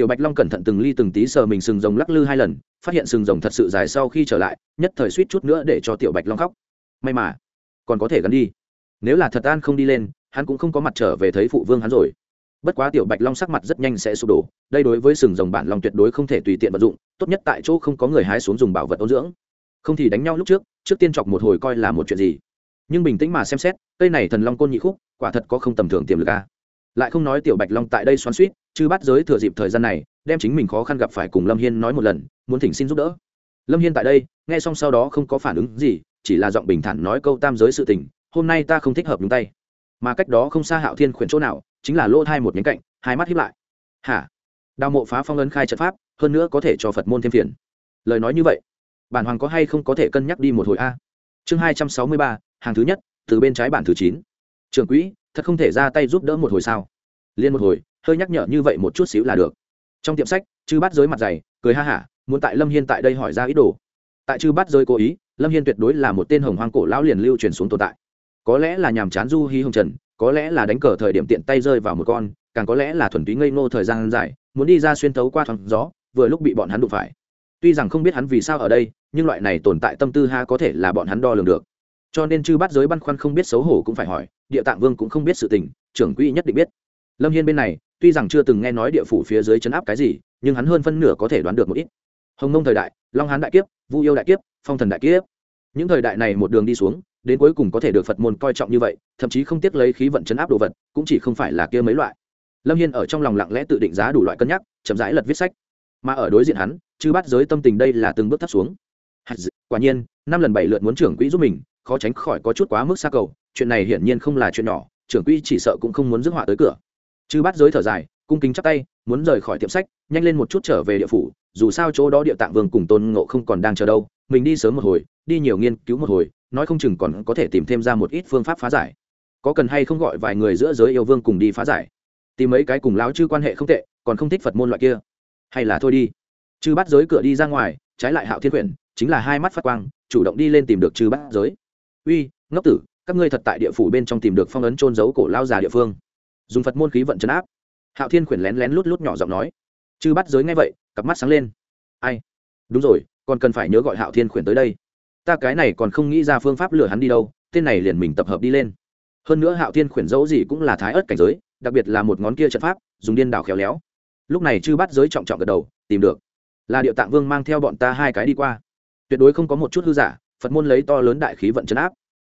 Tiểu bạch long cẩn thận từng ly từng tí sờ mình sừng rồng lắc lư hai lần, phát hiện sừng rồng thật sự dài sau khi trở lại, nhất thời suýt chút nữa để cho tiểu bạch long khóc. May mà, còn có thể gắn đi. Nếu là thật an không đi lên, hắn cũng không có mặt trở về thấy phụ vương hắn rồi. Bất quá tiểu bạch long sắc mặt rất nhanh sẽ sụp đổ, đây đối với sừng rồng bản long tuyệt đối không thể tùy tiện vận dụng, tốt nhất tại chỗ không có người hái xuống dùng bảo vật ôn dưỡng. Không thì đánh nhau lúc trước trước tiên chọc một hồi coi là một chuyện gì. Nhưng bình tĩnh mà xem xét, cây này thần long côn nhị khúc, quả thật có không tầm thường tiềm lực a. À. lại không nói tiểu bạch long tại đây xoắn suýt chư bắt giới thừa dịp thời gian này, đem chính mình khó khăn gặp phải cùng lâm hiên nói một lần, muốn thỉnh xin giúp đỡ. Lâm hiên tại đây, nghe xong sau đó không có phản ứng gì, chỉ là giọng bình thản nói câu tam giới sự tình, hôm nay ta không thích hợp nhúng tay. Mà cách đó không xa hạo thiên khuyển chỗ nào, chính là lỗ thai một nhánh cạnh, hai mắt hiếp lại. Hả? Đào mộ phá phong ấn khai trận pháp, hơn nữa có thể cho phật môn thêm phiền. Lời nói như vậy, bản hoàng có hay không có thể cân nhắc đi một hồi a? Chương hai trăm sáu mươi ba, hàng thứ nhất, từ bên trái bản thứ chín. Trưởng quỹ, thật không thể ra tay giúp đỡ một hồi sao? Liên một hồi hơi nhắc nhở như vậy một chút xíu là được. Trong tiệm sách, chư bắt giới mặt dày, cười ha hả, muốn tại lâm hiên tại đây hỏi ra ý đồ. Tại chư bắt giới cố ý, lâm hiên tuyệt đối là một tên hồng hoang cổ lão liền lưu truyền xuống tồn tại. Có lẽ là nhàm chán du hi hồng trần, có lẽ là đánh cờ thời điểm tiện tay rơi vào một con, càng có lẽ là thuần túy ngây ngô thời gian dài, muốn đi ra xuyên tấu qua thoáng gió, vừa lúc bị bọn hắn đụng phải. Tuy rằng không biết hắn vì sao ở đây, nhưng loại này tồn tại tâm tư ha có thể là bọn hắn đo lường được. Cho nên chư bắt giới băn khoăn không biết xấu hổ cũng phải hỏi, địa tạng vương cũng không biết sự tình, trưởng quỹ nhất định biết. Lâm hiên bên này tuy rằng chưa từng nghe nói địa phủ phía dưới chấn áp cái gì, nhưng hắn hơn phân nửa có thể đoán được một ít. Hồng nông thời đại, long hán đại kiếp, vu yêu đại kiếp, phong thần đại kiếp. Những thời đại này một đường đi xuống, đến cuối cùng có thể được phật môn coi trọng như vậy, thậm chí không tiếc lấy khí vận chấn áp đồ vật, cũng chỉ không phải là kia mấy loại. Lâm hiên ở trong lòng lặng lẽ tự định giá đủ loại cân nhắc, chậm rãi lật viết sách. Mà ở đối diện hắn chứ bắt giới tâm tình đây là từng bước thấp xuống. Quả nhiên, năm lần bảy lượt muốn trưởng quỹ giúp mình, khó tránh khỏi có chút quá mức xa cầu, chuyện này hiển nhiên không là chuyện nhỏ, trưởng quỹ chỉ sợ cũng không muốn rước họa tới cửa chứ bắt giới thở dài, cung kính chắp tay, muốn rời khỏi tiệm sách, nhanh lên một chút trở về địa phủ, dù sao chỗ đó địa tạng vương cùng tôn ngộ không còn đang chờ đâu, mình đi sớm một hồi, đi nhiều nghiên cứu một hồi, nói không chừng còn có thể tìm thêm ra một ít phương pháp phá giải. Có cần hay không gọi vài người giữa giới yêu vương cùng đi phá giải? Tìm mấy cái cùng láo chư quan hệ không tệ, còn không thích phật môn loại kia. Hay là thôi đi. Chư bắt giới cửa đi ra ngoài, trái lại hạo thiên quyển, chính là hai mắt phát quang, chủ động đi lên tìm được chư bắt giới. Uy, ngốc tử, các ngươi thật tại địa phủ bên trong tìm được phong ấn trôn giấu cổ lao già địa phương dùng phật môn khí vận chấn áp hạo thiên quyển lén lén lút lút nhỏ giọng nói chư bắt giới ngay vậy cặp mắt sáng lên ai đúng rồi còn cần phải nhớ gọi hạo thiên quyển tới đây ta cái này còn không nghĩ ra phương pháp lừa hắn đi đâu tên này liền mình tập hợp đi lên hơn nữa hạo thiên khuyển dẫu gì cũng là thái ớt cảnh giới đặc biệt là một ngón kia trận pháp dùng điên đảo khéo léo lúc này chư bắt giới trọng trọng gật đầu tìm được là điệu tạng vương mang theo bọn ta hai cái đi qua tuyệt đối không có một chút hư giả phật môn lấy to lớn đại khí vận chấn áp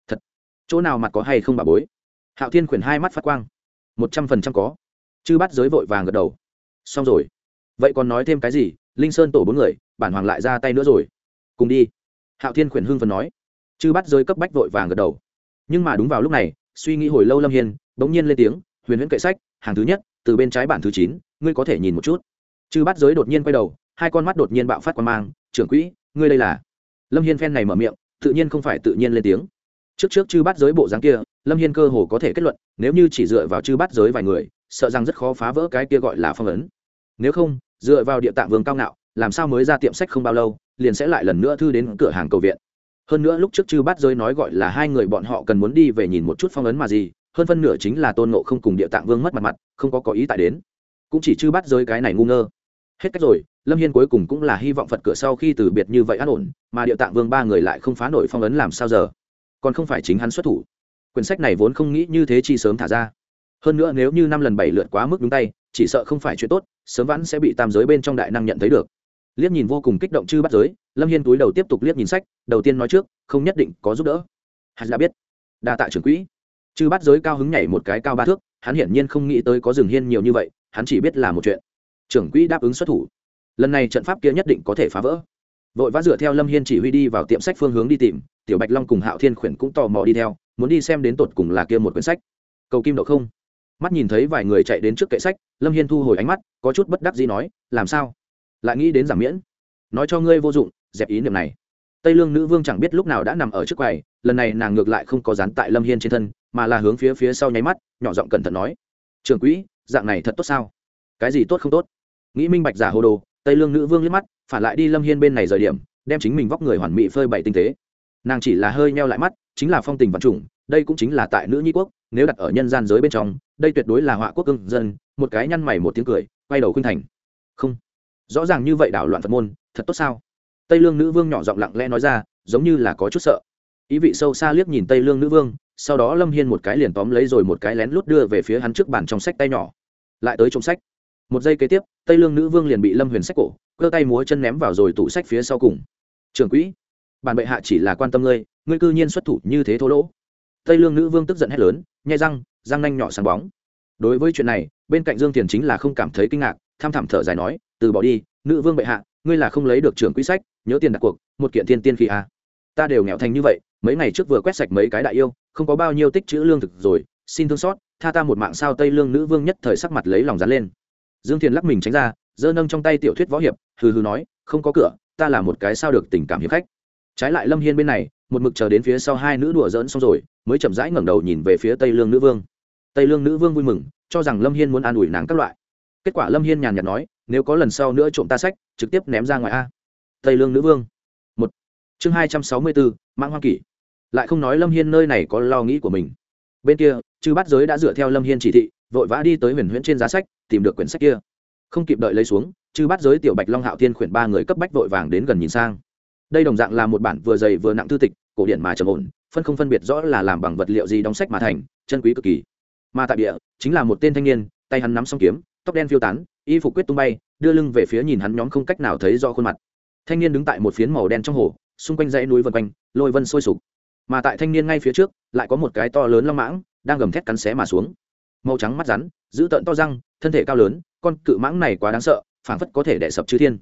thật chỗ nào mặt có hay không bà bối hạo thiên khuyển hai mắt phát quang một trăm phần trăm có. Chư bắt giới vội vàng gật đầu. Xong rồi. Vậy còn nói thêm cái gì? Linh sơn tổ bốn người, bản hoàng lại ra tay nữa rồi. Cùng đi. Hạo thiên khuyển hưng phần nói. Chư bắt giới cấp bách vội vàng gật đầu. Nhưng mà đúng vào lúc này, suy nghĩ hồi lâu lâm hiên, bỗng nhiên lên tiếng, huyền huyễn kệ sách, hàng thứ nhất, từ bên trái bản thứ chín, ngươi có thể nhìn một chút. Chư bắt giới đột nhiên quay đầu, hai con mắt đột nhiên bạo phát quan mang, trưởng quỹ, ngươi đây là? Lâm hiên phen này mở miệng, tự nhiên không phải tự nhiên lên tiếng. Trước trước chư bắt giới bộ dáng kia lâm hiên cơ hồ có thể kết luận, nếu như chỉ dựa vào chư bắt giới vài người, sợ rằng rất khó phá vỡ cái kia gọi là phong ấn. Nếu không, dựa vào địa tạng vương cao ngạo, làm sao mới ra tiệm sách không bao lâu, liền sẽ lại lần nữa thư đến cửa hàng cầu viện. Hơn nữa lúc trước chư bát giới nói gọi là hai người bọn họ cần muốn đi về nhìn một chút phong ấn mà gì, hơn phân nửa chính là tôn nộ không cùng địa tạng vương mất mặt mặt, không có có ý tại đến. Cũng chỉ chư bát giới cái này ngu ngơ. Hết cách rồi, lâm hiên cuối cùng cũng là hy vọng phật cửa sau khi từ biệt như vậy an ổn, mà địa tạng vương ba người lại không phá nổi phong ấn làm sao giờ? Còn không phải chính hắn xuất thủ quyển sách này vốn không nghĩ như thế chi sớm thả ra. Hơn nữa nếu như năm lần bảy lượt quá mức đúng tay, chỉ sợ không phải chuyện tốt, sớm vãn sẽ bị tam giới bên trong đại năng nhận thấy được. Liếc nhìn vô cùng kích động chư bắt giới, lâm hiên túi đầu tiếp tục liếc nhìn sách, đầu tiên nói trước, không nhất định có giúp đỡ. Hắn đã dạ biết. Đa tạ trưởng quỹ. Chư bắt giới cao hứng nhảy một cái cao ba thước, hắn hiển nhiên không nghĩ tới có rừng hiên nhiều như vậy, hắn chỉ biết là một chuyện. Trưởng quỹ đáp ứng xuất thủ. Lần này trận pháp kia nhất định có thể phá vỡ. Vội vã dựa theo lâm hiên chỉ huy đi vào tiệm sách phương hướng đi tìm, tiểu bạch long cùng hạo thiên khuyển cũng tò mò đi theo muốn đi xem đến tột cùng là kia một quyển sách. Cầu kim độ không. Mắt nhìn thấy vài người chạy đến trước kệ sách, lâm hiên thu hồi ánh mắt, có chút bất đắc gì nói, làm sao? Lại nghĩ đến giảm miễn? Nói cho ngươi vô dụng, dẹp ý niệm này. Tây lương nữ vương chẳng biết lúc nào đã nằm ở trước quầy, lần này nàng ngược lại không có dán tại lâm hiên trên thân, mà là hướng phía phía sau nháy mắt, nhỏ giọng cẩn thận nói, trường quỹ, dạng này thật tốt sao? Cái gì tốt không tốt? Nghĩ minh bạch giả hồ đồ, tây lương nữ vương liếc mắt, phản lại đi lâm hiên bên này rời điểm, đem chính mình vóc người hoàn mỹ phơi bày tinh tế. Nàng chỉ là hơi meo lại mắt chính là phong tình văn chủng đây cũng chính là tại nữ nhi quốc, nếu đặt ở nhân gian giới bên trong, đây tuyệt đối là họa quốc cưng dân, một cái nhăn mày một tiếng cười, quay đầu khuynh thành. Không. Rõ ràng như vậy đảo loạn phật môn, thật tốt sao? Tây lương nữ vương nhỏ giọng lặng lẽ nói ra, giống như là có chút sợ. Ý vị sâu xa liếc nhìn tây lương nữ vương, sau đó lâm hiên một cái liền tóm lấy rồi một cái lén lút đưa về phía hắn trước bàn trong sách tay nhỏ. Lại tới trong sách. Một giây kế tiếp, tây lương nữ vương liền bị lâm huyền sách cổ, cơ tay múa chân ném vào rồi tủ sách phía sau cùng. Trưởng quỹ bản bệ hạ chỉ là quan tâm ngươi ngươi cư nhiên xuất thủ như thế thô lỗ. Tây lương nữ vương tức giận hét lớn, nhai răng răng nanh nhỏ sáng bóng. Đối với chuyện này, bên cạnh dương thiền chính là không cảm thấy kinh ngạc, tham thảm thở dài nói, từ bỏ đi, nữ vương bệ hạ, ngươi là không lấy được trưởng quỹ sách, nhớ tiền đặt cuộc, một kiện thiên tiên khi a à. ta đều nghèo thành như vậy, mấy ngày trước vừa quét sạch mấy cái đại yêu, không có bao nhiêu tích chữ lương thực rồi, xin thương xót, tha ta một mạng sao tây lương nữ vương nhất thời sắc mặt lấy lòng dán lên. Dương thiền lắc mình tránh ra, giơ nâng trong tay tiểu thuyết võ hiệp, hừ hừ nói, không có cửa, ta là một cái sao được tình cảm hiệp khách trái lại lâm hiên bên này, một mực chờ đến phía sau hai nữ đùa dỡn xong rồi, mới chậm rãi ngẩng đầu nhìn về phía tây lương nữ vương. Tây lương nữ vương vui mừng, cho rằng lâm hiên muốn an ủi nàng các loại. Kết quả lâm hiên nhàn nhạt nói, nếu có lần sau nữa trộm ta sách, trực tiếp ném ra ngoài a. Tây lương nữ vương. Một. Chương hai trăm sáu mươi bốn mang hoang kỷ. Lại không nói lâm hiên nơi này có lo nghĩ của mình. Bên kia, chư bắt giới đã dựa theo lâm hiên chỉ thị, vội vã đi tới huyền huyễn trên giá sách, tìm được quyển sách kia. Không kịp đợi lấy xuống, chư bắt giới tiểu bạch long hạo thiên khuyển ba người cấp bách vội vàng đến gần nhìn sang đây đồng dạng là một bản vừa dày vừa nặng thư tịch, cổ điển mà trầm ổn, phân không phân biệt rõ là làm bằng vật liệu gì đóng sách mà thành, chân quý cực kỳ. Mà tại địa, chính là một tên thanh niên, tay hắn nắm song kiếm, tóc đen phiêu tán, y phục quyết tung bay, đưa lưng về phía nhìn hắn nhóm không cách nào thấy rõ khuôn mặt. Thanh niên đứng tại một phiến màu đen trong hồ, xung quanh dãy núi vân quanh, lôi vân sôi sục. Mà tại thanh niên ngay phía trước, lại có một cái to lớn long mãng, đang gầm thét cắn xé mà xuống. Màu trắng mắt rắn, giữ tợn to răng, thân thể cao lớn, con cự mãng này quá đáng sợ, phảng phất có thể đẻ sập chư thiên.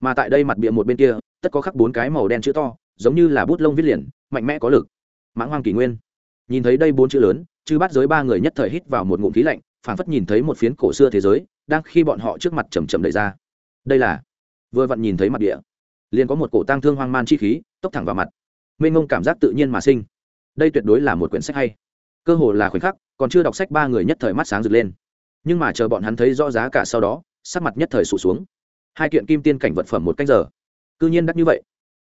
Mà tại đây mặt bịa một bên kia tất có khắc bốn cái màu đen chữ to, giống như là bút lông viết liền, mạnh mẽ có lực. Mãng hoang kỷ nguyên. Nhìn thấy đây bốn chữ lớn, chư bắt giới ba người nhất thời hít vào một ngụm khí lạnh, phảng phất nhìn thấy một phiến cổ xưa thế giới, đang khi bọn họ trước mặt chầm chậm đẩy ra. Đây là, vừa vặn nhìn thấy mặt địa, liền có một cổ tang thương hoang man chi khí, tốc thẳng vào mặt. Mênh ngông cảm giác tự nhiên mà sinh. Đây tuyệt đối là một quyển sách hay. Cơ hồ là khoảnh khắc, còn chưa đọc sách ba người nhất thời mắt sáng rực lên. Nhưng mà chờ bọn hắn thấy rõ giá cả sau đó, sắc mặt nhất thời sụt xuống. Hai kiện kim tiên cảnh vật phẩm một canh giờ cư nhiên đắt như vậy.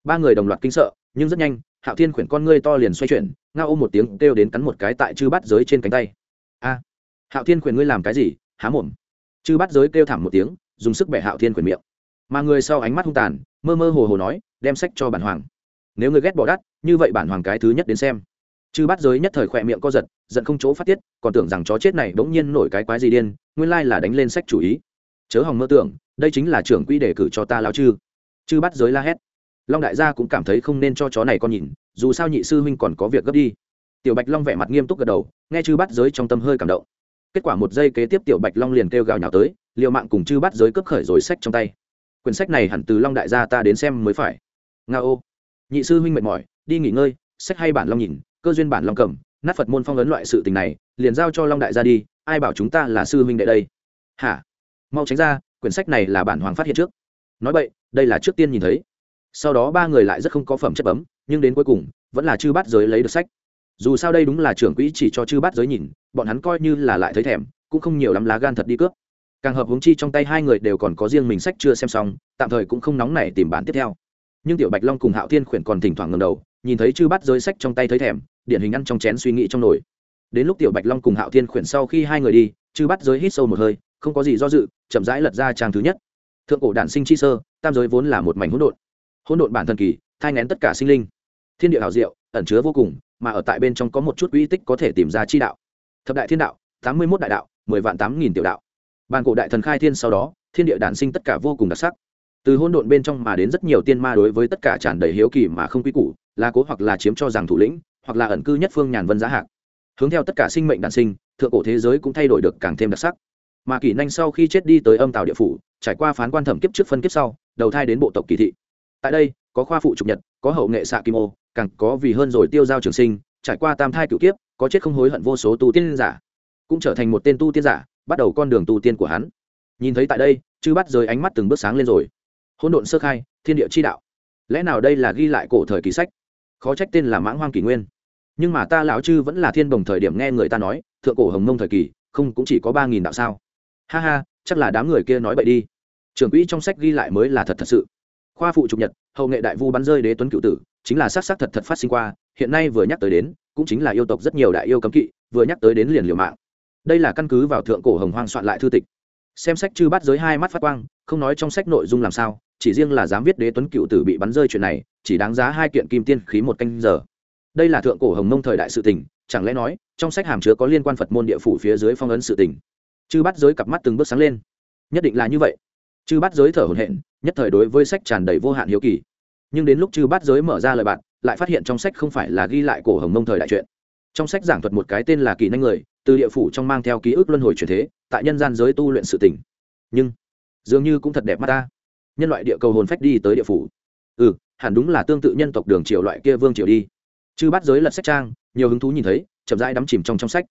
Ba người đồng loạt kinh sợ, nhưng rất nhanh, hạo thiên khuyển con ngươi to liền xoay chuyển, ngao ôm một tiếng kêu đến cắn một cái tại chư bắt giới trên cánh tay. A! Hạo thiên khuyển ngươi làm cái gì? Há mồm. Chư bắt giới kêu thảm một tiếng, dùng sức bẻ hạo thiên khuyển miệng. Mà người sau ánh mắt hung tàn, mơ mơ hồ hồ nói, đem sách cho bản hoàng. Nếu ngươi ghét bỏ đắt, như vậy bản hoàng cái thứ nhất đến xem. Chư bắt giới nhất thời khỏe miệng co giật, giận không chỗ phát tiết, còn tưởng rằng chó chết này bỗng nhiên nổi cái quái gì điên, nguyên lai là đánh lên sách chủ ý. Chớ hòng mơ tưởng, đây chính là trưởng quỹ đề cử cho ta lao chư chư bắt giới la hét. Long đại gia cũng cảm thấy không nên cho chó này con nhìn, dù sao nhị sư huynh còn có việc gấp đi. Tiểu bạch long vẻ mặt nghiêm túc gật đầu, nghe chư bắt giới trong tâm hơi cảm động. Kết quả một giây kế tiếp tiểu bạch long liền kêu gào nhào tới liệu mạng cùng chư bắt giới cướp khởi rồi sách trong tay. Quyển sách này hẳn từ long đại gia ta đến xem mới phải. Nga ô. Nhị sư huynh mệt mỏi, đi nghỉ ngơi, sách hay bản long nhìn, cơ duyên bản long cầm, nát phật môn phong ấn loại sự tình này, liền giao cho long đại gia đi, ai bảo chúng ta là sư huynh đệ đây? Hả? Mau tránh ra, quyển sách này là bản hoàng phát hiện trước nói vậy đây là trước tiên nhìn thấy. Sau đó ba người lại rất không có phẩm chất bấm, nhưng đến cuối cùng, vẫn là chư bát giới lấy được sách. Dù sao đây đúng là trưởng quỹ chỉ cho chư bát giới nhìn, bọn hắn coi như là lại thấy thèm, cũng không nhiều lắm lá gan thật đi cướp. Càng hợp hướng chi trong tay hai người đều còn có riêng mình sách chưa xem xong, tạm thời cũng không nóng nảy tìm bản tiếp theo. Nhưng tiểu bạch long cùng hạo thiên khuyển còn thỉnh thoảng ngầm đầu, nhìn thấy chư bát giới sách trong tay thấy thèm, điển hình ăn trong chén suy nghĩ trong nồi. Đến lúc tiểu bạch long cùng hạo thiên khuyển sau khi hai người đi, chư bát giới hít sâu một hơi, không có gì do dự, chậm rãi lật ra trang thứ nhất thượng cổ đản sinh chi sơ, tam giới vốn là một mảnh hỗn độn. Hỗn độn bản thần kỳ, thai ngén tất cả sinh linh. Thiên địa hảo diệu, ẩn chứa vô cùng, mà ở tại bên trong có một chút uy tích có thể tìm ra chi đạo. Thập đại thiên đạo, tám mươi mốt đại đạo, mười vạn tám nghìn tiểu đạo. Bàn cổ đại thần khai thiên sau đó, thiên địa đản sinh tất cả vô cùng đặc sắc. Từ hỗn độn bên trong mà đến rất nhiều tiên ma đối với tất cả tràn đầy hiếu kỳ mà không quy củ, là cố hoặc là chiếm cho rằng thủ lĩnh, hoặc là ẩn cư nhất phương nhàn vân giá hạc. Hướng theo tất cả sinh mệnh đản sinh, thượng cổ thế giới cũng thay đổi được càng thêm đặc sắc mà kỷ nanh sau khi chết đi tới âm tàu địa phủ, trải qua phán quan thẩm kiếp trước phân kiếp sau, đầu thai đến bộ tộc kỳ thị. Tại đây, có khoa phụ trục nhật, có hậu nghệ xạ kim ô, càng có vì hơn rồi tiêu giao trường sinh, trải qua tam thai cựu kiếp, có chết không hối hận vô số tu tiên giả. Cũng trở thành một tên tu tiên giả, bắt đầu con đường tu tiên của hắn. Nhìn thấy tại đây, chư bắt rời ánh mắt từng bước sáng lên rồi. Hỗn độn sơ khai, thiên địa chi đạo. Lẽ nào đây là ghi lại cổ thời kỳ sách? Khó trách tên là mãng hoang kỷ nguyên. Nhưng mà ta lão chư vẫn là thiên đồng thời điểm nghe người ta nói, thượng cổ hồng mông thời kỳ, không cũng chỉ có ba nghìn đạo sao? Ha ha, chắc là đám người kia nói bậy đi. Trưởng quỹ trong sách ghi lại mới là thật thật sự. Khoa phụ trục nhật, hậu nghệ đại vu bắn rơi đế tuấn cựu tử, chính là s á c s á c thật thật phát sinh qua, hiện nay vừa nhắc tới đến, cũng chính là yêu tộc rất nhiều đại yêu cấm kỵ, vừa nhắc tới đến liền liều mạng. Đây là căn cứ vào thượng cổ hồng hoang soạn lại thư tịch. Xem sách chư bắt giới hai mắt phát quang, không nói trong sách nội dung làm sao, chỉ riêng là dám viết đế tuấn cựu tử bị bắn rơi chuyện này, chỉ đáng giá hai kiện kim tiên khí một canh giờ. Đây là thượng cổ hồng mông thời đại sự tình, chẳng lẽ nói, trong sách hàm chứa có liên quan phật môn địa phủ phía dưới phong ấn sự tình? Chư bắt giới cặp mắt từng bước sáng lên. Nhất định là như vậy. Chư bắt giới thở hổn hển, nhất thời đối với sách tràn đầy vô hạn hiếu kỳ. Nhưng đến lúc chư bắt giới mở ra lời bạn, lại phát hiện trong sách không phải là ghi lại cổ hồng mông thời đại chuyện. Trong sách giảng thuật một cái tên là kỳ nanh người, từ địa phủ trong mang theo ký ức luân hồi truyền thế, tại nhân gian giới tu luyện sự tỉnh nhưng, dường như cũng thật đẹp mắt ta. Nhân loại địa cầu hồn phách đi tới địa phủ. Ừ hẳn đúng là tương tự nhân tộc đường triều loại kia vương triều đi. Chư bắt giới lật sách trang, nhiều hứng thú nhìn thấy, chậm rãi đắm chìm trong trong sách.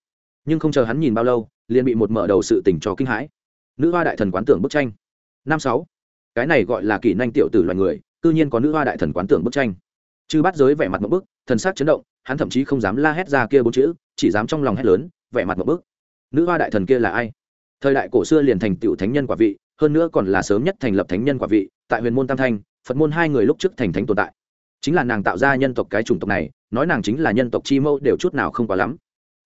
Nhưng không chờ hắn nhìn bao lâu liền bị một mở đầu sự tình cho kinh hãi. Nữ hoa đại thần quán tưởng bức tranh. Năm sáu. Cái này gọi là kỳ năng tiểu tử loài người, cư nhiên có nữ hoa đại thần quán tưởng bức tranh. Chư bắt giới vẻ mặt một bức, thần sắc chấn động, hắn thậm chí không dám la hét ra kia bốn chữ, chỉ dám trong lòng hét lớn, vẻ mặt một bức. Nữ hoa đại thần kia là ai? Thời đại cổ xưa liền thành tựu thánh nhân quả vị, hơn nữa còn là sớm nhất thành lập thánh nhân quả vị, tại huyền môn tam thanh, phật môn hai người lúc trước thành thánh tồn tại. Chính là nàng tạo ra nhân tộc cái chủng tộc này, nói nàng chính là nhân tộc chi mẫu đều chút nào không quá lắm.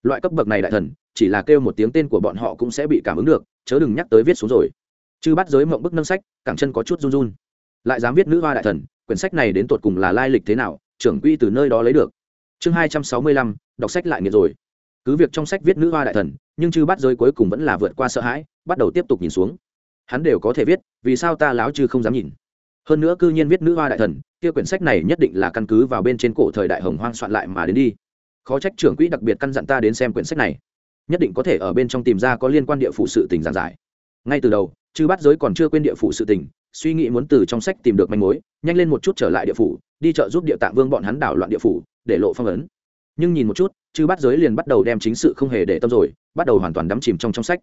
Loại cấp bậc này đại thần chỉ là kêu một tiếng tên của bọn họ cũng sẽ bị cảm ứng được, chớ đừng nhắc tới viết xuống rồi. Chư bắt giới mộng bức nâng sách, cẳng chân có chút run run. Lại dám viết nữ hoa đại thần, quyển sách này đến tột cùng là lai lịch thế nào, trưởng quy từ nơi đó lấy được. Chương hai trăm sáu mươi lăm, đọc sách lại nghiệt rồi. Cứ việc trong sách viết nữ hoa đại thần, nhưng chư bắt giới cuối cùng vẫn là vượt qua sợ hãi, bắt đầu tiếp tục nhìn xuống. Hắn đều có thể viết, vì sao ta láo chư không dám nhìn? Hơn nữa cư nhiên viết nữ hoa đại thần, kia quyển sách này nhất định là căn cứ vào bên trên cổ thời đại hồng hoang soạn lại mà đến đi. Khó trách trưởng quỹ đặc biệt căn dặn ta đến xem quyển sách này nhất định có thể ở bên trong tìm ra có liên quan địa phủ sự tình giản giải. Ngay từ đầu chư bắt giới còn chưa quên địa phủ sự tình suy nghĩ muốn từ trong sách tìm được manh mối nhanh lên một chút trở lại địa phủ đi chợ giúp địa tạng vương bọn hắn đảo loạn địa phủ để lộ phong ấn. Nhưng nhìn một chút chư bắt giới liền bắt đầu đem chính sự không hề để tâm rồi bắt đầu hoàn toàn đắm chìm trong trong sách.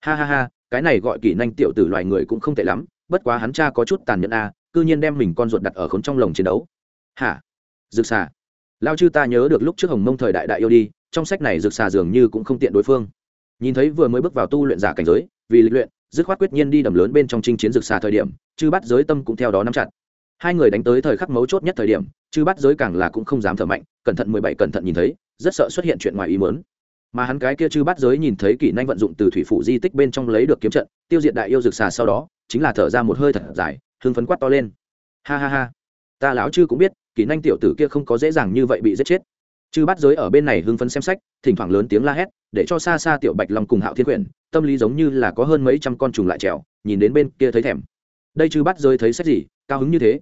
Ha ha ha cái này gọi kỳ nanh tiểu tử loài người cũng không tệ lắm bất quá hắn cha có chút tàn nhẫn a à, cư nhiên đem mình con ruột đặt ở khốn trong lồng chiến đấu. Hả? Rực xà. Lao chư ta nhớ được lúc trước hồng mông thời đại đại yêu đi trong sách này rực xà dường như cũng không tiện đối phương. Nhìn thấy vừa mới bước vào tu luyện giả cảnh giới, vì lịch luyện, dứt khoát quyết nhiên đi đầm lớn bên trong chinh chiến rực xà thời điểm, chư bắt giới tâm cũng theo đó nắm chặt. Hai người đánh tới thời khắc mấu chốt nhất thời điểm, chư bắt giới càng là cũng không dám thở mạnh, cẩn thận mười bảy cẩn thận nhìn thấy, rất sợ xuất hiện chuyện ngoài ý mớn mà hắn cái kia chư bắt giới nhìn thấy kỹ năng vận dụng từ thủy phủ di tích bên trong lấy được kiếm trận, tiêu diệt đại yêu rực xà sau đó, chính là thở ra một hơi thật dài, hưng phấn quát to lên. Ha ha ha. Ta lão chư cũng biết, kỹ năng tiểu tử kia không có dễ dàng như vậy bị giết chết chư bắt giới ở bên này hưng phấn xem sách, thỉnh thoảng lớn tiếng la hét, để cho xa xa tiểu bạch long cùng hạo thiên quyển, tâm lý giống như là có hơn mấy trăm con trùng lại trèo, nhìn đến bên kia thấy thèm. Đây chư bắt giới thấy sách gì, cao hứng như thế.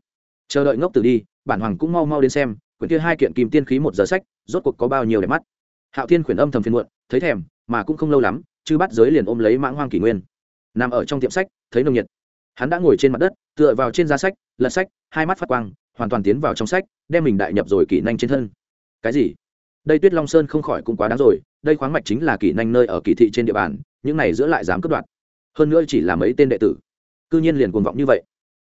Chờ đợi ngốc tử đi, bản hoàng cũng mau mau đến xem, quyển kia hai kiện kìm tiên khí một giờ sách, rốt cuộc có bao nhiêu đẹp mắt. Hạo thiên quyển âm thầm phiền muộn, thấy thèm, mà cũng không lâu lắm, chư bắt giới liền ôm lấy mãng hoang kỷ nguyên. Nằm ở trong tiệm sách, thấy nồng nhiệt. Hắn đã ngồi trên mặt đất, tựa vào trên giá sách, lật sách, hai mắt phát quang, hoàn toàn tiến vào trong sách, đem mình đại nhập rồi kỷ nhanh trên thân cái gì? Đây tuyết long sơn không khỏi cũng quá đáng rồi, đây khoáng mạch chính là kỳ nanh nơi ở kỳ thị trên địa bàn, những này giữa lại dám cướp đoạt. Hơn nữa chỉ là mấy tên đệ tử. Cư nhiên liền cuồng vọng như vậy.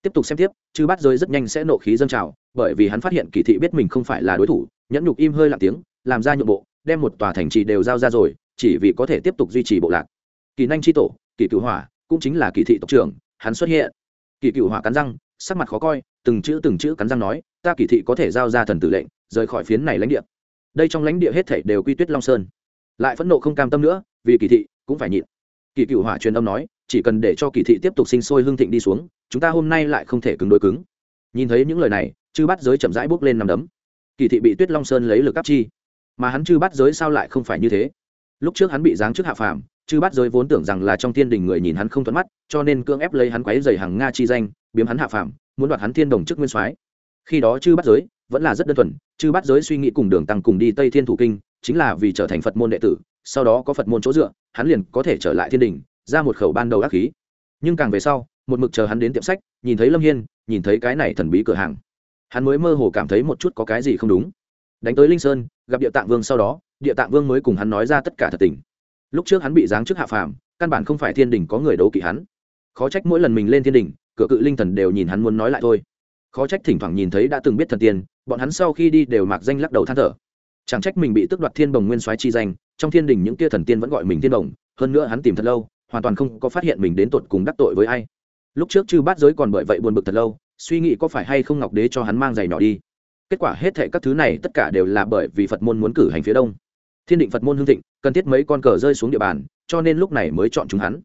Tiếp tục xem tiếp, chư bắt rơi rất nhanh sẽ nộ khí dâng trào, bởi vì hắn phát hiện kỳ thị biết mình không phải là đối thủ, nhẫn nhục im hơi lặng tiếng, làm ra nhượng bộ, đem một tòa thành trì đều giao ra rồi, chỉ vì có thể tiếp tục duy trì bộ lạc. Kỳ nanh tri tổ kỳ cửu hỏa, cũng chính là kỳ thị tộc trưởng, hắn xuất hiện. Kỳ cửu hỏa cắn răng, sắc mặt khó coi, từng chữ từng chữ cắn răng nói, ta kỳ thị có thể giao ra thần tử lệnh rời khỏi phiến này lãnh địa. Đây trong lãnh địa hết thảy đều quy tuyết long sơn. Lại phẫn nộ không cam tâm nữa, vì kỳ thị cũng phải nhịn. Kỳ cựu hỏa truyền âm nói, chỉ cần để cho kỳ thị tiếp tục sinh sôi hương thịnh đi xuống, chúng ta hôm nay lại không thể cứng đối cứng. Nhìn thấy những lời này, chư bắt giới chậm rãi bước lên nằm đấm. Kỳ thị bị tuyết long sơn lấy lực áp chi. Mà hắn chư bắt giới sao lại không phải như thế? Lúc trước hắn bị giáng trước hạ phàm, chư bắt giới vốn tưởng rằng là trong thiên đình người nhìn hắn không thuận mắt, cho nên cưỡng ép lấy hắn quấy dày hàng nga chi danh, biếm hắn hạ phàm, muốn đoạt hắn thiên đồng chức nguyên soái. Khi đó chư bắt giới vẫn là rất đơn thuần chư bắt giới suy nghĩ cùng đường tăng cùng đi tây thiên thủ kinh, chính là vì trở thành phật môn đệ tử, sau đó có phật môn chỗ dựa, hắn liền có thể trở lại thiên đình, ra một khẩu ban đầu ác khí. Nhưng càng về sau, một mực chờ hắn đến tiệm sách, nhìn thấy lâm hiên, nhìn thấy cái này thần bí cửa hàng. Hắn mới mơ hồ cảm thấy một chút có cái gì không đúng. Đánh tới linh sơn, gặp địa tạng vương sau đó, địa tạng vương mới cùng hắn nói ra tất cả thật tình. Lúc trước hắn bị giáng chức hạ phàm, căn bản không phải thiên đình có người đấu kỵ hắn. Khó trách mỗi lần mình lên thiên đình, cửa cự linh thần đều nhìn hắn muốn nói lại thôi. Khó trách thỉnh thoảng nhìn thấy đã từng biết thần tiên bọn hắn sau khi đi đều mặc danh lắc đầu than thở. Chẳng trách mình bị tước đoạt thiên bồng nguyên soái chi danh, trong thiên đình những kia thần tiên vẫn gọi mình thiên bồng, hơn nữa hắn tìm thật lâu, hoàn toàn không có phát hiện mình đến tột cùng đắc tội với ai. Lúc trước chư bát giới còn bởi vậy buồn bực thật lâu, suy nghĩ có phải hay không ngọc đế cho hắn mang giày nhỏ đi. Kết quả hết thệ các thứ này tất cả đều là bởi vì phật môn muốn cử hành phía đông. Thiên định phật môn hương thịnh, cần thiết mấy con cờ rơi xuống địa bàn, cho nên lúc này mới chọn chúng hắn.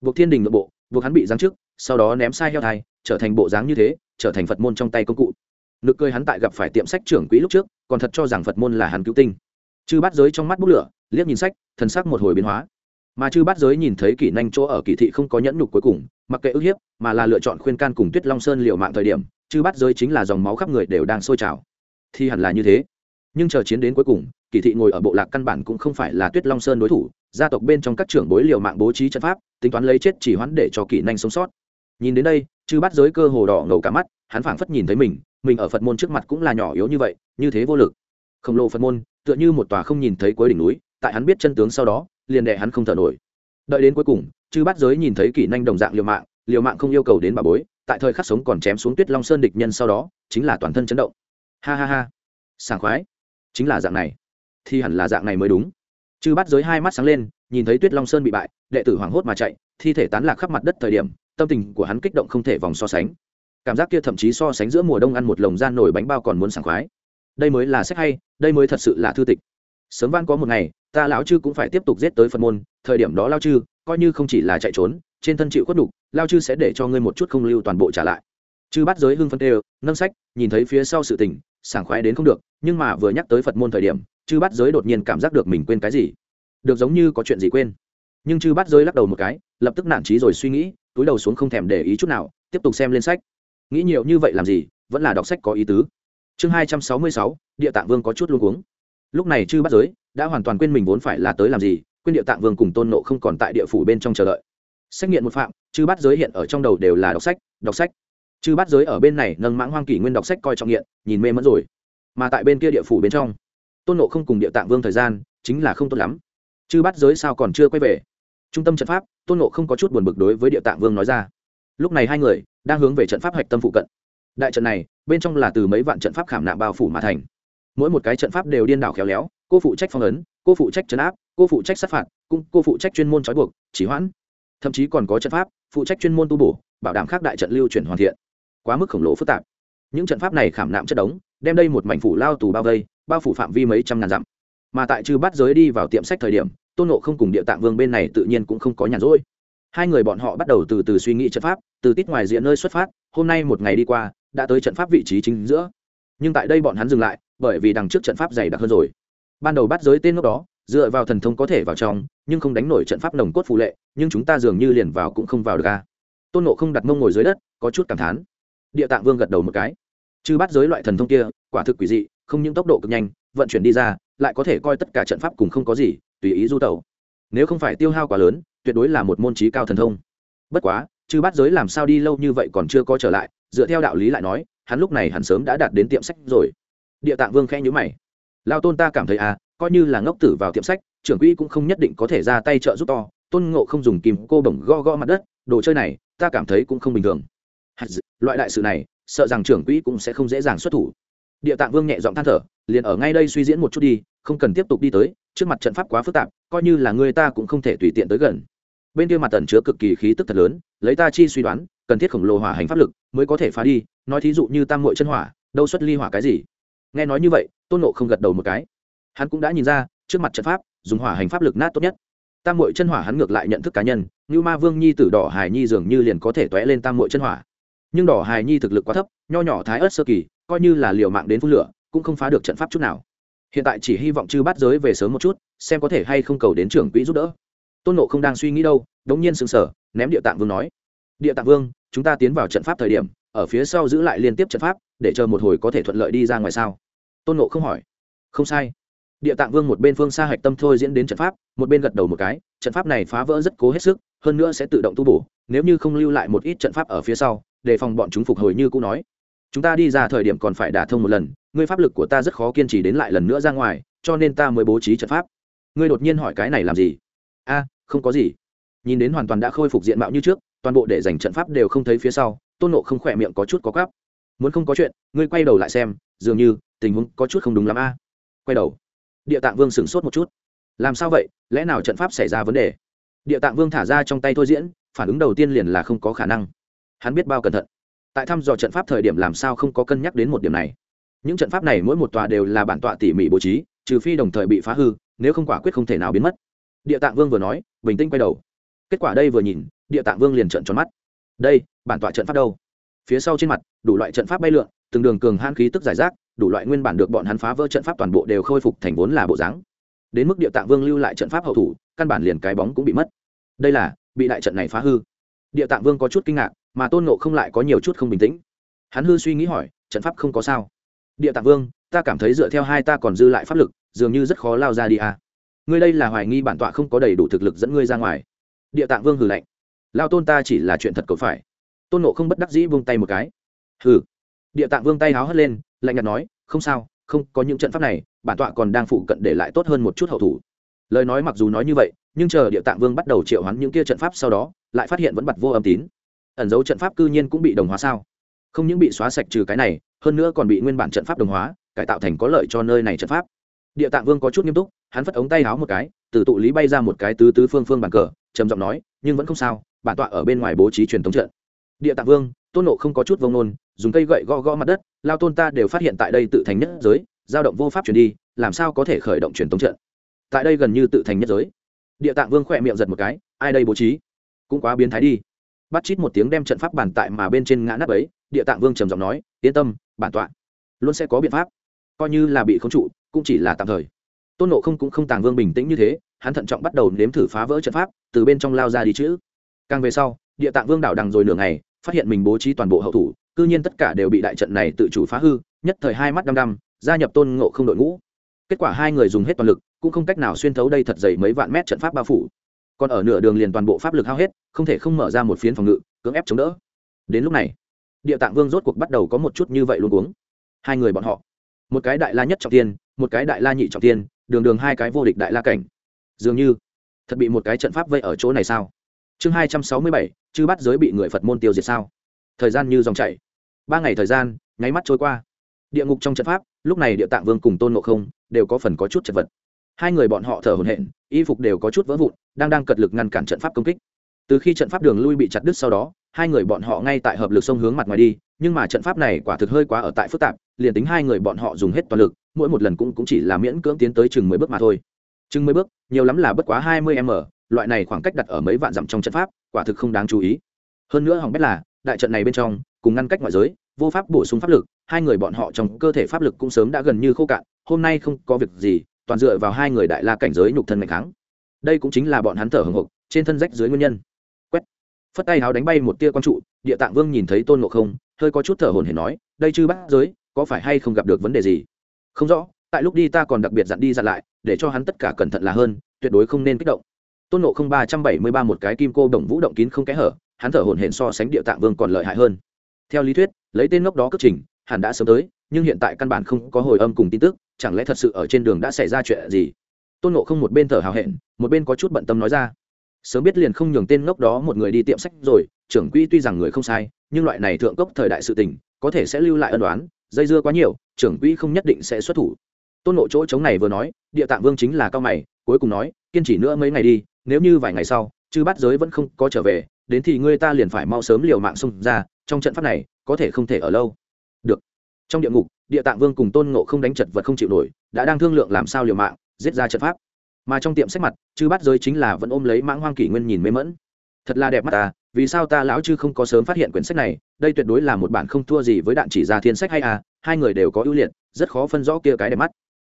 Buộc thiên đình nội bộ, buộc hắn bị giáng chức, sau đó ném sai heo thai, trở thành bộ dáng như thế, trở thành phật môn trong tay công cụ nực cười hắn tại gặp phải tiệm sách trưởng quỹ lúc trước, còn thật cho rằng phật môn là hắn cứu tinh. Chư bát giới trong mắt bút lửa, liếc nhìn sách, thần sắc một hồi biến hóa. Mà chư bát giới nhìn thấy kỷ nanh chỗ ở kỳ thị không có nhẫn nhục cuối cùng, mặc kệ ức hiếp, mà là lựa chọn khuyên can cùng tuyết long sơn liệu mạng thời điểm, chư bát giới chính là dòng máu khắp người đều đang sôi trào. Thì hẳn là như thế. Nhưng chờ chiến đến cuối cùng kỳ thị ngồi ở bộ lạc căn bản cũng không phải là tuyết long sơn đối thủ, gia tộc bên trong các trưởng bối liều mạng bố trí trận pháp, tính toán lấy chết chỉ hoãn để cho kỳ nanh sống sót. Nhìn đến đây, chư Bát giới cơ hồ đỏ ngầu cả mắt, hắn phảng phất nhìn thấy mình mình ở phật môn trước mặt cũng là nhỏ yếu như vậy, như thế vô lực. Khổng lồ phật môn, tựa như một tòa không nhìn thấy cuối đỉnh núi, tại hắn biết chân tướng sau đó, liền đệ hắn không thở nổi. Đợi đến cuối cùng, chư bát giới nhìn thấy kỹ năng đồng dạng liều mạng liều mạng không yêu cầu đến bà bối, tại thời khắc sống còn chém xuống tuyết long sơn địch nhân sau đó, chính là toàn thân chấn động. Ha ha ha. Sảng khoái. Chính là dạng này. Thì hẳn là dạng này mới đúng. Chư bát giới hai mắt sáng lên, nhìn thấy tuyết long sơn bị bại, đệ tử hoảng hốt mà chạy, thi thể tán lạc khắp mặt đất thời điểm, tâm tình của hắn kích động không thể vòng so sánh cảm giác kia thậm chí so sánh giữa mùa đông ăn một lồng gian nổi bánh bao còn muốn sảng khoái. Đây mới là sách hay, đây mới thật sự là thư tịch. Sớm van có một ngày, ta lão chư cũng phải tiếp tục giết tới phật môn, thời điểm đó lao chư, coi như không chỉ là chạy trốn, trên thân chịu khuất đục lao chư sẽ để cho ngươi một chút không lưu toàn bộ trả lại. Chư bắt giới hưng phân tê nâng sách, nhìn thấy phía sau sự tình, sảng khoái đến không được, nhưng mà vừa nhắc tới phật môn thời điểm, chư bắt giới đột nhiên cảm giác được mình quên cái gì. Được giống như có chuyện gì quên. Nhưng chư bắt giới lắc đầu một cái, lập tức nản trí rồi suy nghĩ, túi đầu xuống không thèm để ý chút nào, tiếp tục xem lên sách nghĩ nhiều như vậy làm gì, vẫn là đọc sách có ý tứ. Chương hai trăm sáu mươi sáu, địa tạng vương có chút luôn uống lúc này chư bắt giới đã hoàn toàn quên mình vốn phải là tới làm gì, quên địa tạng vương cùng tôn nộ không còn tại địa phủ bên trong chờ đợi. Xét nghiệm một phạm, chư bắt giới hiện ở trong đầu đều là đọc sách đọc sách. Chư bắt giới ở bên này nâng mãng hoang kỷ nguyên đọc sách coi trọng nghiện, nhìn mê mẫn rồi. Mà tại bên kia địa phủ bên trong, tôn nộ không cùng địa tạng vương thời gian chính là không tốt lắm. Chư bắt giới sao còn chưa quay về? Trung tâm trận pháp, tôn nộ không có chút buồn bực đối với địa tạng vương nói ra lúc này hai người đang hướng về trận pháp hạch tâm phụ cận. Đại trận này, bên trong là từ mấy vạn trận pháp khảm nạm bao phủ mà thành. Mỗi một cái trận pháp đều điên đảo khéo léo, cô phụ trách phong ấn, cô phụ trách trấn áp, cô phụ trách sát phạt, cũng cô phụ trách chuyên môn trói buộc, chỉ hoãn. Thậm chí còn có trận pháp phụ trách chuyên môn tu bổ, bảo đảm khác đại trận lưu chuyển hoàn thiện. Quá mức khổng lồ phức tạp. Những trận pháp này khảm nạm chất đống, đem đây một mảnh phủ lao tù bao vây, bao phủ phạm vi mấy trăm ngàn dặm. Mà tại chư bắt giới đi vào tiệm sách thời điểm, tôn nộ không cùng địa tạng vương bên này tự nhiên cũng không có nhàn rỗi hai người bọn họ bắt đầu từ từ suy nghĩ trận pháp, từ tít ngoài diện nơi xuất phát, hôm nay một ngày đi qua, đã tới trận pháp vị trí chính giữa. Nhưng tại đây bọn hắn dừng lại, bởi vì đằng trước trận pháp dày đặc hơn rồi. Ban đầu bắt giới tên lúc đó, dựa vào thần thông có thể vào trong, nhưng không đánh nổi trận pháp nồng cốt phù lệ, nhưng chúng ta dường như liền vào cũng không vào được ca tôn nộ không đặt mông ngồi dưới đất, có chút cảm thán. Địa tạng vương gật đầu một cái. Chứ bắt giới loại thần thông kia, quả thực quỷ dị, không những tốc độ cực nhanh, vận chuyển đi ra, lại có thể coi tất cả trận pháp cùng không có gì, tùy ý du tẩu. Nếu không phải tiêu hao quá lớn tuyệt đối là một môn trí cao thần thông. Bất quá chứ bắt giới làm sao đi lâu như vậy còn chưa có trở lại, dựa theo đạo lý lại nói, hắn lúc này hẳn sớm đã đạt đến tiệm sách rồi. Địa tạng vương khẽ nhữ mày. Lao tôn ta cảm thấy à coi như là ngốc tử vào tiệm sách, trưởng quỹ cũng không nhất định có thể ra tay trợ giúp to, tôn ngộ không dùng kìm cô bổng go go mặt đất, đồ chơi này, ta cảm thấy cũng không bình thường. Loại đại sự này, sợ rằng trưởng quỹ cũng sẽ không dễ dàng xuất thủ. Địa tạng vương nhẹ giọng than thở, liền ở ngay đây suy diễn một chút đi, không cần tiếp tục đi tới trước mặt trận pháp quá phức tạp, coi như là người ta cũng không thể tùy tiện tới gần. Bên kia mặt tần chứa cực kỳ khí tức thật lớn, lấy ta chi suy đoán, cần thiết khổng lồ hỏa hành pháp lực mới có thể phá đi, nói thí dụ như tam mội chân hỏa, đâu xuất ly hỏa cái gì. Nghe nói như vậy, tôn nộ không gật đầu một cái. Hắn cũng đã nhìn ra, trước mặt trận pháp, dùng hỏa hành pháp lực nát tốt nhất. Tam mội chân hỏa hắn ngược lại nhận thức cá nhân như ma vương nhi tử đỏ hài nhi dường như liền có thể t ó é lên tam mội chân hỏa. Nhưng đỏ hài nhi thực lực quá thấp, nho nhỏ thái ớt sơ kỳ, coi như là liều mạng đến phun lửa, cũng không phá được trận pháp chút nào hiện tại chỉ hy vọng chư bắt giới về sớm một chút, xem có thể hay không cầu đến trưởng quỹ giúp đỡ. Tôn nộ không đang suy nghĩ đâu, đống nhiên sừng sở ném địa tạng vương nói. Địa tạng vương, chúng ta tiến vào trận pháp thời điểm, ở phía sau giữ lại liên tiếp trận pháp, để chờ một hồi có thể thuận lợi đi ra ngoài sao? Tôn nộ không hỏi. Không sai. Địa tạng vương một bên phương xa hạch tâm thôi diễn đến trận pháp, một bên gật đầu một cái, trận pháp này phá vỡ rất cố hết sức, hơn nữa sẽ tự động tu bổ, nếu như không lưu lại một ít trận pháp ở phía sau, để phòng bọn chúng phục hồi như cũ nói. Chúng ta đi ra thời điểm còn phải đả thông một lần ngươi pháp lực của ta rất khó kiên trì đến lại lần nữa ra ngoài, cho nên ta mới bố trí trận pháp. Ngươi đột nhiên hỏi cái này làm gì? A, không có gì. Nhìn đến hoàn toàn đã khôi phục diện mạo như trước, toàn bộ để dành trận pháp đều không thấy phía sau, tôn nộ không khỏe miệng có chút có gắp muốn không có chuyện, ngươi quay đầu lại xem, dường như, tình huống có chút không đúng lắm a. Quay đầu. Địa tạng vương sửng sốt một chút. Làm sao vậy? Lẽ nào trận pháp xảy ra vấn đề? Địa tạng vương thả ra trong tay thôi diễn, phản ứng đầu tiên liền là không có khả năng. Hắn biết bao cẩn thận. Tại thăm dò trận pháp thời điểm làm sao không có cân nhắc đến một điểm này? Những trận pháp này mỗi một tòa đều là bản tọa tỉ mỉ bố trí, trừ phi đồng thời bị phá hư, nếu không quả quyết không thể nào biến mất. Địa tạng vương vừa nói, bình tĩnh quay đầu. Kết quả đây vừa nhìn, địa tạng vương liền trận tròn mắt. Đây, bản tọa trận pháp đâu? Phía sau trên mặt, đủ loại trận pháp bay lượn, từng đường cường han khí tức giải rác, đủ loại nguyên bản được bọn hắn phá vỡ trận pháp toàn bộ đều khôi phục thành vốn là bộ dáng. Đến mức địa tạng vương lưu lại trận pháp hậu thủ, căn bản liền cái bóng cũng bị mất. Đây là, bị đại trận này phá hư. Địa tạng vương có chút kinh ngạc, mà tôn nộ không lại có nhiều chút không bình tĩnh. Hắn hư suy nghĩ hỏi, trận pháp không có sao địa tạng vương, ta cảm thấy dựa theo hai ta còn dư lại pháp lực, dường như rất khó lao ra đi à. ngươi đây là hoài nghi bản tọa không có đầy đủ thực lực dẫn ngươi ra ngoài. Địa tạng vương hừ lạnh. Lao tôn ta chỉ là chuyện thật cậu phải. Tôn nộ không bất đắc dĩ vung tay một cái. Hừ. Địa tạng vương tay háo hất lên, lạnh nhạt nói, không sao, không, có những trận pháp này, bản tọa còn đang phụ cận để lại tốt hơn một chút hậu thủ. Lời nói mặc dù nói như vậy, nhưng chờ địa tạng vương bắt đầu triệu hắn những kia trận pháp sau đó, lại phát hiện vẫn bật vô âm tín. Ẩn dấu trận pháp cư nhiên cũng bị đồng hóa sao? Không những bị xóa sạch trừ cái này, hơn nữa còn bị nguyên bản trận pháp đồng hóa, cải tạo thành có lợi cho nơi này trận pháp. Địa tạng vương có chút nghiêm túc, hắn phất ống tay háo một cái, từ tụ lý bay ra một cái tứ tứ phương phương bàn cờ, trầm giọng nói, nhưng vẫn không sao, bản tọa ở bên ngoài bố trí truyền thống trận. Địa tạng vương, tôn nộ không có chút vông nôn dùng cây gậy gõ gõ mặt đất, lao tôn ta đều phát hiện tại đây tự thành nhất giới, giao động vô pháp chuyển đi, làm sao có thể khởi động truyền thống trận? Tại đây gần như tự thành nhất giới. Địa tạng vương khỏe miệng giật một cái, ai đây bố trí? Cũng quá biến thái đi. Bắt chít một tiếng đem trận pháp bàn tại mà bên trên ngã nắp ấy địa tạng vương trầm giọng nói, yên tâm, bản tọa luôn sẽ có biện pháp. Coi như là bị khống trụ, cũng chỉ là tạm thời. Tôn nộ không cũng không tàng vương bình tĩnh như thế, hắn thận trọng bắt đầu nếm thử phá vỡ trận pháp, từ bên trong lao ra đi chữ. Càng về sau, địa tạng vương đảo đằng rồi nửa ngày, phát hiện mình bố trí toàn bộ hậu thủ, cư nhiên tất cả đều bị đại trận này tự chủ phá hư, nhất thời hai mắt đăm đăm, gia nhập tôn ngộ không đội ngũ. Kết quả hai người dùng hết toàn lực, cũng không cách nào xuyên thấu đây thật dày mấy vạn mét trận pháp bao phủ. Còn ở nửa đường liền toàn bộ pháp lực hao hết, không thể không mở ra một phiến phòng ngự, cưỡng ép chống đỡ. Đến lúc này địa tạng vương rốt cuộc bắt đầu có một chút như vậy luôn uống. Hai người bọn họ. Một cái đại la nhất trọng tiên một cái đại la nhị trọng tiên đường đường hai cái vô địch đại la cảnh. Dường như, thật bị một cái trận pháp vây ở chỗ này sao? Chương hai trăm sáu mươi bảy, chư bắt giới bị người phật môn tiêu diệt sao? Thời gian như dòng chảy. Ba ngày thời gian, nháy mắt trôi qua. Địa ngục trong trận pháp, lúc này địa tạng vương cùng tôn ngộ không đều có phần có chút chật vật. Hai người bọn họ thở hổn hển, y phục đều có chút vỡ vụn, đang đang cật lực ngăn cản trận pháp công kích. Từ khi trận pháp đường lui bị chặt đứt sau đó hai người bọn họ ngay tại hợp lực sông hướng mặt ngoài đi nhưng mà trận pháp này quả thực hơi quá ở tại phức tạp liền tính hai người bọn họ dùng hết toàn lực mỗi một lần cũng, cũng chỉ là miễn cưỡng tiến tới chừng mười bước mà thôi. Chừng mười bước nhiều lắm là bất quá hai mươi m loại này khoảng cách đặt ở mấy vạn dặm trong trận pháp quả thực không đáng chú ý. Hơn nữa hỏng bét là đại trận này bên trong cùng ngăn cách ngoại giới vô pháp bổ sung pháp lực hai người bọn họ trong cơ thể pháp lực cũng sớm đã gần như khô cạn hôm nay không có việc gì toàn dựa vào hai người đại la cảnh giới nhục thân mạnh kháng. Đây cũng chính là bọn hắn thở hồng hộc trên thân rách dưới nguyên nhân phất tay háo đánh bay một tia quang trụ, địa tạng vương nhìn thấy tôn ngộ không, hơi có chút thở hồn hển nói, đây chư bắt giới, có phải hay không gặp được vấn đề gì? Không rõ, tại lúc đi ta còn đặc biệt dặn đi dặn lại, để cho hắn tất cả cẩn thận là hơn, tuyệt đối không nên kích động. Tôn nộ không ba trăm bảy mươi ba một cái kim cô đồng vũ động kín không kẽ hở, hắn thở hồn hển so sánh địa tạng vương còn lợi hại hơn. Theo lý thuyết, lấy tên ngốc đó cất trình hẳn đã sớm tới, nhưng hiện tại căn bản không có hồi âm cùng tin tức, chẳng lẽ thật sự ở trên đường đã xảy ra chuyện gì? Tôn nộ không một bên thở hào hẹn, một bên có chút bận tâm nói ra sớm biết liền không nhường tên ngốc đó một người đi tiệm sách rồi, trưởng quỹ tuy rằng người không sai, nhưng loại này thượng cốc thời đại sự tình, có thể sẽ lưu lại ân đoán dây dưa quá nhiều, trưởng quỹ không nhất định sẽ xuất thủ. Tôn nộ chỗ chống này vừa nói, địa tạng vương chính là cao mày, cuối cùng nói, kiên trì nữa mấy ngày đi, nếu như vài ngày sau, chư bát giới vẫn không có trở về, đến thì ngươi ta liền phải mau sớm liều mạng xông ra, trong trận pháp này, có thể không thể ở lâu. Được. Trong địa ngục, địa tạng vương cùng tôn ngộ không đánh chật vật không chịu nổi, đã đang thương lượng làm sao liều mạng, giết ra trận pháp mà trong tiệm sách mặt, chư bắt giới chính là vẫn ôm lấy mãng hoang kỷ nguyên nhìn mê mẫn thật là đẹp mắt ta, vì sao ta lão chư không có sớm phát hiện quyển sách này, đây tuyệt đối là một bản không thua gì với đạn chỉ ra thiên sách hay à hai người đều có ưu liệt, rất khó phân rõ kia cái đẹp mắt.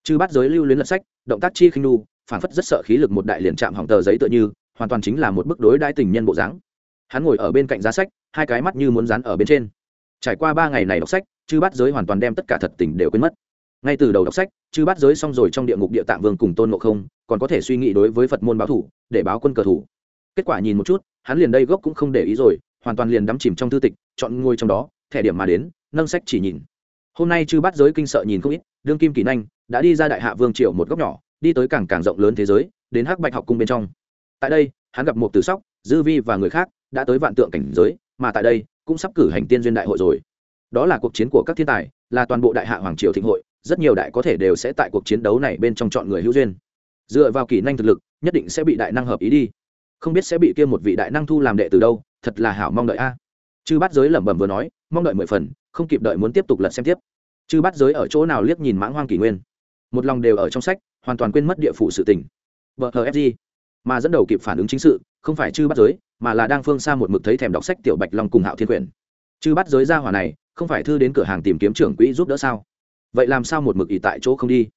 Chư bắt giới lưu luyến lật sách, động tác chi khinh nu phản phất rất sợ khí lực một đại liền chạm hỏng tờ giấy tựa như, hoàn toàn chính là một bức đối đãi tình nhân bộ dáng. Hắn ngồi ở bên cạnh giá sách, hai cái mắt như muốn dán ở bên trên. Trải qua ba ngày này đọc sách, chư bắt giới hoàn toàn đem tất cả thật tình đều quên mất ngay từ đầu đọc sách, chư bắt giới xong rồi trong địa ngục địa tạng vương cùng tôn ngộ không, còn có thể suy nghĩ đối với phật môn báo thủ, để báo quân cờ thủ. Kết quả nhìn một chút, hắn liền đây gốc cũng không để ý rồi, hoàn toàn liền đắm chìm trong thư tịch, chọn ngôi trong đó, thẻ điểm mà đến, nâng sách chỉ nhìn. Hôm nay chư bắt giới kinh sợ nhìn không ít, đương kim kỳ nanh, đã đi ra đại hạ vương triều một góc nhỏ, đi tới càng càng rộng lớn thế giới, đến hắc bạch học cung bên trong. Tại đây, hắn gặp một tử sóc, dư vi và người khác, đã tới vạn tượng cảnh giới, mà tại đây, cũng sắp cử hành tiên duyên đại hội rồi. Đó là cuộc chiến của các thiên tài, là toàn bộ đại hạ hoàng triều thịnh hội rất nhiều đại có thể đều sẽ tại cuộc chiến đấu này bên trong chọn người hữu duyên. Dựa vào kỹ năng thực lực, nhất định sẽ bị đại năng hợp ý đi. Không biết sẽ bị kia một vị đại năng thu làm đệ từ đâu, thật là hảo mong đợi a. Chư bát giới lẩm bẩm vừa nói, mong đợi mười phần, không kịp đợi muốn tiếp tục lật xem tiếp. Chư bát giới ở chỗ nào liếc nhìn mãng hoang kỷ nguyên? Một lòng đều ở trong sách, hoàn toàn quên mất địa phủ sự tình. Vợ hờ fg mà dẫn đầu kịp phản ứng chính sự, không phải chư bát giới, mà là đang phương xa một mực thấy thèm đọc sách tiểu bạch long cùng hạo thiên quyển. Chư bát giới ra hỏa này, không phải thư đến cửa hàng tìm kiếm trưởng quỹ giúp đỡ sao? Vậy làm sao một mực ỉ tại chỗ không đi?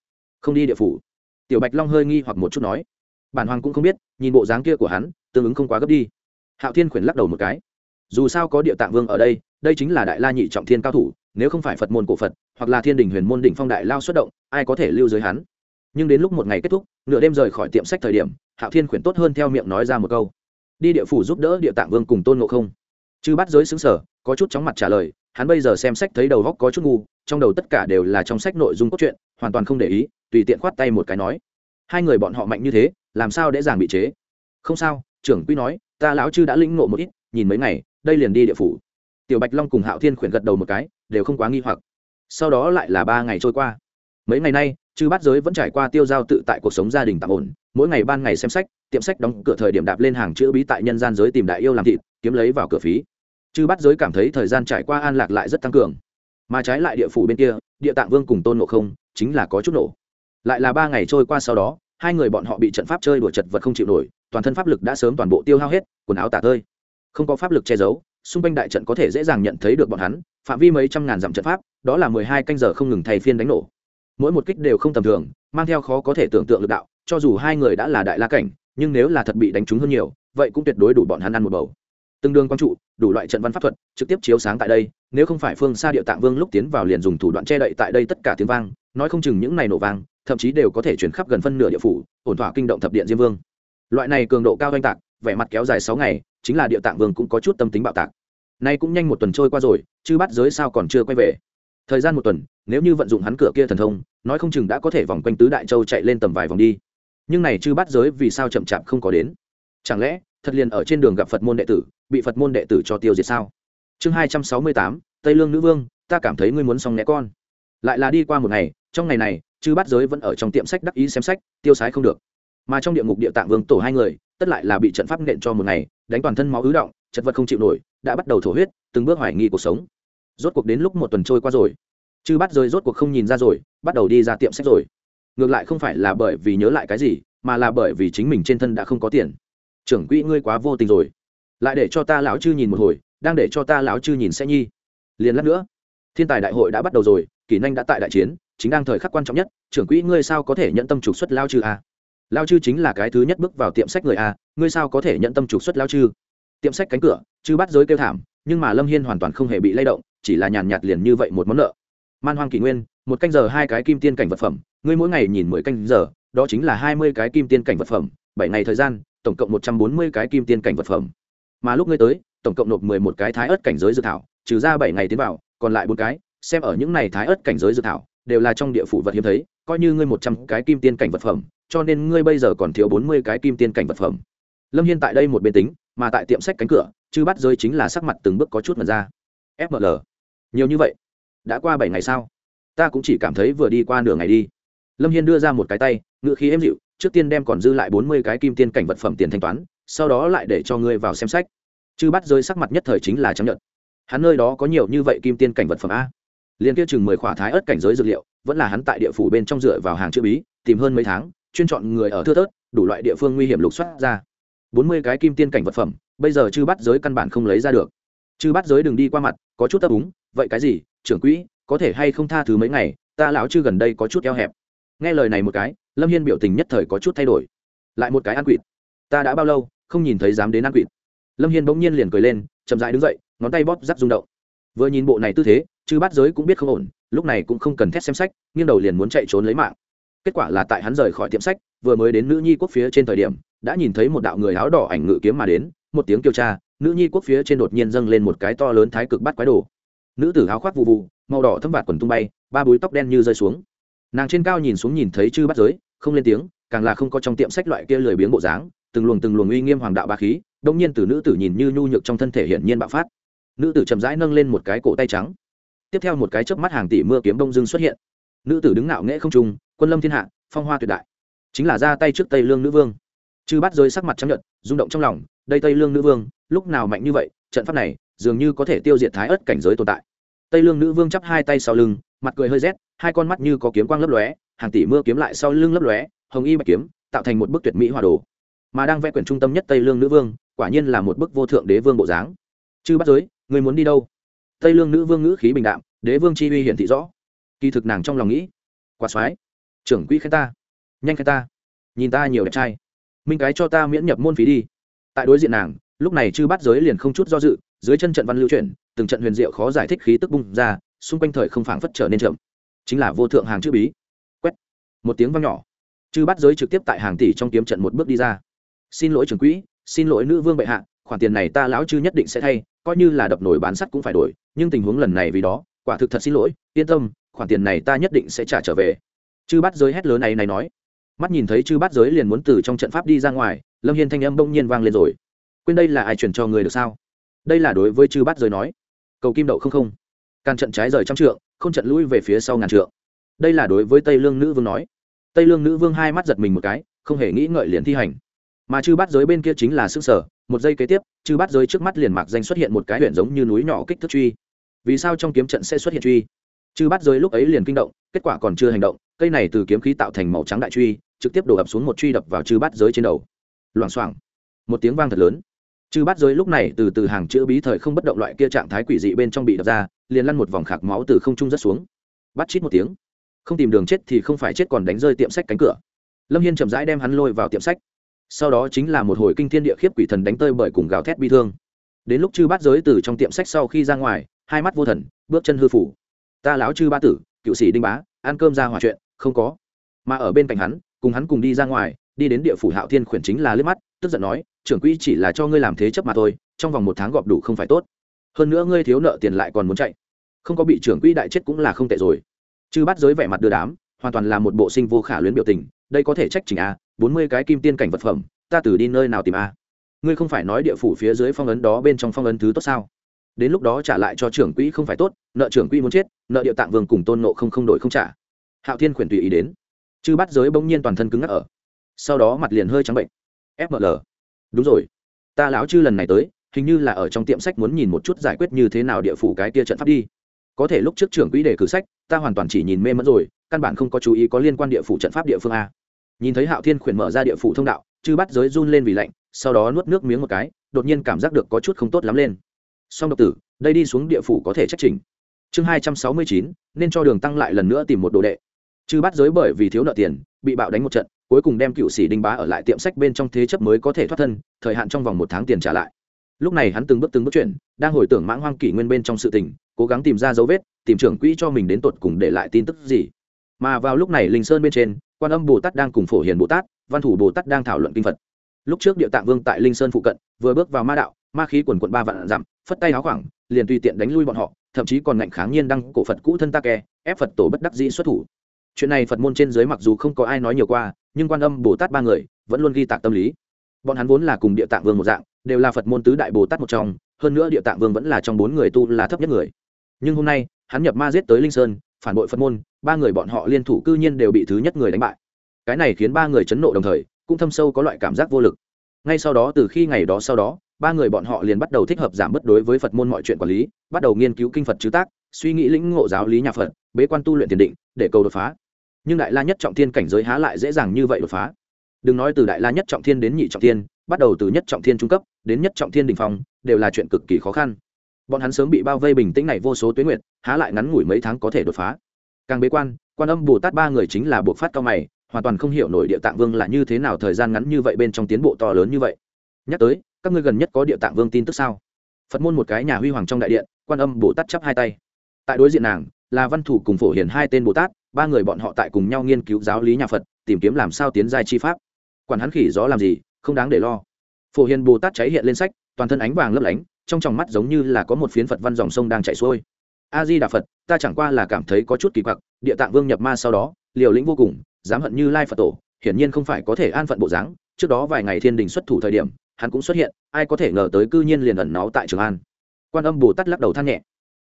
Không đi địa phủ. Tiểu bạch long hơi nghi hoặc một chút nói. Bản hoàng cũng không biết, nhìn bộ dáng kia của hắn, tương ứng không quá gấp đi. Hạo thiên khuyển lắc đầu một cái. Dù sao có địa tạng vương ở đây đây chính là đại la nhị trọng thiên cao thủ, nếu không phải phật môn cổ phật, hoặc là thiên đình huyền môn đỉnh phong đại lao xuất động, ai có thể lưu giới hắn? Nhưng đến lúc một ngày kết thúc, nửa đêm rời khỏi tiệm sách thời điểm, hạo thiên khuyển tốt hơn theo miệng nói ra một câu. Đi địa phủ giúp đỡ địa tạng vương cùng tôn ngộ không. Chư bắt giới xứng sở, có chút chóng mặt trả lời hắn bây giờ xem sách thấy đầu góc có chút ngu, trong đầu tất cả đều là trong sách nội dung cốt truyện, hoàn toàn không để ý, tùy tiện khoát tay một cái nói, hai người bọn họ mạnh như thế, làm sao dễ dàng bị chế? Không sao, trưởng quy nói, ta lão chư đã lĩnh ngộ một ít, nhìn mấy ngày, đây liền đi địa phủ. Tiểu bạch long cùng hạo thiên khuyển gật đầu một cái, đều không quá nghi hoặc. Sau đó lại là ba ngày trôi qua. Mấy ngày nay, chư bát giới vẫn trải qua tiêu giao tự tại cuộc sống gia đình tạm ổn, mỗi ngày ban ngày xem sách, tiệm sách đóng cửa thời điểm đạp lên hàng chữ bí tại nhân gian giới tìm đại yêu làm thịt, kiếm lấy vào cửa phí chư bát giới cảm thấy thời gian trải qua an lạc lại rất tăng cường. Mà trái lại địa phủ bên kia, địa tạng vương cùng tôn nộ không, chính là có chút nổ. Lại là ba ngày trôi qua sau đó, hai người bọn họ bị trận pháp chơi đùa chật vật không chịu nổi, toàn thân pháp lực đã sớm toàn bộ tiêu hao hết, quần áo tả tơi. Không có pháp lực che giấu, xung quanh đại trận có thể dễ dàng nhận thấy được bọn hắn, phạm vi mấy trăm ngàn dặm trận pháp, đó là mười hai canh giờ không ngừng thay phiên đánh nổ. Mỗi một kích đều không tầm thường, mang theo khó có thể tưởng tượng lực đạo, cho dù hai người đã là đại la cảnh, nhưng nếu là thật bị đánh trúng hơn nhiều, vậy cũng tuyệt đối đủ bọn hắn ăn một bầu tương đương quang trụ, đủ loại trận văn pháp thuật, trực tiếp chiếu sáng tại đây, nếu không phải phương xa địa tạng vương lúc tiến vào liền dùng thủ đoạn che đậy tại đây tất cả tiếng vang, nói không chừng những này nổ vang, thậm chí đều có thể chuyển khắp gần phân nửa địa phủ, ổn thỏa kinh động thập điện diêm vương. Loại này cường độ cao oanh tạc, vẻ mặt kéo dài sáu ngày, chính là địa tạng vương cũng có chút tâm tính bạo tạc. Nay cũng nhanh một tuần trôi qua rồi chứ bắt giới sao còn chưa quay về. Thời gian một tuần, nếu như vận dụng hắn cửa kia thần thông, nói không chừng đã có thể vòng quanh tứ đại châu chạy lên tầm vài vòng đi. Nhưng này chư bắt giới vì sao chậm chạp không có đến? Chẳng lẽ thật liền ở trên đường gặp phật môn đệ tử, bị phật môn đệ tử cho tiêu diệt sao? Chương hai trăm sáu mươi tám, tây lương nữ vương, ta cảm thấy ngươi muốn xong né con. Lại là đi qua một ngày, trong ngày này, chư Bát giới vẫn ở trong tiệm sách đắc ý xem sách, tiêu sái không được. Mà trong địa ngục địa tạng vương tổ hai người, tất lại là bị trận pháp nện cho một ngày, đánh toàn thân máu ứ động, chật vật không chịu nổi, đã bắt đầu thổ huyết, từng bước hoài nghi cuộc sống. Rốt cuộc đến lúc một tuần trôi qua rồi, chư Bát Giới rốt cuộc không nhìn ra rồi, bắt đầu đi ra tiệm sách rồi. Ngược lại không phải là bởi vì nhớ lại cái gì, mà là bởi vì chính mình trên thân đã không có tiền trưởng quỹ ngươi quá vô tình rồi. Lại để cho ta lão chư nhìn một hồi, đang để cho ta lão chư nhìn sẽ nhi. Liền lát nữa, thiên tài đại hội đã bắt đầu rồi, kỷ nanh đã tại đại chiến, chính đang thời khắc quan trọng nhất, trưởng quỹ ngươi sao có thể nhận tâm trục xuất lao chư à? a lao chư chính là cái thứ nhất bước vào tiệm sách người a ngươi sao có thể nhận tâm trục xuất lao chư? Tiệm sách cánh cửa, chư bắt giới kêu thảm, nhưng mà lâm hiên hoàn toàn không hề bị lay động, chỉ là nhàn nhạt liền như vậy một món nợ. Man hoang kỷ nguyên, một canh giờ hai cái kim tiên cảnh vật phẩm, ngươi mỗi ngày nhìn mười canh giờ, đó chính là hai mươi cái kim tiên cảnh vật phẩm, bảy ngày thời gian tổng cộng một trăm bốn mươi cái kim tiên cảnh vật phẩm. Mà lúc ngươi tới, tổng cộng nộp mười một cái thái ớt cảnh giới dự thảo, trừ ra bảy ngày tiến vào, còn lại bốn cái, xem ở những này thái ớt cảnh giới dự thảo, đều là trong địa phủ vật hiếm thấy, coi như ngươi một trăm cái kim tiên cảnh vật phẩm, cho nên ngươi bây giờ còn thiếu bốn mươi cái kim tiên cảnh vật phẩm. Lâm hiên tại đây một bên tính, mà tại tiệm sách cánh cửa chứ bắt rơi chính là sắc mặt từng bước có chút mật ra. Fml nhiều như vậy? Đã qua bảy ngày sao? Ta cũng chỉ cảm thấy vừa đi qua nửa ngày đi. Lâm hiên đưa ra một cái tay ngự khí êm dịu trước tiên đem còn dư lại bốn mươi cái kim tiên cảnh vật phẩm tiền thanh toán, sau đó lại để cho ngươi vào xem sách. Chư bắt rơi sắc mặt nhất thời chính là chấp nhận hắn nơi đó có nhiều như vậy kim tiên cảnh vật phẩm a? Liên kia chừng mười khỏa thái ớt cảnh giới dược liệu, vẫn là hắn tại địa phủ bên trong dựa vào hàng chữ bí, tìm hơn mấy tháng, chuyên chọn người ở thưa thớt, đủ loại địa phương nguy hiểm lục soát ra. Bốn mươi cái kim tiên cảnh vật phẩm, bây giờ chư bắt giới căn bản không lấy ra được. Chư bắt giới đừng đi qua mặt, có chút ta úng, vậy cái gì, trưởng quỹ, có thể hay không tha thứ mấy ngày, ta lão chư gần đây có chút eo hẹp. Nghe lời này một cái lâm hiên biểu tình nhất thời có chút thay đổi. Lại một cái ăn quỵt. Ta đã bao lâu không nhìn thấy dám đến ăn quỵt? Lâm hiên bỗng nhiên liền cười lên, chậm dại đứng dậy, ngón tay bóp rắc rung động. Vừa nhìn bộ này tư thế, chư bát giới cũng biết không ổn, lúc này cũng không cần thét xem sách, nghiêng đầu liền muốn chạy trốn lấy mạng. Kết quả là tại hắn rời khỏi tiệm sách, vừa mới đến nữ nhi quốc phía trên thời điểm, đã nhìn thấy một đạo người áo đỏ ảnh ngự kiếm mà đến, một tiếng kêu cha, nữ nhi quốc phía trên đột nhiên dâng lên một cái to lớn thái cực bắt quái đồ. Nữ tử áo khoác vụ vụ màu đỏ thâm vạt quần tung bay, ba búi tóc đen như rơi xuống nàng trên cao nhìn xuống nhìn thấy chư bắt giới, không lên tiếng, càng là không có trong tiệm sách loại kia lười biếng bộ dáng, từng luồng từng luồng uy nghiêm hoàng đạo ba khí đông nhiên từ nữ tử nhìn như nhu nhược trong thân thể hiển nhiên bạo phát. Nữ tử chậm rãi nâng lên một cái cổ tay trắng. Tiếp theo một cái chớp mắt hàng tỷ mưa kiếm đông dưng xuất hiện. Nữ tử đứng ngạo nghễ không trung, quân lâm thiên hạ, phong hoa tuyệt đại. Chính là ra tay trước tây lương nữ vương. Chư bắt rơi sắc mặt chấp nhận rung động trong lòng, đây tây lương nữ vương, lúc nào mạnh như vậy, trận pháp này dường như có thể tiêu diệt thái ớt cảnh giới tồn tại. Tây lương nữ vương chắp hai tay sau lưng mặt cười hơi rét, hai con mắt như có kiếm quang lấp lóe, hàng tỷ mưa kiếm lại sau lưng lấp lóe, hồng y bạch kiếm, tạo thành một bức tuyệt mỹ hòa đồ. Mà đang vẽ quyển trung tâm nhất tây lương nữ vương, quả nhiên là một bức vô thượng đế vương bộ dáng. Chư bắt giới, người muốn đi đâu? Tây lương nữ vương ngữ khí bình đạm, đế vương chi uy hiển thị rõ. Kỳ thực nàng trong lòng nghĩ, quả soái trưởng quỹ khen ta, nhanh khen ta, nhìn ta nhiều đẹp trai. Minh cái cho ta miễn nhập môn phí đi. Tại đối diện nàng, lúc này chư bắt giới liền không chút do dự, dưới chân trận văn lưu chuyển, từng trận huyền diệu khó giải thích khí tức bung ra xung quanh thời không phảng phất trở nên chậm. Chính là vô thượng hàng chữ bí. Quét. Một tiếng vang nhỏ. Chư bắt giới trực tiếp tại hàng tỷ trong kiếm trận một bước đi ra. Xin lỗi trưởng quỹ, xin lỗi nữ vương bệ hạ, khoản tiền này ta lão chư nhất định sẽ thay, coi như là đập nổi bán sắt cũng phải đổi, nhưng tình huống lần này vì đó, quả thực thật xin lỗi, yên tâm, khoản tiền này ta nhất định sẽ trả trở về. Chư bắt giới hét lớn này này nói. Mắt nhìn thấy chư bắt giới liền muốn từ trong trận pháp đi ra ngoài, lâm hiên thanh âm bỗng nhiên vang lên rồi. Quên đây là ai truyền cho người được sao? Đây là đối với chư bát giới nói. Cầu kim đậu không không càn trận trái rời trăm trượng, không trận lũi về phía sau ngàn trượng. Đây là đối với tây lương nữ vương nói. Tây lương nữ vương hai mắt giật mình một cái, không hề nghĩ ngợi liền thi hành. Mà chư bát giới bên kia chính là xương sở, một giây kế tiếp, chư bát giới trước mắt liền mạc danh xuất hiện một cái huyện giống như núi nhỏ kích thước truy. Vì sao trong kiếm trận sẽ xuất hiện truy? Chư bát giới lúc ấy liền kinh động, kết quả còn chưa hành động, cây này từ kiếm khí tạo thành màu trắng đại truy, trực tiếp đổ ập xuống một truy đập vào chư bát giới trên đầu. Loảng xoảng, một tiếng vang thật lớn. Chư bát giới lúc này từ từ hàng chữ bí thời không bất động loại kia trạng thái quỷ dị bên trong bị đập ra liền lăn một vòng khạc máu từ không trung rất xuống. Bắt chít một tiếng. Không tìm đường chết thì không phải chết còn đánh rơi tiệm sách cánh cửa. Lâm hiên chậm rãi đem hắn lôi vào tiệm sách. Sau đó chính là một hồi kinh thiên địa khiếp quỷ thần đánh tơi bởi cùng gào thét bi thương. Đến lúc chư bát giới từ trong tiệm sách sau khi ra ngoài, hai mắt vô thần, bước chân hư phủ. Ta láo chư ba tử, cựu sĩ đinh bá, ăn cơm ra hòa chuyện, không có. Mà ở bên cạnh hắn, cùng hắn cùng đi ra ngoài, đi đến địa phủ hạo thiên khuyển chính là liếc mắt, tức giận nói, trưởng quỹ chỉ là cho ngươi làm thế chấp mà thôi, trong vòng một tháng gọp đủ không phải tốt hơn nữa ngươi thiếu nợ tiền lại còn muốn chạy. Không có bị trưởng quỹ đại chết cũng là không tệ rồi. Chư bắt giới vẻ mặt đưa đám, hoàn toàn là một bộ sinh vô khả luyến biểu tình, đây có thể trách chỉnh a, bốn mươi cái kim tiên cảnh vật phẩm, ta từ đi nơi nào tìm a? Ngươi không phải nói địa phủ phía dưới phong ấn đó bên trong phong ấn thứ tốt sao? Đến lúc đó trả lại cho trưởng quỹ không phải tốt, nợ trưởng quỹ muốn chết, nợ địa tạng vương cùng tôn nộ không không đổi không trả. Hạo thiên khuyển tùy ý đến. Chư bắt giới bỗng nhiên toàn thân cứng ngắc ở. Sau đó mặt liền hơi trắng bệnh. Fml đúng rồi. Ta lão chư lần này tới hình như là ở trong tiệm sách muốn nhìn một chút giải quyết như thế nào địa phủ cái kia trận pháp đi. Có thể lúc trước trưởng quỹ đề cử sách, ta hoàn toàn chỉ nhìn mê mẫn rồi, căn bản không có chú ý có liên quan địa phủ trận pháp địa phương a. Nhìn thấy hạo thiên khuyển mở ra địa phủ thông đạo, chư bắt giới run lên vì lạnh, sau đó nuốt nước miếng một cái, đột nhiên cảm giác được có chút không tốt lắm lên. Song độc tử, đây đi xuống địa phủ có thể trách trình chương hai trăm sáu mươi chín, nên cho đường tăng lại lần nữa tìm một đồ đệ. Chư bắt giới bởi vì thiếu nợ tiền, bị bạo đánh một trận, cuối cùng đem cựu sĩ đinh bá ở lại tiệm sách bên trong thế chấp mới có thể thoát thân, thời hạn trong vòng một tháng tiền trả lại lúc này hắn từng bước từng bước chuyển, đang hồi tưởng mãng hoang kỷ nguyên bên trong sự tình, cố gắng tìm ra dấu vết, tìm trưởng quỹ cho mình đến tột cùng để lại tin tức gì. Mà vào lúc này linh sơn bên trên, quan âm bồ tát đang cùng phổ hiền bồ tát, văn thủ bồ tát đang thảo luận kinh phật. Lúc trước địa tạng vương tại linh sơn phụ cận, vừa bước vào ma đạo, ma khí quần quận ba vạn dặm, phất tay áo khoảng, liền tùy tiện đánh lui bọn họ, thậm chí còn ngạnh kháng nhiên đăng cổ phật cũ thân ta kè, ép phật tổ bất đắc dĩ xuất thủ. Chuyện này phật môn trên dưới mặc dù không có ai nói nhiều qua, nhưng quan âm bồ tát ba người vẫn luôn ghi tạc tâm lý. Bọn hắn vốn là cùng địa tạng vương một dạng đều là phật môn tứ đại bồ tát một trong, hơn nữa địa tạng vương vẫn là trong bốn người tu là thấp nhất người. Nhưng hôm nay, hắn nhập ma giết tới linh sơn, phản bội phật môn, ba người bọn họ liên thủ cư nhiên đều bị thứ nhất người đánh bại. Cái này khiến ba người chấn nộ đồng thời, cũng thâm sâu có loại cảm giác vô lực. Ngay sau đó, từ khi ngày đó sau đó, ba người bọn họ liền bắt đầu thích hợp giảm bớt đối với phật môn mọi chuyện quản lý, bắt đầu nghiên cứu kinh phật chữ tác, suy nghĩ lĩnh ngộ giáo lý nhà phật, bế quan tu luyện tiền định, để cầu đột phá. Nhưng đại la nhất trọng thiên cảnh giới há lại dễ dàng như vậy đột phá đừng nói từ đại la nhất trọng thiên đến nhị trọng thiên, bắt đầu từ nhất trọng thiên trung cấp đến nhất trọng thiên đình phong, đều là chuyện cực kỳ khó khăn. Bọn hắn sớm bị bao vây bình tĩnh này vô số tuyến nguyệt, há lại ngắn ngủi mấy tháng có thể đột phá. Càng bế quan quan âm bồ tát ba người chính là buộc phát cao mày, hoàn toàn không hiểu nổi địa tạng vương là như thế nào thời gian ngắn như vậy bên trong tiến bộ to lớn như vậy. Nhắc tới, các ngươi gần nhất có địa tạng vương tin tức sao? Phật môn một cái nhà huy hoàng trong đại điện, quan âm bồ tát chắp hai tay. Tại đối diện nàng, là văn thủ cùng phổ hiển hai tên bồ tát, ba người bọn họ tại cùng nhau nghiên cứu giáo lý nhà phật, tìm kiếm làm sao tiến giai chi pháp quản hắn khỉ gió làm gì, không đáng để lo. Phổ hiền bồ tát cháy hiện lên sách, toàn thân ánh vàng lấp lánh, trong tròng mắt giống như là có một phiến phật văn dòng sông đang chảy xuôi. A di đà phật, ta chẳng qua là cảm thấy có chút kỳ quặc, địa tạng vương nhập ma sau đó, liều lĩnh vô cùng, dám hận như lai phật tổ, hiển nhiên không phải có thể an phận bộ dáng, trước đó vài ngày thiên đình xuất thủ thời điểm, hắn cũng xuất hiện, ai có thể ngờ tới cư nhiên liền ẩn náu tại trường an. Quan âm bồ tát lắc đầu than nhẹ.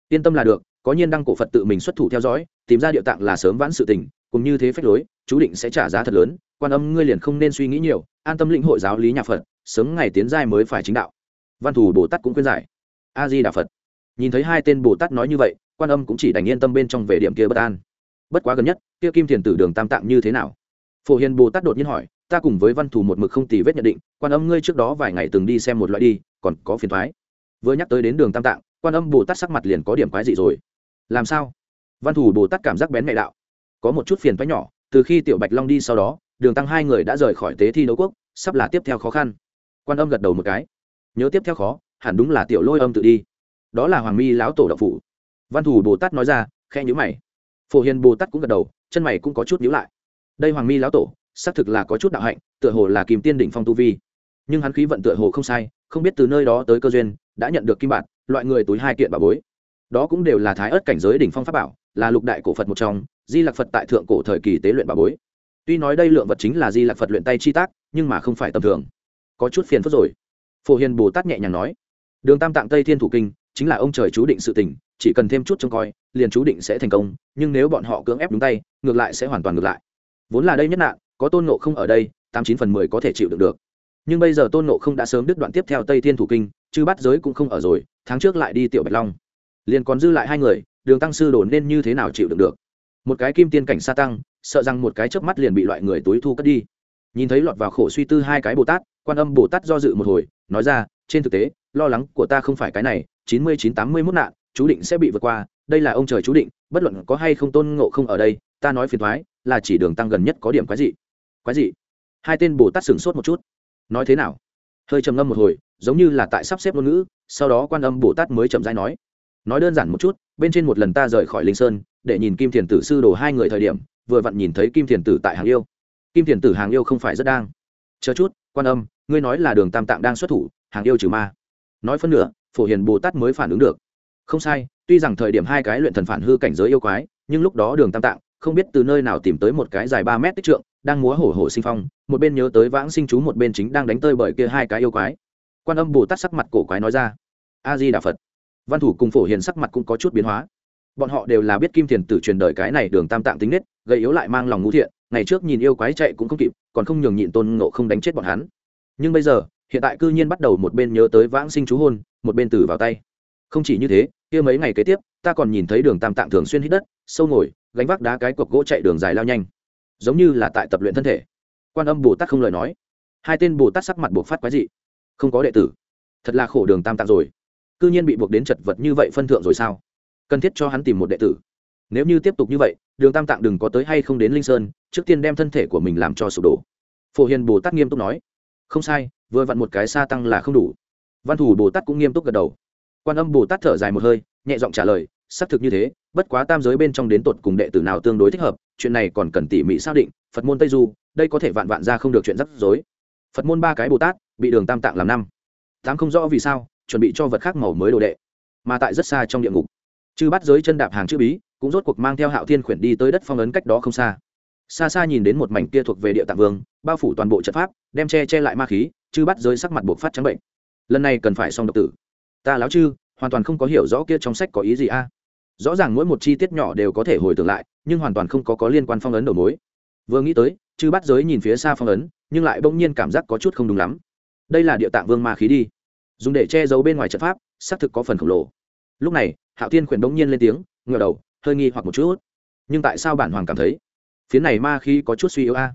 Yên tâm là được, có nhiên đăng cổ phật tự mình xuất thủ theo dõi, tìm ra địa tạng là sớm vãn sự tình, cùng như thế phách lối, chú định sẽ trả giá thật lớn quan âm ngươi liền không nên suy nghĩ nhiều, an tâm lĩnh hội giáo lý nhà phật, sớm ngày tiến giai mới phải chính đạo. Văn thủ bồ tát cũng khuyên giải. A di đà phật. Nhìn thấy hai tên bồ tát nói như vậy, quan âm cũng chỉ đành yên tâm bên trong về điểm kia bất an. Bất quá gần nhất, kia kim thiền tử đường tam tạng như thế nào? Phổ hiền bồ tát đột nhiên hỏi, ta cùng với văn thủ một mực không tì vết nhận định, quan âm ngươi trước đó vài ngày từng đi xem một loại đi, còn có phiền thoái vừa nhắc tới đến đường tam tạng, quan âm bồ tát sắc mặt liền có điểm quái dị rồi. Làm sao? Văn thủ bồ tát cảm giác bén mẹ đạo. Có một chút phiền thoái nhỏ, từ khi tiểu bạch long đi sau đó đường tăng hai người đã rời khỏi tế thi đấu quốc, sắp là tiếp theo khó khăn. Quan âm gật đầu một cái. Nhớ tiếp theo khó, hẳn đúng là tiểu lôi âm tự đi. Đó là hoàng mi lão tổ đậu phụ văn thủ bồ tát nói ra khe nhữ mày. Phổ hiền bồ tát cũng gật đầu, chân mày cũng có chút nhữ lại. Đây hoàng mi lão tổ, xác thực là có chút đạo hạnh, tựa hồ là kìm tiên đỉnh phong tu vi. Nhưng hắn khí vận tựa hồ không sai, không biết từ nơi đó tới cơ duyên, đã nhận được kim bản loại người túi hai kiện bà bối. Đó cũng đều là thái ớt cảnh giới đỉnh phong pháp bảo, là lục đại cổ phật một trong, di lạc phật tại thượng cổ thời kỳ tế luyện bà bối tuy nói đây lượng vật chính là di lạc phật luyện tay chi tác, nhưng mà không phải tầm thường. Có chút phiền phức rồi. Phổ hiền bồ tát nhẹ nhàng nói. Đường tam tạng tây thiên thủ kinh, chính là ông trời chú định sự tình, chỉ cần thêm chút trông coi, liền chú định sẽ thành công, nhưng nếu bọn họ cưỡng ép đúng tay, ngược lại sẽ hoàn toàn ngược lại. Vốn là đây nhất nạn, có tôn nộ không ở đây, tám chín phần mười có thể chịu được được. Nhưng bây giờ tôn nộ không đã sớm đứt đoạn tiếp theo tây thiên thủ kinh chứ bắt giới cũng không ở rồi, tháng trước lại đi tiểu bạch long. Liền còn dư lại hai người, đường tăng sư đồn nên như thế nào chịu được được? Một cái kim tiên cảnh sa tăng, sợ rằng một cái chớp mắt liền bị loại người túi thu cất đi. Nhìn thấy lọt vào khổ suy tư hai cái bồ tát, quan âm bồ tát do dự một hồi, nói ra, trên thực tế, lo lắng của ta không phải cái này, chín mươi chín tám mươi mốt nạn, chú định sẽ bị vượt qua, đây là ông trời chú định, bất luận có hay không tôn ngộ không ở đây, ta nói phiền thoái là chỉ đường tăng gần nhất có điểm quái dị. Quái dị? Hai tên bồ tát sửng sốt một chút. Nói thế nào? Hơi trầm ngâm một hồi, giống như là tại sắp xếp ngôn ngữ, sau đó quan âm bồ tát mới chậm rãi nói nói đơn giản một chút, bên trên một lần ta rời khỏi linh sơn để nhìn kim thiền tử sư đồ hai người thời điểm, vừa vặn nhìn thấy kim thiền tử tại hàng yêu. Kim thiền tử hàng yêu không phải rất đang. Chờ chút, quan âm, ngươi nói là đường tam tạng đang xuất thủ, hàng yêu trừ ma. Nói phân nửa, phổ hiền bồ tát mới phản ứng được. Không sai, tuy rằng thời điểm hai cái luyện thần phản hư cảnh giới yêu quái, nhưng lúc đó đường tam tạng không biết từ nơi nào tìm tới một cái dài ba mét tích trượng, đang múa hổ hổ sinh phong, một bên nhớ tới vãng sinh chú một bên chính đang đánh tơi bởi kia hai cái yêu quái. Quan âm bồ tát sắc mặt cổ quái nói ra, a di đà phật. Văn thủ cùng phổ hiền sắc mặt cũng có chút biến hóa bọn họ đều là biết kim thiền tử truyền đời cái này đường tam tạng tính nết, gây yếu lại mang lòng ngũ thiện, ngày trước nhìn yêu quái chạy cũng không kịp, còn không nhường nhịn tôn ngộ không đánh chết bọn hắn. Nhưng bây giờ, hiện tại cư nhiên bắt đầu một bên nhớ tới vãng sinh chú hôn, một bên tử vào tay. Không chỉ như thế, kia mấy ngày kế tiếp, ta còn nhìn thấy đường tam tạng thường xuyên hít đất, sâu ngồi, gánh vác đá cái cọc gỗ chạy đường dài lao nhanh. Giống như là tại tập luyện thân thể. Quan âm bồ tát không lời nói. Hai tên bồ tát sắc mặt buộc phát quái dị. Không có đệ tử. Thật là khổ đường tam tạng rồi. Cư nhiên bị buộc đến chật vật như vậy phân thượng rồi sao? Cần thiết cho hắn tìm một đệ tử. Nếu như tiếp tục như vậy, đường tam tạng đừng có tới hay không đến linh sơn, trước tiên đem thân thể của mình làm cho sụp đổ. Phổ hiền bồ tát nghiêm túc nói. Không sai, vừa vặn một cái xa tăng là không đủ. Văn thủ bồ tát cũng nghiêm túc gật đầu. Quan âm bồ tát thở dài một hơi, nhẹ giọng trả lời, xác thực như thế, bất quá tam giới bên trong đến tột cùng đệ tử nào tương đối thích hợp, chuyện này còn cần tỉ mỉ xác định, phật môn tây du, đây có thể vạn vạn ra không được chuyện rắc rối. Phật môn ba cái bồ tát, bị đường tam tạng làm năm. Tám không rõ vì sao, chuẩn bị cho vật khác màu mới đồ đệ, mà tại rất xa trong địa ngục chư bắt giới chân đạp hàng chữ bí, cũng rốt cuộc mang theo hạo thiên khuyển đi tới đất phong ấn cách đó không xa. Xa xa nhìn đến một mảnh kia thuộc về địa tạng vương, bao phủ toàn bộ trận pháp, đem che che lại ma khí, chư bắt giới sắc mặt buộc phát trắng bệnh. Lần này cần phải xong độc tử. Ta láo chư, hoàn toàn không có hiểu rõ kia trong sách có ý gì a. Rõ ràng mỗi một chi tiết nhỏ đều có thể hồi tưởng lại, nhưng hoàn toàn không có có liên quan phong ấn đầu mối. Vừa nghĩ tới, chư bắt giới nhìn phía xa phong ấn, nhưng lại bỗng nhiên cảm giác có chút không đúng lắm. Đây là địa tạng vương ma khí đi. Dùng để che giấu bên ngoài trận pháp, xác thực có phần khổng lồ. Lúc này hạo Thiên khuyển bỗng nhiên lên tiếng ngờ đầu, hơi nghi hoặc một chút. Nhưng tại sao bản hoàng cảm thấy phía này ma khí có chút suy yếu a?